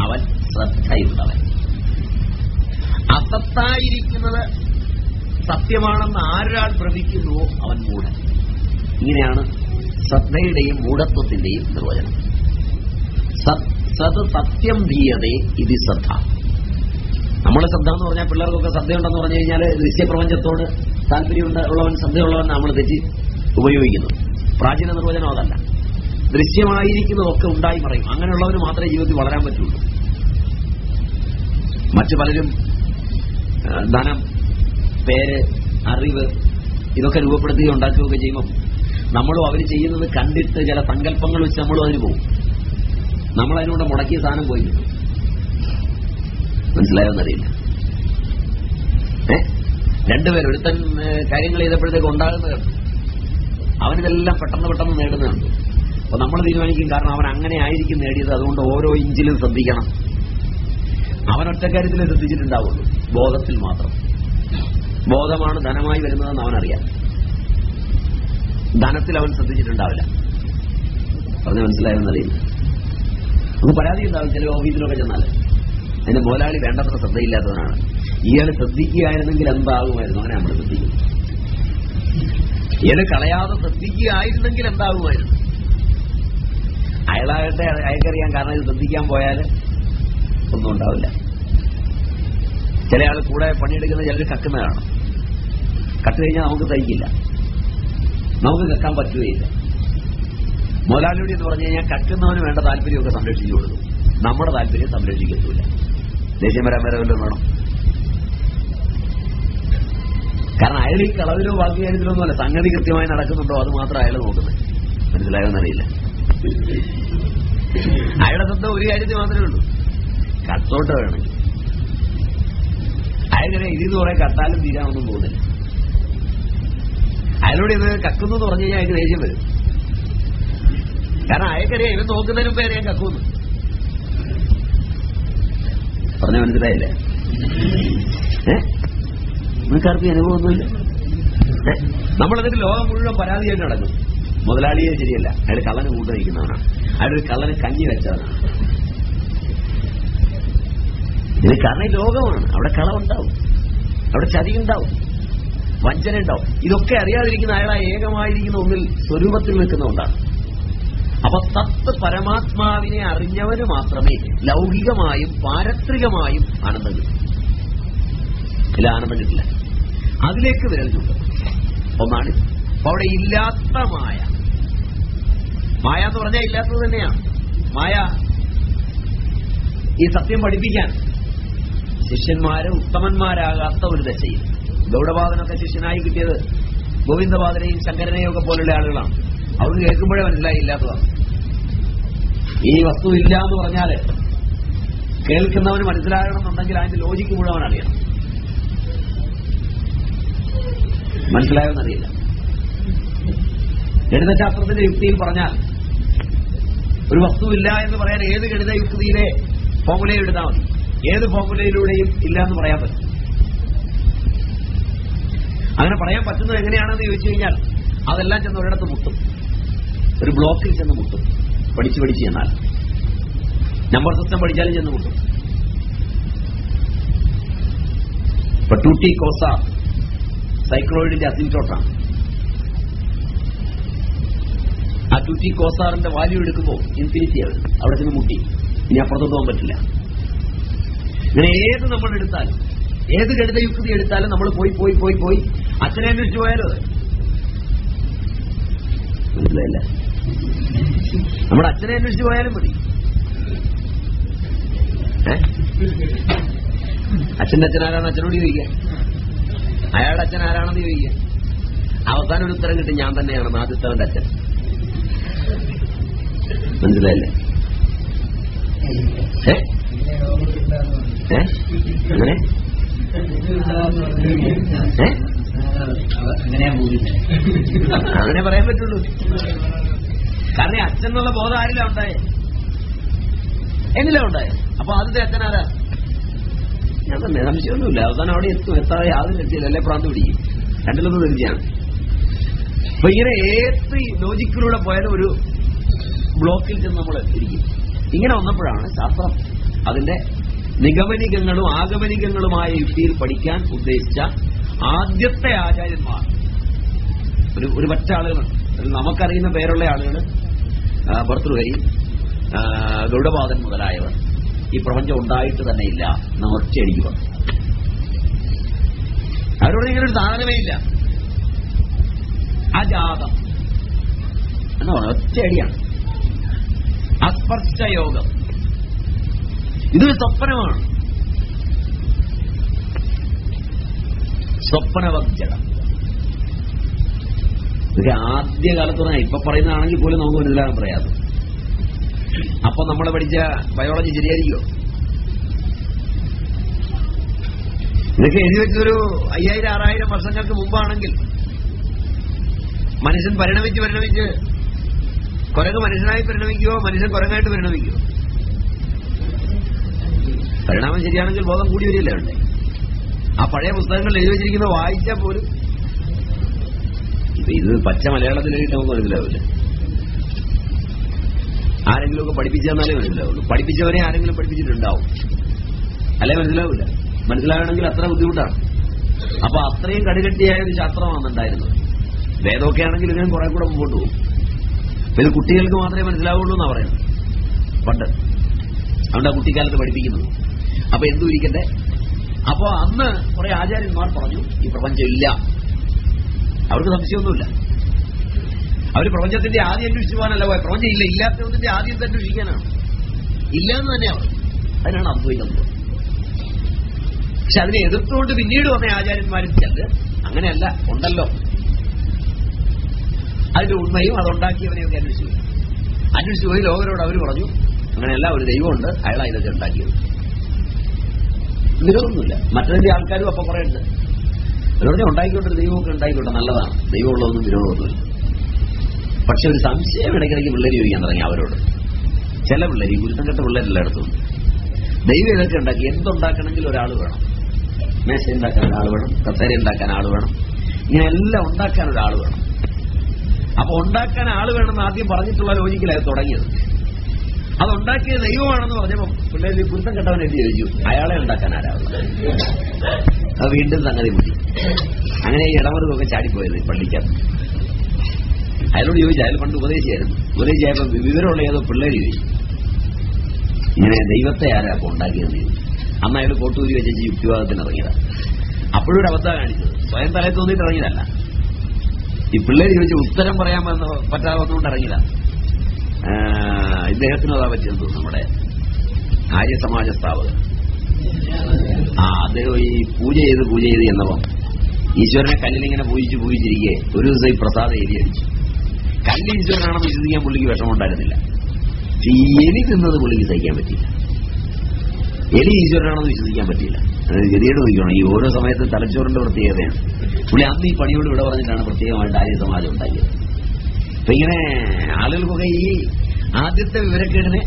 അവൻ ശ്രദ്ധയുള്ളവൻ. അസത്തായിരിക്കുന്നത് സത്യമാണെന്ന് ആരൊരാൾ ഭ്രമിക്കുന്നുവോ? അവൻ മൂഢൻ. ഇങ്ങനെയാണ് ശ്രദ്ധയുടെയും മൂഢത്വത്തിന്റെയും നിർവചനം. സത് സത് സത്യം ധീയതേ ഇത് ശ്രദ്ധ. നമ്മളെ ശ്രദ്ധ എന്ന് പറഞ്ഞാൽ പിള്ളേർക്കൊക്കെ ശ്രദ്ധയുണ്ടെന്ന് പറഞ്ഞു കഴിഞ്ഞാൽ ദൃശ്യപ്രപഞ്ചത്തോട് താല്പര്യമുണ്ട് ഉള്ളവൻ ശ്രദ്ധയുള്ളവൻ നമ്മൾ തെറ്റി ഉപയോഗിക്കുന്നു. പ്രാചീന നിർവചനം അതല്ല. ദൃശ്യമായിരിക്കുന്നതൊക്കെ ഉണ്ടായി പറയും. അങ്ങനെയുള്ളവന് മാത്രമേ ജീവിതത്തിൽ വളരാൻ പറ്റുള്ളൂ. മറ്റു പലരും ധനം പേര് അറിവ് ഇതൊക്കെ രൂപപ്പെടുത്തുകയും ഉണ്ടാക്കുകയൊക്കെ ചെയ്യുമ്പോൾ നമ്മളും അവർ ചെയ്യുന്നത് കണ്ടിട്ട് ചില സങ്കല്പങ്ങൾ വെച്ച് നമ്മളും അതിന് പോകും. നമ്മൾ അതിനോട് മുടക്കിയ സാധനം പോയി കിട്ടും. മനസ്സിലായോന്നറിയില്ല. ഏ? രണ്ടുപേരും ഒരുത്തൻ കാര്യങ്ങൾ ചെയ്തപ്പോഴത്തേക്ക് ഉണ്ടാകുന്ന അവനിതെല്ലാം പെട്ടെന്ന് പെട്ടെന്ന് നേടുന്നുണ്ട് അപ്പൊ നമ്മൾ തീരുമാനിക്കും കാരണം അവൻ അങ്ങനെ ആയിരിക്കും നേടിയത് അതുകൊണ്ട് ഓരോ ഇഞ്ചിലും ശ്രദ്ധിക്കണം. അവൻ ഒറ്റക്കാര്യത്തിലേ ശ്രദ്ധിച്ചിട്ടുണ്ടാവുള്ളൂ. ബോധത്തിൽ മാത്രം. ബോധമാണ് ധനമായി വരുന്നതെന്ന് അവനറിയാം. ധനത്തിൽ അവൻ ശ്രദ്ധിച്ചിട്ടുണ്ടാവില്ല. പറഞ്ഞ് മനസ്സിലായെന്നറിയില്ല. നമുക്ക് പരാതി ഉണ്ടാവും ചില ഓഫീസിലൊക്കെ ചെന്നാൽ അതിന്റെ മുതലാളി വേണ്ടത്ര ശ്രദ്ധയില്ലാത്തവനാണ്. ഇയാൾ ശ്രദ്ധിക്കുകയായിരുന്നെങ്കിൽ എന്താകുമായിരുന്നു? അങ്ങനെ നമ്മൾ ശ്രദ്ധിക്കും. ഇയാൾ കളയാതെ ശ്രദ്ധിക്കുകയായിരുന്നെങ്കിൽ എന്താകുമായിരുന്നു? അയാളാകട്ടെ അയക്കറിയാൻ കാരണം ഇത് ശ്രദ്ധിക്കാൻ പോയാൽ ഒന്നും ഉണ്ടാവില്ല. ചില ആൾ കൂടെ പണിയെടുക്കുന്ന ചിലർ കക്കുന്നതാണ്. കട്ട് കഴിഞ്ഞാൽ നമുക്ക് തയ്ക്കില്ല. നമുക്ക് കക്കാൻ പറ്റുകയില്ല. മുതലാളിയോട് എന്ന് പറഞ്ഞു കഴിഞ്ഞാൽ കക്കുന്നവന് വേണ്ട താല്പര്യമൊക്കെ സംരക്ഷിച്ചു കൊടുക്കും. നമ്മുടെ താല്പര്യം സംരക്ഷിക്കത്തില്ല. ദേഷ്യം വരാൻ വരെ വല്ലതും വേണം? കാരണം അയാൾ ഈ കളവിലോ ബാക്കി കാര്യത്തിലൊന്നുമല്ല സംഗതി കൃത്യമായി നടക്കുന്നുണ്ടോ? അത് മാത്രം അയാൾ നോക്കുന്നത്. മനസ്സിലായോന്നറിയില്ല. അയാളുടെ ശ്രദ്ധ ഒരു കാര്യത്തിൽ മാത്രമേ ഉള്ളൂ. കത്തോട്ട് വേണമെങ്കിൽ. അയാളിങ്ങനെ ഇതിന്ന് കുറെ കത്താലും തീരാമെന്നും പോകുന്നില്ല. അയാളോട് ഇത് കക്കുന്നു എന്ന് പറഞ്ഞു കഴിഞ്ഞാൽ അയാൾക്ക് ദേഷ്യം വരും. കാരണം അയാൾക്കറിയാം ഇവൻ നോക്കുന്നതിന് മുമ്പേ അറിയാൻ കക്കുന്നു. പറഞ്ഞ മനസ്സിലായില്ലേ? ഏ? നിനക്കാർക്കും അനുഭവമൊന്നുമില്ല? നമ്മളതിന് ലോകം മുഴുവൻ പരാതിയായിട്ട് നടക്കും. മുതലാളിയെ ശരിയല്ല. അയാൾ കള്ളന് കൂട്ട് നിൽക്കുന്നവനാണ് അയാൾ ഒരു കള്ളന് കഞ്ഞി വെച്ചവനാണ് ഇത് കാരണം ലോകമാണ്. അവിടെ കളവുണ്ടാവും അവിടെ ചതിയുണ്ടാവും വഞ്ചന ഉണ്ടാവും. ഇതൊക്കെ അറിയാതിരിക്കുന്ന അയാളെ ഏകമായിരിക്കുന്ന ഒന്നിൽ സ്വരൂപത്തിൽ നിൽക്കുന്നതുകൊണ്ടാണ്. അപ്പൊ സത്ത് പരമാത്മാവിനെ അറിഞ്ഞവന് മാത്രമേ ലൗകികമായും പാരത്രികമായും ആനന്ദം കിട്ടൂ. ഇല്ല ആനന്ദം കിട്ടില്ല. അതിലേക്ക് വിരൽ ചൂണ്ടും ഒന്നാണ് അപ്പൊ അവിടെ ഇല്ലാത്ത മായ. മായ എന്ന് പറഞ്ഞാൽ ഇല്ലാത്തത് തന്നെയാണ്. മായ ഈ സത്യം പഠിപ്പിക്കാൻ ശിഷ്യന്മാരെ ഉത്തമന്മാരാകാത്ത ഒരു ദശയിൽ. ഗൗഡപാദനൊക്കെ ശിഷ്യനായി കിട്ടിയത് ഗോവിന്ദപാദനെയും ശങ്കരനെയും ഒക്കെ പോലുള്ള ആളുകളാണ്. അവർക്ക് കേൾക്കുമ്പോഴേ മനസ്സിലായി ഇല്ലാത്തതാണ് ഈ വസ്തു ഇല്ല എന്ന് പറഞ്ഞാൽ കേൾക്കുന്നവന് മനസ്സിലാകണമെന്നുണ്ടെങ്കിൽ അതിന്റെ ലോജിക്ക് മുഴുവൻ അറിയണം മനസ്സിലായോന്നറിയില്ല. ഗണിതശാസ്ത്രത്തിന്റെ യുക്തിയിൽ പറഞ്ഞാൽ ഒരു വസ്തുവില്ല എന്ന് പറയാൻ ഏത് ഗണിത യുക്തിയിലെ ഫോമുലയും എടുത്താൽ മതി. ഏത് ഫോമുലയിലൂടെയും ഇല്ല എന്ന് പറയാൻ പറ്റും. അങ്ങനെ പറയാൻ പറ്റുന്നത് എങ്ങനെയാണെന്ന് ചോദിച്ചു കഴിഞ്ഞാൽ അതെല്ലാം ചെന്ന് ഒരിടത്ത് മുട്ടും. ഒരു ബ്ലോക്കിൽ ചെന്ന് മുട്ടും. പഠിച്ചു പഠിച്ച് ചെന്നാൽ. നമ്പർ സിസ്റ്റം പഠിച്ചാലും ചെന്ന് മുട്ടും. ഇപ്പൊ ടൂട്ടി കോസ സൈക്ലോയിഡിന്റെ അസിന്റോട്ടാണ്. ആ ടൂറ്റി കോസാറിന്റെ വാല്യൂ എടുക്കുമ്പോൾ ഇൻഫിനിറ്റിയാണ് അവിടെ ചെന്ന് മുട്ടി. ഇനി അപ്പുറത്തോട്ട് പോകാൻ പറ്റില്ല. ഇങ്ങനെ ഏത് നമ്മൾ എടുത്താലും ഏത് ഗണിത യുക്തി എടുത്താലും നമ്മൾ പോയി പോയി പോയി പോയി. അച്ഛനെ അന്വേഷിച്ചു പോയാലോ നമ്മുടെ അച്ഛനെ അന്വേഷിച്ച് പോയാലും മതി? അച്ഛന്റെ അച്ഛൻ ആരാണ് അച്ഛനോട് ചോദിക്കുക അയാളുടെ അച്ഛൻ ആരാണെന്ന് ചോദിക്കുക അവസാനം ഒരു ഉത്തരം കിട്ടും ഞാൻ തന്നെയാണ് ആദ്യത്തവന്റെ അച്ഛൻ. മനസ്സിലായില്ലേ? അങ്ങനെ പറയാൻ പറ്റുള്ളൂ. കാരണം അച്ഛൻ എന്നുള്ള ബോധം ആരില്ല ഉണ്ടായേ? എന്നില്ല ഉണ്ടായേ? അപ്പൊ ആദ്യത്തെ അച്ഛനാരാ ഞാൻ തന്നെ സംശയമൊന്നുമില്ല. അവസാനം അവിടെ എത്തും. എത്താതെ യാതൊരു രക്ഷയില്ല അല്ലെ പ്രാന്ത് പിടിക്കും രണ്ടിലൊന്നും തീർച്ചയാണ് അപ്പൊ ഇങ്ങനെ ഏത് ലോജിക്കിലൂടെ പോയാലും ഒരു ബ്ലോക്കിൽ ചെന്ന് നമ്മൾ ഇരിക്കും ഇങ്ങനെ വന്നപ്പോഴാണ് ശാസ്ത്രം അതിന്റെ നിഗമനികങ്ങളും ആഗമനികങ്ങളുമായ യുക്തിയിൽ പഠിക്കാൻ ഉദ്ദേശിച്ച ആദ്യത്തെ ആചാര്യന്മാർ. ഒരു ഒരു ഒരു നമുക്കറിയുന്ന പേരുള്ള ആളുകൾ ഭർത്തൃഹരി ഗൗഡപാദൻ മുതലായവർ. ഈ പ്രപഞ്ചം ഉണ്ടായിട്ട് തന്നെ ഇല്ല. എന്ന് ഒറ്റയടിക്ക് പറഞ്ഞു അവരോട് ഇങ്ങനെ ഒരു സാധനമേ ഇല്ല. അജാതം. എന്ന് പറഞ്ഞു ഒറ്റയടിയാണ് അസ്പർശയോഗം. ഇതൊരു സ്വപ്നമാണ്. സ്വപ്നവജ്ജടം ഇതൊക്കെ ആദ്യ കാലത്ത് പറഞ്ഞാൽ ഇപ്പൊ പറയുന്നതാണെങ്കിൽ പോലും നമുക്ക് മനസ്സിലാകാൻ പ്രയാസം. അപ്പൊ നമ്മൾ പഠിച്ച ബയോളജി ശരിയായിരിക്കോ ഇതൊക്കെ എഴുതി വെച്ചൊരു അയ്യായിരം ആറായിരം വർഷങ്ങൾക്ക് മുമ്പാണെങ്കിൽ മനുഷ്യൻ പരിണമിച്ച് പരിണമിച്ച് കുരങ്ങ് മനുഷ്യനായി പരിണമിക്കുവോ? മനുഷ്യൻ കുരങ്ങായിട്ട് പരിണമിക്കുവോ? പരിണാമം ശരിയാണെങ്കിൽ ബോധം കൂടി വരില്ല ഉണ്ട് ആ പഴയ പുസ്തകങ്ങൾ എഴുതി വെച്ചിരിക്കുന്നത് വായിച്ചാൽ പോലും ഇത് പച്ച മലയാളത്തിൽ നമുക്ക് മനസ്സിലാവില്ല. ആരെങ്കിലും ഒക്കെ പഠിപ്പിച്ചു തന്നാലേ മനസ്സിലാവുള്ളൂ. പഠിപ്പിച്ചവരെ ആരെങ്കിലും പഠിപ്പിച്ചിട്ടുണ്ടാവും. അല്ലെ മനസ്സിലാവില്ല? മനസ്സിലാവണമെങ്കിൽ അത്ര ബുദ്ധിമുട്ടാണ്. അപ്പൊ അത്രയും കടുകട്ടിയായ ഒരു ശാസ്ത്രമാണ് ഉണ്ടായിരുന്നത്. വേദമൊക്കെ ആണെങ്കിൽ ഇതിനും കുറെ കൂടെ മുമ്പോട്ട് പോകും. ഇത് കുട്ടികൾക്ക് മാത്രമേ മനസ്സിലാവുള്ളൂ എന്നാ പറയുന്നത്. പണ്ട്. അതുകൊണ്ട് ആ കുട്ടിക്കാലത്ത് പഠിപ്പിക്കുന്നത്. അപ്പൊ എന്തു ഇരിക്കട്ടെ. അപ്പോ അന്ന് കുറെ ആചാര്യന്മാർ പറഞ്ഞു ഈ പ്രപഞ്ചം ഇല്ല. അവർക്ക് സംശയമൊന്നുമില്ല. അവർ പ്രപഞ്ചത്തിന്റെ ആദ്യം അന്വേഷിച്ചു പോകാനല്ല പോയത് പ്രപഞ്ചം ഇല്ല ഇല്ലാത്തതിന്റെ തന്നെ അന്വേഷിക്കാനാണ് ഇല്ല എന്ന് തന്നെയാണ് അതിനാണ് അദ്വൈതം പക്ഷെ അതിനെ എതിർത്തുകൊണ്ട് പിന്നീട് വന്ന ആചാര്യന്മാരും ചെല്ല് അങ്ങനെയല്ല ഉണ്ടല്ലോ. അതിന്റെ ഉണ്മയും അതുണ്ടാക്കിയവനെയൊക്കെ അന്വേഷിച്ചു. പോയി. അന്വേഷിച്ചു പോയി ലോകരോട് അവർ പറഞ്ഞു അങ്ങനെയല്ല ഒരു ദൈവമുണ്ട് അയാളാണ് ഇതൊക്കെ ഉണ്ടാക്കിയത്. വിരോധമൊന്നുമില്ല മറ്റൊരു ആൾക്കാരും അപ്പൊ കുറെ ഉണ്ട്. അവരോട് ഉണ്ടായിക്കോട്ടെ ദൈവമൊക്കെ ഉണ്ടായിക്കോട്ടെ നല്ലതാണ് ദൈവമുള്ളതൊന്നും വിരോധമൊന്നുമില്ല പക്ഷെ ഒരു സംശയം ഇടയ്ക്കിടയ്ക്ക് പിള്ളേർ ചോദിക്കാൻ തുടങ്ങി അവരോട്. ചില പിള്ളേർ ഈ ഗുരുസംഘത്തെ കെട്ട പിള്ളേരെല്ലായിടത്തും ദൈവം ഇതൊക്കെ ഉണ്ടാക്കി എന്തുണ്ടാക്കണമെങ്കിൽ ഒരാൾ വേണം. മേശ ഉണ്ടാക്കാൻ ഒരാൾ വേണം കത്തേര ഉണ്ടാക്കാൻ ആൾ വേണം. ഇങ്ങനെ എല്ലാം ഉണ്ടാക്കാൻ ഒരാൾ വേണം. അപ്പൊ ഉണ്ടാക്കാൻ ആൾ വേണമെന്ന് ആദ്യം പറഞ്ഞിട്ടുള്ള ലോജിക്കലായി തുടങ്ങിയത്. അതുണ്ടാക്കിയ ദൈവമാണെന്ന് പറഞ്ഞപ്പോ പിള്ളേര് കുരുത്തം കെട്ടവൻ ചോദിച്ചു. അയാളെ ഉണ്ടാക്കാൻ ആരാവുന്നത് അത് വീണ്ടും സംഗതി മുട്ടി. അങ്ങനെ ഈ ഇടമറുകൊക്കെ ചാടിപ്പോയത് പള്ളിക്കകത്ത്. അയാളോട് ചോദിച്ചു അയാൾ പണ്ട് ഉപദേശിയായിരുന്നു. ഉപദേശിയായപ്പോ വിവരമുള്ള ഏതോ പിള്ളേര് ചോദിച്ചു. ഇങ്ങനെ ദൈവത്തെ ആരാ അപ്പൊ ചോദിച്ചു. അന്ന് അയാൾ കോട്ടൂരി വെച്ച് യുക്തിവാദത്തിന് ഇറങ്ങിയതാ. അപ്പോഴും ഒരു അബദ്ധം കാണിച്ചത്. സ്വയം തലയിൽ തോന്നിയിട്ട് ഇറങ്ങിയതല്ല. ഈ പിള്ളേര് ചോദിച്ചു ഉത്തരം പറയാൻ വന്ന പറ്റാവുന്നതുകൊണ്ട് ഇറങ്ങിയതാ. ആ, ഇദ്ദേഹത്തിനും അതാ പറ്റിയെന്ന് തോന്നുന്നു നമ്മുടെ ആര്യ സമാജ സ്ഥാപകൻ. ആ അദ്ദേഹം ഈ പൂജ ചെയ്ത് പൂജ ചെയ്ത് എന്നപ്പം ഈശ്വരനെ കല്ലിലിങ്ങനെ പൂജിച്ച് പൂജിച്ചിരിക്കെ ഒരു ദിവസം ഈ പ്രസാദം എഴുതി അടിച്ചു. കല്ല് ഈശ്വരനാണെന്ന് വിശ്വസിക്കാൻ പുള്ളിക്ക് വിഷമമുണ്ടായിരുന്നില്ല. എലി തിന്നത് പുള്ളിക്ക് സഹിക്കാൻ പറ്റിയില്ല. എലി ഈശ്വരനാണെന്ന് വിശ്വസിക്കാൻ പറ്റിയില്ല. ഗതിയോട് നോക്കണം ഈ ഓരോ സമയത്തും തലച്ചോറിന്റെ പ്രത്യേകതയാണ്. പുള്ളി അന്ന് ഈ പണിയോട് ഇവിടെ പറഞ്ഞിട്ടാണ് പ്രത്യേകമായിട്ട് ആര്യ സമാജം ഉണ്ടാക്കിയത്. അപ്പൊ ഇങ്ങനെ ആളുകൾക്കൊക്കെ ഈ ആദ്യത്തെ വിവരക്കേടിനെ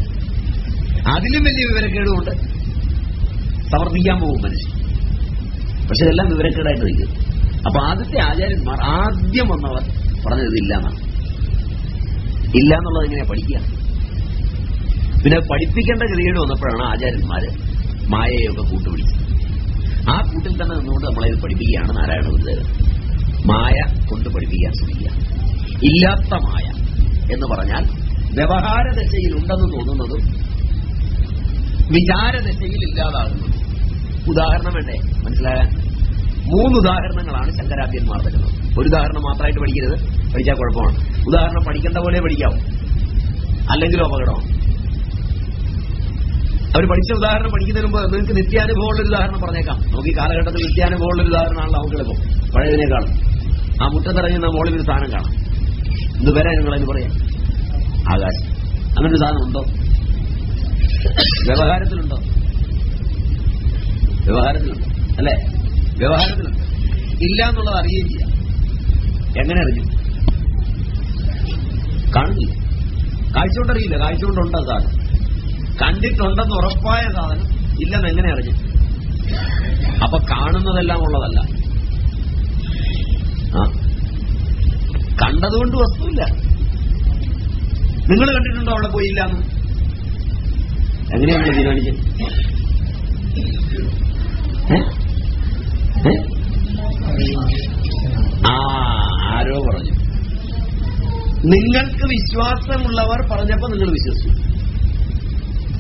അതിലും വലിയ വിവരക്കേടുകൊണ്ട് സമർപ്പിക്കാൻ പോകും മനുഷ്യൻ. പക്ഷെ ഇതെല്ലാം വിവരക്കേടായിട്ട് നിൽക്കും അപ്പൊ ആദ്യത്തെ ആചാര്യന്മാർ ആദ്യം വന്നവർ പറഞ്ഞത് ഇല്ല എന്നാണ് ഇല്ല എന്നുള്ളത് എങ്ങനെയാ പഠിക്കുക? പിന്നെ പഠിപ്പിക്കേണ്ട ഗതികേട് വന്നപ്പോഴാണ് ആചാര്യന്മാര് മായയൊക്കെ കൂട്ടുപിടിച്ചത്. ആ കൂട്ടിൽ തന്നെ നിന്നുകൊണ്ട് നമ്മളെ പഠിപ്പിക്കുകയാണ് നാരായണ ഗുരുദേവൻ. മായ കൊണ്ട് പഠിപ്പിക്കാൻ ശ്രമിക്കുക. ഇല്ലാത്ത മായ എന്ന് പറഞ്ഞാൽ വ്യവഹാരദശയിൽ ഉണ്ടെന്ന് തോന്നുന്നതും വിചാരദശയിൽ ഇല്ലാതാകുന്നതും. ഉദാഹരണം വേണ്ടേ? മനസ്സിലാകാൻ മൂന്ന് ഉദാഹരണങ്ങളാണ് തരുന്നത്. ഒരു ഉദാഹരണം മാത്രമായിട്ട് പഠിക്കരുത്. പഠിച്ചാൽ കുഴപ്പമാണ്. ഉദാഹരണം പഠിക്കേണ്ട പോലെ പഠിക്കാവും അല്ലെങ്കിലും അപകടമാണ് അവർ പഠിച്ച ഉദാഹരണം പഠിക്കുന്നതിന് മുമ്പ് നിങ്ങൾക്ക് നിത്യാനുഭവമുള്ള ഉദാഹരണം പറഞ്ഞേക്കാം. നമുക്ക് ഈ കാലഘട്ടത്തിൽ നിത്യാനുഭവമുള്ള ഉദാഹരണമാണല്ലോ നമുക്ക് എളുപ്പം. പഴയതിനേക്കാളും. ആ മുറ്റത്തിറങ്ങുന്ന മോളിൽ ഒരു സാധനം കാണാം. ഇത് വരെ നിങ്ങളതിന് പറയാം. ആകാശം. അങ്ങനൊരു സാധനം ഉണ്ടോ? വ്യവഹാരത്തിലുണ്ടോ? വ്യവഹാരത്തിലുണ്ടോ? അല്ലെ? വ്യവഹാരത്തിലുണ്ട്? ഇല്ല എന്നുള്ളത് അറിയുകയും ചെയ്യാം. എങ്ങനെ അറിഞ്ഞു? കാണുന്നില്ല. കാഴ്ചകൊണ്ടറിയില്ല കാഴ്ചകൊണ്ടുണ്ടോ കാഴ്ച കൊണ്ടുണ്ടോ സാധനം? കണ്ടിട്ടുണ്ടെന്ന് ഉറപ്പായ സാധനം ഇല്ലെന്ന് എങ്ങനെ അറിഞ്ഞു? അപ്പൊ കാണുന്നതെല്ലാം ഉള്ളതല്ല. ആ? കണ്ടതുകൊണ്ട് വസ്തുവില്ല. നിങ്ങൾ കണ്ടിട്ടുണ്ടോ അവിടെ പോയില്ല എങ്ങനെയാണ് തീരുമാനിച്ചത്? ആ ആരോ പറഞ്ഞു. നിങ്ങൾക്ക് വിശ്വാസമുള്ളവർ പറഞ്ഞപ്പോ നിങ്ങൾ വിശ്വസിച്ചു.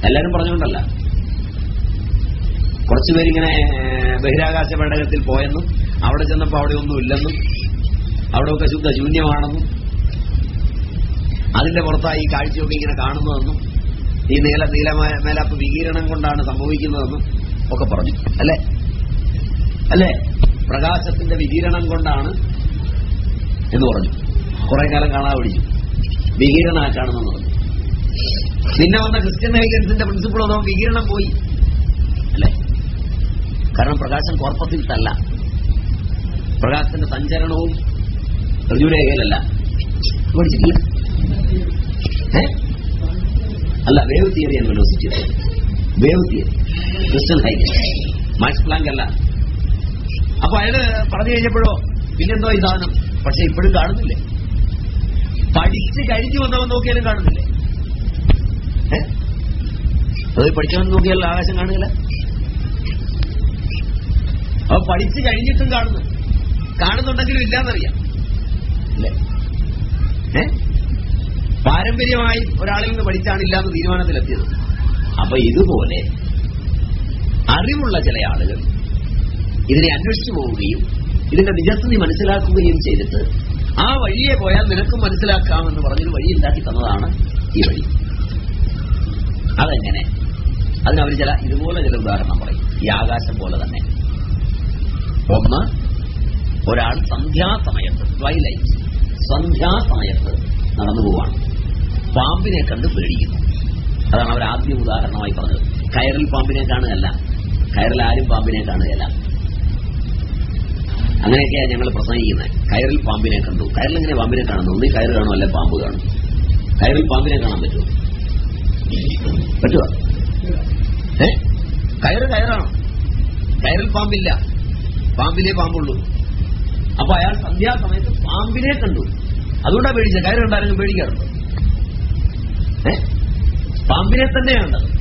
എല്ലാരും പറഞ്ഞുകൊണ്ടല്ല. കുറച്ചുപേരിങ്ങനെ ബഹിരാകാശ പേടകത്തിൽ പോയെന്നും അവിടെ ചെന്നപ്പോ അവിടെ ഒന്നും ഇല്ലെന്നും അവിടെയൊക്കെ ശുദ്ധ ശൂന്യമാണെന്നും അതിന്റെ പുറത്തായി ഈ കാഴ്ചയൊക്കെ ഇങ്ങനെ കാണുന്നതെന്നും ഈ നീല നീല മേലാപ്പ് വികീരണം കൊണ്ടാണ് സംഭവിക്കുന്നതെന്നും ഒക്കെ പറഞ്ഞു. അല്ലേ? അല്ലേ? പ്രകാശത്തിന്റെ വികീരണം കൊണ്ടാണ് എന്ന് പറഞ്ഞു. കുറെ കാലം കാണാതെ പിടിച്ചു. വികീരണമാക്കാണെന്ന് പറഞ്ഞു. പിന്നെ വന്ന ക്രിസ്ത്യൻ ഹൈഗൻസിന്റെ പ്രിൻസിപ്പിൾ ഒന്നും വികീരണം പോയി. അല്ലേ? കാരണം പ്രകാശം കോർപ്പസിൽട്ടല്ല പ്രകാശത്തിന്റെ സഞ്ചരണവും ഋജുരേഖയിലല്ല പഠിച്ചിട്ടില്ല? അല്ല wave theory and velocity wave theory. Crystal height Max Planck അല്ല. അപ്പൊ അയാൾ പറഞ്ഞു കഴിഞ്ഞപ്പോഴോ പിന്നെന്തോ ഈ സാധനം പക്ഷെ ഇപ്പോഴും കാണുന്നില്ലേ. പഠിച്ച് കഴിഞ്ഞു വന്നവൻ നോക്കിയാലും കാണുന്നില്ലേ? അത് പഠിച്ചവൻ നോക്കിയാലും ആകാശം കാണുകയില്ല. അപ്പൊ പഠിച്ചു കഴിഞ്ഞിട്ടും കാണുന്നു. കാണുന്നുണ്ടെങ്കിലും ഇല്ലാന്നറിയാം. അല്ലേ പാരമ്പര്യമായി ഒരാളിൽ നിന്ന് പഠിച്ചാണ് ഇല്ലാന്ന് തീരുമാനത്തിലെത്തിയത്. അപ്പൊ ഇതുപോലെ അറിവുള്ള ചില ആളുകൾ ഇതിനെ അന്വേഷിച്ചു പോവുകയും ഇതിന്റെ നിജസ്ഥിതി മനസ്സിലാക്കുകയും ചെയ്തിട്ട് ആ വഴിയെ പോയാൽ നിനക്കും മനസ്സിലാക്കാമെന്ന് പറഞ്ഞൊരു വഴി ഉണ്ടാക്കി തന്നതാണ് ഈ വഴി. അതെങ്ങനെ? അതിനവർ ചില ഇതുപോലെ ചില ഉദാഹരണം പറയും. ഈ ആകാശം പോലെ തന്നെ. ഒന്ന് ഒരാൾ സന്ധ്യാസമയത്ത് ട്വൈലൈറ്റ് സന്ധ്യാസമയത്ത് നടന്നു പോവാണ്. പാമ്പിനെ കണ്ട് പേടിക്കുന്നു. അതാണ് അവർ ആദ്യ ഉദാഹരണമായി പറഞ്ഞത്. കയറിൽ പാമ്പിനെ കാണുകയല്ല. കയറിൽ ആരും പാമ്പിനെ കാണുകയല്ല. അങ്ങനെയൊക്കെയാണ് ഞങ്ങൾ പ്രസംഗിക്കുന്നത്. കയറിൽ പാമ്പിനെ കണ്ടു. കയറിൽ എങ്ങനെ പാമ്പിനെ കാണുന്നു? ഒന്നീ കയറ് കാണും അല്ലെ പാമ്പ് കാണും. കയറിൽ പാമ്പിനെ കാണാൻ പറ്റുമോ? പറ്റുമോ? ഏ? കയറ് കയറാണ്? കയറിൽ പാമ്പില്ല. പാമ്പിലേ പാമ്പുള്ളൂ. അപ്പൊ അയാൾ സന്ധ്യാസമയത്ത് പാമ്പിനെ കണ്ടു. അതുകൊണ്ടാ പേടിച്ചത് കാര്യം കണ്ടാരെങ്കിലും പേടിക്കാറുണ്ടോ ഏ? പാമ്പിനെ തന്നെയാണ്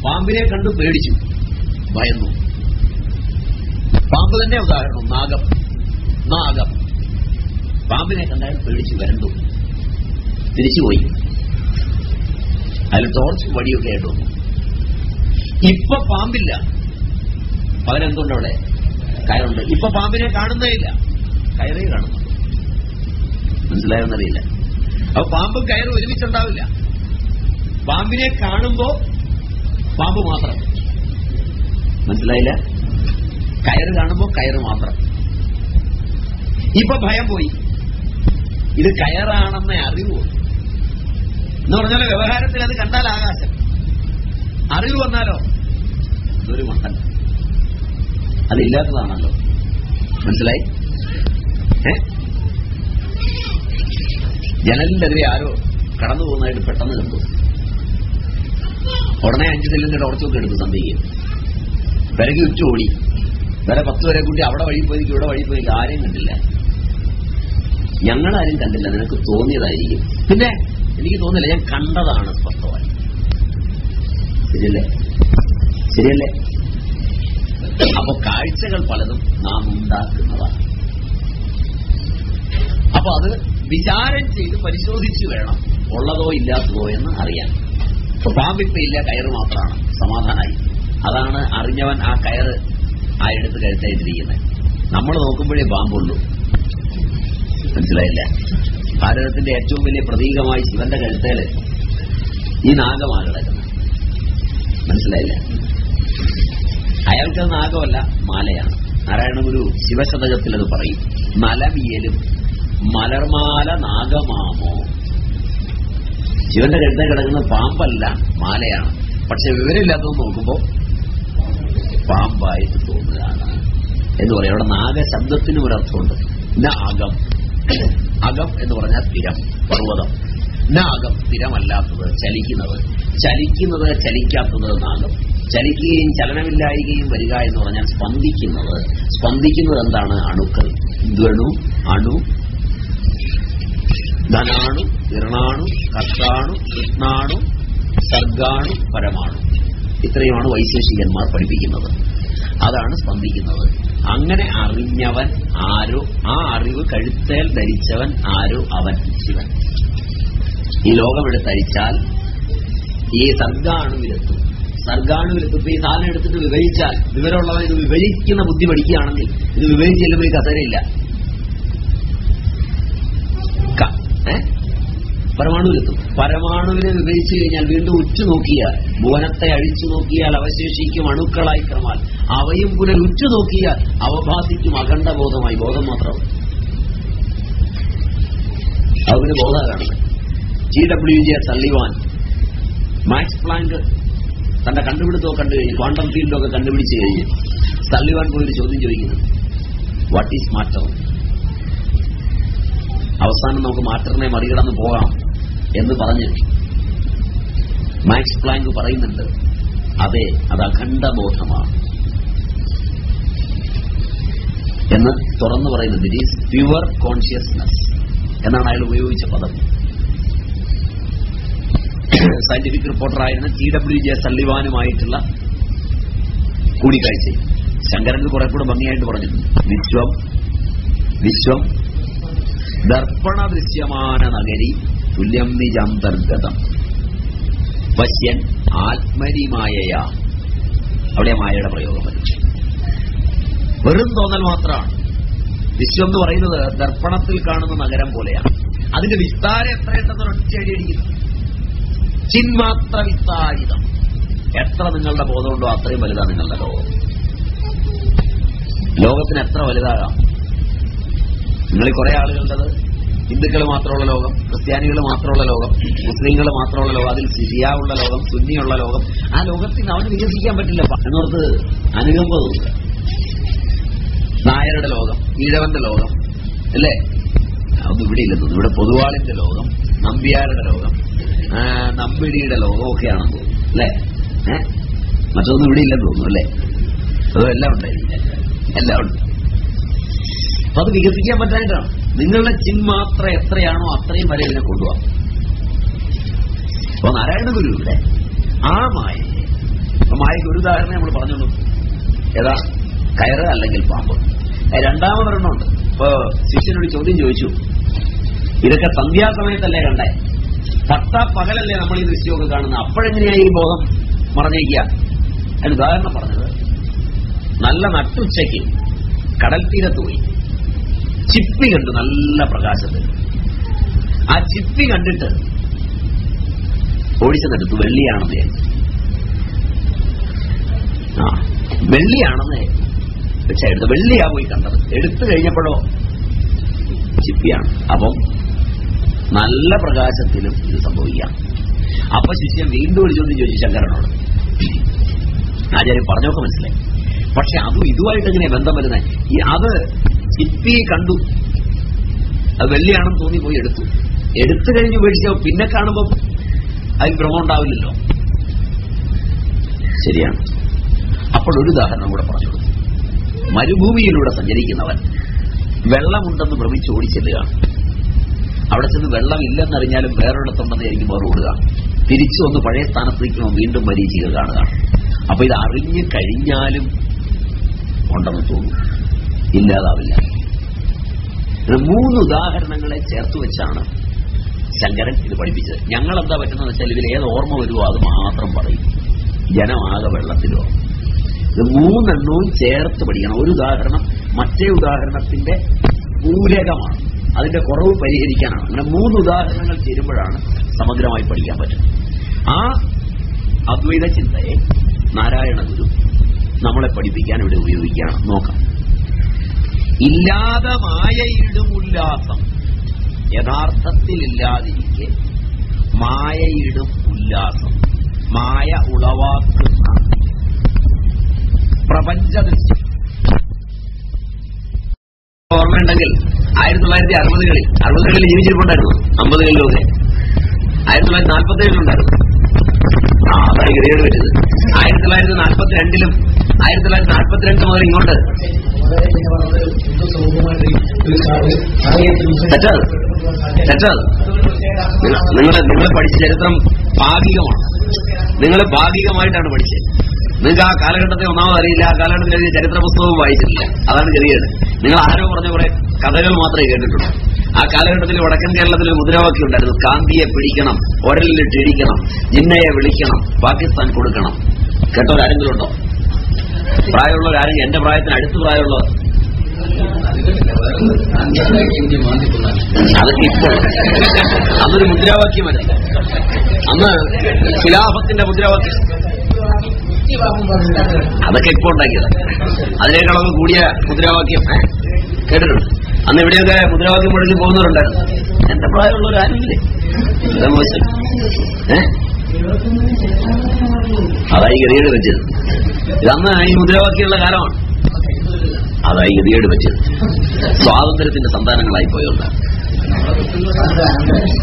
പാമ്പിനെ കണ്ടു പേടിച്ചു. ഭയന്നു. പാമ്പ് തന്നെ ഉദാഹരണം. നാഗം. നാഗം. പാമ്പിനെ കണ്ടാൽ പേടിച്ചു വരണ്ടു. തിരിച്ചുപോയി. അതിൽ ടോർച്ച് വടിയൊക്കെ ആയിട്ട് വന്നു. ഇപ്പൊ പാമ്പില്ല. അവിടെ? കയറുണ്ട്. ഇപ്പൊ പാമ്പിനെ കാണുന്നേ ഇല്ല. കയറേ കാണും. മനസ്സിലായെന്നറിയില്ല. അപ്പൊ പാമ്പും കയറും ഒരുമിച്ചുണ്ടാവില്ല. പാമ്പിനെ കാണുമ്പോ പാമ്പ് മാത്രം. മനസ്സിലായില്ല? കയറ് കാണുമ്പോ കയറ് മാത്രം. ഇപ്പൊ ഭയം പോയി. ഇത് കയറാണെന്ന അറിവ്. എന്ന് പറഞ്ഞാൽ വ്യവഹാരത്തിൽ അത് കണ്ടാൽ ആകാശം. അറിവ് വന്നാലോ? ഇതൊരു മണ്ടൻ. അതില്ലാത്തതാണല്ലോ. മനസ്സിലായി? എതിരെ ആരോ കടന്നു പോകുന്നതായിട്ട് പെട്ടെന്ന് കണ്ടു ഉടനെ അഞ്ച് സെല്ലിന്റെ ടോർച്ചൊക്കെ എടുത്തു സന്ധിക്ക് പിറകെ ഉച്ച ഓടി. വേറെ പത്ത് വരെ കൂട്ടി അവിടെ വഴി പോയി ഇവിടെ വഴി പോയി ആരെയും കണ്ടില്ല. ഞങ്ങളാരും കണ്ടില്ല നിനക്ക് തോന്നിയതായിരിക്കും. പിന്നെ എനിക്ക് തോന്നില്ല ഞാൻ കണ്ടതാണ് സ്പഷ്ടമായി. ശരിയല്ലേ? ശരിയല്ലേ? അപ്പൊ കാഴ്ചകൾ പലതും നാം ഉണ്ടാക്കുന്നതാണ്. അപ്പൊ അത് വിചാരം ചെയ്ത് പരിശോധിച്ചു വേണം. ഉള്ളതോ ഇല്ലാത്തതോ എന്ന് അറിയാൻ. ഇപ്പൊ പാമ്പിപ്പയില്ല കയറ് മാത്രമാണ്. സമാധാനമായി അതാണ് അറിഞ്ഞവൻ ആ കയറ് ആ എടുത്ത് കഴുത്തായിട്ടിരിക്കുന്നത്. നമ്മൾ നോക്കുമ്പോഴേ പാമ്പുള്ളൂ. മനസ്സിലായില്ല? ഭാരതത്തിന്റെ ഏറ്റവും വലിയ പ്രതീകമായി ശിവന്റെ കഴുത്തേൽ ഈ നാഗമാണ് കിടക്കുന്നത് മനസ്സിലായില്ല? അയാൾക്ക് നാഗമല്ല മാലയാണ്. നാരായണഗുരു ശിവശതകത്തിൽ അത് പറയും. മലമിയലും മലർമാല നാഗമാമോ? ജീവന്റെ കഴുത്തെ കിടക്കുന്ന പാമ്പല്ല മാലയാണ്. പക്ഷെ വിവരമില്ലാത്തത് നോക്കുമ്പോ പാമ്പായിട്ട് തോന്നുകയാണ്. എന്ന് പറയും. അവിടെ നാഗശബ്ദത്തിനും ഒരർത്ഥമുണ്ട് നാഗം അകം. എന്ന് പറഞ്ഞാൽ സ്ഥിരം പർവതം. നാഗം സ്ഥിരമല്ലാത്തത് ചലിക്കുന്നത്. ചലിക്കുന്നത് ചലിക്കാത്തത് നാഗം. ചലിക്കുകയും ചലനമില്ലായികയും വരിക എന്ന് പറഞ്ഞാൽ സ്പന്ദിക്കുന്നത്. സ്പന്ദിക്കുന്നത് എന്താണ്? അണുക്കൾ. ദ്വണു അണു ധനാണു ഇരണാണു കർത്താണു കൃഷ്ണാണു സർഗാണു പരമാണു. ഇത്രയുമാണ് വൈശേഷികന്മാർ പഠിപ്പിക്കുന്നത്. അതാണ് സ്പന്ദിക്കുന്നത്. അങ്ങനെ അറിഞ്ഞവൻ ആരോ ആ അറിവ് കഴുത്തേൽ ധരിച്ചവൻ ആരോ അവൻ ശിവൻ. ഈ ലോകമെടുത്തരിച്ചാൽ ഈ സർഗാണുവിലെത്തും. സർഗാണുവിലെത്തും. ഈ സാധനം എടുത്തിട്ട് വിവരിച്ചാൽ വിവരമുള്ളവൻ ഇത് വിവരിക്കുന്ന ബുദ്ധി പഠിക്കുകയാണെങ്കിൽ ഇത് വിവരിച്ച് ചെല്ലുമ്പോൾ കസരയില്ല. പരമാണുവിലെത്തും. പരമാണുവിനെ വിവരിച്ചു കഴിഞ്ഞാൽ വീണ്ടും ഉറ്റുനോക്കിയാൽ ഭുവനത്തെ അഴിച്ചു നോക്കിയാൽ അവശേഷിക്കും അണുക്കളായി ക്രമാൽ അവയും പുനർ ഉറ്റുനോക്കിയാൽ അവഭാസിക്കും അഖണ്ഡബോധമായി. ബോധം മാത്രം. അവന് ബോധാകാണ്. G W J Sullivan Max Planck തന്റെ കണ്ടുപിടുത്തമൊക്കെ കണ്ടു കഴിഞ്ഞു. ക്വാണ്ടം ഫീൽഡൊക്കെ കണ്ടുപിടിച്ചു കഴിഞ്ഞു. സള്ളിവാൻ പോയി ചോദ്യം ചോദിക്കുന്നു. വാട്ട് ഈസ് മാറ്റർ അവസാനം നമുക്ക് മാറ്ററിനെ മറികടന്ന് പോകാം എന്ന് പറഞ്ഞ് മാക്സ് പ്ലാങ്ക് പറയുന്നുണ്ട്. അതെ അത് അഖണ്ഡബോധമാണ്. എന്ന് തുറന്നു പറയുന്നത് ഇറ്റ് ഈസ് പ്യുവർ കോൺഷ്യസ്നസ് എന്നാണ് അയാൾ ഉപയോഗിച്ച പദം. സയന്റിഫിക് റിപ്പോർട്ടറായിരുന്ന ടി ഡബ്ല്യു ജെ സള്ളിവാനുമായിട്ടുള്ള കൂടിക്കാഴ്ച. ശങ്കരൻ കുറെ കൂടെ ഭംഗിയായിട്ട് പറഞ്ഞിട്ടുണ്ട്. വിശ്വം വിശ്വം ദർപ്പണ ദൃശ്യമാന നഗരി തുല്യം നിജാന്തർഗതം പശ്യൻ ആത്മരിമായയ അവിടെ മായയുടെ പ്രയോഗം വരും വെറും തോന്നൽ മാത്രമാണ്. വിശ്വം എന്ന് പറയുന്നത് ദർപ്പണത്തിൽ കാണുന്ന നഗരം പോലെയാണ്. അതിന്റെ വിസ്താരം എത്ര എത്രയുണ്ടെന്ന് ഒറ്റയടിയിരിക്കുന്നു ചിന്മാത്ര വിസ്താരിതം എത്ര നിങ്ങളുടെ ബോധമുണ്ടോ അത്രയും വലുതാണ് നിങ്ങളുടെ ലോകം ലോകത്തിന് എത്ര വലുതാകാം? നിങ്ങൾ കുറെ ആളുകളുണ്ടത്. ഹിന്ദുക്കൾ മാത്രമുള്ള ലോകം ക്രിസ്ത്യാനികൾ മാത്രമുള്ള ലോകം മുസ്ലിങ്ങൾ മാത്രമുള്ള ലോകം അതിൽ സിരിയാവുള്ള ലോകം സുന്നിയുള്ള ലോകം. ആ ലോകത്തിന് അവന് വികസിക്കാൻ പറ്റില്ല. എന്നോർത്ത് അനുകമ്പ നായരുടെ ലോകം ഈഴവന്റെ ലോകം അല്ലേ? അതൊന്നും ഇവിടെ ഇല്ലെന്നു ഇവിടെ പൊതുവാളിന്റെ ലോകം നമ്പ്യാരുടെ ലോകം നമ്പിടിയുടെ ലോകം ഒക്കെയാണെന്ന് തോന്നുന്നു അല്ലേ? മറ്റൊന്നും ഇവിടെ ഇല്ലെന്ന് തോന്നുന്നു അല്ലേ? അതും എല്ലാം എല്ലാം ഉണ്ട്. അപ്പൊ അത് വികസിക്കാൻ പറ്റാനായിട്ടാണ് നിങ്ങളുടെ ചിന്മാത്ര എത്രയാണോ അത്രയും വരെ ഇതിനെ കൊണ്ടുപോകാം അപ്പൊ നാരായണ ഗുരുവിടെ ആ മായയെ മായയ്ക്ക് ഒരു ഉദാഹരണം നമ്മൾ പറഞ്ഞുള്ളൂ. ഏതാ? കയറ് അല്ലെങ്കിൽ പാമ്പ്. രണ്ടാമതൊരെണ്ണമുണ്ട്. ഇപ്പൊ ശിഷ്യനോട് ചോദ്യം ചോദിച്ചു. ഇതൊക്കെ സന്ധ്യാസമയത്തല്ലേ കണ്ടേ? തത്ത പകലല്ലേ നമ്മൾ ഈ ദൃശ്യമൊക്കെ കാണുന്നത്? അപ്പോഴെങ്ങനെയായി ഈ ബോധം മറഞ്ഞേക്കുക അതിന് ഉദാഹരണം പറഞ്ഞത്. നല്ല നട്ടുച്ചയ്ക്ക് കടൽ തീരത്ത് പോയി. ചിപ്പി കണ്ടു നല്ല പ്രകാശത്തിൽ. ആ ചിപ്പി കണ്ടിട്ട് ഓടിച്ചെന്നെടുത്തു വെള്ളിയാണെന്ന്. ആ വെള്ളിയാണെന്ന്. വെച്ചാ എടുത്ത് വെള്ളിയാ പോയി കണ്ടത്. എടുത്തു കഴിഞ്ഞപ്പോഴോ ചിപ്പിയാണ്. അപ്പം നല്ല പ്രകാശത്തിലും ഇത് സംഭവിക്കാം അപ്പൊ ശിഷ്യൻ വീണ്ടും ചോദ്യം ചോദിച്ചു ശങ്കരനോട്. ആചാര്യം പറഞ്ഞൊക്കെ മനസ്സിലായി. പക്ഷെ അതും ഇതുമായിട്ട് എങ്ങനെ ബന്ധം വരുന്നത് അത് ചിപ്പി കണ്ടു. അത് വെള്ളിയാണെന്ന് തോന്നി പോയി എടുത്തു. എടുത്തു കഴിഞ്ഞ് ഉപേക്ഷിച്ചോ പിന്നെ കാണുമ്പോൾ അതിൽ ഭ്രമം ഉണ്ടാവില്ലല്ലോ. ശരിയാണ്. അപ്പോൾ ഒരു ഉദാഹരണം കൂടെ പറഞ്ഞു മരുഭൂമിയിലൂടെ സഞ്ചരിക്കുന്നവൻ വെള്ളമുണ്ടെന്ന് ഭ്രമിച്ച് ഓടിച്ചെല്ലുകയാണ് അവിടെ ചെന്ന് വെള്ളമില്ലെന്നറിഞ്ഞാലും വേറൊരിടത്തുണ്ടെന്ന് എനിക്ക് മറുപടുക തിരിച്ചു വന്ന് പഴയ സ്ഥാനത്തേക്ക് വീണ്ടും മരീചികൾ കാണുക. അപ്പൊ ഇത് അറിഞ്ഞു കഴിഞ്ഞാലും ഉണ്ടെന്ന് തോന്നും ഇല്ലാതാവില്ല. മൂന്ന് ഉദാഹരണങ്ങളെ ചേർത്ത് വെച്ചാണ് ശങ്കരൻ ഇത് പഠിപ്പിച്ചത്. ഞങ്ങൾ എന്താ പറ്റുന്ന വെച്ചാൽ ഇതിൽ ഏത് ഓർമ്മ വരുമോ അത് മാത്രം പറയും. ജനമാകെ വെള്ളത്തിലോ. ഇത് മൂന്നെണ്ണവും ചേർത്ത് പഠിക്കണം. ഒരു ഉദാഹരണം മറ്റേ ഉദാഹരണത്തിന്റെ പൂരകമാണ്. അതിന്റെ കുറവ് പരിഹരിക്കാനാണ്. അങ്ങനെ മൂന്ന് ഉദാഹരണങ്ങൾ ചേരുമ്പോഴാണ് സമഗ്രമായി പഠിക്കാൻ പറ്റുന്നത്. ആ അദ്വൈത ചിന്തയെ നാരായണ ഗുരു നമ്മളെ പഠിപ്പിക്കാൻ ഇവിടെ ഉപയോഗിക്കുകയാണ്. നോക്കാം. ഇല്ലാതെ മായയിടുമുല്ലാസം യഥാർത്ഥത്തിൽ ഇല്ലാതിരിക്കെ മായയിടും ഉല്ലാസം മായ ഉളവാക്കുന്ന പ്രപഞ്ച ദൃശ്യം ഓർമ്മയുണ്ടെങ്കിൽ ആയിരത്തി തൊള്ളായിരത്തി അറുപതുകളിൽ അറുപതുകളിൽ ജീവിച്ചിട്ടുണ്ടായിരുന്നു അമ്പതുകളിലൊക്കെ ആയിരത്തി തൊള്ളായിരത്തി നാൽപ്പത്തി ഏഴിലുണ്ടായിരുന്നു ഗതികേട് പറ്റത് ആയിരത്തി തൊള്ളായിരത്തി നാൽപ്പത്തി രണ്ടിലും ആയിരത്തി തൊള്ളായിരത്തി നാൽപ്പത്തിരണ്ട് മുതൽ ഇങ്ങോട്ട്. തെറ്റത് തെറ്റത് നിങ്ങൾ നിങ്ങൾ പഠിച്ച ചരിത്രം ഭാഗികമാണ്. നിങ്ങൾ ഭാഗികമായിട്ടാണ് പഠിച്ചത്. നിങ്ങൾക്ക് ആ കാലഘട്ടത്തെ ഒന്നാമത് അറിയില്ല. ആ കാലഘട്ടത്തിൽ ചരിത്ര പുസ്തകവും വായിച്ചിട്ടില്ല. അതാണ് ചെറിയത്. നിങ്ങൾ ആരോ പറഞ്ഞ കുറെ കഥകൾ മാത്രമേ കേട്ടിട്ടുള്ളൂ. ആ കാലഘട്ടത്തിൽ വടക്കൻ കേരളത്തിൽ ഒരു മുദ്രാവാക്യം ഉണ്ടായിരുന്നു കാന്തിയെ പിടിക്കണം ഒരലിലിട്ട് ഇടിക്കണം ജിന്നയെ വിളിക്കണം പാകിസ്ഥാൻ കൊടുക്കണം. കേട്ടവരാരെങ്കിലും ഉണ്ടോ പ്രായമുള്ളവരാരെങ്കിലും എന്റെ പ്രായത്തിന് അടുത്ത് പ്രായമുള്ളവർ അതൊക്കെ ഇപ്പോൾ അന്നൊരു മുദ്രാവാക്യമല്ല. അന്ന് ഖിലാഫത്തിന്റെ മുദ്രാവാക്യം. അതൊക്കെ ഇപ്പോ ഉണ്ടാക്കിയത്. അതിനേക്കാളൊക്കെ കൂടിയ മുദ്രാവാക്യം? കേട്ടിട്ടുണ്ട്? അന്ന് ഇവിടെയൊക്കെ മുദ്രാവാക്യം മുഴങ്ങി പോകുന്നവരുണ്ടായിരുന്നു? എന്റെ പ്രായമുള്ളവർ ആരുമില്ലേ? അതായി ഗതികേട് വെച്ചത്. ഇതന്ന് ഈ മുദ്രാവാക്യമുള്ള കാലമാണ്. അതായി ഗതികേട് വെച്ചത്. സ്വാതന്ത്ര്യത്തിന്റെ സന്താനങ്ങളായി പോയോണ്ടാണ്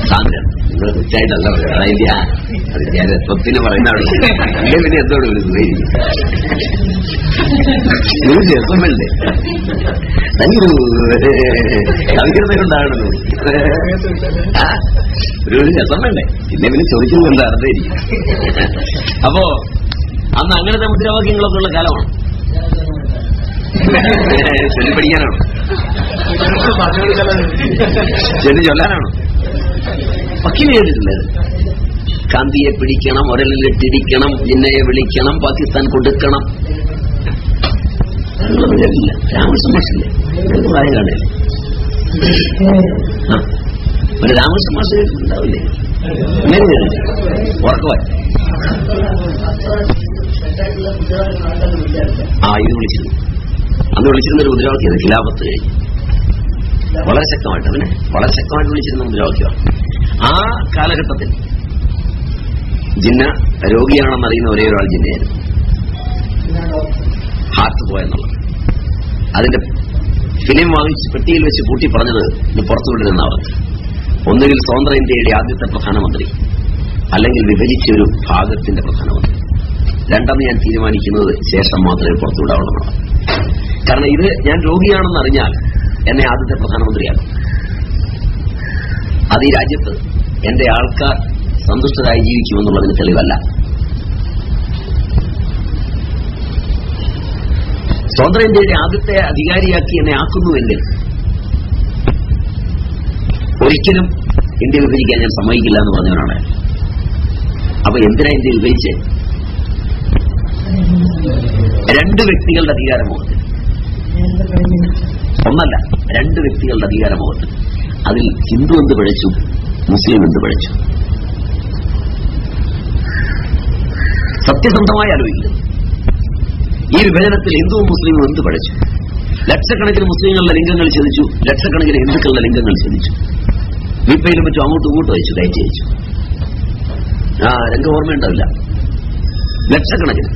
സാന്ദ്രൻ നിങ്ങൾ തെറ്റായിട്ടല്ല പറയുന്നത് അത് ഞാൻ സ്വത്തിന് പറയുന്ന പിന്നെ എന്തോട് ഒരു ഒരു രസമല്ലേ നല്ലൊരു കവികൃത ഒരു രസം വേണ്ടേ? പിന്നെ പിന്നെ ചോദിക്കുന്നത് അർത്ഥമായിരിക്കും അപ്പോ അന്ന് അങ്ങനത്തെ മുദ്രാവാക്യങ്ങളൊക്കെ ഉള്ള കാലമാണ്. ചൊല്ലി പഠിക്കാനാണോ. ചൊല്ലി ചൊല്ലാനാണോ വക്കീൽ ചെയ്തിട്ടുള്ളത് കാന്തിയെ പിടിക്കണം ഒരലിലിട്ടിടിക്കണം ജിന്നയെ വിളിക്കണം പാകിസ്ഥാൻ കൊടുക്കണം. മാഷ് കേട്ടിട്ടുണ്ടാവില്ലേ അങ്ങനെ കേട്ടില്ല ഉറക്കവായി ആ ഇത് വിളിച്ചിരുന്നു. അന്ന് വിളിച്ചിരുന്നൊരു മുദ്രാവാക്യം ഖിലാഫത്ത് കഴിഞ്ഞു. വളരെ ശക്തമായിട്ട് അതിനെ വളരെ ശക്തമായിട്ട് വിളിച്ചിരുന്ന മുദ്രാവാക്യം ആ കാലഘട്ടത്തിൽ ജിന്ന രോഗിയാണെന്ന് അറിയുന്ന ഒരേ ഒരാൾ ജിന്നയായിരുന്നു. ഹാർട്ട് പോയെന്നുള്ളത് അതിന്റെ ഫിലിം വാങ്ങിച്ച് പെട്ടിയിൽ വെച്ച് കൂട്ടി പറഞ്ഞത് ഇത് പുറത്തു വിടുന്ന അവർക്ക് ഒന്നുകിൽ സ്വതന്ത്ര ഇന്ത്യയുടെ ആദ്യത്തെ പ്രധാനമന്ത്രി അല്ലെങ്കിൽ വിഭജിച്ച ഒരു ഭാഗത്തിന്റെ പ്രധാനമന്ത്രി. രണ്ടെന്ന് ഞാൻ തീരുമാനിക്കുന്നത് ശേഷം മാത്രമേ പുറത്തുവിടാവുള്ളതാണ് കാരണം ഇത് ഞാൻ രോഗിയാണെന്ന് അറിഞ്ഞാൽ എന്നെ ആദ്യത്തെ പ്രധാനമന്ത്രിയാണ്. അത് ഈ രാജ്യത്ത് എന്റെ ആൾക്കാർ സന്തുഷ്ടരായി ജീവിക്കുമെന്നുള്ളതിന് തെളിവല്ല. സ്വതന്ത്ര ഇന്ത്യയുടെ ആദ്യത്തെ അധികാരിയാക്കി എന്നെ ആക്കുന്നുവെങ്കിൽ ഒരിക്കലും ഇന്ത്യ വിഭജിക്കാൻ ഞാൻ സമ്മതിക്കില്ല എന്ന് പറഞ്ഞവനാണ് അപ്പൊ എന്തിനാ ഇന്ത്യ വിഭജിച്ച്? രണ്ട് വ്യക്തികളുടെ അധികാരമാണ്. ഒന്നല്ല രണ്ട് വ്യക്തികളുടെ അധികാരമുണ്ട് അതിൽ ഹിന്ദു എന്ത് പിഴച്ചു? മുസ്ലിം എന്ത് പിഴച്ചു? സത്യസന്ധമായ ആലോചിക്കുന്നു ഈ വിഭജനത്തിൽ ഹിന്ദുവും മുസ്ലിമും എന്ത് പഠിച്ചു ലക്ഷക്കണക്കിന് മുസ്ലിങ്ങളുടെ ലിംഗങ്ങൾ ചതിച്ചു ലക്ഷക്കണക്കിന് ഹിന്ദുക്കളുടെ ലിംഗങ്ങൾ ചതിച്ചു വിപ്പയിലും മറ്റും അങ്ങോട്ടും ഇങ്ങോട്ടും അയച്ചു കയറ്റി അയച്ചു. ആ രംഗം ഓർമ്മയുണ്ടാവില്ല. ലക്ഷക്കണക്കിന്.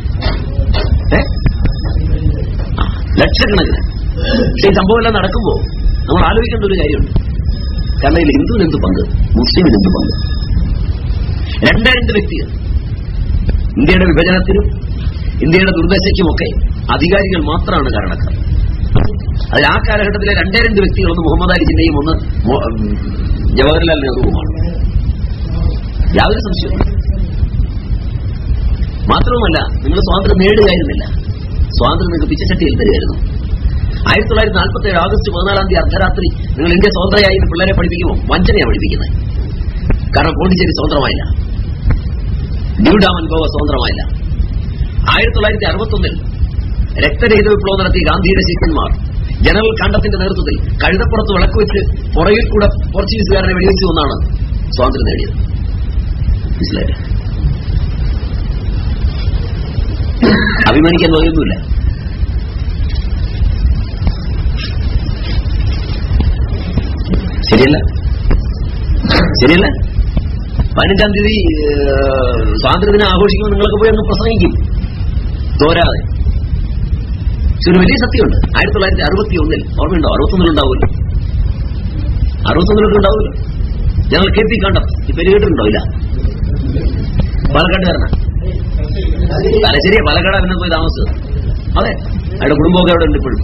ലക്ഷക്കണക്കിന്. പക്ഷെ ഈ സംഭവം എല്ലാം നടക്കുമ്പോ നമ്മൾ ആലോചിക്കേണ്ട ഒരു കാര്യമുണ്ട് കാരണം ഇതിൽ ഹിന്ദുവിന് എന്ത് പങ്ക്? മുസ്ലിമിന് എന്ത് പങ്ക്? രണ്ടേ രണ്ട് വ്യക്തികൾ ഇന്ത്യയുടെ വിഭജനത്തിനും ഇന്ത്യയുടെ ദുർദശയ്ക്കുമൊക്കെ അധികാരികൾ മാത്രമാണ് കാരണക്കാർ. അതിൽ ആ കാലഘട്ടത്തിലെ രണ്ടേ രണ്ട് വ്യക്തികൾ ഒന്ന് മുഹമ്മദ് അലി ജിന്നയും ഒന്ന് ജവഹർലാൽ നെഹ്റുവുമാണ്. യാതൊരു സംശയവും മാത്രവുമല്ല നിങ്ങൾ സ്വാതന്ത്ര്യം നേടുകയായിരുന്നില്ല. സ്വാതന്ത്ര്യം നിങ്ങൾക്ക് പിച്ചച്ചട്ടിയിൽ തരികയായിരുന്നു ആയിരത്തി തൊള്ളായിരത്തി നാൽപ്പത്തി ഏഴ് ആഗസ്റ്റ് പതിനാലാം തീയതി അർദ്ധരാത്രി നിങ്ങൾ ഇന്ത്യ സ്വതന്ത്രയായി പിള്ളേരെ പഠിപ്പിക്കുമോ? വഞ്ചനയാണ് പഠിപ്പിക്കുന്നത് കാരണം പോണ്ടിച്ചേരി സ്വതന്ത്രമായില്ല. ന്യൂ ഡാമൻ ഗോവ സ്വതന്ത്രമായില്ല. ആയിരത്തി തൊള്ളായിരത്തി അറുപത്തൊന്നിൽ രക്തരഹിത വിപ്ലവം നടത്തിയ ഗാന്ധിയുടെ ശിഷ്യന്മാർ ജനറൽ കണ്ടത്തിന്റെ നേതൃത്വത്തിൽ കഴുതപ്പുറത്ത് വിളക്ക് വെച്ച് പുറകിൽ കൂടെ പോർച്ചുഗീസുകാരനെ വെടിവെച്ചു ഒന്നാണ് സ്വാതന്ത്ര്യം നേടിയത്. അഭിമാനിക്കാൻ വകയൊന്നുമില്ല. ശരിയല്ല? ശരിയല്ല? പതിനഞ്ചാം തീയതി സ്വാതന്ത്ര്യദിനം ആഘോഷിക്കുമ്പോൾ നിങ്ങളൊക്കെ പോയി ഒന്ന് പ്രസംഗിക്കും. തോരാതെ. ഒരു വലിയ സത്യമുണ്ട്. ആയിരത്തി തൊള്ളായിരത്തി അറുപത്തി ഒന്നിൽ ഓർമ്മയുണ്ടോ? അറുപത്തൊന്നിലുണ്ടാവുമല്ലോ. അറുപത്തൊന്നിലൊക്കെ ഉണ്ടാവുമല്ലോ. ഞങ്ങൾ കെ പി കണ്ടം. ഈ പേര് കേട്ടിട്ടുണ്ടോ? ഇല്ല. പാലക്കാട്ടുകാരനാ. തലശ്ശേരിയാ പാലക്കാട് അവനെ പോയി താമസിച്ചത്. അതെ. അയാളുടെ കുടുംബമൊക്കെ അവിടെ ഉണ്ട് ഇപ്പോഴും.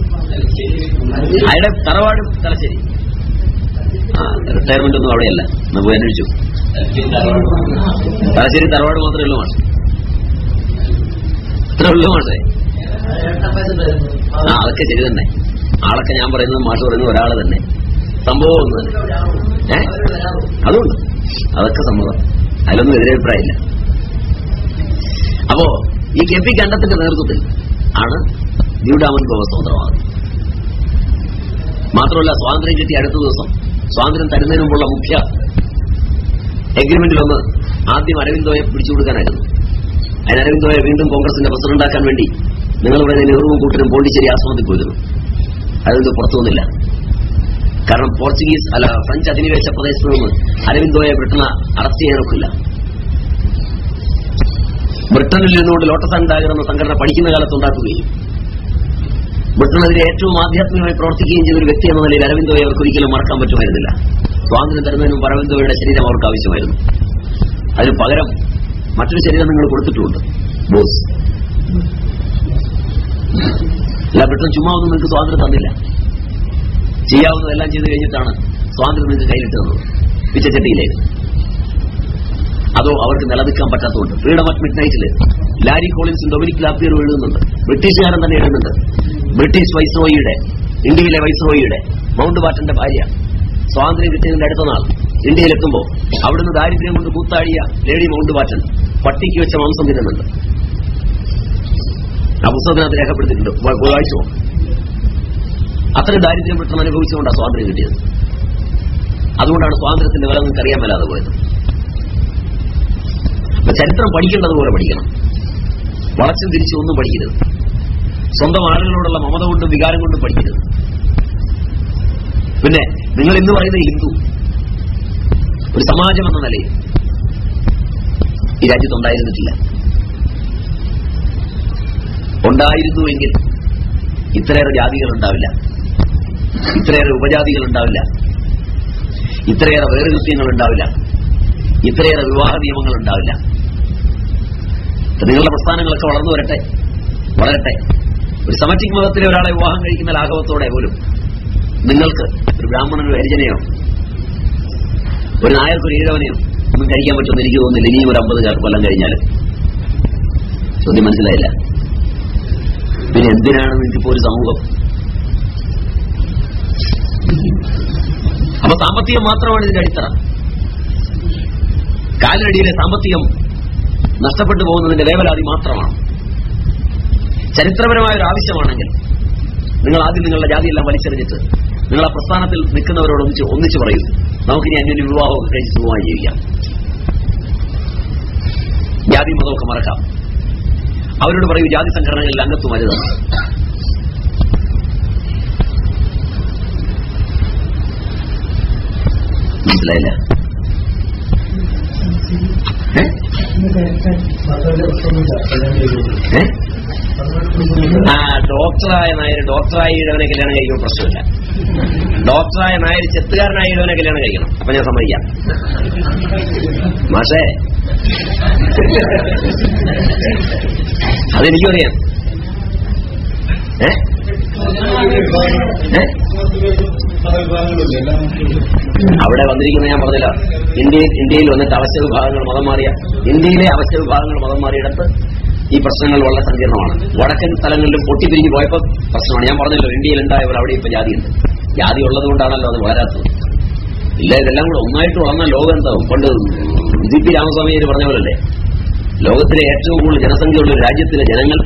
അയാളുടെ തറവാട് തലശ്ശേരി. റിട്ടയർമെന്റ് ഒന്നും അവിടെയല്ല. നമുക്ക് അന്വേഷിച്ചു. തലശ്ശേരി തറവാട് മാത്രമേ ഉള്ളൂ മാഷെ. ഇത്ര ഉള്ളൂ മാഷെ. ആ അതൊക്കെ ശരി തന്നെ. ആളൊക്കെ ഞാൻ പറയുന്നത് മാഷ് പറയുന്നത് ഒരാൾ തന്നെ. സംഭവം ഒന്ന്. അതുകൊണ്ട്. അതൊക്കെ സമ്മതം അതിലൊന്നും എതിരഭിപ്രായമില്ല അപ്പോ ഈ കെ പി കണ്ടത്തിന്റെ നേതൃത്വത്തിൽ ആണ് ന്യൂഡാമൻ ഗോവ സ്വതന്ത്രമാകുന്നത് മാത്രമല്ല സ്വാതന്ത്ര്യം കിട്ടിയ അടുത്ത ദിവസം സ്വാതന്ത്ര്യം തരുന്നതിന് മുമ്പുള്ള മുഖ്യ എഗ്രിമെന്റിലൊന്ന് ആദ്യം അരവിന്ദോയെ പിടിച്ചു കൊടുക്കാനായിരുന്നു. അതിന് അരവിന്ദോയെ വീണ്ടും കോൺഗ്രസിന്റെ പ്രസിഡന്റാക്കാൻ വേണ്ടി നിങ്ങൾ വരെ നെഹ്റുവും കൂട്ടരും പോണ്ടിച്ചേരി ആശ്രമത്തിൽ പോയിരുന്നു. അരവിന്ദോ പുറത്തു വന്നില്ല. കാരണം പോർച്ചുഗീസ് അല്ല ഫ്രഞ്ച് അധിനിവേശ പ്രദേശത്ത് നിന്ന് അരവിന്ദോയെ ബ്രിട്ടന് അറസ്റ്റ് ചെയ്യാനൊക്കില്ല ബ്രിട്ടനിൽ നിന്നുകൊണ്ട് ലോട്ടസ് ആൻഡ് എന്ന സംഘടന പഠിക്കുന്ന കാലത്ത് ഉണ്ടാക്കുകയും ബ്രിട്ടനെതിരെ ഏറ്റവും ആധ്യാത്മികമായി പ്രവർത്തിക്കുകയും ചെയ്ത ഒരു വ്യക്തി എന്ന നിലയിൽ അരവിന്ദോയെ അവർക്ക് ഒരിക്കലും മറക്കാൻ പറ്റുമായിരുന്നില്ല. സ്വാതന്ത്ര്യം തരുന്നതിനും അരവിന്ദോയുടെ ശരീരം അവർക്ക് ആവശ്യമായിരുന്നു. അതിന് പകരം മറ്റൊരു ശരീരം നിങ്ങൾ കൊടുത്തിട്ടുണ്ട് ബോസ്. അല്ല ബ്രിട്ടൻ ചുമ്മാ ഒന്നും നിങ്ങൾക്ക് സ്വാതന്ത്ര്യം തന്നില്ല. ചെയ്യാവുന്നതെല്ലാം ചെയ്തു കഴിഞ്ഞിട്ടാണ് സ്വാതന്ത്ര്യം നിങ്ങൾക്ക് കയ്യിലിട്ട് തന്നത്. പിച്ചച്ചട്ടിയിലേക്ക് അതോ അവർക്ക് നിലനിൽക്കാൻ പറ്റാത്തതുകൊണ്ട്. ഫ്രീഡം അറ്റ് മിഡ് നൈറ്റിൽ ലാരി കോളിൻസും ഡൊമിനിക് ലാപ്പിയറും എഴുതുന്നുണ്ട്. ബ്രിട്ടീഷുകാരൻ തന്നെ എഴുതുന്നുണ്ട്. ബ്രിട്ടീഷ് വൈസ്രോയിയുടെ ഇന്ത്യയിലെ വൈസ്രോയിയുടെ മൗണ്ട് ബാറ്റന്റെ ഭാര്യ സ്വാതന്ത്ര്യം കിട്ടിയതിന്റെ അടുത്ത നാൾ ഇന്ത്യയിലെത്തുമ്പോൾ അവിടുന്ന് ദാരിദ്ര്യം കൊണ്ട് കൂത്താടിയ ലേഡി മൗണ്ട് ബാറ്റൻ പട്ടിക്ക് വെച്ച മാംസം തിരുന്നുണ്ട് ആ പുസ്തകത്തിനകത്ത് രേഖപ്പെടുത്തിയിട്ടുണ്ട്. അത്രയും ദാരിദ്ര്യം പെട്ടെന്ന് അനുഭവിച്ചുകൊണ്ടാണ് സ്വാതന്ത്ര്യം കിട്ടിയത്. അതുകൊണ്ടാണ് സ്വാതന്ത്ര്യത്തിന്റെ വില നിങ്ങൾക്ക് അറിയാൻ മേലാതെ പോയത് ചരിത്രം പഠിക്കേണ്ടതുപോലെ പഠിക്കണം. വളച്ചും തിരിച്ചും ഒന്നും പഠിക്കരുത്. സ്വന്തം ആളുകളോടുള്ള മമത കൊണ്ട് വികാരം കൊണ്ട് പഠിക്കരുത്. പിന്നെ നിങ്ങൾ ഇന്ന് പറയുന്ന ഹിന്ദു. ഒരു സമാജം എന്ന നിലയിൽ ഈ രാജ്യത്ത് ഉണ്ടായിരുന്നിട്ടില്ല. ഉണ്ടായിരുന്നുവെങ്കിൽ ഇത്രയേറെ ജാതികൾ ഉണ്ടാവില്ല ഇത്രയേറെ ഉപജാതികൾ ഉണ്ടാവില്ല ഇത്രയേറെ വേറെ വേറുകൃത്യങ്ങൾ ഉണ്ടാവില്ല ഇത്രയേറെ വിവാഹ നിയമങ്ങൾ ഉണ്ടാവില്ല നിങ്ങളുടെ പ്രസ്ഥാനങ്ങളൊക്കെ വളർന്നു വരട്ടെ. വളരട്ടെ. ഒരു സമറ്റിക് മതത്തിലെ ഒരാളെ വിവാഹം കഴിക്കുന്ന ലാഘവത്തോടെ പോലും നിങ്ങൾക്ക് ഒരു ബ്രാഹ്മണനോ ഹരിജനെയോ ഒരു നായർക്കൊരു ഈഴവനെയോ ഒന്നും കഴിക്കാൻ പറ്റുമെന്ന് എനിക്ക് തോന്നുന്നില്ല. ഇനിയും ഒരു അമ്പത് കൊല്ലം കഴിഞ്ഞാൽ ചോദ്യം മനസ്സിലായില്ല. പിന്നെ എന്തിനാണ് നിങ്ങൾക്കിപ്പോ ഒരു സമൂഹം? അപ്പൊ സാമ്പത്തികം മാത്രമാണ് ഇതിന്റെ അടിത്തറ. കാലിനടിയിലെ സാമ്പത്തികം നഷ്ടപ്പെട്ടു പോകുന്നതിന്റെ ലേവലാതി മാത്രമാണ്. ചരിത്രപരമായ ഒരു ആവശ്യമാണെങ്കിൽ നിങ്ങൾ ആദ്യം നിങ്ങളുടെ ജാതിയെല്ലാം വലിച്ചെറിഞ്ഞിട്ട് നിങ്ങൾ ആ പ്രസ്ഥാനത്തിൽ നിൽക്കുന്നവരോട് ഒന്നിച്ച് ഒന്നിച്ച് പറയും. നമുക്കിനി അന്യൊരു വിവാഹമൊക്കെ കഴിച്ച് സുഖമായി ജീവിക്കാം. ജാതി മതമൊക്കെ മറക്കാം. അവരോട് പറയൂ ജാതി സംഘടനകളിൽ അംഗത്വം വരുത മനസ്സിലായില്ല? ഏ? ആ ഡോക്ടറായ നായർ ഡോക്ടറായി ഇടവനെ കല്യാണം കഴിക്കുമ്പോൾ പ്രശ്നമില്ല. ഡോക്ടറായ നായർ ചെത്തുകാരനായ ഇടവനെ കല്യാണം കഴിക്കണം. അപ്പൊ ഞാൻ സമ്മതിക്കാം. മാഷേ. അതെനിക്കും അറിയാം. ഏ? ഏ? അവിടെ വന്നിരിക്കുന്ന ഞാൻ പറഞ്ഞില്ല. ഇന്ത്യയിൽ ഇന്ത്യയിൽ വന്നിട്ട് അവശ്യ വിഭാഗങ്ങൾ മതം മാറിയ ഇന്ത്യയിലെ അവശ്യ വിഭാഗങ്ങൾ മതം മാറിയിടത്ത് ഈ പ്രശ്നങ്ങൾ വളരെ സങ്കീർണമാണ്. വടക്കൻ സ്ഥലങ്ങളിലും പൊട്ടിപ്പിരിഞ്ഞ് പോയപ്പോൾ പ്രശ്നമാണ്. ഞാൻ പറഞ്ഞല്ലോ ഇന്ത്യയിൽ ഉണ്ടായവർ അവിടെ ഇപ്പൊ ജാതിയുണ്ട്. ജാതി ഉള്ളതുകൊണ്ടാണല്ലോ അത് വളരാത്തത്. ഇല്ല ഇതെല്ലാം കൂടെ ഒന്നായിട്ട് വളർന്ന ലോകം എന്താവും പണ്ട് ജി പി രാമസ്വാമിയെ പറഞ്ഞ പോലല്ലേ? ലോകത്തിലെ ഏറ്റവും കൂടുതൽ ജനസംഖ്യയുള്ള രാജ്യത്തിലെ ജനങ്ങൾ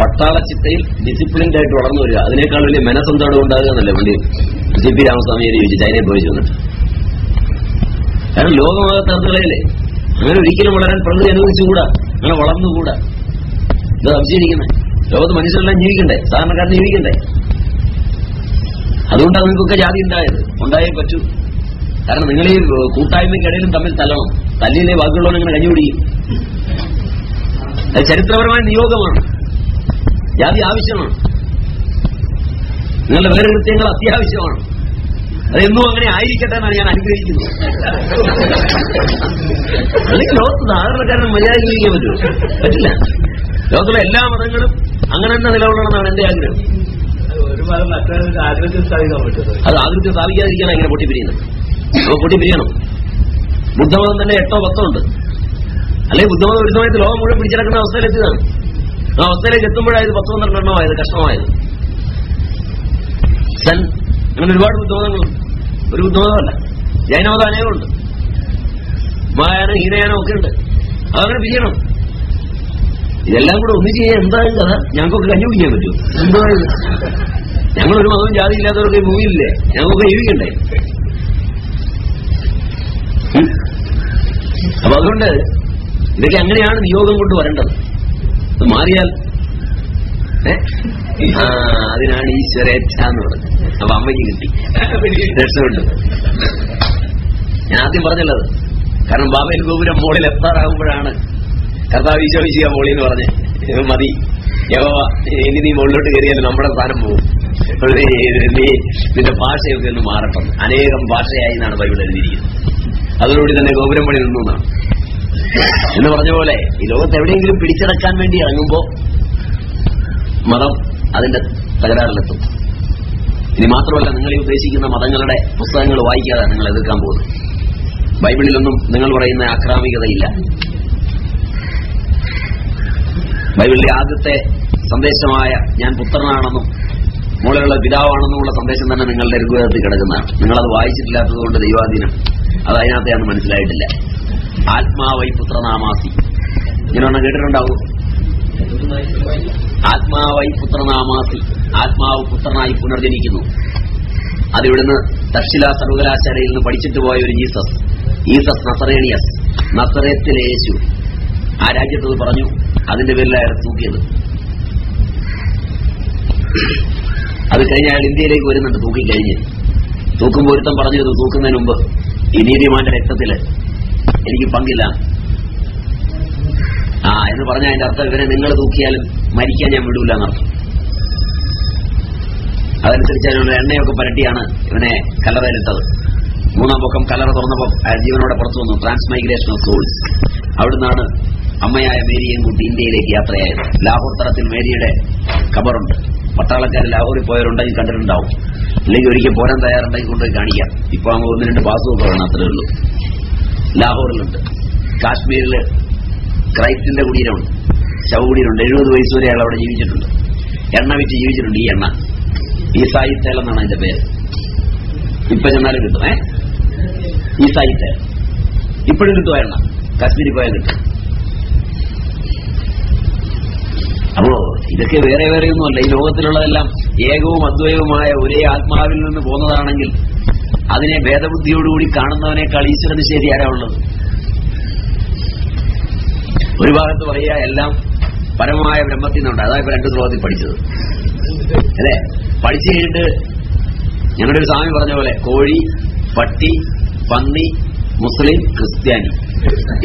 പട്ടാള ചിട്ടയിൽ ഡിസിപ്ലിൻഡ് ആയിട്ട് വളർന്നു വരിക. അതിനേക്കാൾ വലിയ മനസ്സെന്താണ് ഉണ്ടാകുക എന്നല്ലേ വണ്ടി ജി പി രാമസ്വാമിയെ ചോദിച്ചു ചൈനയെ പോയി ചെന്നിട്ട്. കാരണം ലോകമാകെ തരത്തിലല്ലേ അങ്ങനെ ഒരിക്കലും വളരാൻ പ്രകൃതി അനുവദിച്ചുകൂടാ? അങ്ങനെ വളർന്നുകൂടാ? ഇത് സംശയിക്കുന്നത് ലോകത്ത് മനുഷ്യരെല്ലാം ജീവിക്കണ്ടേ? സാധാരണക്കാരൻ ജീവിക്കണ്ടേ? അതുകൊണ്ടാണ് നിങ്ങൾക്കൊക്കെ ജാതി ഉണ്ടായത്. ഉണ്ടായേ പറ്റൂ. കാരണം നിങ്ങൾ ഈ കൂട്ടായ്മയ്ക്കിടയിലും തമ്മിൽ തല്ലണം. തല്ലിയിലെ വാക്കുകളോ ഇങ്ങനെ കഞ്ഞുപിടിക്കും അത് ചരിത്രപരമായ നിയോഗമാണ്. ജാതി ആവശ്യമാണ്. നിങ്ങളുടെ വേറെ കൃത്യങ്ങൾ അത്യാവശ്യമാണ് അതെന്നും അങ്ങനെ ആയിരിക്കട്ടെ എന്നാണ് ഞാൻ അനുഗ്രഹിക്കുന്നത്. അല്ലെങ്കിൽ ലോകത്ത് സാധാരണക്കാരന് മര്യാദ ജീവിക്കാൻ പറ്റുമോ? പറ്റില്ല. ലോകത്തുള്ള എല്ലാ മതങ്ങളും അങ്ങനെ തന്നെ നിലകൊള്ളണമെന്നാണ് എന്റെ ആഗ്രഹം. അത് മതം സ്ഥാപിക്കാതിരിക്കാൻ പൊട്ടി പിരിയണം എങ്ങനെ പൊട്ടിപ്പിരിയുന്നത് അപ്പൊ പൊട്ടിപ്പിരിയണം. ബുദ്ധമതം തന്നെ എട്ടോ പത്തോ ഉണ്ട്. അല്ലെങ്കിൽ ബുദ്ധമതം ഒരു സമയത്ത് ലോകം മുഴുവൻ പിടിച്ചെടുക്കുന്ന അവസ്ഥയിലെത്തിയതാണ് ആ അവസ്ഥയിലേക്ക് എത്തുമ്പോഴായത് പത്ത് പന്ത്രണ്ട് എണ്ണമായത് കഷ്ടമായത് സെൻ അങ്ങനെ ഒരുപാട് ബുദ്ധമതങ്ങളുണ്ട്. ഒരു ബുദ്ധമതമല്ല. ജൈനമതം അനേകമുണ്ട്. മഹായാനം ഹീനയാനം ഒക്കെ ഉണ്ട്. അതങ്ങനെ പിരിയണം. ഇതെല്ലാം കൂടെ ഒന്ന് ചെയ്യാൻ എന്തായാലും കഥ. ഞങ്ങൾക്കൊക്കെ കഞ്ഞി കുടിക്കാൻ പറ്റും എന്തോ? ഞങ്ങളൊരു മതവും ജാതി ഇല്ലാത്തവർക്ക് ഭൂമിയില്ലേ ഞങ്ങൾക്കൊക്കെ ജീവിക്കണ്ടേ അപ്പൊ അതുകൊണ്ട് ഇതൊക്കെ അങ്ങനെയാണ് നിയോഗം കൊണ്ട് വരേണ്ടത്. അത് മാറിയാൽ? ആ അതിനാണ് ഈശ്വരേച്ഛ എന്ന് പറഞ്ഞത്. അപ്പൊ അമ്മയ്ക്ക് കിട്ടി. രക്ഷപ്പെട്ടു ഞാൻ ആദ്യം പറഞ്ഞല്ലത് കാരണം ബാബയിൽ ഗോപുരം മോളിൽ എത്താറാകുമ്പോഴാണ് കർത്താവ് ഈശോ ഈശോ മോളി എന്ന് പറഞ്ഞ് മതി. യഹോവ ഇനി നീ മുകളിലോട്ട് കയറിയാൽ നമ്മുടെ സ്ഥാനം പോകും. നീ- നിന്റെ ഭാഷയൊക്കെ ഒന്ന് മാറട്ടെ. അനേകം ഭാഷയായി എന്നാണ് ബൈബിൾ എഴുതിയിരിക്കുന്നത്. അതോടുകൂടി തന്നെ ഗോപുരം പണി നിന്നു എന്നാണ്. എന്ന് പറഞ്ഞ പോലെ ഈ ലോകത്ത് എവിടെയെങ്കിലും പിടിച്ചടക്കാൻ വേണ്ടി ഇറങ്ങുമ്പോ മതം അതിന്റെ തകരാറിലെത്തും. ഇനി മാത്രമല്ല നിങ്ങൾ ഈ ഉദ്ദേശിക്കുന്ന മതങ്ങളുടെ പുസ്തകങ്ങൾ വായിക്കാതെ നിങ്ങൾ എതിർക്കാൻ പോകുന്നത് ബൈബിളിലൊന്നും നിങ്ങൾ പറയുന്ന ആക്രാമികതയില്ല. ബൈബിളിലെ ആദ്യത്തെ സന്ദേശമായ ഞാൻ പുത്രനാണെന്നും മോളിലുള്ള പിതാവാണെന്നുമുള്ള സന്ദേശം തന്നെ നിങ്ങളുടെ ഋഗ്വേദത്തിൽ കിടക്കുന്നതാണ്. നിങ്ങളത് വായിച്ചിട്ടില്ലാത്തത് കൊണ്ട് ദൈവാധീനം അത് അന്ന് മനസ്സിലായിട്ടില്ല. ആത്മാവൈ പുത്രനാമാസി. ഇങ്ങനെയൊന്നും കേട്ടിട്ടുണ്ടാവും? ആത്മാവൈ പുത്രനാമാസി. ആത്മാവ് പുത്രനായി പുനർജനിക്കുന്നു. അതിവിടുന്ന് തക്ഷില സർവകലാശാലയിൽ നിന്ന് പഠിച്ചിട്ട് പോയ ഒരു ജീസസ്. ജീസസ് നസറേണിയസ്. നസറേത്തിലെ യേശു ആ രാജ്യത്ത് പറഞ്ഞു. അതിന്റെ പേരിൽ തൂക്കിയത്. അത് കഴിഞ്ഞ് അയാൾ ഇന്ത്യയിലേക്ക് വരുന്നുണ്ട് തൂക്കിക്കഴിഞ്ഞ് തൂക്കുമ്പോൾ ഒരുത്തം പറഞ്ഞു ഇത് തൂക്കുന്നതിന് മുമ്പ് ഈ നീതിമാന്റെ രക്തത്തിൽ എനിക്ക് പങ്കില്ല. ആ എന്ന് പറഞ്ഞ അതിന്റെ അർത്ഥം ഇവരെ നിങ്ങൾ തൂക്കിയാലും മരിക്കാൻ ഞാൻ വിടൂല എന്നർത്ഥം. അതനുസരിച്ച് അതിനുള്ള എണ്ണയൊക്കെ പരട്ടിയാണ് ഇവനെ കലറയിലിട്ടത് മൂന്നാം പൊക്കം കലറ തുറന്നപ്പോൾ ജീവനോടെ പുറത്തു വന്നു. ട്രാൻസ് മൈഗ്രേഷൻ ഓഫ് സോൾസ് അവിടുന്നാണ് അമ്മയായ മേരിയെയും കൂട്ടി ഇന്ത്യയിലേക്ക് യാത്രയായത് ലാഹോർ തറത്തിൽ മേരിയുടെ കബറുണ്ട്. പട്ടാളക്കാർ ലാഹോറിൽ പോയവരുണ്ടെങ്കിൽ കണ്ടിട്ടുണ്ടാവും. അല്ലെങ്കിൽ ഒരിക്കൽ പോരാൻ തയ്യാറുണ്ടെങ്കിൽ കൊണ്ടുപോയി കാണിക്കാം. ഇപ്പൊ അങ്ങ് ഒന്ന് രണ്ട് പാസ്സൊക്കെ വേണം അത്രേ ഉള്ളൂ ലാഹോറിലുണ്ട്. കാശ്മീരിൽ ക്രൈസ്റ്റിന്റെ കുടീരമുണ്ട്. ശവകുടീരമുണ്ട്. എഴുപത് വയസ്സ് വരെ അയാൾ അവിടെ ജീവിച്ചിട്ടുണ്ട്. എണ്ണ വിറ്റ് ജീവിച്ചിട്ടുണ്ട് ഈ എണ്ണ. ഈസായി തേൽ എന്നാണ് അതിന്റെ പേര്. ഇപ്പൊ ചെന്നാലും കിട്ടും ഏ? ഈസായി തേൽ ഇപ്പോഴും കിട്ടും ആ എണ്ണ. കാശ്മീരിൽ പോയാൽ കിട്ടും. അപ്പോ ഇതൊക്കെ വേറെ വേറെ ഒന്നുമല്ല. ഈ ലോകത്തിലുള്ളതെല്ലാം ഏകവും അദ്വൈവുമായ ഒരേ ആത്മാവിൽ നിന്ന് പോന്നതാണെങ്കിൽ അതിനെ ഭേദബുദ്ധിയോടുകൂടി കാണുന്നവനേക്കാൾ കളീശ്വരന് ശരി ആരാ ഉള്ളത്? ഒരു ഭാഗത്ത് പറയുക എല്ലാം പരമമായ ബ്രഹ്മത്തിൽ നിന്നുണ്ട്. അതാ ഇപ്പൊ രണ്ട് ശ്ലോകത്തിൽ പഠിച്ചത്. അല്ലെ? പഠിച്ചു കഴിഞ്ഞിട്ട് ഞങ്ങളുടെ ഒരു സ്വാമി പറഞ്ഞ പോലെ കോഴി പട്ടി പന്നി മുസ്ലിം ക്രിസ്ത്യാനി.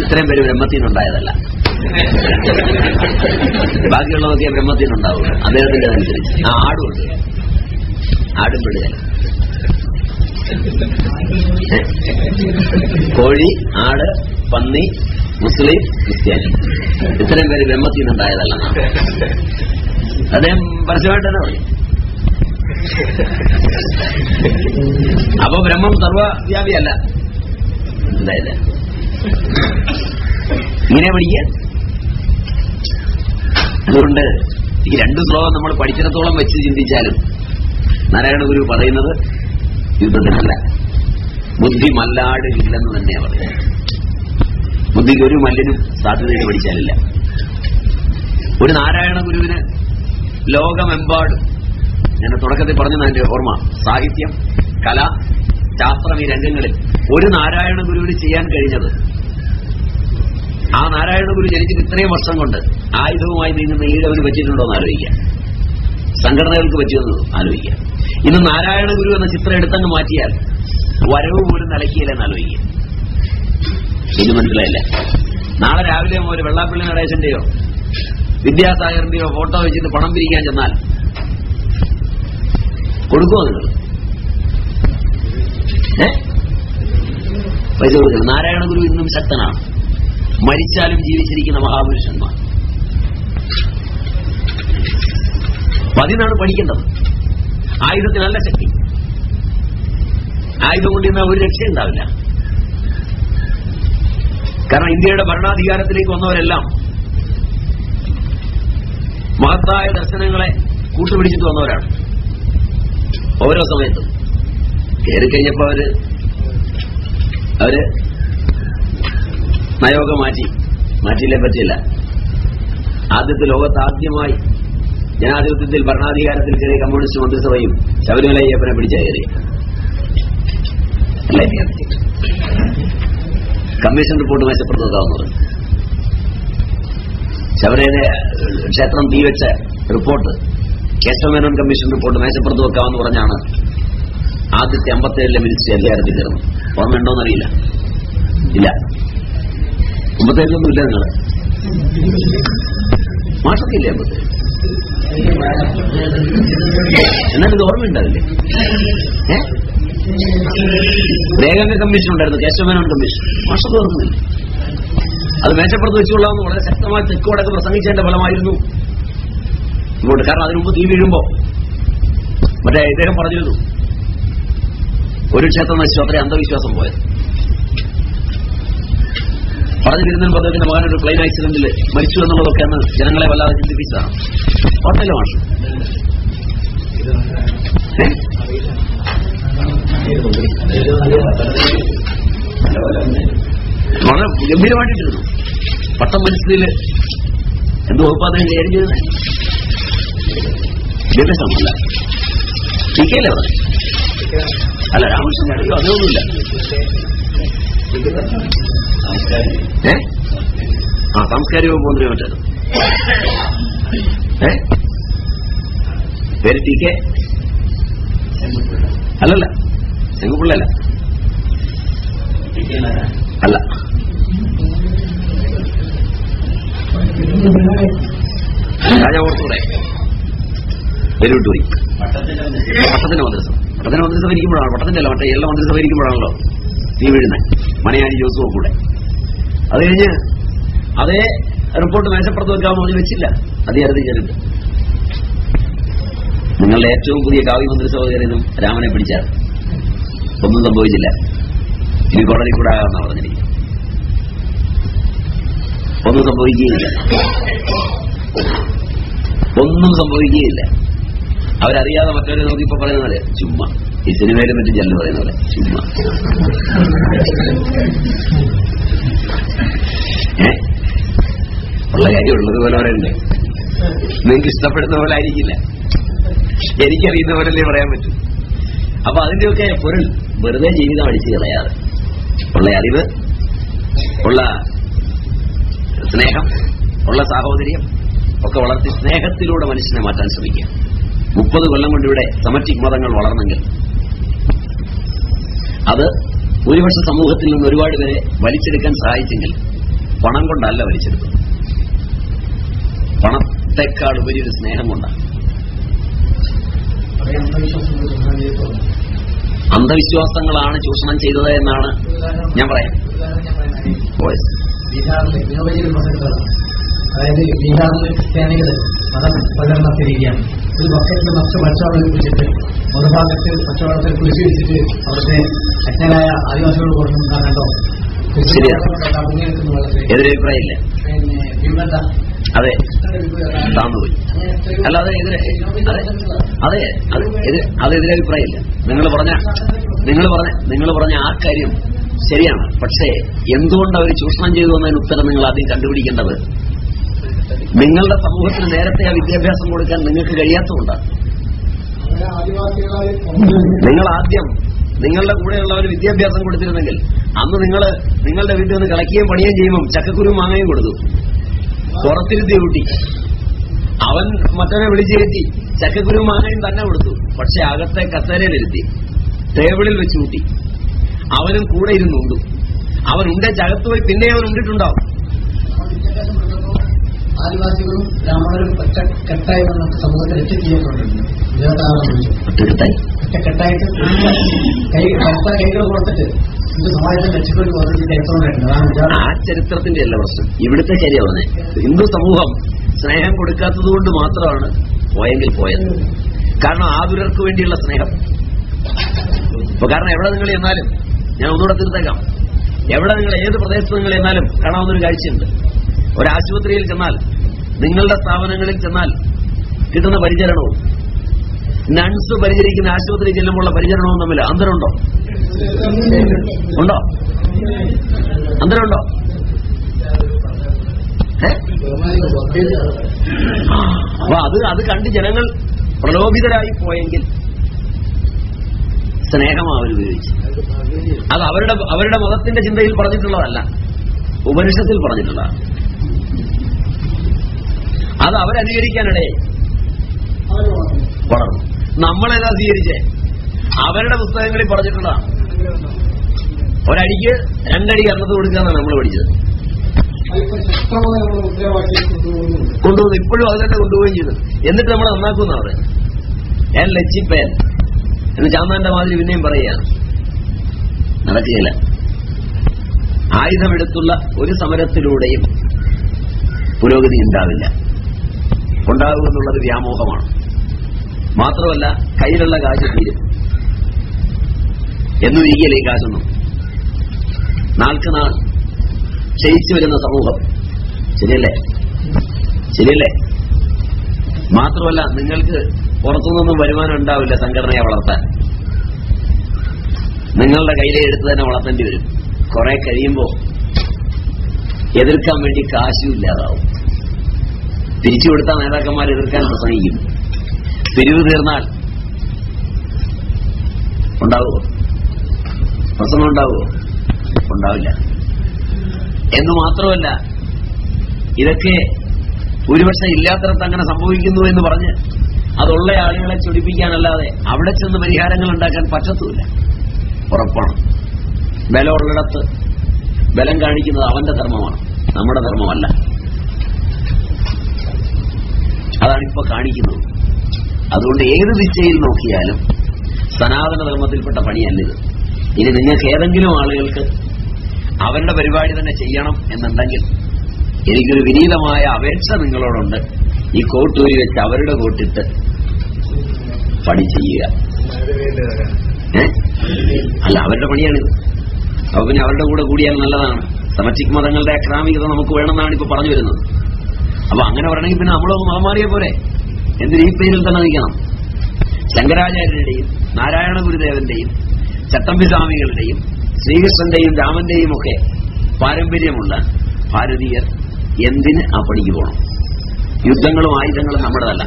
ഇത്രയും പേര് ബ്രഹ്മത്തിൽ നിന്നുണ്ടായതല്ല. ബാക്കിയുള്ളതൊക്കെ ബ്രഹ്മത്തിൽ നിന്നുണ്ടാവും അദ്ദേഹത്തിന്റെ അനുസരിച്ച്. ആ ആടും ആടും വിടുക കോഴി ആട് പന്നി മുസ്ലിം ക്രിസ്ത്യാനി. ഇത്രയും പേര് ബ്രഹ്മത്തിൽ നിന്നുണ്ടായതല്ല. അദ്ദേഹം പരസ്യമായിട്ട് തന്നെ അപ്പൊ ബ്രഹ്മം സർവവ്യാപിയല്ല. എന്തായാലും ഇങ്ങനെ പഠിക്കുക? അതുകൊണ്ട് ഈ രണ്ട് ശ്ലോകം നമ്മൾ പഠിച്ചിടത്തോളം വെച്ച് ചിന്തിച്ചാലും നാരായണ ഗുരു പറയുന്നത് യുദ്ധത്തിനല്ല. ബുദ്ധി മല്ലാടില്ലെന്ന് തന്നെയാണ് പറയുന്നത്. ബുദ്ധിക്ക് ഒരു മല്ലിനും സാധ്യതയിൽ പഠിച്ചാലില്ല. ഒരു നാരായണ ഗുരുവിന് ലോകമെമ്പാടും ഞാൻ തുടക്കത്തിൽ പറഞ്ഞത് എന്റെ ഓർമ്മ. സാഹിത്യം കല ശാസ്ത്രം ഈ രംഗങ്ങളിൽ ഒരു നാരായണ ഗുരുവിന് ചെയ്യാൻ കഴിഞ്ഞത് ആ നാരായണ ഗുരു ജനിച്ചിട്ട് ഇത്രയും വർഷം കൊണ്ട് ആയുധവുമായി നീങ്ങുന്ന ഈഴവന് പറ്റിയിട്ടുണ്ടോ എന്ന് ആലോചിക്കാം സംഘടനകൾക്ക് പറ്റിയെന്ന് ആലോചിക്കാം ഇന്ന് നാരായണ ഗുരു എന്ന ചിത്രം എടുത്തങ്ങ് മാറ്റിയാൽ വരവ് പോലും നിലയ്ക്കില്ലെന്ന് ആലോചിക്കാം ഇത് മനസ്സിലായില്ല. നാളെ രാവിലെ മുതൽ വെള്ളാപ്പള്ളി നടേശന്റെയോ വിദ്യാസാഗറിന്റെയോ ഫോട്ടോ വെച്ചിട്ട് പണം പിരിക്കാൻ ചെന്നാൽ കൊടുക്കുമോ നിങ്ങൾ? പൈസ കൊടുക്കണം. നാരായണ ഗുരു ഇന്നും ശക്തനാണ്. മരിച്ചാലും ജീവിച്ചിരിക്കുന്ന മഹാപുരുഷന്മാർ. പതിനാണ് പഠിക്കേണ്ടത്. ആയുധത്തിനല്ല ശക്തി. ആയുധം കൊണ്ടിരുന്ന ഒരു രക്ഷയുണ്ടാവില്ല കാരണം ഇന്ത്യയുടെ ഭരണാധികാരത്തിലേക്ക് വന്നവരെല്ലാം മഹത്തായ ദർശനങ്ങളെ കൂട്ടുപിടിച്ചിട്ട് വന്നവരാണ്. ഓരോ സമയത്തും. കയറി കഴിഞ്ഞപ്പോ അവർ അവർ നയോഗം മാറ്റി. മാറ്റിയില്ലേ പറ്റില്ല ആദ്യത്തെ ലോകത്ത് ആദ്യമായി ജനാധിപത്യത്തിൽ ഭരണാധികാരത്തിൽ കയറിയ കമ്മ്യൂണിസ്റ്റ് മന്ത്രിസഭയും ശബരിമല അയ്യപ്പനെ പിടിച്ച കയറി. കമ്മീഷൻ റിപ്പോർട്ട് മെച്ചപ്പെടുത്തുന്നതാവുന്നത് ശബരിമലയിലെ ശബരിമല ക്ഷേത്രം തീവച്ച റിപ്പോർട്ട് കേശവമേനോൻ കമ്മീഷൻ റിപ്പോർട്ട് മേശപ്പുറത്ത് വെക്കാമെന്ന് പറഞ്ഞാണ് ആദ്യത്തെ അമ്പത്തേഴിലെ മിനിസ്റ്ററി അധികാരത്തിൽ കയറുന്നത് ഓർമ്മയുണ്ടോന്നറിയില്ല. ഇല്ല. അമ്പത്തേഴിലൊന്നും ഇല്ല നിങ്ങൾ മാഷൊക്കെ ഇല്ലേ അമ്പത്തേഴ് എന്നാൽ ഇത് ഓർമ്മയുണ്ടാവില്ലേ കമ്മീഷൻ ഉണ്ടായിരുന്നു കേശവമേനോൻ കമ്മീഷൻ മാഷൊക്കെ ഓർമ്മയില്ല. അത് മേശപ്പുറത്ത് വെച്ചുകൊള്ളാമെന്ന് വളരെ ശക്തമായി തെക്കോടൊക്കെ പ്രസംഗിച്ചതിന്റെ ഫലമായിരുന്നു. ഇങ്ങോട്ട് കാരണം അതിനു മുമ്പ് തീ വീഴുമ്പോ മറ്റേ ഇദ്ദേഹം പറഞ്ഞിരുന്നു. ഒരു ക്ഷേത്രം നശിച്ചു അത്രയും അന്ധവിശ്വാസം പോയത്. പറഞ്ഞിരുന്നതിന് പദ്ധതി മകൻ ഒരു പ്ലെയിൻ ആക്സിഡന്റിൽ മരിച്ചു എന്നുള്ളതൊക്കെ അന്ന് ജനങ്ങളെ വല്ലാതെ ചിന്തിപ്പിച്ചതാണ്. ഹോട്ടലുമാണ്? വളരെ ഗംഭീരമായിട്ടിരുന്നു. പട്ടം മനസ്സിൽ എന്ത് ഉറപ്പാതെ കയറി വിദ്യാഭ്യാസമല്ല ടി കെ അല്ലേ പറഞ്ഞു രാമകൃഷ്ണൻ അതേ അതൊന്നുമില്ല ഏ? ആ സാംസ്കാരിക മന്ത്രി മറ്റേത് ഏ? പേര് ടി കെ? അല്ലല്ല ചെങ്ങുപിള്ളല്ല അല്ല. രാജാവോർത്തൂടെ. പെരുവിട്ടൂരി. പട്ടത്തിന്റെ മന്ത്രിസഭ. പട്ടത്തിന്റെ മന്ത്രിസഭ ഇരിക്കുമ്പോഴാണ് പട്ടത്തിന്റെ അല്ല മറ്റേ എല്ലാ മന്ത്രിസഭ ഇരിക്കുമ്പോഴാണല്ലോ നീ വീഴുന്നത് മനയാനി ജോസുവും കൂടെ. അത് കഴിഞ്ഞ് അതേ റിപ്പോർട്ട് മേശപ്പുറത്ത് വെക്കാൻ പറഞ്ഞ് വെച്ചില്ല. അത് കയറിയിട്ട് നിങ്ങളുടെ ഏറ്റവും പുതിയ കാവ്യ മന്ത്രി സഹോദരനും രാമനെ പിടിച്ചാൽ ഒന്നും സംഭവിച്ചില്ല. ഇനി കോടതി കൂടെ ആകാമെന്നാണ് ഒന്നും സംഭവിക്കുകയില്ല. ഒന്നും സംഭവിക്കുകയില്ല. അവരറിയാതെ മറ്റവരെ നോക്കിപ്പോ പോലെ ചുമ്മാ. ഈ സിനിമയിലെ മറ്റും ചെല്ലു പറയുന്ന പോലെ ചുമ്മാ. ഉള്ള കാര്യം ഉള്ളതുപോലെ പറയണ്ടേ നിങ്ങൾക്ക് ഇഷ്ടപ്പെടുന്ന പോലെ ആയിരിക്കില്ല. എനിക്കറിയുന്ന പോലല്ലേ പറയാൻ പറ്റും. അപ്പൊ അതിന്റെയൊക്കെ പൊരുൾ വെറുതെ ജീവിതം അടിച്ചു കളയാതെ. ഉള്ള അറിവ് ഉള്ള സ്നേഹം ഉള്ള സാഹോദര്യം ഒക്കെ വളർത്തി സ്നേഹത്തിലൂടെ മനുഷ്യനെ മാറ്റാൻ ശ്രമിക്കുക. മുപ്പത് കൊല്ലം കൊണ്ട് ഇവിടെ സമറ്റിക് മതങ്ങൾ വളർന്നെങ്കിൽ അത് ഭൂരിപക്ഷ സമൂഹത്തിൽ നിന്ന് ഒരുപാട് പേരെ വലിച്ചെടുക്കാൻ സഹായിച്ചെങ്കിൽ പണം കൊണ്ടല്ല വലിച്ചെടുക്കുന്നത് പണത്തെക്കാൾ ഉപരി ഒരു സ്നേഹം കൊണ്ടാണ്. അന്ധവിശ്വാസങ്ങളാണ് ചൂഷണം ചെയ്തത് എന്നാണ് ഞാൻ പറയാം. ബീഹാറിലെ അതായത് ബീഹാറിലെ ക്രിസ്ത്യാനികൾ മതം പ്രചരണത്തിരിക്കുകയാണ് ഒരു ബക്കറ്റിൽ മറ്റു പച്ചവെള്ളം കുറിച്ചിട്ട് മറുഭാഗത്ത് പച്ചവെള്ളത്തിൽ കുറിച്ച് വെച്ചിട്ട് അവരുടെ അജ്ഞരായ ആദിവാസികളോട് കൊടുക്കുന്ന കണ്ടോ? എതിരഭിപ്രായമില്ല അതെ. താന്നുപോയി അല്ല അത് എതിരെ അതെ. അത്. എതിരഭിപ്രായമില്ല നിങ്ങൾ പറഞ്ഞ നിങ്ങൾ പറഞ്ഞ നിങ്ങൾ പറഞ്ഞ ആ കാര്യം ശരിയാണ്. പക്ഷേ എന്തുകൊണ്ട് അവർ ചൂഷണം ചെയ്തു എന്നതിന് ഉത്തരം നിങ്ങൾ ആദ്യം കണ്ടുപിടിക്കേണ്ടത്? നിങ്ങളുടെ സമൂഹത്തിന് നേരത്തെ ആ വിദ്യാഭ്യാസം കൊടുക്കാൻ നിങ്ങൾക്ക് കഴിയാത്തതുകൊണ്ടാണ് നിങ്ങൾ ആദ്യം നിങ്ങളുടെ കൂടെയുള്ളവർ വിദ്യാഭ്യാസം കൊടുത്തിരുന്നെങ്കിൽ അന്ന് നിങ്ങൾ നിങ്ങളുടെ വീട്ടിൽ നിന്ന് കളക്കുകയും പണിയുകയും ചെയ്യുമ്പോൾ ചക്കക്കുരു മാങ്ങയും കൊടുത്തു. പുറത്തിരുത്തി കൂട്ടി. അവൻ മറ്റവനെ വിളിച്ചു കയറ്റി ചക്കക്കുരു മാങ്ങയും തന്നെ കൊടുത്തു. പക്ഷെ അകത്തെ കസേരയിലിരുത്തി ടേബിളിൽ വെച്ച് കൂട്ടി. അവനും കൂടെ ഇരുന്നുണ്ടു അവൻ ഉണ്ടെ ചകത്ത് പോയി പിന്നെ അവൻ ഉണ്ടിട്ടുണ്ടാവും ആദിവാസികളും ബ്രാഹ്മണരും ഒറ്റക്കെട്ടായി നമുക്ക് സമൂഹത്തിൽ ഒറ്റക്കെട്ടായി ഒറ്റക്കെട്ടായിട്ട് കൈ കർത്ത കൈകൾ കൊടുത്തിട്ട് ആ ചരിത്രത്തിന്റെ അല്ല പ്രശ്നം. ഇവിടുത്തെ ശരിയാവുന്നേ ഹിന്ദു സമൂഹം സ്നേഹം കൊടുക്കാത്തത് കൊണ്ട് മാത്രമാണ് പോയെങ്കിൽ പോയത്. കാരണം ആതുരർക്ക് വേണ്ടിയുള്ള സ്നേഹം. ഇപ്പൊ കാരണം എവിടെ നിങ്ങൾ എന്നാലും ഞാൻ ഒന്നുകൂടെ തീർത്തേക്കാം. എവിടെ നിങ്ങൾ ഏത് പ്രദേശത്ത് നിങ്ങൾ എന്നാലും കാണാവുന്നൊരു കാഴ്ചയുണ്ട്. ഒരാശുപത്രിയിൽ ചെന്നാൽ നിങ്ങളുടെ സ്ഥാപനങ്ങളിൽ ചെന്നാൽ കിട്ടുന്ന പരിചരണവും നൺസ് പരിചരിക്കുന്ന ആശുപത്രി ചെല്ലുമ്പോഴുള്ള പരിചരണവും തമ്മിൽ അന്തരമുണ്ടോ? ഉണ്ടോ? അന്തരമുണ്ടോ? അപ്പൊ അത് അത് കണ്ട് ജനങ്ങൾ പ്രലോഭിതരായി പോയെങ്കിൽ സ്നേഹം അവർ ഉപയോഗിച്ച് അത് അവരുടെ അവരുടെ മതത്തിന്റെ ചിന്തയിൽ പറഞ്ഞിട്ടുള്ളതല്ല ഉപനിഷത്തിൽ പറഞ്ഞിട്ടുള്ളതാണ്. അത് അവരനുകരിക്കാനിടയെ വളർന്നു. നമ്മളേതാ സ്വീകരിച്ചേ? അവരുടെ പുസ്തകങ്ങളിൽ പറഞ്ഞിട്ടുള്ളതാണ് ഒരടിക്ക് രണ്ടടി കർണത്ത് കൊടുക്കാന്നാണ് നമ്മൾ പഠിച്ചത്. കൊണ്ടുവന്നു ഇപ്പോഴും അത് തന്നെ കൊണ്ടുപോവുകയും ചെയ്തു. എന്നിട്ട് നമ്മൾ നന്നാക്കുന്ന അവിടെ ഞാൻ ലച്ചിപ്പേൻ എന്ന് ചാന്നാന്റെ മാതിരി പിന്നെയും പറയുകയാണ്. നടക്കുകയില്ല. ആയുധമെടുത്തുള്ള ഒരു സമരത്തിലൂടെയും പുരോഗതി ഉണ്ടാവില്ല. ഉണ്ടാകുമെന്നുള്ളത് വ്യാമോഹമാണ്. മാത്രമല്ല കയ്യിലുള്ള കാശ് തീരും. എന്നും നീങ്ങിയല്ലേ ഈ കാശൊന്നും നാൾക്ക് നാൾ ക്ഷയിച്ചു വരുന്ന സമൂഹം. ശരിയല്ലേ? ശരിയല്ലേ? മാത്രമല്ല നിങ്ങൾക്ക് പുറത്തുനിന്നൊന്നും വരുമാനം ഉണ്ടാവില്ല സംഘടനയെ വളർത്താൻ. നിങ്ങളുടെ കയ്യിലെ എടുത്ത് തന്നെ വളർത്തേണ്ടി വരും. കുറെ കഴിയുമ്പോൾ എതിർക്കാൻ വേണ്ടി കാശും ഇല്ലാതാവും. തിരിച്ചു കൊടുത്താൽ നേതാക്കന്മാർ എതിർക്കാൻ പ്രസംഗിക്കും. പിരിവ് തീർന്നാൽ ഉണ്ടാവുമോ? പ്രസംഗം ഉണ്ടാവുമോ? ഉണ്ടാവില്ല. എന്ന് മാത്രമല്ല ഇതൊക്കെ ഭൂരിപക്ഷം ഇല്ലാത്തടത്ത് അങ്ങനെ സംഭവിക്കുന്നു എന്ന് പറഞ്ഞ് അതുള്ള ആളുകളെ ചൊടിപ്പിക്കാനല്ലാതെ അവിടെ ചെന്ന് പരിഹാരങ്ങൾ ഉണ്ടാക്കാൻ പറ്റത്തുമില്ല. ഉറപ്പാണ്. ബലമുള്ളിടത്ത് ബലം കാണിക്കുന്നത് അവന്റെ ധർമ്മമാണ്. നമ്മുടെ ധർമ്മമല്ല അതാണ് ഇപ്പൊ കാണിക്കുന്നത് അതുകൊണ്ട് ഏത് ദിശയിൽ നോക്കിയാലും സനാതന ധർമ്മത്തിൽപ്പെട്ട പണിയല്ലിത് ഇനി നിങ്ങൾക്ക് ഏതെങ്കിലും ആളുകൾക്ക് അവരുടെ പരിപാടി തന്നെ ചെയ്യണം എന്നുണ്ടെങ്കിൽ എനിക്കൊരു വിനീതമായ അപേക്ഷ നിങ്ങളോടുണ്ട്. ഈ കോട്ടൂരി വെച്ച് അവരുടെ കോട്ടിട്ട് പണി ചെയ്യുക. അല്ല അവരുടെ പണിയാണിത്. അപ്പൊ പിന്നെ അവരുടെ കൂടെ കൂടിയാൽ നല്ലതാണ്. സമറ്റിക് മതങ്ങളുടെ അക്രാമികത നമുക്ക് വേണമെന്നാണ് ഇപ്പൊ പറഞ്ഞു വരുന്നത്. അപ്പൊ അങ്ങനെ പറയണമെങ്കിൽ പിന്നെ നമ്മളൊന്ന് മതം മാറിയ പോലെ എന്തിന് ഈ പേരിൽ തന്നെ നിൽക്കണം ശങ്കരാചാര്യരുടെയും നാരായണ ഗുരുദേവന്റെയും ചട്ടമ്പി സ്വാമികളുടെയും ശ്രീകൃഷ്ണന്റെയും രാമന്റെയും ഒക്കെ പാരമ്പര്യമുള്ള ഭാരതീയർ എന്തിന് ആ പണിക്ക് പോകണം യുദ്ധങ്ങളും ആയുധങ്ങളും നമ്മുടെതല്ല.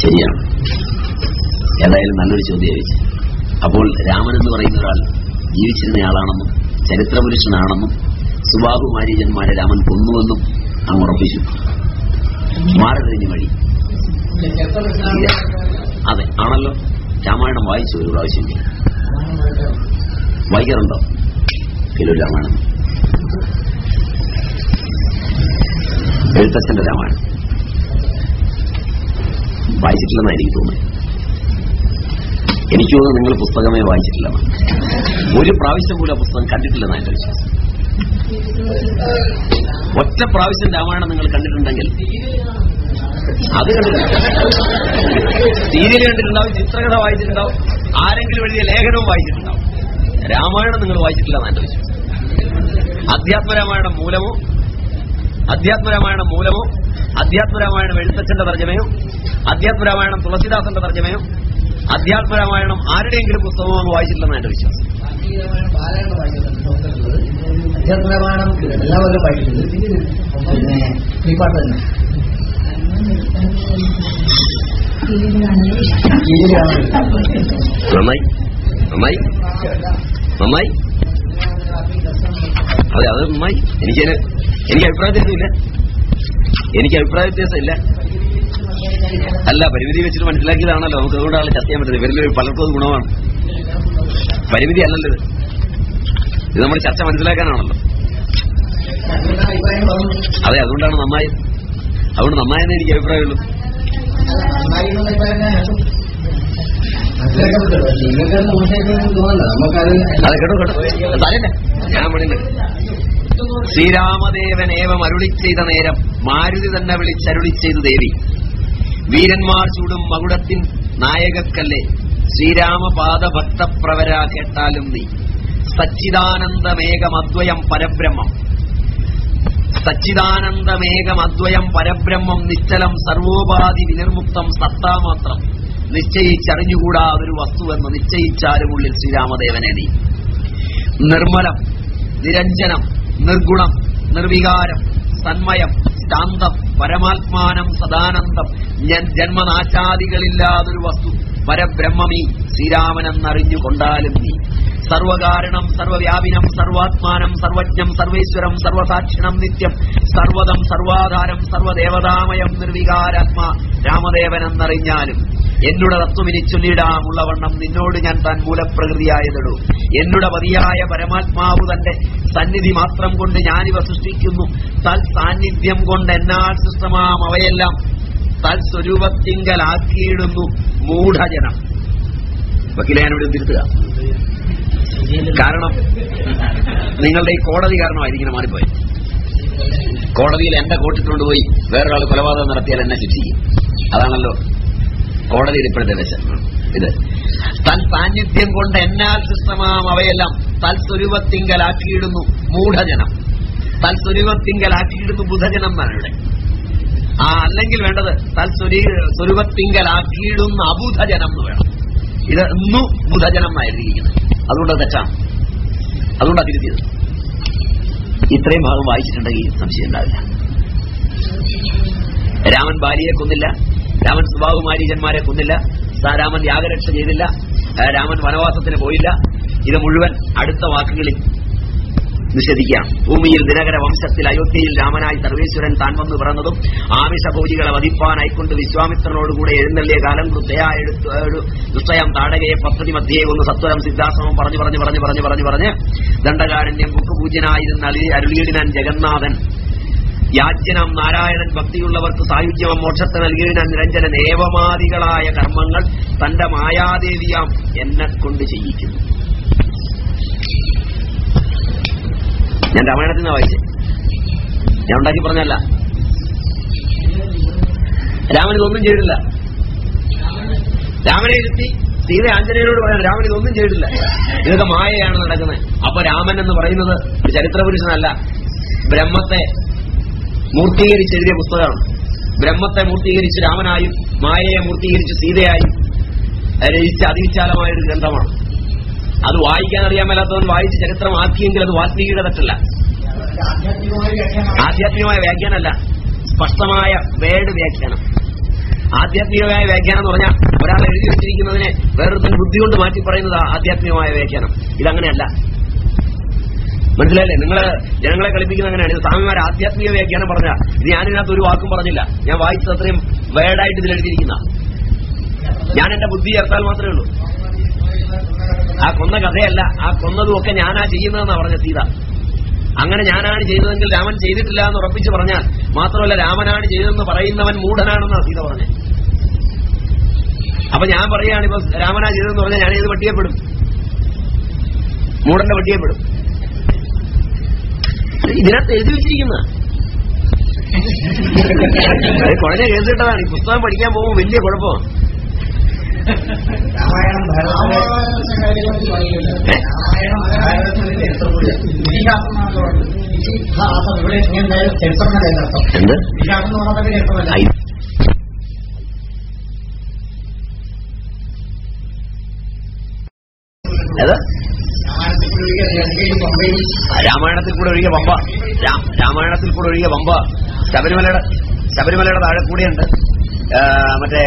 ശരിയാണ്. ഏതായാലും നല്ലൊരു ചോദ്യം ചോദിച്ചു. അപ്പോൾ രാമൻ എന്ന് പറയുന്ന ഒരാൾ ജീവിച്ചിരുന്നയാളാണെന്നും ചരിത്രപുരുഷനാണെന്നും സുബാബു മാരീജന്മാരെ രാമൻ കൊന്നുവെന്നും അങ്ങ് ഉറപ്പിച്ചു. മാറതിരിഞ്ഞ് വഴി. അതെ ആണല്ലോ. രാമായണം വായിച്ചു ഒരു പ്രാവശ്യം. വായിക്കാറുണ്ടോ കിലോ രാമായണം? എഴുത്തച്ഛന്റെ രാമായണം. വായിച്ചിട്ടില്ലെന്നായിരിക്കും തോന്നുന്നത്. എനിക്ക് തോന്നുന്നു നിങ്ങൾ പുസ്തകമേ വായിച്ചിട്ടില്ല. ഒരു പ്രാവശ്യം ആ പുസ്തകം കണ്ടിട്ടില്ലെന്നാണ് എന്റെ വിശ്വാസം ഒറ്റ പ്രാവശ്യം രാമായണം നിങ്ങൾ കണ്ടിട്ടുണ്ടെങ്കിൽ അത് കണ്ടിട്ടുണ്ട് സീരിയൽ കണ്ടിട്ടുണ്ടാവും ചിത്രകഥ വായിച്ചിട്ടുണ്ടാവും ആരെങ്കിലും എഴുതിയ ലേഖനവും വായിച്ചിട്ടുണ്ടാവും. രാമായണം നിങ്ങൾ വായിച്ചിട്ടില്ലെന്നാണ് എന്റെ വിശ്വാസം അധ്യാത്മരാമായണം മൂലമോ? അധ്യാത്മരാമായണം മൂലമോ? അധ്യാത്മരാമായണം എഴുത്തച്ഛന്റെ തർജമയോ? അധ്യാത്മരാമായണം തുളസിദാസന്റെ തർജമയോ? അധ്യാത്മരാമായണം ആരുടെയെങ്കിലും പുസ്തകമാണ് അങ്ങ് വായിച്ചിട്ടില്ലെന്നാണ് എന്റെ വിശ്വാസം. അധ്യാത്മരാമായണം എല്ലാവരും നന്നായി. നന്നായി. നന്നായി. അതെ അത് നന്നായി. എനിക്ക് എനിക്ക് അഭിപ്രായ വ്യത്യാസമില്ല. എനിക്ക് അഭിപ്രായ വ്യത്യാസമില്ല. അല്ല പരിമിതി വെച്ചിട്ട് മനസ്സിലാക്കിയതാണല്ലോ. നമുക്ക് അതുകൊണ്ടാണ് ചർച്ച ചെയ്യാൻ പറ്റുന്നത്. ഇവരിൽ പലർക്കും അത് ഗുണമാണ്. പരിമിതി അല്ലല്ലോ ഇത്. ഇത് നമ്മൾ ചർച്ച മനസ്സിലാക്കാനാണല്ലോ. അതെ അതുകൊണ്ടാണ് നന്നായി. അതുകൊണ്ട് നന്നായെന്ന് എനിക്ക് അഭിപ്രായമുള്ളൂ. അതെ കേട്ടോ കേട്ടോ. തരല്ലേ ഞാൻ അരുളി ചെയ്ത നേരം മാരുതി തന്നെ വിളിച്ചരുളി ചെയ്തു ദേവി. വീരന്മാർ ചൂടും മകുടത്തിൻ നായകക്കല്ലേ? ശ്രീരാമപാദ ഭക്തപ്രവരാ കേട്ടാലും നീ. സച്ചിദാനന്ദമേകമദ്വയം പരബ്രഹ്മം. സച്ചിദാനന്ദമേകമദ്വയം പരബ്രഹ്മം നിശ്ചലം സർവോപാധി വിനിർമുക്തം സത്താമാത്രം. നിശ്ചയിച്ചറിഞ്ഞുകൂടാ ഒരു വസ്തുവെന്ന് നിശ്ചയിച്ചാലും ഉള്ളിൽ ശ്രീരാമദേവനെ നീ. നിർമ്മലം നിരഞ്ജനം നിർഗുണം നിർവികാരം സന്മയം ശാന്തം പരമാത്മാനം സദാനന്ദം. ഞാൻ ജന്മനാശാദികളില്ലാതൊരു വസ്തു പരബ്രഹ്മമീ ശ്രീരാമനെന്നറിഞ്ഞുകൊണ്ടാലും നീ. സർവകാരണം സർവവ്യാപിനം സർവാത്മാനം സർവജ്ഞം സർവേശ്വരം സർവസാക്ഷിണം നിത്യം സർവതം സർവാധാരം സർവദേവതാമയം നിർവികാരാത്മാ രാമദേവനെന്നറിഞ്ഞാലും എന്നുടെ തത്വമിനി ചൊല്ലിടാമുള്ളവണ്ണം നിന്നോട് ഞാൻ താൻ മൂലപ്രകൃതിയായതിടൂ എന്നുടെ പതിയായ പരമാത്മാവ് തന്റെ സന്നിധി മാത്രം കൊണ്ട് ഞാനിവ സൃഷ്ടിക്കുന്നു. തൽ സാന്നിധ്യം കൊണ്ട് എന്നാൽ സൃഷ്ടമാം. അവയെല്ലാം തൽ സ്വരൂപത്തിങ്കലാക്കിയിടുന്നു മൂഢജനം. വക്കീലാനോട് തിരുത്തുക കാരണം നിങ്ങളുടെ ഈ കോടതി കാരണമായി മാറിപ്പോയി. കോടതിയിൽ എന്റെ കോട്ടിട്ടുകൊണ്ട് പോയി വേറൊരാൾ കൊലപാതകം നടത്തിയാൽ എന്നെ ശിക്ഷിക്കും. അതാണല്ലോ കോടതിയിൽ ഇപ്പോഴത്തെ വശം ഇത്. തൻ സാന്നിധ്യം കൊണ്ട് എന്നാൽ സിസ്റ്റമാം അവയെല്ലാം തൽസ്വരൂപത്തിങ്കലാക്കിയിടുന്നു മൂഢജനം. തൽസ്വരൂപത്തിങ്കലാക്കിയിടുന്നു ബുധജനം എന്നാണ് ഇവിടെ ആ അല്ലെങ്കിൽ വേണ്ടത് തൽസ്വരീ സ്വരൂപത്തിങ്കലാക്കിയിടുന്ന അബുധജനം എന്ന് വേണം. ഇത് ഇന്നു ബുധജനം എന്നായിരിക്കുന്നത് അതുകൊണ്ട് അത് തെറ്റാണ് അതുകൊണ്ടാണ് തിരുത്തിയത്. ഇത്രയും ഭാഗം വായിച്ചിട്ടുണ്ടെങ്കിൽ സംശയം ഉണ്ടാവില്ല. രാമൻ ഭാര്യയെ കൊന്നില്ല. രാമൻ സുബാഹുമാരീജന്മാരെ കൊന്നില്ല. രാമൻ യാഗരക്ഷ ചെയ്തില്ല. രാമൻ വനവാസത്തിന് പോയില്ല. ഇത് മുഴുവൻ അടുത്ത വാക്കുകളിൽ നിഷേധിക്കാം. ഭൂമിയിൽ ദിനകര വംശത്തിൽ അയോധ്യയിൽ രാമനായി സർവേശ്വരൻ താൻ വന്നു പിറന്നതും ആമിഷഭോജികളെ വധിപ്പാനായിക്കൊണ്ട് വിശ്വാമിത്രനോടുകൂടെ എഴുന്നള്ളിയ കാലം ദുഷ്ടയം താടകയെ പദ്ധതി മധ്യയെ ഒന്ന് സത്വരം സിദ്ധാശ്രമം പറഞ്ഞു പറഞ്ഞു പറഞ്ഞു പറഞ്ഞു പറഞ്ഞു പറഞ്ഞ് ദണ്ഡകാരണ്യം ബുക്കുപൂജ്യനായിരുന്ന അലി അരുളിയിടിനാൻ ജഗന്നാഥൻ യാജ്ഞനം നാരായണൻ ഭക്തിയുള്ളവർക്ക് സായുജ്യമം മോക്ഷത്തെ നൽകിയതിനാൽ നിരഞ്ജന നേവമാദികളായ കർമ്മങ്ങൾ തന്റെ മായാദേവിയാം എന്നെ കൊണ്ട് ചെയ്യിക്കുന്നു. ഞാൻ രാമായണത്തിൽ നിന്ന് വായിച്ചേ. ഞാൻ ഉണ്ടാക്കി പറഞ്ഞല്ല രാമൻ ഇതൊന്നും ചെയ്തില്ല രാമനെ ഇരുത്തി സീത ആഞ്ജനേയനോട് പറയാൻ രാമൻ ഇതൊന്നും ചെയ്തില്ല ഇതൊക്കെ മായയാണ് നടക്കുന്നത്. അപ്പൊ രാമൻ എന്ന് പറയുന്നത് ചരിത്ര പുരുഷനല്ല ബ്രഹ്മത്തെ മൂർത്തീകരിച്ചെഴുതിയ പുസ്തകമാണ്. ബ്രഹ്മത്തെ മൂർത്തീകരിച്ച് രാമനായും മായയെ മൂർത്തീകരിച്ച് സീതയായും രചിച്ച അതിവിശാലമായ ഒരു ഗ്രന്ഥമാണ്. അത് വായിക്കാൻ അറിയാൻ മേലാത്തവൻ വായിച്ച് ചരിത്രം ആക്കിയെങ്കിൽ അത് വാൽമീകിയുടെ തെറ്റല്ല. ആധ്യാത്മികമായ വ്യാഖ്യാനമല്ല സ്പഷ്ടമായ വേട് വ്യാഖ്യാനം. ആധ്യാത്മികമായ വ്യാഖ്യാനം എന്ന് പറഞ്ഞാൽ ഒരാൾ എഴുതി വെച്ചിരിക്കുന്നതിനെ വേറൊരുത്തൻ ബുദ്ധി കൊണ്ട് മാറ്റി പറയുന്നതാ ആധ്യാത്മികമായ വ്യാഖ്യാനം. ഇതങ്ങനെയല്ല. മനസ്സിലായില്ലേ? നിങ്ങൾ ജനങ്ങളെ കളിപ്പിക്കുന്ന അങ്ങനെയാണ്. സ്വാമിമാർ ആധ്യാത്മിക വ്യാഖ്യാനം പറഞ്ഞ. ഇത് ഞാനിതിനകത്ത് ഒരു വാക്കും പറഞ്ഞില്ല. ഞാൻ വായിച്ചത് അത്രയും വേർഡായിട്ട് ഇതിൽ ഞാൻ എന്റെ ബുദ്ധി ചേർത്താൽ മാത്രമേ ഉള്ളൂ. ആ കൊന്ന കഥയല്ല. ആ കൊന്നതും ഒക്കെ ഞാനാ ചെയ്യുന്നതെന്നാ പറഞ്ഞ സീത. അങ്ങനെ ഞാനാണ് ചെയ്തതെങ്കിൽ രാമൻ ചെയ്തിട്ടില്ല എന്ന് ഉറപ്പിച്ച് പറഞ്ഞാൽ മാത്രമല്ല രാമനാണ് ചെയ്തതെന്ന് പറയുന്നവൻ മൂഢനാണെന്നാ സീത പറഞ്ഞത് അപ്പൊ ഞാൻ പറയുകയാണ് ഇപ്പൊ രാമനാ ചെയ്തതെന്ന് പറഞ്ഞാൽ ഞാൻ ഞാനേത് പട്ടിയപ്പെടും മൂടന്റെ പട്ടിയപ്പെടും ഇതിനകത്ത് എഴുതി വെച്ചിരിക്കുന്ന. <laughs> കുഴഞ്ഞ കേസിട്ടതാണ് ഈ പുസ്തകം പഠിക്കാൻ പോകും വലിയ കുഴപ്പമാണ് രാമായണം ചരിത്രമല്ല ഏത്? രാമായണത്തിൽ കൂടെ ഒഴുകിയ പമ്പ രാമായണത്തിൽ കൂടെ ഒഴുകിയ പമ്പ ശബരിമലയുടെ ശബരിമലയുടെ താഴെ കൂടെയുണ്ട്. മറ്റേ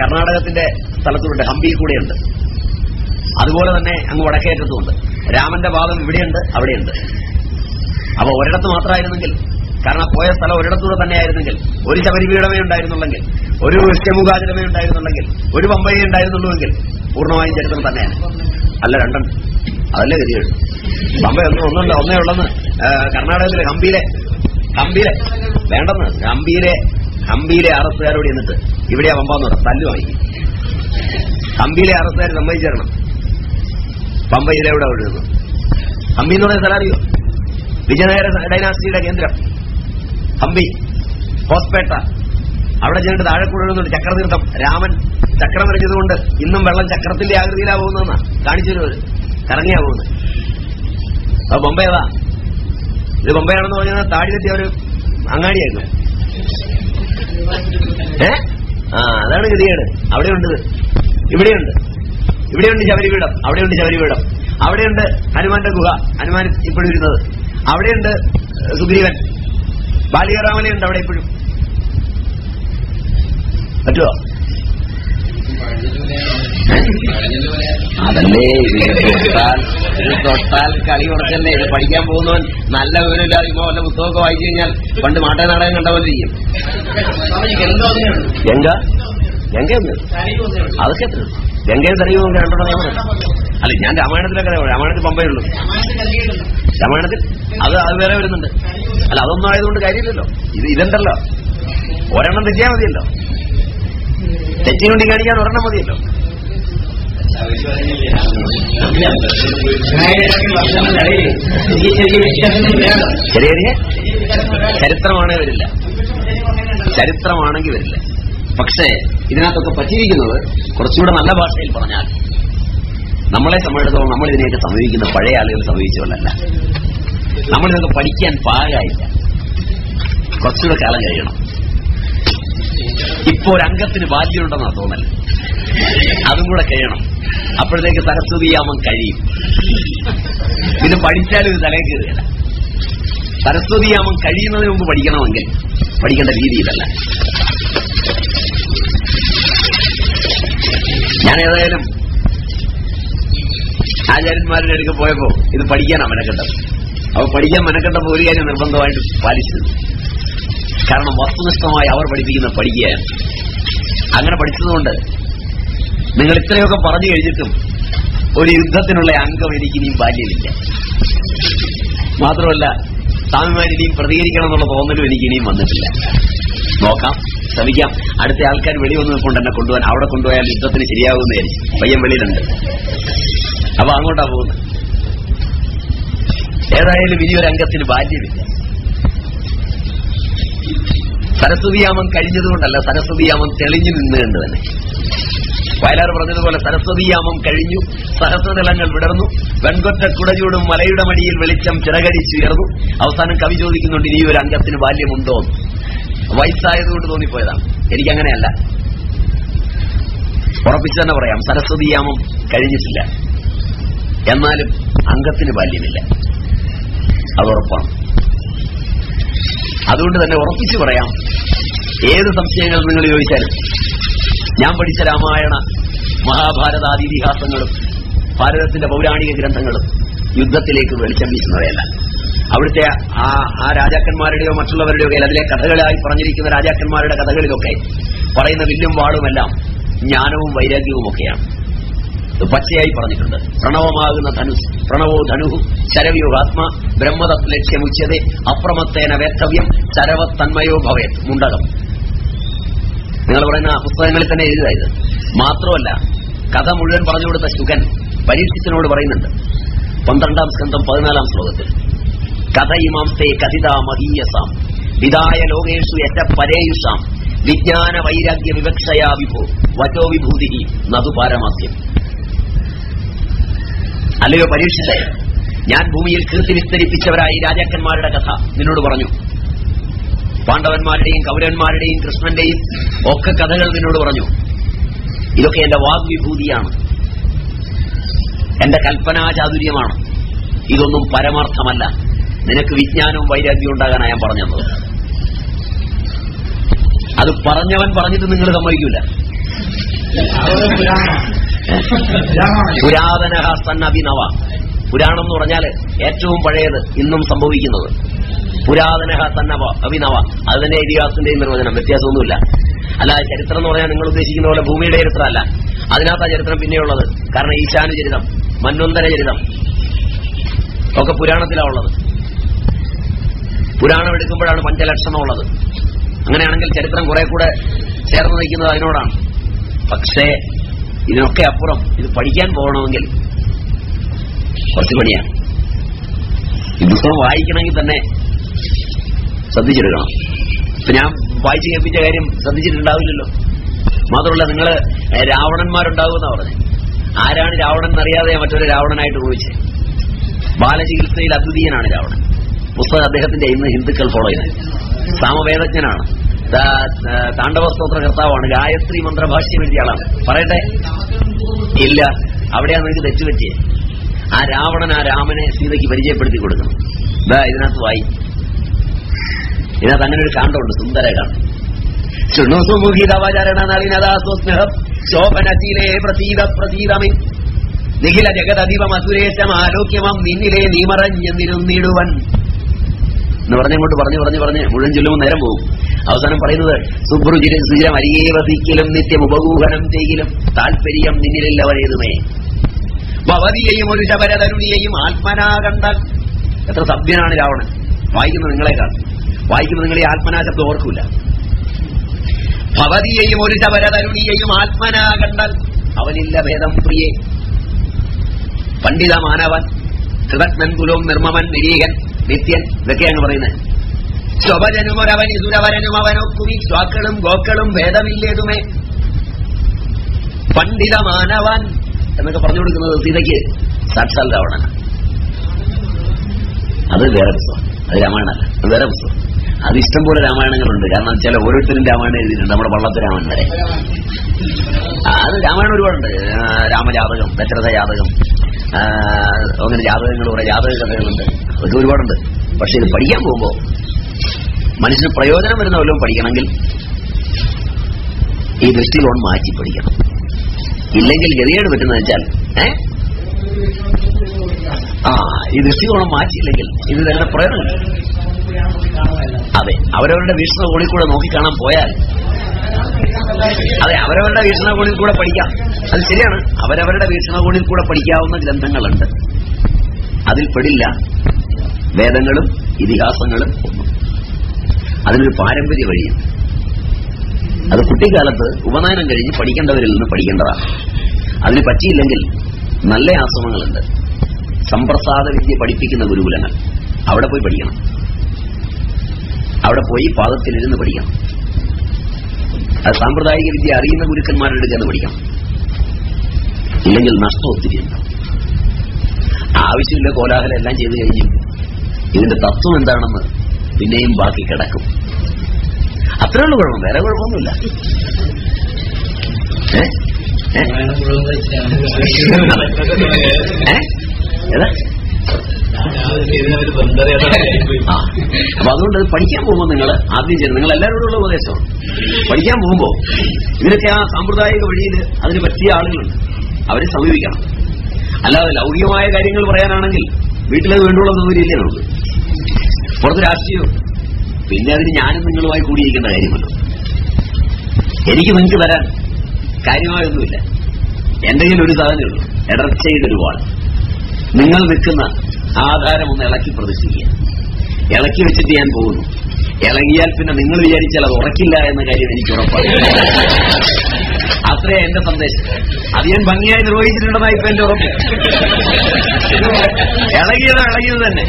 കർണാടകത്തിന്റെ സ്ഥലത്തുണ്ട്. ഹംപിയിൽ കൂടെയുണ്ട്. അതുപോലെ തന്നെ അങ്ങ് വടക്കേറ്റത്തുമുണ്ട്. രാമന്റെ ഭാഗം ഇവിടെയുണ്ട് അവിടെയുണ്ട്. അപ്പൊ ഒരിടത്ത് മാത്രമായിരുന്നെങ്കിൽ കാരണം പോയ സ്ഥലം ഒരിടത്തൂടെ തന്നെയായിരുന്നെങ്കിൽ ഒരു ശബരിപീഠമേ ഉണ്ടായിരുന്നുള്ളെങ്കിൽ ഒരു ഇഷ്ടമുഖാചരമേ ഉണ്ടായിരുന്നുള്ളെങ്കിൽ ഒരു പമ്പയെ ഉണ്ടായിരുന്നുള്ളൂവെങ്കിൽ പൂർണമായും ചരിത്രം തന്നെയാണ്. അല്ല രണ്ടെണ്ണം അതല്ലേ ഗതികേട്? പമ്പ ഒന്നും ഒന്നുണ്ട് ഒന്നേ ഉള്ളെന്ന്. കർണാടകത്തിലെ ഹംപിയിലെ ഹംപിയിലെ വേണ്ടെന്ന്. ഹംപിയിലെ ഹംപിയിലെ അറസ്റ്റുകാരോട് എന്നിട്ട് ഇവിടെയാ പമ്പാന്ന് പറയാം തല്ലു വാങ്ങി. ഹംപിയിലെ അറസ്റ്റുകാർ സമ്മതിച്ചു പമ്പയിലെ പമ്പ ഇതിലെവിടെ ഒഴുകുന്നു ഹംപി എന്ന് പറയുന്ന സ്ഥലം അറിയോ? വിജയനഗര ഡൈനാസിറ്റിയുടെ കേന്ദ്രം. ഹംപി ഹോസ്പേട്ട. അവിടെ ചെന്നിട്ട് താഴെ കൂടെ ചക്രതീർത്ഥം. രാമൻ ചക്രം വരച്ചതുകൊണ്ട് ഇന്നും വെള്ളം ചക്രത്തിന്റെ ആകൃതിയിലാ പോകുന്നതെന്നാ. കാണിച്ചു തരുമത് കറങ്ങിയാ പോകുന്നത് അപ്പൊ ബൊമ്പേതാ ഇത് ബൊമ്പയാണെന്ന് പറഞ്ഞാൽ താടി തെറ്റിയ ഒരു അങ്ങാടിയായിരുന്നു. ഏ? ആ അതാണ് ഗതികേട്. അവിടെയുണ്ട്. ഇവിടെയുണ്ട്. ഇവിടെയുണ്ട് ശബരിപീഠം. അവിടെയുണ്ട് ശബരിപീഠം. അവിടെയുണ്ട് ഹനുമാന്റെ ഗുഹ. ഹനുമാൻ ഇപ്പോഴും ഇരുന്നത്. അവിടെയുണ്ട് സുഗ്രീവൻ. ബാലികറാമനുണ്ട് അവിടെ ഇപ്പോഴും. പറ്റുമോ അതല്ലേ? തൊട്ടാൽ കളി കുറച്ചല്ലേ ഇത് പഠിക്കാൻ പോകുന്നവൻ നല്ല വിവരമില്ലാതെ ഇപ്പൊ വല്ല പുസ്തകമൊക്കെ വായിച്ചു കഴിഞ്ഞാൽ പണ്ട് മാട്ടേ നാടകം കണ്ട ഇരിക്കും ഗംഗ? ഗംഗ ഒന്ന് അതൊക്കെ എത്ര? ഗംഗയും തെളിയും നമുക്ക് രണ്ടെണ്ണം ഞാൻ പറയാം. അല്ല ഞാൻ രാമായണത്തിലൊക്കെ. രാമായണത്തിൽ പമ്പയുള്ളൂ രാമായണത്തിൽ അത് അത് വേറെ വരുന്നുണ്ട്. അല്ല അതൊന്നും ആയതുകൊണ്ട് കാര്യമില്ലല്ലോ. ഇത് ഇതുണ്ടല്ലോ ഒരെണ്ണം തെറ്റിയാൽ മതിയല്ലോ. തെറ്റി കൊണ്ട് കാണിക്കാൻ ഒരെണ്ണം മതിയല്ലോ. ചെറിയ ചെറിയ ചരിത്രമാണേ വരില്ല ചരിത്രമാണെങ്കിൽ വരില്ല. പക്ഷേ ഇതിനകത്തൊക്കെ പറ്റിയിരിക്കുന്നത് കുറച്ചുകൂടെ നല്ല ഭാഷയിൽ പറഞ്ഞാൽ നമ്മളെ സംബന്ധിച്ചിടത്തോളം നമ്മൾ ഇതിനെയൊക്കെ സമീപിക്കുന്ന പഴയ ആളുകൾ സമീപിച്ചവരല്ല. നമ്മളിതൊക്കെ പഠിക്കാൻ പാകായില്ല കുറച്ചുകൂടെ കാലം കഴിയണം. ഇപ്പോ ഒരംഗത്തിന് ബാധ്യതയുണ്ടെന്നാ തോന്നൽ അതും കൂടെ കഴിയണം. അപ്പോഴത്തേക്ക് സരസ്വതിയാമം കഴിയും. ഇത് പഠിച്ചാലും ഇത് തലയിൽ കയറുകയല്ല സരസ്വതിയാമം കഴിയുന്നതിന് മുമ്പ് പഠിക്കണമെങ്കിൽ പഠിക്കേണ്ട രീതി ഇതല്ല. ഞാൻ ഏതായാലും ആചാര്യന്മാരുടെ അടുക്ക പോയപ്പോ ഇത് പഠിക്കാനാ മെനക്കെട്ടത്. അപ്പൊ പഠിക്കാൻ മെനക്കെട്ടപ്പോ ഒരു കാര്യം നിർബന്ധമായിട്ട് പാലിച്ചത്. കാരണം വസ്തുനിഷ്ഠമായി അവർ പഠിപ്പിക്കുന്ന പഠിക്കുകയാണ് അങ്ങനെ പഠിച്ചതുകൊണ്ട് നിങ്ങൾ ഇത്രയൊക്കെ പറഞ്ഞു കഴിഞ്ഞിട്ടും ഒരു യുദ്ധത്തിനുള്ള അംഗം എനിക്ക് ബാല്യമില്ല. മാത്രമല്ല സ്വാമിമാർ ഇനിയും പ്രതികരിക്കണം എന്നുള്ള തോന്നലും എനിക്ക് ഇനിയും വന്നിട്ടില്ല. നോക്കാം ശ്രമിക്കാം. അടുത്ത ആൾക്കാർ വെളി വന്ന് കൊണ്ട് എന്നെ കൊണ്ടുപോകാൻ. അവിടെ കൊണ്ടുപോയാൽ യുദ്ധത്തിന് ശരിയാകുമെന്ന് വിചാരിച്ചു. പയ്യൻ വെളിയിലുണ്ട്. അപ്പൊ അങ്ങോട്ടാ പോകുന്നത്. ഏതായാലും ഇനി ഒരു അംഗത്തിന് ബാല്യമില്ല. സരസ്വതിയാമം കഴിഞ്ഞതുകൊണ്ടല്ല സരസ്വതിയാമം തെളിഞ്ഞു നിന്നുകൊണ്ട് തന്നെ. വയലാർ പറഞ്ഞതുപോലെ സരസ്വതിയാമം കഴിഞ്ഞു സഹസ്രനിളങ്ങൾ വിടർന്നു വെൺകൊറ്റ കുടചൂടും മലയുടെ മടിയിൽ വെളിച്ചം ചിറകടിച്ചുയർന്നു. അവസാനം കവി ചോദിക്കുന്നുണ്ട് ഇനി ഒരു അംഗത്തിന് ബാല്യമുണ്ടോ വയസ്സായതുകൊണ്ട് തോന്നിപ്പോയതാണ്. എനിക്കങ്ങനെയല്ല. ഉറപ്പിച്ചു തന്നെ പറയാം സരസ്വതിയാമം കഴിഞ്ഞിട്ടില്ല. എന്നാലും അംഗത്തിന് ബാല്യമില്ല. അത് അതുകൊണ്ട് തന്നെ ഉറപ്പിച്ചു പറയാം. ഏത് സംശയങ്ങൾ നിങ്ങൾ ചോദിച്ചാലും ഞാൻ പഠിച്ച രാമായണ മഹാഭാരതാദി ഇതിഹാസങ്ങളും ഭാരതത്തിന്റെ പൗരാണിക ഗ്രന്ഥങ്ങളും യുദ്ധത്തിലേക്ക് വെളിച്ചം വീശുന്നവയല്ല. അവിടുത്തെ ആ ആ രാജാക്കന്മാരുടെയോ മറ്റുള്ളവരുടെയോ അതിലെ കഥകളായി പറഞ്ഞിരിക്കുന്ന രാജാക്കന്മാരുടെ കഥകളിലൊക്കെ പറയുന്ന വില്ലും വാളുമെല്ലാം ജ്ഞാനവും വൈരാഗ്യവും ഒക്കെയാണ് പച്ചയായി പറഞ്ഞിട്ടുണ്ട്. പ്രണവമാകുന്ന ധനുസ് പ്രണവോ ധനുഹു ശരവ്യൂഹാത്മ ബ്രഹ്മതത് ലക്ഷ്യമുച്ചത് അപ്രമത്തേന വേത്തവ്യം ചരവത്തന്മയോ ഭവേത് മുണ്ടകം. നിങ്ങൾ പറയുന്ന പുസ്തകങ്ങളിൽ തന്നെ എഴുതായത് മാത്രമല്ല കഥ മുഴുവൻ പറഞ്ഞു കൊടുത്ത ശുഖൻ പരീക്ഷിച്ചനോട് പറയുന്നുണ്ട്. പന്ത്രണ്ടാം സ്കന്ധം പതിനാലാം ശ്ലോകത്തിൽ. കഥ ഇമാംസേ കഥിത മഹീയസാം. വിദായ ലോകേഷു എറ്റ പരേയുഷാം. വിജ്ഞാന വൈരാഗ്യ വിവക്ഷയാ വിഭോ. വചോ വിഭൂതി നതു പാരമാസ്യം. അല്ലയോ പരീക്ഷിച്ചേ? ഞാൻ ഭൂമിയിൽ കീർത്തി വിസ്തരിപ്പിച്ചവരായി രാജാക്കന്മാരുടെ കഥ നിന്നോട് പറഞ്ഞു. പാണ്ഡവന്മാരുടെയും കൗരവന്മാരുടെയും കൃഷ്ണന്റെയും ഒക്കെ കഥകൾ നിന്നോട് പറഞ്ഞു. ഇതൊക്കെ എന്റെ വാഗ്വിഭൂതിയാണ്. എന്റെ കൽപ്പനാചാതുര്യമാണ് ഇതൊന്നും പരമാർത്ഥമല്ല. നിനക്ക് വിജ്ഞാനവും വൈരാഗ്യവും ഉണ്ടാകാനാണ് ഞാൻ പറഞ്ഞത്. അത് പറഞ്ഞവൻ പറഞ്ഞിട്ട് നിങ്ങൾ സമ്മതിക്കൂല. <laughs> പുരാതന സന്നഭിനവ പുരാണം എന്ന് പറഞ്ഞാൽ ഏറ്റവും പഴയത് ഇന്നും സംഭവിക്കുന്നത്. പുരാതന സന്നവ അഭിനവ. അത് തന്നെ ഇതിഹാസത്തിന്റെയും നിർവചനം. വ്യത്യാസമൊന്നുമില്ല. അല്ല ചരിത്രം എന്ന് പറഞ്ഞാൽ നിങ്ങൾ ഉദ്ദേശിക്കുന്ന പോലെ ഭൂമിയുടെ ചരിത്രമല്ല. അതിനകത്ത് ആ ചരിത്രം പിന്നെയുള്ളത് കാരണം ഈശാനുചരിതം മന്വന്തര ചരിതം ഒക്കെ പുരാണത്തിലാണ് ഉള്ളത്. പുരാണം എടുക്കുമ്പോഴാണ് പഞ്ചലക്ഷണം ഉള്ളത്. അങ്ങനെയാണെങ്കിൽ ചരിത്രം കുറെ കൂടെ ചേർന്ന് നിൽക്കുന്നത് അതിനോടാണ്. പക്ഷേ ഇതിനൊക്കെ അപ്പുറം ഇത് പഠിക്കാൻ പോകണമെങ്കിൽ കുറച്ച് പണിയാണ് ഈ പുസ്തകം വായിക്കണമെങ്കിൽ തന്നെ ശ്രദ്ധിച്ചെടുക്കണം. ഇപ്പൊ ഞാൻ വായിച്ചു കേൾപ്പിച്ച കാര്യം ശ്രദ്ധിച്ചിട്ടുണ്ടാവില്ലല്ലോ. മാത്രമല്ല നിങ്ങൾ രാവണന്മാരുണ്ടാകുമെന്നാ പറഞ്ഞു. ആരാണ് രാവണൻ എന്നറിയാതെ മറ്റൊരു രാവണനായിട്ട് ചോദിച്ചത് ബാലചികിത്സയിൽ അദ്വിതീയനാണ് രാവണൻ. പുസ്തകം അദ്ദേഹത്തിന്റെ ഇന്ന് ഹിന്ദുക്കൾ ഫോളോ ചെയ്യുന്നത്. സാമവേദജ്ഞനാണ്. താ- താ- താണ്ഡവ സ്തോത്ര കർത്താവാണ്. ഗായത്രി മന്ത്രഭാഷ്യം എഴുതിയ ആളാണ്. പറയട്ടെ? ഇല്ല. അവിടെയാണ് നിങ്ങൾക്ക് തെറ്റുപറ്റിയത് ആ രാവണൻ ആ രാമനെ സീതയ്ക്ക് പരിചയപ്പെടുത്തി കൊടുക്കണം. ഇതാ ഇതിനകത്ത് വായി. ഇതിനകത്ത് അങ്ങനെ ഒരു കാണ്ടമുണ്ട് സുന്ദര ശൃണുസുമുഖിതവചരണ നളിനദാസ്വസ്നഹം ശോഭനശീലേ പ്രതീത പ്രതീതമേ നിഖില ജഗതധിപം അസുരേശം ആലോക്യമം നിന്നിലെ നീമറഞ്ഞെന്നിരുന്നിടുവൻ എന്ന് പറഞ്ഞങ്ങോട്ട് പറഞ്ഞു പറഞ്ഞു പറഞ്ഞ് മുഴുവൻ ചൊല്ലുമ്പോൾ നേരം പോകും. അവസാനം പറയുന്നത് സുബ്രുചിരം സുചിരം അരികെ വസിക്കലും നിത്യം ഉപകൂഹനം ചെയ്യലും. താല്പര്യം നിന്നിലില്ലവരേതുമേ ഭവതിയെയും ഒരു ശബരതരുണിയെയും ആത്മനാ കണ്ടാൽ എത്ര സഭ്യനാണ് രാവണൻ. വായിക്കുന്നത് നിങ്ങളെക്കാൾ. വായിക്കുന്നത് നിങ്ങളെ ആത്മനാ ഓർക്കൂല. ഭവതിയെയും ഒരു ശബരതരുണിയെയും ആത്മനാ കണ്ടാൽ അവനില്ല ഭേദം പ്രിയേ. പണ്ഡിത മാനവൻ കൃതജ്ഞൻ കുലവും നിർമ്മമൻ നിരീകൻ നിത്യൻ ഇതൊക്കെയാണ് പറയുന്നത്. സ്വഭജനും ഒരവൻ ഇതുരവരനും അവനൊക്കുമി സ്വാക്കളും ഗോക്കളും ഭേദമില്ലേതുമേ. പണ്ഡിത മാനവൻ എന്നൊക്കെ പറഞ്ഞു കൊടുക്കുന്നത് സീതയ്ക്ക് സാക്ഷാൽ രാവണനാണ്. അത് വേറെ പുസ്തകം. അത് രാമായണമല്ല. അത് വേറെ പുസ്തകം. അത് ഇഷ്ടംപോലെ രാമായണങ്ങളുണ്ട്. കാരണം ചില ഓരോരുത്തരും രാമായണം എഴുതിയിട്ടുണ്ട്. നമ്മുടെ പള്ളത്തെ രാമൻ വരെ. അത് രാമായണം ഒരുപാടുണ്ട്. രാമജാതകം ദശരഥ ജാതകം അങ്ങനെ ജാതകങ്ങൾ കുറെ ജാതക കഥകളുണ്ട്. അതൊക്കെ ഒരുപാടുണ്ട്. പക്ഷെ ഇത് പഠിക്കാൻ പോകുമ്പോൾ മനുഷ്യന് പ്രയോജനം വരുന്ന വല്ലതും പഠിക്കണമെങ്കിൽ ഈ ദൃഷ്ടികോൺ മാറ്റി പഠിക്കണം. ഇല്ലെങ്കിൽ ഗതികേട് പറ്റുന്നത് വെച്ചാൽ ഏ? ആ ഈ ദൃഷ്ടികോണം മാറ്റിയില്ലെങ്കിൽ ഇത് തന്നെ പ്രയോജനം അതെ അവരവരുടെ വീക്ഷണ കൂടെ നോക്കിക്കാണാൻ പോയാൽ അതെ അവരവരുടെ വീക്ഷണകോണിൽ കൂടെ പഠിക്കാം. അത് ശരിയാണ്. അവരവരുടെ വീക്ഷണകോണിൽ കൂടെ പഠിക്കാവുന്ന ഗ്രന്ഥങ്ങളുണ്ട്. അതിൽ പെടില്ല. വേദങ്ങളും ഇതിഹാസങ്ങളും അതിനൊരു പാരമ്പര്യ വഴിയുണ്ട് അത് കുട്ടിക്കാലത്ത് ഉപനയനം കഴിഞ്ഞ് പഠിക്കേണ്ടവരിൽ നിന്ന് പഠിക്കേണ്ടതാണ്. അതിന് പറ്റിയില്ലെങ്കിൽ നല്ല ആശ്രമങ്ങളുണ്ട്. സമ്പ്രസാദ വിദ്യ പഠിപ്പിക്കുന്ന ഗുരുകുലങ്ങൾ. അവിടെ പോയി പഠിക്കണം. അവിടെ പോയി പാദത്തിലിരുന്ന് പഠിക്കണം. അത് സാമ്പ്രദായിക വിദ്യ അറിയുന്ന ഗുരുക്കന്മാരുടെ അടുത്ത് ചെന്ന് പഠിക്കണം ഇല്ലെങ്കിൽ നഷ്ടം ഒത്തിരി ആവശ്യമില്ല കോലാഹലം എല്ലാം ചെയ്തു കഴിഞ്ഞു ഇതിന്റെ തത്വം എന്താണെന്ന് പിന്നെയും ബാക്കി കിടക്കും. അത്രയുള്ള കുഴപ്പം. വേറെ കുഴപ്പമൊന്നുമില്ല. ഏ? ഏതാ? അപ്പൊ അതുകൊണ്ട് അത് പഠിക്കാൻ പോകുമ്പോൾ നിങ്ങൾ ആദ്യം ചെയ്യണം. നിങ്ങൾ എല്ലാവരോടുള്ള ഉപദേശമാണ് പഠിക്കാൻ പോകുമ്പോൾ ഇതിനൊക്കെ ആ സാമ്പ്രദായിക വഴിയിൽ അതിന് പറ്റിയ ആളുകളുണ്ട്. അവരെ സമീപിക്കണം. അല്ലാതെ ലൗകികമായ കാര്യങ്ങൾ പറയാനാണെങ്കിൽ വീട്ടിലത് വേണ്ടുള്ള സൗകര്യമില്ലേ നമുക്ക്? പുറത്ത് രാഷ്ട്രീയവും. പിന്നെ അതിന് ഞാനും നിങ്ങളുമായി കൂടിയിരിക്കേണ്ട കാര്യമല്ലോ എനിക്ക് നിങ്ങൾക്ക് തരാൻ കാര്യമായൊന്നുമില്ല. എന്തെങ്കിലും ഒരു സാധനമുള്ളൂ ഇടർച്ചയുടെ ഒരു വാൾ. നിങ്ങൾ നിൽക്കുന്ന ആധാരം ഒന്ന് ഇളക്കി പ്രതിഷ്ഠിക്കുക ഇളക്കി വെച്ചിട്ട് ഞാൻ പോകുന്നു. ഇളകിയാൽ പിന്നെ നിങ്ങൾ വിചാരിച്ചാൽ അത് ഉറക്കില്ല എന്ന കാര്യം എനിക്ക് ഉറപ്പാണ്. അത്രേ എന്റെ സന്ദേശം. അത് ഞാൻ ഭംഗിയായി നിർവഹിച്ചിട്ടുണ്ടെന്നാ ഇപ്പൊ എന്റെ ഉറപ്പ്. ഇളകിയത് ഇളകിയത് തന്നെ.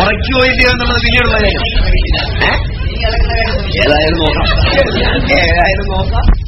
ഉറക്കി ഇല്ലയോ എന്നുള്ളത് പിന്നീടുള്ള കാര്യം? ഏതായാലും നോക്കാം. ഏതായാലും നോക്കാം.